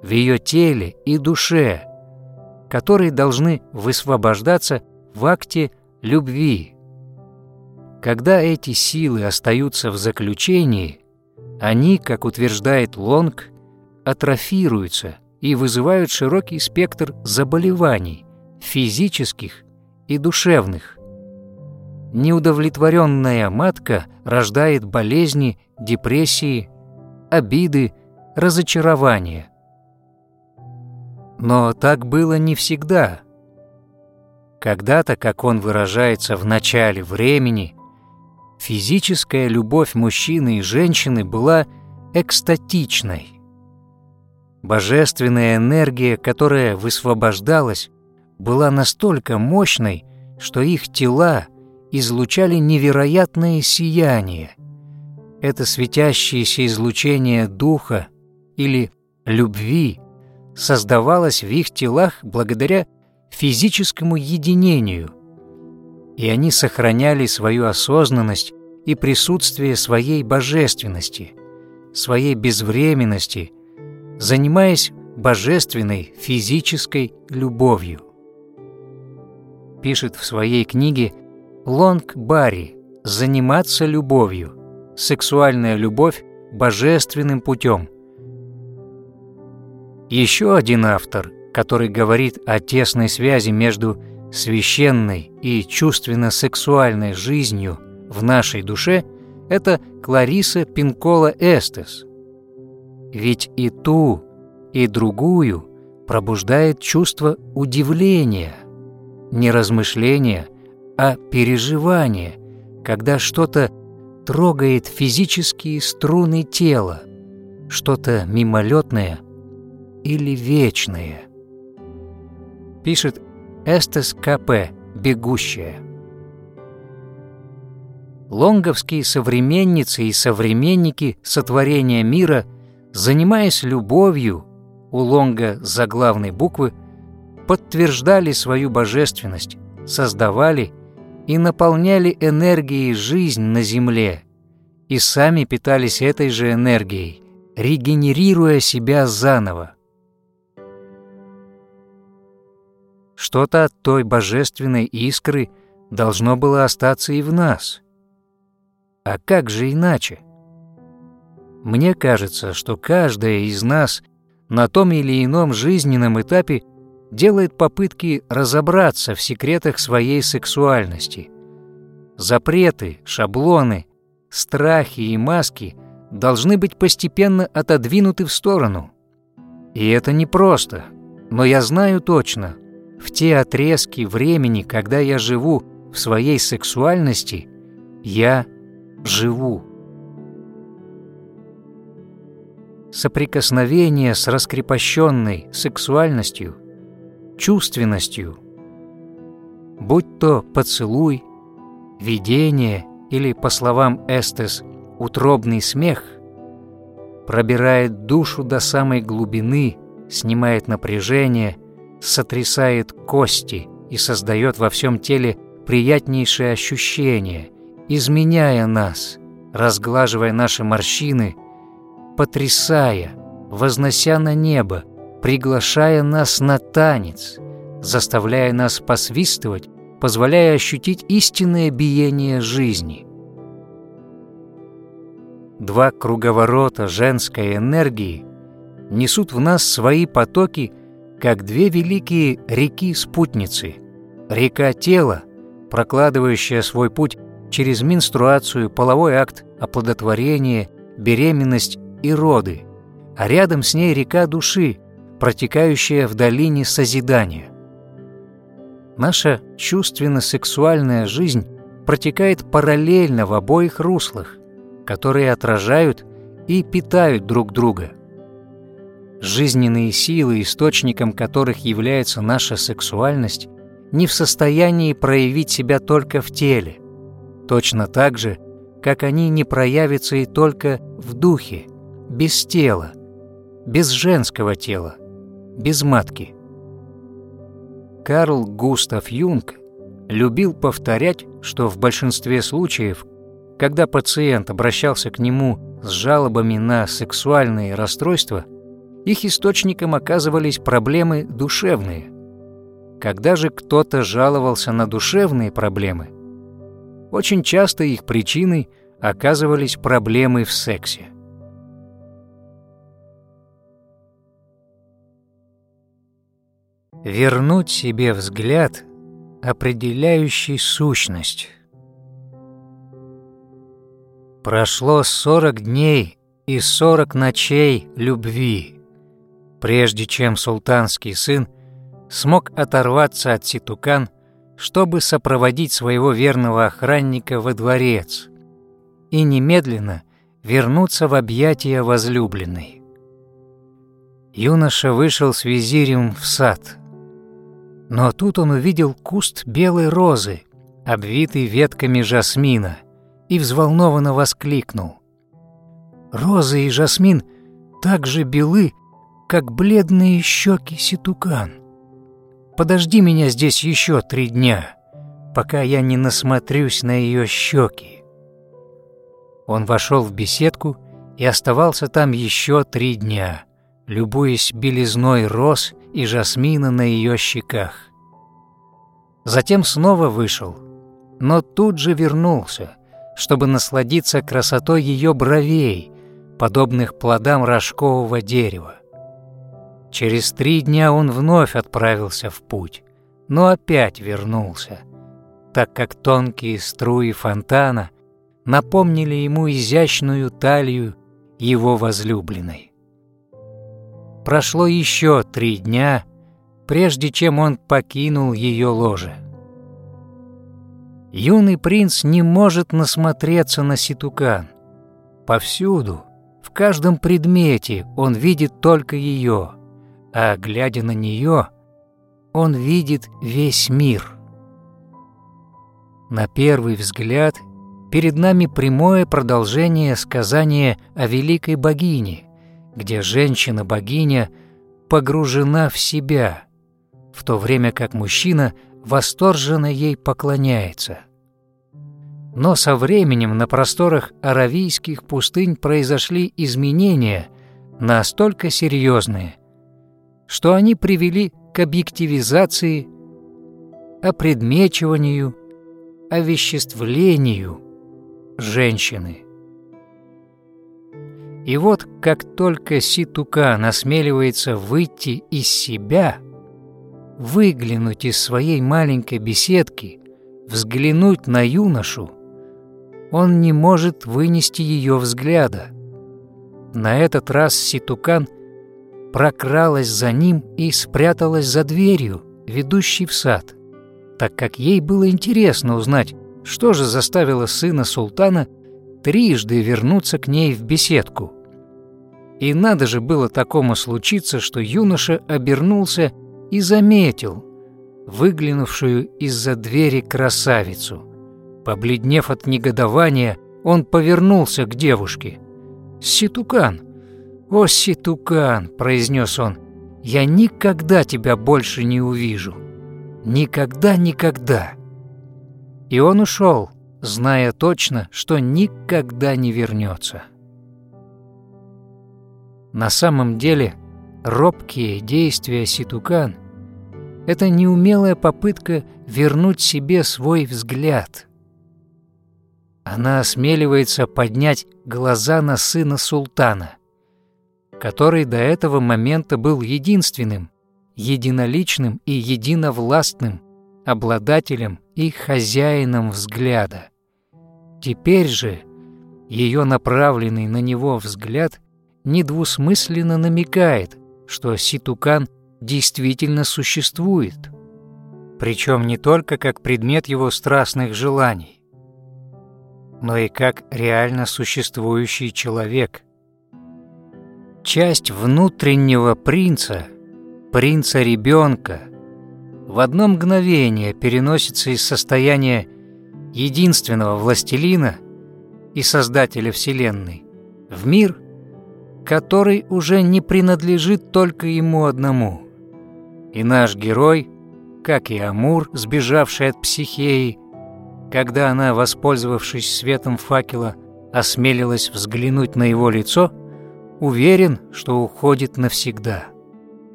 [SPEAKER 1] в ее теле и душе, которые должны высвобождаться в акте любви. Когда эти силы остаются в заключении, они, как утверждает Лонг, атрофируются и вызывают широкий спектр заболеваний, физических и душевных. Неудовлетворенная матка рождает болезни, депрессии, обиды, разочарования. Но так было не всегда. Когда-то, как он выражается в начале времени – Физическая любовь мужчины и женщины была экстатичной. Божественная энергия, которая высвобождалась, была настолько мощной, что их тела излучали невероятное сияние. Это светящееся излучение духа или любви создавалось в их телах благодаря физическому единению – и они сохраняли свою осознанность и присутствие своей божественности, своей безвременности, занимаясь божественной физической любовью. Пишет в своей книге Лонг Барри «Заниматься любовью. Сексуальная любовь божественным путем». Еще один автор, который говорит о тесной связи между Священной и чувственно-сексуальной жизнью в нашей душе – это Клариса Пинкола Эстес. Ведь и ту, и другую пробуждает чувство удивления, не размышления, а переживания, когда что-то трогает физические струны тела, что-то мимолетное или вечное. Пишет Эстес КП «Бегущая». Лонговские современницы и современники сотворения мира, занимаясь любовью, у Лонга за главной буквы, подтверждали свою божественность, создавали и наполняли энергией жизнь на Земле, и сами питались этой же энергией, регенерируя себя заново. Что-то от той божественной искры должно было остаться и в нас. А как же иначе? Мне кажется, что каждая из нас на том или ином жизненном этапе делает попытки разобраться в секретах своей сексуальности. Запреты, шаблоны, страхи и маски должны быть постепенно отодвинуты в сторону. И это непросто, но я знаю точно, в те отрезки времени, когда я живу в своей сексуальности, я живу. Соприкосновение с раскрепощенной сексуальностью, чувственностью, будь то поцелуй, видение или, по словам Эстес, утробный смех, пробирает душу до самой глубины, снимает напряжение – сотрясает кости и создает во всем теле приятнейшие ощущения, изменяя нас, разглаживая наши морщины, потрясая, вознося на небо, приглашая нас на танец, заставляя нас посвистывать, позволяя ощутить истинное биение жизни. Два круговорота женской энергии несут в нас свои потоки – как две великие реки-спутницы. Река тела, прокладывающая свой путь через менструацию, половой акт, оплодотворение, беременность и роды, а рядом с ней река души, протекающая в долине созидания. Наша чувственно-сексуальная жизнь протекает параллельно в обоих руслах, которые отражают и питают друг друга – жизненные силы, источником которых является наша сексуальность, не в состоянии проявить себя только в теле, точно так же, как они не проявятся и только в духе, без тела, без женского тела, без матки. Карл Густав Юнг любил повторять, что в большинстве случаев, когда пациент обращался к нему с жалобами на сексуальные расстройства, их источником оказывались проблемы душевные. Когда же кто-то жаловался на душевные проблемы, очень часто их причиной оказывались проблемы в сексе. Вернуть себе взгляд, определяющий сущность. Прошло сорок дней и сорок ночей любви прежде чем султанский сын смог оторваться от Ситукан, чтобы сопроводить своего верного охранника во дворец и немедленно вернуться в объятия возлюбленной. Юноша вышел с визирем в сад, но тут он увидел куст белой розы, обвитый ветками жасмина, и взволнованно воскликнул. «Розы и жасмин так же белы, как бледные щеки ситукан. Подожди меня здесь еще три дня, пока я не насмотрюсь на ее щеки. Он вошел в беседку и оставался там еще три дня, любуясь белизной роз и жасмина на ее щеках. Затем снова вышел, но тут же вернулся, чтобы насладиться красотой ее бровей, подобных плодам рожкового дерева. Через три дня он вновь отправился в путь, но опять вернулся, так как тонкие струи фонтана напомнили ему изящную талию его возлюбленной. Прошло еще три дня, прежде чем он покинул ее ложе. Юный принц не может насмотреться на ситукан. Повсюду, в каждом предмете он видит только ее — а глядя на нее, он видит весь мир. На первый взгляд перед нами прямое продолжение сказания о великой богине, где женщина-богиня погружена в себя, в то время как мужчина восторженно ей поклоняется. Но со временем на просторах аравийских пустынь произошли изменения настолько серьезные – что они привели к объективизации, опредмечиванию, овеществлению женщины. И вот как только Ситука насмеливается выйти из себя, выглянуть из своей маленькой беседки, взглянуть на юношу, он не может вынести ее взгляда. На этот раз Ситукан – прокралась за ним и спряталась за дверью, ведущей в сад, так как ей было интересно узнать, что же заставило сына султана трижды вернуться к ней в беседку. И надо же было такому случиться, что юноша обернулся и заметил выглянувшую из-за двери красавицу. Побледнев от негодования, он повернулся к девушке. «Ситукан!» Оси Тукан произнес он. «Я никогда тебя больше не увижу. Никогда-никогда!» И он ушел, зная точно, что никогда не вернется. На самом деле, робкие действия Ситукан – это неумелая попытка вернуть себе свой взгляд. Она осмеливается поднять глаза на сына султана – который до этого момента был единственным, единоличным и единовластным, обладателем и хозяином взгляда. Теперь же ее направленный на него взгляд недвусмысленно намекает, что Ситукан действительно существует, причем не только как предмет его страстных желаний, но и как реально существующий человек – часть внутреннего принца, принца-ребенка, в одно мгновение переносится из состояния единственного властелина и создателя Вселенной в мир, который уже не принадлежит только ему одному. И наш герой, как и Амур, сбежавший от Психеи, когда она, воспользовавшись светом факела, осмелилась взглянуть на его лицо – Уверен, что уходит навсегда.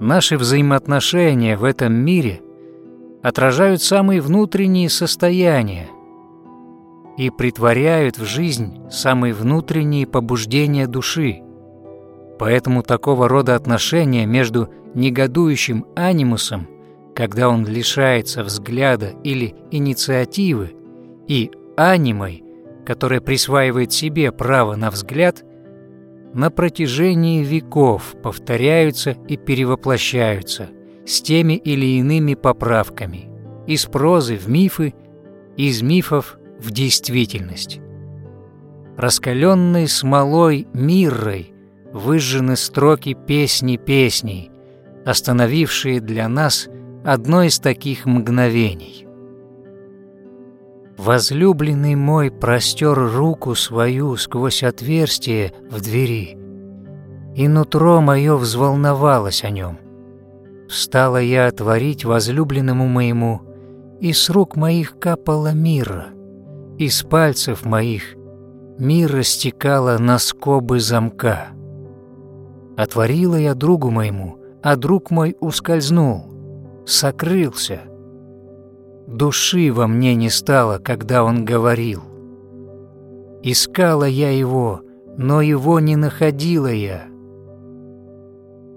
[SPEAKER 1] Наши взаимоотношения в этом мире отражают самые внутренние состояния и притворяют в жизнь самые внутренние побуждения души. Поэтому такого рода отношения между негодующим анимусом, когда он лишается взгляда или инициативы, и анимой, которое присваивает себе право на взгляд, на протяжении веков повторяются и перевоплощаются с теми или иными поправками из прозы в мифы, из мифов в действительность. Раскаленной смолой миррой выжжены строки песни песней, остановившие для нас одно из таких мгновений возлюбленный мой простер руку свою сквозь отверстие в двери, и нутро мое взволновалось о нем. Встала я отворить возлюбленному моему, и с рук моих капала мира, с пальцев моих мира стекала на скобы замка. Отворила я другу моему, а друг мой ускользнул, сокрылся — Души во мне не стало, когда он говорил. Искала я его, но его не находила я.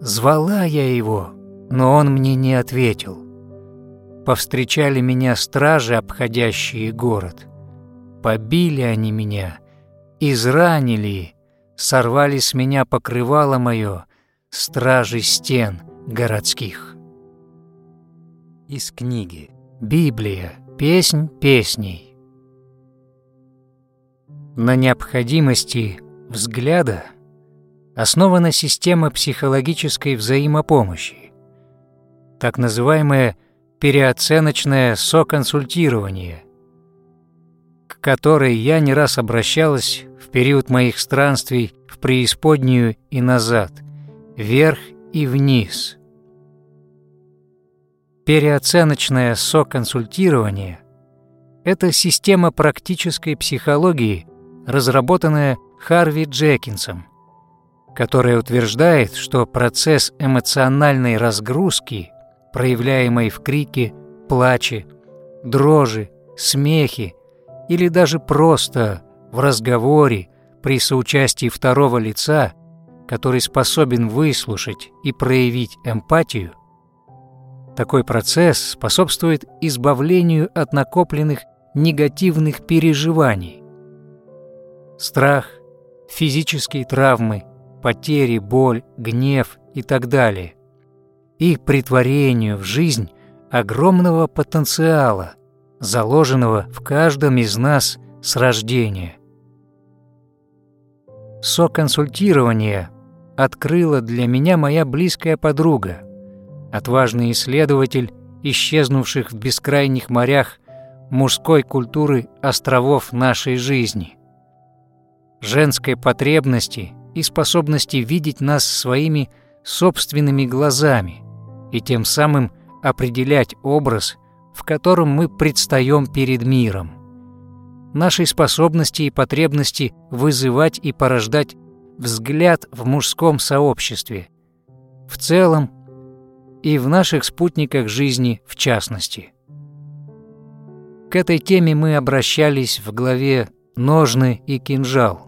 [SPEAKER 1] Звала я его, но он мне не ответил. Повстречали меня стражи, обходящие город. Побили они меня, изранили, сорвали с меня покрывало мое, стражи стен городских. Из книги Библия. Песнь песней. На необходимости взгляда основана система психологической взаимопомощи, так называемое переоценочное соконсультирование, к которой я не раз обращалась в период моих странствий в преисподнюю и назад, вверх и вниз – Переоценочное соконсультирование – это система практической психологии, разработанная Харви Джекинсом, которая утверждает, что процесс эмоциональной разгрузки, проявляемой в крике, плаче, дрожи, смехе или даже просто в разговоре при соучастии второго лица, который способен выслушать и проявить эмпатию – такой процесс способствует избавлению от накопленных негативных переживаний. Страх, физические травмы, потери, боль, гнев и так далее. И притворению в жизнь огромного потенциала, заложенного в каждом из нас с рождения. Соконсультирование открыла для меня моя близкая подруга – отважный исследователь исчезнувших в бескрайних морях мужской культуры островов нашей жизни, женской потребности и способности видеть нас своими собственными глазами и тем самым определять образ, в котором мы предстаем перед миром нашей способности и потребности вызывать и порождать взгляд в мужском сообществе, в целом и в наших спутниках жизни в частности. К этой теме мы обращались в главе «Ножны и кинжал».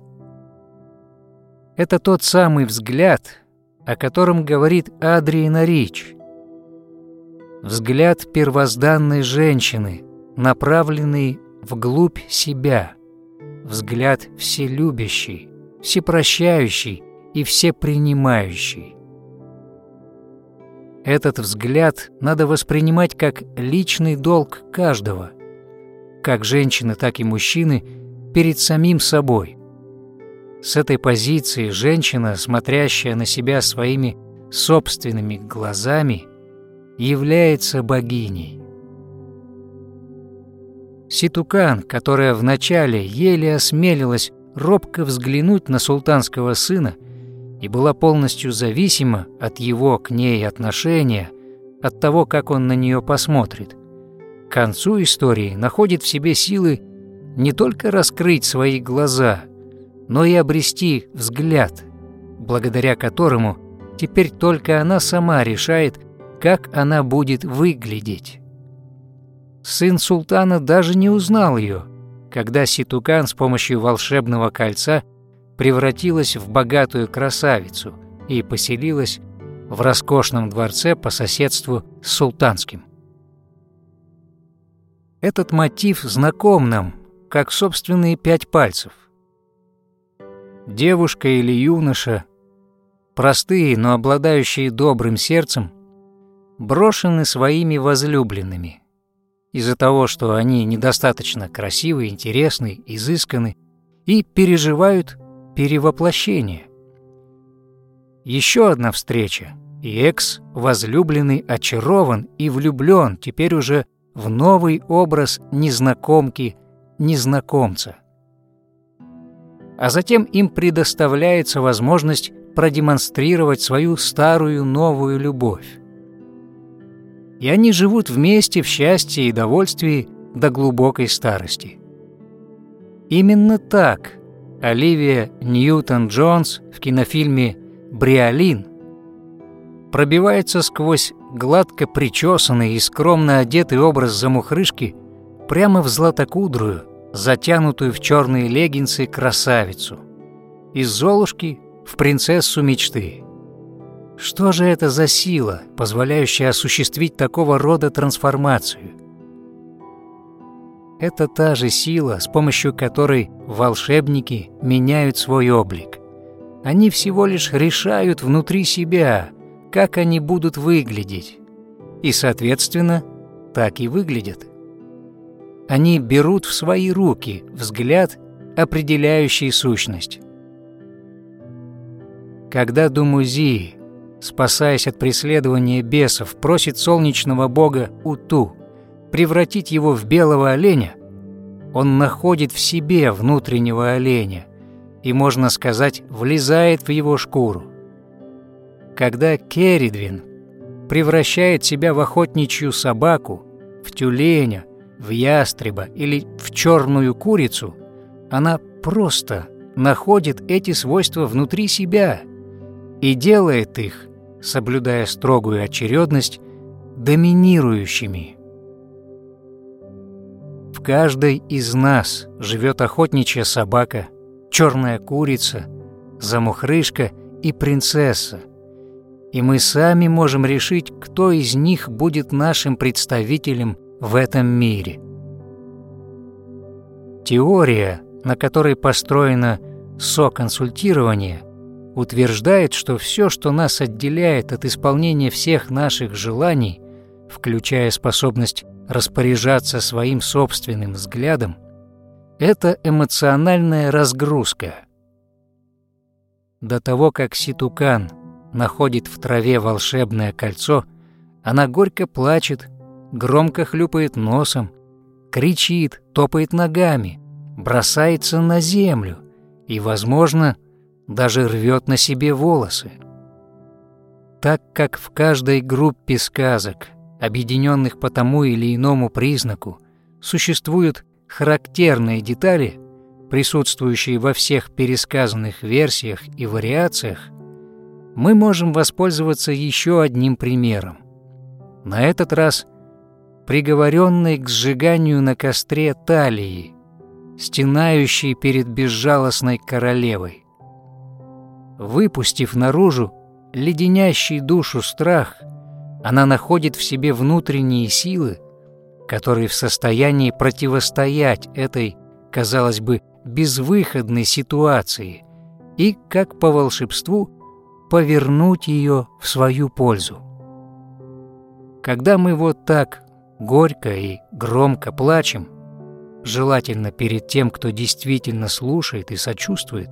[SPEAKER 1] Это тот самый взгляд, о котором говорит Адриена Рич. Взгляд первозданной женщины, направленный вглубь себя. Взгляд вселюбящий, всепрощающий и всепринимающий. Этот взгляд надо воспринимать как личный долг каждого, как женщины, так и мужчины, перед самим собой. С этой позиции женщина, смотрящая на себя своими собственными глазами, является богиней. Ситукан, которая вначале еле осмелилась робко взглянуть на султанского сына – и была полностью зависима от его к ней отношения, от того, как он на нее посмотрит. К концу истории находит в себе силы не только раскрыть свои глаза, но и обрести взгляд, благодаря которому теперь только она сама решает, как она будет выглядеть. Сын султана даже не узнал ее, когда Ситукан с помощью волшебного кольца – превратилась в богатую красавицу и поселилась в роскошном дворце по соседству с султанским. Этот мотив знаком нам, как собственные пять пальцев. Девушка или юноша, простые, но обладающие добрым сердцем, брошены своими возлюбленными из-за того, что они недостаточно красивы, интересны, изысканы и переживают перевоплощение. Еще одна встреча, и экс-возлюбленный очарован и влюблен теперь уже в новый образ незнакомки, незнакомца. А затем им предоставляется возможность продемонстрировать свою старую новую любовь. И они живут вместе в счастье и довольстве до глубокой старости. Именно так Оливия Ньютон-Джонс в кинофильме «Бриолин» пробивается сквозь гладко причесанный и скромно одетый образ замухрышки прямо в златокудрую, затянутую в черные леггинсы красавицу. Из Золушки в принцессу мечты. Что же это за сила, позволяющая осуществить такого рода трансформацию? Это та же сила, с помощью которой волшебники меняют свой облик. Они всего лишь решают внутри себя, как они будут выглядеть. И, соответственно, так и выглядят. Они берут в свои руки взгляд, определяющий сущность. Когда Думузи, спасаясь от преследования бесов, просит солнечного бога Уту – превратить его в белого оленя, он находит в себе внутреннего оленя и, можно сказать, влезает в его шкуру. Когда Керридвин превращает себя в охотничью собаку, в тюленя, в ястреба или в черную курицу, она просто находит эти свойства внутри себя и делает их, соблюдая строгую очередность, доминирующими. В каждой из нас живет охотничья собака, черная курица, замухрышка и принцесса. И мы сами можем решить, кто из них будет нашим представителем в этом мире. Теория, на которой построено соконсультирование, утверждает, что все, что нас отделяет от исполнения всех наших желаний – включая способность распоряжаться своим собственным взглядом, это эмоциональная разгрузка. До того, как Ситукан находит в траве волшебное кольцо, она горько плачет, громко хлюпает носом, кричит, топает ногами, бросается на землю и, возможно, даже рвет на себе волосы. Так как в каждой группе сказок – объединенных по тому или иному признаку, существуют характерные детали, присутствующие во всех пересказанных версиях и вариациях, мы можем воспользоваться еще одним примером. На этот раз приговоренный к сжиганию на костре талии, стенающий перед безжалостной королевой. Выпустив наружу леденящий душу страх, она находит в себе внутренние силы, которые в состоянии противостоять этой, казалось бы, безвыходной ситуации и, как по волшебству, повернуть ее в свою пользу. Когда мы вот так горько и громко плачем, желательно перед тем, кто действительно слушает и сочувствует,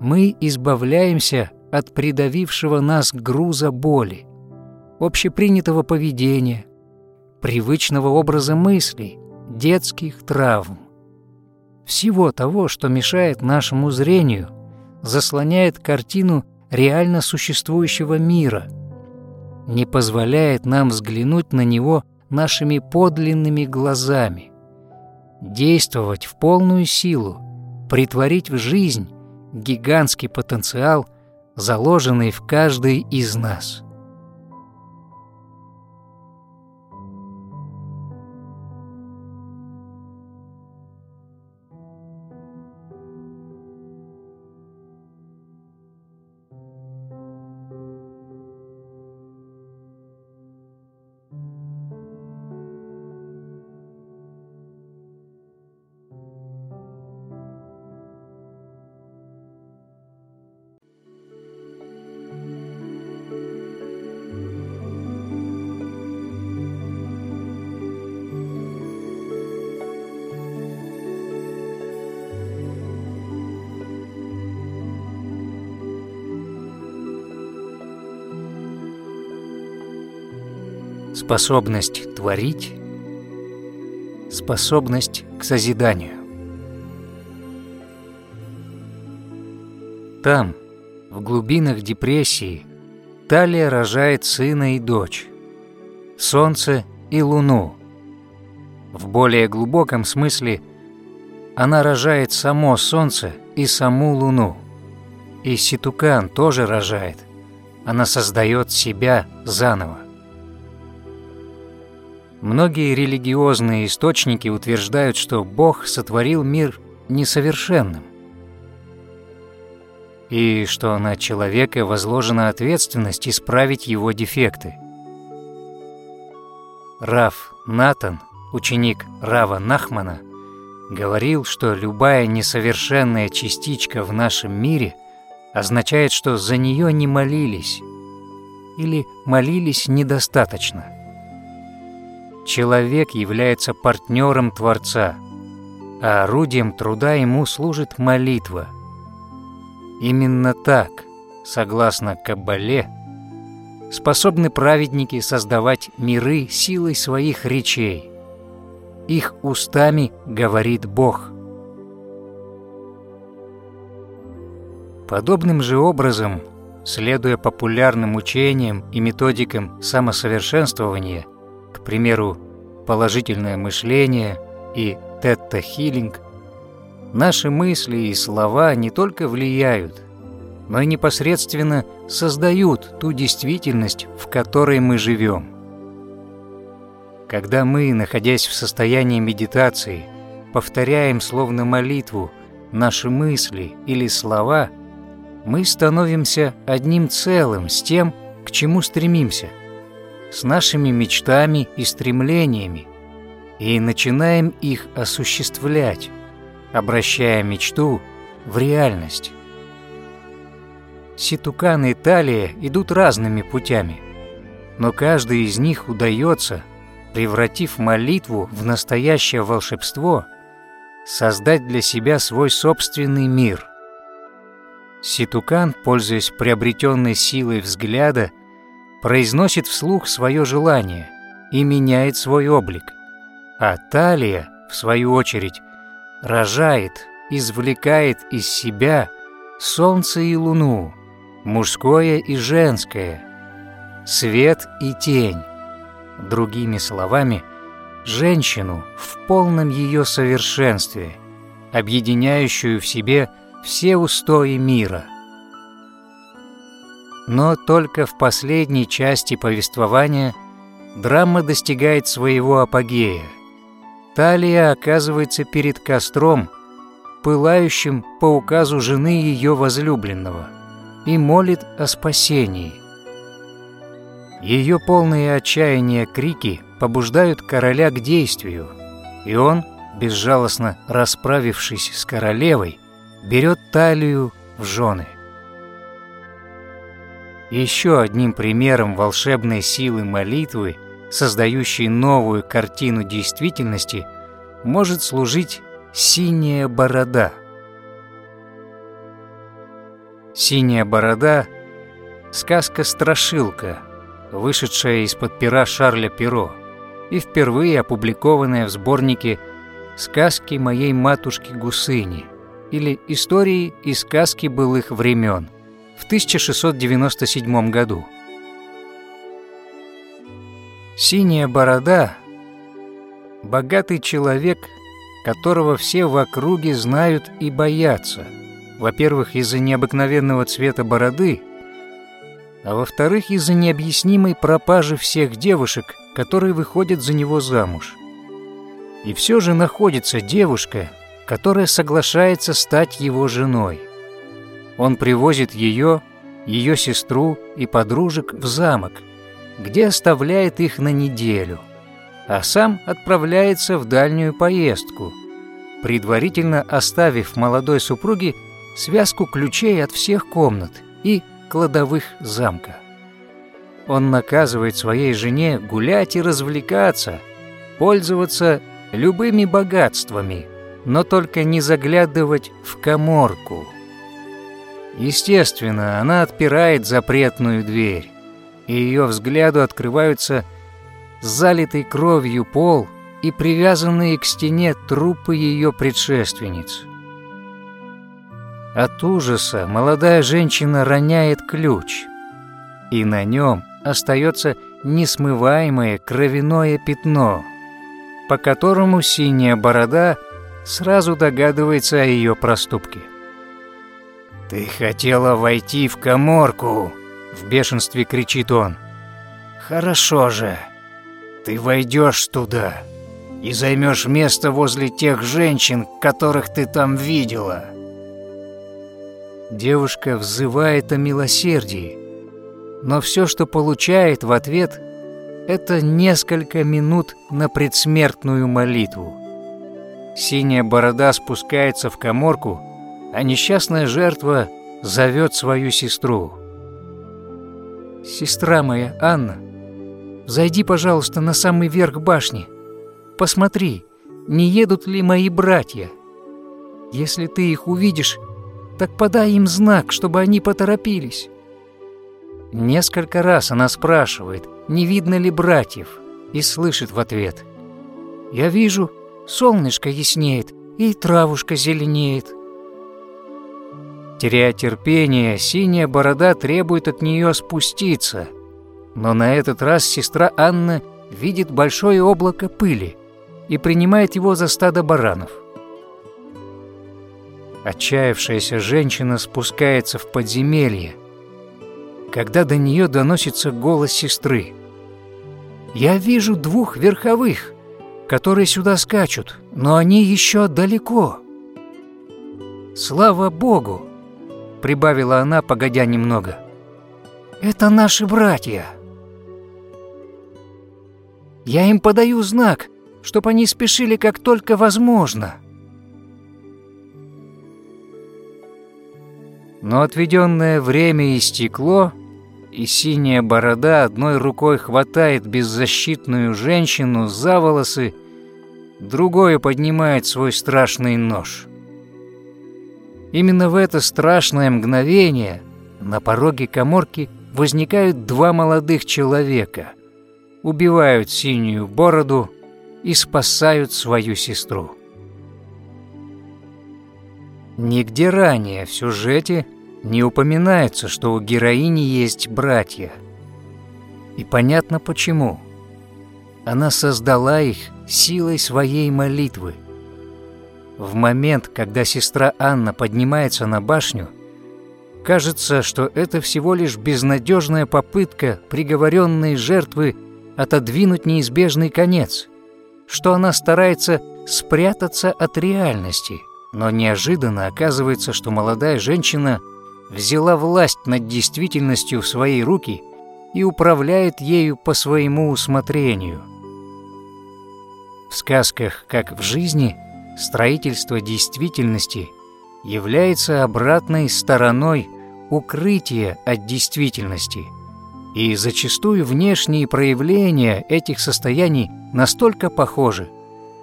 [SPEAKER 1] мы избавляемся от придавившего нас груза боли, общепринятого поведения, привычного образа мыслей, детских травм. Всего того, что мешает нашему зрению, заслоняет картину реально существующего мира, не позволяет нам взглянуть на него нашими подлинными глазами, действовать в полную силу, притворить в жизнь гигантский потенциал, заложенный в каждой из нас. Способность творить, способность к созиданию. Там, в глубинах депрессии, Талия рожает сына и дочь, солнце и луну. В более глубоком смысле она рожает само солнце и саму луну. И Ситукан тоже рожает. Она создает себя заново. Многие религиозные источники утверждают, что Бог сотворил мир несовершенным, и что на человека возложена ответственность исправить его дефекты. Рав Натан, ученик Рава Нахмана, говорил, что любая несовершенная частичка в нашем мире означает, что за нее не молились или молились недостаточно – Человек является партнером Творца, а орудием труда ему служит молитва. Именно так, согласно Каббале, способны праведники создавать миры силой своих речей. Их устами говорит Бог. Подобным же образом, следуя популярным учениям и методикам самосовершенствования, к примеру, положительное мышление и тетта-хилинг, наши мысли и слова не только влияют, но и непосредственно создают ту действительность, в которой мы живем. Когда мы, находясь в состоянии медитации, повторяем словно молитву наши мысли или слова, мы становимся одним целым с тем, к чему стремимся – с нашими мечтами и стремлениями и начинаем их осуществлять, обращая мечту в реальность. Ситуканы и Талия идут разными путями, но каждый из них удается, превратив молитву в настоящее волшебство, создать для себя свой собственный мир. Ситукан, пользуясь приобретенной силой взгляда, произносит вслух свое желание и меняет свой облик. А талия, в свою очередь, рожает, извлекает из себя солнце и луну, мужское и женское, свет и тень. Другими словами, женщину в полном ее совершенстве, объединяющую в себе все устои мира. Но только в последней части повествования драма достигает своего апогея. Талия оказывается перед костром, пылающим по указу жены ее возлюбленного, и молит о спасении. Ее полные отчаяния крики побуждают короля к действию, и он, безжалостно расправившись с королевой, берет талию в жены – еще одним примером волшебной силы молитвы, создающей новую картину действительности, может служить синяя борода. Синяя борода – сказка-страшилка, вышедшая из-под пера Шарля Перо и впервые опубликованная в сборнике «Сказки моей матушки Гусыни» или «Истории и сказки былых времен» 1697 году. Синяя борода – богатый человек, которого все в округе знают и боятся. Во-первых, из-за необыкновенного цвета бороды, а во-вторых, из-за необъяснимой пропажи всех девушек, которые выходят за него замуж. И все же находится девушка, которая соглашается стать его женой – он привозит ее, ее сестру и подружек в замок, где оставляет их на неделю, а сам отправляется в дальнюю поездку, предварительно оставив молодой супруге связку ключей от всех комнат и кладовых замка. Он наказывает своей жене гулять и развлекаться, пользоваться любыми богатствами, но только не заглядывать в коморку. Естественно, она отпирает запретную дверь, и ее взгляду открываются залитый кровью пол и привязанные к стене трупы ее предшественниц. От ужаса молодая женщина роняет ключ, и на нем остается несмываемое кровяное пятно, по которому синяя борода сразу догадывается о ее проступке. «Ты хотела войти в коморку!» В бешенстве кричит он. «Хорошо же! Ты войдешь туда и займешь место возле тех женщин, которых ты там видела!» Девушка взывает о милосердии, но все, что получает в ответ, это несколько минут на предсмертную молитву. Синяя борода спускается в коморку а несчастная жертва зовет свою сестру. «Сестра моя, Анна, зайди, пожалуйста, на самый верх башни. Посмотри, не едут ли мои братья. Если ты их увидишь, так подай им знак, чтобы они поторопились». Несколько раз она спрашивает, не видно ли братьев, и слышит в ответ. «Я вижу, солнышко яснеет, и травушка зеленеет». Теряя терпение, синяя борода требует от нее спуститься. Но на этот раз сестра Анна видит большое облако пыли и принимает его за стадо баранов. Отчаявшаяся женщина спускается в подземелье, когда до нее доносится голос сестры. «Я вижу двух верховых, которые сюда скачут, но они еще далеко. Слава Богу!» – прибавила она, погодя немного. «Это наши братья!» «Я им подаю знак, чтоб они спешили как только возможно!» Но отведенное время истекло, и синяя борода одной рукой хватает беззащитную женщину за волосы, другой поднимает свой страшный нож. Именно в это страшное мгновение на пороге коморки возникают два молодых человека, убивают синюю бороду и спасают свою сестру. Нигде ранее в сюжете не упоминается, что у героини есть братья. И понятно почему. Она создала их силой своей молитвы – в момент, когда сестра Анна поднимается на башню, кажется, что это всего лишь безнадежная попытка приговоренной жертвы отодвинуть неизбежный конец, что она старается спрятаться от реальности, но неожиданно оказывается, что молодая женщина взяла власть над действительностью в свои руки и управляет ею по своему усмотрению. В сказках, как в жизни – строительство действительности является обратной стороной укрытия от действительности. И зачастую внешние проявления этих состояний настолько похожи,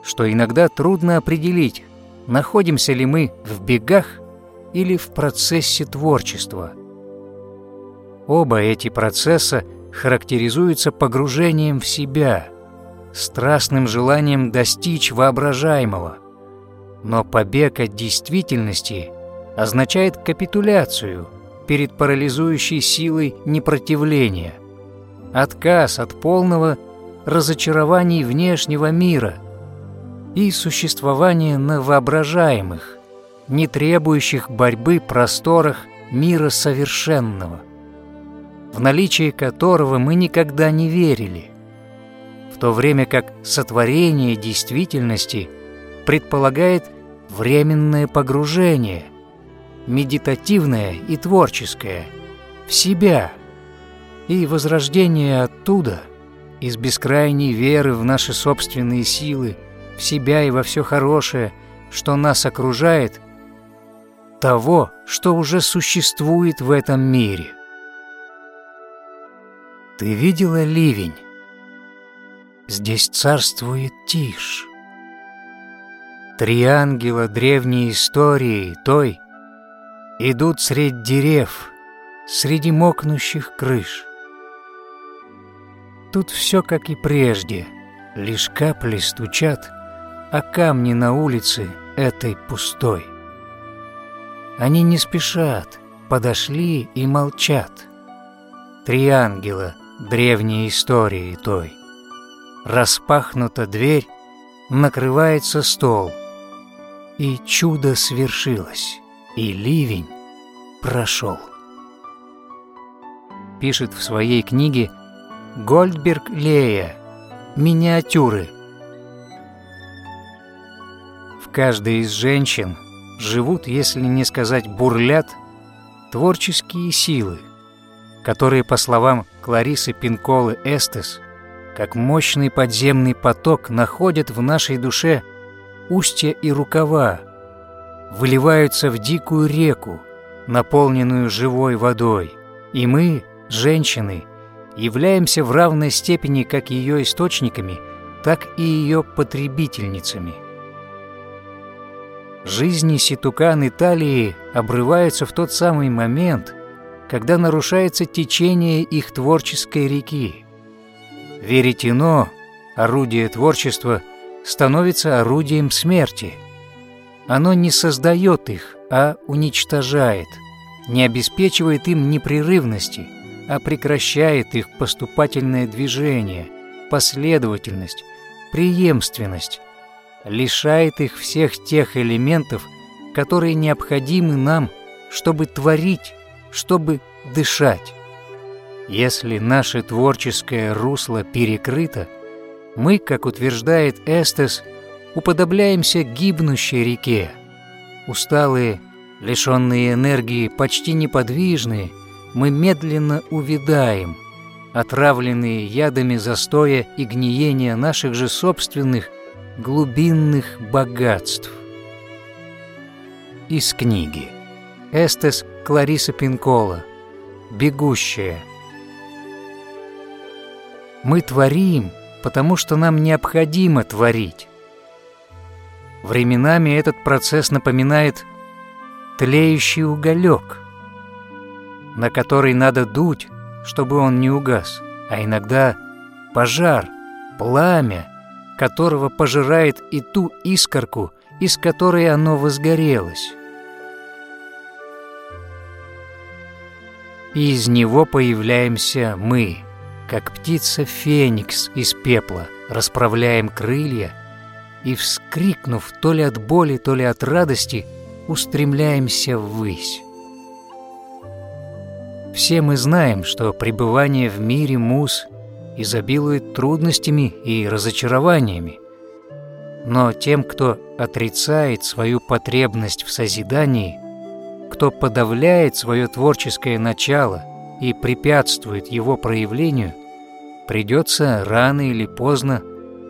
[SPEAKER 1] что иногда трудно определить, находимся ли мы в бегах или в процессе творчества. Оба эти процесса характеризуются погружением в себя, страстным желанием достичь воображаемого – но побег от действительности означает капитуляцию перед парализующей силой непротивления, отказ от полного разочарований внешнего мира и существования на воображаемых, не требующих борьбы просторах мира совершенного, в наличие которого мы никогда не верили, в то время как сотворение действительности – предполагает временное погружение, медитативное и творческое, в себя и возрождение оттуда, из бескрайней веры в наши собственные силы, в себя и во все хорошее, что нас окружает, того, что уже существует в этом мире. Ты видела ливень? Здесь царствует тишь. Три ангела древней истории, той, идут средь дерев, среди мокнущих крыш. Тут все как и прежде, лишь капли стучат, а камни на улице этой пустой. Они не спешат, подошли и молчат. Три ангела древней истории той. Распахнута дверь, накрывается стол — и чудо свершилось, и ливень прошел. Пишет в своей книге Гольдберг Лея «Миниатюры». В каждой из женщин живут, если не сказать бурлят, творческие силы, которые, по словам Кларисы Пинколы Эстес, как мощный подземный поток находят в нашей душе – устья и рукава выливаются в дикую реку, наполненную живой водой, и мы, женщины, являемся в равной степени как ее источниками, так и ее потребительницами. Жизни Ситукан Италии обрываются в тот самый момент, когда нарушается течение их творческой реки. Веретено, орудие творчества – становится орудием смерти. Оно не создает их, а уничтожает, не обеспечивает им непрерывности, а прекращает их поступательное движение, последовательность, преемственность, лишает их всех тех элементов, которые необходимы нам, чтобы творить, чтобы дышать. Если наше творческое русло перекрыто – мы, как утверждает Эстес, уподобляемся гибнущей реке. Усталые, лишенные энергии, почти неподвижные, мы медленно увядаем, отравленные ядами застоя и гниения наших же собственных глубинных богатств. Из книги. Эстес Клариса Пинкола. «Бегущая». Мы творим, потому что нам необходимо творить. Временами этот процесс напоминает тлеющий уголек, на который надо дуть, чтобы он не угас, а иногда пожар, пламя, которого пожирает и ту искорку, из которой оно возгорелось. И из него появляемся мы — как птица феникс из пепла, расправляем крылья и, вскрикнув то ли от боли, то ли от радости, устремляемся ввысь. Все мы знаем, что пребывание в мире мус изобилует трудностями и разочарованиями, но тем, кто отрицает свою потребность в созидании, кто подавляет свое творческое начало, и препятствует его проявлению, придется рано или поздно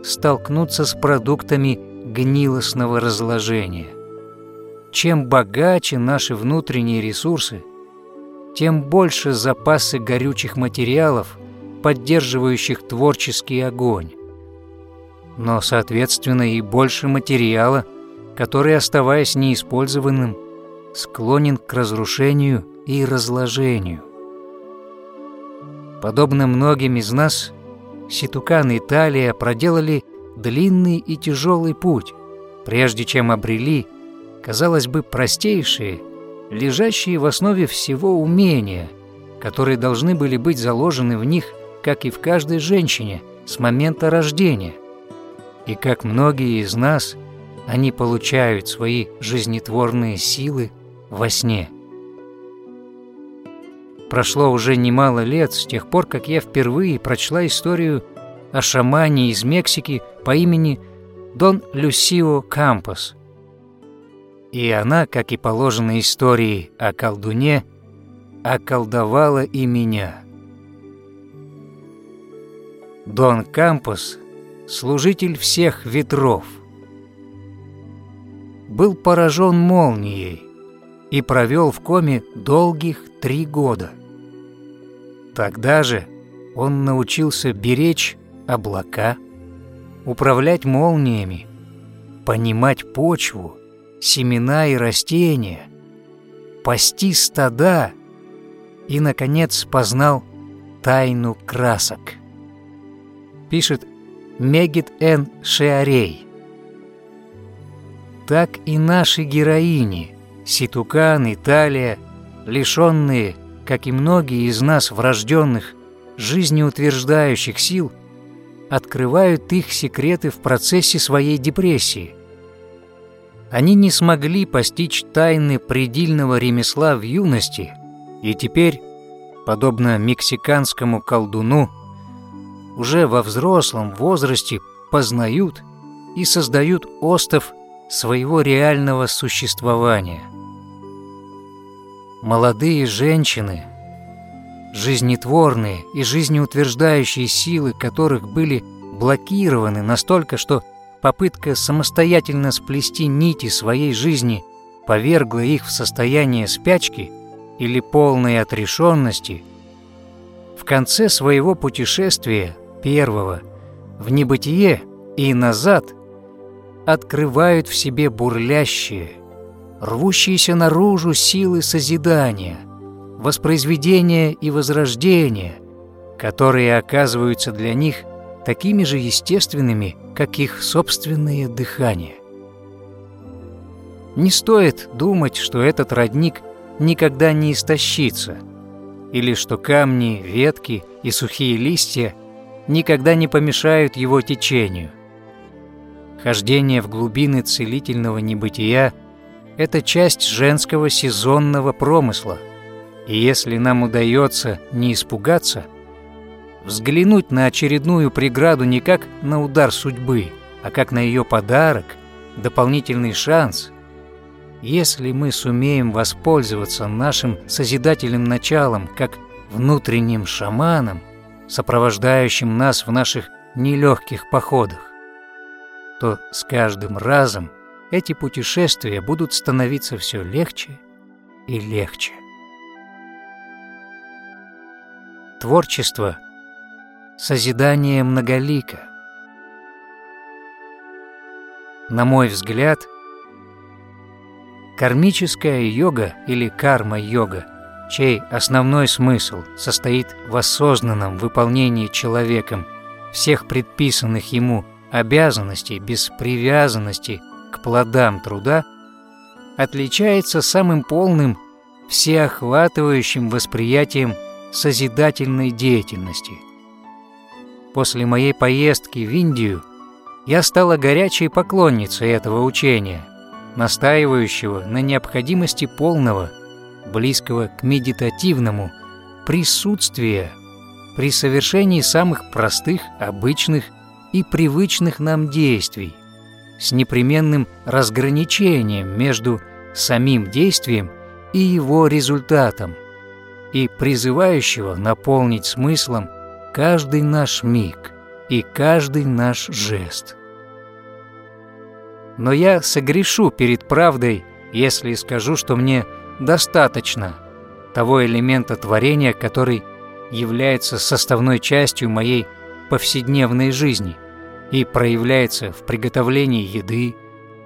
[SPEAKER 1] столкнуться с продуктами гнилостного разложения. Чем богаче наши внутренние ресурсы, тем больше запасы горючих материалов, поддерживающих творческий огонь. Но, соответственно, и больше материала, который, оставаясь неиспользованным, склонен к разрушению и разложению. Подобно многим из нас, Ситукан и Талия проделали длинный и тяжелый путь, прежде чем обрели, казалось бы, простейшие, лежащие в основе всего умения, которые должны были быть заложены в них, как и в каждой женщине, с момента рождения. И как многие из нас, они получают свои жизнетворные силы во сне. Прошло уже немало лет с тех пор, как я впервые прочла историю о шамане из Мексики по имени Дон Люсио Кампос. И она, как и положено истории о колдуне, околдовала и меня. Дон Кампос – служитель всех ветров. Был поражен молнией, и провел в коме долгих три года. Тогда же он научился беречь облака, управлять молниями, понимать почву, семена и растения, пасти стада и, наконец, познал тайну красок. Пишет Мегит Н. Шеарей. Так и наши героини – Ситукан и Талия, лишенные, как и многие из нас врожденных, жизнеутверждающих сил, открывают их секреты в процессе своей депрессии. Они не смогли постичь тайны предельного ремесла в юности, и теперь, подобно мексиканскому колдуну, уже во взрослом возрасте познают и создают остов своего реального существования – молодые женщины, жизнетворные и жизнеутверждающие силы которых были блокированы настолько, что попытка самостоятельно сплести нити своей жизни повергла их в состояние спячки или полной отрешенности, в конце своего путешествия, первого, в небытие и назад, открывают в себе бурлящее – рвущиеся наружу силы созидания, воспроизведения и возрождения, которые оказываются для них такими же естественными, как их собственное дыхание. Не стоит думать, что этот родник никогда не истощится, или что камни, ветки и сухие листья никогда не помешают его течению. Хождение в глубины целительного небытия –– это часть женского сезонного промысла. И если нам удается не испугаться, взглянуть на очередную преграду не как на удар судьбы, а как на ее подарок, дополнительный шанс, если мы сумеем воспользоваться нашим созидательным началом как внутренним шаманом, сопровождающим нас в наших нелегких походах, то с каждым разом эти путешествия будут становиться все легче и легче. Творчество — созидание многолика. На мой взгляд, кармическая йога или карма-йога, чей основной смысл состоит в осознанном выполнении человеком всех предписанных ему обязанностей без привязанности плодам труда отличается самым полным, всеохватывающим восприятием созидательной деятельности. После моей поездки в Индию я стала горячей поклонницей этого учения, настаивающего на необходимости полного, близкого к медитативному, присутствия при совершении самых простых, обычных и привычных нам действий – с непременным разграничением между самим действием и его результатом, и призывающего наполнить смыслом каждый наш миг и каждый наш жест. Но я согрешу перед правдой, если скажу, что мне достаточно того элемента творения, который является составной частью моей повседневной жизни – и проявляется в приготовлении еды,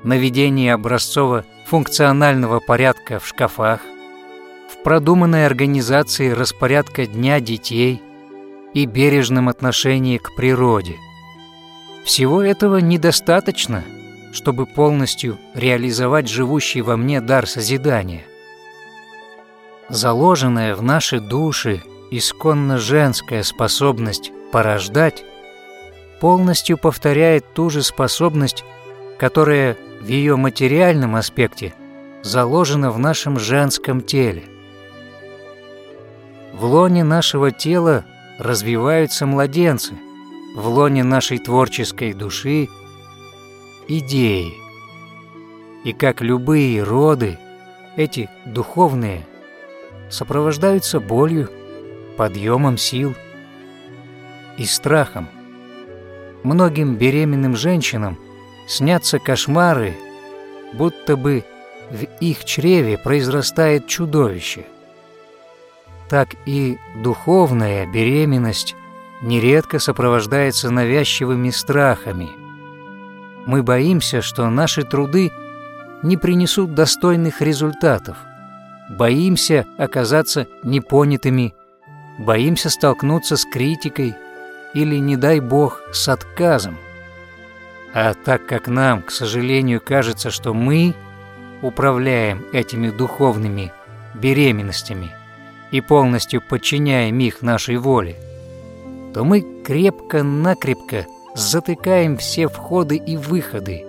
[SPEAKER 1] наведении образцово-функционального порядка в шкафах, в продуманной организации распорядка дня детей и бережном отношении к природе. Всего этого недостаточно, чтобы полностью реализовать живущий во мне дар созидания. Заложенная в наши души исконно женская способность порождать полностью повторяет ту же способность, которая в ее материальном аспекте заложена в нашем женском теле. В лоне нашего тела развиваются младенцы, в лоне нашей творческой души – идеи. И как любые роды, эти духовные сопровождаются болью, подъемом сил и страхом – многим беременным женщинам снятся кошмары, будто бы в их чреве произрастает чудовище. Так и духовная беременность нередко сопровождается навязчивыми страхами. Мы боимся, что наши труды не принесут достойных результатов, боимся оказаться непонятыми, боимся столкнуться с критикой, или, не дай бог, с отказом. А так как нам, к сожалению, кажется, что мы управляем этими духовными беременностями и полностью подчиняем их нашей воле, то мы крепко-накрепко затыкаем все входы и выходы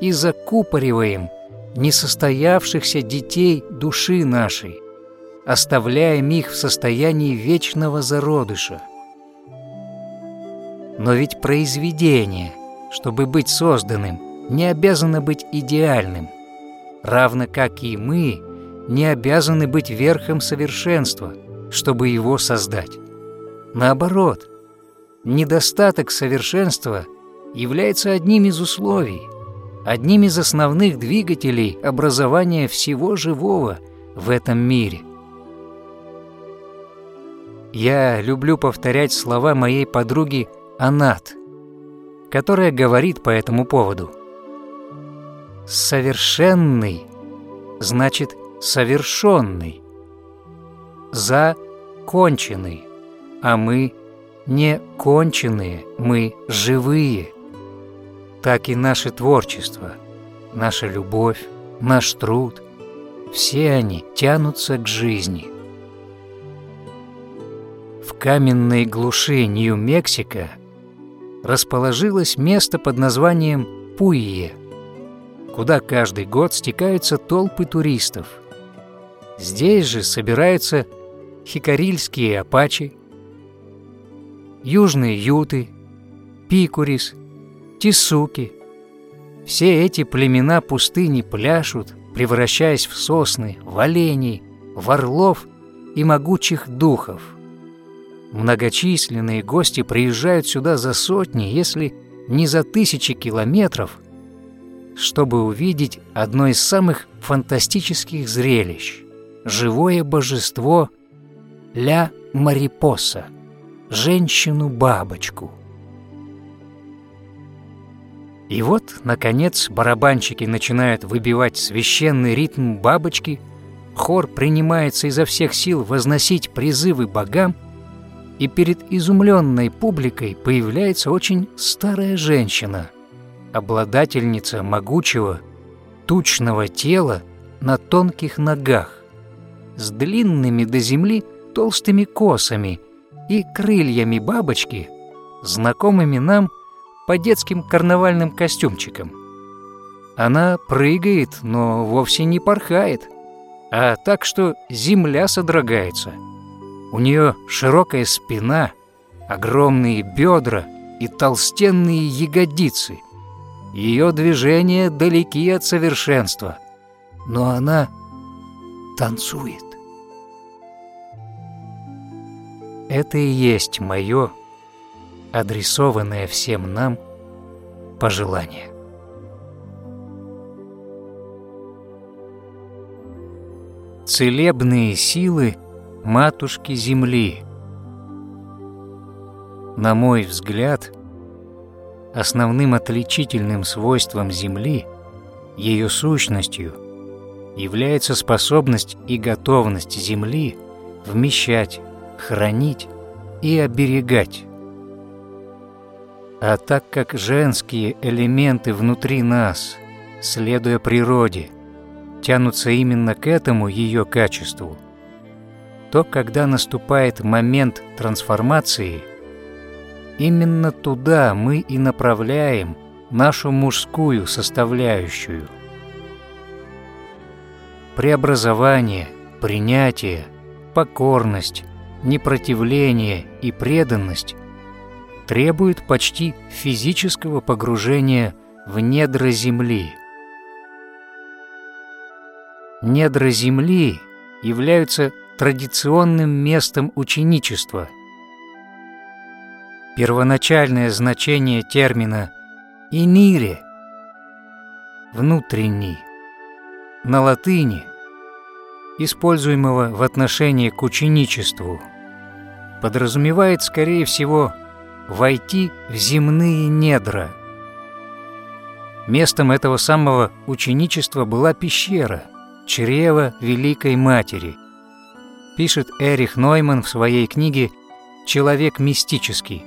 [SPEAKER 1] и закупориваем несостоявшихся детей души нашей, оставляем их в состоянии вечного зародыша. Но ведь произведение, чтобы быть созданным, не обязано быть идеальным. Равно как и мы не обязаны быть верхом совершенства, чтобы его создать. Наоборот, недостаток совершенства является одним из условий, одним из основных двигателей образования всего живого в этом мире. Я люблю повторять слова моей подруги Анат, которая говорит по этому поводу. Совершенный значит совершенный, законченный, а мы не конченые, мы живые. Так и наше творчество, наша любовь, наш труд, все они тянутся к жизни. В каменной глуши Нью-Мексико расположилось место под названием Пуие, куда каждый год стекаются толпы туристов. Здесь же собираются хикарильские апачи, южные юты, пикурис, тисуки. Все эти племена пустыни пляшут, превращаясь в сосны, в оленей, в орлов и могучих духов – Многочисленные гости приезжают сюда за сотни, если не за тысячи километров, чтобы увидеть одно из самых фантастических зрелищ – живое божество Ля Марипоса, женщину-бабочку. И вот, наконец, барабанщики начинают выбивать священный ритм бабочки, хор принимается изо всех сил возносить призывы богам – и перед изумленной публикой появляется очень старая женщина, обладательница могучего, тучного тела на тонких ногах, с длинными до земли толстыми косами и крыльями бабочки, знакомыми нам по детским карнавальным костюмчикам. Она прыгает, но вовсе не порхает, а так что земля содрогается – у нее широкая спина, огромные бедра и толстенные ягодицы. Ее движения далеки от совершенства, но она танцует. Это и есть мое, адресованное всем нам, пожелание. Целебные силы – матушки Земли. На мой взгляд, основным отличительным свойством Земли, ее сущностью, является способность и готовность Земли вмещать, хранить и оберегать. А так как женские элементы внутри нас, следуя природе, тянутся именно к этому ее качеству – то когда наступает момент трансформации, именно туда мы и направляем нашу мужскую составляющую. Преобразование, принятие, покорность, непротивление и преданность требуют почти физического погружения в недра Земли. Недра Земли являются традиционным местом ученичества. Первоначальное значение термина «инире» — «внутренний» на латыни, используемого в отношении к ученичеству, подразумевает, скорее всего, войти в земные недра. Местом этого самого ученичества была пещера, чрево Великой Матери — пишет Эрих Нойман в своей книге «Человек мистический».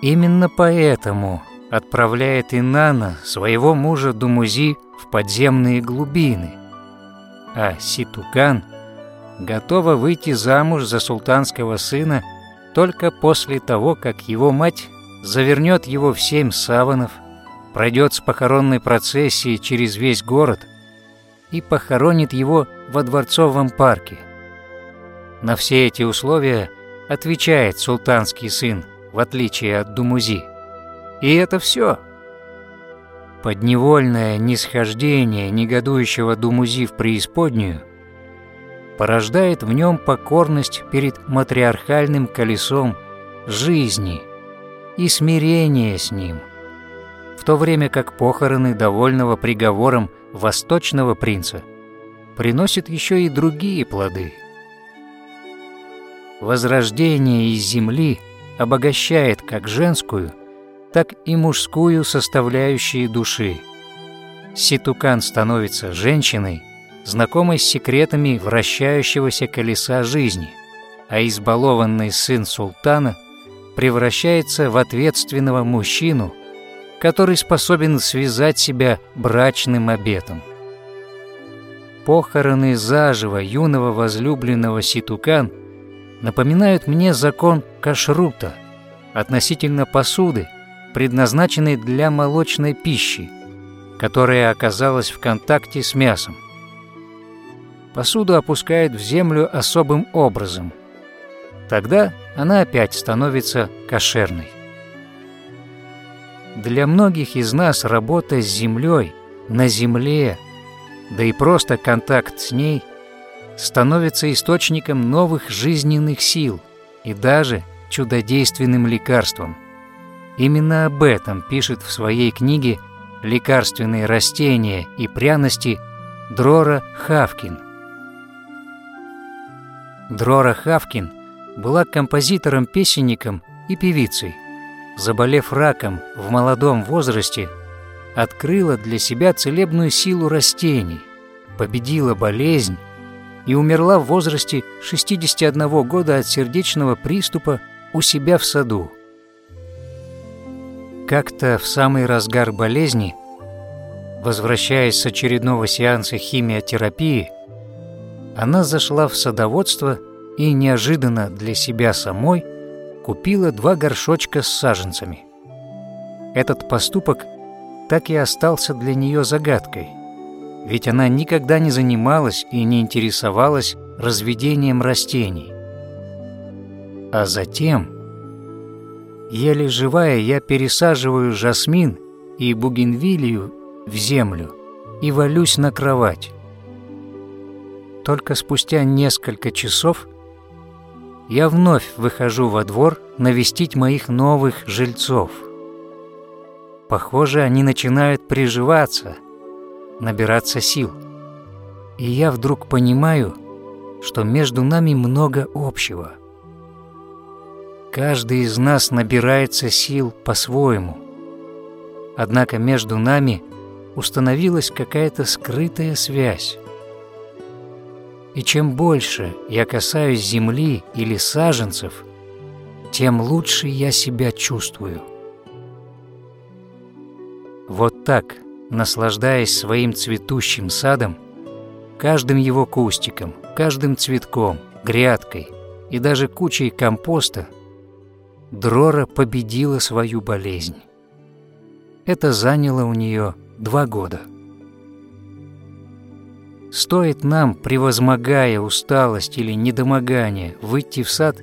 [SPEAKER 1] Именно поэтому отправляет Инана своего мужа Думузи в подземные глубины, а Ситукан готова выйти замуж за султанского сына только после того, как его мать завернет его в семь саванов, пройдет с похоронной процессией через весь город и похоронит его во Дворцовом парке. На все эти условия отвечает султанский сын, в отличие от Думузи. И это все. Подневольное нисхождение негодующего Думузи в преисподнюю порождает в нем покорность перед матриархальным колесом жизни и смирение с ним, в то время как похороны довольного приговором восточного принца – приносит еще и другие плоды. Возрождение из земли обогащает как женскую, так и мужскую составляющие души. Ситукан становится женщиной, знакомой с секретами вращающегося колеса жизни, а избалованный сын султана превращается в ответственного мужчину, который способен связать себя брачным обетом похороны заживо юного возлюбленного Ситукан напоминают мне закон кашрута относительно посуды, предназначенной для молочной пищи, которая оказалась в контакте с мясом. Посуду опускают в землю особым образом. Тогда она опять становится кошерной. Для многих из нас работа с землей, на земле – да и просто контакт с ней становится источником новых жизненных сил и даже чудодейственным лекарством. Именно об этом пишет в своей книге «Лекарственные растения и пряности» Дрора Хавкин. Дрора Хавкин была композитором-песенником и певицей. Заболев раком в молодом возрасте, открыла для себя целебную силу растений, победила болезнь и умерла в возрасте 61 года от сердечного приступа у себя в саду. Как-то в самый разгар болезни, возвращаясь с очередного сеанса химиотерапии, она зашла в садоводство и неожиданно для себя самой купила два горшочка с саженцами. Этот поступок – так и остался для нее загадкой. Ведь она никогда не занималась и не интересовалась разведением растений. А затем, еле живая, я пересаживаю жасмин и бугенвилию в землю и валюсь на кровать. Только спустя несколько часов я вновь выхожу во двор навестить моих новых жильцов – Похоже, они начинают приживаться, набираться сил. И я вдруг понимаю, что между нами много общего. Каждый из нас набирается сил по-своему. Однако между нами установилась какая-то скрытая связь. И чем больше я касаюсь земли или саженцев, тем лучше я себя чувствую. Вот так, наслаждаясь своим цветущим садом, каждым его кустиком, каждым цветком, грядкой и даже кучей компоста, Дрора победила свою болезнь. Это заняло у нее два года. Стоит нам, превозмогая усталость или недомогание, выйти в сад,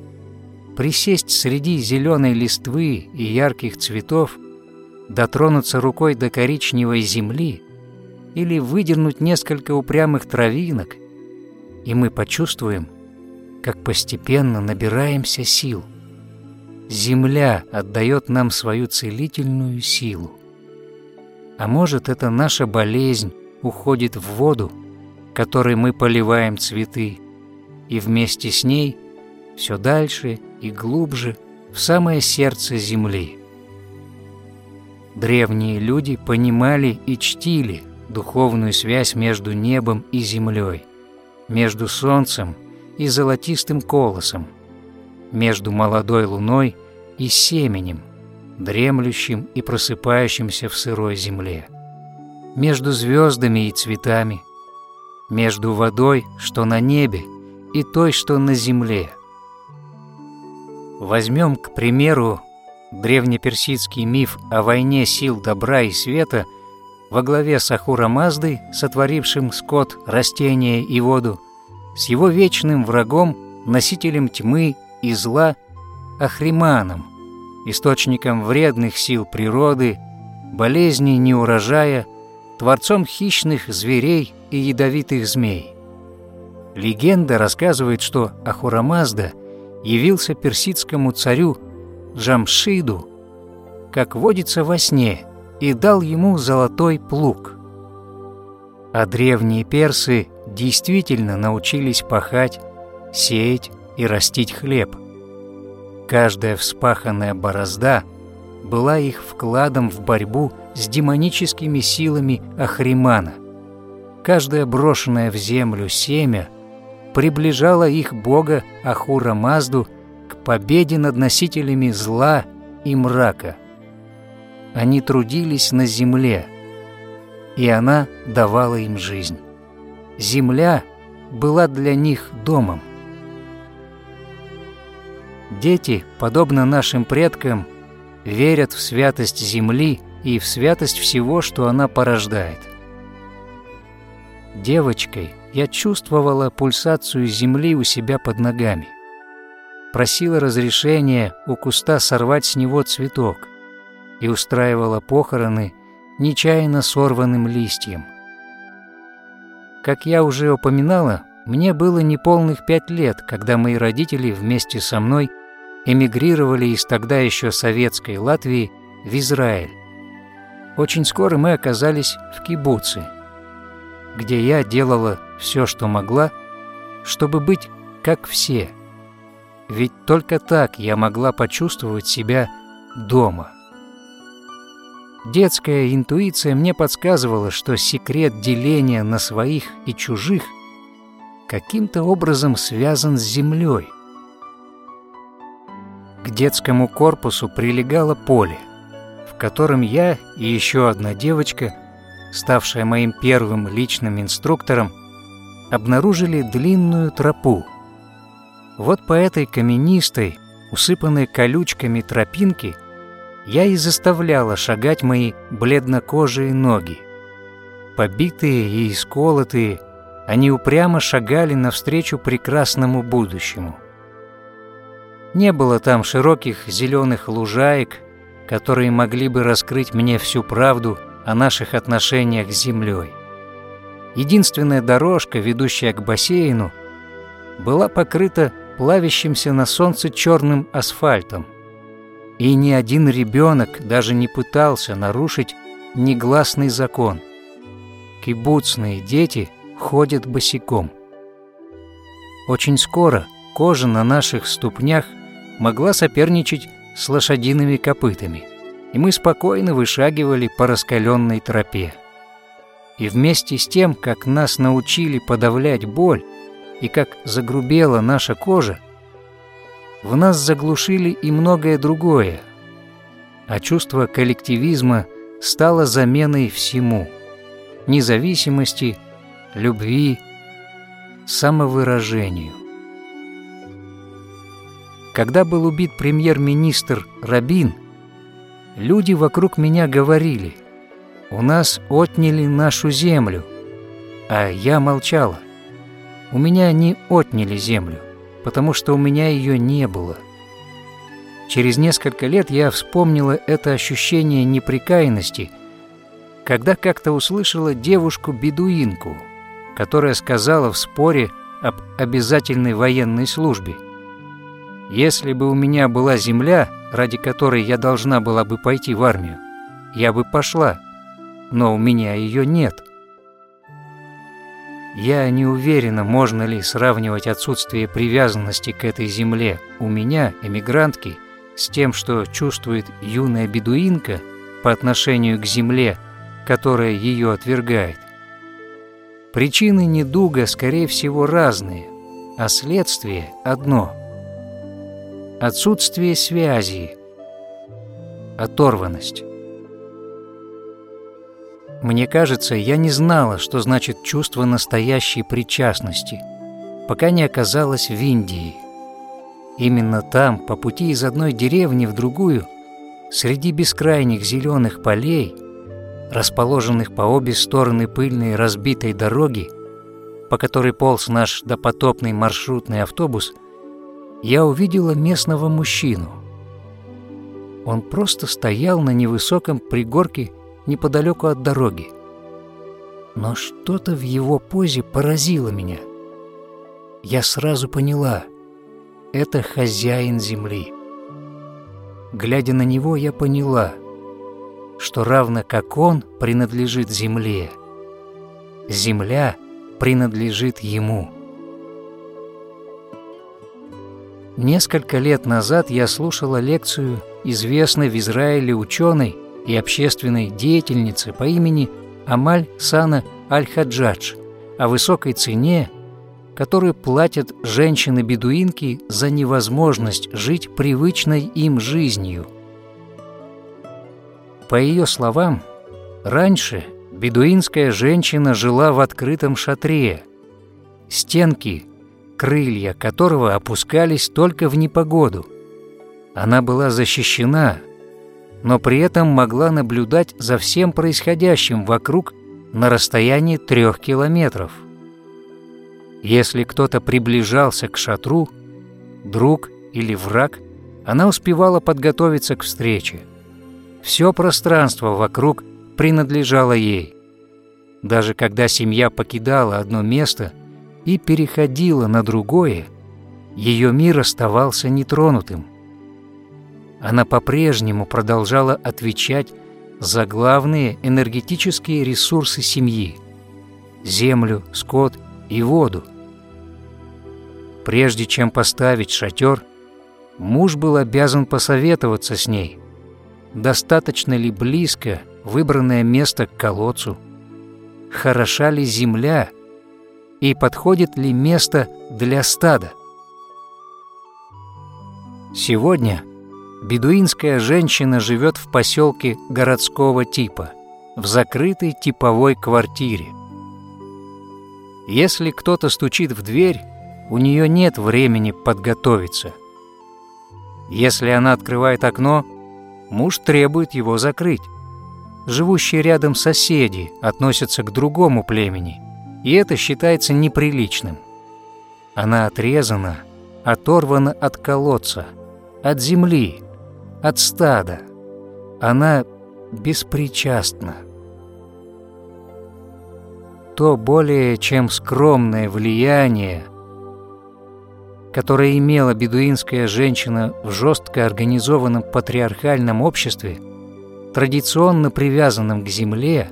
[SPEAKER 1] присесть среди зеленой листвы и ярких цветов – дотронуться рукой до коричневой земли или выдернуть несколько упрямых травинок, и мы почувствуем, как постепенно набираемся сил. Земля отдает нам свою целительную силу. А может, это наша болезнь уходит в воду, которой мы поливаем цветы, и вместе с ней все дальше и глубже в самое сердце земли. Древние люди понимали и чтили духовную связь между небом и землей, между солнцем и золотистым колосом, между молодой луной и семенем, дремлющим и просыпающимся в сырой земле, между звездами и цветами, между водой, что на небе, и той, что на земле. Возьмем, к примеру, древнеперсидский миф о войне сил добра и света во главе с Ахура Маздой, сотворившим скот, растения и воду, с его вечным врагом, носителем тьмы и зла, Ахриманом, источником вредных сил природы, болезней неурожая, творцом хищных зверей и ядовитых змей. Легенда рассказывает, что Ахурамазда явился персидскому царю Джамшиду, как водится во сне, и дал ему золотой плуг. А древние персы действительно научились пахать, сеять и растить хлеб. Каждая вспаханная борозда была их вкладом в борьбу с демоническими силами Ахримана. Каждое брошенное в землю семя приближало их бога Ахура Мазду – победе над носителями зла и мрака. Они трудились на земле, и она давала им жизнь. Земля была для них домом. Дети, подобно нашим предкам, верят в святость земли и в святость всего, что она порождает. Девочкой я чувствовала пульсацию земли у себя под ногами просила разрешения у куста сорвать с него цветок и устраивала похороны нечаянно сорванным листьем. Как я уже упоминала, мне было неполных пять лет, когда мои родители вместе со мной эмигрировали из тогда еще советской Латвии в Израиль. Очень скоро мы оказались в Кибуце, где я делала все, что могла, чтобы быть как все – ведь только так я могла почувствовать себя дома. Детская интуиция мне подсказывала, что секрет деления на своих и чужих каким-то образом связан с землей. К детскому корпусу прилегало поле, в котором я и еще одна девочка, ставшая моим первым личным инструктором, обнаружили длинную тропу – вот по этой каменистой, усыпанной колючками тропинке я и заставляла шагать мои бледнокожие ноги. Побитые и исколотые, они упрямо шагали навстречу прекрасному будущему. Не было там широких зеленых лужаек, которые могли бы раскрыть мне всю правду о наших отношениях с землей. Единственная дорожка, ведущая к бассейну, была покрыта плавящимся на солнце черным асфальтом. И ни один ребенок даже не пытался нарушить негласный закон. Кибуцные дети ходят босиком. Очень скоро кожа на наших ступнях могла соперничать с лошадиными копытами, и мы спокойно вышагивали по раскаленной тропе. И вместе с тем, как нас научили подавлять боль, и как загрубела наша кожа, в нас заглушили и многое другое, а чувство коллективизма стало заменой всему – независимости, любви, самовыражению. Когда был убит премьер-министр Рабин, люди вокруг меня говорили – у нас отняли нашу землю. А я молчала. У меня не отняли землю, потому что у меня ее не было. Через несколько лет я вспомнила это ощущение неприкаянности, когда как-то услышала девушку-бедуинку, которая сказала в споре об обязательной военной службе. «Если бы у меня была земля, ради которой я должна была бы пойти в армию, я бы пошла, но у меня ее нет». Я не уверена, можно ли сравнивать отсутствие привязанности к этой земле у меня, эмигрантки, с тем, что чувствует юная бедуинка по отношению к земле, которая ее отвергает. Причины недуга, скорее всего, разные, а следствие одно – отсутствие связи, оторванность. Мне кажется, я не знала, что значит чувство настоящей причастности, пока не оказалась в Индии. Именно там, по пути из одной деревни в другую, среди бескрайних зеленых полей, расположенных по обе стороны пыльной разбитой дороги, по которой полз наш допотопный маршрутный автобус, я увидела местного мужчину. Он просто стоял на невысоком пригорке неподалеку от дороги. Но что-то в его позе поразило меня. Я сразу поняла — это хозяин земли. Глядя на него, я поняла, что равно как он принадлежит земле, земля принадлежит ему. Несколько лет назад я слушала лекцию известной в Израиле ученой и общественной деятельнице по имени Амаль Сана Аль-Хаджадж о высокой цене, которую платят женщины-бедуинки за невозможность жить привычной им жизнью. По ее словам, раньше бедуинская женщина жила в открытом шатре, стенки, крылья которого опускались только в непогоду. Она была защищена – но при этом могла наблюдать за всем происходящим вокруг на расстоянии трех километров. Если кто-то приближался к шатру, друг или враг, она успевала подготовиться к встрече. Все пространство вокруг принадлежало ей. Даже когда семья покидала одно место и переходила на другое, ее мир оставался нетронутым – она по-прежнему продолжала отвечать за главные энергетические ресурсы семьи – землю, скот и воду. Прежде чем поставить шатер, муж был обязан посоветоваться с ней, достаточно ли близко выбранное место к колодцу, хороша ли земля и подходит ли место для стада. Сегодня – Бедуинская женщина живет в поселке городского типа, в закрытой типовой квартире. Если кто-то стучит в дверь, у нее нет времени подготовиться. Если она открывает окно, муж требует его закрыть. Живущие рядом соседи относятся к другому племени, и это считается неприличным. Она отрезана, оторвана от колодца, от земли – от стада. Она беспричастна. То более чем скромное влияние, которое имела бедуинская женщина в жестко организованном патриархальном обществе, традиционно привязанном к земле,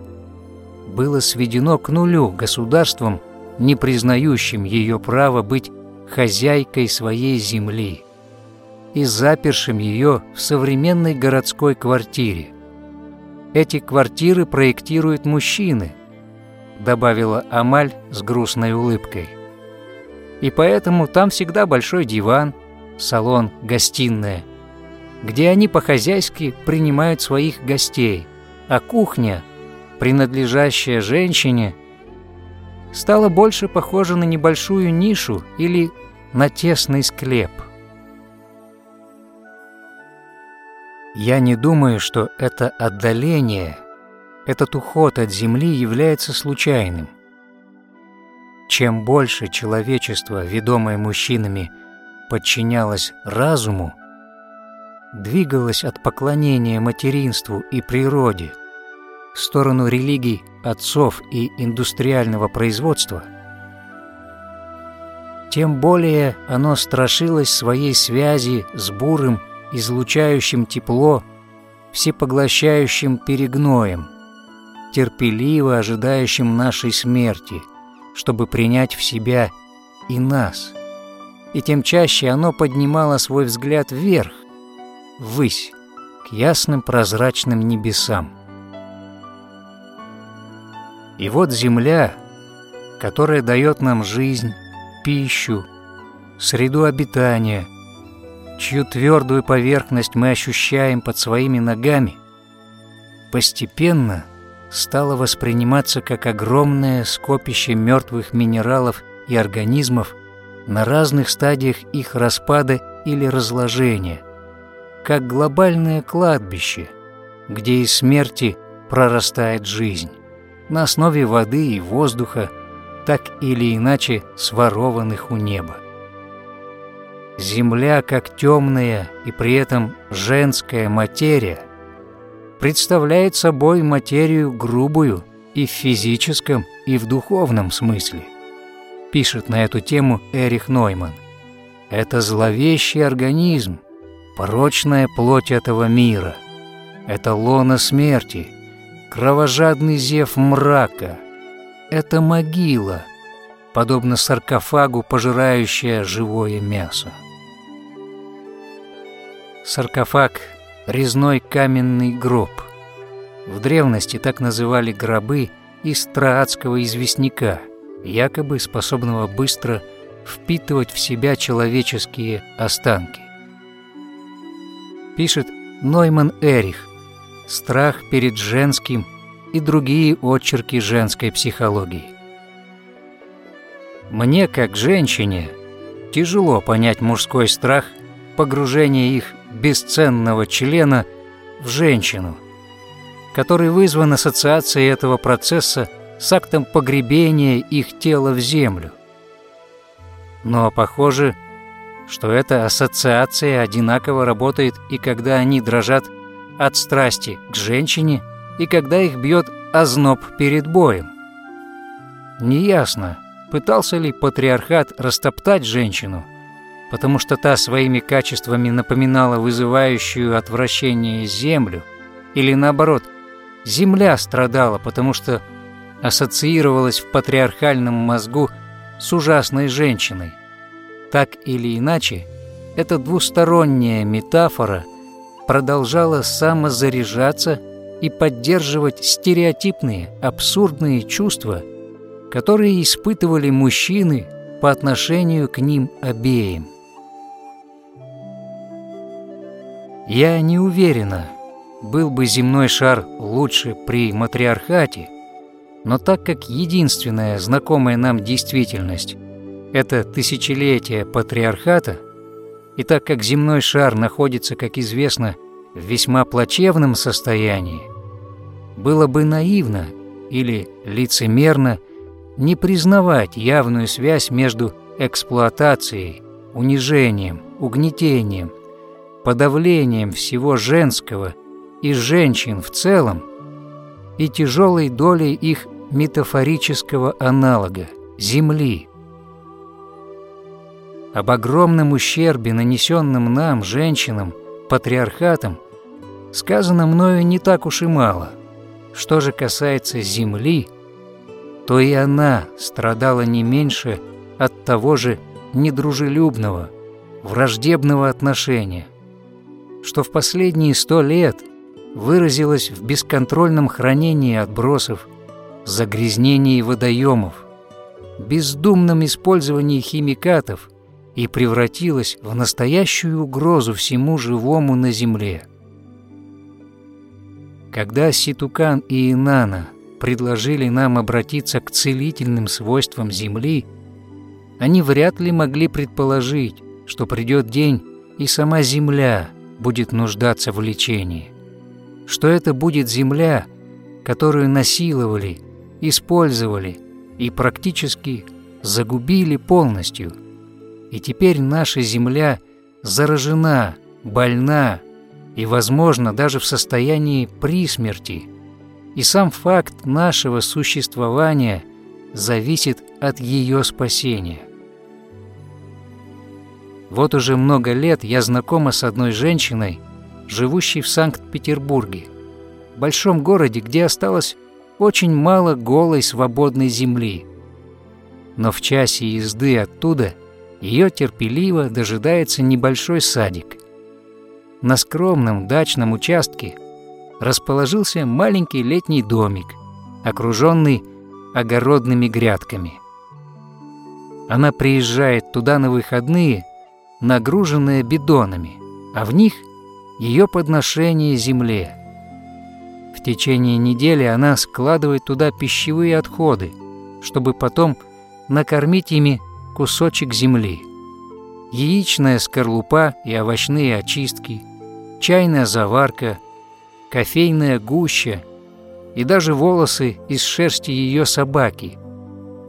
[SPEAKER 1] было сведено к нулю государством, не признающим ее право быть хозяйкой своей земли и запершим ее в современной городской квартире. Эти квартиры проектируют мужчины, добавила Амаль с грустной улыбкой. И поэтому там всегда большой диван, салон, гостиная, где они по-хозяйски принимают своих гостей, а кухня, принадлежащая женщине, стала больше похожа на небольшую нишу или на тесный склеп. Я не думаю, что это отдаление, этот уход от Земли является случайным. Чем больше человечество, ведомое мужчинами, подчинялось разуму, двигалось от поклонения материнству и природе в сторону религий отцов и индустриального производства, тем более оно страшилось своей связи с бурым излучающим тепло, всепоглощающим перегноем, терпеливо ожидающим нашей смерти, чтобы принять в себя и нас. И тем чаще оно поднимало свой взгляд вверх, ввысь, к ясным прозрачным небесам. И вот земля, которая дает нам жизнь, пищу, среду обитания – чью твердую поверхность мы ощущаем под своими ногами, постепенно стало восприниматься как огромное скопище мертвых минералов и организмов на разных стадиях их распада или разложения, как глобальное кладбище, где из смерти прорастает жизнь на основе воды и воздуха, так или иначе сворованных у неба. Земля как темная и при этом женская материя представляет собой материю грубую и в физическом, и в духовном смысле, пишет на эту тему Эрих Нойман. Это зловещий организм, порочная плоть этого мира. Это лона смерти, кровожадный зев мрака. Это могила, подобно саркофагу, пожирающая живое мясо. Саркофаг – резной каменный гроб. В древности так называли гробы из троадского известняка, якобы способного быстро впитывать в себя человеческие останки. Пишет Нойман Эрих «Страх перед женским» и другие очерки женской психологии. Мне, как женщине, тяжело понять мужской страх погружения их бесценного члена в женщину, который вызван ассоциацией этого процесса с актом погребения их тела в землю. Но похоже, что эта ассоциация одинаково работает и когда они дрожат от страсти к женщине, и когда их бьет озноб перед боем. Неясно, пытался ли патриархат растоптать женщину – потому что та своими качествами напоминала вызывающую отвращение землю, или наоборот, земля страдала, потому что ассоциировалась в патриархальном мозгу с ужасной женщиной. Так или иначе, эта двусторонняя метафора продолжала самозаряжаться и поддерживать стереотипные, абсурдные чувства, которые испытывали мужчины по отношению к ним обеим. Я не уверена, был бы земной шар лучше при матриархате, но так как единственная знакомая нам действительность – это тысячелетие патриархата, и так как земной шар находится, как известно, в весьма плачевном состоянии, было бы наивно или лицемерно не признавать явную связь между эксплуатацией, унижением, угнетением – подавлением всего женского и женщин в целом и тяжелой долей их метафорического аналога – Земли. Об огромном ущербе, нанесенном нам, женщинам, патриархатом, сказано мною не так уж и мало. Что же касается Земли, то и она страдала не меньше от того же недружелюбного, враждебного отношения – что в последние сто лет выразилось в бесконтрольном хранении отбросов, загрязнении водоемов, бездумном использовании химикатов и превратилось в настоящую угрозу всему живому на Земле. Когда Ситукан и Инана предложили нам обратиться к целительным свойствам Земли, они вряд ли могли предположить, что придет день, и сама Земля будет нуждаться в лечении, что это будет земля, которую насиловали, использовали и практически загубили полностью. И теперь наша земля заражена, больна и, возможно, даже в состоянии присмерти. И сам факт нашего существования зависит от ее спасения. Вот уже много лет я знакома с одной женщиной, живущей в Санкт-Петербурге, большом городе, где осталось очень мало голой свободной земли. Но в часе езды оттуда ее терпеливо дожидается небольшой садик. На скромном дачном участке расположился маленький летний домик, окруженный огородными грядками. Она приезжает туда на выходные – нагруженная бидонами, а в них ее подношение земле. В течение недели она складывает туда пищевые отходы, чтобы потом накормить ими кусочек земли. Яичная скорлупа и овощные очистки, чайная заварка, кофейная гуща и даже волосы из шерсти ее собаки.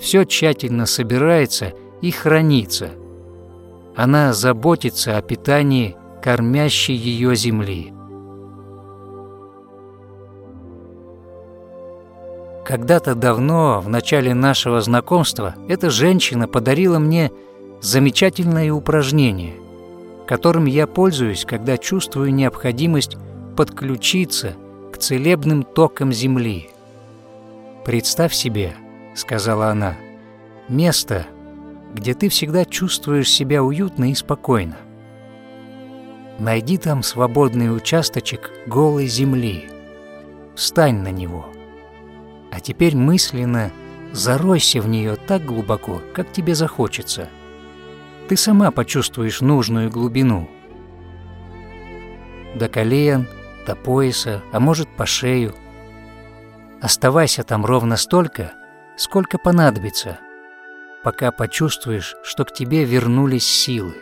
[SPEAKER 1] Все тщательно собирается и хранится – она заботится о питании кормящей ее земли. Когда-то давно, в начале нашего знакомства, эта женщина подарила мне замечательное упражнение, которым я пользуюсь, когда чувствую необходимость подключиться к целебным токам земли. «Представь себе», — сказала она, — «место, где ты всегда чувствуешь себя уютно и спокойно. Найди там свободный участочек голой земли. Встань на него. А теперь мысленно заройся в нее так глубоко, как тебе захочется. Ты сама почувствуешь нужную глубину. До колен, до пояса, а может по шею. Оставайся там ровно столько, сколько понадобится – пока почувствуешь, что к тебе вернулись силы.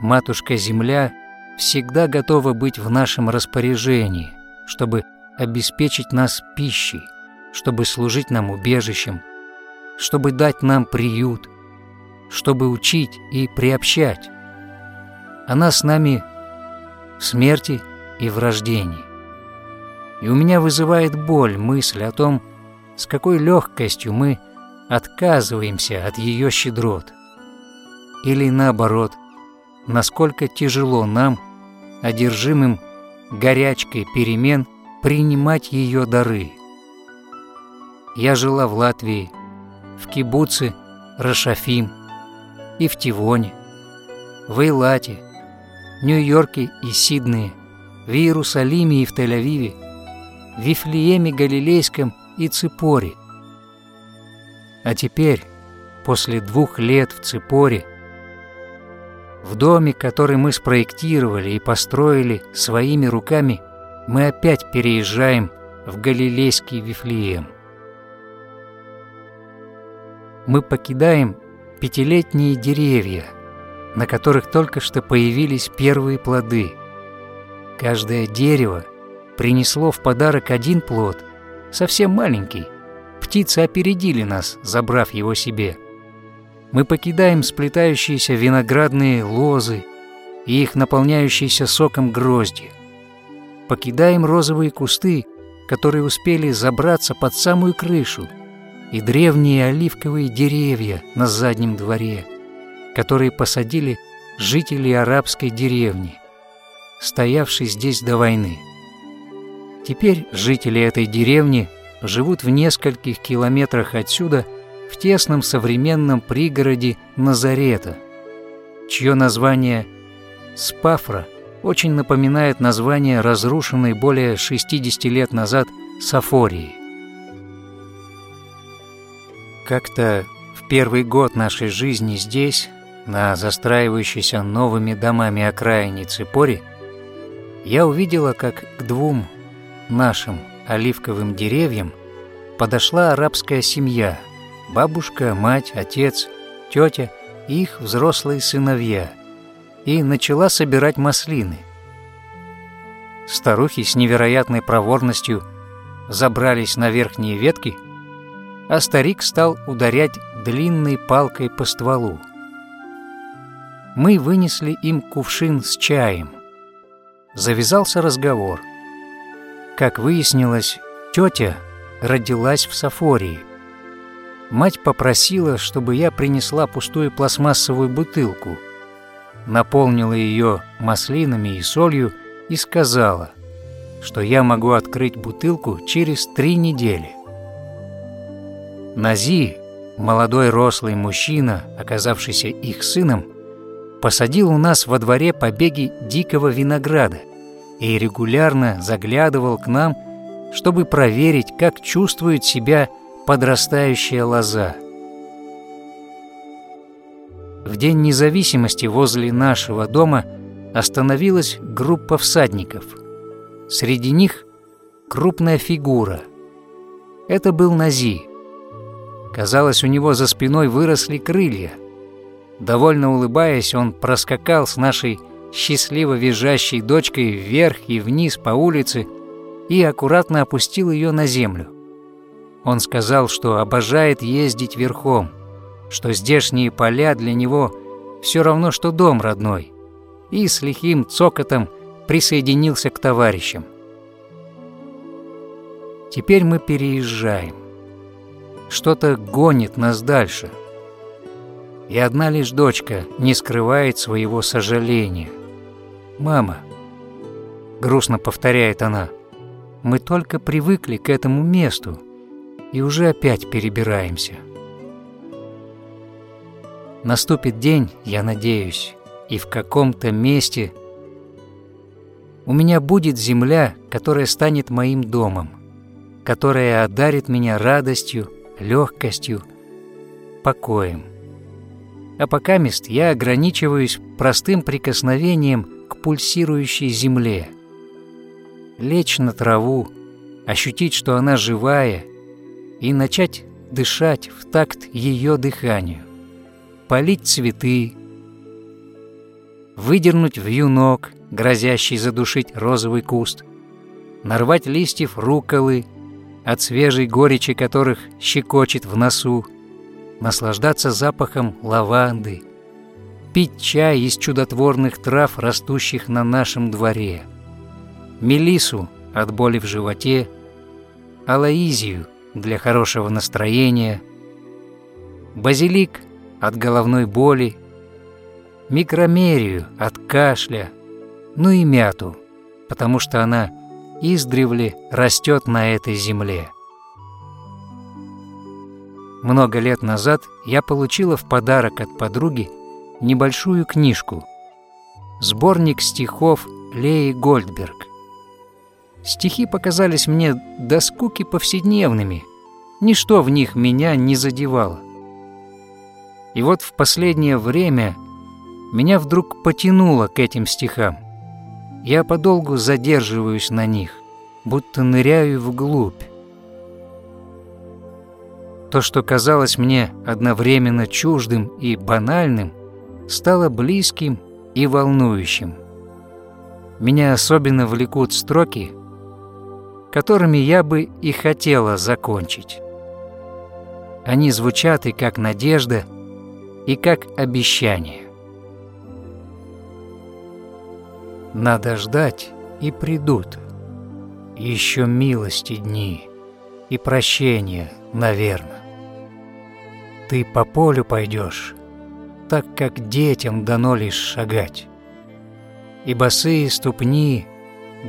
[SPEAKER 1] Матушка-Земля всегда готова быть в нашем распоряжении, чтобы обеспечить нас пищей, чтобы служить нам убежищем, чтобы дать нам приют, чтобы учить и приобщать. Она с нами в смерти и в рождении. И у меня вызывает боль мысль о том, с какой легкостью мы отказываемся от ее щедрот. Или наоборот, насколько тяжело нам, одержимым горячкой перемен, принимать ее дары. Я жила в Латвии, в Кибуце, Рашафим и в Тивоне, в Эйлате, Нью-Йорке и Сиднее, в Иерусалиме и в Тель-Авиве, в Вифлееме Галилейском и Ципори. А теперь, после двух лет в Ципоре, в доме, который мы спроектировали и построили своими руками, мы опять переезжаем в Галилейский Вифлеем. Мы покидаем пятилетние деревья, на которых только что появились первые плоды. Каждое дерево принесло в подарок один плод, совсем маленький. Птицы опередили нас, забрав его себе. Мы покидаем сплетающиеся виноградные лозы и их наполняющиеся соком грозди. Покидаем розовые кусты, которые успели забраться под самую крышу, и древние оливковые деревья на заднем дворе, которые посадили жители арабской деревни, стоявшей здесь до войны. Теперь жители этой деревни живут в нескольких километрах отсюда в тесном современном пригороде Назарета, чье название Спафра очень напоминает название разрушенной более 60 лет назад Сафории. Как-то в первый год нашей жизни здесь, на застраивающейся новыми домами окраине Ципори, я увидела, как к двум нашим оливковым деревьям подошла арабская семья – бабушка, мать, отец, тетя и их взрослые сыновья – и начала собирать маслины. Старухи с невероятной проворностью забрались на верхние ветки, а старик стал ударять длинной палкой по стволу. Мы вынесли им кувшин с чаем. Завязался разговор. Как выяснилось, тетя родилась в Сафории. Мать попросила, чтобы я принесла пустую пластмассовую бутылку, наполнила ее маслинами и солью и сказала, что я могу открыть бутылку через три недели. Нази, молодой рослый мужчина, оказавшийся их сыном, посадил у нас во дворе побеги дикого винограда, и регулярно заглядывал к нам, чтобы проверить, как чувствует себя подрастающая лоза. В День независимости возле нашего дома остановилась группа всадников. Среди них крупная фигура. Это был Нази. Казалось, у него за спиной выросли крылья. Довольно улыбаясь, он проскакал с нашей счастливо визжащей дочкой вверх и вниз по улице и аккуратно опустил ее на землю. Он сказал, что обожает ездить верхом, что здешние поля для него все равно, что дом родной, и с лихим цокотом присоединился к товарищам. Теперь мы переезжаем. Что-то гонит нас дальше. И одна лишь дочка не скрывает своего сожаления. «Мама», — грустно повторяет она, — «мы только привыкли к этому месту и уже опять перебираемся». Наступит день, я надеюсь, и в каком-то месте у меня будет земля, которая станет моим домом, которая одарит меня радостью, легкостью, покоем. А пока мест я ограничиваюсь простым прикосновением пульсирующей земле. Лечь на траву, ощутить, что она живая, и начать дышать в такт ее дыханию. Полить цветы, выдернуть вьюнок, грозящий задушить розовый куст, нарвать листьев руколы, от свежей горечи которых щекочет в носу, наслаждаться запахом лаванды, пить чай из чудотворных трав, растущих на нашем дворе, Мелису от боли в животе, Алоизию для хорошего настроения, базилик от головной боли, микромерию от кашля, ну и мяту, потому что она издревле растет на этой земле. Много лет назад я получила в подарок от подруги небольшую книжку «Сборник стихов Леи Гольдберг». Стихи показались мне до скуки повседневными, ничто в них меня не задевало. И вот в последнее время меня вдруг потянуло к этим стихам. Я подолгу задерживаюсь на них, будто ныряю вглубь. То, что казалось мне одновременно чуждым и банальным, стало близким и волнующим. Меня особенно влекут строки, которыми я бы и хотела закончить. Они звучат и как надежда, и как обещание. Надо ждать, и придут еще милости дни и прощения, наверное. Ты по полю пойдешь, так как детям дано лишь шагать. И босые ступни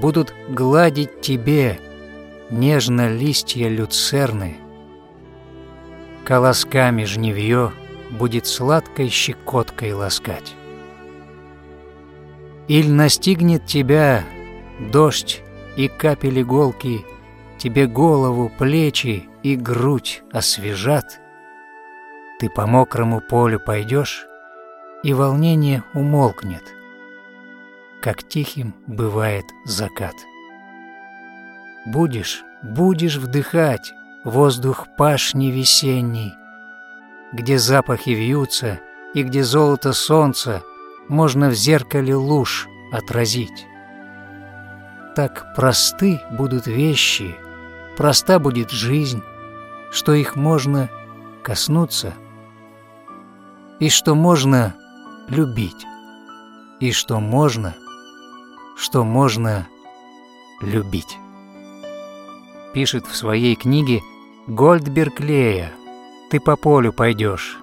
[SPEAKER 1] будут гладить тебе нежно листья люцерны. Колосками жневье будет сладкой щекоткой ласкать. Иль настигнет тебя дождь и капель иголки, тебе голову, плечи и грудь освежат. Ты по мокрому полю пойдешь, и волнение умолкнет, как тихим бывает закат. Будешь, будешь вдыхать воздух пашни весенний, где запахи вьются и где золото солнца можно в зеркале луж отразить. Так просты будут вещи, проста будет жизнь, что их можно коснуться и что можно любить. И что можно, что можно любить. Пишет в своей книге Гольдберг Лея «Ты по полю пойдешь,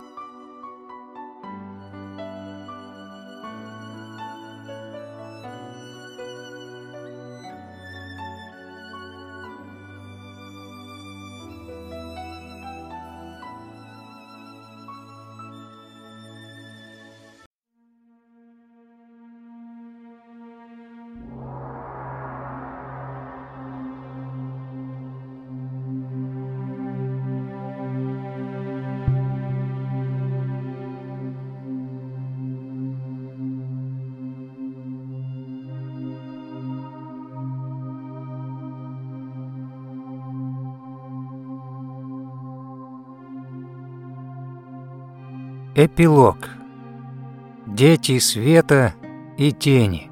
[SPEAKER 1] Эпилог. Дети света и тени.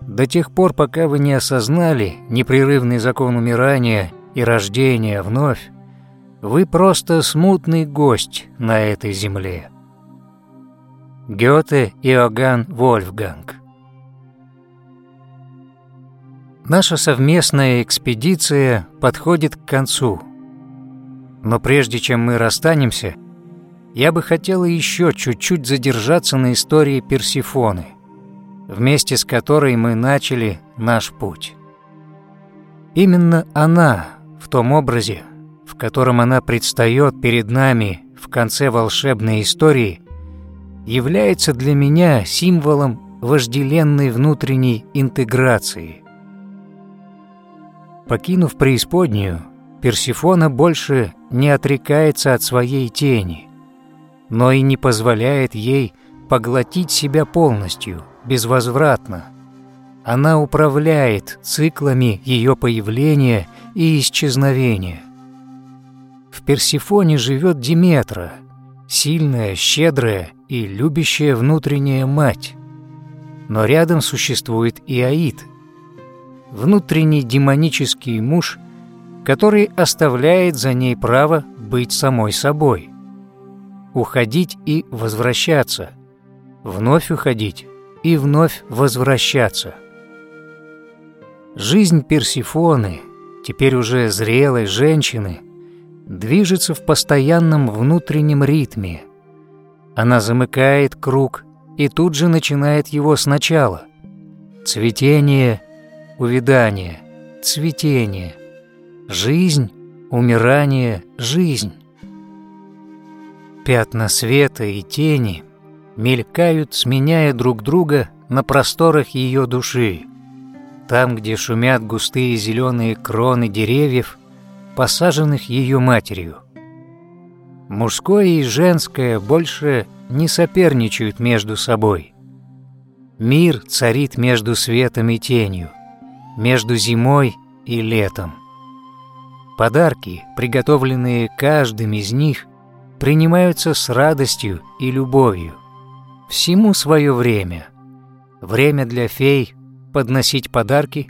[SPEAKER 1] До тех пор, пока вы не осознали непрерывный закон умирания и рождения вновь, вы просто смутный гость на этой земле. Гёте Иоганн Вольфганг Наша совместная экспедиция подходит к концу – но прежде чем мы расстанемся, я бы хотела еще чуть-чуть задержаться на истории Персифоны, вместе с которой мы начали наш путь. Именно она в том образе, в котором она предстает перед нами в конце волшебной истории, является для меня символом вожделенной внутренней интеграции. Покинув преисподнюю, Персифона больше не отрекается от своей тени, но и не позволяет ей поглотить себя полностью, безвозвратно. Она управляет циклами ее появления и исчезновения. В Персифоне живет Диметра, сильная, щедрая и любящая внутренняя мать. Но рядом существует и Аид, внутренний демонический муж который оставляет за ней право быть самой собой. Уходить и возвращаться. Вновь уходить и вновь возвращаться. Жизнь Персифоны, теперь уже зрелой женщины, движется в постоянном внутреннем ритме. Она замыкает круг и тут же начинает его сначала. Цветение, увядание, цветение – Жизнь, умирание, жизнь. Пятна света и тени мелькают, сменяя друг друга на просторах ее души. Там, где шумят густые зеленые кроны деревьев, посаженных ее матерью. Мужское и женское больше не соперничают между собой. Мир царит между светом и тенью, между зимой и летом. Подарки, приготовленные каждым из них, принимаются с радостью и любовью. Всему свое время. Время для фей подносить подарки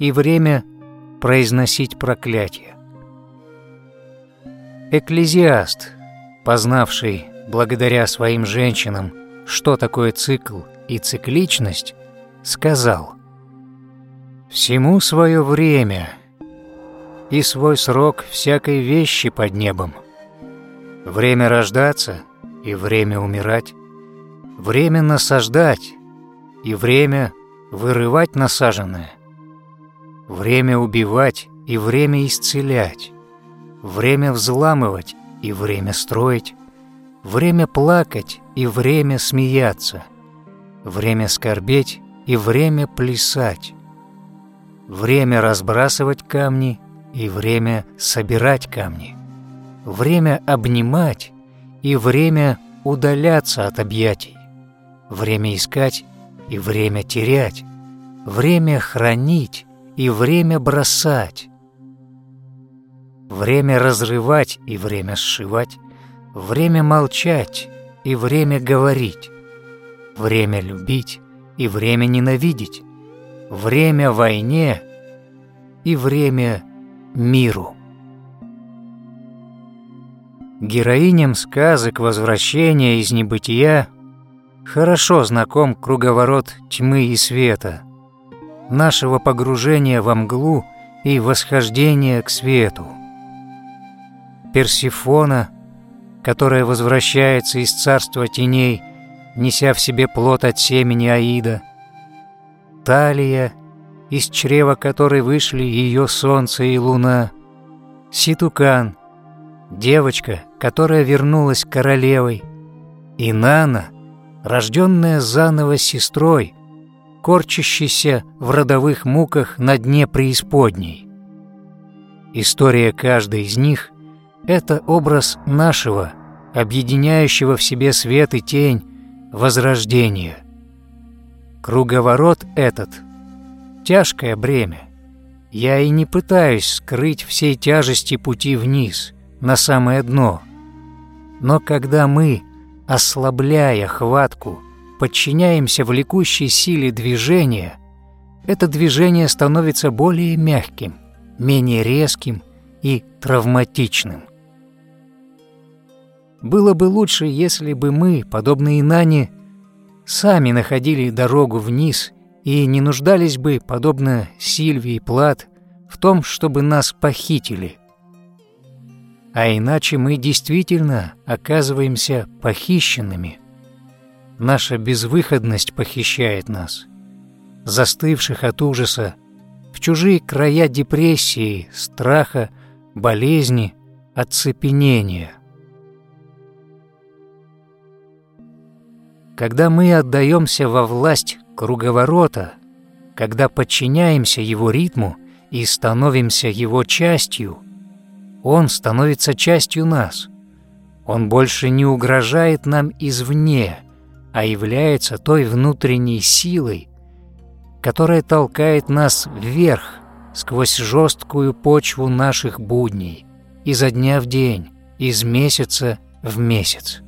[SPEAKER 1] и время произносить проклятие. Экклезиаст, познавший благодаря своим женщинам, что такое цикл и цикличность, сказал «Всему свое время» и свой срок всякой вещи под небом. Время рождаться и время умирать, время насаждать и время вырывать насаженное, время убивать и время исцелять, время взламывать и время строить, время плакать и время смеяться, время скорбеть и время плясать, время разбрасывать камни – и время собирать камни, время обнимать и время удаляться от объятий, время искать и время терять, время хранить и время бросать, время разрывать и время сшивать, время молчать и время говорить, время любить и время ненавидеть, время войне и время миру. Героиням сказок возвращения из небытия хорошо знаком круговорот тьмы и света, нашего погружения во мглу и восхождения к свету. Персифона, которая возвращается из царства теней, неся в себе плод от семени Аида, Талия — из чрева которой вышли ее солнце и луна. Ситукан, девочка, которая вернулась королевой. И Нана, рожденная заново сестрой, корчащейся в родовых муках на дне преисподней. История каждой из них — это образ нашего, объединяющего в себе свет и тень, возрождения. Круговорот этот — тяжкое бремя. Я и не пытаюсь скрыть всей тяжести пути вниз, на самое дно. Но когда мы, ослабляя хватку, подчиняемся влекущей силе движения, это движение становится более мягким, менее резким и травматичным. Было бы лучше, если бы мы, подобные Нане, сами находили дорогу вниз и не нуждались бы, подобно Сильвии Плат, в том, чтобы нас похитили. А иначе мы действительно оказываемся похищенными. Наша безвыходность похищает нас, застывших от ужаса, в чужие края депрессии, страха, болезни, оцепенения. Когда мы отдаемся во власть круговорота, когда подчиняемся его ритму и становимся его частью, он становится частью нас. Он больше не угрожает нам извне, а является той внутренней силой, которая толкает нас вверх сквозь жесткую почву наших будней изо дня в день, из месяца в месяц.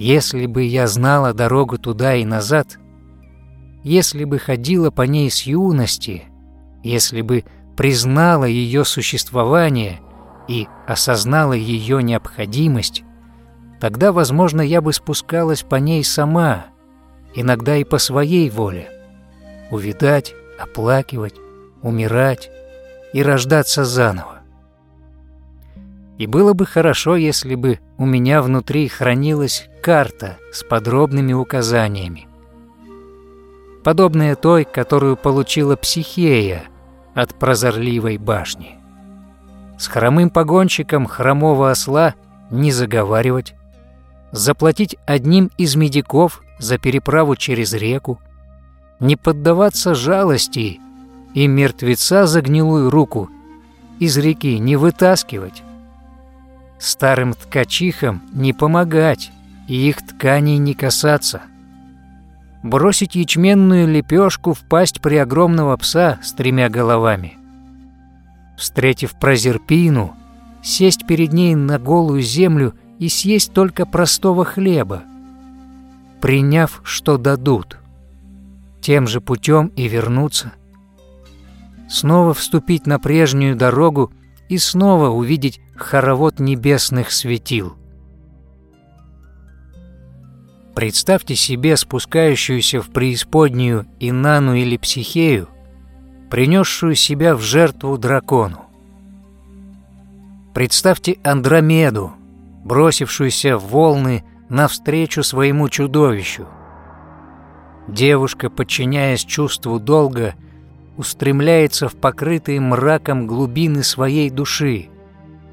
[SPEAKER 1] Если бы я знала дорогу туда и назад, если бы ходила по ней с юности, если бы признала ее существование и осознала ее необходимость, тогда, возможно, я бы спускалась по ней сама, иногда и по своей воле. Увидать, оплакивать, умирать и рождаться заново. И было бы хорошо, если бы у меня внутри хранилась карта с подробными указаниями. Подобная той, которую получила Психея от прозорливой башни. С хромым погонщиком хромого осла не заговаривать, заплатить одним из медиков за переправу через реку, не поддаваться жалости и мертвеца за гнилую руку из реки не вытаскивать, Старым ткачихам не помогать и их тканей не касаться. Бросить ячменную лепешку в пасть при огромного пса с тремя головами. Встретив прозерпину, сесть перед ней на голую землю и съесть только простого хлеба, приняв, что дадут. Тем же путем и вернуться. Снова вступить на прежнюю дорогу и снова увидеть хоровод небесных светил. Представьте себе спускающуюся в преисподнюю Инану или Психею, принесшую себя в жертву дракону. Представьте Андромеду, бросившуюся в волны навстречу своему чудовищу. Девушка, подчиняясь чувству долга, устремляется в покрытые мраком глубины своей души,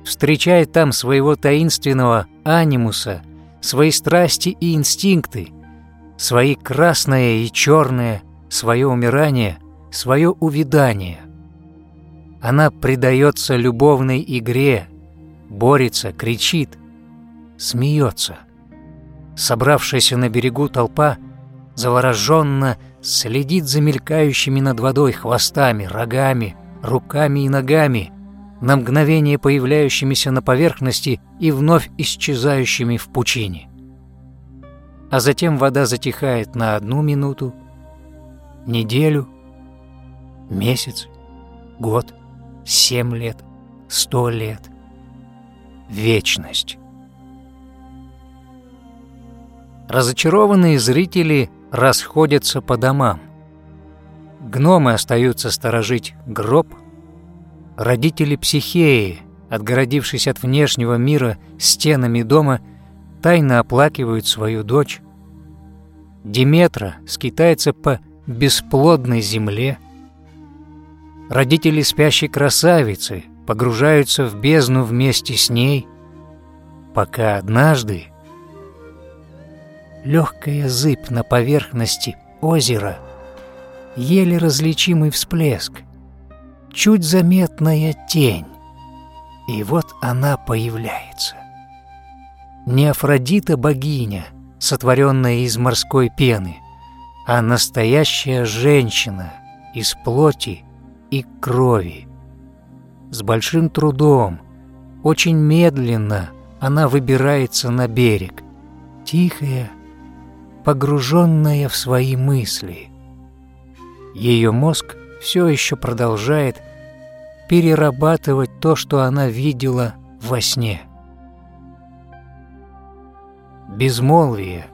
[SPEAKER 1] встречает там своего таинственного анимуса, свои страсти и инстинкты, свои красное и черное, свое умирание, свое увядание. Она предается любовной игре, борется, кричит, смеется. Собравшаяся на берегу толпа завороженно следит за мелькающими над водой хвостами, рогами, руками и ногами – на мгновение появляющимися на поверхности и вновь исчезающими в пучине. А затем вода затихает на одну минуту, неделю, месяц, год, семь лет, сто лет, вечность. Разочарованные зрители расходятся по домам. Гномы остаются сторожить гроб – Родители Психеи, отгородившись от внешнего мира стенами дома, тайно оплакивают свою дочь. Диметра скитается по бесплодной земле. Родители спящей красавицы погружаются в бездну вместе с ней, пока однажды легкая зыбь на поверхности озера, еле различимый всплеск, чуть заметная тень. И вот она появляется. Не Афродита богиня, сотворенная из морской пены, а настоящая женщина из плоти и крови. С большим трудом, очень медленно она выбирается на берег, тихая, погруженная в свои мысли. Ее мозг — все еще продолжает перерабатывать то, что она видела во сне. Безмолвие.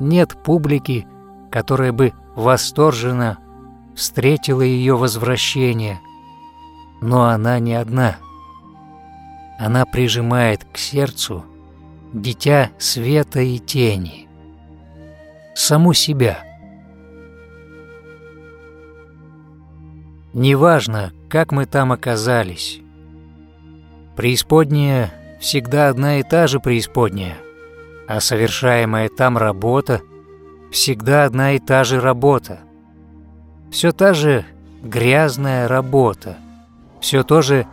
[SPEAKER 1] Нет публики, которая бы восторженно встретила ее возвращение. Но она не одна. Она прижимает к сердцу дитя света и тени, саму себя – Неважно, как мы там оказались. Преисподняя всегда одна и та же преисподняя, а совершаемая там работа всегда одна и та же работа. Все та же грязная работа, все то же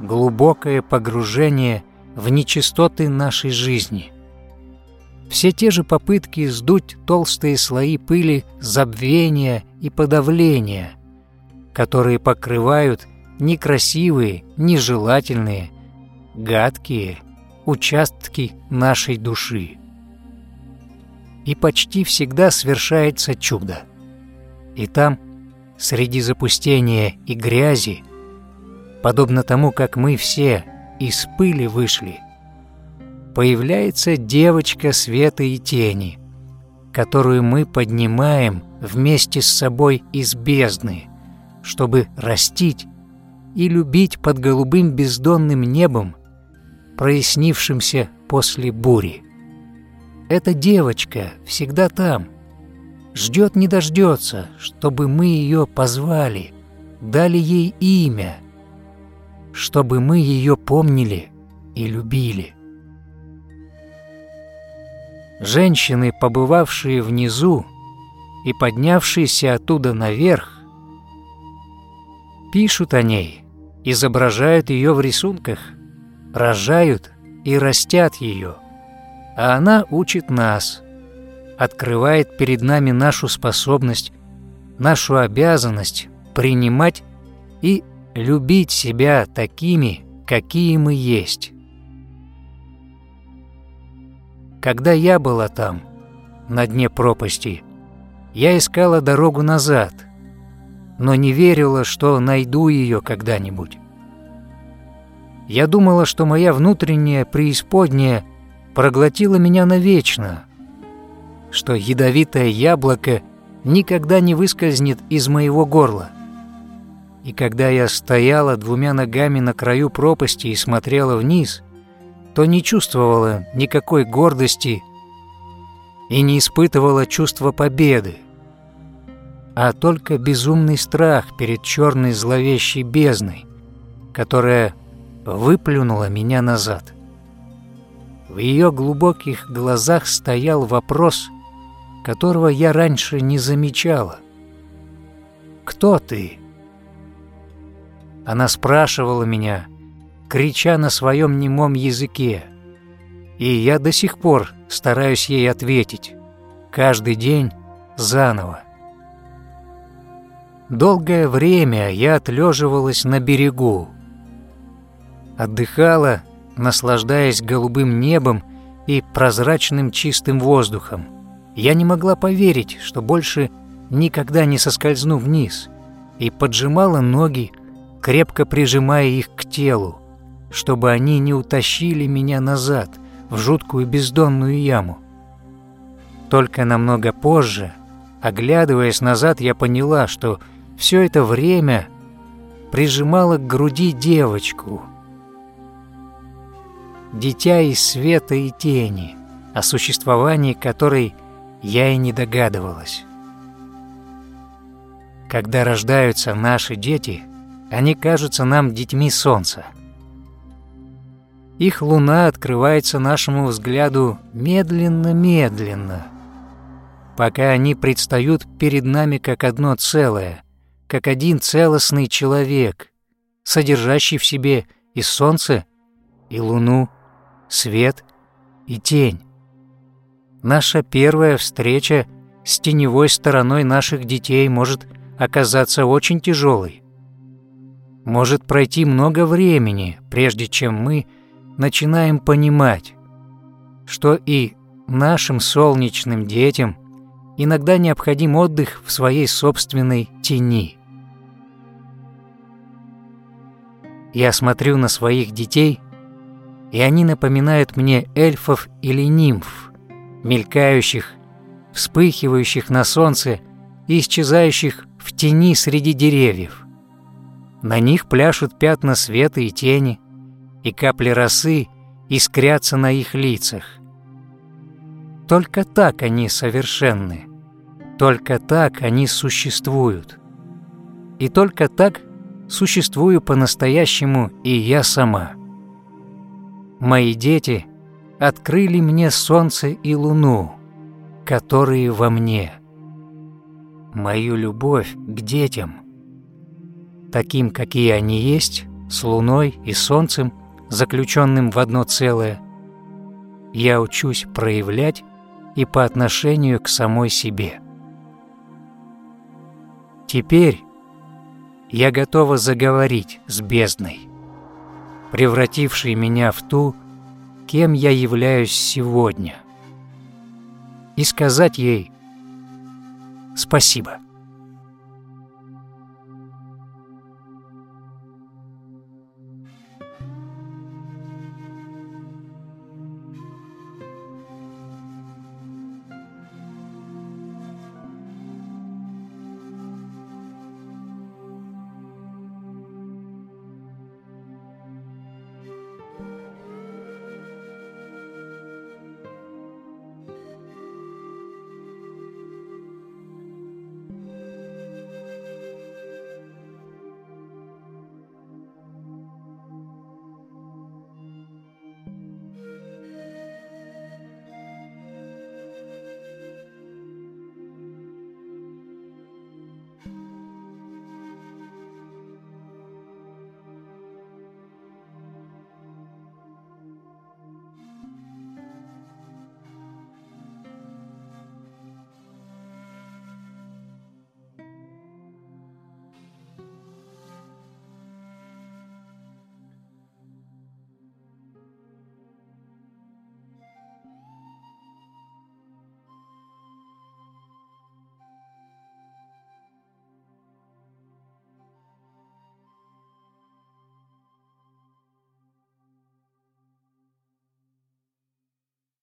[SPEAKER 1] глубокое погружение в нечистоты нашей жизни. Все те же попытки сдуть толстые слои пыли забвения и подавления – которые покрывают некрасивые, нежелательные, гадкие участки нашей души. И почти всегда свершается чудо. И там, среди запустения и грязи, подобно тому, как мы все из пыли вышли, появляется девочка света и тени, которую мы поднимаем вместе с собой из бездны – чтобы растить и любить под голубым бездонным небом, прояснившимся после бури. Эта девочка всегда там, ждет не дождется, чтобы мы ее позвали, дали ей имя, чтобы мы ее помнили и любили. Женщины, побывавшие внизу и поднявшиеся оттуда наверх, Пишут о ней, изображают ее в рисунках, рожают и растят ее. А она учит нас, открывает перед нами нашу способность, нашу обязанность принимать и любить себя такими, какие мы есть. Когда я была там, на дне пропасти, я искала дорогу назад – но не верила, что найду ее когда-нибудь. Я думала, что моя внутренняя преисподняя проглотила меня навечно, что ядовитое яблоко никогда не выскользнет из моего горла. И когда я стояла двумя ногами на краю пропасти и смотрела вниз, то не чувствовала никакой гордости и не испытывала чувства победы а только безумный страх перед черной зловещей бездной, которая выплюнула меня назад. В ее глубоких глазах стоял вопрос, которого я раньше не замечала. «Кто ты?» Она спрашивала меня, крича на своем немом языке, и я до сих пор стараюсь ей ответить, каждый день заново. Долгое время я отлеживалась на берегу. Отдыхала, наслаждаясь голубым небом и прозрачным чистым воздухом. Я не могла поверить, что больше никогда не соскользну вниз, и поджимала ноги, крепко прижимая их к телу, чтобы они не утащили меня назад в жуткую бездонную яму. Только намного позже, оглядываясь назад, я поняла, что все это время прижимала к груди девочку, дитя из света и тени, о существовании которой я и не догадывалась. Когда рождаются наши дети, они кажутся нам детьми солнца. Их луна открывается нашему взгляду медленно-медленно, пока они предстают перед нами как одно целое, как один целостный человек, содержащий в себе и солнце, и луну, свет и тень. Наша первая встреча с теневой стороной наших детей может оказаться очень тяжелой. Может пройти много времени, прежде чем мы начинаем понимать, что и нашим солнечным детям – иногда необходим отдых в своей собственной тени. Я смотрю на своих детей, и они напоминают мне эльфов или нимф, мелькающих, вспыхивающих на солнце и исчезающих в тени среди деревьев. На них пляшут пятна света и тени, и капли росы искрятся на их лицах – только так они совершенны. Только так они существуют. И только так существую по-настоящему и я сама. Мои дети открыли мне солнце и луну, которые во мне. Мою любовь к детям, таким, какие они есть, с луной и солнцем, заключенным в одно целое, я учусь проявлять и по отношению к самой себе. Теперь я готова заговорить с бездной, превратившей меня в ту, кем я являюсь сегодня, и сказать ей «спасибо».